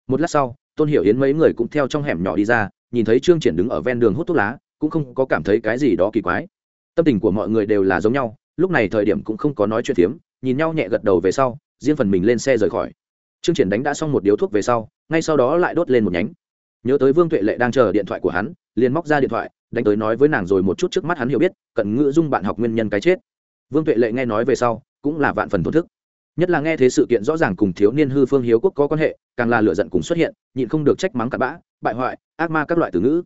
Một lát sau, tôn hiểu yến mấy người cũng theo trong hẻm nhỏ đi ra nhìn thấy trương triển đứng ở ven đường hút thuốc lá cũng không có cảm thấy cái gì đó kỳ quái tâm tình của mọi người đều là giống nhau lúc này thời điểm cũng không có nói chuyện phiếm nhìn nhau nhẹ gật đầu về sau riêng phần mình lên xe rời khỏi trương triển đánh đã xong một điếu thuốc về sau ngay sau đó lại đốt lên một nhánh nhớ tới vương tuệ lệ đang chờ điện thoại của hắn liền móc ra điện thoại đánh tới nói với nàng rồi một chút trước mắt hắn hiểu biết, cận ngữ dung bạn học nguyên nhân cái chết. Vương tuệ lệ nghe nói về sau, cũng là vạn phần thổn thức. Nhất là nghe thế sự kiện rõ ràng cùng thiếu niên hư phương hiếu quốc có quan hệ, càng là lựa giận cùng xuất hiện, nhịn không được trách mắng cặn bã, bại hoại, ác ma các loại từ ngữ.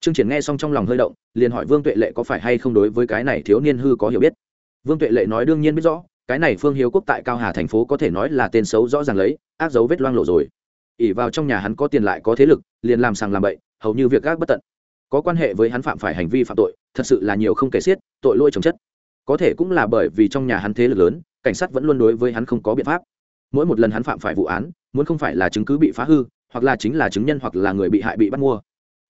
Trương triển nghe xong trong lòng hơi động, liền hỏi vương tuệ lệ có phải hay không đối với cái này thiếu niên hư có hiểu biết. Vương tuệ lệ nói đương nhiên biết rõ, cái này phương hiếu quốc tại cao hà thành phố có thể nói là tên xấu rõ ràng lấy, ác dấu vết loang lộ rồi. Ỉ vào trong nhà hắn có tiền lại có thế lực, liền làm sàng làm bậy, hầu như việc gác bất tận có quan hệ với hắn phạm phải hành vi phạm tội, thật sự là nhiều không kể xiết, tội lỗi trồng chất. Có thể cũng là bởi vì trong nhà hắn thế lực lớn, cảnh sát vẫn luôn đối với hắn không có biện pháp. Mỗi một lần hắn phạm phải vụ án, muốn không phải là chứng cứ bị phá hư, hoặc là chính là chứng nhân hoặc là người bị hại bị bắt mua.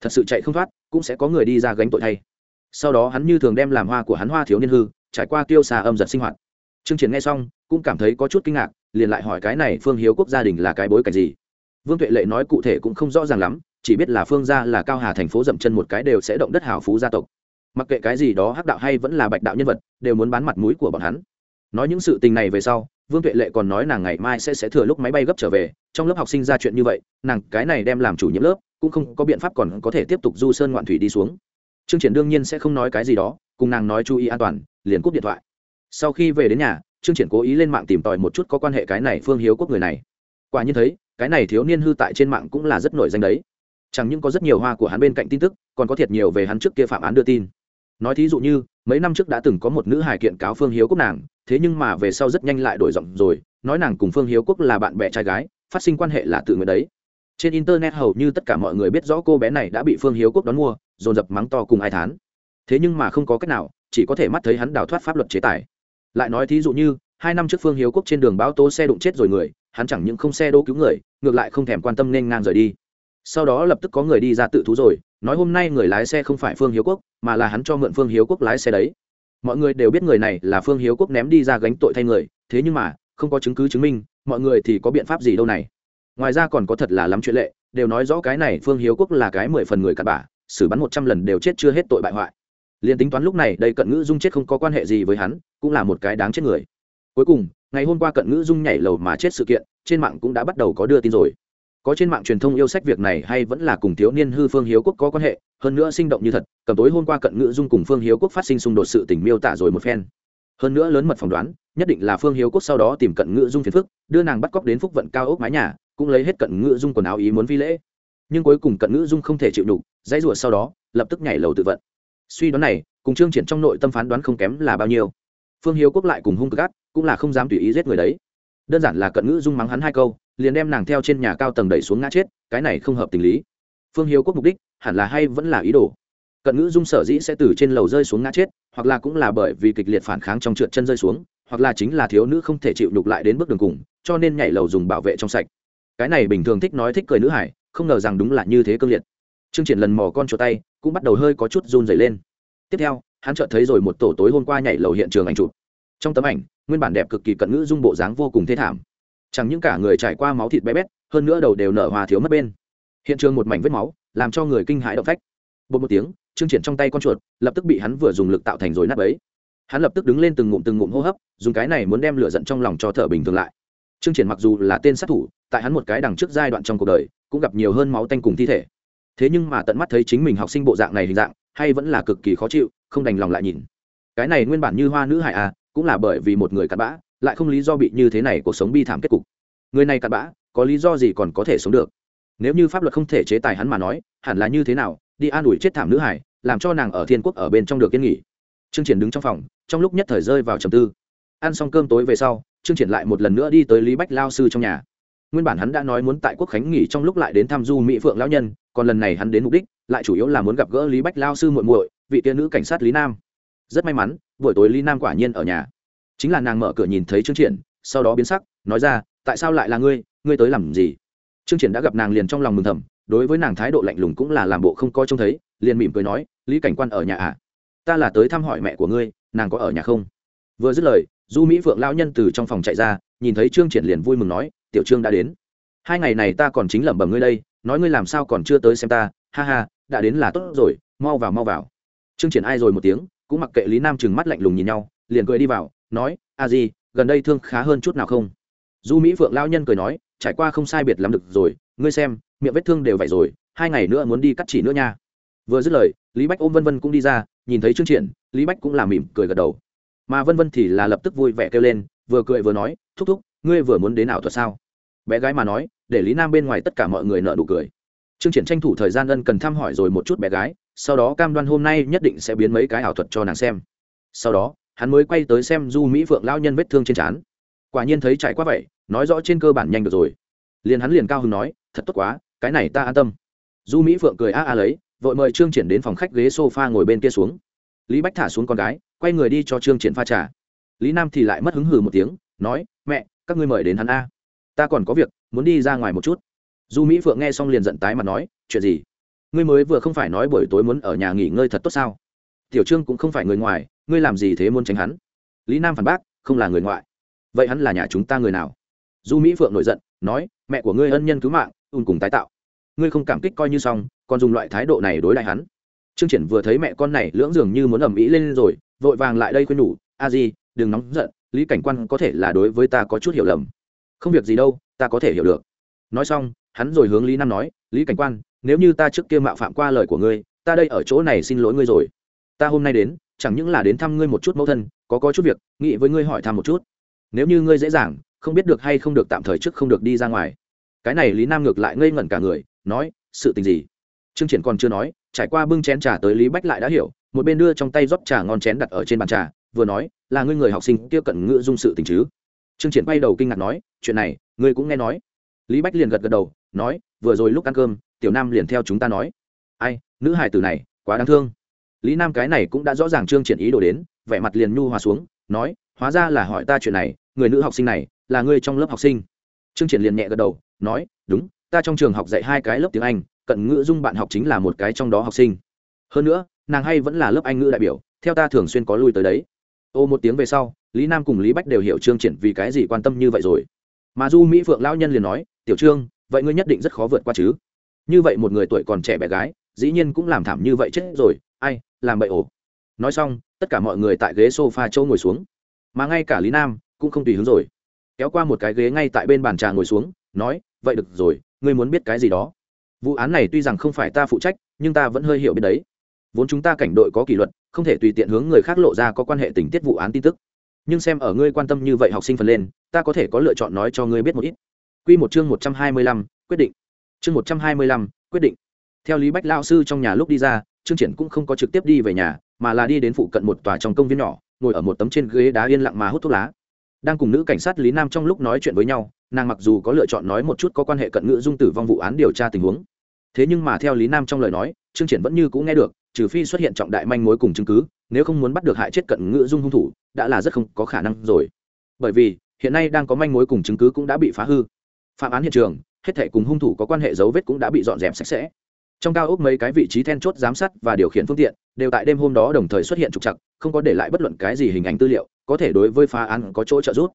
Thật sự chạy không thoát, cũng sẽ có người đi ra gánh tội thay. Sau đó hắn như thường đem làm hoa của hắn hoa thiếu niên hư, trải qua tiêu xà âm giật sinh hoạt. Trương triển nghe xong, cũng cảm thấy có chút kinh ngạc, liền lại hỏi cái này phương hiếu quốc gia đình là cái bối cảnh gì? Vương tuệ lệ nói cụ thể cũng không rõ ràng lắm chỉ biết là phương gia là cao hà thành phố dậm chân một cái đều sẽ động đất hào phú gia tộc. Mặc kệ cái gì đó hắc đạo hay vẫn là bạch đạo nhân vật, đều muốn bán mặt mũi của bọn hắn. Nói những sự tình này về sau, vương tuệ lệ còn nói nàng ngày mai sẽ sẽ thừa lúc máy bay gấp trở về, trong lớp học sinh ra chuyện như vậy, nàng cái này đem làm chủ nhiệm lớp, cũng không có biện pháp còn có thể tiếp tục du sơn ngoạn thủy đi xuống. Trương triển đương nhiên sẽ không nói cái gì đó, cùng nàng nói chú ý an toàn, liền cúp điện thoại. Sau khi về đến nhà, trương triển cố ý lên mạng tìm tòi một chút có quan hệ cái này phương hiếu quốc người này. Quả nhiên thấy, cái này thiếu niên hư tại trên mạng cũng là rất nổi danh đấy chẳng những có rất nhiều hoa của hắn bên cạnh tin tức, còn có thiệt nhiều về hắn trước kia phạm án đưa tin. Nói thí dụ như, mấy năm trước đã từng có một nữ hài kiện cáo phương hiếu quốc nàng, thế nhưng mà về sau rất nhanh lại đổi giọng rồi, nói nàng cùng phương hiếu quốc là bạn bè trai gái, phát sinh quan hệ là tự nguyện đấy. Trên internet hầu như tất cả mọi người biết rõ cô bé này đã bị phương hiếu quốc đón mua, dồn dập mắng to cùng ai thán. Thế nhưng mà không có cách nào, chỉ có thể mắt thấy hắn đào thoát pháp luật chế tài. Lại nói thí dụ như, hai năm trước phương hiếu quốc trên đường báo tố xe đụng chết rồi người, hắn chẳng những không xe đỗ cứu người, ngược lại không thèm quan tâm nên ngang rời đi sau đó lập tức có người đi ra tự thú rồi, nói hôm nay người lái xe không phải phương hiếu quốc, mà là hắn cho mượn phương hiếu quốc lái xe đấy. Mọi người đều biết người này là phương hiếu quốc ném đi ra gánh tội thay người, thế nhưng mà, không có chứng cứ chứng minh, mọi người thì có biện pháp gì đâu này. Ngoài ra còn có thật là lắm chuyện lệ, đều nói rõ cái này phương hiếu quốc là cái mười phần người cặn bả xử bắn một trăm lần đều chết chưa hết tội bại hoại. Liền tính toán lúc này đây cận ngữ dung chết không có quan hệ gì với hắn, cũng là một cái đáng chết người. Cuối cùng, ngày hôm qua cận ngữ dung nhảy lầu mà chết sự kiện, trên mạng cũng đã bắt đầu có đưa tin rồi có trên mạng truyền thông yêu sách việc này hay vẫn là cùng thiếu niên hư phương hiếu quốc có quan hệ, hơn nữa sinh động như thật, cầm tối hôm qua cận ngữ dung cùng phương hiếu quốc phát sinh xung đột sự tình miêu tả rồi một phen. Hơn nữa lớn mật phỏng đoán, nhất định là phương hiếu quốc sau đó tìm cận ngữ dung phiền phức, đưa nàng bắt cóc đến phúc vận cao ốc mái nhà, cũng lấy hết cận ngữ dung quần áo ý muốn vi lễ. Nhưng cuối cùng cận ngữ dung không thể chịu đủ dãy rủa sau đó, lập tức nhảy lầu tự vận. Suy đoán này, cùng trương triển trong nội tâm phán đoán không kém là bao nhiêu. Phương hiếu quốc lại cùng hung cực ác, cũng là không dám tùy ý giết người đấy. Đơn giản là cận ngữ dung mắng hắn hai câu liền đem nàng theo trên nhà cao tầng đẩy xuống ngã chết, cái này không hợp tình lý. Phương hiếu quốc mục đích, hẳn là hay vẫn là ý đồ. Cận ngữ dung sở dĩ sẽ từ trên lầu rơi xuống ngã chết, hoặc là cũng là bởi vì kịch liệt phản kháng trong trượt chân rơi xuống, hoặc là chính là thiếu nữ không thể chịu đục lại đến bước đường cùng, cho nên nhảy lầu dùng bảo vệ trong sạch. Cái này bình thường thích nói thích cười nữ hải, không ngờ rằng đúng là như thế cương liệt. Chương triển lần mò con chỗ tay, cũng bắt đầu hơi có chút run dày lên. Tiếp theo, hắn chợt thấy rồi một tổ tối hôm qua nhảy lầu hiện trường ảnh chụp. Trong tấm ảnh, nguyên bản đẹp cực kỳ cận ngữ dung bộ dáng vô cùng thê thảm chẳng những cả người trải qua máu thịt bé bét, hơn nữa đầu đều nở hòa thiếu mất bên. Hiện trường một mảnh vết máu, làm cho người kinh hãi động phách. Bột một tiếng, trương triển trong tay con chuột, lập tức bị hắn vừa dùng lực tạo thành rồi nát ấy hắn lập tức đứng lên từng ngụm từng ngụm hô hấp, dùng cái này muốn đem lửa giận trong lòng cho thở bình thường lại. Trương triển mặc dù là tên sát thủ, tại hắn một cái đằng trước giai đoạn trong cuộc đời, cũng gặp nhiều hơn máu tanh cùng thi thể. Thế nhưng mà tận mắt thấy chính mình học sinh bộ dạng này hình dạng, hay vẫn là cực kỳ khó chịu, không đành lòng lại nhìn. Cái này nguyên bản như hoa nữ hải à cũng là bởi vì một người cặn bã lại không lý do bị như thế này cuộc sống bi thảm kết cục. Người này cặn bã, có lý do gì còn có thể sống được? Nếu như pháp luật không thể chế tài hắn mà nói, hẳn là như thế nào? Đi an ủi chết thảm nữ hải, làm cho nàng ở thiên quốc ở bên trong được yên nghỉ. Trương triển đứng trong phòng, trong lúc nhất thời rơi vào trầm tư. Ăn xong cơm tối về sau, trương triển lại một lần nữa đi tới lý bách lao sư trong nhà. Nguyên bản hắn đã nói muốn tại quốc khánh nghỉ trong lúc lại đến thăm du mỹ phượng lão nhân, còn lần này hắn đến mục đích lại chủ yếu là muốn gặp gỡ lý bách lao sư muội muội, vị tiên nữ cảnh sát lý nam. Rất may mắn, buổi tối lý nam quả nhiên ở nhà chính là nàng mở cửa nhìn thấy trương triển, sau đó biến sắc, nói ra, tại sao lại là ngươi? Ngươi tới làm gì? Trương triển đã gặp nàng liền trong lòng mừng thầm, đối với nàng thái độ lạnh lùng cũng là làm bộ không coi trông thấy, liền mỉm cười nói, lý cảnh quan ở nhà à? Ta là tới thăm hỏi mẹ của ngươi, nàng có ở nhà không? Vừa dứt lời, du mỹ phượng lão nhân từ trong phòng chạy ra, nhìn thấy trương triển liền vui mừng nói, tiểu trương đã đến. Hai ngày này ta còn chính lẩm bẩm ngươi đây, nói ngươi làm sao còn chưa tới xem ta, ha ha, đã đến là tốt rồi, mau vào mau vào. Trương triển ai rồi một tiếng, cũng mặc kệ lý nam trừng mắt lạnh lùng nhìn nhau, liền cười đi vào nói, a di, gần đây thương khá hơn chút nào không? Du mỹ phượng lao nhân cười nói, trải qua không sai biệt lắm được rồi, ngươi xem, miệng vết thương đều vậy rồi, hai ngày nữa muốn đi cắt chỉ nữa nha. Vừa dứt lời, lý bách ôm vân vân cũng đi ra, nhìn thấy trương triển, lý bách cũng làm mỉm cười gật đầu. Mà vân vân thì là lập tức vui vẻ kêu lên, vừa cười vừa nói, thúc thúc, ngươi vừa muốn đến ảo thuật sao? Bé gái mà nói, để lý nam bên ngoài tất cả mọi người nợ nụ cười. Trương triển tranh thủ thời gian ân cần thăm hỏi rồi một chút bé gái, sau đó cam đoan hôm nay nhất định sẽ biến mấy cái ảo thuật cho nàng xem. Sau đó hắn mới quay tới xem du mỹ phượng lao nhân vết thương trên trán. Quả nhiên thấy trải qua vậy, nói rõ trên cơ bản nhanh được rồi. Liền hắn liền cao hứng nói, thật tốt quá, cái này ta an tâm. Du mỹ phượng cười a a lấy, vội mời trương triển đến phòng khách ghế sofa ngồi bên kia xuống. Lý bách thả xuống con gái, quay người đi cho trương triển pha trà. Lý nam thì lại mất hứng hừ một tiếng, nói, mẹ, các ngươi mời đến hắn a. Ta còn có việc, muốn đi ra ngoài một chút. Du mỹ phượng nghe xong liền giận tái mặt nói, chuyện gì? Ngươi mới vừa không phải nói buổi tối muốn ở nhà nghỉ ngơi thật tốt sao? Tiểu trương cũng không phải người ngoài ngươi làm gì thế muốn tránh hắn? Lý nam phản bác, không là người ngoại. Vậy hắn là nhà chúng ta người nào? Du mỹ phượng nổi giận, nói, mẹ của ngươi ân nhân cứu mạng, ùn cùng tái tạo. Ngươi không cảm kích coi như xong, còn dùng loại thái độ này đối lại hắn. Trương triển vừa thấy mẹ con này lưỡng dường như muốn ầm ĩ lên rồi, vội vàng lại đây khuyên nhủ, a di, đừng nóng giận, lý cảnh quan có thể là đối với ta có chút hiểu lầm. Không việc gì đâu, ta có thể hiểu được. Nói xong, hắn rồi hướng lý nam nói, lý cảnh quan, nếu như ta trước kia mạo phạm qua lời của ngươi, ta đây ở chỗ này xin lỗi ngươi rồi. Ta hôm nay đến chẳng những là đến thăm ngươi một chút mẫu thân, có có chút việc, nghĩ với ngươi hỏi thăm một chút. Nếu như ngươi dễ dàng, không biết được hay không được tạm thời trước không được đi ra ngoài. Cái này lý nam ngược lại ngây ngẩn cả người, nói, sự tình gì? Trương triển còn chưa nói, trải qua bưng chén trà tới lý bách lại đã hiểu, một bên đưa trong tay rót trà ngon chén đặt ở trên bàn trà, vừa nói, là ngươi người học sinh kia cận ngữ dung sự tình chứ? Trương triển quay đầu kinh ngạc nói, chuyện này, ngươi cũng nghe nói. Lý bách liền gật gật đầu, nói, vừa rồi lúc ăn cơm, tiểu nam liền theo chúng ta nói. Ai, nữ hài tử này, quá đáng thương lý nam cái này cũng đã rõ ràng trương triển ý đồ đến, vẻ mặt liền nhu hòa xuống, nói, hóa ra là hỏi ta chuyện này, người nữ học sinh này, là ngươi trong lớp học sinh. Trương triển liền nhẹ gật đầu, nói, đúng, ta trong trường học dạy hai cái lớp tiếng anh, cận ngữ dung bạn học chính là một cái trong đó học sinh. Hơn nữa, nàng hay vẫn là lớp anh ngữ đại biểu, theo ta thường xuyên có lui tới đấy. Ô một tiếng về sau, lý nam cùng lý bách đều hiểu trương triển vì cái gì quan tâm như vậy rồi. Mà du mỹ phượng lão nhân liền nói, tiểu trương, vậy ngươi nhất định rất khó vượt qua chứ. Như vậy một người tuổi còn trẻ bé gái, dĩ nhiên cũng làm thảm như vậy chết rồi ai, làm bậy ổ. Nói xong, tất cả mọi người tại ghế s o f a châu ngồi xuống. Mà ngay cả lý nam cũng không tùy hứng rồi. Kéo qua một cái ghế ngay tại bên bàn trà ngồi xuống, nói, vậy được rồi, ngươi muốn biết cái gì đó? Vụ án này tuy rằng không phải ta phụ trách, nhưng ta vẫn hơi hiểu biết đấy. Vốn chúng ta cảnh đội có kỷ luật, không thể tùy tiện hướng người khác lộ ra có quan hệ tình tiết vụ án tin tức. Nhưng xem ở ngươi quan tâm như vậy học sinh phần lên, ta có thể có lựa chọn nói cho ngươi biết một ít. Q một chương một trăm hai mươi lăm, quyết định. Chương một trăm hai mươi lăm, quyết định. Theo lý bách lao sư trong nhà lúc đi ra trương triển cũng không có trực tiếp đi về nhà, mà là đi đến phụ cận một tòa trong công viên nhỏ, ngồi ở một tấm trên ghế đá yên lặng mà hút thuốc lá. Đang cùng nữ cảnh sát lý nam trong lúc nói chuyện với nhau, nàng mặc dù có lựa chọn nói một chút có quan hệ cận ngữ dung tử vong vụ án điều tra tình huống, thế nhưng mà theo lý nam trong lời nói, trương triển vẫn như cũng nghe được, trừ phi xuất hiện trọng đại manh mối cùng chứng cứ, nếu không muốn bắt được hại chết cận ngữ dung hung thủ, đã là rất không có khả năng rồi. Bởi vì, hiện nay đang có manh mối cùng chứng cứ cũng đã bị phá hư. Phạm án hiện trường, hết thể cùng hung thủ có quan hệ dấu vết cũng đã bị dọn dẹp sạch sẽ trong cao ốc mấy cái vị trí then chốt giám sát và điều khiển phương tiện đều tại đêm hôm đó đồng thời xuất hiện trục chặt không có để lại bất luận cái gì hình ảnh tư liệu, có thể đối với phá án có chỗ trợ giúp.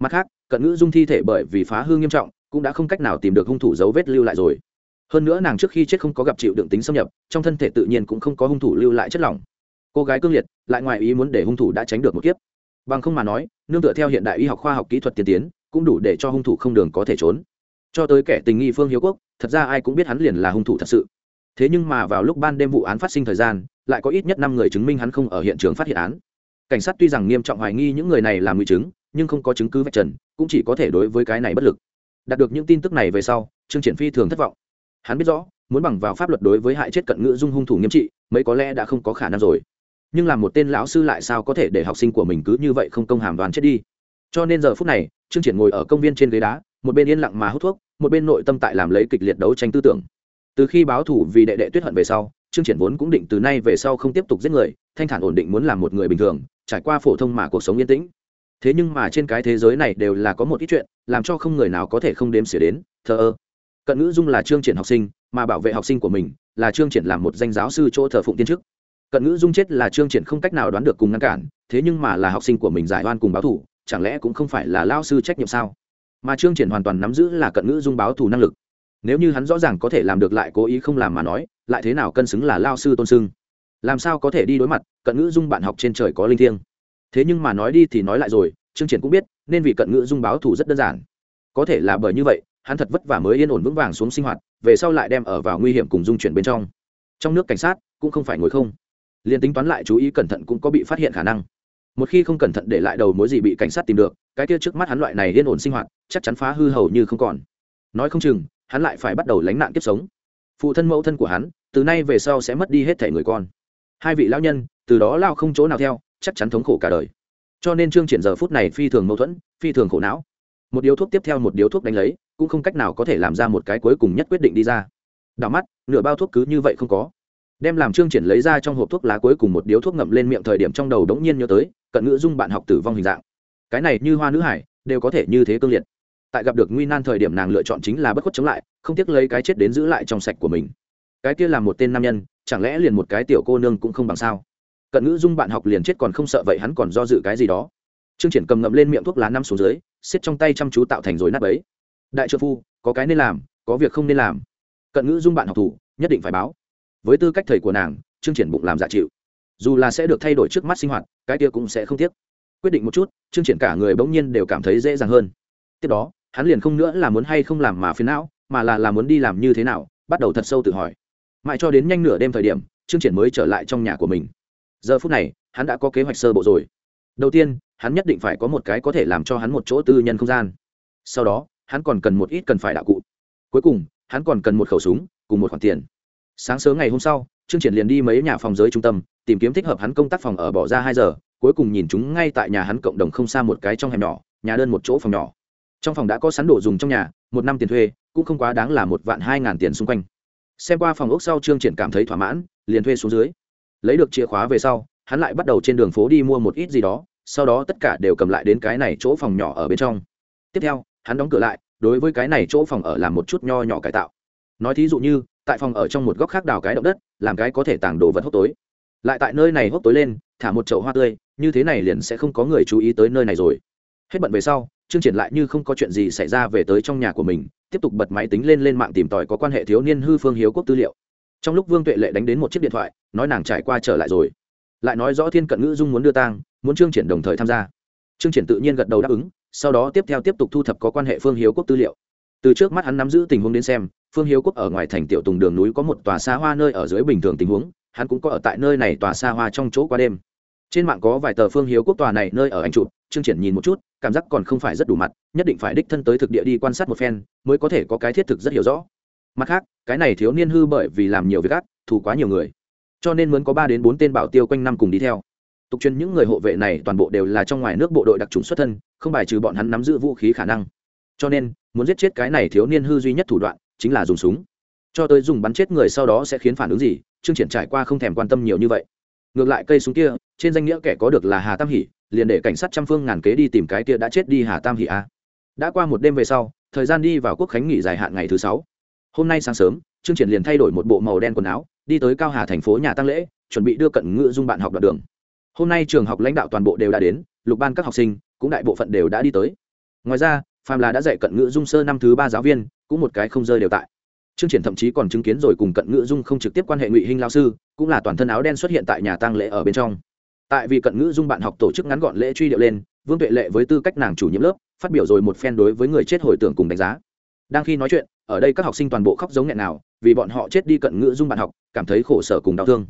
Mặt khác, cận ngữ dung thi thể bởi vì phá hư nghiêm trọng, cũng đã không cách nào tìm được hung thủ dấu vết lưu lại rồi. Hơn nữa nàng trước khi chết không có gặp chịu đựng tính xâm nhập, trong thân thể tự nhiên cũng không có hung thủ lưu lại chất lỏng. Cô gái cương liệt, lại ngoài ý muốn để hung thủ đã tránh được một kiếp. Bằng không mà nói, nương tựa theo hiện đại y học khoa học kỹ thuật tiên tiến, cũng đủ để cho hung thủ không đường có thể trốn. Cho tới kẻ tình nghi phương hiếu quốc, thật ra ai cũng biết hắn liền là hung thủ thật sự thế nhưng mà vào lúc ban đêm vụ án phát sinh thời gian, lại có ít nhất năm người chứng minh hắn không ở hiện trường phát hiện án. Cảnh sát tuy rằng nghiêm trọng hoài nghi những người này làm nguy chứng, nhưng không có chứng cứ vạch trần, cũng chỉ có thể đối với cái này bất lực. Đạt được những tin tức này về sau, trương triển phi thường thất vọng. Hắn biết rõ, muốn bằng vào pháp luật đối với hại chết cận ngữ dung hung thủ nghiêm trị, mấy có lẽ đã không có khả năng rồi. Nhưng làm một tên lão sư lại sao có thể để học sinh của mình cứ như vậy không công hàm đoàn chết đi? Cho nên giờ phút này, trương triển ngồi ở công viên trên ghế đá, một bên yên lặng mà hút thuốc, một bên nội tâm tại làm lấy kịch liệt đấu tranh tư tưởng từ khi báo thủ vì đệ đệ tuyết hận về sau, trương triển vốn cũng định từ nay về sau không tiếp tục giết người, thanh thản ổn định muốn làm một người bình thường, trải qua phổ thông mà cuộc sống yên tĩnh. Thế nhưng mà trên cái thế giới này đều là có một ít chuyện, làm cho không người nào có thể không đếm xỉa đến, thờ ơ. Cận ngữ dung là trương triển học sinh, mà bảo vệ học sinh của mình là trương triển làm một danh giáo sư chỗ thờ phụng tiên chức. Cận ngữ dung chết là trương triển không cách nào đoán được cùng ngăn cản, thế nhưng mà là học sinh của mình giải oan cùng báo thủ, chẳng lẽ cũng không phải là lao sư trách nhiệm sao? Mà trương triển hoàn toàn nắm giữ là cận ngữ dung báo thù năng lực nếu như hắn rõ ràng có thể làm được lại cố ý không làm mà nói, lại thế nào cân xứng là lao sư tôn sưng? Làm sao có thể đi đối mặt, cận ngữ dung bạn học trên trời có linh thiêng? Thế nhưng mà nói đi thì nói lại rồi, trương triển cũng biết, nên vì cận ngữ dung báo thù rất đơn giản. Có thể là bởi như vậy, hắn thật vất vả mới yên ổn vững vàng xuống sinh hoạt, về sau lại đem ở vào nguy hiểm cùng dung chuyển bên trong. Trong nước cảnh sát, cũng không phải ngồi không. Liền tính toán lại chú ý cẩn thận cũng có bị phát hiện khả năng. Một khi không cẩn thận để lại đầu mối gì bị cảnh sát tìm được, cái kia trước mắt hắn loại này yên ổn sinh hoạt, chắc chắn phá hư hầu như không còn. Nói không chừng hắn lại phải bắt đầu lánh nạn kiếp sống. Phụ thân mẫu thân của hắn, từ nay về sau sẽ mất đi hết thể người con. Hai vị lão nhân, từ đó lao không chỗ nào theo, chắc chắn thống khổ cả đời. Cho nên trương triển giờ phút này phi thường mâu thuẫn, phi thường khổ não. Một điếu thuốc tiếp theo một điếu thuốc đánh lấy, cũng không cách nào có thể làm ra một cái cuối cùng nhất quyết định đi ra. Đảo mắt, nửa bao thuốc cứ như vậy không có. Đem làm trương triển lấy ra trong hộp thuốc lá cuối cùng một điếu thuốc ngậm lên miệng thời điểm trong đầu đống nhiên nhớ tới, cận ngữ dung bạn học tử vong hình dạng. Cái này như hoa nữ hải, đều có thể như thế cương liệt tại gặp được nguy nan thời điểm nàng lựa chọn chính là bất khuất chống lại, không tiếc lấy cái chết đến giữ lại trong sạch của mình. Cái kia là một tên nam nhân, chẳng lẽ liền một cái tiểu cô nương cũng không bằng sao? Cận ngữ dung bạn học liền chết còn không sợ vậy hắn còn do dự cái gì đó. Trương triển cầm ngậm lên miệng thuốc lá năm xuống dưới, xiết trong tay chăm chú tạo thành rồi nắp ấy. Đại trợ phu, có cái nên làm, có việc không nên làm. Cận ngữ dung bạn học thủ, nhất định phải báo. Với tư cách thầy của nàng, trương triển bụng làm giả chịu. Dù là sẽ được thay đổi trước mắt sinh hoạt, cái kia cũng sẽ không tiếc. Quyết định một chút, trương triển cả người bỗng nhiên đều cảm thấy dễ dàng hơn. Tiếp đó hắn liền không nữa là muốn hay không làm mà phiền não, mà là là muốn đi làm như thế nào, bắt đầu thật sâu tự hỏi. Mãi cho đến nhanh nửa đêm thời điểm, trương triển mới trở lại trong nhà của mình. Giờ phút này, hắn đã có kế hoạch sơ bộ rồi. Đầu tiên, hắn nhất định phải có một cái có thể làm cho hắn một chỗ tư nhân không gian. Sau đó, hắn còn cần một ít cần phải đạo cụ. Cuối cùng, hắn còn cần một khẩu súng, cùng một khoản tiền. Sáng sớm ngày hôm sau, trương triển liền đi mấy nhà phòng giới trung tâm, tìm kiếm thích hợp hắn công tác phòng ở bỏ ra hai giờ, cuối cùng nhìn chúng ngay tại nhà hắn cộng đồng không xa một cái trong hẻm nhỏ, nhà đơn một chỗ phòng nhỏ trong phòng đã có sẵn đồ dùng trong nhà, một năm tiền thuê, cũng không quá đáng là một vạn hai ngàn tiền xung quanh. Xem qua phòng ốc sau, trương triển cảm thấy thỏa mãn, liền thuê xuống dưới. Lấy được chìa khóa về sau, hắn lại bắt đầu trên đường phố đi mua một ít gì đó, sau đó tất cả đều cầm lại đến cái này chỗ phòng nhỏ ở bên trong. Tiếp theo, hắn đóng cửa lại, đối với cái này chỗ phòng ở làm một chút nho nhỏ cải tạo. Nói thí dụ như, tại phòng ở trong một góc khác đào cái động đất, làm cái có thể tàng đồ vật hốc tối. Lại tại nơi này hốc tối lên, thả một chậu hoa tươi, như thế này liền sẽ không có người chú ý tới nơi này rồi. Hết bận về sau chương triển lại như không có chuyện gì xảy ra về tới trong nhà của mình, tiếp tục bật máy tính lên lên mạng tìm tòi có quan hệ thiếu niên hư phương hiếu quốc tư liệu. Trong lúc vương tuệ lệ đánh đến một chiếc điện thoại, nói nàng trải qua trở lại rồi. Lại nói rõ thiên cận ngữ dung muốn đưa tang, muốn trương triển đồng thời tham gia. Trương triển tự nhiên gật đầu đáp ứng, sau đó tiếp theo tiếp tục thu thập có quan hệ phương hiếu quốc tư liệu. Từ trước mắt hắn nắm giữ tình huống đến xem, phương hiếu quốc ở ngoài thành tiểu tùng đường núi có một tòa xa hoa nơi ở dưới bình thường tình huống, hắn cũng có ở tại nơi này tòa xa hoa trong chỗ qua đêm trên mạng có vài tờ phương hiếu quốc tòa này nơi ở anh chụp, trương triển nhìn một chút, cảm giác còn không phải rất đủ mặt, nhất định phải đích thân tới thực địa đi quan sát một phen, mới có thể có cái thiết thực rất hiểu rõ. Mặt khác, cái này thiếu niên hư bởi vì làm nhiều việc ác, thù quá nhiều người. Cho nên muốn có ba đến bốn tên bảo tiêu quanh năm cùng đi theo. Tục truyền những người hộ vệ này toàn bộ đều là trong ngoài nước bộ đội đặc trùng xuất thân, không bài trừ bọn hắn nắm giữ vũ khí khả năng. Cho nên, muốn giết chết cái này thiếu niên hư duy nhất thủ đoạn, chính là dùng súng. Cho tới dùng bắn chết người sau đó sẽ khiến phản ứng gì chương triển trải qua không thèm quan tâm nhiều như vậy ngược lại cây súng kia, trên danh nghĩa kẻ có được là hà tam hỷ, liền để cảnh sát trăm phương ngàn kế đi tìm cái kia đã chết đi hà tam hỷ a. Đã qua một đêm về sau, thời gian đi vào quốc khánh nghỉ dài hạn ngày thứ sáu. Hôm nay sáng sớm, trương triển liền thay đổi một bộ màu đen quần áo, đi tới cao hà thành phố nhà tăng lễ, chuẩn bị đưa cận ngữ dung bạn học đoạn đường. Hôm nay trường học lãnh đạo toàn bộ đều đã đến, lục ban các học sinh, cũng đại bộ phận đều đã đi tới. Ngoài ra phàm là đã dạy cận ngữ dung sơ năm thứ ba giáo viên, cũng một cái không rơi đều tại. Trương Triển thậm chí còn chứng kiến rồi cùng Cận Ngữ Dung không trực tiếp quan hệ Ngụy Hinh lão sư, cũng là toàn thân áo đen xuất hiện tại nhà tang lễ ở bên trong. Tại vì Cận Ngữ Dung bạn học tổ chức ngắn gọn lễ truy điệu lên, Vương Tuệ Lệ với tư cách nàng chủ nhiệm lớp, phát biểu rồi một phen đối với người chết hồi tưởng cùng đánh giá. Đang khi nói chuyện, ở đây các học sinh toàn bộ khóc giống nghẹn nào, vì bọn họ chết đi Cận Ngữ Dung bạn học, cảm thấy khổ sở cùng đau thương.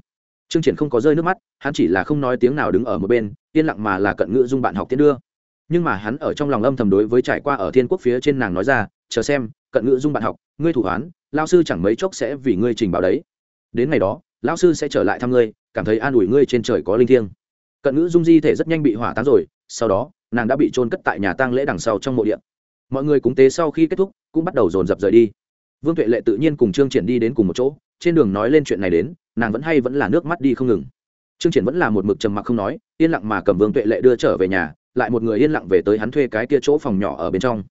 Trương Triển không có rơi nước mắt, hắn chỉ là không nói tiếng nào đứng ở một bên, yên lặng mà là Cận Ngữ Dung bạn học tiến đưa. Nhưng mà hắn ở trong lòng âm thầm đối với trải qua ở Thiên Quốc phía trên nàng nói ra, chờ xem, Cận Ngữ Dung bạn học, ngươi thủ án, lao sư chẳng mấy chốc sẽ vì ngươi trình báo đấy. Đến ngày đó lão sư sẽ trở lại thăm ngươi, cảm thấy an ủi ngươi trên trời có linh thiêng. Cận ngữ dung di thể rất nhanh bị hỏa táng rồi, sau đó, nàng đã bị trôn cất tại nhà tang lễ đằng sau trong mộ điện mọi người cúng tế sau khi kết thúc, cũng bắt đầu dồn dập rời đi. Vương tuệ lệ tự nhiên cùng trương triển đi đến cùng một chỗ, trên đường nói lên chuyện này đến, nàng vẫn hay vẫn là nước mắt đi không ngừng. Trương triển vẫn là một mực trầm mặc không nói, yên lặng mà cầm vương tuệ lệ đưa trở về nhà, lại một người yên lặng về tới hắn thuê cái kia chỗ phòng nhỏ ở bên trong.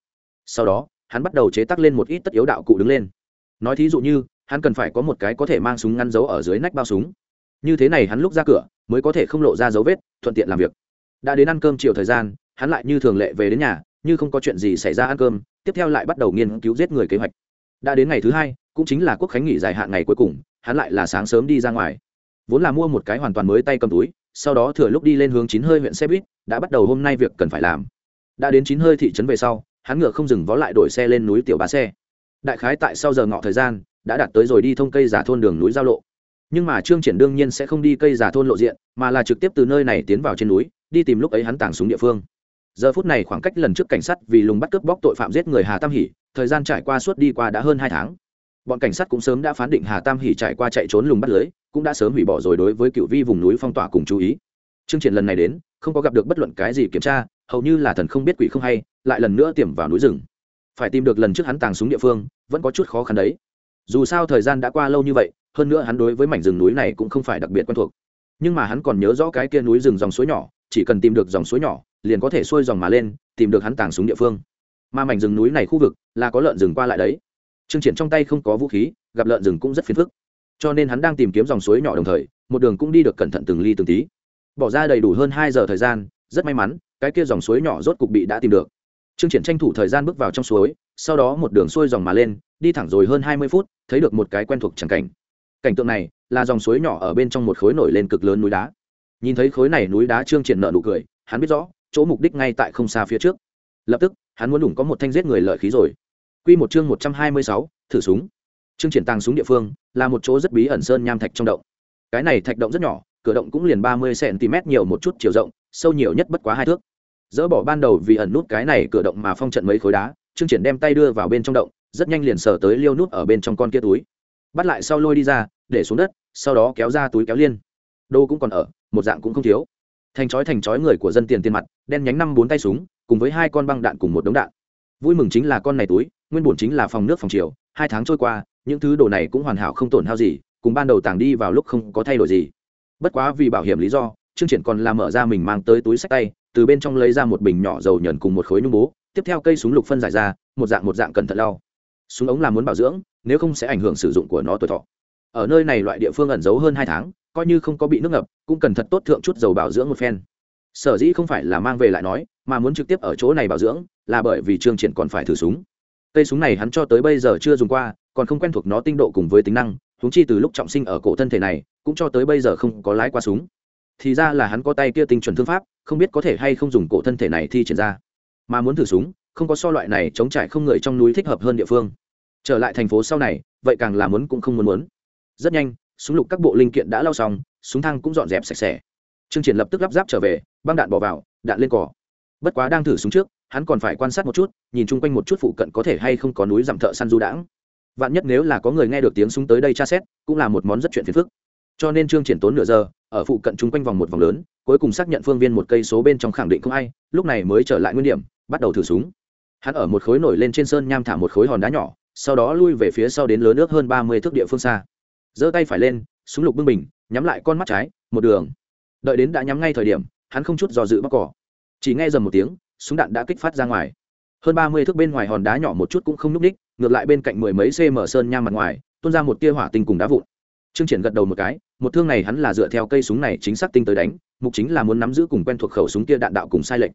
Sau đó, hắn bắt đầu chế tác lên một ít tất yếu đạo cụ đứng lên nói thí dụ như, hắn cần phải có một cái có thể mang súng ngăn dấu ở dưới nách bao súng. Như thế này hắn lúc ra cửa, mới có thể không lộ ra dấu vết, thuận tiện làm việc. Đã đến ăn cơm chiều thời gian, hắn lại như thường lệ về đến nhà, như không có chuyện gì xảy ra ăn cơm, tiếp theo lại bắt đầu nghiên cứu giết người kế hoạch. Đã đến ngày thứ hai, cũng chính là quốc khánh nghỉ dài hạn ngày cuối cùng, hắn lại là sáng sớm đi ra ngoài. Vốn là mua một cái hoàn toàn mới tay cầm túi, sau đó thừa lúc đi lên hướng chín hơi huyện xe buýt, đã bắt đầu hôm nay việc cần phải làm. Đã đến chín hơi thị trấn về sau, hắn ngựa không dừng vó lại đổi xe lên núi tiểu bá xe đại khái tại sau giờ ngọ thời gian, đã đạt tới rồi đi thông cây giả thôn đường núi giao lộ. Nhưng mà trương triển đương nhiên sẽ không đi cây giả thôn lộ diện, mà là trực tiếp từ nơi này tiến vào trên núi, đi tìm lúc ấy hắn tàng súng địa phương. Giờ phút này khoảng cách lần trước cảnh sát vì lùng bắt cướp bóc tội phạm giết người hà tam hỷ, thời gian trải qua suốt đi qua đã hơn hai tháng. Bọn cảnh sát cũng sớm đã phán định hà tam hỷ trải qua chạy trốn lùng bắt lưới, cũng đã sớm hủy bỏ rồi đối với cựu vi vùng núi phong tỏa cùng chú ý. Chương triển lần này đến, không có gặp được bất luận cái gì kiểm tra, hầu như là thần không biết quỷ không hay, lại lần nữa tiềm vào núi rừng phải tìm được lần trước hắn tàng súng địa phương, vẫn có chút khó khăn đấy. Dù sao thời gian đã qua lâu như vậy, hơn nữa hắn đối với mảnh rừng núi này cũng không phải đặc biệt quen thuộc. Nhưng mà hắn còn nhớ rõ cái kia núi rừng dòng suối nhỏ, chỉ cần tìm được dòng suối nhỏ, liền có thể xuôi dòng mà lên, tìm được hắn tàng súng địa phương. Mà mảnh rừng núi này khu vực là có lợn rừng qua lại đấy. Trương triển trong tay không có vũ khí, gặp lợn rừng cũng rất phiền phức. Cho nên hắn đang tìm kiếm dòng suối nhỏ đồng thời, một đường cũng đi được cẩn thận từng ly từng tí. Bỏ ra đầy đủ hơn hai giờ thời gian, rất may mắn, cái kia dòng suối nhỏ rốt cục bị đã tìm được trương triển tranh thủ thời gian bước vào trong suối sau đó một đường xuôi dòng mà lên đi thẳng rồi hơn hai mươi phút thấy được một cái quen thuộc chẳng cảnh. Cảnh tượng này là dòng suối nhỏ ở bên trong một khối nổi lên cực lớn núi đá. Nhìn thấy khối này núi đá trương triển nở nụ cười hắn biết rõ chỗ mục đích ngay tại không xa phía trước. Lập tức hắn muốn đủng có một thanh giết người lợi khí rồi. Quy một chương một trăm hai mươi sáu, thử súng. Trương triển tàng súng địa phương là một chỗ rất bí ẩn sơn nham thạch trong động. Cái này thạch động rất nhỏ cửa động cũng liền ba mươi cm nhiều một chút chiều rộng sâu nhiều nhất bất quá hai thước dỡ bỏ ban đầu vì ẩn nút cái này cửa động mà phong trận mấy khối đá, trương triển đem tay đưa vào bên trong động, rất nhanh liền sờ tới liêu nút ở bên trong con kia túi. Bắt lại sau lôi đi ra, để xuống đất, sau đó kéo ra túi kéo liên. Đô cũng còn ở, một dạng cũng không thiếu. Thành chói thành chói người của dân tiền tiền mặt, đen nhánh năm bốn tay súng, cùng với hai con băng đạn cùng một đống đạn. Vui mừng chính là con này túi, nguyên bổn chính là phòng nước phòng chiều, hai tháng trôi qua, những thứ đồ này cũng hoàn hảo không tổn hao gì, cùng ban đầu tàng đi vào lúc không có thay đổi gì. Bất quá vì bảo hiểm lý do, trương triển còn làm mở ra mình mang tới túi sách tay từ bên trong lấy ra một bình nhỏ dầu nhờn cùng một khối nhung bố, tiếp theo cây súng lục phân giải ra, một dạng một dạng cẩn thận lau. Súng ống là muốn bảo dưỡng, nếu không sẽ ảnh hưởng sử dụng của nó tuổi thọ. Ở nơi này loại địa phương ẩn giấu hơn hai tháng, coi như không có bị nước ngập, cũng cần thật tốt thượng chút dầu bảo dưỡng một phen. Sở dĩ không phải là mang về lại nói, mà muốn trực tiếp ở chỗ này bảo dưỡng, là bởi vì trương triển còn phải thử súng. Cây súng này hắn cho tới bây giờ chưa dùng qua, còn không quen thuộc nó tinh độ cùng với tính năng chúng chi từ lúc trọng sinh ở cổ thân thể này, cũng cho tới bây giờ không có lái qua súng thì ra là hắn có tay kia tinh chuẩn thương pháp, không biết có thể hay không dùng cổ thân thể này thi triển ra. Mà muốn thử súng, không có so loại này chống trải không người trong núi thích hợp hơn địa phương. Trở lại thành phố sau này, vậy càng là muốn cũng không muốn muốn. Rất nhanh, súng lục các bộ linh kiện đã lau xong, súng thang cũng dọn dẹp sạch sẽ. Trương triển lập tức lắp ráp trở về, băng đạn bỏ vào, đạn lên cỏ. Bất quá đang thử súng trước, hắn còn phải quan sát một chút, nhìn chung quanh một chút phụ cận có thể hay không có núi giảm thợ săn du đãng. Vạn nhất nếu là có người nghe được tiếng súng tới đây tra xét, cũng là một món rất chuyện phiền phức. Cho nên trương triển tốn nửa giờ ở phụ cận chung quanh vòng một vòng lớn, cuối cùng xác nhận phương viên một cây số bên trong khẳng định không ai, lúc này mới trở lại nguyên điểm, bắt đầu thử súng. Hắn ở một khối nổi lên trên sơn nham thả một khối hòn đá nhỏ, sau đó lui về phía sau đến lớn nước hơn ba mươi thước địa phương xa. Giơ tay phải lên, súng lục bưng bình, nhắm lại con mắt trái, một đường. Đợi đến đã nhắm ngay thời điểm, hắn không chút dò dự bóc cỏ. Chỉ nghe dầm một tiếng, súng đạn đã kích phát ra ngoài. Hơn ba mươi thước bên ngoài hòn đá nhỏ một chút cũng không n ú c ních ngược lại bên cạnh mười mấy cm sơn nham mặt ngoài, tuôn ra một tia hỏa tinh cùng đá vụn trương triển gật đầu một cái, một thương này hắn là dựa theo cây súng này chính xác tinh tới đánh, mục chính là muốn nắm giữ cùng quen thuộc khẩu súng kia đạn đạo cùng sai lệch.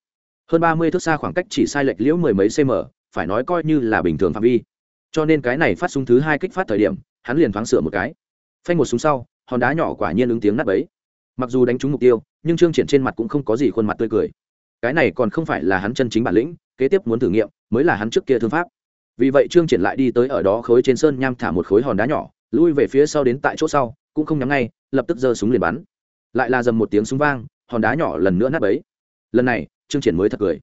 Hơn ba mươi thước xa khoảng cách chỉ sai lệch liễu mười mấy cm phải nói coi như là bình thường phạm vi. Cho nên cái này phát súng thứ hai kích phát thời điểm, hắn liền thoáng sửa một cái. Phanh một súng sau, hòn đá nhỏ quả nhiên ứng tiếng nát bấy. Mặc dù đánh trúng mục tiêu, nhưng trương triển trên mặt cũng không có gì khuôn mặt tươi cười. Cái này còn không phải là hắn chân chính bản lĩnh, kế tiếp muốn thử nghiệm, mới là hắn trước kia thương pháp. Vì vậy trương triển lại đi tới ở đó khối trên sơn nham thả một khối hòn đá nhỏ lui về phía sau đến tại chỗ sau, cũng không nhắm ngay, lập tức giơ súng liền bắn. Lại là dầm một tiếng súng vang, hòn đá nhỏ lần nữa nát bấy. Lần này, trương triển mới thật cười.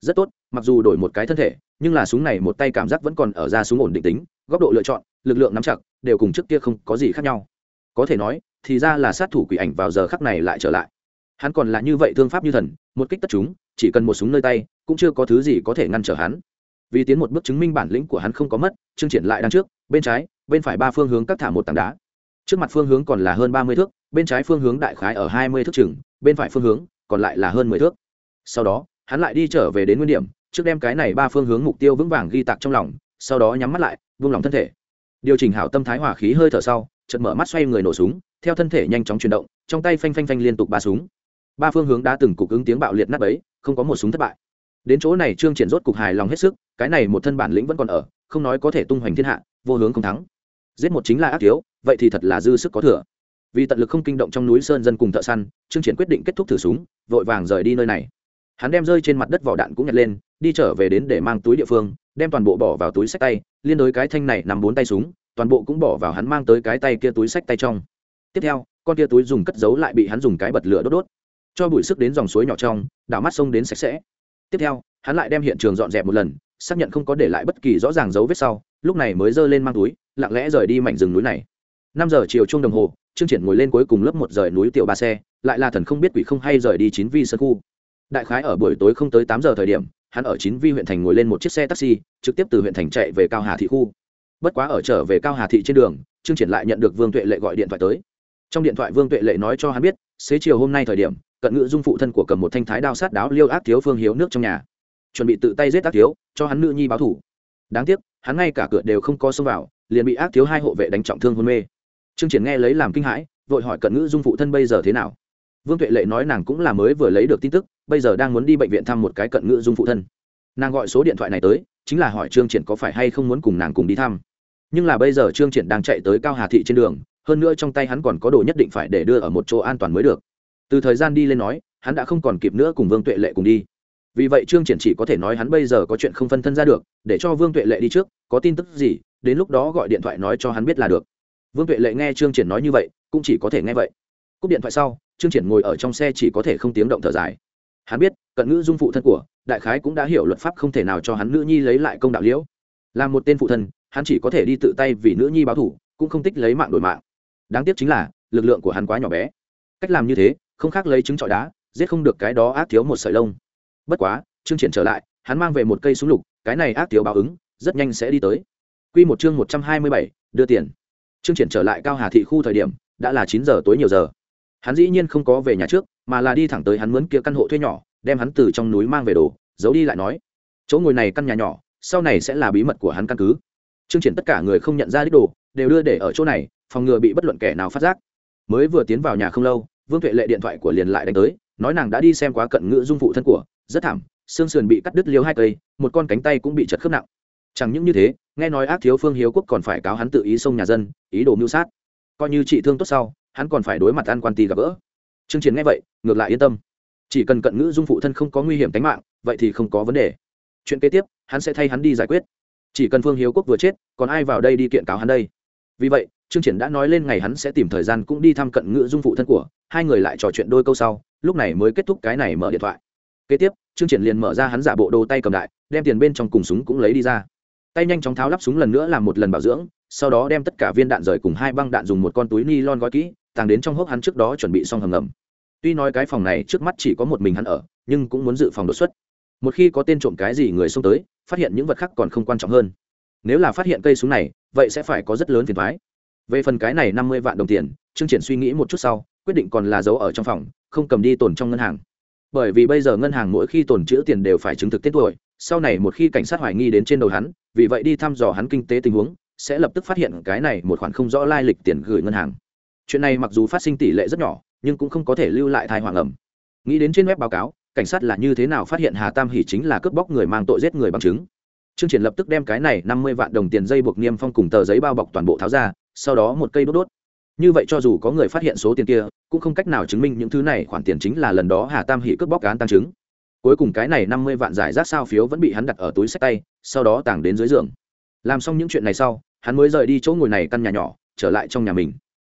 Rất tốt, mặc dù đổi một cái thân thể, nhưng là súng này một tay cảm giác vẫn còn ở ra súng ổn định tính, góc độ lựa chọn, lực lượng nắm chặt, đều cùng trước kia không có gì khác nhau. Có thể nói, thì ra là sát thủ quỷ ảnh vào giờ khắc này lại trở lại. Hắn còn là như vậy thương pháp như thần, một kích tất chúng chỉ cần một súng nơi tay, cũng chưa có thứ gì có thể ngăn trở hắn. Vì tiến một bước chứng minh bản lĩnh của hắn không có mất chương triển lại đằng trước, bên trái bên phải ba phương hướng cắt thả một tảng đá. Trước mặt phương hướng còn là hơn ba mươi thước, bên trái phương hướng đại khái ở hai mươi thước chừng, bên phải phương hướng còn lại là hơn mười thước. Sau đó, hắn lại đi trở về đến nguyên điểm, trước đem cái này ba phương hướng mục tiêu vững vàng ghi tạc trong lòng, sau đó nhắm mắt lại, vung lòng thân thể. Điều chỉnh hảo tâm thái hỏa khí hơi thở sau, chợt mở mắt xoay người nổ súng, theo thân thể nhanh chóng chuyển động, trong tay phanh phanh phanh liên tục ba súng. Ba phương hướng đã từng cục ứng tiếng bạo liệt nát ấy không có một súng thất bại đến chỗ này trương triển rốt cục hài lòng hết sức, cái này một thân bản lĩnh vẫn còn ở, không nói có thể tung hoành thiên hạ, vô hướng không thắng. Giết một chính là ác thiếu, vậy thì thật là dư sức có thừa. Vì tận lực không kinh động trong núi sơn dân cùng thợ săn, trương triển quyết định kết thúc thử súng, vội vàng rời đi nơi này. Hắn đem rơi trên mặt đất vỏ đạn cũng nhặt lên, đi trở về đến để mang túi địa phương, đem toàn bộ bỏ vào túi sách tay, liên đối cái thanh này nằm bốn tay súng, toàn bộ cũng bỏ vào hắn mang tới cái tay kia túi sách tay trong. Tiếp theo, con kia túi dùng cất giấu lại bị hắn dùng cái bật lửa đốt đốt. Cho bụi sức đến dòng suối nhỏ trong, đảo mắt sông đến sạch sẽ tiếp theo, hắn lại đem hiện trường dọn dẹp một lần, xác nhận không có để lại bất kỳ rõ ràng dấu vết sau, lúc này mới giơ lên mang túi, lặng lẽ rời đi mảnh rừng núi này. Năm giờ chiều chung đồng hồ, trương triển ngồi lên cuối cùng lớp một rời núi tiểu ba xe, lại là thần không biết quỷ không hay rời đi chín vi sân khu. Đại khái ở buổi tối không tới tám giờ thời điểm, hắn ở chín vi huyện thành ngồi lên một chiếc xe taxi, trực tiếp từ huyện thành chạy về cao hà thị khu. Bất quá ở trở về cao hà thị trên đường, trương triển lại nhận được vương tuệ lệ gọi điện thoại tới trong điện thoại vương tuệ lệ nói cho hắn biết, xế chiều hôm nay thời điểm, cận ngữ dung phụ thân của cầm một thanh thái đao sát đáo liêu ác thiếu phương hiếu nước trong nhà. Chuẩn bị tự tay giết ác thiếu, cho hắn nữ nhi báo thủ. Đáng tiếc, hắn ngay cả cửa đều không có xông vào, liền bị ác thiếu hai hộ vệ đánh trọng thương hôn mê. Trương triển nghe lấy làm kinh hãi, vội hỏi cận ngữ dung phụ thân bây giờ thế nào? Vương tuệ lệ nói nàng cũng là mới vừa lấy được tin tức, bây giờ đang muốn đi bệnh viện thăm một cái cận ngữ dung phụ thân. Nàng gọi số điện thoại này tới, chính là hỏi trương triển có phải hay không muốn cùng nàng cùng đi thăm. Nhưng là bây giờ trương triển đang chạy tới cao hà thị trên đường hơn nữa trong tay hắn còn có đồ nhất định phải để đưa ở một chỗ an toàn mới được. Từ thời gian đi lên nói, hắn đã không còn kịp nữa cùng vương tuệ lệ cùng đi. Vì vậy trương triển chỉ có thể nói hắn bây giờ có chuyện không phân thân ra được, để cho vương tuệ lệ đi trước, có tin tức gì, đến lúc đó gọi điện thoại nói cho hắn biết là được. Vương tuệ lệ nghe trương triển nói như vậy, cũng chỉ có thể nghe vậy. Cúp điện thoại sau, trương triển ngồi ở trong xe chỉ có thể không tiếng động thở dài. Hắn biết, cận ngữ dung phụ thân của đại khái cũng đã hiểu luật pháp không thể nào cho hắn nữ nhi lấy lại công đạo liễu. Là một tên phụ thân, hắn chỉ có thể đi tự tay vì nữ nhi báo thủ, cũng không tích lấy mạng đổi mạng đáng tiếc chính là, lực lượng của hắn quá nhỏ bé. Cách làm như thế, không khác lấy trứng trọi đá, giết không được cái đó ác thiếu một sợi lông. Bất quá, chương triển trở lại, hắn mang về một cây súng lục, cái này ác thiếu báo ứng, rất nhanh sẽ đi tới. Quy một chương một trăm hai mươi bảy, đưa tiền. Chương triển trở lại cao hà thị khu thời điểm, đã là chín giờ tối nhiều giờ. Hắn dĩ nhiên không có về nhà trước, mà là đi thẳng tới hắn mướn kia căn hộ thuê nhỏ, đem hắn từ trong núi mang về đồ, giấu đi lại nói. Chỗ ngồi này căn nhà nhỏ, sau này sẽ là bí mật của hắn căn cứ. Chương triển tất cả người không nhận ra đích đồ đều đưa để ở chỗ này, phòng ngừa bị bất luận kẻ nào phát giác. Mới vừa tiến vào nhà không lâu, vương tuệ lệ điện thoại của liền lại đánh tới, nói nàng đã đi xem quá cận ngữ dung phụ thân của, rất thảm, xương sườn bị cắt đứt liêu hai cây, một con cánh tay cũng bị chật khớp nặng. Chẳng những như thế, nghe nói ác thiếu phương hiếu quốc còn phải cáo hắn tự ý xông nhà dân, ý đồ mưu sát. Coi như trị thương tốt sau, hắn còn phải đối mặt ăn quan tì gặp gỡ. Chương chiến nghe vậy, ngược lại yên tâm. Chỉ cần cận ngữ dung phụ thân không có nguy hiểm tính mạng, vậy thì không có vấn đề. Chuyện kế tiếp, hắn sẽ thay hắn đi giải quyết. Chỉ cần phương hiếu quốc vừa chết, còn ai vào đây đi kiện cáo hắn đây? Vì vậy, trương triển đã nói lên ngày hắn sẽ tìm thời gian cũng đi thăm cận ngữ dung phụ thân của, hai người lại trò chuyện đôi câu sau, lúc này mới kết thúc cái này mở điện thoại. Kế tiếp, trương triển liền mở ra hắn giả bộ đồ tay cầm đại, đem tiền bên trong cùng súng cũng lấy đi ra. Tay nhanh chóng tháo lắp súng lần nữa làm một lần bảo dưỡng, sau đó đem tất cả viên đạn rời cùng hai băng đạn dùng một con túi ni lon gói kỹ, tàng đến trong hốc hắn trước đó chuẩn bị xong hầm ngầm. Tuy nói cái phòng này trước mắt chỉ có một mình hắn ở, nhưng cũng muốn dự phòng đột xuất. Một khi có tên trộm cái gì người xông tới, phát hiện những vật khác còn không quan trọng hơn nếu là phát hiện cây súng này, vậy sẽ phải có rất lớn phiền thoái về phần cái này năm mươi vạn đồng tiền, trương triển suy nghĩ một chút sau, quyết định còn là giấu ở trong phòng, không cầm đi tồn trong ngân hàng. Bởi vì bây giờ ngân hàng mỗi khi tồn chữ tiền đều phải chứng thực tên tuổi, sau này một khi cảnh sát hoài nghi đến trên đầu hắn, vì vậy đi thăm dò hắn kinh tế tình huống, sẽ lập tức phát hiện cái này một khoản không rõ lai lịch tiền gửi ngân hàng. Chuyện này mặc dù phát sinh tỷ lệ rất nhỏ, nhưng cũng không có thể lưu lại thai hoàng ẩm. Nghĩ đến trên web báo cáo, cảnh sát là như thế nào phát hiện hà tam hỷ chính là cướp bóc người mang tội giết người bằng chứng? Trương triển lập tức đem cái này năm mươi vạn đồng tiền dây buộc niêm phong cùng tờ giấy bao bọc toàn bộ tháo ra, sau đó một cây đốt đốt. Như vậy cho dù có người phát hiện số tiền kia, cũng không cách nào chứng minh những thứ này khoản tiền chính là lần đó hà tam hỷ cướp bóc án tăng chứng. Cuối cùng cái này năm mươi vạn giải rác sao phiếu vẫn bị hắn đặt ở túi sách tay, sau đó tàng đến dưới giường. Làm xong những chuyện này sau, hắn mới rời đi chỗ ngồi này căn nhà nhỏ, trở lại trong nhà mình.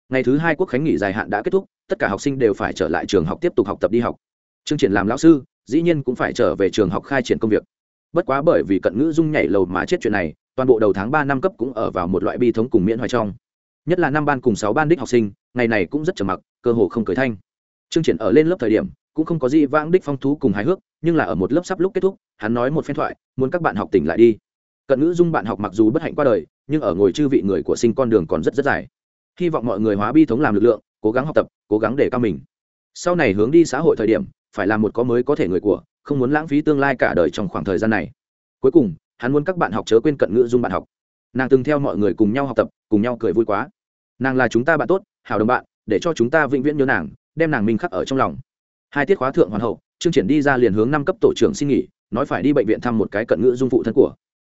Ngày thứ hai quốc khánh nghỉ dài hạn đã kết thúc, tất cả học sinh đều phải trở lại trường học tiếp tục học tập đi học. Chương triển làm lão sư, dĩ nhiên cũng phải trở về trường học khai triển công việc bất quá bởi vì cận ngữ dung nhảy lầu mà chết chuyện này, toàn bộ đầu tháng ba năm cấp cũng ở vào một loại bi thống cùng miễn hoài trong. Nhất là năm ban cùng sáu ban đích học sinh, ngày này cũng rất trầm mặc, cơ hồ không cười thanh. Chương triển ở lên lớp thời điểm, cũng không có gì vãng đích phong thú cùng hài hước, nhưng là ở một lớp sắp lúc kết thúc, hắn nói một phen thoại, muốn các bạn học tỉnh lại đi. Cận ngữ dung bạn học mặc dù bất hạnh qua đời, nhưng ở ngồi chư vị người của sinh con đường còn rất rất dài. Hy vọng mọi người hóa bi thống làm lực lượng, cố gắng học tập, cố gắng để cao mình. Sau này hướng đi xã hội thời điểm, phải làm một có mới có thể người của không muốn lãng phí tương lai cả đời trong khoảng thời gian này. Cuối cùng, hắn muốn các bạn học chớ quên cận ngữ dung bạn học. Nàng từng theo mọi người cùng nhau học tập, cùng nhau cười vui quá. Nàng là chúng ta bạn tốt hào đồng bạn, để cho chúng ta vĩnh viễn nhớ nàng, đem nàng minh khắc ở trong lòng. Hai tiết khóa thượng hoàn hậu, chương triển đi ra liền hướng năm cấp tổ trưởng xin nghỉ, nói phải đi bệnh viện thăm một cái cận ngữ dung phụ thân của.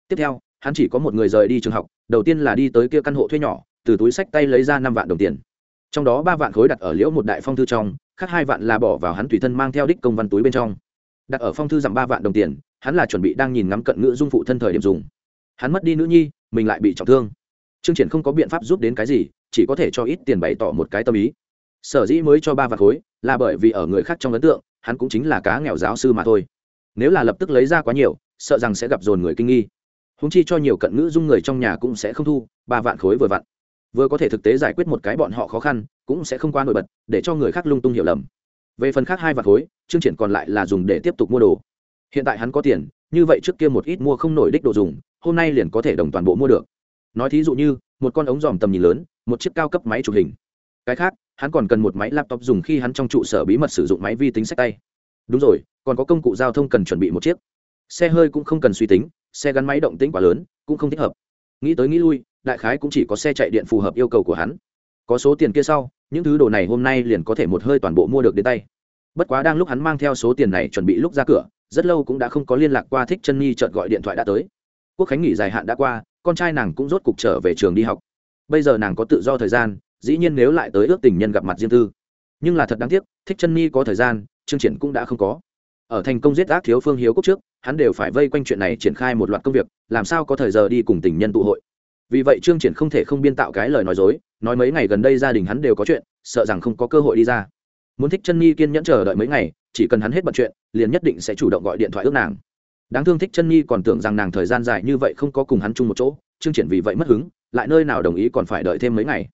Tiếp theo, hắn chỉ có một người rời đi trường học, đầu tiên là đi tới kia căn hộ thuê nhỏ, từ túi sách tay lấy ra năm vạn đồng tiền. Trong đó ba vạn khối đặt ở liễu một đại phong thư trong, khác hai vạn là bỏ vào hắn tùy thân mang theo đích công văn túi bên trong đặt ở phong thư giảm ba vạn đồng tiền, hắn là chuẩn bị đang nhìn ngắm cận ngữ dung phụ thân thời điểm dùng. Hắn mất đi nữ nhi, mình lại bị trọng thương. Trương triển không có biện pháp giúp đến cái gì, chỉ có thể cho ít tiền bày tỏ một cái tâm ý. Sở dĩ mới cho ba vạn khối, là bởi vì ở người khác trong ấn tượng, hắn cũng chính là cá nghèo giáo sư mà thôi. Nếu là lập tức lấy ra quá nhiều, sợ rằng sẽ gặp dồn người kinh nghi. Húng chi cho nhiều cận ngữ dung người trong nhà cũng sẽ không thu, ba vạn khối vừa vặn. Vừa có thể thực tế giải quyết một cái bọn họ khó khăn, cũng sẽ không qua nổi bật, để cho người khác lung tung hiểu lầm về phần khác hai vạt khối chương triển còn lại là dùng để tiếp tục mua đồ. Hiện tại hắn có tiền, như vậy trước kia một ít mua không nổi đích đồ dùng, hôm nay liền có thể đồng toàn bộ mua được. Nói thí dụ như, một con ống dòm tầm nhìn lớn, một chiếc cao cấp máy chụp hình. Cái khác, hắn còn cần một máy laptop dùng khi hắn trong trụ sở bí mật sử dụng máy vi tính sách tay. Đúng rồi, còn có công cụ giao thông cần chuẩn bị một chiếc. Xe hơi cũng không cần suy tính, xe gắn máy động tĩnh quá lớn, cũng không thích hợp. Nghĩ tới nghĩ lui, đại khái cũng chỉ có xe chạy điện phù hợp yêu cầu của hắn. Có số tiền kia sau những thứ đồ này hôm nay liền có thể một hơi toàn bộ mua được đến tay. Bất quá đang lúc hắn mang theo số tiền này chuẩn bị lúc ra cửa, rất lâu cũng đã không có liên lạc qua thích chân nhi chợt gọi điện thoại đã tới. Quốc khánh nghỉ dài hạn đã qua, con trai nàng cũng rốt cục trở về trường đi học. Bây giờ nàng có tự do thời gian, dĩ nhiên nếu lại tới ước tình nhân gặp mặt riêng tư. Nhưng là thật đáng tiếc, thích chân nhi có thời gian chương triển cũng đã không có. Ở thành công giết ác thiếu phương hiếu cúc trước, hắn đều phải vây quanh chuyện này triển khai một loạt công việc, làm sao có thời giờ đi cùng tình nhân tụ hội. Vì vậy trương triển không thể không biên tạo cái lời nói dối nói mấy ngày gần đây gia đình hắn đều có chuyện, sợ rằng không có cơ hội đi ra. Muốn thích chân nhi kiên nhẫn chờ đợi mấy ngày, chỉ cần hắn hết bận chuyện, liền nhất định sẽ chủ động gọi điện thoại ước nàng. Đáng thương thích chân nhi còn tưởng rằng nàng thời gian dài như vậy không có cùng hắn chung một chỗ, trương triển vì vậy mất hứng, lại nơi nào đồng ý còn phải đợi thêm mấy ngày.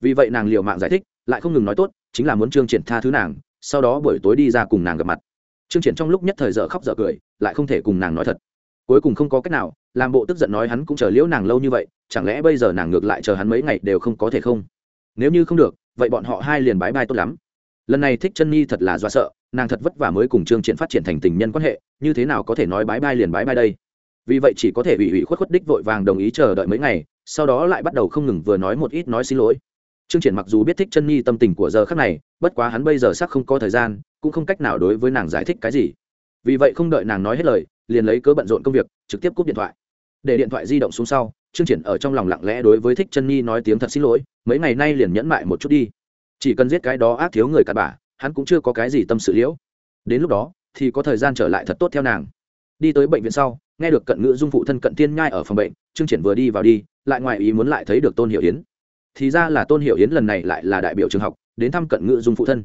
Vì vậy nàng liều mạng giải thích, lại không ngừng nói tốt, chính là muốn trương triển tha thứ nàng, sau đó buổi tối đi ra cùng nàng gặp mặt. Trương triển trong lúc nhất thời dở khóc dở cười, lại không thể cùng nàng nói thật cuối cùng không có cách nào, làm bộ tức giận nói hắn cũng chờ liễu nàng lâu như vậy, chẳng lẽ bây giờ nàng ngược lại chờ hắn mấy ngày đều không có thể không? Nếu như không được, vậy bọn họ hai liền bái bai tốt lắm. Lần này thích chân nhi thật là do sợ, nàng thật vất vả mới cùng trương triển phát triển thành tình nhân quan hệ, như thế nào có thể nói bái bai liền bái bai đây? Vì vậy chỉ có thể ủy ủy khuất khuất đích vội vàng đồng ý chờ đợi mấy ngày, sau đó lại bắt đầu không ngừng vừa nói một ít nói xin lỗi. Trương triển mặc dù biết thích chân nhi tâm tình của giờ khắc này, bất quá hắn bây giờ xác không có thời gian, cũng không cách nào đối với nàng giải thích cái gì. Vì vậy không đợi nàng nói hết lời liền lấy cớ bận rộn công việc, trực tiếp cúp điện thoại. Để điện thoại di động xuống sau, trương triển ở trong lòng lặng lẽ đối với thích chân nhi nói tiếng thật xin lỗi, mấy ngày nay liền nhẫn mại một chút đi. Chỉ cần giết cái đó ác thiếu người cặn bả hắn cũng chưa có cái gì tâm sự liễu. Đến lúc đó, thì có thời gian trở lại thật tốt theo nàng. Đi tới bệnh viện sau, nghe được cận ngữ dung phụ thân cận tiên nhai ở phòng bệnh, trương triển vừa đi vào đi, lại ngoài ý muốn lại thấy được tôn hiểu yến. Thì ra là tôn hiểu yến lần này lại là đại biểu trường học, đến thăm cận ngữ dung phụ thân.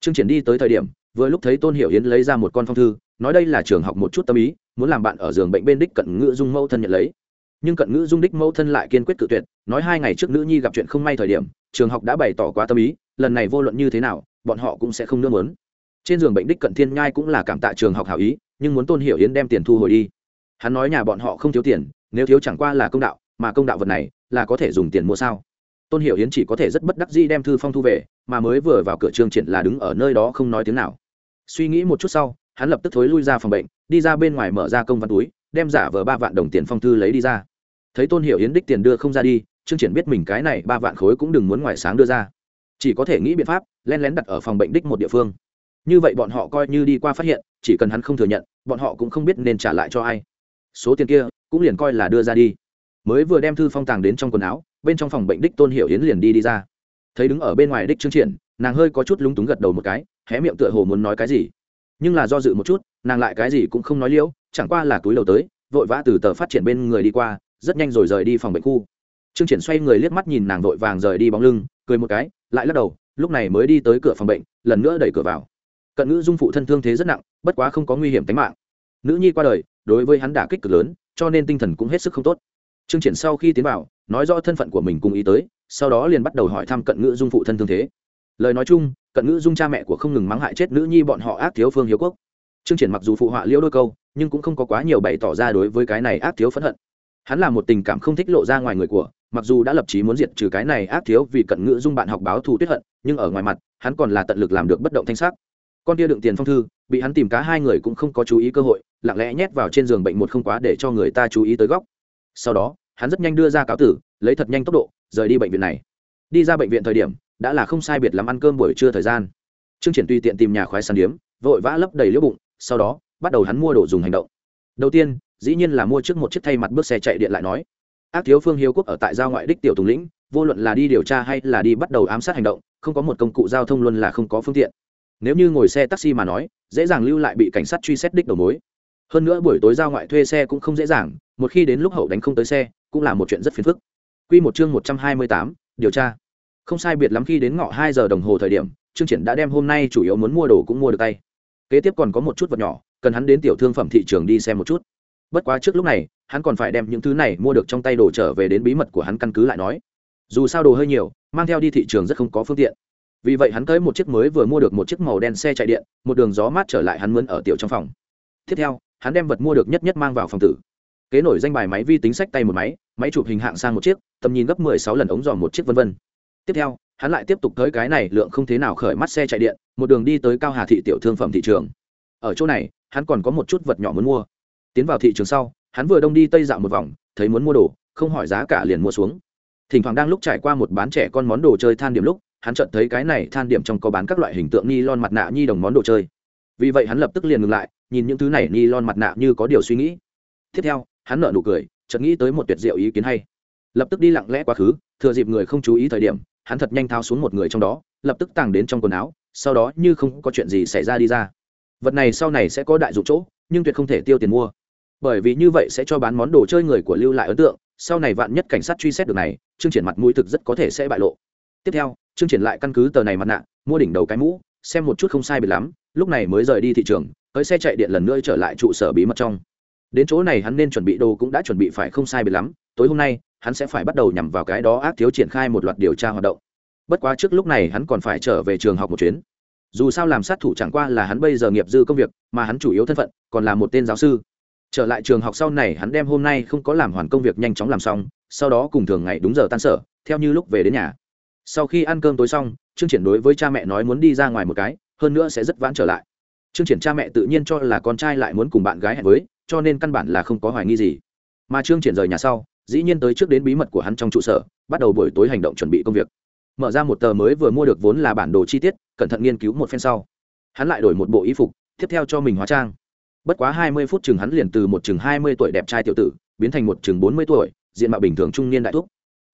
Trương triển đi tới thời điểm vừa lúc thấy tôn hiểu yến lấy ra một con phong thư, nói đây là trường học một chút tâm ý, muốn làm bạn ở giường bệnh bên đích cận ngữ dung mẫu thân nhận lấy. Nhưng cận ngữ dung đích mẫu thân lại kiên quyết cự tuyệt, nói hai ngày trước nữ nhi gặp chuyện không may thời điểm, trường học đã bày tỏ quá tâm ý, lần này vô luận như thế nào, bọn họ cũng sẽ không nương muốn. Trên giường bệnh đích cận thiên nhai cũng là cảm tạ trường học hảo ý, nhưng muốn tôn hiểu yến đem tiền thu hồi đi. Hắn nói nhà bọn họ không thiếu tiền, nếu thiếu chẳng qua là công đạo, mà công đạo vật này, là có thể dùng tiền mua sao? Tôn hiểu yến chỉ có thể rất bất đắc dĩ đem thư phong thu về, mà mới vừa vào cửa trường triển là đứng ở nơi đó không nói tiếng nào suy nghĩ một chút sau, hắn lập tức thối lui ra phòng bệnh, đi ra bên ngoài mở ra công văn túi, đem giả vờ ba vạn đồng tiền phong thư lấy đi ra. Thấy tôn hiểu yến đích tiền đưa không ra đi, trương triển biết mình cái này ba vạn khối cũng đừng muốn ngoài sáng đưa ra. Chỉ có thể nghĩ biện pháp len lén đặt ở phòng bệnh đích một địa phương. Như vậy bọn họ coi như đi qua phát hiện, chỉ cần hắn không thừa nhận, bọn họ cũng không biết nên trả lại cho ai. Số tiền kia, cũng liền coi là đưa ra đi. Mới vừa đem thư phong tàng đến trong quần áo, bên trong phòng bệnh đích tôn hiểu yến liền đi đi ra. Thấy đứng ở bên ngoài đích trương triển, nàng hơi có chút lúng túng gật đầu một cái hé miệng tựa hồ muốn nói cái gì. Nhưng là do dự một chút, nàng lại cái gì cũng không nói liễu, chẳng qua là túi đầu tới, vội vã từ tờ phát triển bên người đi qua, rất nhanh rồi rời đi phòng bệnh khu. Trương triển xoay người liếc mắt nhìn nàng vội vàng rời đi bóng lưng, cười một cái, lại lắc đầu, lúc này mới đi tới cửa phòng bệnh, lần nữa đẩy cửa vào. Cận ngữ dung phụ thân thương thế rất nặng, bất quá không có nguy hiểm tính mạng. Nữ nhi qua đời, đối với hắn đả kích cực lớn, cho nên tinh thần cũng hết sức không tốt. Trương triển sau khi tiến vào, nói rõ thân phận của mình cùng ý tới, sau đó liền bắt đầu hỏi thăm cận ngữ dung phụ thân thương thế lời nói chung, cận ngữ dung cha mẹ của không ngừng mắng hại chết nữ nhi bọn họ ác thiếu phương hiếu quốc. Trương triển mặc dù phụ họa liễu đôi câu, nhưng cũng không có quá nhiều bày tỏ ra đối với cái này ác thiếu phẫn hận. Hắn là một tình cảm không thích lộ ra ngoài người của, mặc dù đã lập chí muốn diệt trừ cái này ác thiếu vì cận ngữ dung bạn học báo thù tuyết hận, nhưng ở ngoài mặt, hắn còn là tận lực làm được bất động thanh sắc. Con kia đựng tiền phong thư, bị hắn tìm cá hai người cũng không có chú ý cơ hội, lặng lẽ nhét vào trên giường bệnh một không quá để cho người ta chú ý tới góc. Sau đó, hắn rất nhanh đưa ra cáo tử, lấy thật nhanh tốc độ, rời đi bệnh viện này. Đi ra bệnh viện thời điểm đã là không sai biệt lắm ăn cơm buổi trưa thời gian. Trương triển tùy tiện tìm nhà khoái săn điếm vội vã lấp đầy liễu bụng sau đó bắt đầu hắn mua đồ dùng hành động. Đầu tiên dĩ nhiên là mua trước một chiếc thay mặt bước xe chạy điện lại nói ác thiếu phương hiếu quốc ở tại giao ngoại đích tiểu tùng lĩnh vô luận là đi điều tra hay là đi bắt đầu ám sát hành động không có một công cụ giao thông luôn là không có phương tiện. Nếu như ngồi xe taxi mà nói dễ dàng lưu lại bị cảnh sát truy xét đích đầu mối. Hơn nữa buổi tối giao ngoại thuê xe cũng không dễ dàng một khi đến lúc hậu đánh không tới xe cũng là một chuyện rất phiền phức. Quy một chương một trăm hai mươi tám, điều tra. Không sai biệt lắm khi đến ngọ hai giờ đồng hồ thời điểm, chương Triển đã đem hôm nay chủ yếu muốn mua đồ cũng mua được tay. Kế tiếp còn có một chút vật nhỏ, cần hắn đến tiểu thương phẩm thị trường đi xem một chút. Bất quá trước lúc này, hắn còn phải đem những thứ này mua được trong tay đồ trở về đến bí mật của hắn căn cứ lại nói. Dù sao đồ hơi nhiều, mang theo đi thị trường rất không có phương tiện. Vì vậy hắn tới một chiếc mới vừa mua được một chiếc màu đen xe chạy điện, một đường gió mát trở lại hắn mướn ở tiểu trong phòng. Tiếp theo, hắn đem vật mua được nhất nhất mang vào phòng tử kế nổi danh bài máy vi tính sách tay một máy máy chụp hình hạng sang một chiếc tầm nhìn gấp mười sáu lần ống dòm một chiếc vân vân tiếp theo, hắn lại tiếp tục tới cái này lượng không thế nào khởi mắt xe chạy điện, một đường đi tới cao hà thị tiểu thương phẩm thị trường. Ở chỗ này, hắn còn có một chút vật nhỏ muốn mua. Tiến vào thị trường sau, hắn vừa đông đi tây dạo một vòng, thấy muốn mua đồ, không hỏi giá cả liền mua xuống. Thỉnh thoảng đang lúc trải qua một bán trẻ con món đồ chơi than điểm lúc, hắn chợt thấy cái này than điểm trong có bán các loại hình tượng ni lon mặt nạ nhi đồng món đồ chơi. Vì vậy hắn lập tức liền ngừng lại, nhìn những thứ này ni lon mặt nạ như có điều suy nghĩ. Tiếp theo, hắn nợ nụ cười, chợt nghĩ tới một tuyệt diệu ý kiến hay. Lập tức đi lặng lẽ quá khứ thừa dịp người không chú ý thời điểm, hắn thật nhanh thao xuống một người trong đó, lập tức tàng đến trong quần áo, sau đó như không có chuyện gì xảy ra đi ra. Vật này sau này sẽ có đại dụng chỗ, nhưng tuyệt không thể tiêu tiền mua. Bởi vì như vậy sẽ cho bán món đồ chơi người của lưu lại ấn tượng, sau này vạn nhất cảnh sát truy xét được này chương triển mặt mũi thực rất có thể sẽ bại lộ. Tiếp theo chương triển lại căn cứ tờ này mặt nạ, mua đỉnh đầu cái mũ, xem một chút không sai biệt lắm, lúc này mới rời đi thị trường, tới xe chạy điện lần nữa trở lại trụ sở bí mật trong. Đến chỗ này hắn nên chuẩn bị đồ cũng đã chuẩn bị phải không sai biệt lắm, tối hôm nay hắn sẽ phải bắt đầu nhằm vào cái đó ác thiếu triển khai một loạt điều tra hoạt động. Bất quá trước lúc này hắn còn phải trở về trường học một chuyến. Dù sao làm sát thủ chẳng qua là hắn bây giờ nghiệp dư công việc, mà hắn chủ yếu thân phận còn là một tên giáo sư. Trở lại trường học sau này hắn đem hôm nay không có làm hoàn công việc nhanh chóng làm xong, sau đó cùng thường ngày đúng giờ tan sở, theo như lúc về đến nhà. Sau khi ăn cơm tối xong chương triển đối với cha mẹ nói muốn đi ra ngoài một cái, hơn nữa sẽ rất vãn trở lại. Chương triển cha mẹ tự nhiên cho là con trai lại muốn cùng bạn gái hẹn với, cho nên căn bản là không có hoài nghi gì. Mà trương triển rời nhà sau dĩ nhiên tới trước đến bí mật của hắn trong trụ sở, bắt đầu buổi tối hành động chuẩn bị công việc. Mở ra một tờ mới vừa mua được vốn là bản đồ chi tiết, cẩn thận nghiên cứu một phen sau. Hắn lại đổi một bộ y phục, tiếp theo cho mình hóa trang. Bất quá hai mươi phút chừng hắn liền từ một chừng hai mươi tuổi đẹp trai tiểu tử, biến thành một chừng bốn mươi tuổi, diện mạo bình thường trung niên đại thúc.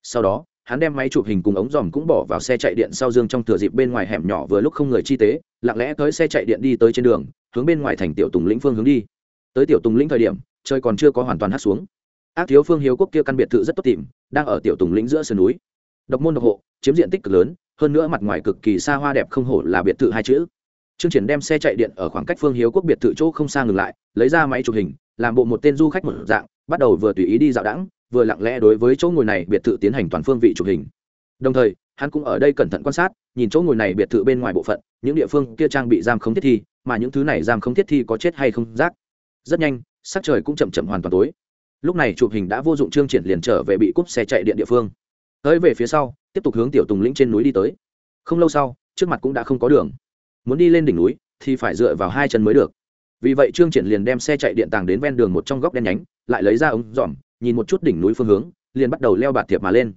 Sau đó, hắn đem máy chụp hình cùng ống dòm cũng bỏ vào xe chạy điện sau dương trong thừa dịp bên ngoài hẻm nhỏ vừa lúc không người chi tế, lặng lẽ tới xe chạy điện đi tới trên đường, hướng bên ngoài thành tiểu tùng lĩnh phương hướng đi. Tới tiểu tùng lĩnh thời điểm, trời còn chưa có hoàn toàn hát xuống ác thiếu phương hiếu quốc kia căn biệt thự rất tốt tìm đang ở tiểu tùng lĩnh giữa sườn núi. Độc môn độc hộ chiếm diện tích cực lớn hơn nữa mặt ngoài cực kỳ xa hoa đẹp không hổ là biệt thự hai chữ. Chương Triển đem xe chạy điện ở khoảng cách Phương Hiếu Quốc biệt thự chỗ không xa ngừng lại, lấy ra máy chụp hình, làm bộ một tên du khách một dạng, bắt đầu vừa tùy ý đi dạo đãng, vừa lặng lẽ đối với chỗ ngồi này biệt thự tiến hành toàn phương vị chụp hình. Đồng thời, hắn cũng ở đây cẩn thận quan sát, nhìn chỗ ngồi này biệt thự bên ngoài bộ phận, những địa phương kia trang bị giam không thiết thi, mà những thứ này giam không thiết thi có chết hay không rác. Rất nhanh sắc trời cũng chậm chậm hoàn toàn tối lúc này chụp hình đã vô dụng trương triển liền trở về bị cúp xe chạy điện địa phương. Tới về phía sau, tiếp tục hướng tiểu tùng lĩnh trên núi đi tới. Không lâu sau, trước mặt cũng đã không có đường. Muốn đi lên đỉnh núi thì phải dựa vào hai chân mới được. Vì vậy trương triển liền đem xe chạy điện tàng đến ven đường một trong góc đen nhánh, lại lấy ra ống dòm nhìn một chút đỉnh núi phương hướng, liền bắt đầu leo bạt thiệp mà lên.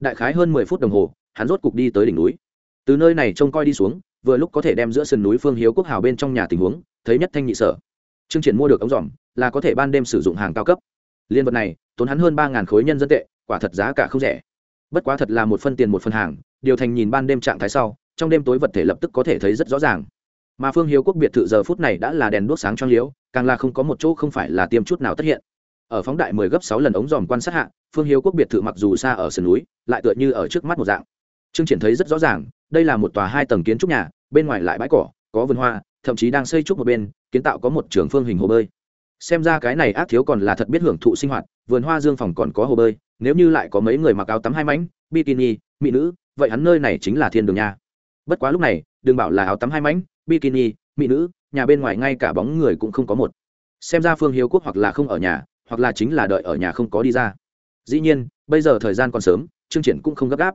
Đại khái hơn mười phút đồng hồ, hắn rốt cục đi tới đỉnh núi. Từ nơi này trông coi đi xuống, vừa lúc có thể đem giữa sườn núi phương hiếu quốc hào bên trong nhà tình huống, thấy nhất thanh nhị sở. Trương triển mua được ống dòm là có thể ban đêm sử dụng hàng cao cấp liên vật này, tốn hắn hơn ba ngàn khối nhân dân tệ, quả thật giá cả không rẻ. Bất quá thật là một phân tiền một phân hàng, điều thành nhìn ban đêm trạng thái sau, trong đêm tối vật thể lập tức có thể thấy rất rõ ràng. Mà phương hiếu quốc biệt thự giờ phút này đã là đèn đuốc sáng trong liếu, càng là không có một chỗ không phải là tiêm chút nào tất hiện. Ở phóng đại mười gấp sáu lần ống dòm quan sát hạ, phương hiếu quốc biệt thự mặc dù xa ở sườn núi, lại tựa như ở trước mắt một dạng. Trương triển thấy rất rõ ràng, đây là một tòa hai tầng kiến trúc nhà, bên ngoài lại bãi cỏ, có vườn hoa, thậm chí đang xây trúc một bên, kiến tạo có một trường phương hình hồ bơi xem ra cái này ác thiếu còn là thật biết hưởng thụ sinh hoạt, vườn hoa dương phòng còn có hồ bơi, nếu như lại có mấy người mặc áo tắm hai mảnh, bikini, mỹ nữ, vậy hắn nơi này chính là thiên đường nha. Bất quá lúc này, đừng bảo là áo tắm hai mảnh, bikini, mỹ nữ, nhà bên ngoài ngay cả bóng người cũng không có một. Xem ra phương hiếu quốc hoặc là không ở nhà, hoặc là chính là đợi ở nhà không có đi ra. Dĩ nhiên, bây giờ thời gian còn sớm chương triển cũng không gấp gáp.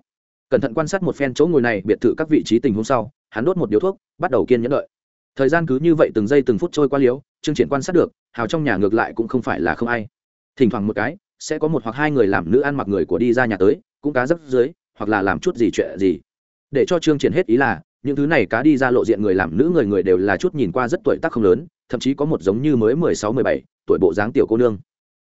Cẩn thận quan sát một phen chỗ ngồi này, biệt thự các vị trí tình huống sau, hắn đốt một điếu thuốc, bắt đầu kiên nhẫn đợi. Thời gian cứ như vậy từng giây từng phút trôi qua liếu chương triển quan sát được, hào trong nhà ngược lại cũng không phải là không ai. Thỉnh thoảng một cái, sẽ có một hoặc hai người làm nữ ăn mặc người của đi ra nhà tới, cũng cá dấp dưới, hoặc là làm chút gì chuyện gì. Để cho chương triển hết ý là, những thứ này cá đi ra lộ diện người làm nữ người người đều là chút nhìn qua rất tuổi tác không lớn, thậm chí có một giống như mới mười sáu, mười bảy, tuổi bộ dáng tiểu cô nương.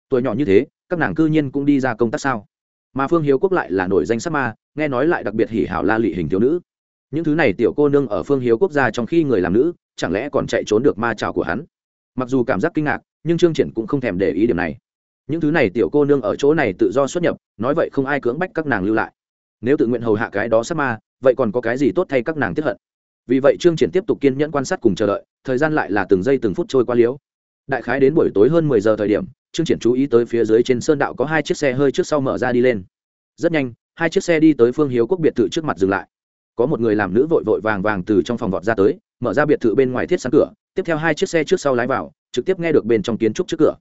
Tuổi nhỏ như thế, các nàng cư nhiên cũng đi ra công tác sao? Mà phương hiếu quốc lại là nổi danh sắc ma, nghe nói lại đặc biệt hỉ hảo la lị hình thiếu nữ. Những thứ này tiểu cô nương ở phương hiếu quốc gia trong khi người làm nữ, chẳng lẽ còn chạy trốn được ma trào của hắn? Mặc dù cảm giác kinh ngạc, nhưng trương triển cũng không thèm để ý điểm này. Những thứ này tiểu cô nương ở chỗ này tự do xuất nhập, nói vậy không ai cưỡng bách các nàng lưu lại. Nếu tự nguyện hầu hạ cái đó sát ma, vậy còn có cái gì tốt thay các nàng tiếp hận? Vì vậy trương triển tiếp tục kiên nhẫn quan sát cùng chờ đợi, thời gian lại là từng giây từng phút trôi qua liếu. Đại khái đến buổi tối hơn mười giờ thời điểm, trương triển chú ý tới phía dưới trên sơn đạo có hai chiếc xe hơi trước sau mở ra đi lên. Rất nhanh, hai chiếc xe đi tới phương hiếu quốc biệt thự trước mặt dừng lại. Có một người làm nữ vội vội vàng vàng từ trong phòng vọt ra tới, mở ra biệt thự bên ngoài thiết sáng cửa tiếp theo hai chiếc xe trước sau lái vào trực tiếp nghe được bên trong kiến trúc trước cửa.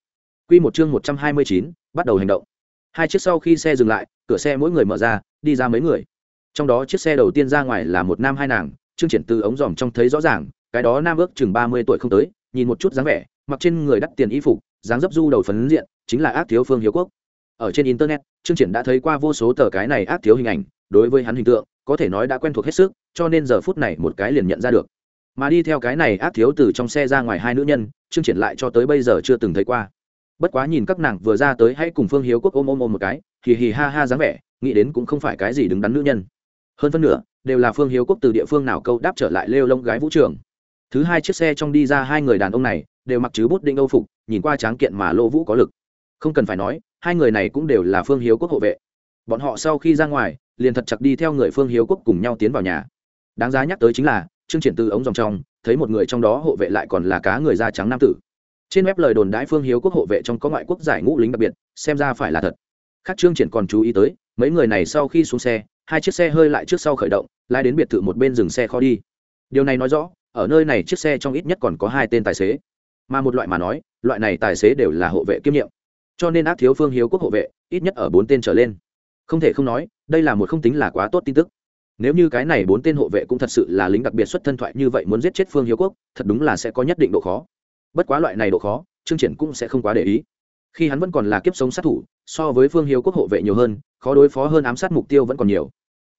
Quy một chương một trăm hai mươi chín, bắt đầu hành động. Hai chiếc sau khi xe dừng lại cửa xe mỗi người mở ra đi ra mấy người. Trong đó chiếc xe đầu tiên ra ngoài là một nam hai nàng trương triển từ ống dòm trong thấy rõ ràng cái đó nam ước chừng ba mươi tuổi không tới nhìn một chút dáng vẻ mặc trên người đắt tiền y phục dáng dấp du đầu phấn diện chính là ác thiếu phương hiếu quốc. Ở trên internet trương triển đã thấy qua vô số tờ cái này ác thiếu hình ảnh đối với hắn hình tượng có thể nói đã quen thuộc hết sức cho nên giờ phút này một cái liền nhận ra được mà đi theo cái này ác thiếu từ trong xe ra ngoài hai nữ nhân chương triển lại cho tới bây giờ chưa từng thấy qua. Bất quá nhìn các nàng vừa ra tới hãy cùng phương hiếu quốc ôm ôm ôm một cái, hì hì ha ha dáng vẻ, nghĩ đến cũng không phải cái gì đứng đắn nữ nhân. Hơn phân nửa, đều là phương hiếu quốc từ địa phương nào câu đáp trở lại lêu lông gái vũ trường. Thứ hai chiếc xe trong đi ra hai người đàn ông này, đều mặc chứ bút đinh âu phục, nhìn qua tráng kiện mà lô vũ có lực. Không cần phải nói, hai người này cũng đều là phương hiếu quốc hộ vệ. Bọn họ sau khi ra ngoài, liền thật chặt đi theo người phương hiếu quốc cùng nhau tiến vào nhà. Đáng giá nhắc tới chính là chương triển từ ống dòng trong, thấy một người trong đó hộ vệ lại còn là cá người da trắng nam tử. Trên web lời đồn đãi phương hiếu quốc hộ vệ trong có ngoại quốc giải ngũ lính đặc biệt, xem ra phải là thật. Khác trương triển còn chú ý tới, mấy người này sau khi xuống xe, hai chiếc xe hơi lại trước sau khởi động, lái đến biệt thự một bên dừng xe kho đi. Điều này nói rõ, ở nơi này chiếc xe trong ít nhất còn có hai tên tài xế. Mà một loại mà nói, loại này tài xế đều là hộ vệ kiêm nhiệm. Cho nên ác thiếu phương hiếu quốc hộ vệ, ít nhất ở bốn tên trở lên. Không thể không nói, đây là một không tính là quá tốt tin tức nếu như cái này bốn tên hộ vệ cũng thật sự là lính đặc biệt xuất thân thoại như vậy muốn giết chết phương hiếu quốc, thật đúng là sẽ có nhất định độ khó. Bất quá loại này độ khó chương triển cũng sẽ không quá để ý. Khi hắn vẫn còn là kiếp sống sát thủ, so với phương hiếu quốc hộ vệ nhiều hơn, khó đối phó hơn ám sát mục tiêu vẫn còn nhiều.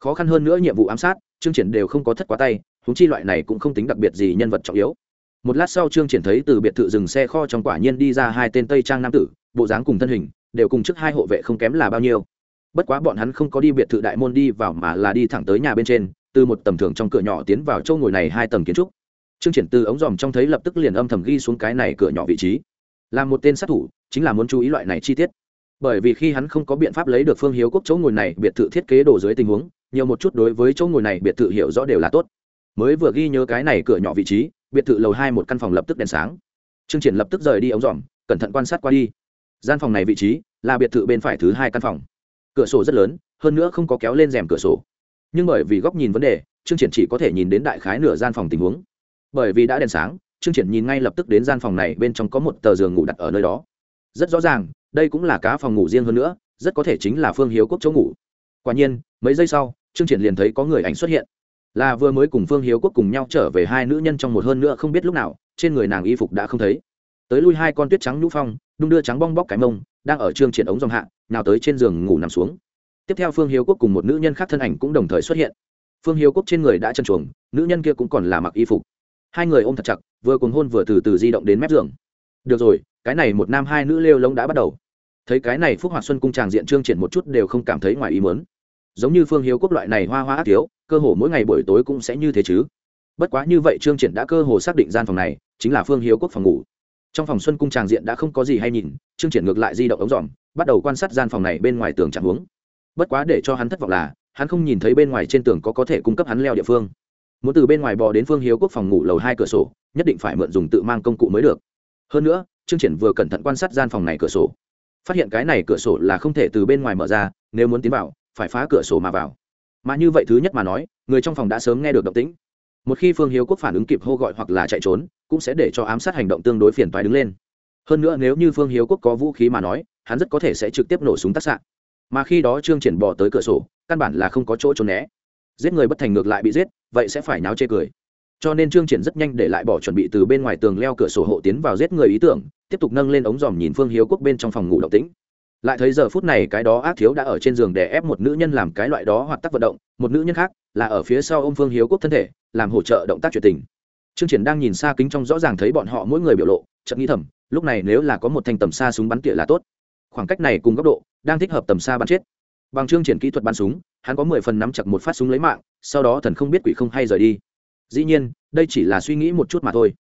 Khó khăn hơn nữa nhiệm vụ ám sát chương triển đều không có thất quá tay húng chi loại này cũng không tính đặc biệt gì nhân vật trọng yếu. Một lát sau trương triển thấy từ biệt thự dừng xe kho trong quả nhiên đi ra hai tên tây trang nam tử, bộ dáng cùng thân hình, đều cùng trước hai hộ vệ không kém là bao nhiêu bất quá bọn hắn không có đi biệt thự đại môn đi vào mà là đi thẳng tới nhà bên trên, từ một tầm thường trong cửa nhỏ tiến vào châu ngồi này hai tầng kiến trúc. Trương triển từ ống dòm trong thấy lập tức liền âm thầm ghi xuống cái này cửa nhỏ vị trí. Là một tên sát thủ, chính là muốn chú ý loại này chi tiết. Bởi vì khi hắn không có biện pháp lấy được phương hiếu quốc chỗ ngồi này, biệt thự thiết kế đồ dưới tình huống, nhiều một chút đối với chỗ ngồi này biệt thự hiểu rõ đều là tốt. Mới vừa ghi nhớ cái này cửa nhỏ vị trí, biệt thự lầu hai một căn phòng lập tức đèn sáng. Trương triển lập tức rời đi ống dòm, cẩn thận quan sát qua đi. Gian phòng này vị trí là biệt thự bên phải thứ hai căn phòng cửa sổ rất lớn, hơn nữa không có kéo lên rèm cửa sổ. Nhưng bởi vì góc nhìn vấn đề chương triển chỉ có thể nhìn đến đại khái nửa gian phòng tình huống. Bởi vì đã đèn sáng chương triển nhìn ngay lập tức đến gian phòng này bên trong có một tờ giường ngủ đặt ở nơi đó. Rất rõ ràng, đây cũng là cá phòng ngủ riêng hơn nữa, rất có thể chính là phương hiếu quốc chỗ ngủ. Quả nhiên, mấy giây sau chương triển liền thấy có người ảnh xuất hiện. Là vừa mới cùng phương hiếu quốc cùng nhau trở về hai nữ nhân trong một hơn nữa không biết lúc nào, trên người nàng y phục đã không thấy tới lui hai con tuyết trắng nhũ phong, đung đưa trắng bong bóc cái mông, đang ở trương triển ống dòng hạ, nào tới trên giường ngủ nằm xuống. Tiếp theo phương hiếu quốc cùng một nữ nhân khác thân ảnh cũng đồng thời xuất hiện. Phương hiếu quốc trên người đã chân chuồng nữ nhân kia cũng còn là mặc y phục. Hai người ôm thật chặt, vừa cuồng hôn vừa từ từ di động đến mép giường. Được rồi, cái này một nam hai nữ lêu lông đã bắt đầu. Thấy cái này phúc hoạt xuân cung tràng diện trương triển một chút đều không cảm thấy ngoài ý muốn. Giống như phương hiếu quốc loại này hoa hoa ác thiếu, cơ hồ mỗi ngày buổi tối cũng sẽ như thế chứ. Bất quá như vậy trương triển đã cơ hồ xác định gian phòng này, chính là phương hiếu quốc phòng ngủ trong phòng xuân cung tràng diện đã không có gì hay nhìn, trương triển ngược lại di động ống dòm, bắt đầu quan sát gian phòng này bên ngoài tường chẳng hướng. Bất quá để cho hắn thất vọng là, hắn không nhìn thấy bên ngoài trên tường có có thể cung cấp hắn leo địa phương. Muốn từ bên ngoài bò đến phương hiếu quốc phòng ngủ lầu hai cửa sổ, nhất định phải mượn dùng tự mang công cụ mới được. Hơn nữa, trương triển vừa cẩn thận quan sát gian phòng này cửa sổ. Phát hiện cái này cửa sổ là không thể từ bên ngoài mở ra, nếu muốn tiến vào, phải phá cửa sổ mà vào. Mà như vậy thứ nhất mà nói, người trong phòng đã sớm nghe được động tĩnh. Một khi phương hiếu quốc phản ứng kịp hô gọi hoặc là chạy trốn cũng sẽ để cho ám sát hành động tương đối phiền toái đứng lên. Hơn nữa nếu như phương hiếu quốc có vũ khí mà nói, hắn rất có thể sẽ trực tiếp nổ súng tác sạn mà khi đó trương triển bỏ tới cửa sổ, căn bản là không có chỗ trốn né. Giết người bất thành ngược lại bị giết, vậy sẽ phải náo chê cười. Cho nên trương triển rất nhanh để lại bỏ chuẩn bị từ bên ngoài tường leo cửa sổ hộ tiến vào giết người ý tưởng, tiếp tục nâng lên ống dòm nhìn phương hiếu quốc bên trong phòng ngủ động tĩnh. Lại thấy giờ phút này cái đó ác thiếu đã ở trên giường để ép một nữ nhân làm cái loại đó hoạt tác vận động, một nữ nhân khác là ở phía sau ông phương hiếu quốc thân thể, làm hỗ trợ động tác chuyển tình trương triển đang nhìn xa kính trong rõ ràng thấy bọn họ mỗi người biểu lộ, chợt nghĩ thầm, lúc này nếu là có một thanh tầm xa súng bắn tỉa là tốt. Khoảng cách này cùng góc độ, đang thích hợp tầm xa bắn chết. Bằng trương triển kỹ thuật bắn súng, hắn có mười phần nắm chặt một phát súng lấy mạng, sau đó thần không biết quỷ không hay rời đi. Dĩ nhiên, đây chỉ là suy nghĩ một chút mà thôi.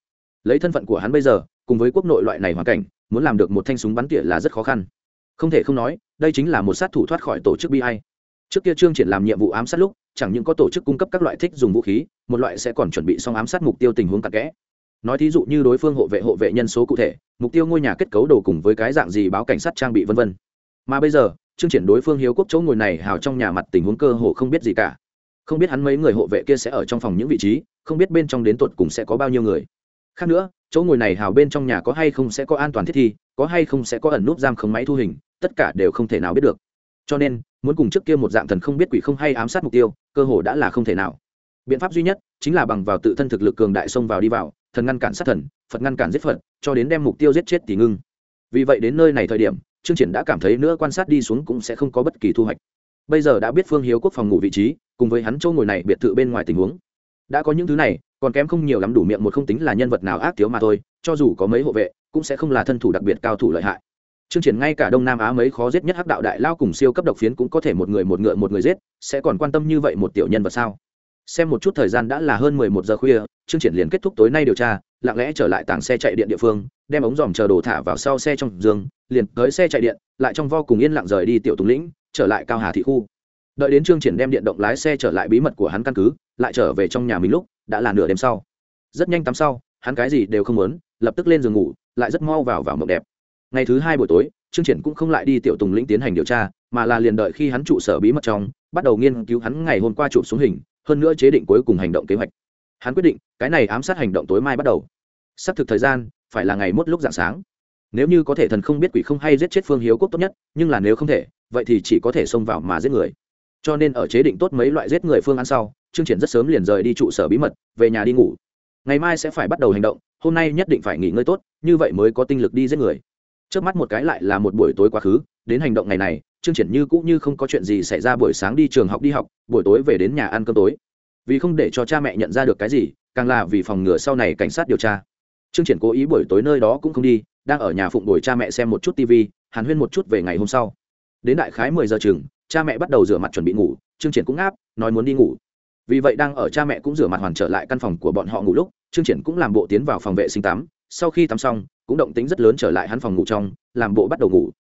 Lấy thân phận của hắn bây giờ, cùng với quốc nội loại này hoàn cảnh, muốn làm được một thanh súng bắn tỉa là rất khó khăn. Không thể không nói, đây chính là một sát thủ thoát khỏi tổ chức bi trước kia trương triển làm nhiệm vụ ám sát lúc chẳng những có tổ chức cung cấp các loại thích dùng vũ khí, một loại sẽ còn chuẩn bị xong ám sát mục tiêu tình huống tạc kẽ. Nói thí dụ như đối phương hộ vệ hộ vệ nhân số cụ thể, mục tiêu ngôi nhà kết cấu đồ cùng với cái dạng gì báo cảnh sát trang bị vân vân. Mà bây giờ, chương triển đối phương hiếu quốc chỗ ngồi này hào trong nhà mặt tình huống cơ hồ không biết gì cả. Không biết hắn mấy người hộ vệ kia sẽ ở trong phòng những vị trí, không biết bên trong đến tuột cùng sẽ có bao nhiêu người. Khác nữa, chỗ ngồi này hào bên trong nhà có hay không sẽ có an toàn thiết thi, có hay không sẽ có ẩn nút giam không máy thu hình, tất cả đều không thể nào biết được. Cho nên muốn cùng trước kia một dạng thần không biết quỷ không hay ám sát mục tiêu, cơ hồ đã là không thể nào. Biện pháp duy nhất chính là bằng vào tự thân thực lực cường đại xông vào đi vào, thần ngăn cản sát thần, phật ngăn cản giết phật, cho đến đem mục tiêu giết chết thì ngưng. Vì vậy đến nơi này thời điểm, trương triển đã cảm thấy nữa quan sát đi xuống cũng sẽ không có bất kỳ thu hoạch. Bây giờ đã biết phương hiếu quốc phòng ngủ vị trí, cùng với hắn châu ngồi này biệt thự bên ngoài tình huống. Đã có những thứ này, còn kém không nhiều lắm đủ miệng một không tính là nhân vật nào ác thiếu mà thôi, cho dù có mấy hộ vệ, cũng sẽ không là thân thủ đặc biệt cao thủ lợi hại. Trương Triển ngay cả Đông Nam Á mấy khó giết nhất hắc đạo đại lao cùng siêu cấp độc phiến cũng có thể một người một ngựa một người giết, sẽ còn quan tâm như vậy một tiểu nhân vật sao? Xem một chút thời gian đã là hơn mười một giờ khuya, chương Triển liền kết thúc tối nay điều tra, lặng lẽ trở lại tảng xe chạy điện địa phương, đem ống dòm chờ đồ thả vào sau xe trong giường, liền tới xe chạy điện, lại trong vo cùng yên lặng rời đi tiểu Tùng lĩnh, trở lại Cao Hà thị khu. Đợi đến chương Triển đem điện động lái xe trở lại bí mật của hắn căn cứ, lại trở về trong nhà mình lúc, đã là nửa đêm sau. Rất nhanh tắm sau, hắn cái gì đều không muốn, lập tức lên giường ngủ, lại rất mau vào vào mộng đẹp. Ngày thứ hai buổi tối, trương triển cũng không lại đi tiểu tùng lĩnh tiến hành điều tra mà là liền đợi khi hắn trụ sở bí mật trong bắt đầu nghiên cứu hắn ngày hôm qua chụp xuống hình hơn nữa chế định cuối cùng hành động kế hoạch. Hắn quyết định cái này ám sát hành động tối mai bắt đầu. Sắp thực thời gian phải là ngày mốt lúc dạng sáng. Nếu như có thể thần không biết quỷ không hay giết chết phương hiếu quốc tốt nhất nhưng là nếu không thể vậy thì chỉ có thể xông vào mà giết người. Cho nên ở chế định tốt mấy loại giết người phương án sau trương triển rất sớm liền rời đi trụ sở bí mật về nhà đi ngủ. Ngày mai sẽ phải bắt đầu hành động hôm nay nhất định phải nghỉ ngơi tốt như vậy mới có tinh lực đi giết người trước mắt một cái lại là một buổi tối quá khứ, đến hành động ngày này chương triển như cũng như không có chuyện gì xảy ra buổi sáng đi trường học đi học, buổi tối về đến nhà ăn cơm tối. Vì không để cho cha mẹ nhận ra được cái gì, càng là vì phòng ngừa sau này cảnh sát điều tra. Chương triển cố ý buổi tối nơi đó cũng không đi, đang ở nhà phụng bồi cha mẹ xem một chút tv hàn huyên một chút về ngày hôm sau. Đến đại khái mười giờ chừng, cha mẹ bắt đầu rửa mặt chuẩn bị ngủ chương triển cũng áp nói muốn đi ngủ. Vì vậy đang ở cha mẹ cũng rửa mặt hoàn trở lại căn phòng của bọn họ ngủ lúc chương triển cũng làm bộ tiến vào phòng vệ sinh tắm sau khi tắm xong, cũng động tính rất lớn trở lại hắn phòng ngủ trong, làm bộ bắt đầu ngủ.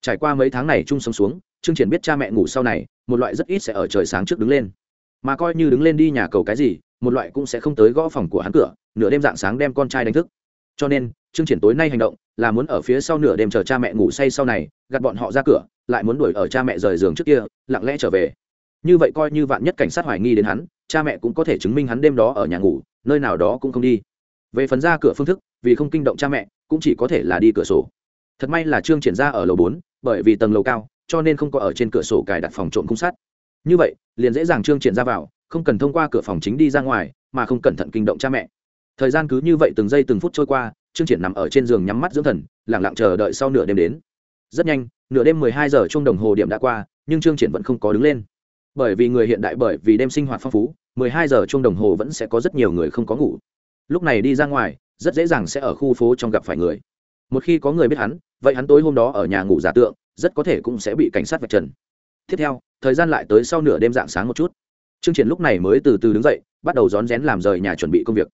Trải qua mấy tháng này chung sống xuống, trương triển biết cha mẹ ngủ sau này, một loại rất ít sẽ ở trời sáng trước đứng lên. Mà coi như đứng lên đi nhà cầu cái gì, một loại cũng sẽ không tới gõ phòng của hắn cửa, nửa đêm dạng sáng đem con trai đánh thức. Cho nên, trương triển tối nay hành động, là muốn ở phía sau nửa đêm chờ cha mẹ ngủ say sau này, gạt bọn họ ra cửa, lại muốn đuổi ở cha mẹ rời giường trước kia, lặng lẽ trở về. Như vậy coi như vạn nhất cảnh sát hoài nghi đến hắn, cha mẹ cũng có thể chứng minh hắn đêm đó ở nhà ngủ, nơi nào đó cũng không đi. Về phần ra cửa phương thức vì không kinh động cha mẹ, cũng chỉ có thể là đi cửa sổ. Thật may là trương triển ra ở lầu bốn, bởi vì tầng lầu cao, cho nên không có ở trên cửa sổ cài đặt phòng trộm khung sắt. Như vậy, liền dễ dàng trương triển ra vào, không cần thông qua cửa phòng chính đi ra ngoài, mà không cẩn thận kinh động cha mẹ. Thời gian cứ như vậy từng giây từng phút trôi qua, trương triển nằm ở trên giường nhắm mắt dưỡng thần, lặng lặng chờ đợi sau nửa đêm đến. Rất nhanh, nửa đêm mười hai giờ chung đồng hồ điểm đã qua, nhưng trương triển vẫn không có đứng lên. Bởi vì người hiện đại, bởi vì đêm sinh hoạt phong phú, mười hai giờ chung đồng hồ vẫn sẽ có rất nhiều người không có ngủ. Lúc này đi ra ngoài rất dễ dàng sẽ ở khu phố trong gặp phải người. Một khi có người biết hắn, vậy hắn tối hôm đó ở nhà ngủ giả tượng, rất có thể cũng sẽ bị cảnh sát vạch trần. Tiếp theo, thời gian lại tới sau nửa đêm dạng sáng một chút. Trương triển lúc này mới từ từ đứng dậy, bắt đầu rón rén làm rời nhà chuẩn bị công việc.